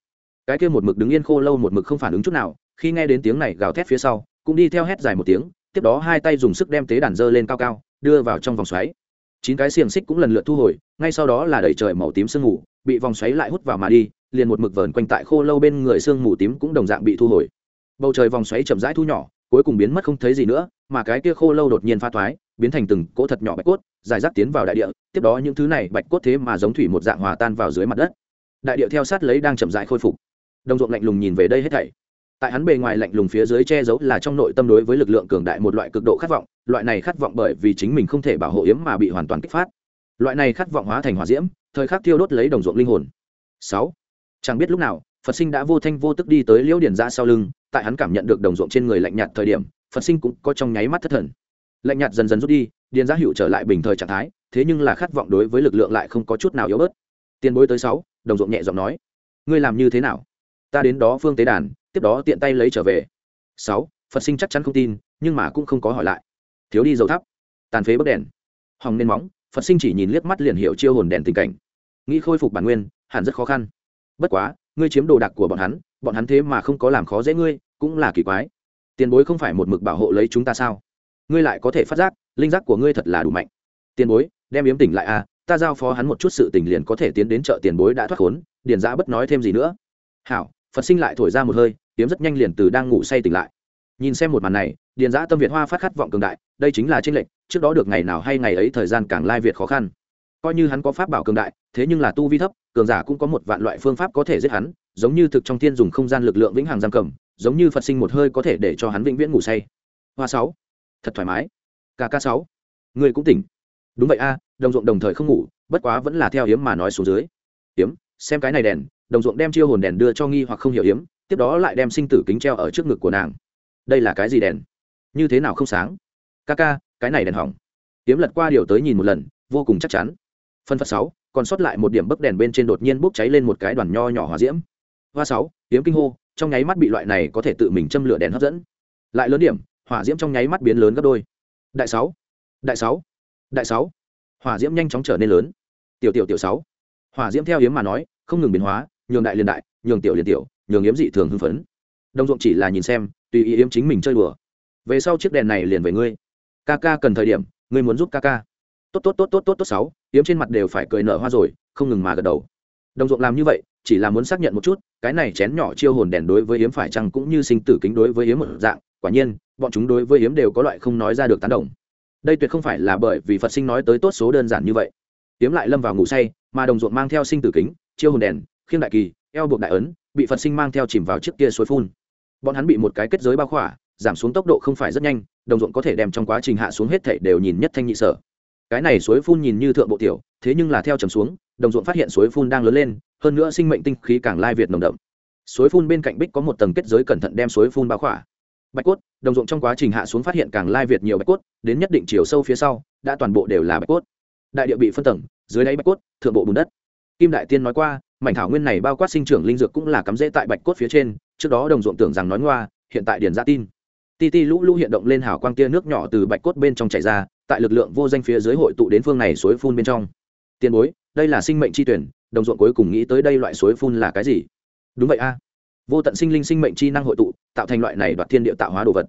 Cái kia một mực đứng yên khô lâu một mực không phản ứng chút nào, khi nghe đến tiếng này gào thét phía sau, cũng đi theo hét dài một tiếng, tiếp đó hai tay dùng sức đem tế đàn dơ lên cao cao, đưa vào trong vòng xoáy. Chín cái xiềng xích cũng lần lượt thu hồi, ngay sau đó là đẩy trời màu tím sương mù, bị vòng xoáy lại hút vào mà đi, liền một mực vờn quanh tại khô lâu bên người sương mù tím cũng đồng dạng bị thu hồi. Bầu trời vòng xoáy chậm rãi thu nhỏ cuối cùng biến mất không thấy gì nữa, mà cái kia khô lâu đột nhiên pha thoái, biến thành từng cỗ thật nhỏ bạch cốt, dài rác tiến vào đại địa, tiếp đó những thứ này bạch cốt thế mà giống thủy một dạng hòa tan vào dưới mặt đất. Đại địa theo sát lấy đang chậm rãi khôi phục. Đồng ruộng lạnh lùng nhìn về đây hết thảy. Tại hắn bề ngoài lạnh lùng phía dưới che giấu là trong nội tâm đối với lực lượng cường đại một loại cực độ khát vọng, loại này khát vọng bởi vì chính mình không thể bảo hộ yếm mà bị hoàn toàn kích phát. Loại này khát vọng hóa thành hỏa diễm, thời khắc thiêu đốt lấy đồng ruộng linh hồn. Sáu. Chẳng biết lúc nào phật sinh đã vô thanh vô tức đi tới liễu điển ra sau lưng, tại hắn cảm nhận được đồng ruộng trên người lạnh nhạt thời điểm, phật sinh cũng có trong nháy mắt thất thần. Lạnh nhạt dần dần rút đi, điền giá hữu trở lại bình thời trạng thái, thế nhưng là khát vọng đối với lực lượng lại không có chút nào yếu bớt. Tiền bối tới sáu, đồng ruộng nhẹ giọng nói. Ngươi làm như thế nào? Ta đến đó phương tế đàn, tiếp đó tiện tay lấy trở về. Sáu, phật sinh chắc chắn không tin, nhưng mà cũng không có hỏi lại. Thiếu đi dầu thắp, tàn phế bấc đèn. Hòng nên móng, phật sinh chỉ nhìn liếc mắt liền hiểu chiêu hồn đèn tình cảnh. Nghĩ khôi phục bản nguyên, hẳn rất khó khăn. Bất quá ngươi chiếm đồ đạc của bọn hắn bọn hắn thế mà không có làm khó dễ ngươi, cũng là kỳ quái. Tiền bối không phải một mực bảo hộ lấy chúng ta sao? Ngươi lại có thể phát giác, linh giác của ngươi thật là đủ mạnh. Tiền bối, đem yếm tỉnh lại à ta giao phó hắn một chút sự tình liền có thể tiến đến chợ tiền bối đã thoát khốn, điền giã bất nói thêm gì nữa. Hảo, phật sinh lại thổi ra một hơi, yếm rất nhanh liền từ đang ngủ say tỉnh lại. Nhìn xem một màn này, điền giã tâm việt hoa phát khát vọng cường đại, đây chính là tranh lệch, trước đó được ngày nào hay ngày ấy thời gian càng lai việt khó khăn. Coi như hắn có pháp bảo cường đại, thế nhưng là tu vi thấp cường giả cũng có một vạn loại phương pháp có thể giết hắn, giống như thực trong thiên dùng không gian lực lượng vĩnh hằng giam cầm, giống như phật sinh một hơi có thể để cho hắn vĩnh viễn ngủ say. Hoa sáu, thật thoải mái. Kk sáu người cũng tỉnh. Đúng vậy a, đồng ruộng đồng thời không ngủ, bất quá vẫn là theo hiếm mà nói xuống dưới. Hiếm, xem cái này đèn, đồng ruộng đem chiêu hồn đèn đưa cho nghi hoặc không hiểu hiếm, tiếp đó lại đem sinh tử kính treo ở trước ngực của nàng. Đây là cái gì đèn? Như thế nào không sáng? Ca ca, cái này đèn hỏng. Hiếm lật qua điều tới nhìn một lần, vô cùng chắc chắn. Phân phật sáu còn sót lại một điểm bấc đèn bên trên đột nhiên bốc cháy lên một cái đoàn nho nhỏ hòa diễm. Hoa sáu tiếng kinh hô, trong nháy mắt bị loại này có thể tự mình châm lửa đèn hấp dẫn. Lại lớn điểm, hỏa diễm trong nháy mắt biến lớn gấp đôi. Đại sáu đại sáu đại sáu. Hỏa diễm nhanh chóng trở nên lớn. Tiểu tiểu tiểu sáu. Hỏa diễm theo hiếm mà nói, không ngừng biến hóa, nhường đại liền đại, nhường tiểu liền tiểu, nhường hiếm dị thường hưng phấn. Đồng ruộng chỉ là nhìn xem, tùy ý hiếm chính mình chơi đùa. Về sau chiếc đèn này liền về ngươi. Ca ca cần thời điểm, ngươi muốn giúp ca ca. Tốt tốt tốt tốt tốt tốt, sáu yếm trên mặt đều phải cười nở hoa rồi, không ngừng mà gật đầu. Đồng ruộng làm như vậy, chỉ là muốn xác nhận một chút, cái này chén nhỏ chiêu hồn đèn đối với yếm phải chăng cũng như sinh tử kính đối với yếm một dạng, quả nhiên, bọn chúng đối với yếm đều có loại không nói ra được tán đồng. Đây tuyệt không phải là bởi vì phật sinh nói tới tốt số đơn giản như vậy. Yếm lại lâm vào ngủ say, mà đồng ruộng mang theo sinh tử kính, chiêu hồn đèn, khiêng đại kỳ, eo buộc đại ấn, bị phật sinh mang theo chìm vào chiếc kia suối phun. Bọn hắn bị một cái kết giới bao khỏa, giảm xuống tốc độ không phải rất nhanh, đồng ruộng có thể đem trong quá trình hạ xuống hết thảy đều nhìn nhất thanh nhị sở cái này suối phun nhìn như thượng bộ tiểu, thế nhưng là theo trầm xuống, đồng ruộng phát hiện suối phun đang lớn lên, hơn nữa sinh mệnh tinh khí càng lai việt nồng đậm. Suối phun bên cạnh bích có một tầng kết giới cẩn thận đem suối phun bao khỏa. Bạch cốt, đồng ruộng trong quá trình hạ xuống phát hiện càng lai việt nhiều bạch cốt, đến nhất định chiều sâu phía sau, đã toàn bộ đều là bạch cốt. Đại địa bị phân tầng, dưới đáy bạch cốt, thượng bộ bùn đất. Kim đại tiên nói qua, mảnh thảo nguyên này bao quát sinh trưởng linh dược cũng là cắm rễ tại bạch cốt phía trên, trước đó đồng ruộng tưởng rằng nói ngoa, hiện tại điền ra tin. Ti ti lũ lũ hiện động lên hào quang tia nước nhỏ từ bạch cốt bên trong chảy ra tại lực lượng vô danh phía dưới hội tụ đến phương này suối phun bên trong. Tiền bối, đây là sinh mệnh chi tuyển, đồng ruộng cuối cùng nghĩ tới đây loại suối phun là cái gì? Đúng vậy a. Vô tận sinh linh sinh mệnh chi năng hội tụ, tạo thành loại này đoạt thiên địa tạo hóa đồ vật.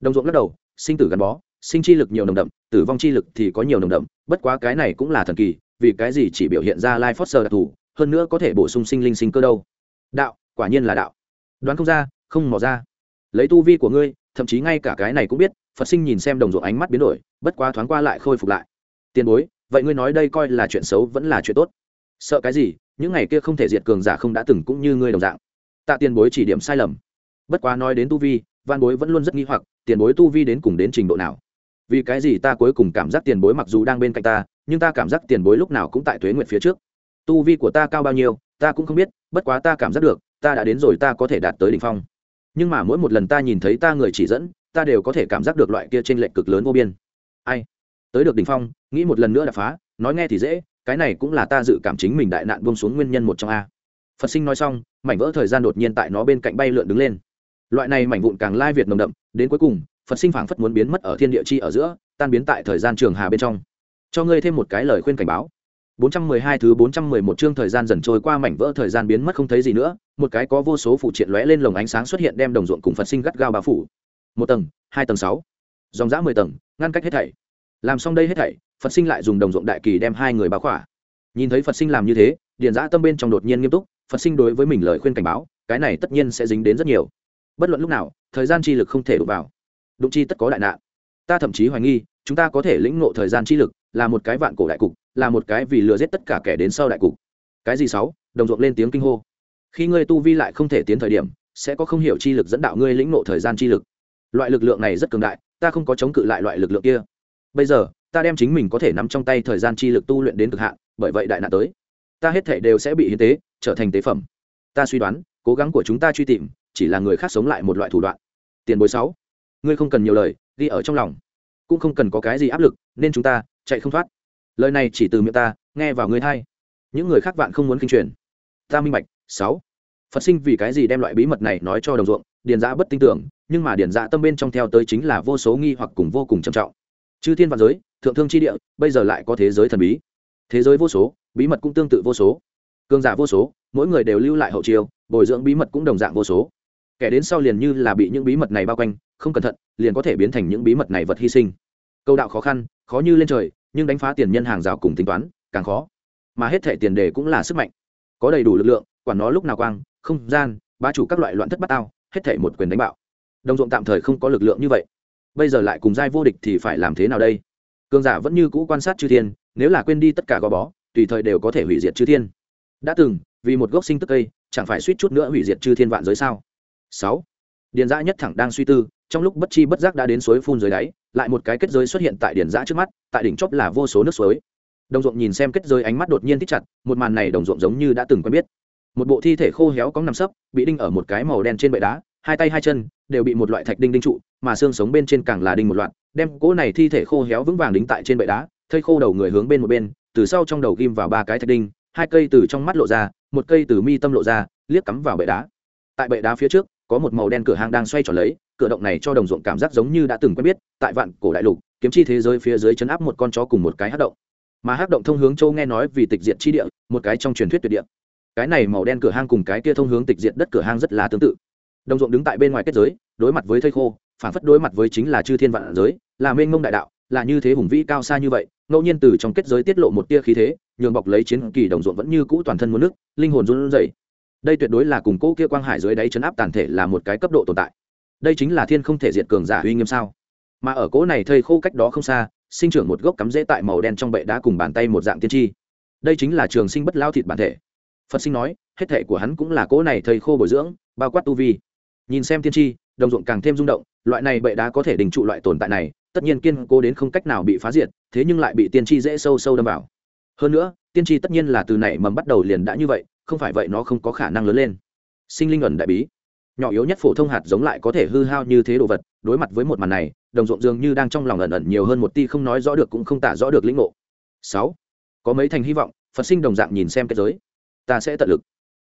Đồng ruộng lắc đầu, sinh tử gắn bó, sinh chi lực nhiều nồng đậm, tử vong chi lực thì có nhiều nồng đậm, bất quá cái này cũng là thần kỳ, vì cái gì chỉ biểu hiện ra lai phót sơ đặc thù, hơn nữa có thể bổ sung sinh linh sinh cơ đâu? Đạo, quả nhiên là đạo. Đoán không ra, không mò ra. Lấy tu vi của ngươi, thậm chí ngay cả cái này cũng biết phật sinh nhìn xem đồng ruộng ánh mắt biến đổi, bất quá thoáng qua lại khôi phục lại. Tiền bối, vậy ngươi nói đây coi là chuyện xấu vẫn là chuyện tốt? Sợ cái gì? Những ngày kia không thể diệt cường giả không đã từng cũng như ngươi đồng dạng. Tạ tiền bối chỉ điểm sai lầm. Bất quá nói đến tu vi văn bối vẫn luôn rất nghi hoặc, tiền bối tu vi đến cùng đến trình độ nào? Vì cái gì ta cuối cùng cảm giác tiền bối mặc dù đang bên cạnh ta, nhưng ta cảm giác tiền bối lúc nào cũng tại tuế nguyện phía trước. Tu vi của ta cao bao nhiêu, ta cũng không biết, bất quá ta cảm giác được, ta đã đến rồi ta có thể đạt tới đ ỉ n h phong. Nhưng mà mỗi một lần ta nhìn thấy ta người chỉ dẫn ta đều có thể cảm giác được loại kia trên lệch cực lớn vô biên. Ai? Tới được đỉnh phong nghĩ một lần nữa đập phá nói nghe thì dễ cái này cũng là ta dự cảm chính mình đại nạn buông xuống nguyên nhân một trong a. Phật sinh nói xong mảnh vỡ thời gian đột nhiên tại nó bên cạnh bay lượn đứng lên. Loại này mảnh vụn càng lai việt nồng đậm đến cuối cùng phật sinh phảng phất muốn biến mất ở thiên địa chi ở giữa tan biến tại thời gian trường hà bên trong. Cho ngươi thêm một cái lời khuyên cảnh báo. 412 thứ 411 chương thời gian dần trôi qua mảnh vỡ thời gian biến mất không thấy gì nữa, một cái có vô số phụ triện lóe lên lồng ánh sáng xuất hiện đem đồng ruộng cùng Phật sinh gắt gao bao phủ. Một tầng, hai tầng sáu, dòng dã 10 tầng, ngăn cách hết thảy. Làm xong đây hết thảy, Phật sinh lại dùng đồng ruộng đại kỳ đem hai người bao khỏa. Nhìn thấy Phật sinh làm như thế, điền giã tâm bên trong đột nhiên nghiêm túc, Phật sinh đối với mình lời khuyên cảnh báo, cái này tất nhiên sẽ dính đến rất nhiều. Bất luận lúc nào, thời gian chi lực không thể đụng vào. Đụng chi tất có đại nạn. Ta thậm chí hoài nghi, chúng ta có thể lĩnh ngộ thời gian chi lực, là một cái vạn cổ đại cục, là một cái vì lừa giết tất cả kẻ đến sau đại cục cái gì sáu đồng ruộng lên tiếng kinh hô khi ngươi tu vi lại không thể tiến thời điểm sẽ có không hiểu chi lực dẫn đạo ngươi lĩnh nộ thời gian chi lực loại lực lượng này rất cường đại, ta không có chống cự lại loại lực lượng kia. Bây giờ, ta đem chính mình có thể nắm trong tay thời gian chi lực tu luyện đến cực hạn, bởi vậy đại nạn tới. Ta hết thể đều sẽ bị hiến tế, trở thành tế phẩm. Ta suy đoán, cố gắng của chúng ta truy tìm, chỉ là người khác sống lại một loại thủ đoạn. Tiền bối sáu, ngươi không cần nhiều lời, ghi ở trong lòng. Cũng không cần có cái gì áp lực, nên chúng ta, chạy không thoát. Lời này chỉ từ miệng ta, nghe vào người thay. Những người khác vạn không muốn kinh truyền. Ta minh bạch, sáu. Phật sinh vì cái gì đem loại bí mật này nói cho đồng ruộng, điền giã bất tin tưởng nhưng mà điển dạ tâm bên trong theo tới chính là vô số nghi hoặc cùng vô cùng trầm trọng. Chư thiên văn giới, thượng thương chi địa, bây giờ lại có thế giới thần bí. Thế giới vô số, bí mật cũng tương tự vô số. Cương giả vô số, mỗi người đều lưu lại hậu chiêu, bồi dưỡng bí mật cũng đồng dạng vô số. Kẻ đến sau liền như là bị những bí mật này bao quanh, không cẩn thận, liền có thể biến thành những bí mật này vật hy sinh. Câu đạo khó khăn, khó như lên trời, nhưng đánh phá tiền nhân hàng rào cùng tính toán, càng khó. Mà hết thẻ tiền đề cũng là sức mạnh. Có đầy đủ lực lượng, quản nó lúc nào quang, không gian ba chủ các loại loạn thất bát ao hết thảy một quyền đánh bạo đồng ruộng tạm thời không có lực lượng như vậy. Bây giờ lại cùng giai vô địch thì phải làm thế nào đây? Cường giả vẫn như cũ quan sát chư thiên, nếu là quên đi tất cả gò bó, tùy thời đều có thể hủy diệt chư thiên. Đã từng, vì một gốc sinh tức cây, chẳng phải suýt chút nữa hủy diệt chư thiên vạn giới sao? Sáu. Điền giã nhất thẳng đang suy tư, trong lúc bất chi bất giác đã đến suối phun dưới đáy, lại một cái kết giới xuất hiện tại điền giã trước mắt, tại đỉnh chóp là vô số nước suối. Đồng ruộng nhìn xem kết giới ánh mắt đột nhiên thích chặt, một màn này đồng ruộng giống như đã từng quen biết. Một bộ thi thể khô héo có nằm sấp, bị đinh ở một cái màu đen trên bệ đá hai tay hai chân đều bị một loại thạch đinh đinh trụ, mà xương sống bên trên càng là đinh một loạt, đem cỗ này thi thể khô héo vững vàng đính tại trên bệ đá, thây khô đầu người hướng bên một bên, từ sau trong đầu ghim vào ba cái thạch đinh, hai cây từ trong mắt lộ ra, một cây từ mi tâm lộ ra, liếc cắm vào bệ đá. Tại bệ đá phía trước, có một màu đen cửa hang đang xoay tròn lấy, cửa động này cho đồng ruộng cảm giác giống như đã từng quen biết, tại vạn cổ đại lục, kiếm chi thế giới phía dưới chấn áp một con chó cùng một cái hát động. Mà hát động thông hướng châu nghe nói vì tịch diện chi địa, một cái trong truyền thuyết tuyệt địa. Cái này màu đen cửa hang cùng cái kia thông hướng tịch diện đất cửa hang rất là tương tự đồng ruộng đứng tại bên ngoài kết giới, đối mặt với thây khô phản phất đối mặt với chính là chư thiên vạn giới, là mênh mông đại đạo, là như thế hùng vĩ cao xa như vậy, ngẫu nhiên từ trong kết giới tiết lộ một tia khí thế, nhường bọc lấy chiến kỳ đồng ruộng vẫn như cũ toàn thân muốn nước, linh hồn run rẩy. Đây tuyệt đối là cùng cỗ kia quang hải dưới đáy chấn áp tàn thể là một cái cấp độ tồn tại. Đây chính là thiên không thể diệt cường giả uy nghiêm sao? Mà ở cỗ này thây khô cách đó không xa, sinh trưởng một gốc cắm rễ tại màu đen trong bệ đá cùng bàn tay một dạng tiên tri. Đây chính là trường sinh bất lao thịt bản thể. Phật sinh nói, hết thể của hắn cũng là cỗ này thầy khô bồi dưỡng, bao quát tu vi nhìn xem tiên tri, đồng ruộng càng thêm rung động, loại này bệ đá có thể đình trụ loại tồn tại này, tất nhiên kiên cố đến không cách nào bị phá diệt, thế nhưng lại bị tiên tri dễ sâu sâu đâm vào. Hơn nữa, tiên tri tất nhiên là từ nảy mầm bắt đầu liền đã như vậy, không phải vậy nó không có khả năng lớn lên. Sinh linh ẩn đại bí. Nhỏ yếu nhất phổ thông hạt giống lại có thể hư hao như thế đồ vật, đối mặt với một màn này, đồng ruộng dường như đang trong lòng ẩn ẩn nhiều hơn một ti không nói rõ được cũng không tả rõ được lĩnh ngộ. Sáu. Có mấy thành hy vọng, phật sinh đồng dạng nhìn xem cái giới. Ta sẽ tận lực.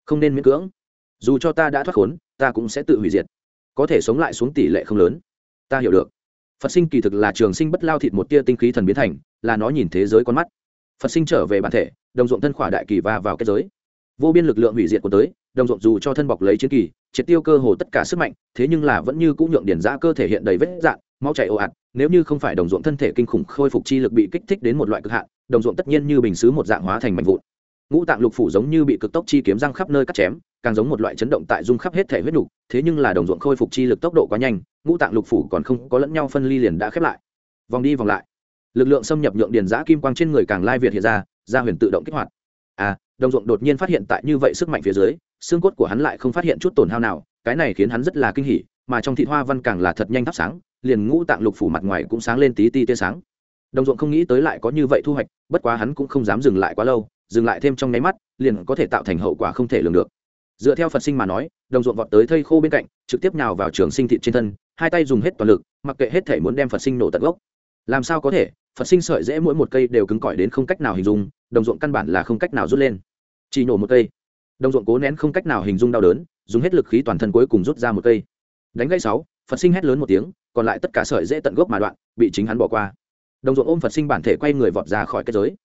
Không nên miễn cưỡng dù cho ta đã thoát khốn, ta cũng sẽ tự hủy diệt. Có thể sống lại xuống tỷ lệ không lớn. Ta hiểu được. Phật sinh kỳ thực là trường sinh bất lao thịt một tia tinh khí thần biến thành, là nó nhìn thế giới con mắt. Phật sinh trở về bản thể, đồng ruộng thân khỏa đại kỳ và vào kết giới. Vô biên lực lượng hủy diệt của tới, đồng ruộng dù cho thân bọc lấy chiến kỳ, triệt tiêu cơ hồ tất cả sức mạnh, thế nhưng là vẫn như cũng nhượng điển ra cơ thể hiện đầy vết dạn, máu chảy ồ ạt, nếu như không phải đồng ruộng thân thể kinh khủng khôi phục chi lực bị kích thích đến một loại cực hạn, đồng ruộng tất nhiên như bình xứ một dạng hóa thành mạnh vụn. Ngũ tạng lục phủ giống như bị cực tốc chi kiếm răng khắp nơi cắt chém càng giống một loại chấn động tại dung khắp hết thể huyết nục thế nhưng là đồng ruộng khôi phục chi lực tốc độ quá nhanh, ngũ tạng lục phủ còn không có lẫn nhau phân ly liền đã khép lại. Vòng đi vòng lại. Lực lượng xâm nhập nhượng điền giã kim quang trên người càng lai việt hiện ra ra huyền tự động kích hoạt. À đồng ruộng đột nhiên phát hiện tại như vậy sức mạnh phía dưới, xương cốt của hắn lại không phát hiện chút tổn hao nào, cái này khiến hắn rất là kinh hỉ, mà trong thị hoa văn càng là thật nhanh thắp sáng, liền ngũ tạng lục phủ mặt ngoài cũng sáng lên tí ti tia sáng. Đồng ruộng không nghĩ tới lại có như vậy thu hoạch, bất quá hắn cũng không dám dừng lại quá lâu, dừng lại thêm trong nháy mắt, liền có thể tạo thành hậu quả không thể lường được dựa theo phật sinh mà nói, đồng ruộng vọt tới thây khô bên cạnh, trực tiếp nhào vào trường sinh thịt trên thân, hai tay dùng hết toàn lực, mặc kệ hết thể muốn đem phật sinh nổ tận gốc. Làm sao có thể? Phật sinh sợi dễ mỗi một cây đều cứng cỏi đến không cách nào hình dung, đồng ruộng căn bản là không cách nào rút lên. Chỉ nổ một cây. Đồng ruộng cố nén không cách nào hình dung đau đớn, dùng hết lực khí toàn thân cuối cùng rút ra một cây. Đánh gây sáu, phật sinh hét lớn một tiếng, còn lại tất cả sợi dễ tận gốc mà đoạn, bị chính hắn bỏ qua. Đồng ruộng ôm phật sinh bản thể quay người vọt ra khỏi kết giới.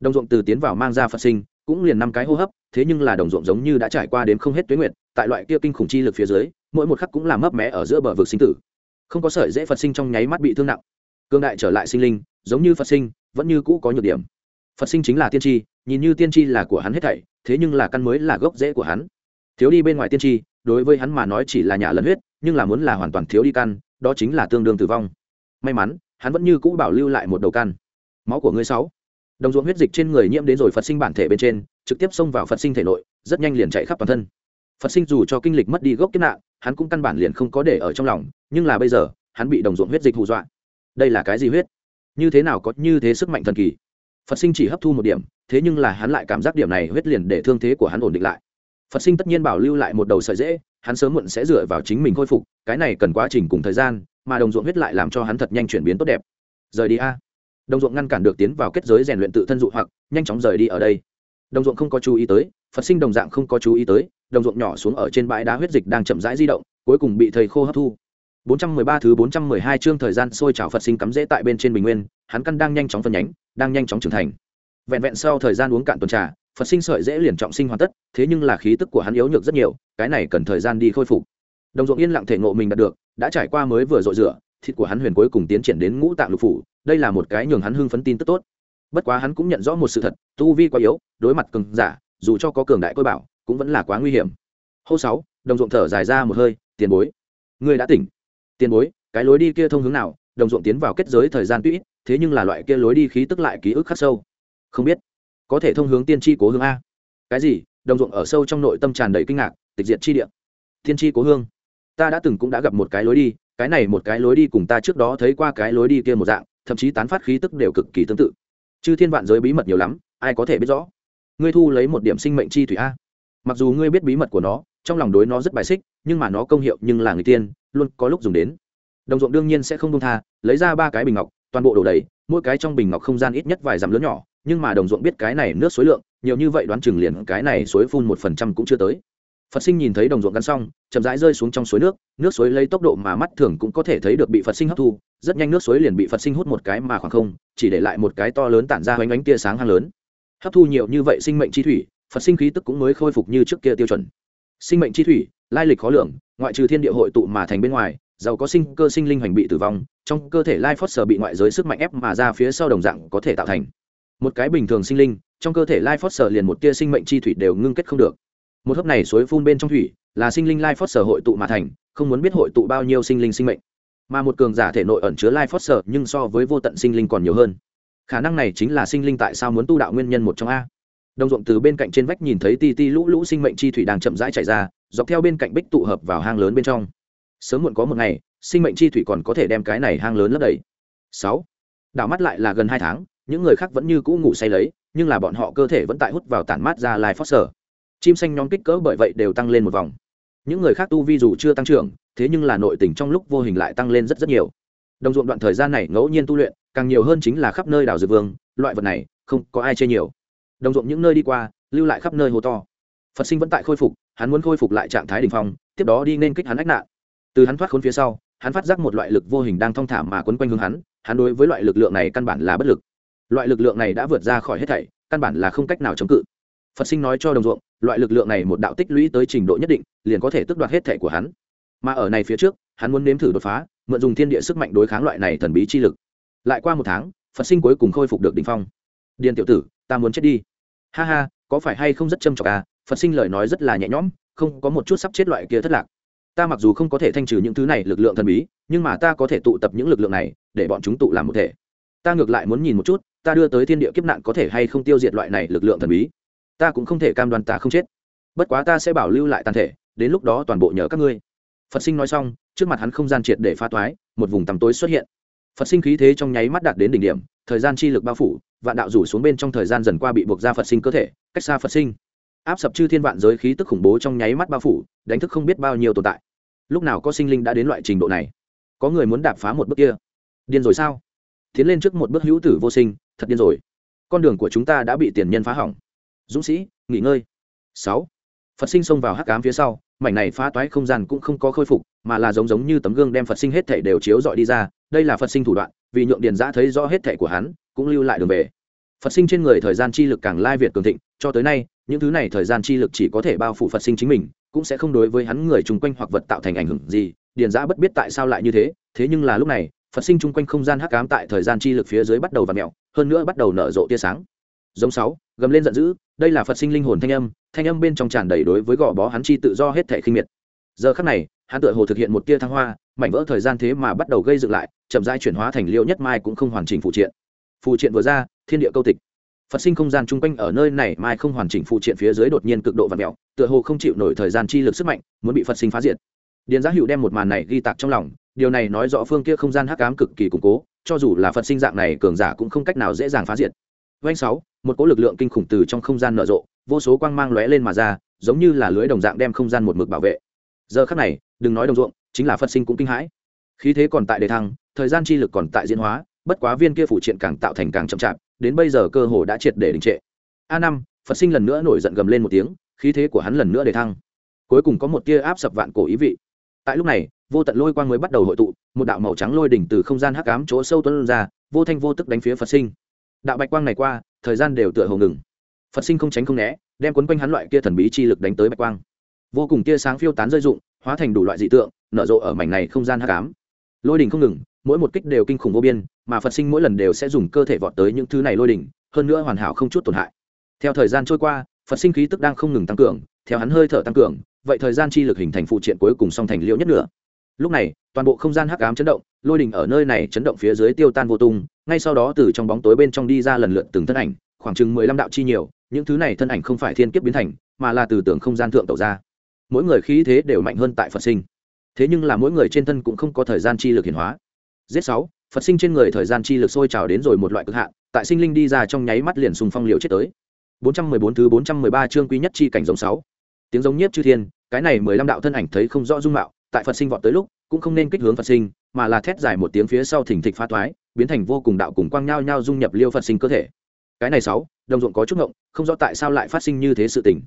Đồng ruộng từ tiến vào mang ra phật sinh cũng liền năm cái hô hấp, thế nhưng là đồng ruộng giống như đã trải qua đến không hết tuyến nguyện tại loại kia kinh khủng chi lực phía dưới, mỗi một khắc cũng làm mấp mé ở giữa bờ vực sinh tử. Không có sợi dễ phật sinh trong nháy mắt bị thương nặng. Cương đại trở lại sinh linh, giống như phật sinh, vẫn như cũ có nhược điểm. Phật sinh chính là tiên tri, nhìn như tiên tri là của hắn hết thảy, thế nhưng là căn mới là gốc rễ của hắn. Thiếu đi bên ngoài tiên tri, đối với hắn mà nói chỉ là nhà lẫn huyết, nhưng là muốn là hoàn toàn thiếu đi căn, đó chính là tương đương tử vong. May mắn, hắn vẫn như cũ bảo lưu lại một đầu căn. Máu của ngươi sáu đồng ruộng huyết dịch trên người nhiễm đến rồi phật sinh bản thể bên trên trực tiếp xông vào phật sinh thể nội rất nhanh liền chạy khắp toàn thân phật sinh dù cho kinh lịch mất đi gốc kiếp nạn hắn cũng căn bản liền không có để ở trong lòng nhưng là bây giờ hắn bị đồng ruộng huyết dịch hù dọa đây là cái gì huyết như thế nào có như thế sức mạnh thần kỳ phật sinh chỉ hấp thu một điểm thế nhưng là hắn lại cảm giác điểm này huyết liền để thương thế của hắn ổn định lại phật sinh tất nhiên bảo lưu lại một đầu sợi dễ hắn sớm muộn sẽ dựa vào chính mình khôi phục cái này cần quá trình cùng thời gian mà đồng ruộng huyết lại làm cho hắn thật nhanh chuyển biến tốt đẹp rời đi a đồng ruộng ngăn cản được tiến vào kết giới rèn luyện tự thân dụ hoặc nhanh chóng rời đi ở đây đồng ruộng không có chú ý tới phật sinh đồng dạng không có chú ý tới đồng ruộng nhỏ xuống ở trên bãi đá huyết dịch đang chậm rãi di động cuối cùng bị thầy khô hấp thu 413 thứ 412 chương thời gian sôi trào Phật sinh cắm rễ tại bên trên bình nguyên, hắn căn đang nhanh chóng phân nhánh, đang nhanh chóng trưởng thành. Vẹn vẹn sau thời gian uống cạn tuần trà, Phật sinh sợi dễ liền trọng sinh hoàn tất, thế nhưng là khí tức của hắn yếu nhược rất nhiều, cái này cần thời gian đi khôi phục. Đồng ruộng yên lặng thể ngộ mình đạt được, đã trải qua mới vừa dội rửa, thịt của hắn huyền cuối cùng tiến triển đến ngũ tạng lục phủ, đây là một cái nhường hắn hưng phấn tin tức tốt. Bất quá hắn cũng nhận rõ một sự thật, tu vi quá yếu, đối mặt cường giả, dù cho có cường đại côi bảo, cũng vẫn là quá nguy hiểm. Hô sáu, đồng ruộng thở dài ra một hơi, tiền bối, ngươi đã tỉnh. Tiền bối cái lối đi kia thông hướng nào? Đồng ruộng tiến vào kết giới thời gian tuy thế nhưng là loại kia lối đi khí tức lại ký ức khắc sâu. Không biết có thể thông hướng tiên tri cố hương a. Cái gì? Đồng ruộng ở sâu trong nội tâm tràn đầy kinh ngạc tịch diệt chi địa. Tiên tri cố hương. Ta đã từng cũng đã gặp một cái lối đi cái này một cái lối đi cùng ta trước đó thấy qua cái lối đi kia một dạng thậm chí tán phát khí tức đều cực kỳ tương tự. Chư thiên vạn giới bí mật nhiều lắm, ai có thể biết rõ? Ngươi thu lấy một điểm sinh mệnh chi thủy a. Mặc dù ngươi biết bí mật của nó, trong lòng đối nó rất bài xích, nhưng mà nó công hiệu nhưng là người tiên, luôn có lúc dùng đến. Đồng ruộng đương nhiên sẽ không công tha, lấy ra ba cái bình ngọc, toàn bộ đổ đầy, mỗi cái trong bình ngọc không gian ít nhất vài dặm lớn nhỏ, nhưng mà đồng ruộng biết cái này nước suối lượng, nhiều như vậy đoán chừng liền cái này suối phun một phần trăm cũng chưa tới phật sinh nhìn thấy đồng ruộng gắn xong, chậm rãi rơi xuống trong suối nước nước suối lấy tốc độ mà mắt thường cũng có thể thấy được bị phật sinh hấp thu, rất nhanh nước suối liền bị phật sinh hút một cái mà khoảng không, chỉ để lại một cái to lớn tản ra hoành ánh tia sáng hang lớn. Hấp thu nhiều như vậy sinh mệnh chi thủy, phật sinh khí tức cũng mới khôi phục như trước kia tiêu chuẩn. Sinh mệnh chi thủy, lai lịch khó lường, ngoại trừ thiên địa hội tụ mà thành bên ngoài, giàu có sinh cơ sinh linh hành bị tử vong, trong cơ thể lai phót sở bị ngoại giới sức mạnh ép mà ra phía sau đồng dạng có thể tạo thành. Một cái bình thường sinh linh, trong cơ thể lai phót sở liền một tia sinh mệnh chi thủy đều ngưng kết không được một hớp này suối phun bên trong thủy, là sinh linh lai phót sở hội tụ mà thành, không muốn biết hội tụ bao nhiêu sinh linh sinh mệnh. Mà một cường giả thể nội ẩn chứa lai phót sở nhưng so với vô tận sinh linh còn nhiều hơn. Khả năng này chính là sinh linh tại sao muốn tu đạo nguyên nhân một trong a. Đồng ruộng từ bên cạnh trên vách nhìn thấy ti ti lũ lũ sinh mệnh chi thủy đang chậm rãi chảy ra, dọc theo bên cạnh bích tụ hợp vào hang lớn bên trong. Sớm muộn có một ngày, sinh mệnh chi thủy còn có thể đem cái này hang lớn lấp đầy. Sáu. Đảo mắt lại là gần hai tháng, những người khác vẫn như cũ ngủ say lấy, nhưng là bọn họ cơ thể vẫn tại hút vào tản mát ra lai phót sở chim xanh nhóm kích cỡ bởi vậy đều tăng lên một vòng. Những người khác tu vi dù chưa tăng trưởng, thế nhưng là nội tình trong lúc vô hình lại tăng lên rất rất nhiều. Đồng ruộng đoạn thời gian này ngẫu nhiên tu luyện, càng nhiều hơn chính là khắp nơi đảo dược vương, loại vật này, không có ai chê nhiều. Đồng ruộng những nơi đi qua, lưu lại khắp nơi hồ to. Phật sinh vẫn tại khôi phục, hắn muốn khôi phục lại trạng thái đ ỉ n h phong, tiếp đó đi nên kích hắn ách nạn. Từ hắn thoát khốn phía sau, hắn phát giác một loại lực vô hình đang thong thả mà quấn quanh hướng hắn hắn đối với loại lực lượng này căn bản là bất lực. Loại lực lượng này đã vượt ra khỏi hết thảy, căn bản là không cách nào chống cự phật sinh nói cho đồng ruộng, loại lực lượng này một đạo tích lũy tới trình độ nhất định, liền có thể tước đoạt hết thẻ của hắn. Mà ở này phía trước, hắn muốn nếm thử đột phá, mượn dùng thiên địa sức mạnh đối kháng loại này thần bí chi lực. Lại qua một tháng, phật sinh cuối cùng khôi phục được đ ỉ n h phong. Điền tiểu tử, ta muốn chết đi. Ha ha, có phải hay không rất châm trọc à? Phật sinh lời nói rất là nhẹ nhõm, không có một chút sắp chết loại kia thất lạc. Ta mặc dù không có thể thanh trừ những thứ này lực lượng thần bí, nhưng mà ta có thể tụ tập những lực lượng này, để bọn chúng tụ làm một thể. Ta ngược lại muốn nhìn một chút, ta đưa tới thiên địa kiếp nạn có thể hay không tiêu diệt loại này lực lượng thần bí ta cũng không thể cam đoan ta không chết. Bất quá ta sẽ bảo lưu lại tàn thể, đến lúc đó toàn bộ nhờ các ngươi. Phật sinh nói xong, trước mặt hắn không gian triệt để phá toái, một vùng tăm tối xuất hiện. Phật sinh khí thế trong nháy mắt đạt đến đỉnh điểm, thời gian chi lực bao phủ, vạn đạo rủ xuống bên trong thời gian dần qua bị buộc ra phật sinh cơ thể, cách xa phật sinh. Áp sập chư thiên vạn giới khí tức khủng bố trong nháy mắt bao phủ, đánh thức không biết bao nhiêu tồn tại. Lúc nào có sinh linh đã đến loại trình độ này? Có người muốn đạp phá một bước kia. Điên rồi sao? Tiến lên trước một bước hữu tử vô sinh, thật điên rồi. Con đường của chúng ta đã bị tiền nhân phá hỏng dũng sĩ, nghỉ ngơi. Sáu, phật sinh xông vào hắc cám phía sau, mảnh này phá toái không gian cũng không có khôi phục, mà là giống giống như tấm gương đem phật sinh hết thể đều chiếu dọi đi ra, đây là phật sinh thủ đoạn, vì nhượng điền giã thấy rõ hết thể của hắn, cũng lưu lại đường về. Phật sinh trên người thời gian chi lực càng lai việt cường thịnh, cho tới nay, những thứ này thời gian chi lực chỉ có thể bao phủ phật sinh chính mình, cũng sẽ không đối với hắn người chung quanh hoặc vật tạo thành ảnh hưởng gì, điền giã bất biết tại sao lại như thế thế nhưng là lúc này, phật sinh chung quanh không gian hắc cám tại thời gian chi lực phía dưới bắt đầu và mẹo hơn nữa bắt đầu nở rộ tia sáng giống sáu, gầm lên giận dữ, đây là phật sinh linh hồn thanh âm thanh âm bên trong tràn đầy đối với gò bó hắn chi tự do hết thể khinh miệt. Giờ khắc này, hắn tựa hồ thực hiện một tia thăng hoa, mảnh vỡ thời gian thế mà bắt đầu gây dựng lại, chậm rãi chuyển hóa thành liêu nhất mai cũng không hoàn chỉnh phụ triện. Phụ triện vừa ra, thiên địa câu tịch. Phật sinh không gian chung quanh ở nơi này mai không hoàn chỉnh phụ triện phía dưới đột nhiên cực độ và mẹo tựa hồ không chịu nổi thời gian chi lực sức mạnh, muốn bị phật sinh phá diệt. Điền giá hữu đem một màn này ghi tạc trong lòng, điều này nói rõ phương kia không gian hắc ám cực kỳ củng cố, cho dù là phật sinh dạng này cường giả cũng không cách nào dễ dàng phá diệt vanh sáu, một cỗ lực lượng kinh khủng từ trong không gian nở rộ, vô số quang mang lóe lên mà ra, giống như là lưới đồng dạng đem không gian một mực bảo vệ. Giờ khắc này, đừng nói đồng ruộng, chính là phật sinh cũng kinh hãi. Khí thế còn tại đề thăng, thời gian chi lực còn tại diễn hóa, bất quá viên kia phụ triện càng tạo thành càng chậm chạp, đến bây giờ cơ hồ đã triệt để đình trệ. A năm, phật sinh lần nữa nổi giận gầm lên một tiếng, khí thế của hắn lần nữa để thăng. Cuối cùng có một tia áp sập vạn cổ ý vị. Tại lúc này, vô tận lôi quang mới bắt đầu hội tụ, một đạo màu trắng lôi đỉnh từ không gian hắc ám chỗ sâu tuân ra, vô thanh vô tức đánh phía phật sinh đạo bạch quang này qua, thời gian đều tựa hồ ngừng. Phật sinh không tránh không né, đem quấn quanh hắn loại kia thần bí chi lực đánh tới bạch quang. Vô cùng tia sáng phiêu tán rơi rụng hóa thành đủ loại dị tượng, nở rộ ở mảnh này không gian hắc ám. Lôi đỉnh không ngừng, mỗi một kích đều kinh khủng vô biên, mà phật sinh mỗi lần đều sẽ dùng cơ thể vọt tới những thứ này lôi đỉnh, hơn nữa hoàn hảo không chút tổn hại. Theo thời gian trôi qua, phật sinh khí tức đang không ngừng tăng cường, theo hắn hơi thở tăng cường, vậy thời gian chi lực hình thành phụ triện cuối cùng song thành liễu nhất nữa lúc này, toàn bộ không gian hắc ám chấn động, lôi đình ở nơi này chấn động phía dưới tiêu tan vô tung ngay sau đó từ trong bóng tối bên trong đi ra lần lượt từng thân ảnh khoảng chừng mười lăm đạo chi nhiều những thứ này thân ảnh không phải thiên kiếp biến thành mà là từ tưởng không gian thượng tẩu ra. Mỗi người khí thế đều mạnh hơn tại phật sinh. Thế nhưng là mỗi người trên thân cũng không có thời gian chi lực hiển hóa. Giết sáu phật sinh trên người thời gian chi lực sôi trào đến rồi một loại cực hạn tại sinh linh đi ra trong nháy mắt liền sùng phong liều chết tới. 414 thứ 413 chương quý nhất chi cảnh giống 6. Tiếng giống nhiếp chư thiên, cái này 15 đạo thân ảnh thấy không rõ dung mạo, tại Phật sinh vọt tới lúc, cũng không nên kích hướng Phật sinh, mà là thét dài một tiếng phía sau thỉnh thịch phá thoái, biến thành vô cùng đạo cùng quang nhao nhao dung nhập liêu Phật sinh cơ thể. Cái này sáu đồng ruộng có chút ngộng, không rõ tại sao lại phát sinh như thế sự tình.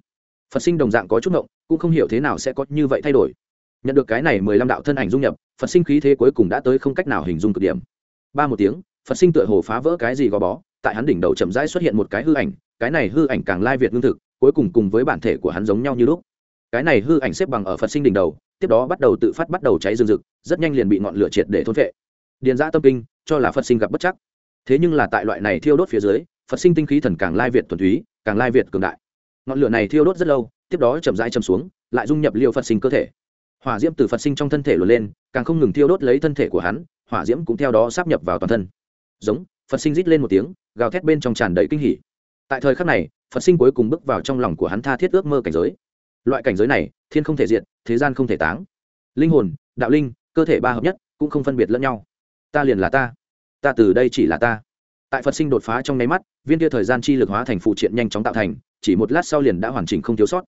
Phật sinh đồng dạng có chút ngộng, cũng không hiểu thế nào sẽ có như vậy thay đổi. Nhận được cái này 15 đạo thân ảnh dung nhập, Phật sinh khí thế cuối cùng đã tới không cách nào hình dung cực điểm. Ba một tiếng, Phật sinh tựa hồ phá vỡ cái gì gò bó, tại hắn đỉnh đầu chậm rãi xuất hiện một cái hư ảnh, cái này hư ảnh càng lai việt ngưng thực cuối cùng cùng với bản thể của hắn giống nhau như lúc cái này hư ảnh xếp bằng ở phật sinh đỉnh đầu tiếp đó bắt đầu tự phát bắt đầu cháy rừng rực rất nhanh liền bị ngọn lửa triệt để thôn vệ điền giã tâm kinh, cho là phật sinh gặp bất chắc. Thế nhưng là tại loại này thiêu đốt phía dưới, phật sinh tinh khí thần càng lai việt thuần túy, càng lai việt cường đại. Ngọn lửa này thiêu đốt rất lâu, tiếp đó chậm rãi châm xuống, lại dung nhập liều phật sinh cơ thể. Hỏa diễm từ phật sinh trong thân thể luồn lên, càng không ngừng thiêu đốt lấy thân thể của hắn, hỏa diễm cũng theo đó sắp nhập vào toàn thân. Giống, phật sinh rít lên một tiếng, gào thét bên trong tràn đầy kinh hỉ. Tại thời khắc này, phật sinh cuối cùng bước vào trong lòng của hắn tha thiết ước mơ cảnh giới. Loại cảnh giới này, thiên không thể diện thế gian không thể táng. Linh hồn, đạo linh, cơ thể ba hợp nhất, cũng không phân biệt lẫn nhau ta liền là ta. Ta từ đây chỉ là ta. Tại phật sinh đột phá trong nháy mắt, viên kia thời gian chi lực hóa thành phụ triện nhanh chóng tạo thành, chỉ một lát sau liền đã hoàn chỉnh không thiếu sót.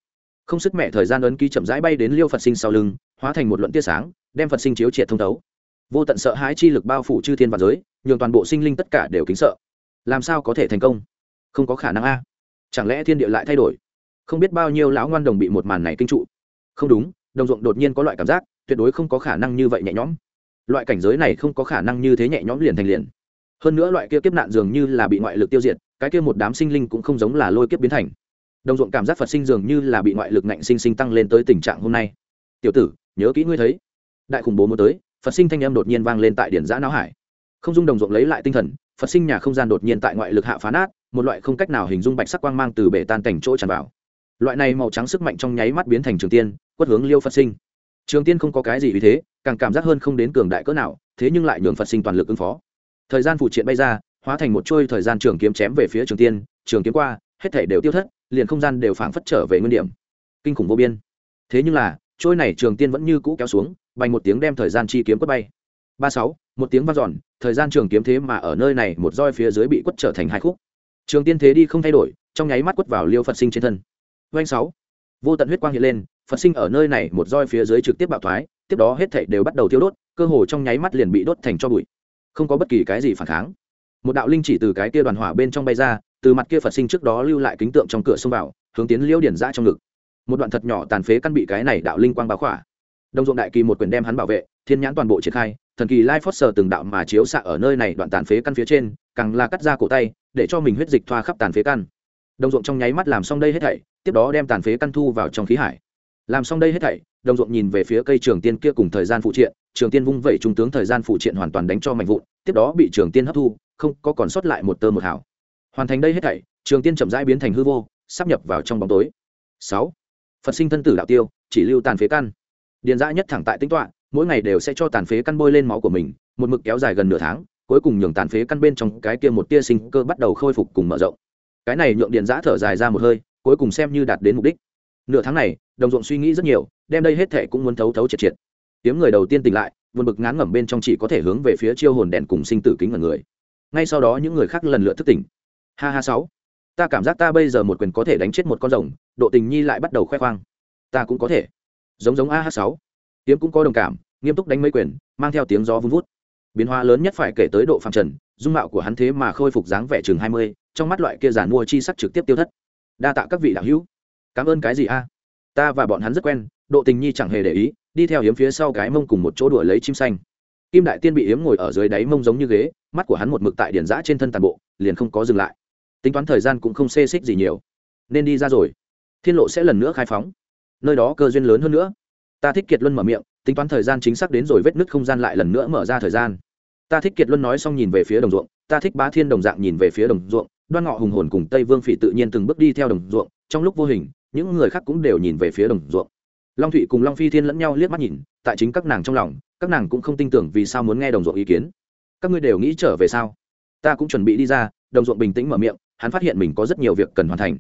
Không sức mẹ thời gian ấn ký chậm rãi bay đến liêu phật sinh sau lưng, hóa thành một luận tia sáng, đem phật sinh chiếu triệt thông thấu. Vô tận sợ hãi chi lực bao phủ chư thiên và giới, nhường toàn bộ sinh linh tất cả đều kính sợ. Làm sao có thể thành công? Không có khả năng a. Chẳng lẽ thiên địa lại thay đổi? Không biết bao nhiêu lão ngoan đồng bị một màn này kinh trụ. Không đúng, đồng ruộng đột nhiên có loại cảm giác, tuyệt đối không có khả năng như vậy nhẹ nhõm loại cảnh giới này không có khả năng như thế nhẹ nhõm liền thành liền. Hơn nữa loại kia kiếp nạn dường như là bị ngoại lực tiêu diệt, cái kia một đám sinh linh cũng không giống là lôi kiếp biến thành. Đồng ruộng cảm giác phật sinh dường như là bị ngoại lực ngạnh sinh sinh tăng lên tới tình trạng hôm nay. Tiểu tử, nhớ kỹ ngươi thấy. Đại khủng bố muốn tới, phật sinh thanh âm đột nhiên vang lên tại điển giã não hải. Không dung đồng ruộng lấy lại tinh thần, phật sinh nhà không gian đột nhiên tại ngoại lực hạ phá nát, một loại không cách nào hình dung bạch sắc quang mang từ bể tan cảnh chỗ tràn vào. Loại này màu trắng sức mạnh trong nháy mắt biến thành trường tiên, quất hướng liêu phật sinh trường tiên không có cái gì vì thế, càng cảm giác hơn không đến cường đại cỡ nào, thế nhưng lại nhường phật sinh toàn lực ứng phó. Thời gian phụ triện bay ra, hóa thành một trôi thời gian trường kiếm chém về phía trường tiên, trường kiếm qua, hết thể đều tiêu thất, liền không gian đều phảng phất trở về nguyên điểm. Kinh khủng vô biên. Thế nhưng là trôi này trường tiên vẫn như cũ kéo xuống, bành một tiếng đem thời gian chi kiếm quất bay. Ba sáu, một tiếng vang dọn, thời gian trường kiếm thế mà ở nơi này một roi phía dưới bị quất trở thành hai khúc. Trường tiên thế đi không thay đổi, trong nháy mắt quất vào liêu phật sinh trên thân. Doanh sáu, vô tận huyết quang hiện lên phật sinh ở nơi này một roi phía dưới trực tiếp bạo thoái, tiếp đó hết thảy đều bắt đầu thiêu đốt, cơ hồ trong nháy mắt liền bị đốt thành cho bụi. Không có bất kỳ cái gì phản kháng. Một đạo linh chỉ từ cái kia đoàn hỏa bên trong bay ra, từ mặt kia phật sinh trước đó lưu lại kính tượng trong cửa xông vào, hướng tiến liễu điển ra trong ngực. Một đoạn thật nhỏ tàn phế căn bị cái này đạo linh quang báo khỏa. Đồng dụng đại kỳ một quyền đem hắn bảo vệ, thiên nhãn toàn bộ triển khai, thần kỳ lai phót sờ từng đạo mà chiếu xạ ở nơi này đoạn tàn phế căn phía trên, càng là cắt ra cổ tay, để cho mình huyết dịch thoa khắp tàn phế căn. Đồng ruộng trong nháy mắt làm xong đây hết thảy, tiếp đó đem tàn phế căn thu vào trong khí hải làm xong đây hết thảy, đồng ruộng nhìn về phía cây trường tiên kia cùng thời gian phụ triện, trường tiên vung vẩy trung tướng thời gian phụ triện hoàn toàn đánh cho mạnh vụn, tiếp đó bị trường tiên hấp thu, không có còn sót lại một tơ một hảo hoàn thành đây hết thảy, trường tiên chậm rãi biến thành hư vô, sắp nhập vào trong bóng tối. Sáu. Phật sinh thân tử đạo tiêu, chỉ lưu tàn phế căn. Điền dã nhất thẳng tại tính toạ mỗi ngày đều sẽ cho tàn phế căn bôi lên máu của mình, một mực kéo dài gần nửa tháng, cuối cùng nhường tàn phế căn bên trong cái kia một tia sinh cơ bắt đầu khôi phục cùng mở rộng. Cái này nhượng Điền giã thở dài ra một hơi, cuối cùng xem như đạt đến mục đích nửa tháng này, đồng ruộng suy nghĩ rất nhiều, đem đây hết thệ cũng muốn thấu thấu triệt triệt. Tiếng người đầu tiên tỉnh lại vượt bực ngán ngẩm bên trong chỉ có thể hướng về phía chiêu hồn đèn cùng sinh tử kính ngẩn người. Ngay sau đó những người khác lần lượt thức tỉnh. Ha ha sáu. Ta cảm giác ta bây giờ một quyền có thể đánh chết một con rồng, độ tình nhi lại bắt đầu khoe khoang. Ta cũng có thể. Giống giống a h sáu. Tiếm cũng có đồng cảm, nghiêm túc đánh mấy quyền, mang theo tiếng gió vun vút. Biến hóa lớn nhất phải kể tới độ phạm trần, dung mạo của hắn thế mà khôi phục dáng vẻ chừng hai mươi, trong mắt loại kia giản mua chi sắc trực tiếp tiêu thất. Đa tạ các vị đạo hữu cảm ơn cái gì a? Ta và bọn hắn rất quen, độ tình nhi chẳng hề để ý, đi theo hiếm phía sau cái mông cùng một chỗ đuổi lấy chim xanh. Kim đại tiên bị hiếm ngồi ở dưới đáy mông giống như ghế, mắt của hắn một mực tại điển giã trên thân tàn bộ, liền không có dừng lại. Tính toán thời gian cũng không xê xích gì nhiều. Nên đi ra rồi. Thiên lộ sẽ lần nữa khai phóng. Nơi đó cơ duyên lớn hơn nữa. Ta thích kiệt luân mở miệng, tính toán thời gian chính xác đến rồi vết nứt không gian lại lần nữa mở ra thời gian. Ta thích kiệt luân nói xong nhìn về phía đồng ruộng, ta thích bá thiên đồng dạng nhìn về phía đồng ruộng, đoan ngọ hùng hồn cùng tây vương phỉ tự nhiên từng bước đi theo đồng ruộng, trong lúc vô hình những người khác cũng đều nhìn về phía đồng ruộng. Long thụy cùng long phi thiên lẫn nhau liếc mắt nhìn, tại chính các nàng trong lòng, các nàng cũng không tin tưởng vì sao muốn nghe đồng ruộng ý kiến. Các ngươi đều nghĩ trở về sao? Ta cũng chuẩn bị đi ra, đồng ruộng bình tĩnh mở miệng, hắn phát hiện mình có rất nhiều việc cần hoàn thành.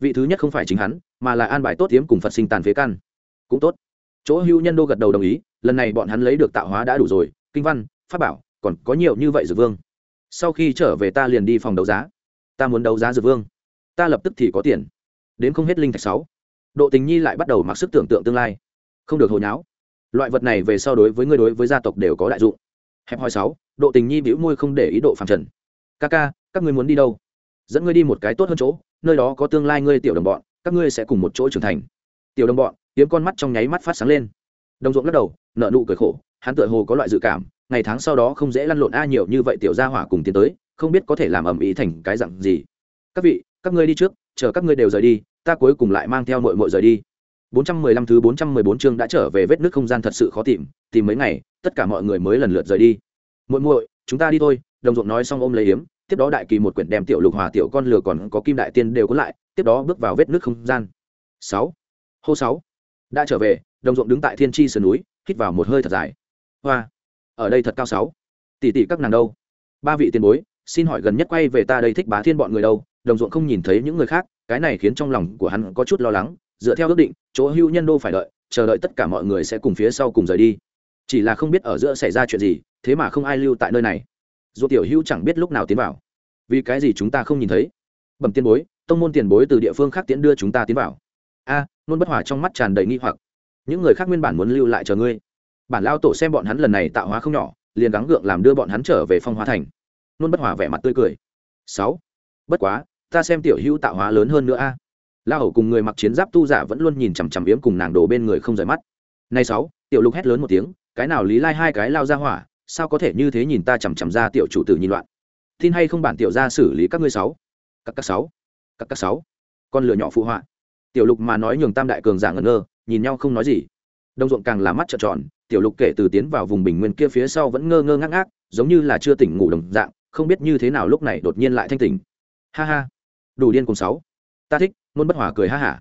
Vị thứ nhất không phải chính hắn, mà là an bài tốt tiếm cùng phật sinh tàn phế căn. Cũng tốt. Chỗ hưu nhân đô gật đầu đồng ý, lần này bọn hắn lấy được tạo hóa đã đủ rồi, kinh văn, pháp bảo, còn có nhiều như vậy dược vương. Sau khi trở về ta liền đi phòng đấu giá. Ta muốn đấu giá dược vương. Ta lập tức thì có tiền đến không hết linh thạch sáu. Độ tình nhi lại bắt đầu mặc sức tưởng tượng tương lai. Không được hồi nháo. Loại vật này về sau đối với người đối với gia tộc đều có đại dụng. Hẹp hòi sáu, độ tình nhi bĩu môi không để ý độ phàm trần. Ca ca, các ngươi muốn đi đâu? Dẫn ngươi đi một cái tốt hơn chỗ, nơi đó có tương lai ngươi tiểu đồng bọn, các ngươi sẽ cùng một chỗ trưởng thành. Tiểu đồng bọn, kiếm con mắt trong nháy mắt phát sáng lên. Đồng ruộng lắc đầu nợ nụ cười khổ, hắn tựa hồ có loại dự cảm, ngày tháng sau đó không dễ lăn lộn a nhiều như vậy tiểu gia hỏa cùng tiến tới, không biết có thể làm ầm ĩ thành cái dặn gì. Các vị, các ngươi đi trước, chờ các ngươi đều rời đi ta cuối cùng lại mang theo mội mội rời đi. 415 thứ 414 chương đã trở về vết nước không gian thật sự khó tìm tìm mấy ngày, tất cả mọi người mới lần lượt rời đi. Muội muội chúng ta đi thôi, đồng ruộng nói xong ôm lấy yếm. tiếp đó đại kỳ một quyển đem tiểu lục hòa tiểu con lừa còn có kim đại tiên đều cuốn lại, tiếp đó bước vào vết nước không gian. Sáu. Hô sáu. Đã trở về, đồng ruộng đứng tại thiên tri sườn núi, hít vào một hơi thật dài. Hoa. Ở đây thật cao sáu. Tỷ tỷ các nàng đâu? Ba vị tiền bối, xin hỏi gần nhất quay về ta đây thích bá thiên bọn người đâu? Đồng ruộng không nhìn thấy những người khác cái này khiến trong lòng của hắn có chút lo lắng dựa theo ước định chỗ hưu nhân đô phải đợi chờ đợi tất cả mọi người sẽ cùng phía sau cùng rời đi. Chỉ là không biết ở giữa xảy ra chuyện gì thế mà không ai lưu tại nơi này. Dù tiểu hưu chẳng biết lúc nào tiến vào. Vì cái gì chúng ta không nhìn thấy? Bẩm tiền bối tông môn tiền bối từ địa phương khác tiễn đưa chúng ta tiến vào. A à, nôn bất hòa trong mắt tràn đầy nghi hoặc. Những người khác nguyên bản muốn lưu lại chờ ngươi. Bản lao tổ xem bọn hắn lần này tạo hóa không nhỏ liền gắng gượng làm đưa bọn hắn trở về phong hóa thành. Nôn bất hòa vẻ mặt tươi cười. Sáu. Bất quá ta xem tiểu hữu tạo hóa lớn hơn nữa a. À. la hầu cùng người mặc chiến giáp tu giả vẫn luôn nhìn chằm chằm yếm cùng nàng đồ bên người không rời mắt. Nay sáu, tiểu lục hét lớn một tiếng, cái nào lý lai hai cái lao ra hỏa, sao có thể như thế nhìn ta chằm chằm ra tiểu chủ tử nhìn loạn? Tin hay không bản tiểu ra xử lý các ngươi sáu? Các các sáu, các các sáu, con lửa nhỏ phụ họa. Tiểu lục mà nói nhường tam đại cường giả ngẩn ngơ, nhìn nhau không nói gì. Đông ruộng càng là mắt trợn tròn, tiểu lục kể từ tiến vào vùng bình nguyên kia phía sau vẫn ngơ ngơ ngác ngác, giống như là chưa tỉnh ngủ đồng dạng, không biết như thế nào lúc này đột nhiên lại thanh tỉnh. Ha ha đủ điên cùng sáu. Ta thích, nôn bất hòa cười ha hả.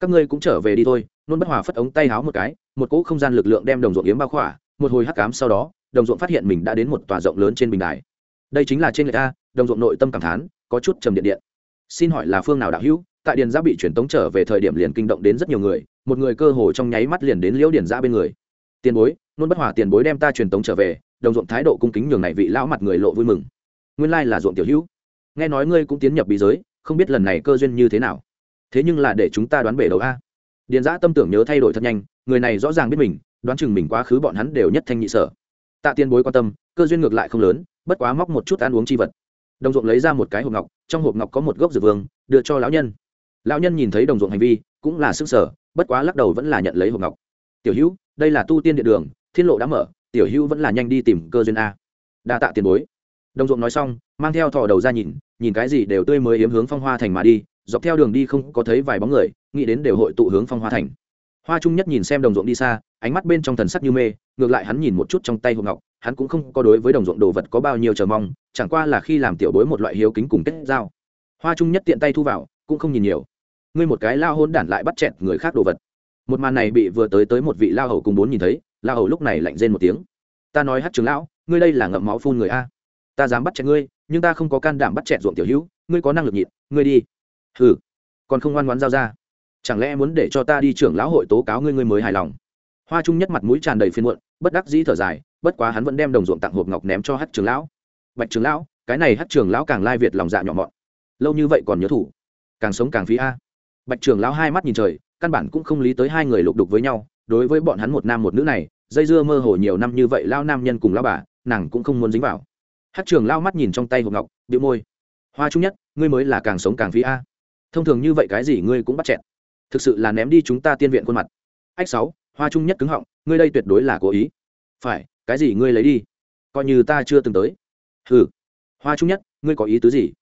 Các ngươi cũng trở về đi thôi, nôn bất hòa phất ống tay háo một cái, một cỗ không gian lực lượng đem đồng ruộng yếm bao khỏa, một hồi hắc cám sau đó, đồng ruộng phát hiện mình đã đến một tòa rộng lớn trên bình đài. Đây chính là trên người ta, đồng ruộng nội tâm cảm thán, có chút trầm điện điện. Xin hỏi là phương nào đạo hữu, tại điền giã bị chuyển tống trở về thời điểm liền kinh động đến rất nhiều người, một người cơ hồ trong nháy mắt liền đến liễu điền giã bên người. Tiền bối, nôn bất hòa tiền bối đem ta truyền tống trở về, đồng ruộng thái độ cung kính nhường này vị lão mặt người lộ vui mừng. Nguyên lai là ruộng tiểu hữu. Nghe nói ngươi cũng tiến nhập bí giới không biết lần này cơ duyên như thế nào. Thế nhưng là để chúng ta đoán bể đầu a. Điền giã tâm tưởng nhớ thay đổi thật nhanh, người này rõ ràng biết mình, đoán chừng mình quá khứ bọn hắn đều nhất thanh nhị sở. Tạ tiên bối quan tâm, cơ duyên ngược lại không lớn, bất quá móc một chút ăn uống chi vật. Đồng ruộng lấy ra một cái hộp ngọc, trong hộp ngọc có một gốc dược vương, đưa cho lão nhân. Lão nhân nhìn thấy đồng ruộng hành vi, cũng là sức sở, bất quá lắc đầu vẫn là nhận lấy hộp ngọc. Tiểu hữu, đây là tu tiên địa đường, thiên lộ đã mở, tiểu hữu vẫn là nhanh đi tìm cơ duyên a. Đa tạ tiền bối. Đồng ruộng nói xong, mang theo thò đầu ra nhìn nhìn cái gì đều tươi mới yếm hướng phong hoa thành mà đi, dọc theo đường đi không có thấy vài bóng người, nghĩ đến đều hội tụ hướng phong hoa thành. Hoa trung nhất nhìn xem đồng ruộng đi xa, ánh mắt bên trong thần sắc như mê, ngược lại hắn nhìn một chút trong tay hộp ngọc, hắn cũng không có đối với đồng ruộng đồ vật có bao nhiêu chờ mong, chẳng qua là khi làm tiểu bối một loại hiếu kính cùng kết giao. Hoa trung nhất tiện tay thu vào, cũng không nhìn nhiều. Ngươi một cái lao hôn đản lại bắt chẹt người khác đồ vật. Một màn này bị vừa tới tới một vị lao hầu cùng bốn nhìn thấy, lao hầu lúc này lạnh rên một tiếng. Ta nói hát trường lão, ngươi đây là ngậm máu phun người a ta dám bắt chẹt ngươi, nhưng ta không có can đảm bắt chẹt ruộng tiểu hữu, ngươi có năng lực nhịn, ngươi đi. Ừ còn không ngoan ngoãn giao ra. Chẳng lẽ muốn để cho ta đi trưởng lão hội tố cáo ngươi ngươi mới hài lòng? Hoa trung nhất mặt mũi tràn đầy phiên muộn, bất đắc dĩ thở dài, bất quá hắn vẫn đem đồng ruộng tặng hộp ngọc ném cho hát trường lão. Bạch trường lão, cái này hát trường lão càng lai việt lòng dạ nhỏ mọn. Lâu như vậy còn nhớ thủ, càng sống càng phí a. Bạch trường lão hai mắt nhìn trời, căn bản cũng không lý tới hai người lục đục với nhau, đối với bọn hắn một nam một nữ này, dây dưa mơ hồ nhiều năm như vậy, lao nam nhân cùng lao bà, nàng cũng không muốn dính vào hát trường lao mắt nhìn trong tay hộp ngọc bị môi. Hoa trung nhất, ngươi mới là càng sống càng phí a. Thông thường như vậy cái gì ngươi cũng bắt chẹn thực sự là ném đi chúng ta tiên viện khuôn mặt. Ách sáu, hoa trung nhất cứng họng, ngươi đây tuyệt đối là cố ý. Phải, cái gì ngươi lấy đi? Coi như ta chưa từng tới. Ừ hoa trung nhất, ngươi có ý tứ gì?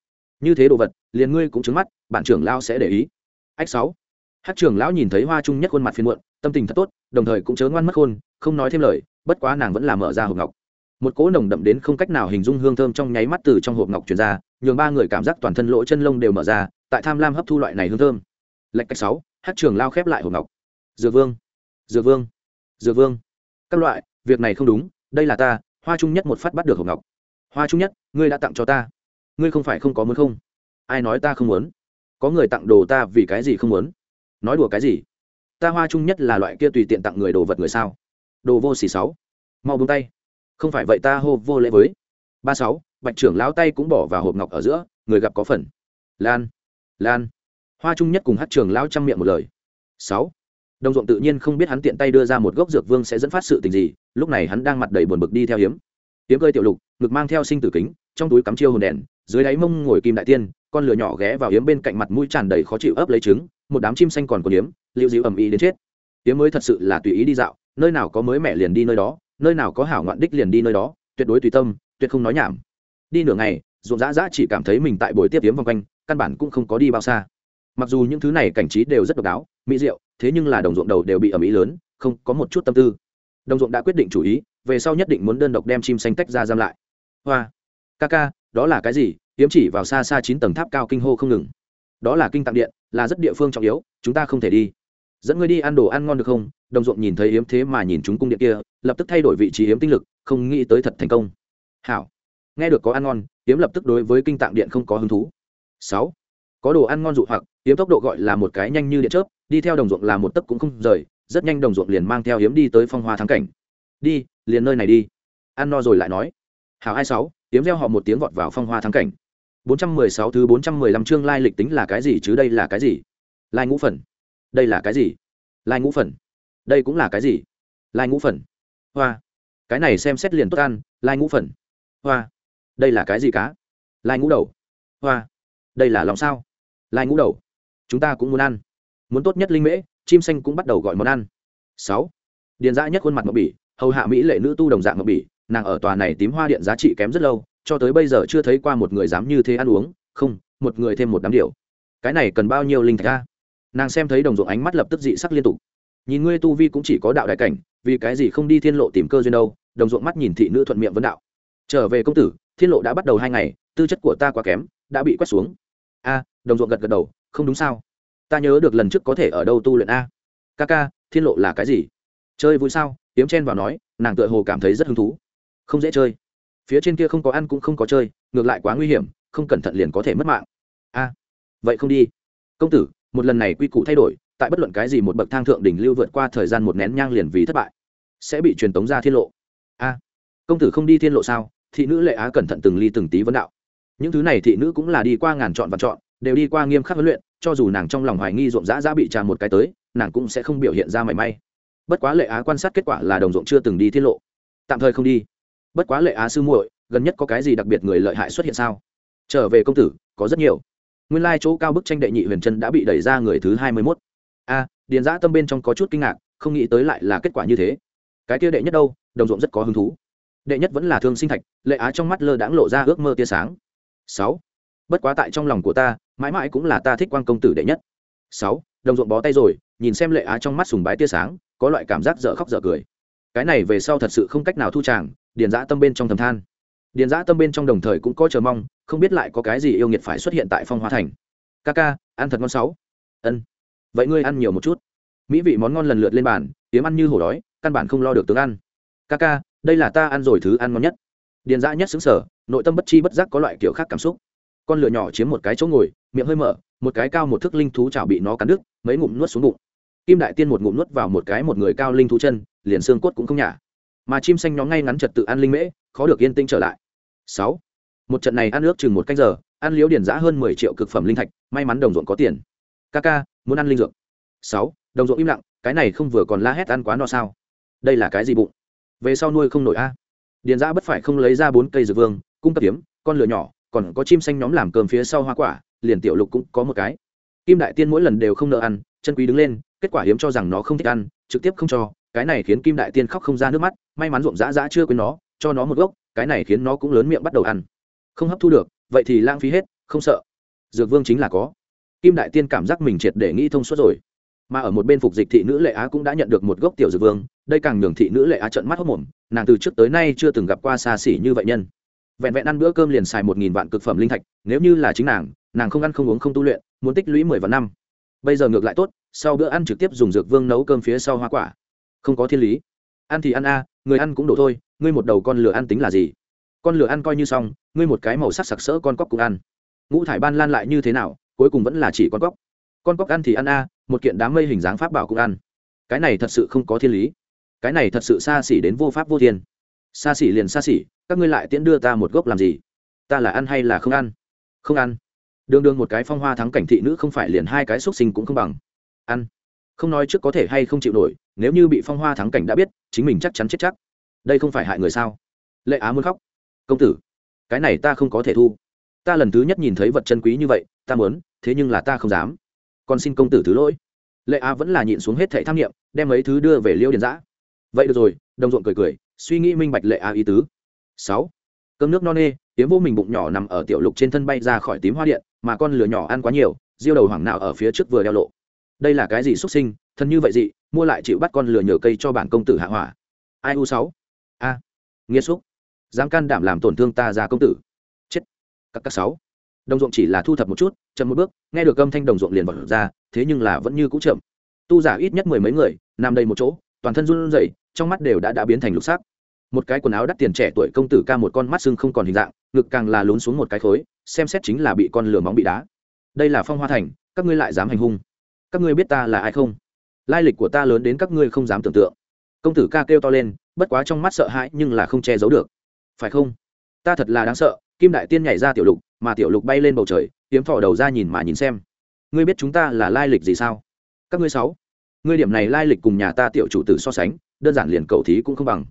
Như thế đồ vật, liền ngươi cũng trứng mắt, bản trưởng lao sẽ để ý. Ách sáu. Hát trưởng lão nhìn thấy hoa trung nhất khuôn mặt phiền muộn, tâm tình thật tốt, đồng thời cũng chớ ngoan mất khôn, không nói thêm lời, bất quá nàng vẫn là mở ra hộp ngọc một cỗ nồng đậm đến không cách nào hình dung hương thơm trong nháy mắt từ trong hộp ngọc truyền ra, nhường ba người cảm giác toàn thân lỗ chân lông đều mở ra, tại tham lam hấp thu loại này hương thơm. Lệch cách sáu, hát trường lao khép lại hộp ngọc. Dược vương dược vương dược vương. Các loại, việc này không đúng, đây là ta, hoa trung nhất một phát bắt được hộp ngọc. Hoa trung nhất, ngươi đã tặng cho ta. Ngươi không phải không có muốn không? Ai nói ta không muốn? Có người tặng đồ ta vì cái gì không muốn? Nói đùa cái gì? Ta hoa trung nhất là loại kia tùy tiện tặng người đồ vật người sao? Đồ vô xỉ sáu. Mau buông tay không phải vậy ta hô vô lễ với. Ba sáu, bạch trưởng lão tay cũng bỏ vào hộp ngọc ở giữa, người gặp có phần. Lan lan. Hoa trung nhất cùng hát trường lão chăm miệng một lời. Sáu. Đồng ruộng tự nhiên không biết hắn tiện tay đưa ra một gốc dược vương sẽ dẫn phát sự tình gì, lúc này hắn đang mặt đầy buồn bực đi theo hiếm. Hiếm cơi tiểu lục, ngực mang theo sinh tử kính, trong túi cắm chiêu hồn đèn, dưới đáy mông ngồi kim đại tiên, con lửa nhỏ ghé vào hiếm bên cạnh mặt mũi tràn đầy khó chịu ấp lấy trứng, một đám chim xanh còn còn hiếm liệu dịu ầm ĩ đến chết. Hiếm mới thật sự là tùy ý đi dạo, nơi nào có mới mẹ liền đi nơi đó nơi nào có hảo ngoạn đích liền đi nơi đó, tuyệt đối tùy tâm, tuyệt không nói nhảm. Đi nửa ngày, ruộng dã dã chỉ cảm thấy mình tại buổi tiếp tiếm vòng quanh, căn bản cũng không có đi bao xa. Mặc dù những thứ này cảnh trí đều rất độc đáo, mỹ diệu, thế nhưng là đồng ruộng đầu đều bị ẩm ý lớn, không có một chút tâm tư. Đồng ruộng đã quyết định chủ ý, về sau nhất định muốn đơn độc đem chim xanh tách ra giam lại. Hoa, ca ca, đó là cái gì? Hiếm chỉ vào xa xa chín tầng tháp cao kinh hô không ngừng. Đó là kinh tạng điện, là rất địa phương trọng yếu, chúng ta không thể đi dẫn ngươi đi ăn đồ ăn ngon được không? Đồng ruộng nhìn thấy hiếm thế mà nhìn chúng cung điện kia, lập tức thay đổi vị trí hiếm tinh lực, không nghĩ tới thật thành công. Hảo. Nghe được có ăn ngon hiếm lập tức đối với kinh tạng điện không có hứng thú. Sáu. Có đồ ăn ngon dụ hoặc hiếm tốc độ gọi là một cái nhanh như điện chớp, đi theo đồng ruộng là một tấc cũng không rời, rất nhanh đồng ruộng liền mang theo hiếm đi tới phong hoa thắng cảnh. Đi, liền nơi này đi. Ăn no rồi lại nói. Hảo hai sáu hiếm reo họ một tiếng vọt vào phong hoa thắng cảnh. 416 thứ 415 chương lai lịch tính là cái gì chứ đây là cái gì? Lai ngũ phần đây là cái gì? Lai ngũ phần. Đây cũng là cái gì? Lai ngũ phần. Hoa. Cái này xem xét liền tốt ăn, lai ngũ phần. Hoa. Đây là cái gì cá? Lai ngũ đầu. Hoa. Đây là lòng sao? Lai ngũ đầu. Chúng ta cũng muốn ăn. Muốn tốt nhất linh mễ, chim xanh cũng bắt đầu gọi món ăn. Sáu. Điền dã nhất khuôn mặt ngọc bỉ, hầu hạ mỹ lệ nữ tu đồng dạng ngọc bỉ, nàng ở tòa này tím hoa điện giá trị kém rất lâu, cho tới bây giờ chưa thấy qua một người dám như thế ăn uống. Không, một người thêm một đám điều cái này cần bao nhiêu linh thạch ra nàng xem thấy đồng ruộng ánh mắt lập tức dị sắc liên tục. Nhìn ngươi tu vi cũng chỉ có đạo đại cảnh, vì cái gì không đi thiên lộ tìm cơ duyên đâu? Đồng ruộng mắt nhìn thị nữ thuận miệng vấn đạo. Trở về công tử, thiên lộ đã bắt đầu hai ngày, tư chất của ta quá kém, đã bị quét xuống. A, đồng ruộng gật gật đầu, không đúng sao? Ta nhớ được lần trước có thể ở đâu tu luyện a. Ca ca, thiên lộ là cái gì? Chơi vui sao? Tiếm chen vào nói, nàng tựa hồ cảm thấy rất hứng thú. Không dễ chơi. Phía trên kia không có ăn cũng không có chơi, ngược lại quá nguy hiểm, không cẩn thận liền có thể mất mạng. A, vậy không đi. Công tử một lần này quy củ thay đổi, tại bất luận cái gì một bậc thang thượng đỉnh lưu vượt qua thời gian một nén nhang liền vì thất bại. Sẽ bị truyền tống ra thiên lộ. A. À, công tử không đi thiên lộ sao? Thị nữ lệ á cẩn thận từng ly từng tí vấn đạo. Những thứ này thị nữ cũng là đi qua ngàn chọn và chọn, đều đi qua nghiêm khắc huấn luyện, cho dù nàng trong lòng hoài nghi rộn rã rã bị tràn một cái tới, nàng cũng sẽ không biểu hiện ra mảy may. Bất quá lệ á quan sát kết quả là đồng ruộng chưa từng đi thiên lộ. Tạm thời không đi. Bất quá lệ á sư muội, gần nhất có cái gì đặc biệt người lợi hại xuất hiện sao? Trở về công tử, có rất nhiều nguyên lai chỗ cao bức tranh đệ nhị huyền chân đã bị đẩy ra người thứ hai mươi mốt. A, điền giã tâm bên trong có chút kinh ngạc, không nghĩ tới lại là kết quả như thế. Cái kia đệ nhất đâu, đồng ruộng rất có hứng thú. Đệ nhất vẫn là thương sinh thạch, lệ á trong mắt lơ đãng lộ ra ước mơ tia sáng. Sáu, bất quá tại trong lòng của ta, mãi mãi cũng là ta thích quan công tử đệ nhất. Sáu, đồng ruộng bó tay rồi, nhìn xem lệ á trong mắt sùng bái tia sáng, có loại cảm giác dở khóc dở cười. Cái này về sau thật sự không cách nào thu tràng, điền giã tâm bên trong thầm than điền giã tâm bên trong đồng thời cũng có chờ mong, không biết lại có cái gì yêu nghiệt phải xuất hiện tại phong hoa thành. Ca ca, ăn thật ngon sáu. Ân. Vậy ngươi ăn nhiều một chút. Mỹ vị món ngon lần lượt lên bàn tiếng ăn như hổ đói, căn bản không lo được tướng ăn. Ca ca, đây là ta ăn rồi thứ ăn ngon nhất. Điền dã nhất xứng sở nội tâm bất chi bất giác có loại kiểu khác cảm xúc. Con lửa nhỏ chiếm một cái chỗ ngồi, miệng hơi mở, một cái cao một thước linh thú chảo bị nó cắn đứt, mấy ngụm nuốt xuống bụng. Kim đại tiên một ngụm nuốt vào một cái một người cao linh thú chân, liền xương cốt cũng không nhả. Mà chim xanh nhóm ngay ngắn trật tự ăn linh mễ, khó được yên tĩnh trở lại sáu. Một trận này ăn ước chừng một canh giờ ăn liếu điển giã hơn mười triệu cực phẩm linh thạch may mắn đồng ruộng có tiền. Ca ca muốn ăn linh dược. Sáu. Đồng ruộng im lặng cái này không vừa còn la hét ăn quá no sao. Đây là cái gì bụng? Về sau nuôi không nổi a. Điền giã bất phải không lấy ra bốn cây dược vương cung cấp kiếm, con lửa nhỏ còn có chim xanh nhóm làm cơm phía sau hoa quả liền tiểu lục cũng có một cái. Kim đại tiên mỗi lần đều không nợ ăn chân quý đứng lên kết quả hiếm cho rằng nó không thích ăn trực tiếp không cho. Cái này khiến kim đại tiên khóc không ra nước mắt may mắn ruộng dã dã chưa quên nó cho nó một gốc cái này khiến nó cũng lớn miệng bắt đầu ăn. Không hấp thu được, vậy thì lãng phí hết, không sợ. Dược vương chính là có. Kim đại tiên cảm giác mình triệt để nghĩ thông suốt rồi. Mà ở một bên phục dịch thị nữ lệ á cũng đã nhận được một gốc tiểu dược vương, đây càng nhường thị nữ lệ á trận mắt hốc mồm, nàng từ trước tới nay chưa từng gặp qua xa xỉ như vậy nhân. Vẹn vẹn ăn bữa cơm liền xài một nghìn vạn cực phẩm linh thạch, nếu như là chính nàng nàng không ăn không uống không tu luyện, muốn tích lũy mười vạn năm. Bây giờ ngược lại tốt, sau bữa ăn trực tiếp dùng dược vương nấu cơm phía sau hoa quả. Không có thiên lý. Ăn thì ăn a, người ăn cũng đổ thôi ngươi một đầu con lửa ăn tính là gì? Con lửa ăn coi như xong, ngươi một cái màu sắc sặc sỡ con cóc cũng ăn. Ngũ thải ban lan lại như thế nào, cuối cùng vẫn là chỉ con cóc. Con cóc ăn thì ăn a, một kiện đám mây hình dáng pháp bảo cũng ăn. Cái này thật sự không có thiên lý. Cái này thật sự xa xỉ đến vô pháp vô thiên. Xa xỉ liền xa xỉ, các ngươi lại tiễn đưa ta một gốc làm gì? Ta là ăn hay là không ăn? Không ăn. Đương đương một cái phong hoa thắng cảnh thị nữ không phải liền hai cái xuất sinh cũng không bằng. Ăn. Không nói trước có thể hay không chịu nổi, nếu như bị phong hoa thắng cảnh đã biết, chính mình chắc chắn chết chắc đây không phải hại người sao? Lệ á muốn khóc. Công tử, cái này ta không có thể thu. Ta lần thứ nhất nhìn thấy vật chân quý như vậy, ta muốn, thế nhưng là ta không dám. Còn xin công tử thứ lỗi. Lệ á vẫn là nhịn xuống hết thẻ tham nghiệm đem mấy thứ đưa về liêu điền giã. Vậy được rồi, đồng ruộng cười cười, suy nghĩ minh bạch lệ á ý tứ. Sáu. Cơm nước no nê tiếng vô mình bụng nhỏ nằm ở tiểu lục trên thân bay ra khỏi tím hoa điện, mà con lửa nhỏ ăn quá nhiều, diêu đầu hoảng nạo ở phía trước vừa đeo lộ. Đây là cái gì xuất sinh, thân như vậy dị, mua lại chịu bắt con lửa nhờ cây cho bản công tử hạ hỏa. Ai u sáu? A. Nghĩa xúc. Dám can đảm làm tổn thương ta ra công tử. Chết. Các các sáu. Đồng ruộng chỉ là thu thập một chút, chậm một bước, nghe được âm thanh đồng ruộng liền vọt ra, thế nhưng là vẫn như cũ chậm. Tu giả ít nhất mười mấy người, nằm đầy một chỗ, toàn thân run rẩy, trong mắt đều đã đã biến thành lục sắc. Một cái quần áo đắt tiền trẻ tuổi công tử ca một con mắt xương không còn hình dạng, ngực càng là lún xuống một cái khối, xem xét chính là bị con lửa móng bị đá. Đây là phong hoa thành, các ngươi lại dám hành hung. Các ngươi biết ta là ai không? Lai lịch của ta lớn đến các ngươi không dám tưởng tượng. Công tử ca kêu to lên bất quá trong mắt sợ hãi nhưng là không che giấu được. Phải không? Ta thật là đáng sợ, kim đại tiên nhảy ra tiểu lục, mà tiểu lục bay lên bầu trời hiếm thỏ đầu ra nhìn mà nhìn xem. Ngươi biết chúng ta là lai lịch gì sao? Các ngươi sáu. Ngươi điểm này lai lịch cùng nhà ta tiểu chủ tử so sánh, đơn giản liền cầu thí cũng không bằng.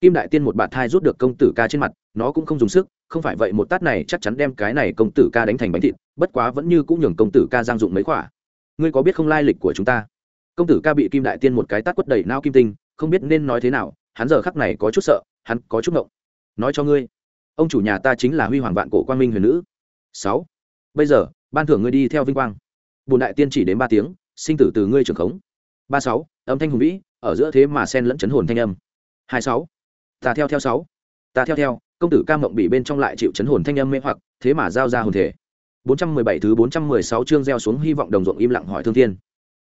Kim đại tiên một bạt thai rút được công tử ca trên mặt, nó cũng không dùng sức, không phải vậy một tát này chắc chắn đem cái này công tử ca đánh thành bánh thịt, bất quá vẫn như cũng nhường công tử ca giang dụng mấy khỏa. Ngươi có biết không lai lịch của chúng ta? Công tử ca bị kim đại tiên một cái tát quất đầy nao kim tinh, không biết nên nói thế nào hắn giờ khắc này có chút sợ, hắn có chút ngộng. Nói cho ngươi, ông chủ nhà ta chính là huy hoàng vạn cổ quang minh huyền nữ. Sáu, bây giờ, ban thưởng ngươi đi theo vinh quang. Bùn đại tiên chỉ đến ba tiếng, sinh tử từ ngươi trưởng khống. Ba sáu, âm thanh hùng vĩ, ở giữa thế mà sen lẫn chấn hồn thanh âm. Hai sáu, ta theo theo sáu. Ta theo theo, công tử ca mộng bị bên trong lại chịu chấn hồn thanh âm mê hoặc, thế mà giao ra hồn thể. 417 thứ 416 chương gieo xuống hy vọng đồng ruộng im lặng hỏi thương thiên.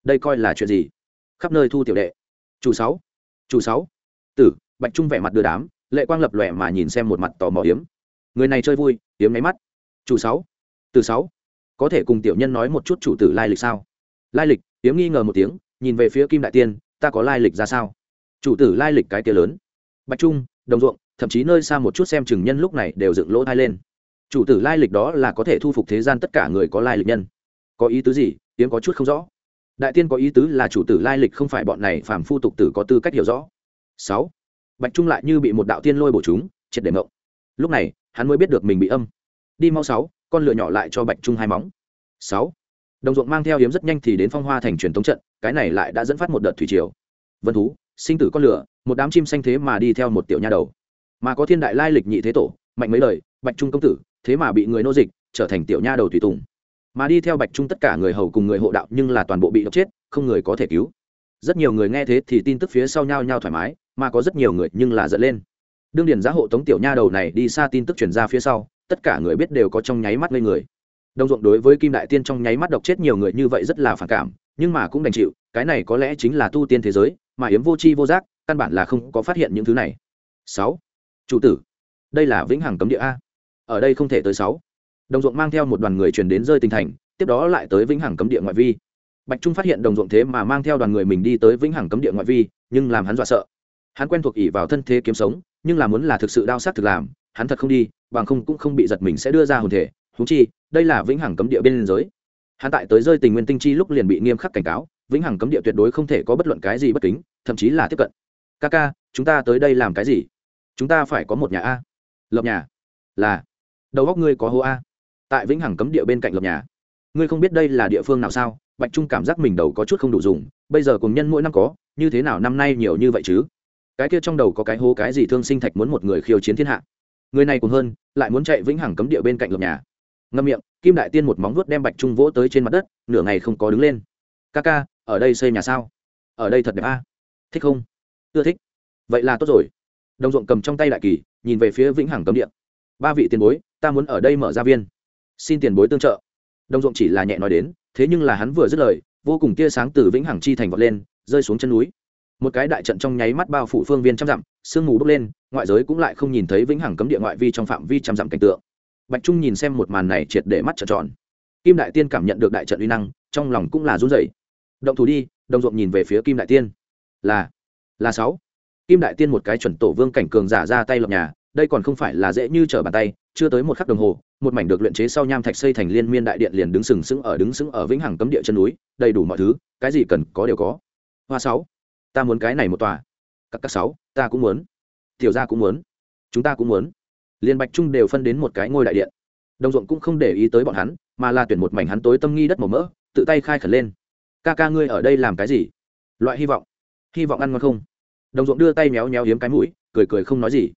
Đây coi là chuyện gì? Khắp nơi thu tiểu đệ. Chủ sáu chủ sáu tử, bạch trung vẻ mặt đưa đám, lệ quang lập lòe mà nhìn xem một mặt tò mò hiếm. Người này chơi vui, hiếm máy mắt. Chủ sáu. Từ sáu. Có thể cùng tiểu nhân nói một chút chủ tử lai lịch sao? Lai lịch, hiếm nghi ngờ một tiếng, nhìn về phía kim đại tiên, ta có lai lịch ra sao? Chủ tử lai lịch cái kia lớn. Bạch trung, đồng ruộng, thậm chí nơi xa một chút xem chừng nhân lúc này đều dựng lỗ thai lên. Chủ tử lai lịch đó là có thể thu phục thế gian tất cả người có lai lịch nhân. Có ý tứ gì? Tiếng có chút không rõ. Đại tiên có ý tứ là chủ tử lai lịch không phải bọn này phàm phu tục tử có tư cách hiểu rõ sáu. Bạch trung lại như bị một đạo tiên lôi bổ chúng, triệt để ngộng. Lúc này, hắn mới biết được mình bị âm. Đi mau sáu, con lửa nhỏ lại cho bạch trung hai móng. Sáu. Đồng ruộng mang theo hiếm rất nhanh thì đến phong hoa thành truyền thống trận, cái này lại đã dẫn phát một đợt thủy triều. Vân thú, sinh tử con lửa, một đám chim xanh thế mà đi theo một tiểu nha đầu. Mà có thiên đại lai lịch nhị thế tổ, mạnh mấy lời bạch trung công tử, thế mà bị người nô dịch, trở thành tiểu nha đầu tùy tùng. Mà đi theo bạch trung tất cả người hầu cùng người hộ đạo nhưng là toàn bộ bị độc chết, không người có thể cứu. Rất nhiều người nghe thế thì tin tức phía sau nhau nhau thoải mái mà có rất nhiều người nhưng là giận lên. Đương điền giá hộ tống tiểu nha đầu này đi xa tin tức chuyển ra phía sau, tất cả người biết đều có trong nháy mắt lên người. Đồng ruộng đối với kim đại tiên trong nháy mắt độc chết nhiều người như vậy rất là phản cảm, nhưng mà cũng đành chịu, cái này có lẽ chính là tu tiên thế giới, mà yếm vô chi vô giác, căn bản là không có phát hiện những thứ này. Sáu. Chủ tử. Đây là vĩnh hằng cấm địa a. Ở đây không thể tới sáu. Đồng ruộng mang theo một đoàn người truyền đến rơi tinh thành, tiếp đó lại tới vĩnh hằng cấm địa ngoại vi. Bạch trung phát hiện đồng ruộng thế mà mang theo đoàn người mình đi tới vĩnh hằng cấm địa ngoại vi, nhưng làm hắn dọa sợ hắn quen thuộc ỉ vào thân thế kiếm sống, nhưng là muốn là thực sự đao sát thực làm, hắn thật không đi, bằng không cũng không bị giật mình sẽ đưa ra hồn thể. Húng chi, đây là vĩnh hằng cấm địa bên liên giới. Hắn tại tới rơi tình nguyên tinh chi lúc liền bị nghiêm khắc cảnh cáo, vĩnh hằng cấm địa tuyệt đối không thể có bất luận cái gì bất kính, thậm chí là tiếp cận. Ca ca, chúng ta tới đây làm cái gì? Chúng ta phải có một nhà a. Lập nhà. Là. Đầu góc ngươi có hô a. Tại vĩnh hằng cấm địa bên cạnh lập nhà. Ngươi không biết đây là địa phương nào sao? Bạch trung cảm giác mình đầu có chút không đủ dùng, bây giờ cùng nhân mỗi năm có, như thế nào năm nay nhiều như vậy chứ? Cái kia trong đầu có cái hố cái gì thương sinh thạch muốn một người khiêu chiến thiên hạ. Người này cũng hơn, lại muốn chạy vĩnh hằng cấm địa bên cạnh lập nhà. Ngâm miệng, kim đại tiên một móng vuốt đem bạch trung vỗ tới trên mặt đất, nửa ngày không có đứng lên. Ca ca, ở đây xây nhà sao? Ở đây thật đẹp a. Thích không? Ưa thích. Vậy là tốt rồi. Đồng ruộng cầm trong tay đại kỳ, nhìn về phía vĩnh hằng cấm địa. Ba vị tiền bối, ta muốn ở đây mở ra viên. Xin tiền bối tương trợ. Đồng ruộng chỉ là nhẹ nói đến, thế nhưng là hắn vừa dứt lời, vô cùng tia sáng từ vĩnh hằng chi thành vọt lên, rơi xuống chân núi một cái đại trận trong nháy mắt bao phủ phương viên trăm dặm, sương mù bốc lên, ngoại giới cũng lại không nhìn thấy vĩnh hằng cấm địa ngoại vi trong phạm vi trăm dặm cảnh tượng. Bạch trung nhìn xem một màn này triệt để mắt trợn tròn. Kim đại tiên cảm nhận được đại trận uy năng, trong lòng cũng là run rẩy. Động thủ đi. Đồng ruộng nhìn về phía kim đại tiên. Là là sáu. Kim đại tiên một cái chuẩn tổ vương cảnh cường giả ra tay lập nhà, đây còn không phải là dễ như trở bàn tay, chưa tới một khắc đồng hồ, một mảnh được luyện chế sau nham thạch xây thành liên miên đại điện liền đứng sừng sững ở đứng sững ở vĩnh hằng cấm địa chân núi, đầy đủ mọi thứ, cái gì cần có đều có. Hoa sáu ta muốn cái này một tòa. Các các sáu, ta cũng muốn. Tiểu gia cũng muốn. Chúng ta cũng muốn. Liên bạch trung đều phân đến một cái ngôi đại điện. Đồng ruộng cũng không để ý tới bọn hắn, mà là tuyển một mảnh hắn tối tâm nghi đất màu mỡ, tự tay khai khẩn lên. Ca ca ngươi ở đây làm cái gì? Loại hy vọng. Hy vọng ăn ngon không? Đồng ruộng đưa tay méo méo hiếm cái mũi, cười cười không nói gì.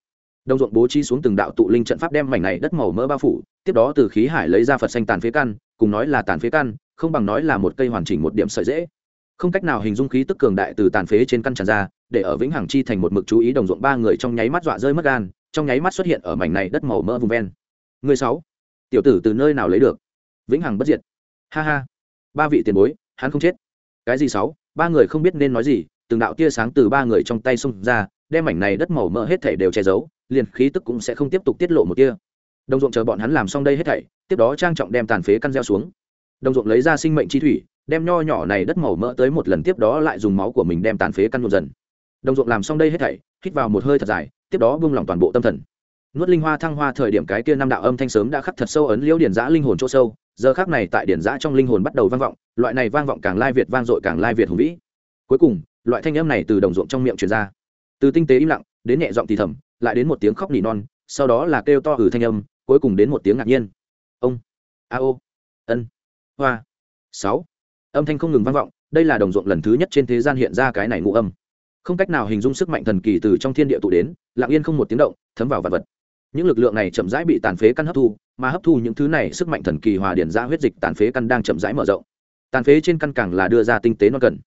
Đồng ruộng bố trí xuống từng đạo tụ linh trận pháp đem mảnh này đất màu mỡ bao phủ, tiếp đó từ khí hải lấy ra phật xanh tàn phế căn, cùng nói là tàn phế căn, không bằng nói là một cây hoàn chỉnh một điểm sợi dễ không cách nào hình dung khí tức cường đại từ tàn phế trên căn tràn ra, để ở vĩnh hằng chi thành một mực chú ý đồng ruộng ba người trong nháy mắt dọa rơi mất gan, trong nháy mắt xuất hiện ở mảnh này đất màu mỡ vùng ven. Người sáu, tiểu tử từ nơi nào lấy được? Vĩnh hằng bất diệt. Ha ha. Ba vị tiền bối, hắn không chết. Cái gì sáu? Ba người không biết nên nói gì, từng đạo tia sáng từ ba người trong tay xông ra, đem mảnh này đất màu mỡ hết thảy đều che giấu, liền khí tức cũng sẽ không tiếp tục tiết lộ một tia. Đồng ruộng chờ bọn hắn làm xong đây hết thảy, tiếp đó trang trọng đem tàn phế căn gieo xuống. Đồng ruộng lấy ra sinh mệnh chi thủy đem nho nhỏ này đất màu mỡ tới một lần tiếp đó lại dùng máu của mình đem tàn phế căn nhuộm dần. Đồng ruộng làm xong đây hết thảy, hít vào một hơi thật dài, tiếp đó buông lỏng toàn bộ tâm thần. Nuốt linh hoa thăng hoa thời điểm cái kia năm đạo âm thanh sớm đã khắc thật sâu ấn liễu điển giã linh hồn chỗ sâu, giờ khác này tại điển giã trong linh hồn bắt đầu vang vọng, loại này vang vọng càng lai việt vang dội càng lai việt hùng vĩ. Cuối cùng, loại thanh âm này từ đồng ruộng trong miệng truyền ra. Từ tinh tế im lặng, đến nhẹ giọng thì thầm, lại đến một tiếng khóc nỉ non, sau đó là kêu to hử thanh âm, cuối cùng đến một tiếng ngạc nhiên. Ông, a ô, ân, hoa, sáu âm thanh không ngừng vang vọng, đây là đồng ruộng lần thứ nhất trên thế gian hiện ra cái này ngụ âm. Không cách nào hình dung sức mạnh thần kỳ từ trong thiên địa tụ đến, lặng yên không một tiếng động, thấm vào vật vật. Những lực lượng này chậm rãi bị tàn phế căn hấp thu, mà hấp thu những thứ này, sức mạnh thần kỳ hòa điển ra huyết dịch tàn phế căn đang chậm rãi mở rộng. Tàn phế trên căn càng là đưa ra tinh tế non cần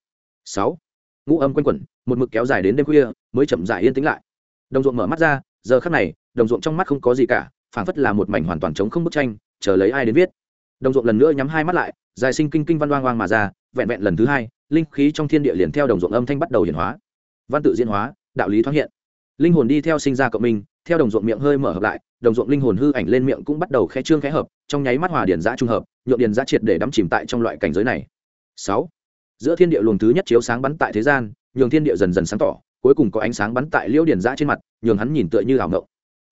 sáu, ngũ âm quanh quẩn, một mực kéo dài đến đêm khuya, mới chậm rãi yên tĩnh lại. Đồng ruộng mở mắt ra, giờ khắc này, đồng ruộng trong mắt không có gì cả, phảng phất là một mảnh hoàn toàn trống không bức tranh, chờ lấy ai đến viết đồng ruộng lần nữa nhắm hai mắt lại, dài sinh kinh kinh văn oang oang mà ra, vẹn vẹn lần thứ hai, linh khí trong thiên địa liền theo đồng ruộng âm thanh bắt đầu hiển hóa. Văn tự diễn hóa, đạo lý thoáng hiện. Linh hồn đi theo sinh ra cộng minh, theo đồng ruộng miệng hơi mở hợp lại, đồng ruộng linh hồn hư ảnh lên miệng cũng bắt đầu khẽ trương khẽ hợp, trong nháy mắt hòa điển giã trung hợp nhuộm điển giã triệt để đắm chìm tại trong loại cảnh giới này. Sáu. Giữa thiên địa luồng thứ nhất chiếu sáng bắn tại thế gian, nhường thiên địa dần dần sáng tỏ, cuối cùng có ánh sáng bắn tại liễu điển giã trên mặt, nhường hắn nhìn tựa như ảo ngộng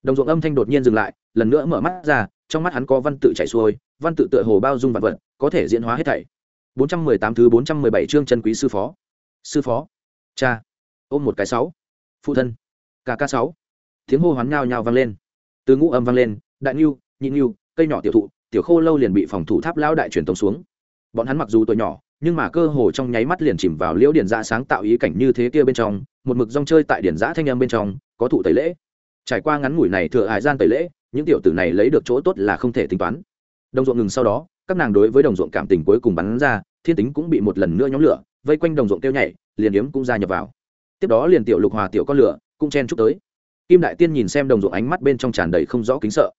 đồng ruộng âm thanh đột nhiên dừng lại, lần nữa mở mắt ra, trong mắt hắn có văn tự chảy xuôi, văn tự tựa hồ bao dung vạn vật, có thể diễn hóa hết thảy. 418 thứ 417 chương chân quý sư phó. Sư phó. Cha. Ôm một cái sáu. Phụ thân. Kk sáu. Tiếng hô hoán nhao nhao vang lên. Từ ngũ âm vang lên, đại nhu nhị nhu cây nhỏ tiểu thụ, tiểu khô lâu liền bị phòng thủ tháp lão đại truyền tống xuống. Bọn hắn mặc dù tuổi nhỏ, nhưng mà cơ hồ trong nháy mắt liền chìm vào liễu điển giã sáng tạo ý cảnh như thế kia bên trong, một mực rong chơi tại điển giã thanh âm bên trong, có thụ tẩy lễ trải qua ngắn ngủi này thừa hải gian tẩy lễ, những tiểu tử này lấy được chỗ tốt là không thể tính toán. Đồng ruộng ngừng sau đó, các nàng đối với đồng ruộng cảm tình cuối cùng bắn ra, thiên tính cũng bị một lần nữa nhóm lửa, vây quanh đồng ruộng tiêu nhảy, liền yếm cũng ra nhập vào. Tiếp đó liền tiểu lục hòa tiểu con lửa, cũng chen chúc tới. Kim đại tiên nhìn xem đồng ruộng ánh mắt bên trong tràn đầy không rõ kính sợ.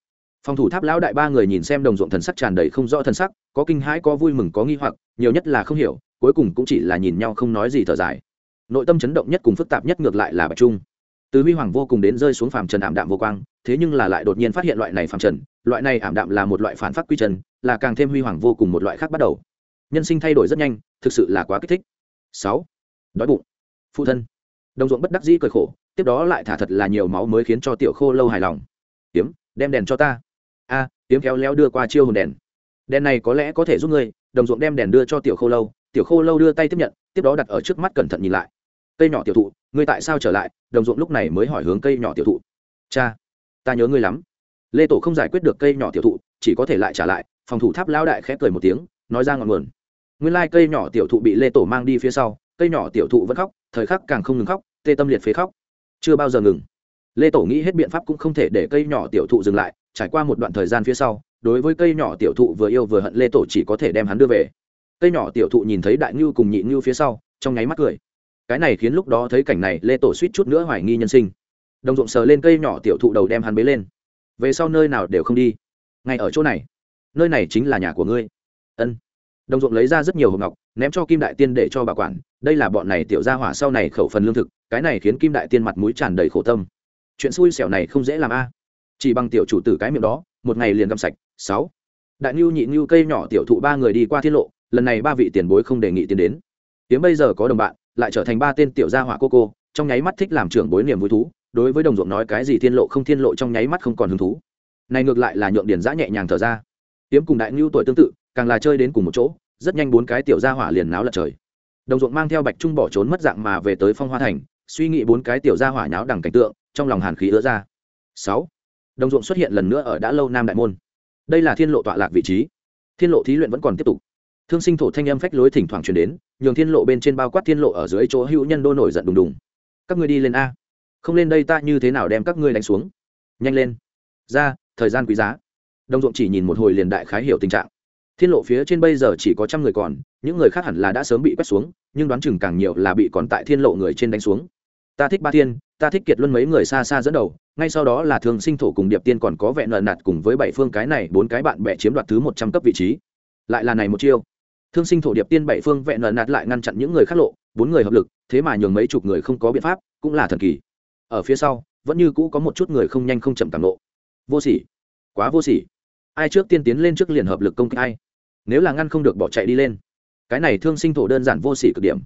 Phòng thủ tháp lão đại ba người nhìn xem đồng ruộng thần sắc tràn đầy không rõ thần sắc, có kinh hãi, có vui mừng, có nghi hoặc, nhiều nhất là không hiểu, cuối cùng cũng chỉ là nhìn nhau không nói gì thở dài. Nội tâm chấn động nhất cùng phức tạp nhất ngược lại là bạch trung từ huy hoàng vô cùng đến rơi xuống phàm trần ảm đạm vô quang thế nhưng là lại đột nhiên phát hiện loại này phàm trần loại này ảm đạm là một loại phản phát quy trần là càng thêm huy hoàng vô cùng một loại khác bắt đầu. Nhân sinh thay đổi rất nhanh thực sự là quá kích thích. Sáu. Đói bụng. Phụ thân. Đồng ruộng bất đắc dĩ cười khổ tiếp đó lại thả thật là nhiều máu mới khiến cho tiểu khô lâu hài lòng. Tiếm đem đèn cho ta. A à, tiếm kéo léo đưa qua chiêu hồn đèn. Đèn này có lẽ có thể giúp ngươi đồng ruộng đem đèn đưa cho tiểu khô lâu tiểu khô lâu đưa tay tiếp nhận tiếp đó đặt ở trước mắt cẩn thận nhìn lại. Cây nhỏ tiểu thụ ngươi tại sao trở lại? Đồng ruộng lúc này mới hỏi hướng cây nhỏ tiểu thụ. Cha, ta nhớ ngươi lắm. Lê tổ không giải quyết được cây nhỏ tiểu thụ, chỉ có thể lại trả lại. Phòng thủ tháp lao đại khẽ cười một tiếng, nói ra ngọn nguồn. Nguyên lai cây nhỏ tiểu thụ bị lê tổ mang đi phía sau, cây nhỏ tiểu thụ vẫn khóc, thời khắc càng không ngừng khóc, tê tâm liệt phế khóc. Chưa bao giờ ngừng. Lê tổ nghĩ hết biện pháp cũng không thể để cây nhỏ tiểu thụ dừng lại, trải qua một đoạn thời gian phía sau, đối với cây nhỏ tiểu thụ vừa yêu vừa hận, lê tổ chỉ có thể đem hắn đưa về. Cây nhỏ tiểu thụ nhìn thấy đại ngưu cùng nhị ngưu phía sau, trong nháy mắt cười cái này khiến lúc đó thấy cảnh này, lê tổ suýt chút nữa hoài nghi nhân sinh. Đồng ruộng sờ lên cây nhỏ tiểu thụ đầu đem hắn bế lên. Về sau nơi nào đều không đi. Ngay ở chỗ này. Nơi này chính là nhà của ngươi. Ân. Đồng ruộng lấy ra rất nhiều hộp ngọc, ném cho kim đại tiên để cho bà quản. Đây là bọn này tiểu ra hỏa sau này khẩu phần lương thực, cái này khiến kim đại tiên mặt mũi tràn đầy khổ tâm. Chuyện xui xẻo này không dễ làm a. Chỉ bằng tiểu chủ tử cái miệng đó, một ngày liền găm sạch. Sáu. Đại ngưu nhị ngưu cây nhỏ tiểu thụ ba người đi qua tiết lộ, lần này ba vị tiền bối không đề nghị tiến đến. Tiếng bây giờ có đồng bạn lại trở thành ba tên tiểu gia hỏa cô cô, trong nháy mắt thích làm trưởng bối niềm vui thú, đối với đồng ruộng nói cái gì thiên lộ không thiên lộ trong nháy mắt không còn hứng thú. Này ngược lại là nhượng điền giã nhẹ nhàng thở ra. Tiếm cùng đại ngưu tuổi tương tự, càng là chơi đến cùng một chỗ, rất nhanh bốn cái tiểu gia hỏa liền náo lật trời. Đồng ruộng mang theo bạch trung bỏ trốn mất dạng mà về tới phong hoa thành, suy nghĩ bốn cái tiểu gia hỏa nháo đằng cảnh tượng, trong lòng hàn khí ứa ra. Sáu, đồng ruộng xuất hiện lần nữa ở đã lâu nam đại môn. Đây là thiên lộ tọa lạc vị trí. Thiên lộ thí luyện vẫn còn tiếp tục thương sinh thổ thanh âm phách lối thỉnh thoảng truyền đến, nhường thiên lộ bên trên bao quát thiên lộ ở dưới chỗ hữu nhân đô nổi giận đùng đùng. Các ngươi đi lên a. Không lên đây ta như thế nào đem các ngươi đánh xuống? Nhanh lên. Ra, thời gian quý giá. Đồng ruộng chỉ nhìn một hồi liền đại khái hiểu tình trạng. Thiên lộ phía trên bây giờ chỉ có trăm người còn, những người khác hẳn là đã sớm bị quét xuống, nhưng đoán chừng càng nhiều là bị còn tại thiên lộ người trên đánh xuống. Ta thích ba thiên, ta thích kiệt luân mấy người xa xa dẫn đầu, ngay sau đó là thường sinh thổ cùng điệp tiên còn có vẹn nợ nạt cùng với bảy phương cái này, bốn cái bạn bè chiếm đoạt thứ một trăm cấp vị trí. Lại là này một chiêu thương sinh thổ điệp tiên bảy phương vẹn nợ nạt lại ngăn chặn những người khác lộ, bốn người hợp lực, thế mà nhường mấy chục người không có biện pháp, cũng là thần kỳ. Ở phía sau, vẫn như cũ có một chút người không nhanh không chậm tàng lộ. Vô sỉ. Quá vô sỉ. Ai trước tiên tiến lên trước liền hợp lực công kích ai? Nếu là ngăn không được bỏ chạy đi lên. Cái này thương sinh thổ đơn giản vô sỉ cực điểm.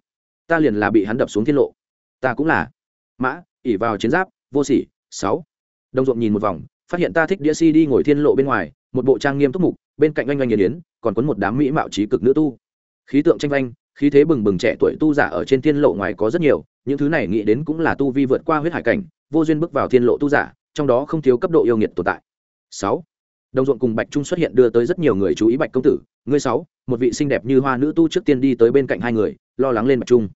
Ta liền là bị hắn đập xuống thiên lộ. Ta cũng là. Mã, ỉ vào chiến giáp, vô sỉ, sáu. Đồng ruộng nhìn một vòng, phát hiện ta thích đĩa si đi ngồi thiên lộ bên ngoài, một bộ trang nghiêm túc mục, bên cạnh oanh oanh nghiền yến còn cuốn một đám mỹ mạo trí cực nữ tu. Khí tượng tranh vanh, khí thế bừng bừng trẻ tuổi tu giả ở trên thiên lộ ngoài có rất nhiều, những thứ này nghĩ đến cũng là tu vi vượt qua huyết hải cảnh, vô duyên bước vào thiên lộ tu giả, trong đó không thiếu cấp độ yêu nghiệt tồn tại. Sáu. Đồng ruộng cùng bạch trung xuất hiện đưa tới rất nhiều người chú ý bạch công tử. Ngươi sáu, một vị xinh đẹp như hoa nữ tu trước tiên đi tới bên cạnh hai người, lo lắng lên bạch trung.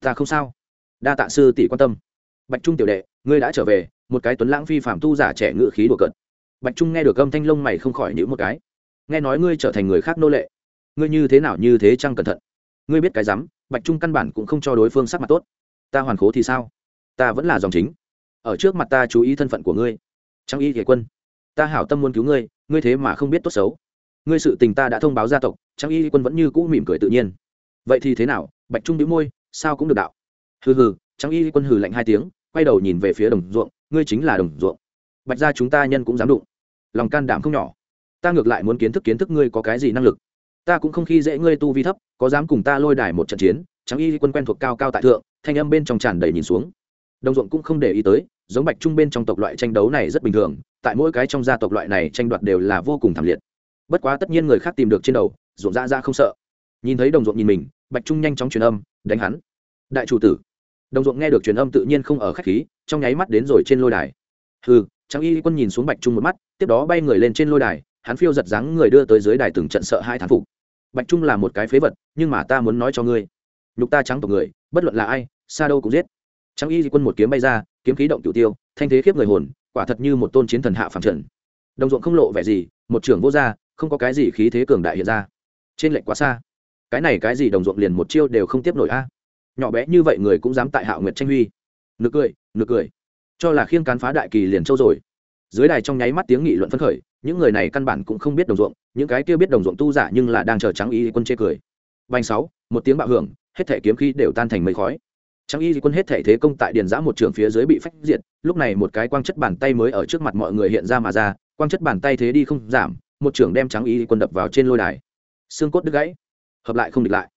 Ta không sao. Đa tạ sư tỷ quan tâm. Bạch trung tiểu đệ, ngươi đã trở về, một cái tuấn lãng phi phạm tu giả trẻ ngự khí đùa cợt. Bạch trung nghe được âm thanh lông mày không khỏi nhữ một cái nghe nói ngươi trở thành người khác nô lệ. Ngươi như thế nào như thế chăng cẩn thận? Ngươi biết cái rắm, bạch trung căn bản cũng không cho đối phương sắc mặt tốt. Ta hoàn khố thì sao? Ta vẫn là dòng chính. Ở trước mặt ta chú ý thân phận của ngươi. Trang y kể quân, ta hảo tâm muốn cứu ngươi ngươi thế mà không biết tốt xấu. Ngươi sự tình ta đã thông báo gia tộc trang y quân vẫn như cũ mỉm cười tự nhiên. Vậy thì thế nào? Bạch trung đĩu môi, sao cũng được đạo. Hừ hừ trang y quân hừ lạnh hai tiếng, quay đầu nhìn về phía đồng ruộng, ngươi chính là đồng ruộng. Bạch ra chúng ta nhân cũng dám đụng. Lòng can đảm không nhỏ ta ngược lại muốn kiến thức kiến thức ngươi có cái gì năng lực. Ta cũng không khi dễ ngươi tu vi thấp, có dám cùng ta lôi đài một trận chiến, trắng y quân quen thuộc cao cao tại thượng, thanh âm bên trong tràn đầy nhìn xuống. Đồng ruộng cũng không để ý tới, giống bạch trung bên trong tộc loại tranh đấu này rất bình thường, tại mỗi cái trong gia tộc loại này tranh đoạt đều là vô cùng thảm liệt. Bất quá tất nhiên người khác tìm được trên đầu, ruộng ra ra không sợ. Nhìn thấy đồng ruộng nhìn mình, bạch trung nhanh chóng truyền âm, đánh hắn. Đại chủ tử. Đồng ruộng nghe được truyền âm tự nhiên không ở khách khí, trong nháy mắt đến rồi trên lôi đài. Hừ, trắng y quân nhìn xuống bạch trung một mắt, tiếp đó bay người lên trên lôi đài hắn phiêu giật dáng người đưa tới dưới đài từng trận sợ hai thán phục. Bạch trung là một cái phế vật, nhưng mà ta muốn nói cho ngươi. Nhục ta trắng tộc người, bất luận là ai, xa đâu cũng giết. Trắng y quân một kiếm bay ra, kiếm khí động tiểu tiêu, thanh thế khiếp người hồn, quả thật như một tôn chiến thần hạ phẳng trần đồng ruộng không lộ vẻ gì, một trưởng vô gia, không có cái gì khí thế cường đại hiện ra. Trên lệnh quá xa. Cái này cái gì đồng ruộng liền một chiêu đều không tiếp nổi a. Nhỏ bé như vậy người cũng dám tại hạo nguyệt tranh huy. Nực cười nực cười. Cho là khiêng cán phá đại kỳ liền châu rồi dưới đài trong nháy mắt tiếng nghị luận phấn khởi, những người này căn bản cũng không biết đồng ruộng, những cái kia biết đồng ruộng tu giả nhưng là đang chờ trắng y quân chê cười. Vành sáu, một tiếng bạo hưởng, hết thể kiếm khí đều tan thành mây khói. Trắng y quân hết thể thế công tại điền giã một trường phía dưới bị phách diệt, lúc này một cái quang chất bàn tay mới ở trước mặt mọi người hiện ra mà ra, quang chất bàn tay thế đi không giảm, một trưởng đem trắng y quân đập vào trên lôi đài. Xương cốt đứt gãy, hợp lại không địch lại.